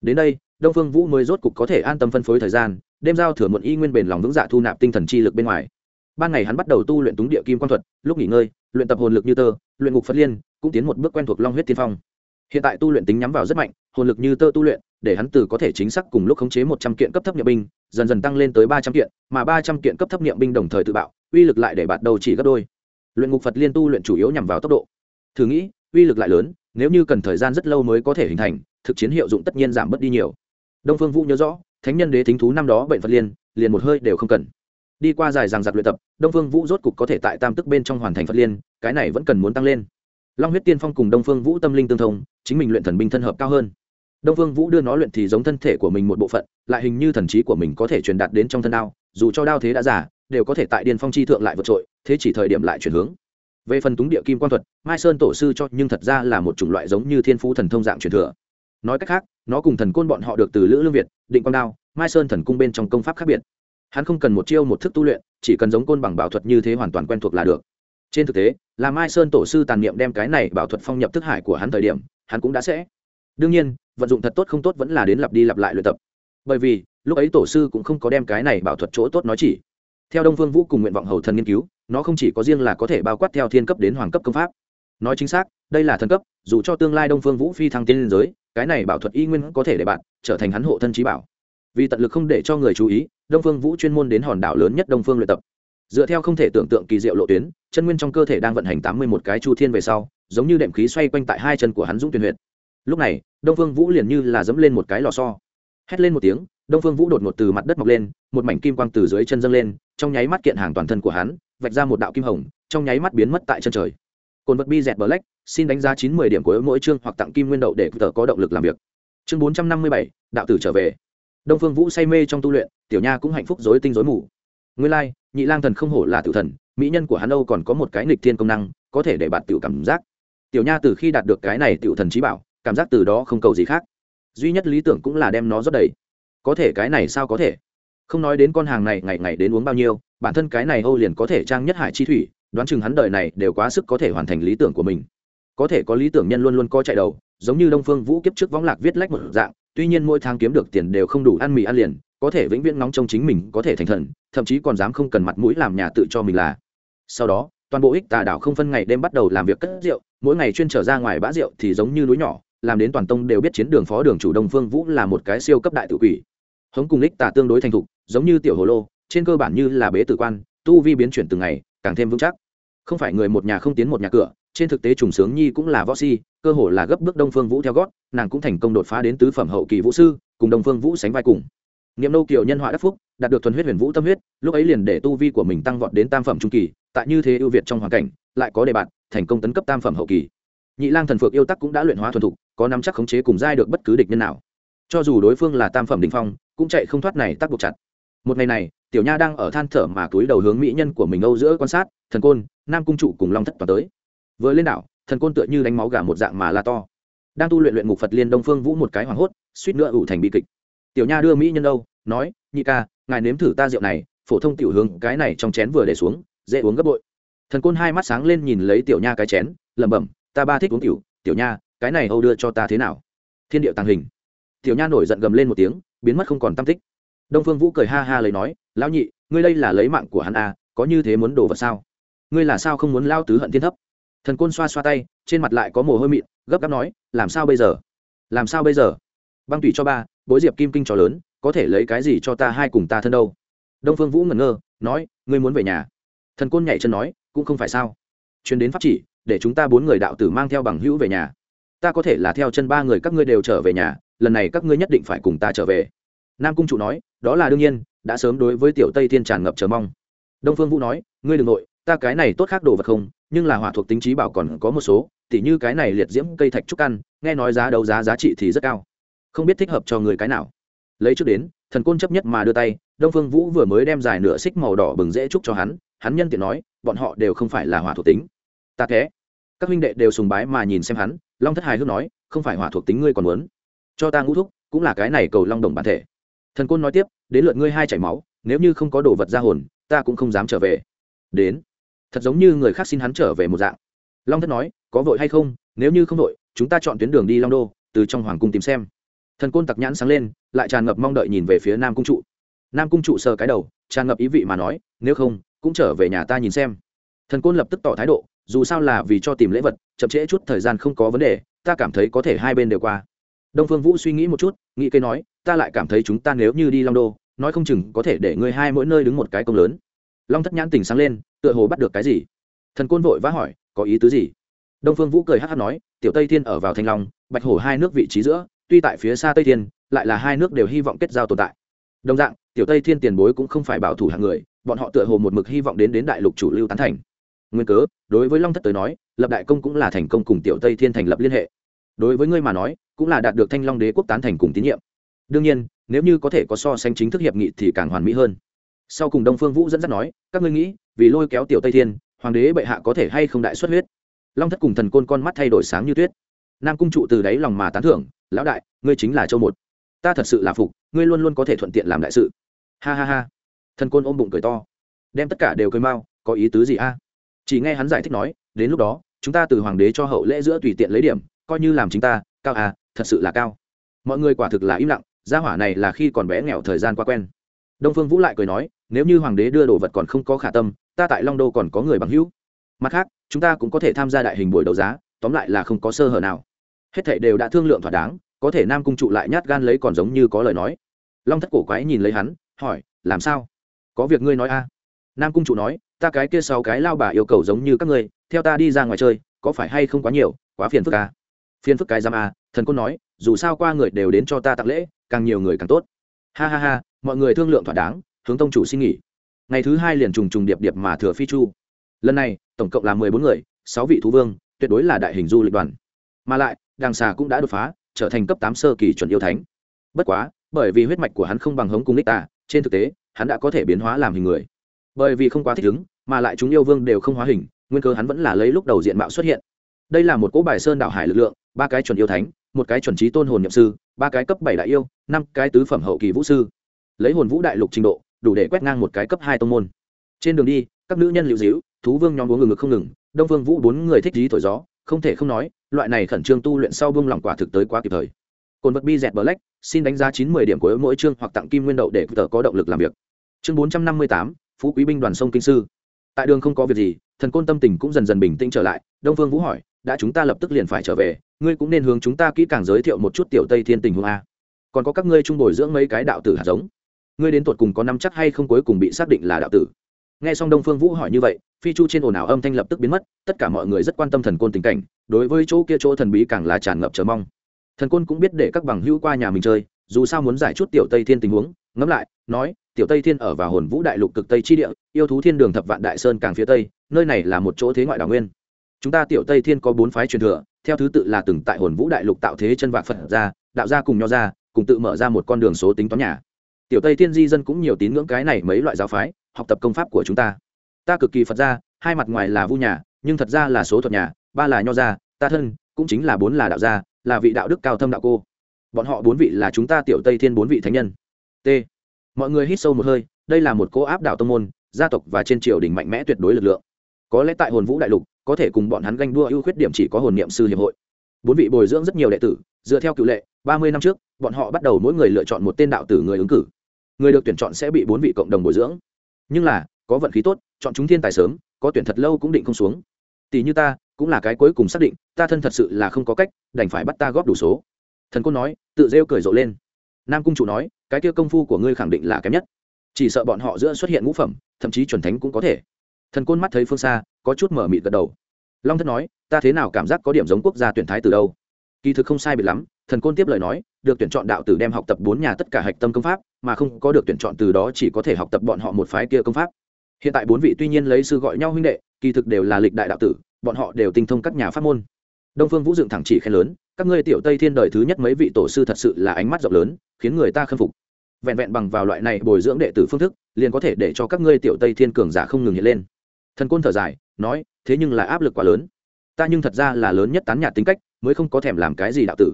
Đến đây, đông phương vũ mới rốt cục có thể an tâm phân phối thời gian, đêm giao thừa muộn y nguyên bền lòng vững dạ thu nạp tinh thần chi lực bên ngoài. Ban ngày hắn bắt đầu tu luyện túng địa kim quan thuật, lúc nghỉ ngơi, luyện tập hồn lực như tơ, luyện ngục phật liên, cũng tiến một bước quen thuộc long huyết tiên phong. Hiện tại tu luyện tính nhắm vào rất mạnh, hồn lực như tơ tu luyện, để hắn từ có thể chính xác cùng lúc khống chế một trăm kiện cấp thấp niệm binh, dần dần tăng lên tới ba trăm kiện, mà ba trăm kiện cấp thấp niệm binh đồng thời tự bạo, uy lực lại để bạt đầu chỉ gấp đôi. Luyện ngục phật liên tu luyện chủ yếu nhằm vào tốc độ. Thử nghĩ uy lực lại lớn, nếu như cần thời gian rất lâu mới có thể hình thành, thực chiến hiệu dụng tất nhiên giảm bớt đi nhiều. Đông phương vũ nhớ rõ, thánh nhân đế thính thú năm đó bệnh phật liên, liền một hơi đều không cần. Đi qua dài ràng giặc luyện tập, đông phương vũ rốt cục có thể tại tam tức bên trong hoàn thành phật liên, cái này vẫn cần muốn tăng lên. Long huyết tiên phong cùng đông phương vũ tâm linh tương thông, chính mình luyện thần binh thân hợp cao hơn. Đông phương vũ đưa nó luyện thì giống thân thể của mình một bộ phận, lại hình như thần trí của mình có thể truyền đạt đến trong thân đao, dù cho đao thế đã giả, đều có thể tại điền phong chi thượng lại vượt trội, thế chỉ thời điểm lại chuyển hướng về phần túng địa kim quan thuật, mai sơn tổ sư cho nhưng thật ra là một chủng loại giống như thiên phú thần thông dạng truyền thừa. Nói cách khác, nó cùng thần côn bọn họ được từ lữ lương việt, định quang đao, mai sơn thần cung bên trong công pháp khác biệt. Hắn không cần một chiêu một thức tu luyện, chỉ cần giống côn bằng bảo thuật như thế hoàn toàn quen thuộc là được. Trên thực tế, là mai sơn tổ sư tàn niệm đem cái này bảo thuật phong nhập thức hải của hắn thời điểm, hắn cũng đã sẽ. Đương nhiên, vận dụng thật tốt không tốt vẫn là đến lặp đi lặp lại luyện tập. Bởi vì, lúc ấy tổ sư cũng không có đem cái này bảo thuật chỗ tốt nói chỉ theo đông phương vũ cùng nguyện vọng hầu thần nghiên cứu, nó không chỉ có riêng là có thể bao quát theo thiên cấp đến hoàng cấp công pháp. Nói chính xác, đây là thần cấp, dù cho tương lai đông phương vũ phi thăng tiên liên giới, cái này bảo thuật y nguyên có thể để bạn trở thành hắn hộ thân trí bảo. Vì tận lực không để cho người chú ý, đông phương vũ chuyên môn đến hòn đảo lớn nhất đông phương luyện tập. Dựa theo không thể tưởng tượng kỳ diệu lộ tuyến, chân nguyên trong cơ thể đang vận hành tám mươi một cái chu thiên về sau, giống như đệm khí xoay quanh tại hai chân của hắn dũng tuyển huyện lúc này, đông phương vũ liền như là dẫm lên một cái lò so hét lên một tiếng đông phương vũ đột ngột từ mặt đất mọc lên, một mảnh kim quang từ dưới chân dâng lên, trong nháy mắt kiện hàng toàn thân của hắn, vạch ra một đạo kim hồng, trong nháy mắt biến mất tại chân trời. Cồn vật bi dẹt black, xin đánh giá chín mươi điểm của mỗi chương hoặc tặng kim nguyên đậu để tờ có động lực làm việc. Chương bốn trăm năm mươi bảy, đạo tử trở về. Đông phương vũ say mê trong tu luyện, tiểu nha cũng hạnh phúc dối tinh dối mù. Nguyên lai, nhị lang thần không hổ là tử thần, mỹ nhân của hắn âu còn có một cái nghịch thiên công năng, có thể để bạn tiểu cảm giác. Tiểu nha từ khi đạt được cái này tiểu thần trí bảo, cảm giác từ đó không cầu gì khác. Duy nhất lý tưởng cũng là đem nó rót đầy có thể cái này sao có thể? Không nói đến con hàng này ngày ngày đến uống bao nhiêu, bản thân cái này âu liền có thể trang nhất hải chi thủy, đoán chừng hắn đời này đều quá sức có thể hoàn thành lý tưởng của mình. Có thể có lý tưởng nhân luôn luôn co chạy đầu, giống như đông phương vũ kiếp trước võng lạc viết lách một dạng, tuy nhiên mỗi tháng kiếm được tiền đều không đủ ăn mì ăn liền, có thể vĩnh viễn nóng trong chính mình có thể thành thần, thậm chí còn dám không cần mặt mũi làm nhà tự cho mình là. Sau đó, toàn bộ ích tà đảo không phân ngày đêm bắt đầu làm việc cất rượu, mỗi ngày chuyên trở ra ngoài bã rượu thì giống như núi nhỏ, làm đến toàn tông đều biết chiến đường phó đường chủ đông phương vũ là một cái siêu cấp đại tự quỷ hống cùng lích tà tương đối thành thục, giống như tiểu hồ lô, trên cơ bản như là bế tử quan, tu vi biến chuyển từng ngày, càng thêm vững chắc. Không phải người một nhà không tiến một nhà cửa, trên thực tế trùng sướng nhi cũng là võ si, cơ hồ là gấp bước đông phương vũ theo gót, nàng cũng thành công đột phá đến tứ phẩm hậu kỳ vũ sư, cùng đông phương vũ sánh vai cùng. Niệm nâu kiều nhân họa đắc phúc, đạt được thuần huyết huyền vũ tâm huyết, lúc ấy liền để tu vi của mình tăng vọt đến tam phẩm trung kỳ, tại như thế ưu việt trong hoàn cảnh, lại có đề bạt, thành công tấn cấp tam phẩm hậu kỳ. Nhị lang thần phược yêu tắc cũng đã luyện hóa thuần thục, có nắm chắc khống chế cùng giai được bất cứ địch nhân nào cho dù đối phương là tam phẩm đình phong, cũng chạy không thoát này tắc buộc chặt. Một ngày này, tiểu nha đang ở than thở mà túi đầu hướng mỹ nhân của mình âu giữa quan sát, thần côn, nam cung trụ cùng long thất toàn tới. Vừa lên đảo, thần côn tựa như đánh máu gà một dạng mà la to. Đang tu luyện luyện ngục phật liên đông phương vũ một cái hoảng hốt, suýt nữa ủ thành bi kịch. Tiểu nha đưa mỹ nhân đâu, nói, nhị ca, ngài nếm thử ta rượu này, phổ thông tiểu hướng, cái này trong chén vừa để xuống, dễ uống gấp bội. Thần côn hai mắt sáng lên nhìn lấy tiểu nha cái chén, lẩm bẩm, ta ba thích uống tiểu tiểu nha, cái này âu đưa cho ta thế nào? Thiên điệu tàng hình tiểu nha nổi giận gầm lên một tiếng, biến mất không còn tam tích. Đông phương vũ cười ha ha lấy nói, lão nhị, ngươi đây là lấy mạng của hắn à có như thế muốn đổ vật sao? Ngươi là sao không muốn lao tứ hận thiên thấp? Thần côn xoa xoa tay, trên mặt lại có mồ hôi mịn, gấp gáp nói, làm sao bây giờ? Làm sao bây giờ? Băng tùy cho ba, bối diệp kim kinh trò lớn, có thể lấy cái gì cho ta hai cùng ta thân đâu? Đông phương vũ ngẩn ngơ, nói, ngươi muốn về nhà? Thần côn nhảy chân nói, cũng không phải sao. Chuyến đến pháp chỉ, để chúng ta bốn người đạo tử mang theo bằng hữu về nhà. Ta có thể là theo chân ba người các ngươi đều trở về nhà lần này các ngươi nhất định phải cùng ta trở về. Nam cung chủ nói, đó là đương nhiên, đã sớm đối với tiểu tây thiên tràn ngập chờ mong. Đông phương vũ nói, ngươi đ ừ n g nội, ta cái này tốt khác đồ vật không, nhưng là hỏa thuộc tính trí bảo còn có một số, tỉ như cái này liệt diễm cây thạch trúc ăn nghe nói giá đấu giá giá trị thì rất cao. Không biết thích hợp cho người cái nào. Lấy trước đến, thần côn chấp nhất mà đưa tay, đông phương vũ vừa mới đem dài nửa xích màu đỏ bừng dễ trúc cho hắn hắn nhân tiện nói, bọn họ đều không phải là hỏa thuộc tính. Ta thế. Các huynh đệ đều sùng bái mà nhìn xem hắn, long thất hài hước nói, không phải hỏa thuộc tính ngươi còn muốn cho ta ngũ thúc, cũng là cái này cầu long đồng bản thể. Thần côn nói tiếp, đến lượt ngươi hai chảy máu, nếu như không có đồ vật ra hồn, ta cũng không dám trở về. Đến. Thật giống như người khác xin hắn trở về một dạng. Long thất nói, có vội hay không? Nếu như không vội, chúng ta chọn tuyến đường đi long đô, từ trong hoàng cung tìm xem. Thần côn tặc nhãn sáng lên, lại tràn ngập mong đợi nhìn về phía nam cung trụ. Nam cung trụ sờ cái đầu, tràn ngập ý vị mà nói, nếu không, cũng trở về nhà ta nhìn xem. Thần côn lập tức tỏ thái độ, dù sao là vì cho tìm lễ vật, chậm trễ chút thời gian không có vấn đề, ta cảm thấy có thể hai bên đều qua đông phương vũ suy nghĩ một chút, nghĩ cây nói, ta lại cảm thấy chúng ta nếu như đi long đô, nói không chừng có thể để ngươi hai mỗi nơi đứng một cái công lớn. Long thất nhãn tỉnh sáng lên, tựa hồ bắt được cái gì? Thần côn vội vã hỏi, có ý tứ gì? Đông phương vũ cười hát hát nói, tiểu tây thiên ở vào thanh long, bạch hổ hai nước vị trí giữa, tuy tại phía xa tây thiên, lại là hai nước đều hy vọng kết giao tồn tại. Đồng dạng, tiểu tây thiên tiền bối cũng không phải bảo thủ hạng người, bọn họ tựa hồ một mực hy vọng đến đến đại lục chủ lưu tán thành. Nguyên cớ, đối với long thất tới nói, lập đại công cũng là thành công cùng tiểu tây thiên thành lập liên hệ đối với ngươi mà nói, cũng là đạt được thanh long đế quốc tán thành cùng tín nhiệm. Đương nhiên, nếu như có thể có so sánh chính thức hiệp nghị thì càng hoàn mỹ hơn. Sau cùng đông phương vũ dẫn dắt nói, các ngươi nghĩ, vì lôi kéo tiểu tây thiên, hoàng đế bệ hạ có thể hay không đại xuất huyết? Long thất cùng thần côn con mắt thay đổi sáng như tuyết. Nam cung trụ từ đáy lòng mà tán thưởng, lão đại, ngươi chính là châu một. Ta thật sự là phục, ngươi luôn luôn có thể thuận tiện làm đại sự. Ha ha ha. Thần côn ôm bụng cười to. Đem tất cả đều cười mau, có ý tứ gì a? Chỉ nghe hắn giải thích nói, đến lúc đó, chúng ta từ hoàng đế cho hậu lễ giữa tùy tiện lấy điểm coi như làm chính ta, cao à thật sự là cao. Mọi người quả thực là im lặng, gia hỏa này là khi còn bé nghèo thời gian qua quen. Đông phương vũ lại cười nói, nếu như hoàng đế đưa đồ vật còn không có khả tâm, ta tại long đô còn có người bằng hữu. Mặt khác, chúng ta cũng có thể tham gia đại hình buổi đấu giá, tóm lại là không có sơ hở nào. Hết thảy đều đã thương lượng thỏa đáng, có thể nam cung trụ lại nhát gan lấy còn giống như có lời nói. Long thất cổ quái nhìn lấy hắn, hỏi, làm sao? Có việc ngươi nói a. Nam cung trụ nói, ta cái kia sáu cái lao bà yêu cầu giống như các ngươi, theo ta đi ra ngoài chơi, có phải hay không quá nhiều, quá phiền phức à? Phiên phức cái giam a, thần côn nói, dù sao qua người đều đến cho ta tặng lễ, càng nhiều người càng tốt. Ha ha ha, mọi người thương lượng thỏa đáng, hướng tông chủ xin nghỉ. Ngày thứ hai liền trùng trùng điệp điệp mà thừa phi chu. Lần này, tổng cộng là mười bốn người, sáu vị thú vương, tuyệt đối là đại hình du lịch đoàn. Mà lại đàng xà cũng đã đột phá, trở thành cấp tám sơ kỳ chuẩn yêu thánh. Bất quá, bởi vì huyết mạch của hắn không bằng hống cung ních tà, trên thực tế, hắn đã có thể biến hóa làm hình người. Bởi vì không quá thích ứng, mà lại chúng yêu vương đều không hóa hình, nguyên cơ hắn vẫn là lấy lúc đầu diện mạo xuất hiện. Đây là một cỗ bài sơn đạo hải lực lượng ba cái chuẩn yêu thánh, một cái chuẩn trí tôn hồn nhậm sư, ba cái cấp bảy đại yêu, năm cái tứ phẩm hậu kỳ vũ sư. Lấy hồn vũ đại lục trình độ, đủ để quét ngang một cái cấp hai tông môn. Trên đường đi, các nữ nhân liệu dĩu thú vương nhóm uống ngừng ngực không ngừng, đông vương vũ bốn người thích dí thổi gió, không thể không nói, loại này khẩn trương tu luyện sau buông lỏng quả thực tới quá kịp thời. Cồn vật bi dẹt black, xin đánh giá chín mười điểm của mỗi chương hoặc tặng kim nguyên đậu để tờ có động lực làm việc. Chương bốn trăm năm mươi tám, phú quý binh đoàn sông kinh sư. Tại đường không có việc gì, thần côn tâm tình cũng dần dần bình tĩnh trở lại, đông vương vũ hỏi đã chúng ta lập tức liền phải trở về, ngươi cũng nên hướng chúng ta kỹ càng giới thiệu một chút tiểu tây thiên tình huống a. Còn có các ngươi trung bồi dưỡng mấy cái đạo tử hạt giống. Ngươi đến tuột cùng có năm chắc hay không cuối cùng bị xác định là đạo tử? Nghe xong đông phương vũ hỏi như vậy, phi chu trên ồn ào âm thanh lập tức biến mất, tất cả mọi người rất quan tâm thần côn tình cảnh, đối với chỗ kia chỗ thần bí càng là tràn ngập chờ mong. Thần côn cũng biết để các bằng hữu qua nhà mình chơi, dù sao muốn giải chút tiểu tây thiên tình huống, ngẫm lại, nói, tiểu tây thiên ở vào hồn vũ đại lục cực tây chi địa, yêu thú thiên đường thập vạn đại sơn càng phía tây, nơi này là một chỗ thế ngoại đảo nguyên chúng ta tiểu tây thiên có bốn phái truyền thừa, theo thứ tự là từng tại hồn vũ đại lục tạo thế chân vạc phật ra, đạo gia cùng nho ra cùng tự mở ra một con đường số tính toán nhà. Tiểu tây thiên di dân cũng nhiều tín ngưỡng cái này mấy loại giáo phái, học tập công pháp của chúng ta. Ta cực kỳ phật gia hai mặt ngoài là vu nhà, nhưng thật ra là số thuật nhà, ba là nho gia, ta thân, cũng chính là bốn là đạo gia, là vị đạo đức cao thâm đạo cô. Bọn họ bốn vị là chúng ta tiểu tây thiên bốn vị thánh nhân. T. Mọi người hít sâu một hơi, đây là một cô áp đảo tông môn, gia tộc và trên triều đình mạnh mẽ tuyệt đối lực lượng. Có lẽ tại hồn vũ đại lục có thể cùng bọn hắn ganh đua ưu khuyết điểm chỉ có hồn niệm sư hiệp hội. Bốn vị bồi dưỡng rất nhiều đệ tử, dựa theo cựu lệ, ba mươi năm trước, bọn họ bắt đầu mỗi người lựa chọn một tên đạo tử người ứng cử. Người được tuyển chọn sẽ bị bốn vị cộng đồng bồi dưỡng. Nhưng là, có vận khí tốt, chọn chúng thiên tài sớm, có tuyển thật lâu cũng định không xuống. Tỷ như ta, cũng là cái cuối cùng xác định, ta thân thật sự là không có cách, đành phải bắt ta góp đủ số. Thần côn nói, tự rêu cười rộ lên. Nam cung chủ nói, cái kia công phu của ngươi khẳng định là kém nhất. Chỉ sợ bọn họ giữa xuất hiện ngũ phẩm, thậm chí chuẩn thánh cũng có thể. Thần côn mắt thấy phương xa có chút mở mịt gật đầu. Long thất nói, ta thế nào cảm giác có điểm giống quốc gia tuyển thái từ đâu? Kỳ thực không sai biệt lắm, thần côn tiếp lời nói, được tuyển chọn đạo tử đem học tập bốn nhà tất cả hạch tâm công pháp, mà không có được tuyển chọn từ đó chỉ có thể học tập bọn họ một phái kia công pháp. Hiện tại bốn vị tuy nhiên lấy sư gọi nhau huynh đệ, kỳ thực đều là lịch đại đạo tử, bọn họ đều tinh thông các nhà pháp môn. Đông phương vũ dựng thẳng chỉ khen lớn, các ngươi tiểu tây thiên đời thứ nhất mấy vị tổ sư thật sự là ánh mắt rộng lớn, khiến người ta khâm phục. Vẹn vẹn bằng vào loại này bồi dưỡng đệ tử phương thức, liền có thể để cho các ngươi tiểu tây thiên cường giả không ngừng hiện lên thần côn thở dài, nói, thế nhưng là áp lực quá lớn. Ta nhưng thật ra là lớn nhất tán nhạt tính cách, mới không có thèm làm cái gì đạo tử.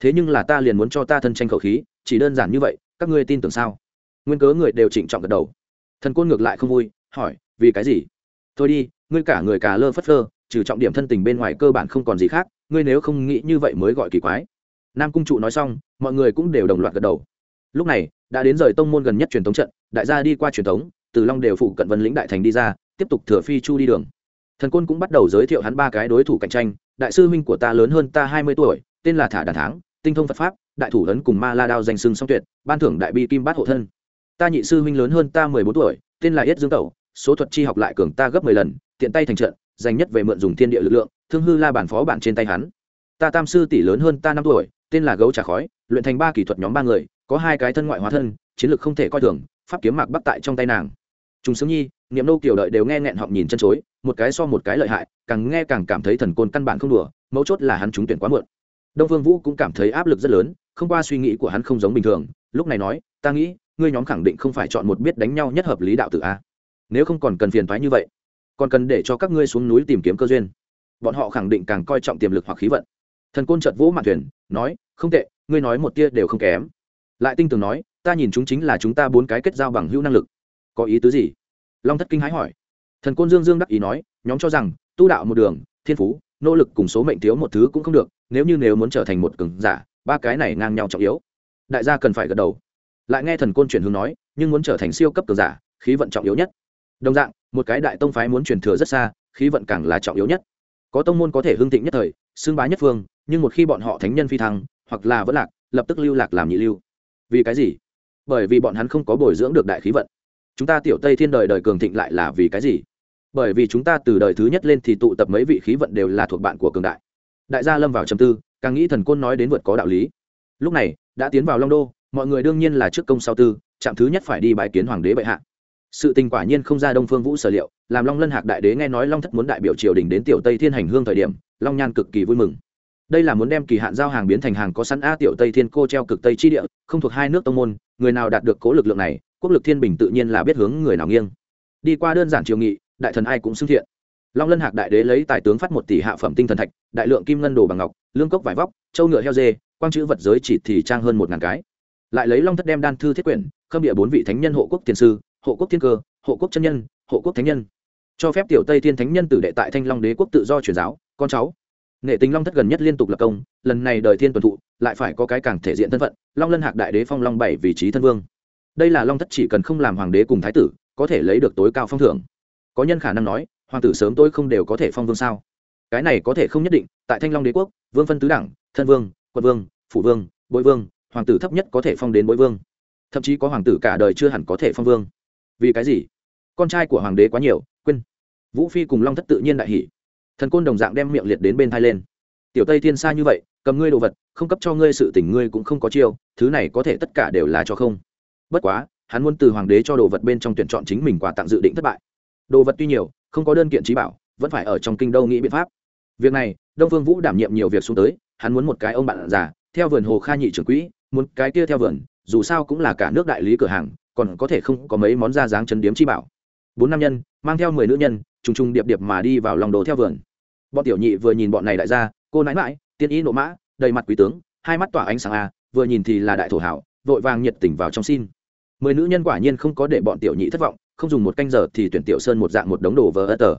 Thế nhưng là ta liền muốn cho ta thân tranh khẩu khí, chỉ đơn giản như vậy, các ngươi tin tưởng sao? Nguyên cớ người đều trịnh trọng gật đầu. Thần côn ngược lại không vui, hỏi, vì cái gì? Thôi đi, ngươi cả người cả lơ phất lơ trừ trọng điểm thân tình bên ngoài cơ bản không còn gì khác, ngươi nếu không nghĩ như vậy mới gọi kỳ quái. Nam cung trụ nói xong, mọi người cũng đều đồng loạt gật đầu. Lúc này, đã đến rời tông môn gần nhất truyền thống trận, đại gia đi qua truyền thống, từ long đều phụ cận vân lĩnh đại thành đi ra tiếp tục thừa phi chu đi đường. Thần côn cũng bắt đầu giới thiệu hắn ba cái đối thủ cạnh tranh, đại sư huynh của ta lớn hơn ta hai mươi tuổi, tên là thả đàn tháng tinh thông phật pháp, đại thủ lớn cùng ma la đao danh sưng song tuyệt, ban thưởng đại bi kim bát hộ thân. Ta nhị sư huynh lớn hơn ta mười bốn tuổi, tên là yết dương tẩu, số thuật chi học lại cường ta gấp mười lần, tiện tay thành trận, dành nhất về mượn dùng thiên địa lực lượng, thương hư la bản phó bản trên tay hắn. Ta tam sư tỷ lớn hơn ta năm tuổi, tên là gấu trà khói, luyện thành ba kỹ thuật nhóm ba người, có hai cái thân ngoại hóa thân, chiến lược không thể coi thường, pháp kiếm mạc bắt tại trong tay nàng. Trung sướng nhi, niệm nô kiểu đợi đều nghe nghẹn họng nhìn chân chối, một cái so một cái lợi hại, càng nghe càng cảm thấy thần côn căn bản không đùa, mấu chốt là hắn trúng tuyển quá muộn. Đông vương vũ cũng cảm thấy áp lực rất lớn, không qua suy nghĩ của hắn không giống bình thường, lúc này nói, ta nghĩ, ngươi nhóm khẳng định không phải chọn một biết đánh nhau nhất hợp lý đạo tử a. Nếu không còn cần phiền thoái như vậy, còn cần để cho các ngươi xuống núi tìm kiếm cơ duyên. Bọn họ khẳng định càng coi trọng tiềm lực hoặc khí vận. Thần côn chợt vỗ mặt thuyền, nói, không tệ, ngươi nói một tia đều không kém. Lại tinh tường nói, ta nhìn chúng chính là chúng ta bốn cái kết giao bằng hữu năng lực có ý tứ gì? Long thất kinh hãi hỏi. Thần côn dương dương đắc ý nói, nhóm cho rằng, tu đạo một đường, thiên phú, nỗ lực cùng số mệnh thiếu một thứ cũng không được, nếu như nếu muốn trở thành một cường giả, ba cái này ngang nhau trọng yếu. Đại gia cần phải gật đầu. Lại nghe thần côn chuyển hướng nói, nhưng muốn trở thành siêu cấp cường giả, khí vận trọng yếu nhất. Đồng dạng, một cái đại tông phái muốn truyền thừa rất xa, khí vận càng là trọng yếu nhất. Có tông môn có thể hưng thịnh nhất thời, xưng bá nhất phương, nhưng một khi bọn họ thánh nhân phi thăng, hoặc là vẫn lạc, lập tức lưu lạc làm nhị lưu. Vì cái gì? Bởi vì bọn hắn không có bồi dưỡng được đại khí vận chúng ta tiểu tây thiên đời đời cường thịnh lại là vì cái gì? Bởi vì chúng ta từ đời thứ nhất lên thì tụ tập mấy vị khí vận đều là thuộc bạn của cường đại. Đại gia lâm vào trầm tư, càng nghĩ thần côn nói đến vượt có đạo lý. Lúc này, đã tiến vào long đô, mọi người đương nhiên là trước công sau tư, trạm thứ nhất phải đi bái kiến hoàng đế bệ hạ. Sự tình quả nhiên không ra đông phương vũ sở liệu, làm long lân hạc đại đế nghe nói long thất muốn đại biểu triều đình đến tiểu tây thiên hành hương thời điểm, long nhan cực kỳ vui mừng. Đây là muốn đem kỳ hạn giao hàng biến thành hàng có sẵn a tiểu tây thiên cô treo cực tây chi địa, không thuộc hai nước tông môn, người nào đạt được cố lực lượng này quốc lực thiên bình tự nhiên là biết hướng người nào nghiêng. Đi qua đơn giản triều nghị, đại thần ai cũng xưng thiện. Long lân hạc đại đế lấy tài tướng phát một tỷ hạ phẩm tinh thần thạch, đại lượng kim ngân đồ bằng ngọc, lương cốc vải vóc, châu ngựa heo dê, quang chữ vật giới chỉ thì trang hơn một ngàn cái. Lại lấy long thất đem đan thư thiết quyển, khâm địa bốn vị thánh nhân hộ quốc thiên sư, hộ quốc thiên cơ, hộ quốc chân nhân, hộ quốc thánh nhân. Cho phép tiểu tây thiên thánh nhân tử đệ tại thanh long đế quốc tự do truyền giáo, con cháu. Nghệ tính long thất gần nhất liên tục lập công, lần này đời thiên tuần thụ, lại phải có cái càng thể diện thân phận, long lân hạc đại đế phong long bảy vị trí thân vương đây là long thất chỉ cần không làm hoàng đế cùng thái tử, có thể lấy được tối cao phong thưởng. Có nhân khả năng nói, hoàng tử sớm tôi không đều có thể phong vương sao? Cái này có thể không nhất định, tại thanh long đế quốc, vương phân tứ đẳng, thân vương, quận vương, phủ vương bội vương, hoàng tử thấp nhất có thể phong đến bội vương. Thậm chí có hoàng tử cả đời chưa hẳn có thể phong vương. Vì cái gì? Con trai của hoàng đế quá nhiều, quên. Vũ phi cùng long thất tự nhiên đại hỷ thần côn đồng dạng đem miệng liệt đến bên thai lên. Tiểu tây thiên xa như vậy, cầm ngươi đồ vật, không cấp cho ngươi sự tình ngươi cũng không có chiêu, thứ này có thể tất cả đều là cho không bất quá, hắn muốn từ hoàng đế cho đồ vật bên trong tuyển chọn chính mình quà tặng dự định thất bại. Đồ vật tuy nhiều, không có đơn kiện trí bảo, vẫn phải ở trong kinh đô nghĩ biện pháp. Việc này, đông phương vũ đảm nhiệm nhiều việc xuống tới, hắn muốn một cái ông bạn già, theo vườn hồ kha nhị trưởng quỹ, muốn cái kia theo vườn, dù sao cũng là cả nước đại lý cửa hàng, còn có thể không có mấy món da dáng chấn điếm chi bảo. Bốn nam nhân, mang theo mười nữ nhân, trùng trùng điệp điệp mà đi vào lòng đồ theo vườn. Bọn tiểu nhị vừa nhìn bọn này đại gia, cô nãi mãi tiên ý nộ mã, đầy mặt quý tướng, hai mắt tỏa ánh sáng a vừa nhìn thì là đại thổ hảo, vội vàng nhiệt tỉnh vào trong xin mười nữ nhân quả nhiên không có để bọn tiểu nhị thất vọng, không dùng một canh giờ thì tuyển tiểu sơn một dạng một đống đồ vờ ớt tờ.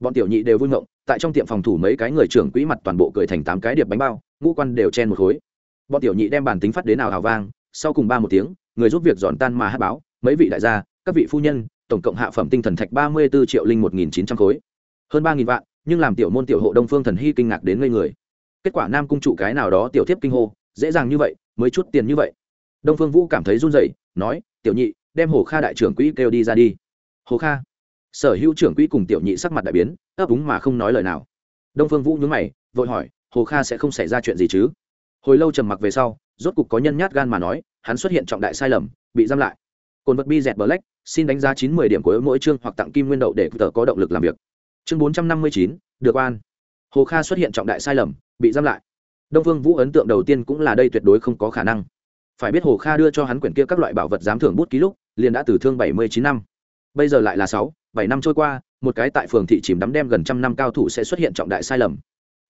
Bọn tiểu nhị đều vui ngộng tại trong tiệm phòng thủ mấy cái người trưởng quỹ mặt toàn bộ cười thành tám cái điệp bánh bao, ngũ quan đều chen một khối. Bọn tiểu nhị đem bản tính phát đến nào hào vang, sau cùng ba một tiếng, người giúp việc dọn tan mà hát báo, mấy vị đại gia, các vị phu nhân, tổng cộng hạ phẩm tinh thần thạch ba mươi bốn triệu linh một nghìn chín trăm khối. Hơn ba nghìn vạn, nhưng làm tiểu môn tiểu hộ đông phương thần hy kinh ngạc đến ngây người. Kết quả nam cung trụ cái nào đó tiểu tiếp kinh hô, dễ dàng như vậy, mới chút tiền như vậy. Đông phương vũ cảm thấy run rẩy, nói tiểu nhị, đem hồ kha đại trưởng quỹ kêu đi ra đi. Hồ kha, sở hữu trưởng quỹ cùng tiểu nhị sắc mặt đại biến, ấp úng mà không nói lời nào. Đông phương vũ nhướng mày, vội hỏi, hồ kha sẽ không xảy ra chuyện gì chứ? Hồi lâu trầm mặc về sau, rốt cục có nhân nhát gan mà nói, hắn xuất hiện trọng đại sai lầm, bị giam lại. Cồn vật bi dẹt black, xin đánh giá chín mươi điểm của mỗi chương hoặc tặng kim nguyên đậu để tờ có động lực làm việc. Chương bốn trăm năm mươi chín, được an hồ kha xuất hiện trọng đại sai lầm, bị giam lại. Đông phương vũ ấn tượng đầu tiên cũng là đây tuyệt đối không có khả năng phải biết hồ kha đưa cho hắn quyển kia các loại bảo vật giám thưởng bút ký lúc, liền đã từ thương bảy mươi chín năm. Bây giờ lại là sáu, bảy năm trôi qua, một cái tại phường thị chìm đắm đem gần trăm năm cao thủ sẽ xuất hiện trọng đại sai lầm.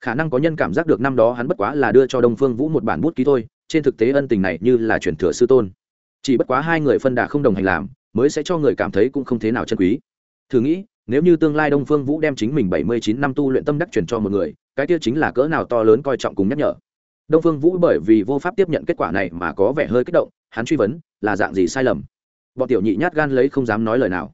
Khả năng có nhân cảm giác được năm đó hắn bất quá là đưa cho đông phương vũ một bản bút ký thôi, trên thực tế ân tình này như là truyền thừa sư tôn. Chỉ bất quá hai người phân đà không đồng hành làm, mới sẽ cho người cảm thấy cũng không thế nào chân quý. Thử nghĩ, nếu như tương lai đông phương vũ đem chính mình bảy mươi chín năm tu luyện tâm đắc truyền cho một người, cái kia chính là cỡ nào to lớn coi trọng cùng nhắc nhở đông phương vũ bởi vì vô pháp tiếp nhận kết quả này mà có vẻ hơi kích động, hắn truy vấn, là dạng gì sai lầm? Bọn tiểu nhị nhát gan lấy không dám nói lời nào.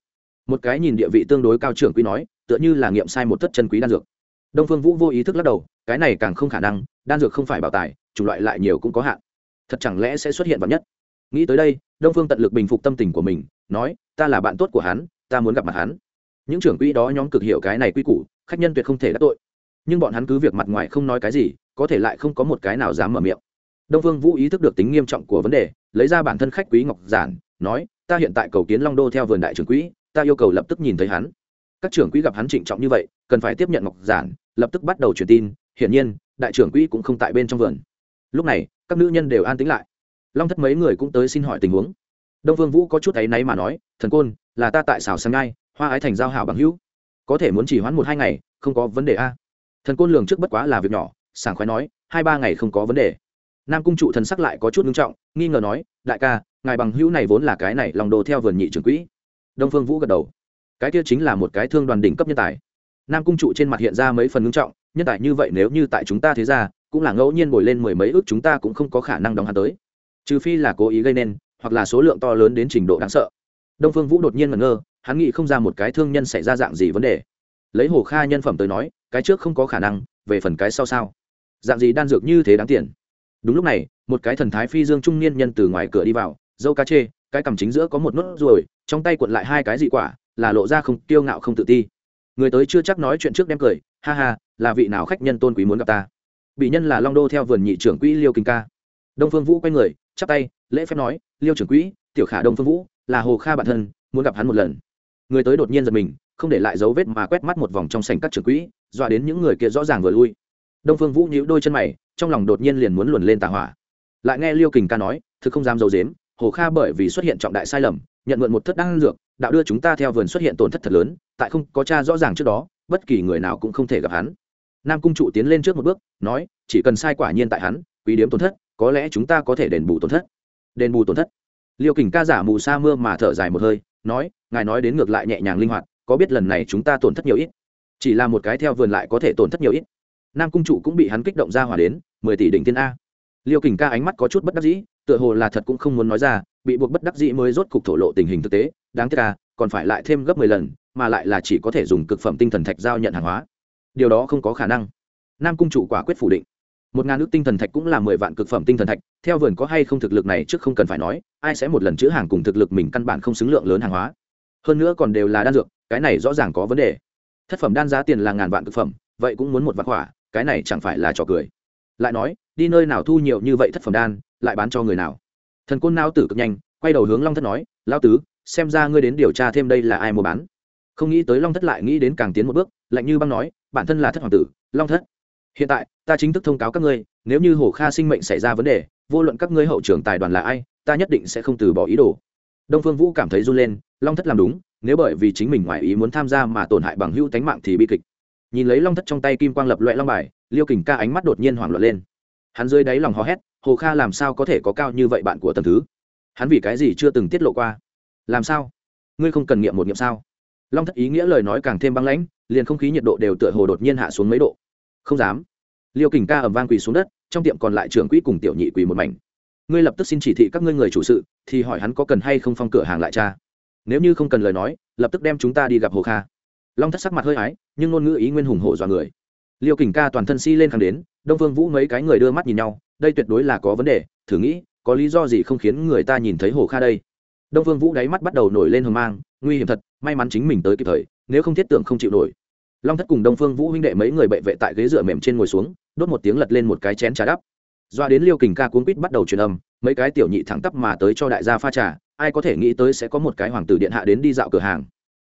Một cái nhìn địa vị tương đối cao trưởng quý nói, tựa như là nghiệm sai một thất chân quý đan dược. Đông phương vũ vô ý thức lắc đầu, cái này càng không khả năng, đan dược không phải bảo tài, chủng loại lại nhiều cũng có hạn. Thật chẳng lẽ sẽ xuất hiện vào nhất? Nghĩ tới đây, đông phương tận lực bình phục tâm tình của mình, nói, ta là bạn tốt của hắn, ta muốn gặp mặt hắn. Những trưởng quỹ đó nhóm cực hiểu cái này quy củ, khách nhân tuyệt không thể đắc tội. Nhưng bọn hắn cứ việc mặt ngoài không nói cái gì có thể lại không có một cái nào dám mở miệng. Đông phương vũ ý thức được tính nghiêm trọng của vấn đề, lấy ra bản thân khách quý ngọc giản, nói, ta hiện tại cầu kiến long đô theo vườn đại trưởng quỹ, ta yêu cầu lập tức nhìn thấy hắn. Các trưởng quỹ gặp hắn trịnh trọng như vậy, cần phải tiếp nhận ngọc giản, lập tức bắt đầu truyền tin, hiển nhiên, đại trưởng quỹ cũng không tại bên trong vườn. Lúc này, các nữ nhân đều an tĩnh lại. Long thất mấy người cũng tới xin hỏi tình huống. Đông phương vũ có chút áy náy mà nói, thần côn, là ta tại xào sáng ngay hoa ái thành giao hảo bằng hữu. Có thể muốn chỉ hoãn một hai ngày, không có vấn đề a. Thần côn lường trước bất quá là việc nhỏ sảng khoái nói, hai ba ngày không có vấn đề. Nam cung trụ thần sắc lại có chút nghiêm trọng, nghi ngờ nói, đại ca, ngài bằng hữu này vốn là cái này lòng đồ theo vườn nhị trưởng quỹ. Đông phương vũ gật đầu. Cái kia chính là một cái thương đoàn đỉnh cấp nhân tài. Nam cung trụ trên mặt hiện ra mấy phần ngưng trọng, nhân tài như vậy nếu như tại chúng ta thế ra cũng là ngẫu nhiên bồi lên mười mấy ước chúng ta cũng không có khả năng đóng hắn tới. Trừ phi là cố ý gây nên, hoặc là số lượng to lớn đến trình độ đáng sợ. Đông phương vũ đột nhiên ngẩn ngơ, hắn nghĩ không ra một cái thương nhân xảy ra dạng gì vấn đề. Lấy hồ kha nhân phẩm tới nói, cái trước không có khả năng, về phần cái sau sao? Dạng gì đan dược như thế đáng tiền? Đúng lúc này, một cái thần thái phi dương trung niên nhân từ ngoài cửa đi vào, dâu cá chê, cái cằm chính giữa có một nốt ruồi, trong tay cuộn lại hai cái dị quả, là lộ ra không tiêu ngạo không tự ti. Người tới chưa chắc nói chuyện trước đem cười, ha ha, là vị nào khách nhân tôn quý muốn gặp ta? Bị nhân là long đô theo vườn nhị trưởng quỹ liêu kinh ca. Đông phương vũ quay người, chắp tay, lễ phép nói, liêu trưởng quỹ, tiểu khả đông phương vũ, là hồ kha bản thân, muốn gặp hắn một lần. Người tới đột nhiên giật mình, không để lại dấu vết mà quét mắt một vòng trong sảnh các trưởng quỹ, dọa đến những người kia rõ ràng vừa lui đông phương vũ nhíu đôi chân mày, trong lòng đột nhiên liền muốn luồn lên tà hỏa. Lại nghe liêu kình ca nói, thực không dám dầu i dếm hồ kha bởi vì xuất hiện trọng đại sai lầm, nhận mượn một thất đăng dược, đạo đưa chúng ta theo vườn xuất hiện tổn thất thật lớn, tại không có cha rõ ràng trước đó, bất kỳ người nào cũng không thể gặp hắn. Nam cung trụ tiến lên trước một bước, nói, chỉ cần sai quả nhiên tại hắn, quý điếm tổn thất, có lẽ chúng ta có thể đền bù tổn thất. Đền bù tổn thất? Liêu kình ca giả mù sa mưa mà thở dài một hơi, nói, ngài nói đến ngược lại nhẹ nhàng linh hoạt, có biết lần này chúng ta tổn thất nhiều ít? Chỉ là một cái theo vườn lại có thể tổn thất nhiều ít nam cung trụ cũng bị hắn kích động ra hỏa đến, mười tỷ đỉnh tiên a. Liêu kình ca ánh mắt có chút bất đắc dĩ, tựa hồ là thật cũng không muốn nói ra, bị buộc bất đắc dĩ mới rốt cục thổ lộ tình hình thực tế, đáng tiếc ca còn phải lại thêm gấp mười lần, mà lại là chỉ có thể dùng cực phẩm tinh thần thạch giao nhận hàng hóa. Điều đó không có khả năng. Nam cung chủ quả quyết phủ định. Một ngàn ước tinh thần thạch cũng là mười vạn cực phẩm tinh thần thạch, theo vườn có hay không thực lực này trước không cần phải nói, ai sẽ một lần chữ hàng cùng thực lực mình căn bản không xứng lượng lớn hàng hóa. Hơn nữa còn đều là đan dược, cái này rõ ràng có vấn đề. Thất phẩm đan giá tiền là ngàn vạn cực phẩm, vậy cũng muốn một vạn quả cái này chẳng phải là trò cười. Lại nói, đi nơi nào thu nhiều như vậy thất phẩm đan, lại bán cho người nào? Thần côn nao tử cực nhanh, quay đầu hướng long thất nói lao tứ, xem ra ngươi đến điều tra thêm đây là ai mua bán. Không nghĩ tới long thất lại nghĩ đến càng tiến một bước, lạnh như băng nói, bản thân là thất hoàng tử, long thất. Hiện tại, ta chính thức thông cáo các ngươi, nếu như hồ kha sinh mệnh xảy ra vấn đề, vô luận các ngươi hậu trưởng tài đoàn là ai, ta nhất định sẽ không từ bỏ ý đồ. Đông phương vũ cảm thấy run lên, long thất làm đúng, nếu bởi vì chính mình ngoài ý muốn tham gia mà tổn hại bằng hữu tánh mạng thì bi kịch nhìn lấy long thất trong tay kim quang lập loại long bài, liêu kình ca ánh mắt đột nhiên hoảng loạn lên. Hắn dưới đáy lòng hò hét, hồ kha làm sao có thể có cao như vậy bạn của tầm thứ? Hắn vì cái gì chưa từng tiết lộ qua? Làm sao? Ngươi không cần nghiệm một nghiệm sao? Long thất ý nghĩa lời nói càng thêm băng lãnh, liền không khí nhiệt độ đều tựa hồ đột nhiên hạ xuống mấy độ. Không dám. Liêu kình ca ẩm vang quỳ xuống đất, trong tiệm còn lại trưởng quỹ cùng tiểu nhị quỳ một mảnh. Ngươi lập tức xin chỉ thị các ngươi người chủ sự, thì hỏi hắn có cần hay không phong cửa hàng lại cha. Nếu như không cần lời nói, lập tức đem chúng ta đi gặp hồ kha long thất sắc mặt hơi ái, nhưng ngôn ngữ ý nguyên hùng hổ dọa người. Liêu kình ca toàn thân si lên khẳng đến, đông phương vũ mấy cái người đưa mắt nhìn nhau, đây tuyệt đối là có vấn đề, thử nghĩ, có lý do gì không khiến người ta nhìn thấy hồ kha đây? Đông phương vũ đáy mắt bắt đầu nổi lên hờ mang, nguy hiểm thật, may mắn chính mình tới kịp thời, nếu không thiết tưởng không chịu nổi. Long thất cùng đông phương vũ huynh đệ mấy người bệ vệ tại ghế dựa mềm trên ngồi xuống, đốt một tiếng lật lên một cái chén trà đắp. Doa đến liêu kình ca cuốn quýt bắt đầu truyền âm, mấy cái tiểu nhị thẳng tắp mà tới cho đại gia pha trà, ai có thể nghĩ tới sẽ có một cái hoàng tử điện hạ đến đi dạo cửa hàng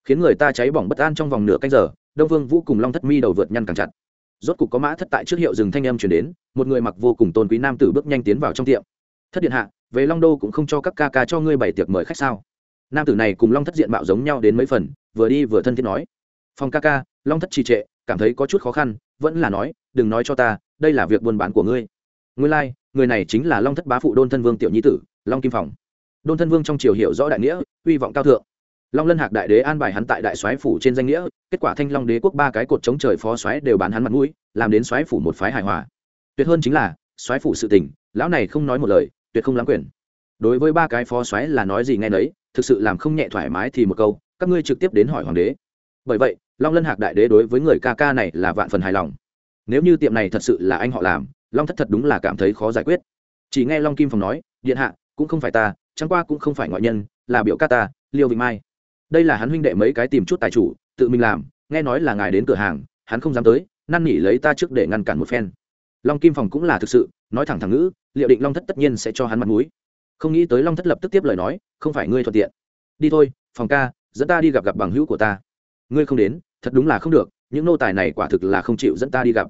khiến người ta cháy bỏng bất an trong vòng nửa canh giờ đông vương vũ cùng long thất mi đầu vượt nhăn càng chặt. Rốt cục có mã thất tại trước hiệu dừng thanh âm chuyển đến một người mặc vô cùng tôn quý nam tử bước nhanh tiến vào trong tiệm. Thất điện hạ về long đô cũng không cho các ca ca cho ngươi bày tiệc mời khách sao? Nam tử này cùng long thất diện mạo giống nhau đến mấy phần vừa đi vừa thân thiết nói. Phong ca ca long thất trì trệ cảm thấy có chút khó khăn vẫn là nói đừng nói cho ta đây là việc buôn bán của ngươi. Ngươi lai、like, người này chính là long thất bá phụ đôn thân vương tiểu nhi tử long kim phòng. Đôn thân vương trong triều hiểu rõ đại nghĩa hy vọng cao thượng long lân hạc đại đế an bài hắn tại đại soái phủ trên danh nghĩa, kết quả thanh long đế quốc ba cái cột chống trời phó soái đều bán hắn mặt mũi, làm đến soái phủ một phái hài hòa. Tuyệt hơn chính là, soái phủ sự tình, lão này không nói một lời, tuyệt không lãng quyền. Đối với ba cái phó soái là nói gì nghe nấy, thực sự làm không nhẹ thoải mái thì một câu, các ngươi trực tiếp đến hỏi hoàng đế. Bởi vậy, long lân hạc đại đế đối với người ca ca này là vạn phần hài lòng. Nếu như tiệm này thật sự là anh họ làm, long thất thật đúng là cảm thấy khó giải quyết. Chỉ nghe long kim phòng nói, điện hạ, cũng không phải ta, chẳng qua cũng không phải ngoại nhân, là biểu ca ta, liêu vịnh mai đây là hắn huynh đệ mấy cái tìm chút tài chủ, tự mình làm, nghe nói là ngài đến cửa hàng, hắn không dám tới, năn nỉ lấy ta trước để ngăn cản một phen. Long kim phòng cũng là thực sự, nói thẳng thẳng ngữ, liệu định long thất tất nhiên sẽ cho hắn mặt mũi. Không nghĩ tới long thất lập tức tiếp lời nói, không phải ngươi thuận tiện. Đi thôi, phòng ca, dẫn ta đi gặp gặp bằng hữu của ta. Ngươi không đến, thật đúng là không được, những nô tài này quả thực là không chịu dẫn ta đi gặp.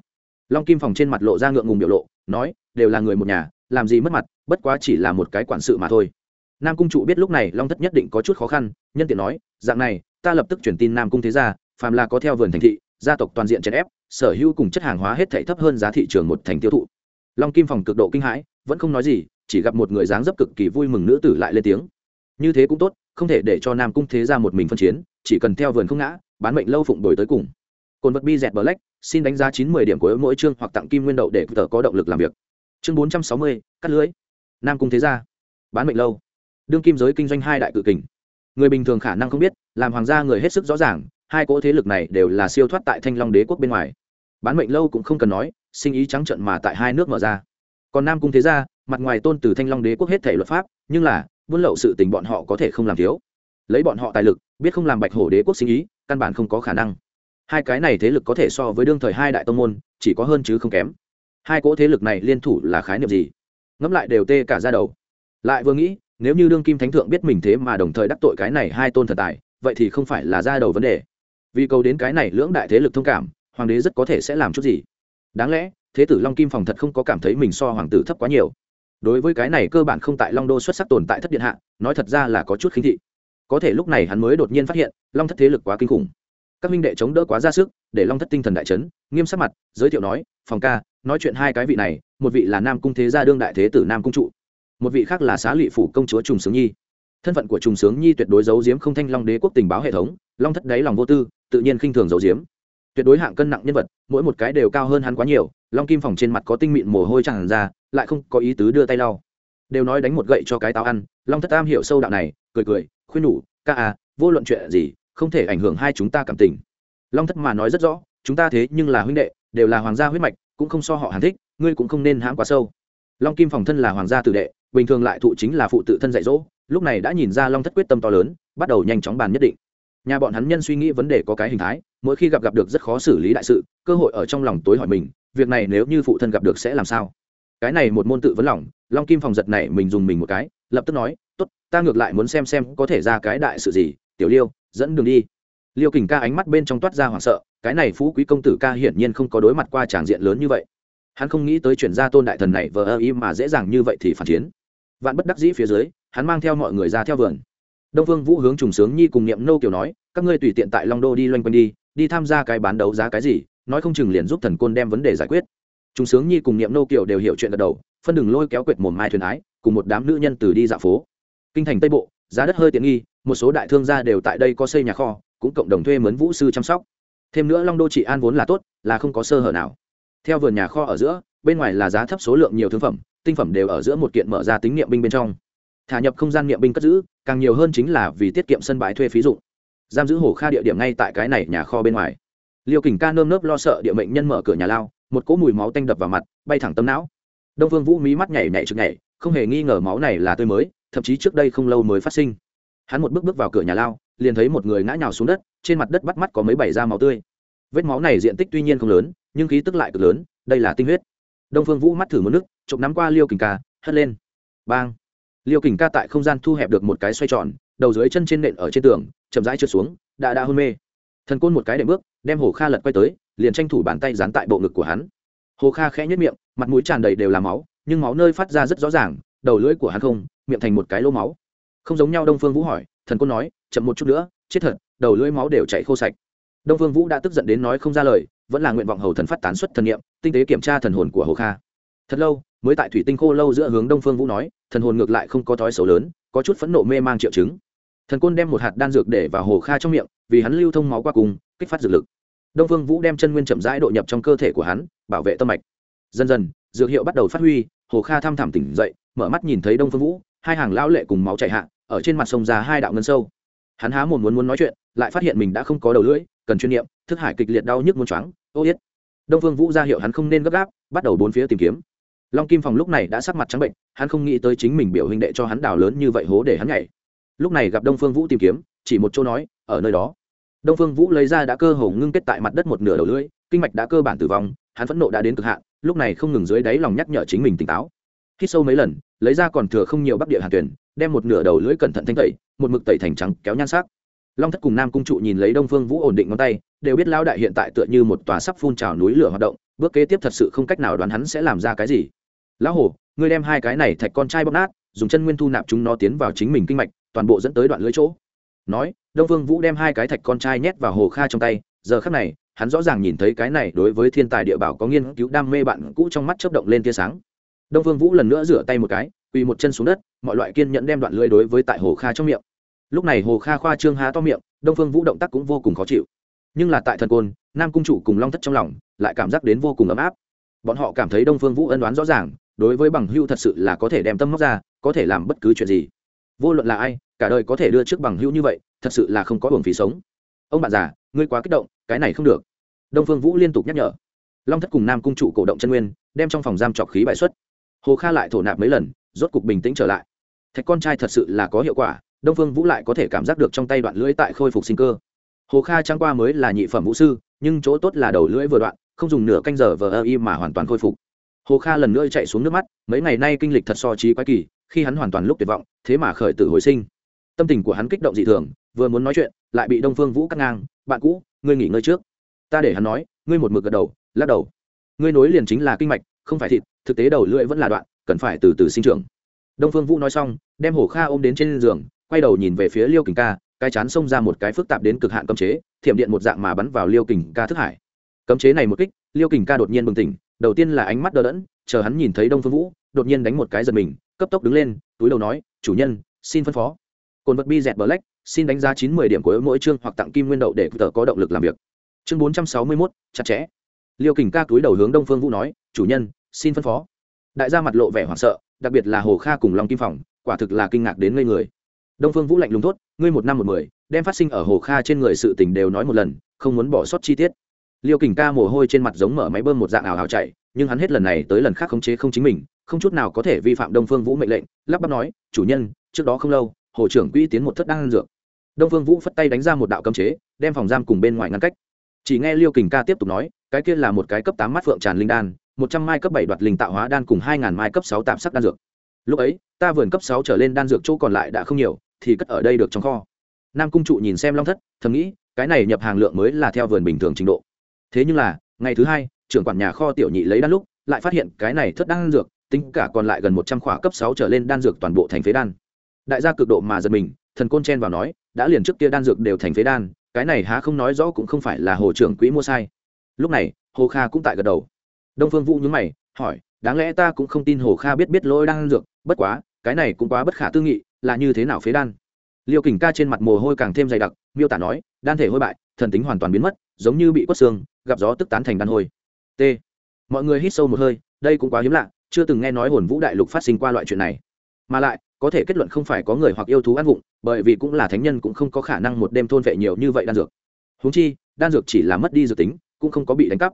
Long kim phòng trên mặt lộ ra ngượng ngùng biểu lộ, nói, đều là người một nhà, làm gì mất mặt, bất quá chỉ là một cái quản sự mà thôi nam cung trụ biết lúc này long thất nhất định có chút khó khăn, nhân tiện nói, dạng này, ta lập tức chuyển tin nam cung thế gia, phàm là có theo vườn thành thị, gia tộc toàn diện chèn ép, sở hữu cùng chất hàng hóa hết thảy thấp hơn giá thị trường một thành tiêu thụ. Long kim phòng cực độ kinh hãi, vẫn không nói gì, chỉ gặp một người dáng dấp cực kỳ vui mừng nữ tử lại lên tiếng. Như thế cũng tốt, không thể để cho nam cung thế gia một mình phân chiến, chỉ cần theo vườn không ngã, bán mệnh lâu phụng đổi tới cùng. Cồn vật bi dẹt black, xin đánh giá chín mươi điểm của mỗi chương hoặc tặng kim nguyên đậu để tờ có động lực làm việc. Chương bốn trăm sáu mươi, cắt lưới. Nam cung thế gia, bán mệnh lâu đương kim giới kinh doanh hai đại cự kình. Người bình thường khả năng không biết, làm hoàng gia người hết sức rõ ràng, hai cỗ thế lực này đều là siêu thoát tại thanh long đế quốc bên ngoài. Bán mệnh lâu cũng không cần nói, sinh ý trắng trận mà tại hai nước mở ra. Còn nam cung thế gia, mặt ngoài tôn từ thanh long đế quốc hết thể luật pháp, nhưng là, buôn lậu sự tình bọn họ có thể không làm thiếu. Lấy bọn họ tài lực, biết không làm bạch hổ đế quốc sinh ý, căn bản không có khả năng. Hai cái này thế lực có thể so với đương thời hai đại tông môn, chỉ có hơn chứ không kém. Hai cỗ thế lực này liên thủ là khái niệm gì? Ngẫm lại đều tê cả ra đầu. Lại vừa nghĩ nếu như đương kim thánh thượng biết mình thế mà đồng thời đắc tội cái này hai tôn thần tài, vậy thì không phải là ra đầu vấn đề. Vì cầu đến cái này lưỡng đại thế lực thông cảm, hoàng đế rất có thể sẽ làm chút gì. Đáng lẽ, thế tử long kim phòng thật không có cảm thấy mình so hoàng tử thấp quá nhiều. Đối với cái này cơ bản không tại long đô xuất sắc tồn tại thất điện hạ, nói thật ra là có chút khinh thị. Có thể lúc này hắn mới đột nhiên phát hiện, long thất thế lực quá kinh khủng. Các minh đệ chống đỡ quá ra sức, để long thất tinh thần đại trấn nghiêm sắc mặt, giới thiệu nói, phòng ca, nói chuyện hai cái vị này, một vị là nam cung thế gia, đương đại thế tử nam cung trụ một vị khác là xá lị phủ công chúa trùng sướng nhi. Thân phận của trùng sướng nhi tuyệt đối giấu giếm không thanh long đế quốc tình báo hệ thống, long thất đáy lòng vô tư, tự nhiên khinh thường giấu giếm. Tuyệt đối hạng cân nặng nhân vật, mỗi một cái đều cao hơn hắn quá nhiều, long kim phòng trên mặt có tinh mịn mồ hôi tràn ra, lại không có ý tứ đưa tay lau. Đều nói đánh một gậy cho cái táo ăn, long thất tam hiểu sâu đạo này, cười cười, khuyên nhủ, ca à vô luận chuyện gì, không thể ảnh hưởng hai chúng ta cảm tình. Long thất mà nói rất rõ, chúng ta thế nhưng là huynh đệ, đều là hoàng gia huyết mạch, cũng không so họ hàn thích, ngươi cũng không nên hãm quá sâu. Long kim phòng thân là hoàng gia tử đệ bình thường lại thụ chính là phụ tự thân dạy dỗ, lúc này đã nhìn ra long thất quyết tâm to lớn, bắt đầu nhanh chóng bàn nhất định. Nhà bọn hắn nhân suy nghĩ vấn đề có cái hình thái, mỗi khi gặp gặp được rất khó xử lý đại sự, cơ hội ở trong lòng tối hỏi mình, việc này nếu như phụ thân gặp được sẽ làm sao? Cái này một môn tự vấn lòng, long kim phòng giật này mình dùng mình một cái, lập tức nói, tốt, ta ngược lại muốn xem xem có thể ra cái đại sự gì, tiểu liêu, dẫn đường đi. Liêu kình ca ánh mắt bên trong toát ra hoảng sợ, cái này phú quý công tử ca hiển nhiên không có đối mặt qua tràng diện lớn như vậy. Hắn không nghĩ tới chuyển gia tôn đại thần này vờ ơ im mà dễ dàng như vậy thì phản chiến vạn bất đắc dĩ phía dưới, hắn mang theo mọi người ra theo vườn. Đông phương vũ hướng trùng sướng nhi cùng niệm nô kiều nói, các ngươi tùy tiện tại long đô đi loanh quanh đi đi tham gia cái bán đấu giá cái gì, nói không chừng liền giúp thần côn đem vấn đề giải quyết. Trùng sướng nhi cùng niệm nô kiều đều hiểu chuyện gật đầu, phân đừng lôi kéo quệt mồm mai thuyền ái, cùng một đám nữ nhân từ đi dạo phố. Kinh thành tây bộ, giá đất hơi tiện nghi, một số đại thương gia đều tại đây có xây nhà kho, cũng cộng đồng thuê mướn vũ sư chăm sóc. Thêm nữa long đô trị an vốn là tốt, là không có sơ hở nào. Theo vườn nhà kho ở giữa bên ngoài là giá thấp số lượng nhiều thương phẩm, tinh phẩm đều ở giữa một kiện mở ra tính niệm binh bên trong. Thả nhập không gian niệm binh cất giữ, càng nhiều hơn chính là vì tiết kiệm sân bãi thuê phí dụng. Giam giữ hổ kha địa điểm ngay tại cái này nhà kho bên ngoài. Liêu kình ca nơm nớp lo sợ địa mệnh nhân mở cửa nhà lao, một cỗ mùi máu tanh đập vào mặt, bay thẳng tâm não. Đông vương vũ mí mắt nhảy nhảy chực nhảy, không hề nghi ngờ máu này là tươi mới, thậm chí trước đây không lâu mới phát sinh. Hắn một bước bước vào cửa nhà lao, liền thấy một người ngã nhào xuống đất, trên mặt đất bắt mắt có mấy bảy da máu tươi. Vết máu này diện tích tuy nhiên không lớn, nhưng khí tức lại cực lớn, đây là tinh huyết đông phương vũ mắt thử một nước, chụp nắm qua liêu kình ca, hất lên. Bang! Liêu kình ca tại không gian thu hẹp được một cái xoay tròn, đầu dưới chân trên nện ở trên tường, chậm rãi trượt xuống, đã đã hôn mê. Thần côn một cái đệm bước, đem hồ kha lật quay tới, liền tranh thủ bàn tay dán tại bộ ngực của hắn. Hồ kha khẽ nhất miệng, mặt mũi tràn đầy đều là máu, nhưng máu nơi phát ra rất rõ ràng, đầu lưỡi của hắn không, miệng thành một cái lô máu. Không giống nhau đông phương vũ hỏi, thần côn nói, chậm một chút nữa, chết thật, đầu lưỡi máu đều chảy khô sạch. Đông phương vũ đã tức giận đến nói không ra lời vẫn là nguyện vọng hầu thần phát tán xuất thần niệm, tinh tế kiểm tra thần hồn của hồ kha. Thật lâu, mới tại thủy tinh khô lâu giữa hướng đông phương vũ nói, thần hồn ngược lại không có thói xấu lớn, có chút phẫn nộ mê mang triệu chứng. Thần côn đem một hạt đan dược để vào hồ kha trong miệng, vì hắn lưu thông máu qua cùng, kích phát dược lực. Đông phương vũ đem chân nguyên chậm rãi độ nhập trong cơ thể của hắn, bảo vệ tâm mạch. Dần dần, dược hiệu bắt đầu phát huy, hồ kha thăm thẳm tỉnh dậy, mở mắt nhìn thấy đông phương vũ, hai hàng lão lệ cùng máu chảy hạ, ở trên mặt sông ra hai đạo ngân sâu. Hắn há mồm muốn muốn nói chuyện, lại phát hiện mình đã không có đầu lưỡi, cần chuyên niệm, thức hải kịch liệt đau nhức muốn choáng ô yết. Đông phương vũ ra hiệu hắn không nên gấp gáp, bắt đầu bốn phía tìm kiếm. Long kim phòng lúc này đã sắc mặt trắng bệnh, hắn không nghĩ tới chính mình biểu hình đệ cho hắn đào lớn như vậy hố để hắn nhảy. Lúc này gặp đông phương vũ tìm kiếm, chỉ một chỗ nói, ở nơi đó. Đông phương vũ lấy ra đã cơ hồ ngưng kết tại mặt đất một nửa đầu lưỡi, kinh mạch đã cơ bản tử vong, hắn phẫn nộ đã đến cực hạn, lúc này không ngừng dưới đáy lòng nhắc nhở chính mình tỉnh táo. Hít sâu mấy lần, lấy ra còn thừa không nhiều bắc địa hàn tuyển, đem một nửa đầu lưỡi cẩn thận thanh tẩy, một mực tẩy thành trắng, kéo nhan sắc. Long thất cùng nam cung trụ nhìn lấy đông phương vũ ổn định ngón tay đều biết lão đại hiện tại tựa như một tòa sắp phun trào núi lửa hoạt động, bước kế tiếp thật sự không cách nào đoán hắn sẽ làm ra cái gì. Lão hổ, ngươi đem hai cái này thạch con trai bóp nát, dùng chân nguyên thu nạp chúng nó tiến vào chính mình kinh mạch, toàn bộ dẫn tới đoạn lưới chỗ. Nói, đông Vương vũ đem hai cái thạch con trai nhét vào hồ kha trong tay, giờ khắc này, hắn rõ ràng nhìn thấy cái này đối với thiên tài địa bảo có nghiên cứu đam mê bạn cũ trong mắt chớp động lên tia sáng. Đông Vương vũ lần nữa rửa tay một cái, quỳ một chân xuống đất, mọi loại kiên nhẫn đem đoạn lưới đối với tại hồ kha trong miệng. Lúc này hồ kha khoa trương há to miệng, đông phương vũ động tác cũng vô cùng khó chịu nhưng là tại thần côn, nam cung chủ cùng long thất trong lòng lại cảm giác đến vô cùng ấm áp. Bọn họ cảm thấy đông phương vũ ân đoán rõ ràng, đối với bằng hưu thật sự là có thể đem tâm móc ra, có thể làm bất cứ chuyện gì. Vô luận là ai, cả đời có thể đưa trước bằng hưu như vậy, thật sự là không có hưởng phí sống. Ông bạn già, ngươi quá kích động, cái này không được. Đông phương vũ liên tục nhắc nhở. Long thất cùng nam cung chủ cổ động chân nguyên, đem trong phòng giam trọc khí bại xuất. Hồ kha lại thổ nạp mấy lần, rốt cục bình tĩnh trở lại. Thạch con trai thật sự là có hiệu quả, đông phương vũ lại có thể cảm giác được trong tay đoạn lưỡi tại khôi phục sinh cơ hồ kha trang qua mới là nhị phẩm vũ sư, nhưng chỗ tốt là đầu lưỡi vừa đoạn, không dùng nửa canh giờ vờ ơ y mà hoàn toàn khôi phục. Hồ kha lần nữa chạy xuống nước mắt, mấy ngày nay kinh lịch thật so trí quái kỳ, khi hắn hoàn toàn lúc tuyệt vọng, thế mà khởi tử hồi sinh. Tâm tình của hắn kích động dị thường, vừa muốn nói chuyện, lại bị đông phương vũ cắt ngang, bạn cũ, ngươi nghỉ ngơi trước. Ta để hắn nói, ngươi một mực gật đầu, lắc đầu. Ngươi nối liền chính là kinh mạch, không phải thịt, thực tế đầu lưỡi vẫn là đoạn, cần phải từ từ sinh trưởng. Đông phương vũ nói xong, đem hồ kha ôm đến trên giường, quay đầu nhìn về phía liêu kình ca cái chán xông ra một cái phức tạp đến cực hạn cấm chế, thiểm điện một dạng mà bắn vào liêu kình ca thức hải. Cấm chế này một kích, liêu kình ca đột nhiên bừng tỉnh, đầu tiên là ánh mắt đờ đẫn, chờ hắn nhìn thấy đông phương vũ, đột nhiên đánh một cái giật mình, cấp tốc đứng lên, túi đầu nói, chủ nhân, xin phân phó. Cồn vật bi dẹt black, xin đánh giá chín mươi điểm của mỗi chương hoặc tặng kim nguyên đậu để tờ có động lực làm việc. Chương bốn trăm sáu mươi mốt, chặt chẽ. Liêu kình ca túi đầu hướng đông phương vũ nói, chủ nhân, xin phân phó. Đại gia mặt lộ vẻ hoảng sợ, đặc biệt là hồ kha cùng long kim phòng, quả thực là kinh ngạc đến ngây người đông phương vũ lạnh lùng tốt ngươi một năm một mười, đem phát sinh ở hồ kha trên người sự tình đều nói một lần, không muốn bỏ sót chi tiết. Liêu kình ca mồ hôi trên mặt giống mở máy bơm một dạng ảo ảo chạy, nhưng hắn hết lần này tới lần khác khống chế không chính mình, không chút nào có thể vi phạm đông phương vũ mệnh lệnh, lắp bắp nói, chủ nhân, trước đó không lâu, hồ trưởng quỹ tiến một thất đan dược. Đông phương vũ phất tay đánh ra một đạo cấm chế, đem phòng giam cùng bên ngoài ngăn cách. Chỉ nghe liêu kình ca tiếp tục nói, cái kia là một cái cấp tám mắt phượng tràn linh đan, một trăm mai cấp bảy đoạt linh tạo hóa đan cùng hai ngàn mai cấp sáu tạm sắc đan dược. Lúc ấy, ta vườn cấp sáu trở lên đan dược chỗ còn lại đã không nhiều thì cất ở đây được trong kho. Nam cung trụ nhìn xem long thất, thầm nghĩ, cái này nhập hàng lượng mới là theo vườn bình thường trình độ. Thế nhưng là, ngày thứ hai, trưởng quản nhà kho tiểu nhị lấy đan lúc, lại phát hiện cái này thất đan dược, tính cả còn lại gần một trăm khỏa cấp sáu trở lên đan dược toàn bộ thành phế đan. Đại gia cực độ mà giật mình, thần côn chen vào nói, đã liền trước kia đan dược đều thành phế đan, cái này há không nói rõ cũng không phải là hồ trưởng quỹ mua sai. Lúc này, hồ kha cũng tại gật đầu. Đông phương vũ nhướng mày, hỏi, đáng lẽ ta cũng không tin hồ kha biết biết lỗi đan dược, bất quá cái này cũng quá bất khả tư nghị, là như thế nào phế đan? Liêu kình ca trên mặt mồ hôi càng thêm dày đặc, miêu tả nói, đan thể hôi bại, thần tính hoàn toàn biến mất, giống như bị quất xương, gặp gió tức tán thành đan hôi. T. Mọi người hít sâu một hơi, đây cũng quá hiếm lạ, chưa từng nghe nói hồn vũ đại lục phát sinh qua loại chuyện này. Mà lại, có thể kết luận không phải có người hoặc yêu thú ăn vụng, bởi vì cũng là thánh nhân cũng không có khả năng một đêm thôn vệ nhiều như vậy đan dược. Húng chi, đan dược chỉ là mất đi dược tính, cũng không có bị đánh cắp.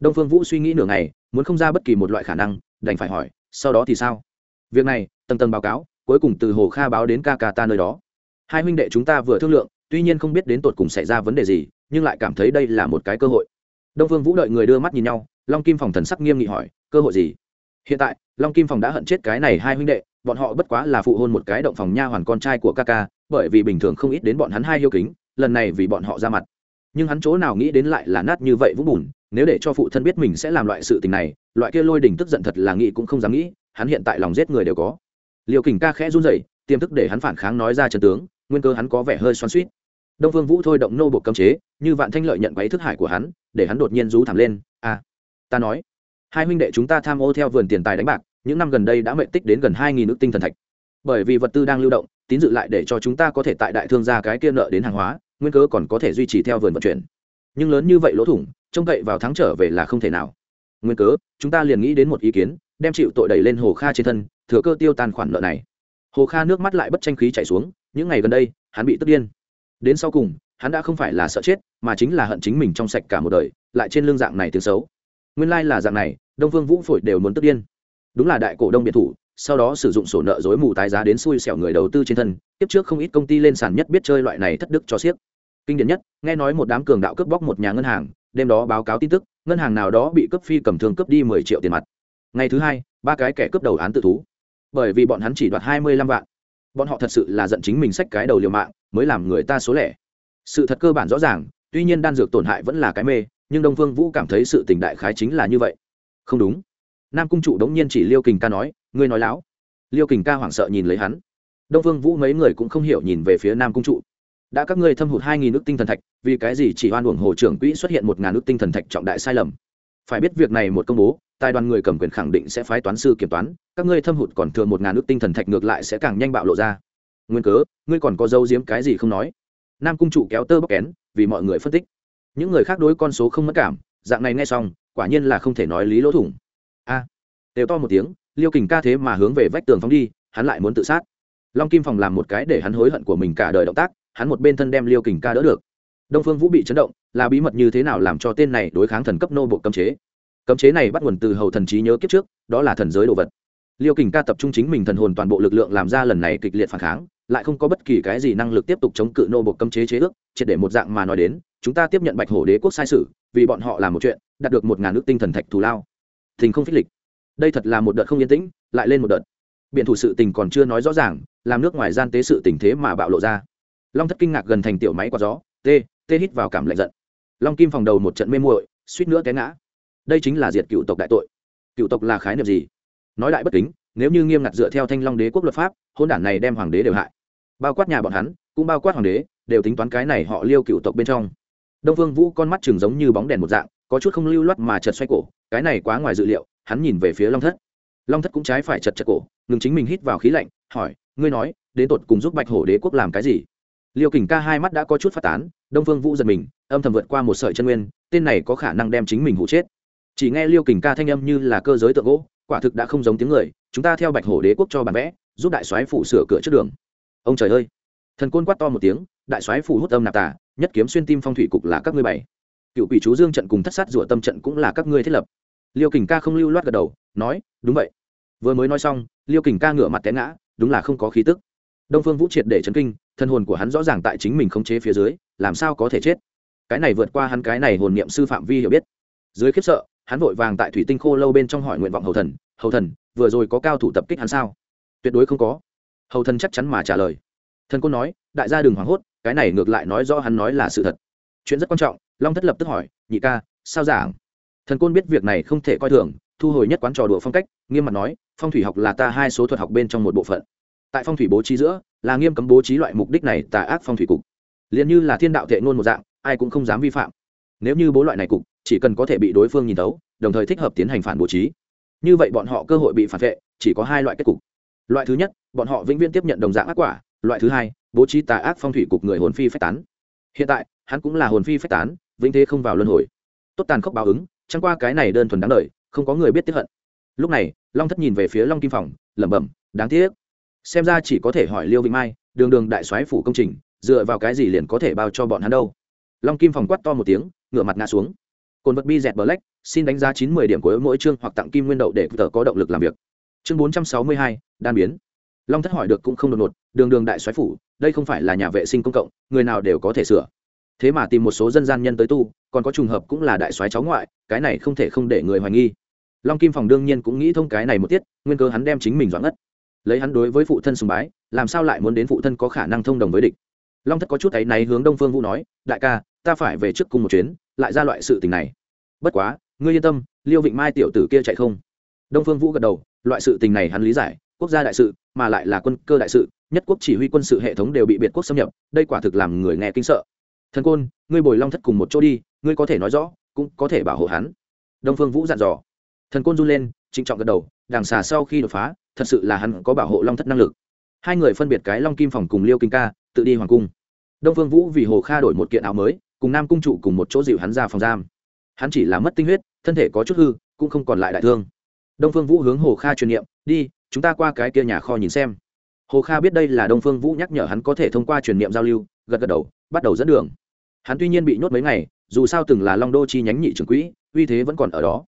Đông phương vũ suy nghĩ nửa ngày, muốn không ra bất kỳ một loại khả năng, đành phải hỏi, sau đó thì sao? Việc này tầng tầng báo cáo, cuối cùng từ hồ kha báo đến ca ca ta nơi đó. Hai huynh đệ chúng ta vừa thương lượng, tuy nhiên không biết đến tột cùng xảy ra vấn đề gì, nhưng lại cảm thấy đây là một cái cơ hội. Đông phương vũ đợi người đưa mắt nhìn nhau, long kim phòng thần sắc nghiêm nghị hỏi, cơ hội gì? Hiện tại, long kim phòng đã hận chết cái này hai huynh đệ, bọn họ bất quá là phụ hôn một cái động phòng nha hoàn con trai của ca ca, bởi vì bình thường không ít đến bọn hắn hai yêu kính, lần này vì bọn họ ra mặt. Nhưng hắn chỗ nào nghĩ đến lại là nát như vậy vũng bùn, nếu để cho phụ thân biết mình sẽ làm loại sự tình này, loại kia lôi đình tức giận thật là nghĩ cũng không dám nghĩ, hắn hiện tại lòng giết người đều có liều kình ca khẽ run rẩy tiềm thức để hắn phản kháng nói ra trận tướng nguyên cơ hắn có vẻ hơi xoắn suýt đông phương vũ thôi động nô bộ cấm chế như vạn thanh lợi nhận quấy thức hải của hắn để hắn đột nhiên rú thảm lên a à, ta nói hai huynh đệ chúng ta tham ô theo vườn tiền tài đánh bạc những năm gần đây đã mệnh tích đến gần hai nghìn ước tinh thần thạch. Bởi vì vật tư đang lưu động tín dự lại để cho chúng ta có thể tại đại thương gia cái kia nợ đến hàng hóa nguyên cớ còn có thể duy trì theo vườn vận chuyển. Nhưng lớn như vậy lỗ thủng trông cậy vào thắng trở về là không thể nào. Nguyên cớ chúng ta liền nghĩ đến một ý kiến đem chịu tội đẩy lên hồ kha trên thân thừa cơ tiêu tan khoản nợ này. Hồ kha nước mắt lại bất tranh khí chảy xuống, những ngày gần đây, hắn bị tức điên. Đến sau cùng, hắn đã không phải là sợ chết, mà chính là hận chính mình trong sạch cả một đời, lại trên lương dạng này tiếng xấu. Nguyên lai là dạng này, đông vương vũ phổi đều muốn tức điên. Đúng là đại cổ đông biệt thủ, sau đó sử dụng sổ nợ dối mù tái giá đến xui xẻo người đầu tư trên thân, tiếp trước không ít công ty lên sàn nhất biết chơi loại này thất đức cho xiếc kinh điển nhất, nghe nói một đám cường đạo cướp bóc một nhà ngân hàng, đêm đó báo cáo tin tức, ngân hàng nào đó bị cướp phi cầm thương cướp đi mười triệu tiền mặt. Ngày thứ hai, ba cái kẻ cướp đầu án tự thú bởi vì bọn hắn chỉ đoạt hai mươi lăm vạn. Bọn họ thật sự là giận chính mình sách cái đầu liều mạng, mới làm người ta số lẻ. Sự thật cơ bản rõ ràng, tuy nhiên đan dược tổn hại vẫn là cái mê, nhưng đông phương vũ cảm thấy sự tình đại khái chính là như vậy. Không đúng. Nam cung trụ đống nhiên chỉ liêu kình ca nói, ngươi nói láo. Liêu kình ca hoảng sợ nhìn lấy hắn. Đông phương vũ mấy người cũng không hiểu nhìn về phía nam cung trụ. Đã các ngươi thâm hụt hai nghìn nước tinh thần thạch, vì cái gì chỉ oan uổng hồ trưởng quỹ xuất hiện một ngàn nước tinh thần thạch trọng đại sai lầm? Phải biết việc này một công bố tài đoàn người cầm quyền khẳng định sẽ phái toán sư kiểm toán, các ngươi thâm hụt còn thừa một ngàn nước tinh thần thạch ngược lại sẽ càng nhanh bạo lộ ra. Nguyên cớ, ngươi còn có dấu diếm cái gì không nói? Nam cung trụ kéo tơ bóc kén, vì mọi người phân tích. Những người khác đối con số không mất cảm, dạng này nghe xong, quả nhiên là không thể nói lý lỗ thủng. A, đều to một tiếng, liêu kình ca thế mà hướng về vách tường phóng đi, hắn lại muốn tự sát. Long kim phòng làm một cái để hắn hối hận của mình cả đời động tác, hắn một bên thân đem liêu kình ca đỡ được. Đông phương vũ bị chấn động, là bí mật như thế nào làm cho tên này đối kháng thần cấp nô bộ cấm chế? Cấm chế này bắt nguồn từ hầu thần trí nhớ kiếp trước, đó là thần giới đồ vật. Liêu kình ca tập trung chính mình thần hồn toàn bộ lực lượng làm ra lần này kịch liệt phản kháng, lại không có bất kỳ cái gì năng lực tiếp tục chống cự nô bộ cấm chế chế ước, triệt để một dạng mà nói đến, chúng ta tiếp nhận bạch hổ đế quốc sai sử vì bọn họ làm một chuyện, đạt được một ngàn nước tinh thần thạch thù lao. Thình không phích lịch. Đây thật là một đợt không yên tĩnh, lại lên một đợt. Biện thủ sự tình còn chưa nói rõ ràng, làm nước ngoài gian tế sự tình thế mà bạo lộ ra. Long thất kinh ngạc gần thành tiểu máy quạt gió, tê tê hít vào cảm lạnh giận. Long kim phòng đầu một trận mê muội, suýt nữa té ngã đây chính là diệt cựu tộc đại tội. Cựu tộc là khái niệm gì? Nói đại bất kính, nếu như nghiêm ngặt dựa theo thanh long đế quốc luật pháp, hôn đản này đem hoàng đế đều hại. Bao quát nhà bọn hắn, cũng bao quát hoàng đế, đều tính toán cái này họ liêu cựu tộc bên trong. Đông vương vũ con mắt chừng giống như bóng đèn một dạng, có chút không lưu loát mà chật xoay cổ, cái này quá ngoài dự liệu, hắn nhìn về phía long thất. Long thất cũng trái phải chật chật cổ, ngừng chính mình hít vào khí lạnh, hỏi, ngươi nói, đến tột cùng giúp bạch hổ đế quốc làm cái gì? Liêu kình ca hai mắt đã có chút phát tán, đông phương vũ giật mình, âm thầm vượt qua một sợi chân nguyên, tên này có khả năng đem chính mình hụ chết chỉ nghe liêu kình ca thanh âm như là cơ giới tượng gỗ, quả thực đã không giống tiếng người, chúng ta theo bạch hổ đế quốc cho bản vẽ, giúp đại soái phủ sửa cửa trước đường. Ông trời ơi! Thần côn quát to một tiếng, đại soái phủ hút âm nạp tà, nhất kiếm xuyên tim phong thủy cục là các ngươi bảy cựu quỷ chú dương trận cùng thất sát rủa tâm trận cũng là các ngươi thiết lập. Liêu kình ca không lưu loát gật đầu, nói, đúng vậy. Vừa mới nói xong, liêu kình ca ngửa mặt té ngã, đúng là không có khí tức. Đông phương vũ triệt để chấn kinh, thân hồn của hắn rõ ràng tại chính mình khống chế phía dưới, làm sao có thể chết? Cái này vượt qua hắn cái này hồn niệm sư phạm vi hiểu biết. Dưới khiếp sợ hắn vội vàng tại thủy tinh khô lâu bên trong hỏi nguyện vọng hầu thần hầu thần, vừa rồi có cao thủ tập kích hắn sao? Tuyệt đối không có. Hầu thần chắc chắn mà trả lời. Thần côn nói, đại gia đừng hoảng hốt, cái này ngược lại nói rõ hắn nói là sự thật. Chuyện rất quan trọng, long thất lập tức hỏi, nhị ca, sao giảng? Thần côn biết việc này không thể coi thường, thu hồi nhất quán trò đùa phong cách, nghiêm mặt nói, phong thủy học là ta hai số thuật học bên trong một bộ phận. Tại phong thủy bố trí giữa, là nghiêm cấm bố trí loại mục đích này tà ác phong thủy cục. Liền như là thiên đạo tệ ngôn một dạng, ai cũng không dám vi phạm. Nếu như bố loại này cục chỉ cần có thể bị đối phương nhìn thấu, đồng thời thích hợp tiến hành phản bố trí. Như vậy bọn họ cơ hội bị phản vệ chỉ có hai loại kết cục. Loại thứ nhất bọn họ vĩnh viễn tiếp nhận đồng dạng ác quả. Loại thứ hai bố trí tà ác phong thủy cục người hồn phi phách tán. Hiện tại hắn cũng là hồn phi phách tán vĩnh thế không vào luân hồi. Tốt tàn khốc báo ứng chẳng qua cái này đơn thuần đáng lời không có người biết tiếp hận. Lúc này long thất nhìn về phía long kim phòng lẩm bẩm đáng tiếc. Xem ra chỉ có thể hỏi liêu vĩnh mai đường đường đại soái phủ công trình dựa vào cái gì liền có thể bao cho bọn hắn đâu? Long kim phòng quát to một tiếng ngựa mặt ngã xuống cồn vật bi dẹt black, xin đánh giá chín mươi điểm của mỗi chương hoặc tặng kim nguyên đậu để tự có động lực làm việc. Chương bốn trăm sáu mươi hai, đan biến. Long thất hỏi được cũng không đột ngột, đường đường đại soái phủ, đây không phải là nhà vệ sinh công cộng, người nào đều có thể sửa. Thế mà tìm một số dân gian nhân tới tu, còn có trùng hợp cũng là đại soái cháu ngoại, cái này không thể không để người hoài nghi. Long kim phòng đương nhiên cũng nghĩ thông cái này một tiết, nguyên cơ hắn đem chính mình giáng ngất. Lấy hắn đối với phụ thân sùng bái, làm sao lại muốn đến phụ thân có khả năng thông đồng với địch? Long thất có chút thấy náy hướng đông phương vũ nói, đại ca ta phải về trước cùng một chuyến, lại ra loại sự tình này. Bất quá, ngươi yên tâm, liêu vịnh mai tiểu tử kia chạy không. Đông phương vũ gật đầu, loại sự tình này hắn lý giải, quốc gia đại sự, mà lại là quân cơ đại sự, nhất quốc chỉ huy quân sự hệ thống đều bị biệt quốc xâm nhập, đây quả thực làm người nghe kinh sợ. Thần côn, ngươi bồi long thất cùng một chỗ đi, ngươi có thể nói rõ, cũng có thể bảo hộ hắn. Đông phương vũ dặn dò. Thần côn run lên, trịnh trọng gật đầu đàng xà sau khi đột phá, thật sự là hắn có bảo hộ long thất năng lực. Hai người phân biệt cái long kim phòng cùng liêu kinh ca, tự đi hoàng cung. Đông phương vũ vì hồ kha đổi một kiện áo mới cùng nam cung trụ cùng một chỗ dịu hắn ra phòng giam. Hắn chỉ là mất tinh huyết, thân thể có chút hư, cũng không còn lại đại thương. Đông phương vũ hướng hồ kha truyền niệm, đi, chúng ta qua cái kia nhà kho nhìn xem. Hồ kha biết đây là đông phương vũ nhắc nhở hắn có thể thông qua truyền niệm giao lưu, gật gật đầu, bắt đầu dẫn đường. Hắn tuy nhiên bị nhốt mấy ngày, dù sao từng là long đô chi nhánh nhị trưởng quỹ, uy thế vẫn còn ở đó.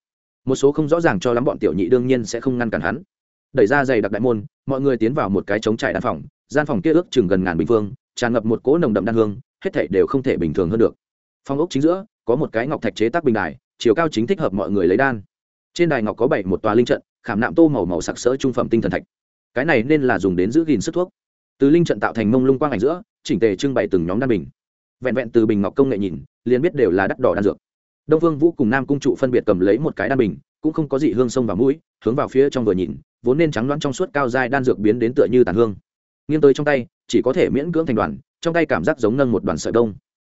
Một số không rõ ràng cho lắm bọn tiểu nhị đương nhiên sẽ không ngăn cản hắn. Đẩy ra giày đặc đại môn, mọi người tiến vào một cái trống trải đan phòng, gian phòng kia ước chừng gần ngàn bình phương tràn ngập một cỗ nồng đậm đan hương, hết thảy đều không thể bình thường hơn được. Phong ốc chính giữa, có một cái ngọc thạch chế tác bình đài, chiều cao chính thích hợp mọi người lấy đan. Trên đài ngọc có bảy một tòa linh trận, khảm nạm tô màu màu sặc sỡ trung phẩm tinh thần thạch. Cái này nên là dùng đến giữ gìn sức thuốc. Từ linh trận tạo thành mông lung quang ảnh giữa, chỉnh tề trưng bày từng nhóm đan bình. Vẹn vẹn từ bình ngọc công nghệ nhìn, liền biết đều là đắt đỏ đan dược. Đông vương vũ cùng nam cung trụ phân biệt cầm lấy một cái đan bình, cũng không có gì hương sông vào mũi, hướng vào phía trong vừa nhìn, vốn nên trắng loãng trong suốt cao dai đan dược biến đến tựa như tàn hương. Nghiêng tới trong tay chỉ có thể miễn cưỡng thành đoàn, trong tay cảm giác giống nâng một đoàn sợi đông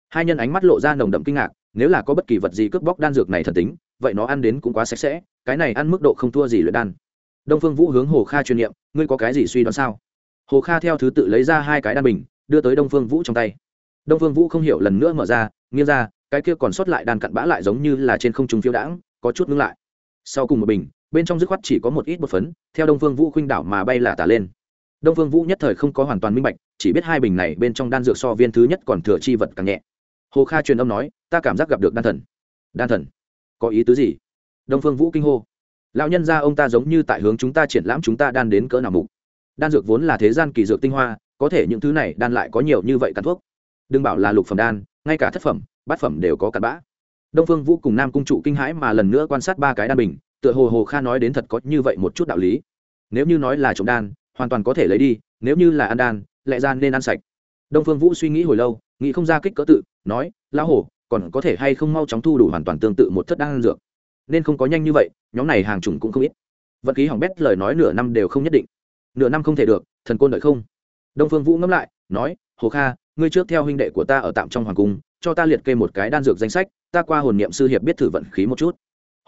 hai nhân ánh mắt lộ ra nồng đậm kinh ngạc, nếu là có bất kỳ vật gì cướp bóc đan dược này thần tính, vậy nó ăn đến cũng quá sạch sẽ, cái này ăn mức độ không thua gì luyện đan. Đông phương vũ hướng hồ kha truyền niệm, ngươi có cái gì suy đoán sao? Hồ kha theo thứ tự lấy ra hai cái đan bình, đưa tới đông phương vũ trong tay. Đông phương vũ không hiểu lần nữa mở ra, nghiêng ra, cái kia còn sót lại đan cặn bã lại giống như là trên không trung phiêu đãng, có chút ngưng lại. Sau cùng một bình, bên trong dứt khoát chỉ có một ít bột phấn, theo đông phương vũ khuynh đảo mà bay là tả lên đông phương vũ nhất thời không có hoàn toàn minh bạch, chỉ biết hai bình này bên trong đan dược so viên thứ nhất còn thừa chi vật càng nhẹ. Hồ kha truyền âm nói, ta cảm giác gặp được đan thần. Đan thần? Có ý tứ gì? Đông phương vũ kinh hô. Lão nhân gia ông ta giống như tại hướng chúng ta triển lãm chúng ta đan đến cỡ nào mục. Đan dược vốn là thế gian kỳ dược tinh hoa, có thể những thứ này đan lại có nhiều như vậy cắn thuốc. Đừng bảo là lục phẩm đan, ngay cả thất phẩm, bát phẩm đều có cặn bã. Đông phương vũ cùng nam cung trụ kinh hãi mà lần nữa quan sát ba cái đan bình, tựa hồ hồ kha nói đến thật có như vậy một chút đạo lý. Nếu như nói là trộm đan hoàn toàn có thể lấy đi, nếu như là ăn đan, lẽ ra nên ăn sạch. Đông phương vũ suy nghĩ hồi lâu, nghĩ không ra kích cỡ tự, nói, lão hổ, còn có thể hay không mau chóng thu đủ hoàn toàn tương tự một thất đan dược? Nên không có nhanh như vậy, nhóm này hàng chủng cũng không ít. Vận khí hỏng bét lời nói nửa năm đều không nhất định. Nửa năm không thể được, thần côn đợi không? Đông phương vũ ngẫm lại, nói, hồ kha, ngươi trước theo huynh đệ của ta ở tạm trong hoàng cung, cho ta liệt kê một cái đan dược danh sách, ta qua hồn niệm sư hiệp biết thử vận khí một chút.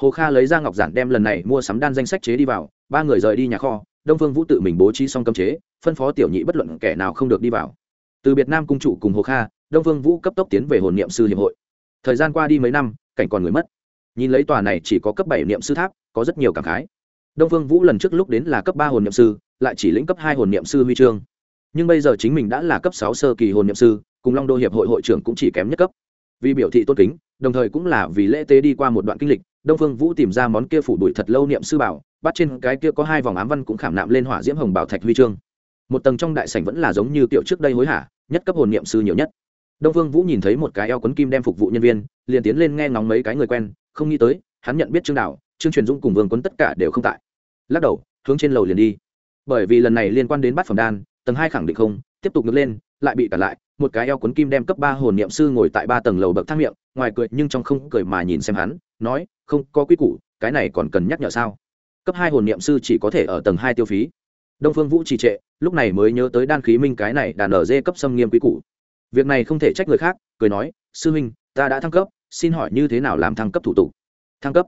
Hồ kha lấy ra ngọc giản đem lần này mua sắm đan danh sách chế đi vào, ba người rời đi nhà kho đông phương vũ tự mình bố trí xong cấm chế, phân phó tiểu nhị bất luận kẻ nào không được đi vào. Từ việt nam cung chủ cùng hồ kha, đông phương vũ cấp tốc tiến về hồn niệm sư hiệp hội. Thời gian qua đi mấy năm, cảnh còn người mất. Nhìn lấy tòa này chỉ có cấp bảy niệm sư tháp, có rất nhiều cảm khái. Đông phương vũ lần trước lúc đến là cấp ba hồn niệm sư, lại chỉ lĩnh cấp hai hồn niệm sư huy chương. Nhưng bây giờ chính mình đã là cấp sáu sơ kỳ hồn niệm sư, cùng long đô hiệp hội hội trưởng cũng chỉ kém nhất cấp. Vì biểu thị tốt kính, đồng thời cũng là vì lễ tế đi qua một đoạn kinh lịch, đông phương vũ tìm ra món kia phủ đuổi thật lâu niệm sư bảo bắt trên cái kia có hai vòng ám văn cũng khảm nạm lên hỏa diễm hồng bảo thạch huy chương. Một tầng trong đại sảnh vẫn là giống như kiểu trước đây hối hả, nhất cấp hồn niệm sư nhiều nhất. Đông vương vũ nhìn thấy một cái eo quấn kim đem phục vụ nhân viên, liền tiến lên nghe ngóng mấy cái người quen, không nghĩ tới, hắn nhận biết trương đạo, trương truyền dũng cùng vương quấn tất cả đều không tại. Lắc đầu, hướng trên lầu liền đi. Bởi vì lần này liên quan đến bát phẩm đan, tầng hai khẳng định không, tiếp tục ngược lên, lại bị cản lại, một cái eo quấn kim đem cấp ba hồn niệm sư ngồi tại ba tầng lầu bậc thang miệng, ngoài cười nhưng trong không cười mà nhìn xem hắn, nói, không có quy củ, cái này còn cần nhắc nhở sao? Cấp hai hồn niệm sư chỉ có thể ở tầng hai tiêu phí. Đông phương vũ trì trệ, lúc này mới nhớ tới đan khí minh cái này đàn ở dê cấp xâm nghiêm quý cũ. việc này không thể trách người khác, cười nói, sư huynh, ta đã thăng cấp, xin hỏi như thế nào làm thăng cấp thủ tục? Thăng cấp?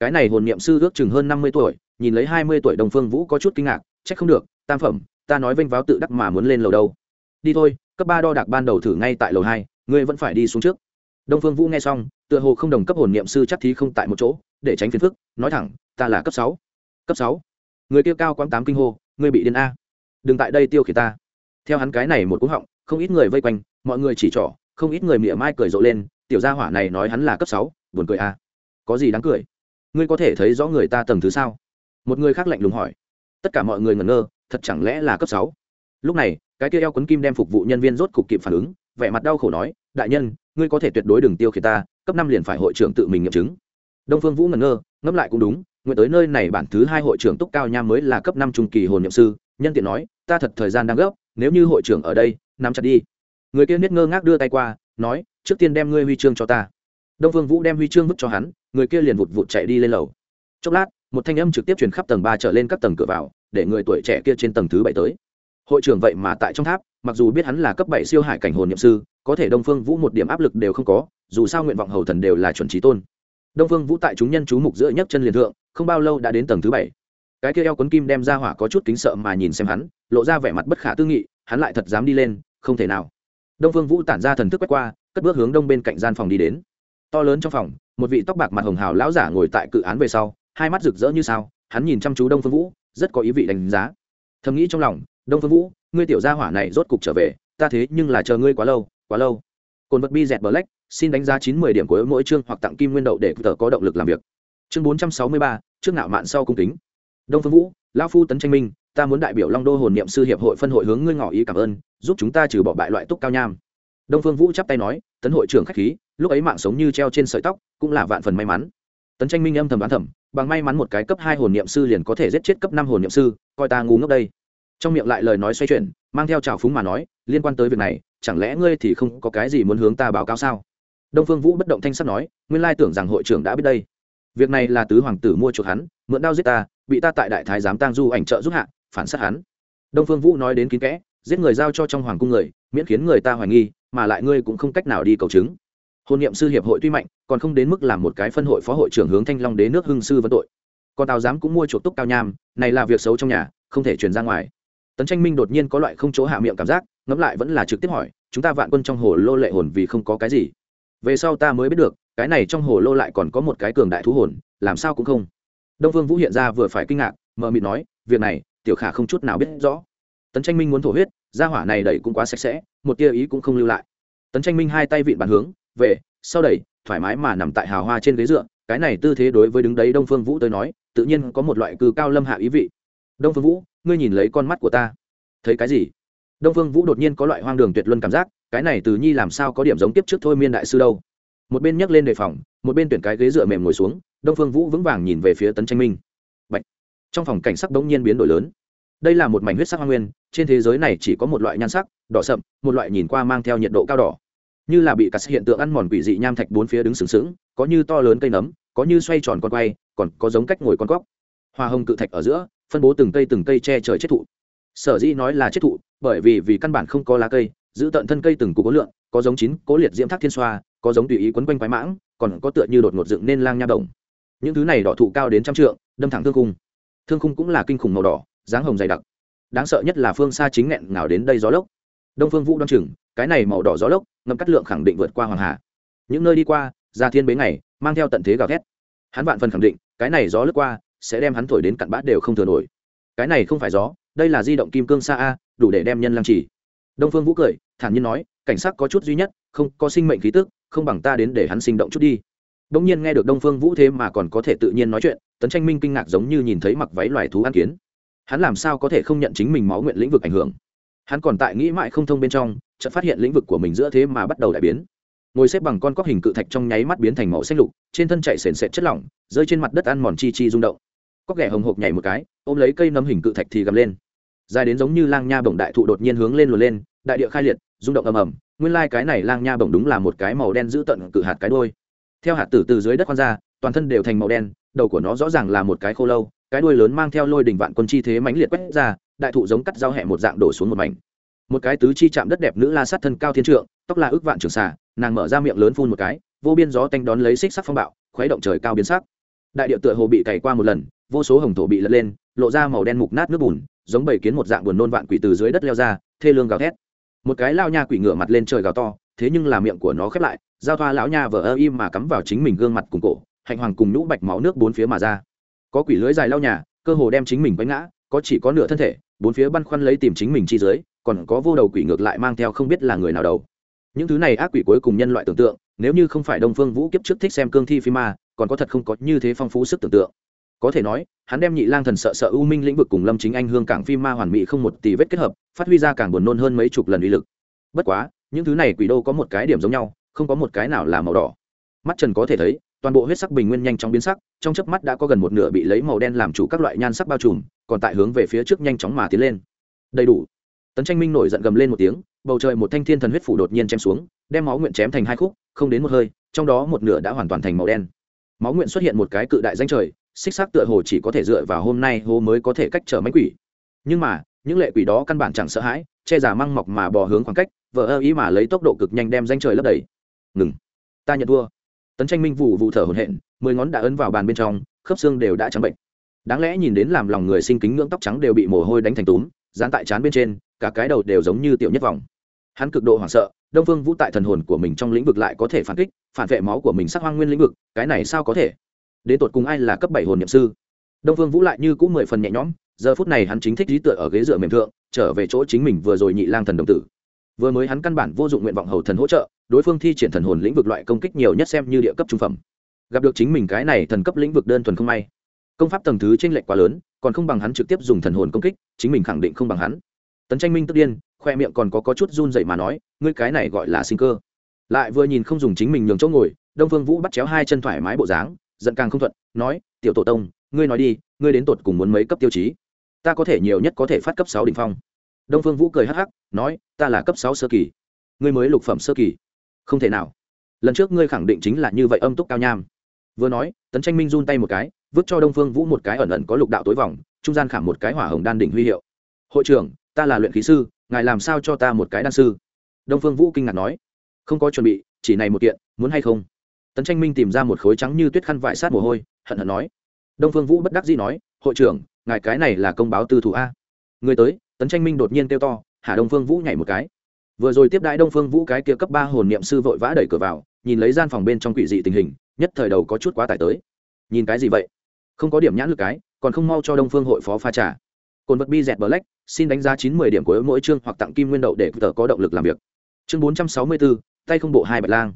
Cái này hồn niệm sư ước chừng hơn năm mươi tuổi, nhìn lấy hai mươi tuổi đông phương vũ có chút kinh ngạc, trách không được, tam phẩm, ta nói vênh váo tự đắc mà muốn lên lầu đâu. Đi thôi, cấp ba đo đạc ban đầu thử ngay tại lầu hai, ngươi vẫn phải đi xuống trước. Đông phương vũ nghe xong, tựa hồ không đồng cấp hồn niệm sư chắc thí không tại một chỗ, để tránh phiền phức, nói thẳng, ta là cấp sáu cấp sáu. Người kia cao quãng tám kinh hô, ngươi bị điên a. Đừng tại đây tiêu khiển ta. Theo hắn cái này một cú họng, không ít người vây quanh, mọi người chỉ trỏ, không ít người mỉa mai cười rộ lên, tiểu gia hỏa này nói hắn là cấp sáu, buồn cười a. Có gì đáng cười? Ngươi có thể thấy rõ người ta tầng thứ sao? Một người khác lạnh lùng hỏi. Tất cả mọi người ngẩn ngơ, thật chẳng lẽ là cấp sáu? Lúc này, cái kia eo quấn kim đem phục vụ nhân viên rốt cục kịp phản ứng, vẻ mặt đau khổ nói, đại nhân, ngươi có thể tuyệt đối đừng tiêu khiển ta, cấp năm liền phải hội trưởng tự mình nghiệm chứng. Đông phương vũ ngẩn ngơ, ngẫm lại cũng đúng nguyện tới nơi này bản thứ hai hội trưởng túc cao nham mới là cấp năm trung kỳ hồn nhậm sư, nhân tiện nói, ta thật thời gian đang gấp, nếu như hội trưởng ở đây, nắm chặt đi. Người kia niết ngơ ngác đưa tay qua, nói, trước tiên đem ngươi huy chương cho ta. Đông phương vũ đem huy chương vứt cho hắn, người kia liền vụt vụt chạy đi lên lầu. Chốc lát, một thanh âm trực tiếp truyền khắp tầng ba trở lên các tầng cửa vào, để người tuổi trẻ kia trên tầng thứ bảy tới. Hội trưởng vậy mà tại trong tháp, mặc dù biết hắn là cấp bảy siêu hải cảnh hồn nhậm sư, có thể đông phương vũ một điểm áp lực đều không có, dù sao nguyện vọng hầu thần đều là chuẩn trí tôn đông phương vũ tại chúng nhân chú mục giữa nhấc chân liền thượng, không bao lâu đã đến tầng thứ bảy. Cái kia eo quấn kim đem ra hỏa có chút kính sợ mà nhìn xem hắn, lộ ra vẻ mặt bất khả tư nghị, hắn lại thật dám đi lên, không thể nào. Đông phương vũ tản ra thần thức quét qua, cất bước hướng đông bên cạnh gian phòng đi đến. To lớn trong phòng, một vị tóc bạc mặt hồng hào lão giả ngồi tại cự án về sau, hai mắt rực rỡ như sao, hắn nhìn chăm chú đông phương vũ, rất có ý vị đánh giá. Thầm nghĩ trong lòng, đông phương vũ, ngươi tiểu gia hỏa này rốt cục trở về, ta thế nhưng là chờ ngươi quá lâu quá lâu. Cồn vật bi dẹt bờ lách xin đánh giá chín mươi điểm của mỗi chương hoặc tặng kim nguyên đậu để tờ có động lực làm việc. Chương bốn trăm sáu mươi ba, trước nạo mạn sau cung kính. Đông phương vũ, lão phu tấn tranh minh, ta muốn đại biểu long đô hồn niệm sư hiệp hội phân hội hướng ngươi ngỏ ý cảm ơn, giúp chúng ta trừ bỏ bại loại túc cao nham. Đông phương vũ chắp tay nói, tấn hội trưởng khách khí, lúc ấy mạng sống như treo trên sợi tóc, cũng là vạn phần may mắn. Tấn tranh minh âm thầm đoán thầm, bằng may mắn một cái cấp hai hồn niệm sư liền có thể giết chết cấp năm hồn niệm sư, coi ta ngu ngốc đây. Trong miệng lại lời nói xoay chuyển, mang theo trào phúng mà nói, liên quan tới việc này, chẳng lẽ ngươi thì không có cái gì muốn hướng ta báo cáo sao? Đông phương vũ bất động thanh sắt nói, nguyên lai tưởng rằng hội trưởng đã biết đây. Việc này là tứ hoàng tử mua chuộc hắn, mượn đao giết ta, bị ta tại đại thái giám tang du ảnh trợ giúp hạ, phản sát hắn. Đông phương vũ nói đến kín kẽ, giết người giao cho trong hoàng cung người, miễn khiến người ta hoài nghi, mà lại ngươi cũng không cách nào đi cầu chứng. Hôn niệm sư hiệp hội tuy mạnh, còn không đến mức làm một cái phân hội phó hội trưởng hướng thanh long đế nước hưng sư vấn tội. Còn tào giám cũng mua chuộc túc cao nham, này là việc xấu trong nhà, không thể truyền ra ngoài. Tấn tranh minh đột nhiên có loại không chỗ hạ miệng cảm giác, ngẫm lại vẫn là trực tiếp hỏi, chúng ta vạn quân trong hồ lô lệ hồn vì không có cái gì? Về sau ta mới biết được, cái này trong hồ lô lại còn có một cái cường đại thú hồn, làm sao cũng không. Đông phương vũ hiện ra vừa phải kinh ngạc, mờ mịt nói, việc này, tiểu khả không chút nào biết rõ. Tấn tranh minh muốn thổ huyết, gia hỏa này đẩy cũng quá sạch sẽ, một tia ý cũng không lưu lại. Tấn tranh minh hai tay vịn bàn hướng, về, sau đẩy, thoải mái mà nằm tại hào hoa trên ghế dựa, cái này tư thế đối với đứng đấy đông phương vũ tới nói, tự nhiên có một loại cư cao lâm hạ ý vị. Đông phương vũ, ngươi nhìn lấy con mắt của ta. Thấy cái gì? Đông phương vũ đột nhiên có loại hoang đường tuyệt luân cảm giác cái này từ nhi làm sao có điểm giống tiếp trước thôi miên đại sư đâu. Một bên nhấc lên đề phòng, một bên tuyển cái ghế dựa mềm ngồi xuống, đông phương vũ vững vàng nhìn về phía tấn tranh minh. Bạch. trong phòng cảnh sắc bỗng nhiên biến đổi lớn. Đây là một mảnh huyết sắc hoa nguyên, trên thế giới này chỉ có một loại nhan sắc, đỏ sậm, một loại nhìn qua mang theo nhiệt độ cao đỏ. Như là bị cắt hiện tượng ăn mòn quỷ dị nham thạch bốn phía đứng sừng sững, có như to lớn cây nấm, có như xoay tròn con quay, còn có giống cách ngồi con cóc. Hoa hồng cự thạch ở giữa, phân bố từng cây từng cây che trời chết thụ. Sở dĩ nói là chết thụ, bởi vì vì căn bản không có lá cây giữ tận thân cây từng cục cố lượng, có giống chín cố liệt diễm thác thiên xoa, có giống tùy ý quấn quanh quái mãng, còn có tựa như đột ngột dựng nên lang nha đồng. Những thứ này đỏ thụ cao đến trăm trượng, đâm thẳng thương khung. Thương khung cũng là kinh khủng màu đỏ, dáng hồng dày đặc. Đáng sợ nhất là phương xa chính nghẹn ngào đến đây gió lốc. Đông phương vũ đ o chừng, cái này màu đỏ gió lốc ngâm cắt lượng khẳng định vượt qua hoàng hà. Những nơi đi qua ra thiên bế ngày, mang theo tận thế gào thét. Hắn vạn phần khẳng định, cái này gió lướt qua, sẽ đem hắn thổi đến cặn bát đều không thừa nổi. Cái này không phải gió, đây là di động kim cương xa a, đủ để đem nhân lăng trì đông phương vũ cười, thản nhiên nói, cảnh sắc có chút duy nhất, không có sinh mệnh khí tức, không bằng ta đến để hắn sinh động chút đi. Đông nhiên nghe được đông phương vũ thế mà còn có thể tự nhiên nói chuyện, tấn tranh minh kinh ngạc giống như nhìn thấy mặc váy loài thú ăn kiến. Hắn làm sao có thể không nhận chính mình máu nguyện lĩnh vực ảnh hưởng? Hắn còn tại nghĩ mãi không thông bên trong, chợt phát hiện lĩnh vực của mình giữa thế mà bắt đầu đại biến. Ngồi xếp bằng con cóc hình cự thạch trong nháy mắt biến thành màu xanh lục, trên thân chạy sền sệt chất lỏng, rơi trên mặt đất ăn mòn chi chi rung động. Cóc ghẻ hồng hộc nhảy một cái, ôm lấy cây nấm hình cự thạch thì gầm lên dài đến giống như lang nha bổng đại thụ đột nhiên hướng lên luồn lên, đại địa khai liệt, rung động ầm ầm. Nguyên lai cái này lang nha bổng đúng là một cái màu đen giữ tận cự hạt cái đôi theo hạt tử từ dưới đất khoan ra, toàn thân đều thành màu đen, đầu của nó rõ ràng là một cái khô lâu, cái đuôi lớn mang theo lôi đỉnh vạn quân chi thế mãnh liệt quét ra, đại thụ giống cắt dao hẹ một dạng đổ xuống một mảnh. Một cái tứ chi chạm đất đẹp nữ la sát thân cao thiên trượng, tóc là ước vạn trường xà, nàng mở ra miệng lớn phun một cái, vô biên gió tanh đón lấy xích sắc phong bạo, khuấy động trời cao biến sắc. Đại địa tựa hồ bị cày qua một lần, vô số hồng thổ bị lật lên, lộ ra màu đen mục nát nước bùn giống bầy kiến một dạng buồn nôn vạn quỷ từ dưới đất leo ra, thê lương gào thét. Một cái lao nha quỷ ngựa mặt lên trời gào to, thế nhưng là miệng của nó khép lại, giao thoa lão nha vờ ơ im mà cắm vào chính mình gương mặt cùng cổ, hạnh hoàng cùng nhũ bạch máu nước bốn phía mà ra. Có quỷ lưới dài lao nhà cơ hồ đem chính mình quánh ngã, có chỉ có nửa thân thể, bốn phía băn khoăn lấy tìm chính mình chi dưới còn có vô đầu quỷ ngược lại mang theo không biết là người nào đầu. Những thứ này ác quỷ cuối cùng nhân loại tưởng tượng, nếu như không phải đông phương vũ kiếp trước thích xem cương thi phim ma, còn có thật không có như thế phong phú sức tưởng tượng có thể nói, hắn đem nhị lang thần sợ sợ u minh lĩnh vực cùng lâm chính anh hương cảng phim ma hoàn mỹ không một tỷ vết kết hợp, phát huy ra càng buồn nôn hơn mấy chục lần uy lực. Bất quá, những thứ này quỷ đô có một cái điểm giống nhau, không có một cái nào là màu đỏ. Mắt trần có thể thấy, toàn bộ huyết sắc bình nguyên nhanh chóng biến sắc, trong chớp mắt đã có gần một nửa bị lấy màu đen làm chủ các loại nhan sắc bao trùm, còn tại hướng về phía trước nhanh chóng mà tiến lên. Đầy đủ. Tấn tranh minh nổi giận gầm lên một tiếng, bầu trời một thanh thiên thần huyết phủ đột nhiên chém xuống, đem máu nguyện chém thành hai khúc, không đến một hơi, trong đó một nửa đã hoàn toàn thành màu đen. Máu nguyện xuất hiện một cái cự đại danh trời xích xác tựa hồ chỉ có thể dựa vào hôm nay hô mới có thể cách trở mấy quỷ. Nhưng mà, những lệ quỷ đó căn bản chẳng sợ hãi, che giả măng mọc mà bò hướng khoảng cách vợ ơ ý mà lấy tốc độ cực nhanh đem danh trời lấp đầy. Ngừng. Ta nhận thua. Tấn tranh minh vụ vụ thở hồn hển, mười ngón đã ấn vào bàn bên trong, khớp xương đều đã trắng bệnh. Đáng lẽ nhìn đến làm lòng người sinh kính ngưỡng tóc trắng đều bị mồ hôi đánh thành túm, dán tại trán bên trên, cả cái đầu đều giống như tiểu nhất vòng. Hắn cực độ hoảng sợ, đông phương vũ tại thần hồn của mình trong lĩnh vực lại có thể phản kích, phản vệ máu của mình sắc hoang nguyên lĩnh vực, cái này sao có thể? Đến tột cùng ai là cấp bảy hồn nhậm sư? Đông phương vũ lại như cũng mười phần nhẹ nhõm giờ phút này hắn chính thích lý tựa ở ghế dựa mềm thượng trở về chỗ chính mình vừa rồi nhị lang thần đồng tử. Vừa mới hắn căn bản vô dụng nguyện vọng hầu thần hỗ trợ đối phương thi triển thần hồn lĩnh vực loại công kích nhiều nhất xem như địa cấp trung phẩm. Gặp được chính mình cái này thần cấp lĩnh vực đơn thuần không may. Công pháp tầng thứ t r ê n lệch quá lớn còn không bằng hắn trực tiếp dùng thần hồn công kích chính mình khẳng định không bằng hắn. Tấn tranh minh tức điên khoe miệng còn có, có chút run dậy mà nói ngươi cái này gọi là sinh cơ. Lại vừa nhìn không dùng chính mình nhường chỗ ngồi đông phương vũ bắt chéo hai chân thoải mái bộ dáng giận càng không thuận, nói, tiểu tổ tông, ngươi nói đi, ngươi đến tột cùng muốn mấy cấp tiêu chí? Ta có thể nhiều nhất có thể phát cấp sáu đ ỉ n h phong. Đông phương vũ cười hắc hắc, nói, ta là cấp sáu sơ kỳ. Ngươi mới lục phẩm sơ kỳ. Không thể nào. Lần trước ngươi khẳng định chính là như vậy âm túc cao nham. Vừa nói, tấn tranh minh run tay một cái, vứt cho đông phương vũ một cái ẩn ẩn có lục đạo tối vòng, trung gian khảm một cái hỏa hồng đan đỉnh huy hiệu. Hội trưởng, ta là luyện khí sư, ngài làm sao cho ta một cái đan sư? Đông phương vũ kinh ngạc nói, không có chuẩn bị, chỉ này một kiện, muốn hay không? Tấn tranh minh tìm ra một khối trắng như tuyết khăn vải sát mồ hôi, hận hận nói. Đông phương vũ bất đắc dĩ nói, hội trưởng, ngài cái này là công báo tư thủ a. Người tới, tấn tranh minh đột nhiên kêu to hạ đông phương vũ nhảy một cái. Vừa rồi tiếp đãi đông phương vũ cái kia cấp ba hồn niệm sư vội vã đẩy cửa vào, nhìn lấy gian phòng bên trong quỷ dị tình hình, nhất thời đầu có chút quá tải tới. Nhìn cái gì vậy? Không có điểm nhãn lực cái, còn không mau cho đông phương hội phó pha trà. Cồn vật bi dẹt black, xin đánh giá chín mươi điểm của mỗi chương hoặc tặng kim nguyên đậu để tờ có động lực làm việc. Chương bốn trăm sáu mươi bốn tay không bộ hai bạch lang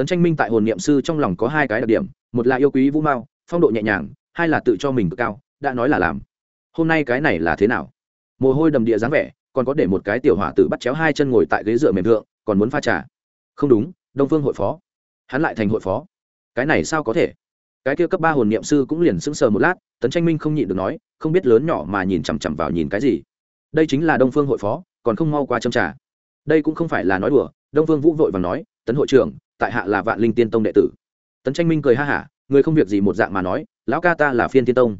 tấn tranh minh tại hồn niệm sư trong lòng có hai cái đặc điểm, một là yêu quý vũ mao, phong độ nhẹ nhàng, hai là tự cho mình cực cao, đã nói là làm. Hôm nay cái này là thế nào? Mồ hôi đầm địa dáng vẻ, còn có để một cái tiểu hỏa tử bắt chéo hai chân ngồi tại ghế dựa mềm thượng, còn muốn pha trà. Không đúng, đông phương hội phó. Hắn lại thành hội phó. Cái này sao có thể? Cái kia cấp ba hồn niệm sư cũng liền sững sờ một lát, tấn tranh minh không nhịn được nói, không biết lớn nhỏ mà nhìn chằm chằm vào nhìn cái gì. Đây chính là đông phương hội phó, còn không mau qua châm trà. Đây cũng không phải là nói đùa, đông phương vũ vội và nói, tấn hội trưởng tại hạ là vạn linh tiên tông đệ tử. Tấn tranh minh cười ha hả, người không việc gì một dạng mà nói, lão ca ta là phiên tiên tông.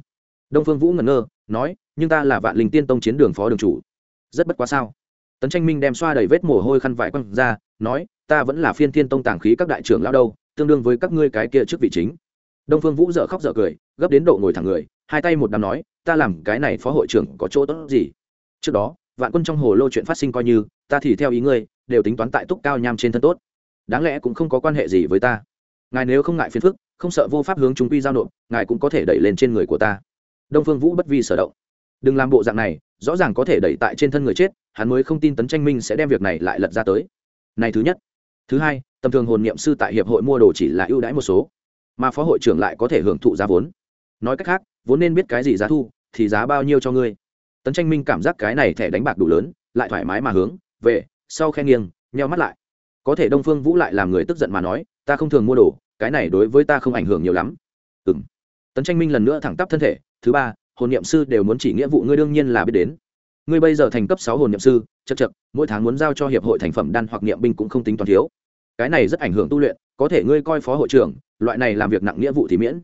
Đông phương vũ ngẩn ngơ, nói, nhưng ta là vạn linh tiên tông chiến đường phó đường chủ. Rất bất quá sao? Tấn tranh minh đem xoa đầy vết mồ hôi khăn vải quăng ra, nói, ta vẫn là phiên tiên tông tàng khí các đại trưởng lão đâu, tương đương với các ngươi cái kia trước vị chính. Đông phương vũ dợ khóc dợ cười, gấp đến độ ngồi thẳng người, hai tay một đám nói, ta làm cái này phó hội trưởng có chỗ tốt gì? Trước đó, vạn quân trong hồ lô chuyện phát sinh coi như, ta thì theo ý ngươi, đều tính toán tại túc cao nham trên thân tốt đáng lẽ cũng không có quan hệ gì với ta. Ngài nếu không ngại phiền phức, không sợ vô pháp hướng chúng quy giao nộp, ngài cũng có thể đẩy lên trên người của ta. Đông phương vũ bất vi sở động. Đừng làm bộ dạng này, rõ ràng có thể đẩy tại trên thân người chết, hắn mới không tin tấn tranh minh sẽ đem việc này lại lật ra tới. Này thứ nhất. Thứ hai, tầm thường hồn niệm sư tại hiệp hội mua đồ chỉ là ưu đãi một số, mà phó hội trưởng lại có thể hưởng thụ giá vốn. Nói cách khác, vốn nên biết cái gì giá thu, thì giá bao nhiêu cho ngươi. Tấn tranh minh cảm giác cái này thẻ đánh bạc đủ lớn, lại thoải mái mà hướng về, sau khen nghiêng, nheo mắt lại có thể đông phương vũ lại làm người tức giận mà nói, ta không thường mua đồ, cái này đối với ta không ảnh hưởng nhiều lắm. Ừ m tấn tranh minh lần nữa thẳng tắp thân thể, thứ ba, hồn niệm sư đều muốn chỉ nghĩa vụ ngươi đương nhiên là biết đến. Ngươi bây giờ thành cấp sáu hồn niệm sư chật chật mỗi tháng muốn giao cho hiệp hội thành phẩm đan hoặc niệm binh cũng không tính toàn thiếu. Cái này rất ảnh hưởng tu luyện, có thể ngươi coi phó hội trưởng, loại này làm việc nặng nghĩa vụ thì miễn.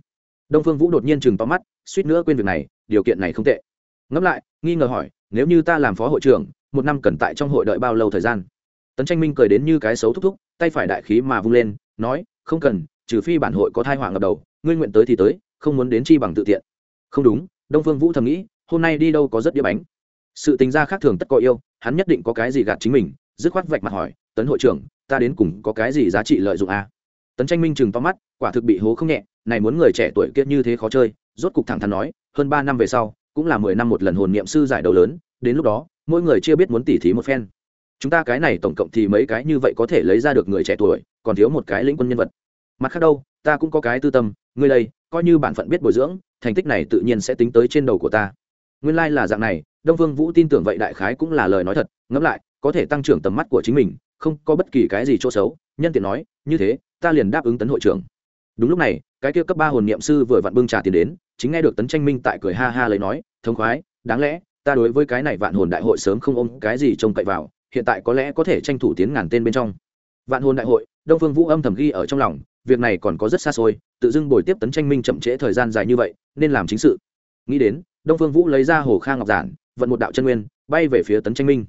Đông phương vũ đột nhiên chừng to mắt, suýt nữa quên việc này, điều kiện này không tệ. Ngẫm lại, nghi ngờ hỏi, nếu như ta làm phó hội trưởng, một năm cần tại trong hội đợi bao lâu thời gian? Tấn tranh minh cười đến như cái xấu thúc thúc, tay phải đại khí mà vung lên, nói, không cần, trừ phi bản hội có thai họa ngập đầu, ngươi nguyện tới thì tới, không muốn đến chi bằng tự tiện. Không đúng. Đông phương vũ thầm nghĩ, hôm nay đi đâu có rất đĩa bánh. Sự tính ra khác thường tất có yêu, hắn nhất định có cái gì gạt chính mình. Dứt khoát vạch mặt hỏi, tấn hội trưởng, ta đến cùng có cái gì giá trị lợi dụng à? tấn tranh minh chừng to mắt, quả thực bị hố không nhẹ, này muốn người trẻ tuổi kia như thế khó chơi. Rốt cục thẳng thắn nói, hơn ba năm về sau, cũng là mười năm một lần hồn niệm sư giải đấu lớn, đến lúc đó, mỗi người chưa biết muốn tỉ thí một phen chúng ta cái này tổng cộng thì mấy cái như vậy có thể lấy ra được người trẻ tuổi, còn thiếu một cái lĩnh quân nhân vật. Mặt khác đâu, ta cũng có cái tư tâm, ngươi đây, coi như bản phận biết bồi dưỡng, thành tích này tự nhiên sẽ tính tới trên đầu của ta. Nguyên lai、like、là dạng này, đông vương vũ tin tưởng vậy đại khái cũng là lời nói thật, ngẫm lại, có thể tăng trưởng tầm mắt của chính mình, không có bất kỳ cái gì chỗ xấu, nhân tiện nói, như thế, ta liền đáp ứng tấn hội trưởng. Đúng lúc này, cái kia cấp ba hồn niệm sư vừa vặn bưng trà tiền đến, chính nghe được tấn tranh minh tại cười ha ha lấy nói, thống khoái, đáng lẽ, ta đối với cái này vạn hồn đại hội sớm không ôm cái gì trông cậy vào hiện tại có lẽ có thể tranh thủ tiến ngàn tên bên trong. Vạn hồn đại hội, đông phương vũ âm thầm ghi ở trong lòng, việc này còn có rất xa xôi, tự dưng bồi tiếp tấn tranh minh chậm trễ thời gian dài như vậy, nên làm chính sự. Nghĩ đến, đông phương vũ lấy ra hồ kha ngọc giản, vận một đạo chân nguyên, bay về phía tấn tranh minh.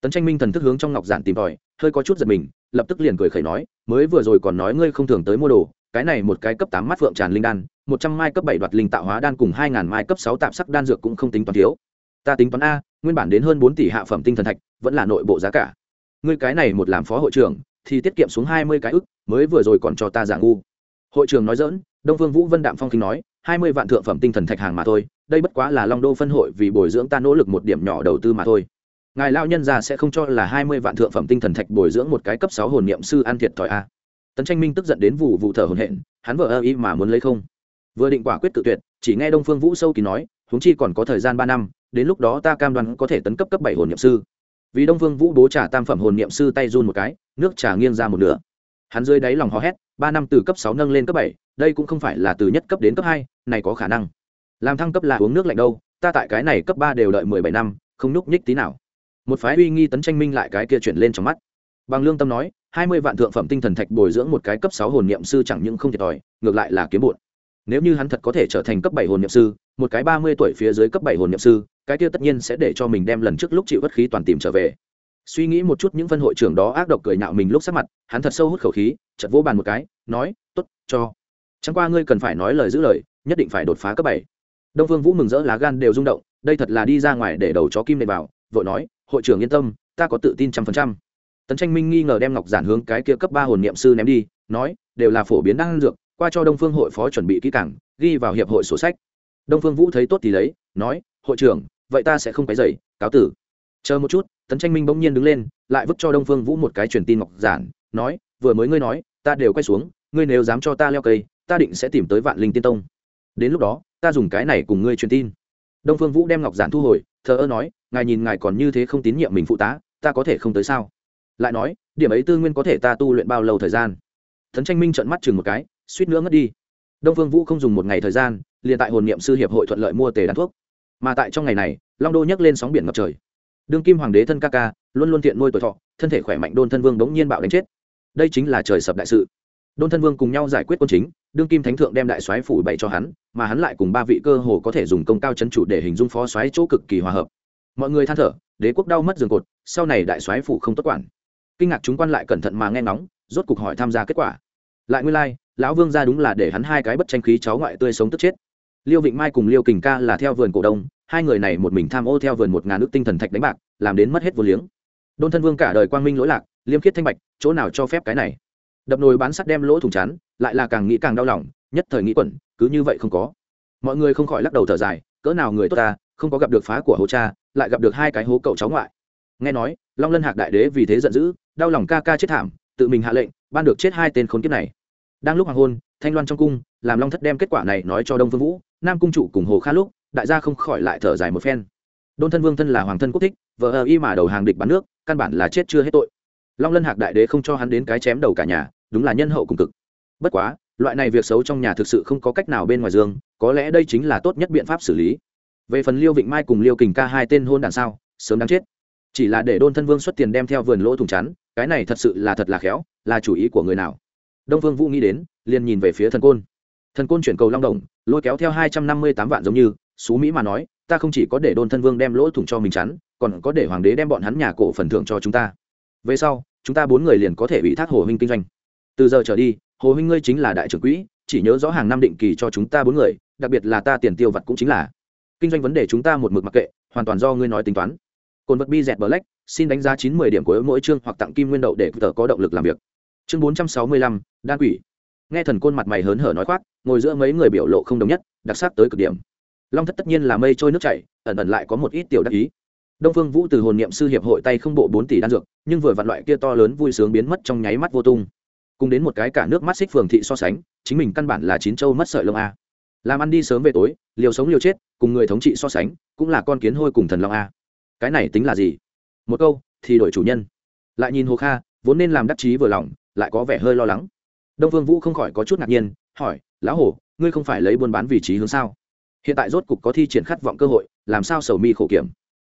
Tấn tranh minh thần thức hướng trong ngọc giản tìm tòi, hơi có chút giật mình, lập tức liền cười khẩy nói, mới vừa rồi còn nói ngươi không thường tới mua đồ, cái này một cái cấp tám mắt phượng tràn linh đan, một trăm mai cấp bảy đoạt linh tạo hóa đan cùng hai ngàn mai cấp sáu tạp sắc đan dược cũng không tính toán thiếu ta tính toán a, nguyên bản đến hơn bốn tỷ hạ phẩm tinh thần thạch, vẫn là nội bộ giá cả. Ngươi cái này một làm phó hội trưởng, thì tiết kiệm xuống hai mươi cái ức, mới vừa rồi còn cho ta giả ngu. Hội trưởng nói dỡn đông phương vũ vân đạm phong khinh nói, hai mươi vạn thượng phẩm tinh thần thạch hàng mà thôi, đây bất quá là long đô phân hội vì bồi dưỡng ta nỗ lực một điểm nhỏ đầu tư mà thôi. Ngài lao nhân già sẽ không cho là hai mươi vạn thượng phẩm tinh thần thạch bồi dưỡng một cái cấp sáu hồn niệm sư ăn thiệt thòi a. Tấn tranh minh tức giận đến vụ vụ thở hồn hện hắn vợ ơ ý mà muốn lấy không. Vừa định quả quyết tự tuyệt, chỉ nghe đông phương vũ sâu kỳ nói huống chi còn có thời gian ba năm, đến lúc đó ta cam đoan có thể tấn cấp cấp bảy hồn niệm sư. Vì đông Vương vũ bố trả tam phẩm hồn niệm sư tay run một cái, nước trà nghiêng ra một nửa. Hắn dưới đáy lòng hò hét, ba năm từ cấp sáu nâng lên cấp bảy, đây cũng không phải là từ nhất cấp đến cấp hai, này có khả năng. Làm thăng cấp là uống nước lạnh đâu, ta tại cái này cấp ba đều đợi mười bảy năm, không núc nhích tí nào. Một phái uy nghi tấn tranh minh lại cái kia chuyển lên trong mắt. Bằng lương tâm nói, hai mươi vạn thượng phẩm tinh thần thạch bồi dưỡng một cái cấp sáu hồn niệm sư chẳng những không thiệt thòi, ngược lại là kiếm bụn nếu như hắn thật có thể trở thành cấp bảy hồn niệm sư một cái ba mươi tuổi phía dưới cấp bảy hồn niệm sư, cái kia tất nhiên sẽ để cho mình đem lần trước lúc chịu bất khí toàn tìm trở về. Suy nghĩ một chút những phân hội trưởng đó ác độc cười nhạo mình lúc sắc mặt, hắn thật sâu hút khẩu khí chật vỗ bàn một cái, nói, tốt, cho. Chẳng qua ngươi cần phải nói lời giữ lời, nhất định phải đột phá cấp bảy. Đông phương vũ mừng rỡ lá gan đều rung động, đây thật là đi ra ngoài để đầu chó kim nệ vào, vội nói, hội trưởng yên tâm, ta có tự tin trăm phần trăm. Tấn tranh minh nghi ngờ đem ngọc giản hướng cái kia cấp ba hồn niệm sư ném đi, nói, đều là phổ biến đan dược, qua cho đông phương hội phó chuẩn bị kỹ càng, ghi vào hiệp hội sổ sách đông phương vũ thấy tốt thì lấy, nói, hội trưởng, vậy ta sẽ không cái dày cáo tử. Chờ một chút. Tấn tranh minh bỗng nhiên đứng lên, lại vứt cho đông phương vũ một cái truyền tin ngọc giản, nói, vừa mới ngươi nói, ta đều quay xuống, ngươi nếu dám cho ta leo cây, ta định sẽ tìm tới vạn linh tiên tông. Đến lúc đó, ta dùng cái này cùng ngươi truyền tin. Đông phương vũ đem ngọc giản thu hồi, thờ ơ nói, ngài nhìn ngài còn như thế không tín nhiệm mình phụ tá, ta có thể không tới sao? Lại nói, điểm ấy tư nguyên có thể ta tu luyện bao lâu thời gian? Tấn tranh minh trợn mắt chừng một cái, suýt nữa ngất đi. Đông phương vũ không dùng một ngày thời gian liền tại hồn niệm sư hiệp hội thuận lợi mua tề đan thuốc. Mà tại trong ngày này, long đô nhấc lên sóng biển ngập trời. Đương kim hoàng đế thân ca ca, luôn luôn thiện nuôi tuổi thọ, thân thể khỏe mạnh đôn thân vương đống nhiên bạo đánh chết. Đây chính là trời sập đại sự. Đôn thân vương cùng nhau giải quyết quân chính, đương kim thánh thượng đem đại soái phủ bày cho hắn, mà hắn lại cùng ba vị cơ hồ có thể dùng công cao chấn chủ để hình dung phó soái chỗ cực kỳ hòa hợp. Mọi người than thở, đế quốc đau mất giường cột, sau này đại soái phủ không tốt quản. Kinh ngạc chúng quan lại cẩn thận mà nghe ngóng, rốt cục hỏi tham gia kết quả. Lại nguyên lai, lão vương ra đúng là để hắn hai cái bất tranh khí cháu ngoại tươi sống tức chết liêu vịnh mai cùng liêu kình ca là theo vườn cổ đông, hai người này một mình tham ô theo vườn một ngàn nước tinh thần thạch đánh bạc, làm đến mất hết vô liếng. Đôn thân vương cả đời quang minh lỗi lạc, liêm khiết thanh bạch, chỗ nào cho phép cái này? Đập nồi bán sắt đem lỗ thủng chắn lại là càng nghĩ càng đau lòng, nhất thời nghĩ quẩn, cứ như vậy không có. Mọi người không khỏi lắc đầu thở dài, cỡ nào người tốt ta, không có gặp được phá của hố cha, lại gặp được hai cái hố cậu cháu ngoại. Nghe nói, long lân hạc đại đế vì thế giận dữ, đau lòng ca ca chết thảm, tự mình hạ lệnh, ban được chết hai tên khốn kiếp này. Đang lúc hoàng hôn, thanh loan trong cung, làm long thất đem kết quả này nói cho đông phương vũ nam cung trụ cùng hồ kha lúc, đại gia không khỏi lại thở dài một phen. Đôn thân vương thân là hoàng thân quốc thích vợ ờ y mà đầu hàng địch bắn nước, căn bản là chết chưa hết tội. Long lân hạc đại đế không cho hắn đến cái chém đầu cả nhà, đúng là nhân hậu cùng cực. Bất quá, loại này việc xấu trong nhà thực sự không có cách nào bên ngoài dương, có lẽ đây chính là tốt nhất biện pháp xử lý. Về phần liêu vịnh mai cùng liêu kình ca hai tên hôn đàn sao, sớm đáng chết. Chỉ là để đôn thân vương xuất tiền đem theo vườn lỗ thùng chắn, cái này thật sự là thật là khéo, là chủ ý của người nào? Đông vương vũ nghĩ đến, liền nhìn về phía thần côn thần côn chuyển cầu long đồng, lôi kéo theo hai trăm năm mươi tám vạn giống như, xú mỹ mà nói, ta không chỉ có để đôn thân vương đem lỗ thủng cho mình chắn, còn có để hoàng đế đem bọn hắn nhà cổ phần thưởng cho chúng ta. Về sau, chúng ta bốn người liền có thể bị thác hồ huynh kinh doanh. Từ giờ trở đi, hồ huynh ngươi chính là đại trưởng quỹ, chỉ nhớ rõ hàng năm định kỳ cho chúng ta bốn người, đặc biệt là ta tiền tiêu vặt cũng chính là. Kinh doanh vấn đề chúng ta một mực mặc kệ, hoàn toàn do ngươi nói tính toán. Cồn vật bi dẹt black xin đánh giá chín mươi điểm của mỗi chương hoặc tặng kim nguyên đậu để tờ có động lực làm việc. Chương bốn trăm sáu mươi lăm, đan quỷ nghe thần côn mặt mày hớn hở nói khoác, ngồi giữa mấy người biểu lộ không đồng nhất, đặc sắc tới cực điểm. Long thất tất nhiên là mây trôi nước chảy, ẩn ẩn lại có một ít tiểu đắc ý. Đông phương vũ từ hồn niệm sư hiệp hội tay không bộ bốn tỷ đan dược, nhưng vừa vặn loại kia to lớn vui sướng biến mất trong nháy mắt vô tung. Cùng đến một cái cả nước mắt xích phường thị so sánh, chính mình căn bản là chín châu mất sợi lông a. Làm ăn đi sớm về tối, liều sống liều chết, cùng người thống trị so sánh, cũng là con kiến hôi cùng thần long a. Cái này tính là gì? Một câu, thì đổi chủ nhân. Lại nhìn hồ kha, vốn nên làm đắc chí vừa lòng, lại có vẻ hơi lo lắng đông vương vũ không khỏi có chút ngạc nhiên, hỏi, lão hồ ngươi không phải lấy buôn bán vị trí hướng sao? Hiện tại rốt cục có thi triển khát vọng cơ hội, làm sao sầu mi khổ kiểm?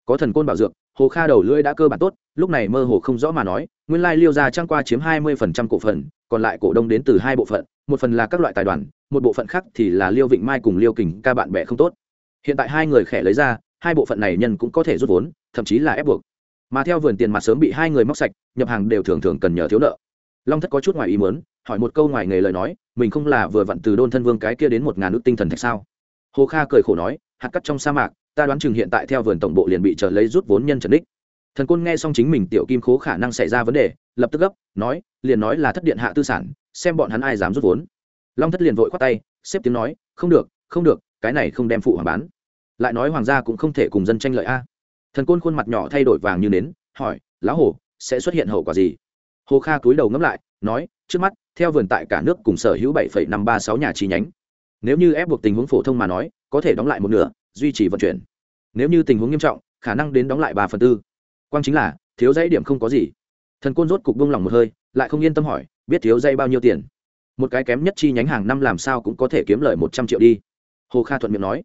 Có thần côn bảo dược, hồ kha đầu lưỡi đã cơ bản tốt, lúc này mơ hồ không rõ mà nói, nguyên lai liêu gia trang qua chiếm hai mươi phần trăm cổ phần, còn lại cổ đông đến từ hai bộ phận, một phần là các loại tài đoàn, một bộ phận khác thì là liêu vịnh mai cùng liêu kình ca bạn bè không tốt. Hiện tại hai người khẽ lấy ra, hai bộ phận này nhân cũng có thể rút vốn, thậm chí là ép buộc. Mà theo vườn tiền mặt sớm bị hai người móc sạch, nhập hàng đều thường thường cần nhờ thiếu nợ. Long thất có chút ngoài ý muốn hỏi một câu ngoài nghề lời nói, mình không là vừa vặn từ đôn thân vương cái kia đến một ngàn nước tinh thần thạch sao? Hồ kha cười khổ nói, hạt cắt trong sa mạc, ta đoán chừng hiện tại theo vườn tổng bộ liền bị trở lấy rút vốn nhân trần đích. Thần côn nghe xong chính mình tiểu kim khố khả năng xảy ra vấn đề, lập tức gấp, nói, liền nói là thất điện hạ tư sản, xem bọn hắn ai dám rút vốn. Long thất liền vội khoát tay, xếp tiếng nói, không được không được, cái này không đem phụ hoàng bán. Lại nói hoàng gia cũng không thể cùng dân tranh lợi a. Thần côn khuôn mặt nhỏ thay đổi vàng như nến, hỏi lá hồ sẽ xuất hiện hậu quả gì? Hồ kha cúi đầu ngẫm lại, nói, trước mắt theo vườn tại cả nước cùng sở hữu bảy năm ba sáu nhà chi nhánh. Nếu như ép buộc tình huống phổ thông mà nói có thể đóng lại một nửa duy trì vận chuyển. Nếu như tình huống nghiêm trọng khả năng đến đóng lại ba phần tư. Quang chính là thiếu dãy điểm không có gì. Thần côn rốt cục buông lòng một hơi lại không yên tâm hỏi biết thiếu dây bao nhiêu tiền? Một cái kém nhất chi nhánh hàng năm làm sao cũng có thể kiếm lời một trăm triệu đi. Hồ kha thuận miệng nói.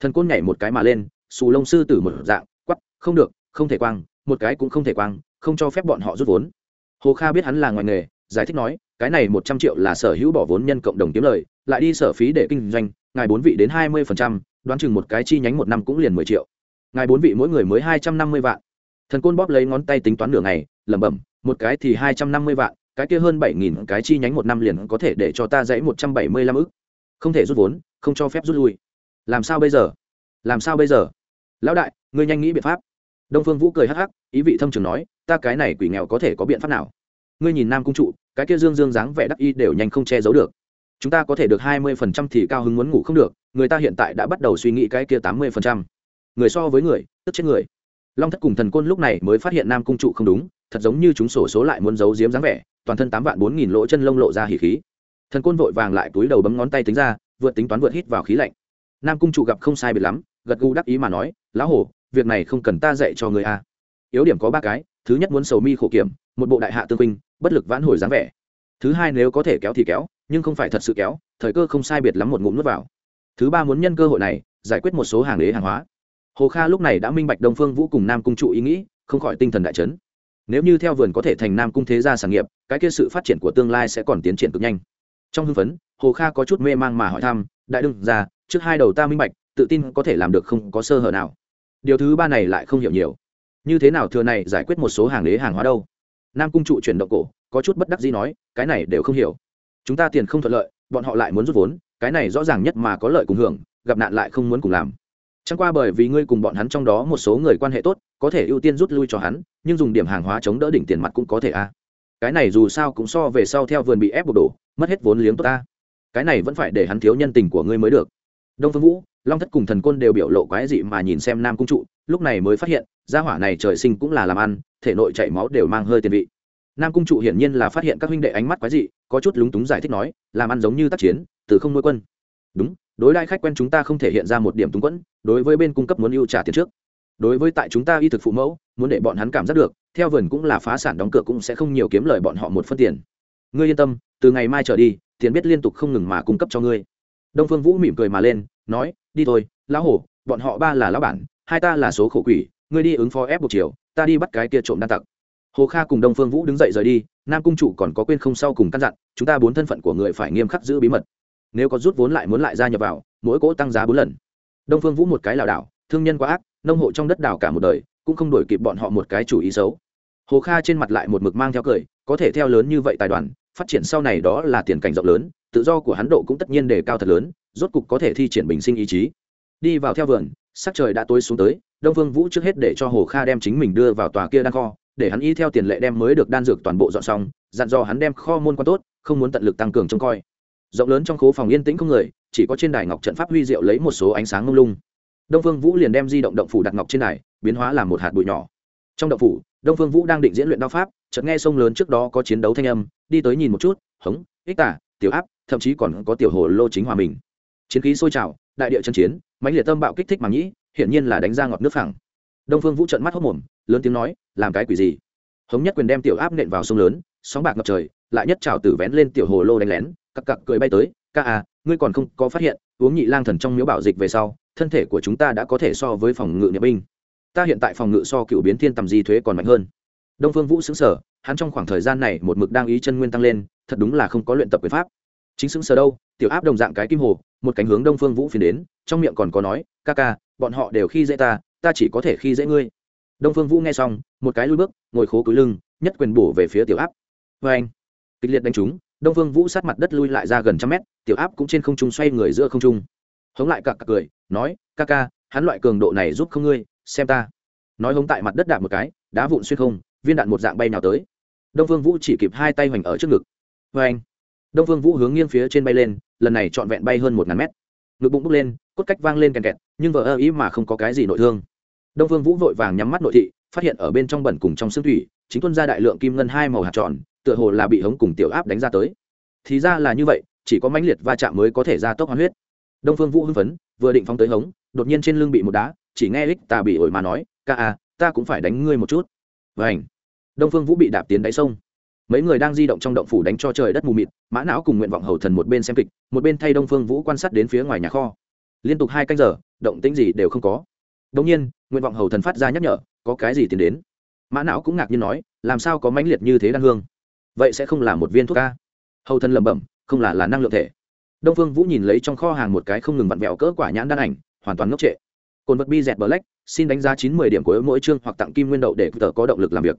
Thần côn nhảy một cái mà lên xù lông sư tử một dạng quắc, không được không thể quang một cái cũng không thể quang không cho phép bọn họ rút vốn. Hồ kha biết hắn là ngoài nghề giải thích nói, cái này một trăm triệu là sở hữu bỏ vốn nhân cộng đồng kiếm lời, lại đi sở phí để kinh doanh, ngài bốn vị đến hai mươi phần trăm, đoán chừng một cái chi nhánh một năm cũng liền mười triệu. Ngài bốn vị mỗi người mới hai trăm năm mươi vạn. Thần côn bóp lấy ngón tay tính toán nửa ngày, lẩm bẩm, một cái thì hai trăm năm mươi vạn, cái kia hơn bảy nghìn cái chi nhánh một năm liền có thể để cho ta dãy một trăm bảy mươi lăm ức. Không thể rút vốn, không cho phép rút lui. Làm sao bây giờ? Làm sao bây giờ? Lão đại, ngươi nhanh nghĩ biện pháp. Đông phương vũ cười hắc hắc, ý vị thâm trường nói, ta cái này quỷ nghèo có thể có biện pháp nào? Ngươi nhìn nam cung trụ cái kia dương dương dáng vẻ đắc y đều nhanh không che giấu được. Chúng ta có thể được hai mươi phần trăm thì cao hứng muốn ngủ không được, người ta hiện tại đã bắt đầu suy nghĩ cái kia tám mươi phần trăm. Người so với người, tức chết người. Long thất cùng thần côn lúc này mới phát hiện nam cung trụ không đúng, thật giống như chúng sổ số lại muốn giấu giếm dáng vẻ, toàn thân tám vạn bốn nghìn lỗ chân lông lộ ra hỉ khí. Thần côn vội vàng lại túi đầu bấm ngón tay tính ra, vượt tính toán vượt hít vào khí lạnh. Nam cung trụ gặp không sai biệt lắm, gật gù đắc ý mà nói, lão hổ, việc này không cần ta dạy cho người a. Yếu điểm có ba cái, thứ nhất muốn sầu mi khổ kiểm, một bộ đại hạ tương huynh bất lực vãn hồi dáng vẻ. Thứ hai nếu có thể kéo thì kéo, nhưng không phải thật sự kéo, thời cơ không sai biệt lắm một ngụm nước vào. Thứ ba muốn nhân cơ hội này, giải quyết một số hàng đế hàng hóa. Hồ kha lúc này đã minh bạch đông phương vũ cùng nam cung trụ ý nghĩ, không khỏi tinh thần đại chấn. Nếu như theo vườn có thể thành nam cung thế gia sản nghiệp, cái kia sự phát triển của tương lai sẽ còn tiến triển cực nhanh. Trong hưng phấn, hồ kha có chút mê mang mà hỏi thăm, đại đương ra trước hai đầu ta minh bạch, tự tin có thể làm được không có sơ hở nào. Điều thứ ba này lại không hiểu nhiều. Như thế nào thừa này giải quyết một số hàng đế hàng hóa đâu? Nam cung trụ chuyển động cổ, có chút bất đắc dĩ nói, cái này đều không hiểu. Chúng ta tiền không thuận lợi, bọn họ lại muốn rút vốn, cái này rõ ràng nhất mà có lợi cùng hưởng, gặp nạn lại không muốn cùng làm. Chẳng qua bởi vì ngươi cùng bọn hắn trong đó một số người quan hệ tốt, có thể ưu tiên rút lui cho hắn, nhưng dùng điểm hàng hóa chống đỡ đỉnh tiền mặt cũng có thể a. À. cái này dù sao cũng so về sau theo vườn bị ép buộc đổ, mất hết vốn liếng tốt ta. Cái này vẫn phải để hắn thiếu nhân tình của ngươi mới được. Đông phương vũ, long thất cùng thần côn đều biểu lộ quái dị mà nhìn xem nam cung trụ, lúc này mới phát hiện, gia hỏa này trời sinh cũng là làm ăn thể nội chảy máu đều mang hơi tiền vị. Nam cung trụ hiển nhiên là phát hiện các huynh đệ ánh mắt quái dị, có chút lúng túng giải thích nói, làm ăn giống như tác chiến, từ không nuôi quân. Đúng, đối đại khách quen chúng ta không thể hiện ra một điểm túng quẫn, đối với bên cung cấp muốn ưu trả tiền trước. Đối với tại chúng ta y thực phụ mẫu, muốn để bọn hắn cảm giác được, theo vườn cũng là phá sản đóng cửa cũng sẽ không nhiều kiếm lời bọn họ một phân tiền. Ngươi yên tâm, từ ngày mai trở đi, tiền biết liên tục không ngừng mà cung cấp cho ngươi. Đông phương vũ mỉm cười mà lên, nói, đi thôi, lão hổ, bọn họ ba là lão bản, hai ta là số khổ quỷ ngươi đi ứng phó ép buộc chiều ta đi bắt cái kia trộm đan tặc. Hồ kha cùng đông phương vũ đứng dậy rời đi, nam cung chủ còn có quên không sau cùng căn dặn, chúng ta bốn thân phận của người phải nghiêm khắc giữ bí mật. Nếu có rút vốn lại muốn lại gia nhập vào, mỗi cỗ tăng giá bốn lần. Đông phương vũ một cái lảo đảo, thương nhân quá ác, nông hộ trong đất đảo cả một đời, cũng không đổi kịp bọn họ một cái chủ ý xấu. Hồ kha trên mặt lại một mực mang theo cười, có thể theo lớn như vậy tài đoàn, phát triển sau này đó là tiền cảnh rộng lớn, tự do của hắn độ cũng tất nhiên đề cao thật lớn, rốt cục có thể thi triển bình sinh ý chí. Đi vào theo vườn, sắc trời đã tối xuống tới đông phương vũ trước hết để cho hồ kha đem chính mình đưa vào tòa kia đan kho, để hắn y theo tiền lệ đem mới được đan dược toàn bộ dọn xong, dặn dò hắn đem kho môn quan tốt, không muốn tận lực tăng cường trông coi. Rộng lớn trong khố phòng yên tĩnh không người, chỉ có trên đài ngọc trận pháp huy diệu lấy một số ánh sáng ngông lung. Đông phương vũ liền đem di động động phủ đặt ngọc trên đài, biến hóa làm một hạt bụi nhỏ. Trong động phủ, đông phương vũ đang định diễn luyện đao pháp, chợt nghe sông lớn trước đó có chiến đấu thanh âm, đi tới nhìn một chút, hống, ích tả, tiểu áp, thậm chí còn có tiểu hồ lô chính hòa mình. Chiến khí sôi trào, đại địa chân chiến, mãnh liệt tâm bạo kích thích mà nhĩ hiển nhiên là đánh ra ngọt nước phẳng. Đông phương vũ trận mắt hốc mồm, lớn tiếng nói, làm cái quỷ gì? Hống nhất quyền đem tiểu áp nện vào sông lớn, sóng bạc ngập trời, lại nhất trào tử vén lên tiểu hồ lô đánh lén, cặc cặc cười bay tới, ca à ngươi còn không có phát hiện, uống nhị lang thần trong miếu bảo dịch về sau, thân thể của chúng ta đã có thể so với phòng ngự nhập binh. Ta hiện tại phòng ngự so cựu biến thiên tầm di thuế còn mạnh hơn. Đông phương vũ xứng sở hắn trong khoảng thời gian này một mực đang ý chân nguyên tăng lên, thật đúng là không có luyện tập quyền pháp. Chính xứng sở đâu, tiểu áp đồng dạng cái kim hồ một cánh hướng đông phương vũ phiền đến, trong miệng còn có nói, ca ca, bọn họ đều khi dễ ta ta chỉ có thể khi dễ ngươi. Đông phương vũ nghe xong, một cái lui bước, ngồi khố cúi lưng, nhất quyền bổ về phía tiểu áp. Vê anh, kịch liệt đánh trúng, đông phương vũ sát mặt đất lui lại ra gần trăm mét, tiểu áp cũng trên không trung xoay người giữa không trung. Hống lại cặc cặc cười, nói, ca ca, hắn loại cường độ này giúp không ngươi, xem ta. Nói hống tại mặt đất đạp một cái, đá vụn xuyên không, viên đạn một dạng bay nào tới. Đông phương vũ chỉ kịp hai tay hoành ở trước ngực. Vê anh, đông phương vũ hướng nghiêng phía trên bay lên lần này trọn vẹn bay hơn một ngàn mét. Ngực bụng bốc lên, cốt cách vang lên kèn kẹt, nhưng vợ ơ ý mà không có cái gì nội thương. Đông phương vũ vội vàng nhắm mắt nội thị, phát hiện ở bên trong bẩn cùng trong xương thủy, chính tuân ra đại lượng kim ngân hai màu hạt tròn, tựa hồ là bị hống cùng tiểu áp đánh ra tới. Thì ra là như vậy, chỉ có mãnh liệt va chạm mới có thể ra tốc hoàn huyết. Đông phương vũ hưng phấn, vừa định phóng tới hống, đột nhiên trên lưng bị một đá, chỉ nghe ích tà bị ổi mà nói, ca à ta cũng phải đánh ngươi một chút. Vảnh đông phương vũ bị đạp tiến đáy sông mấy người đang di động trong động phủ đánh cho trời đất mù mịt, mã não cùng nguyện vọng hầu thần một bên xem kịch, một bên thay đông phương vũ quan sát đến phía ngoài nhà kho. Liên tục hai canh giờ, động tĩnh gì đều không có. Đông nhiên, nguyện vọng hầu thần phát ra nhắc nhở, có cái gì tiến đến? Mã não cũng ngạc nhiên nói, làm sao có mãnh liệt như thế đan hương? Vậy sẽ không là một viên thuốc ca hầu thần lẩm bẩm, không là là năng lượng thể. Đông phương vũ nhìn lấy trong kho hàng một cái không ngừng vặn vẹo cỡ quả nhãn đan ảnh, hoàn toàn ngốc trệ. Cồn vật bi dẹt black, xin đánh giá chín mươi điểm của mỗi chương hoặc tặng kim nguyên đậu để tờ có động lực làm việc.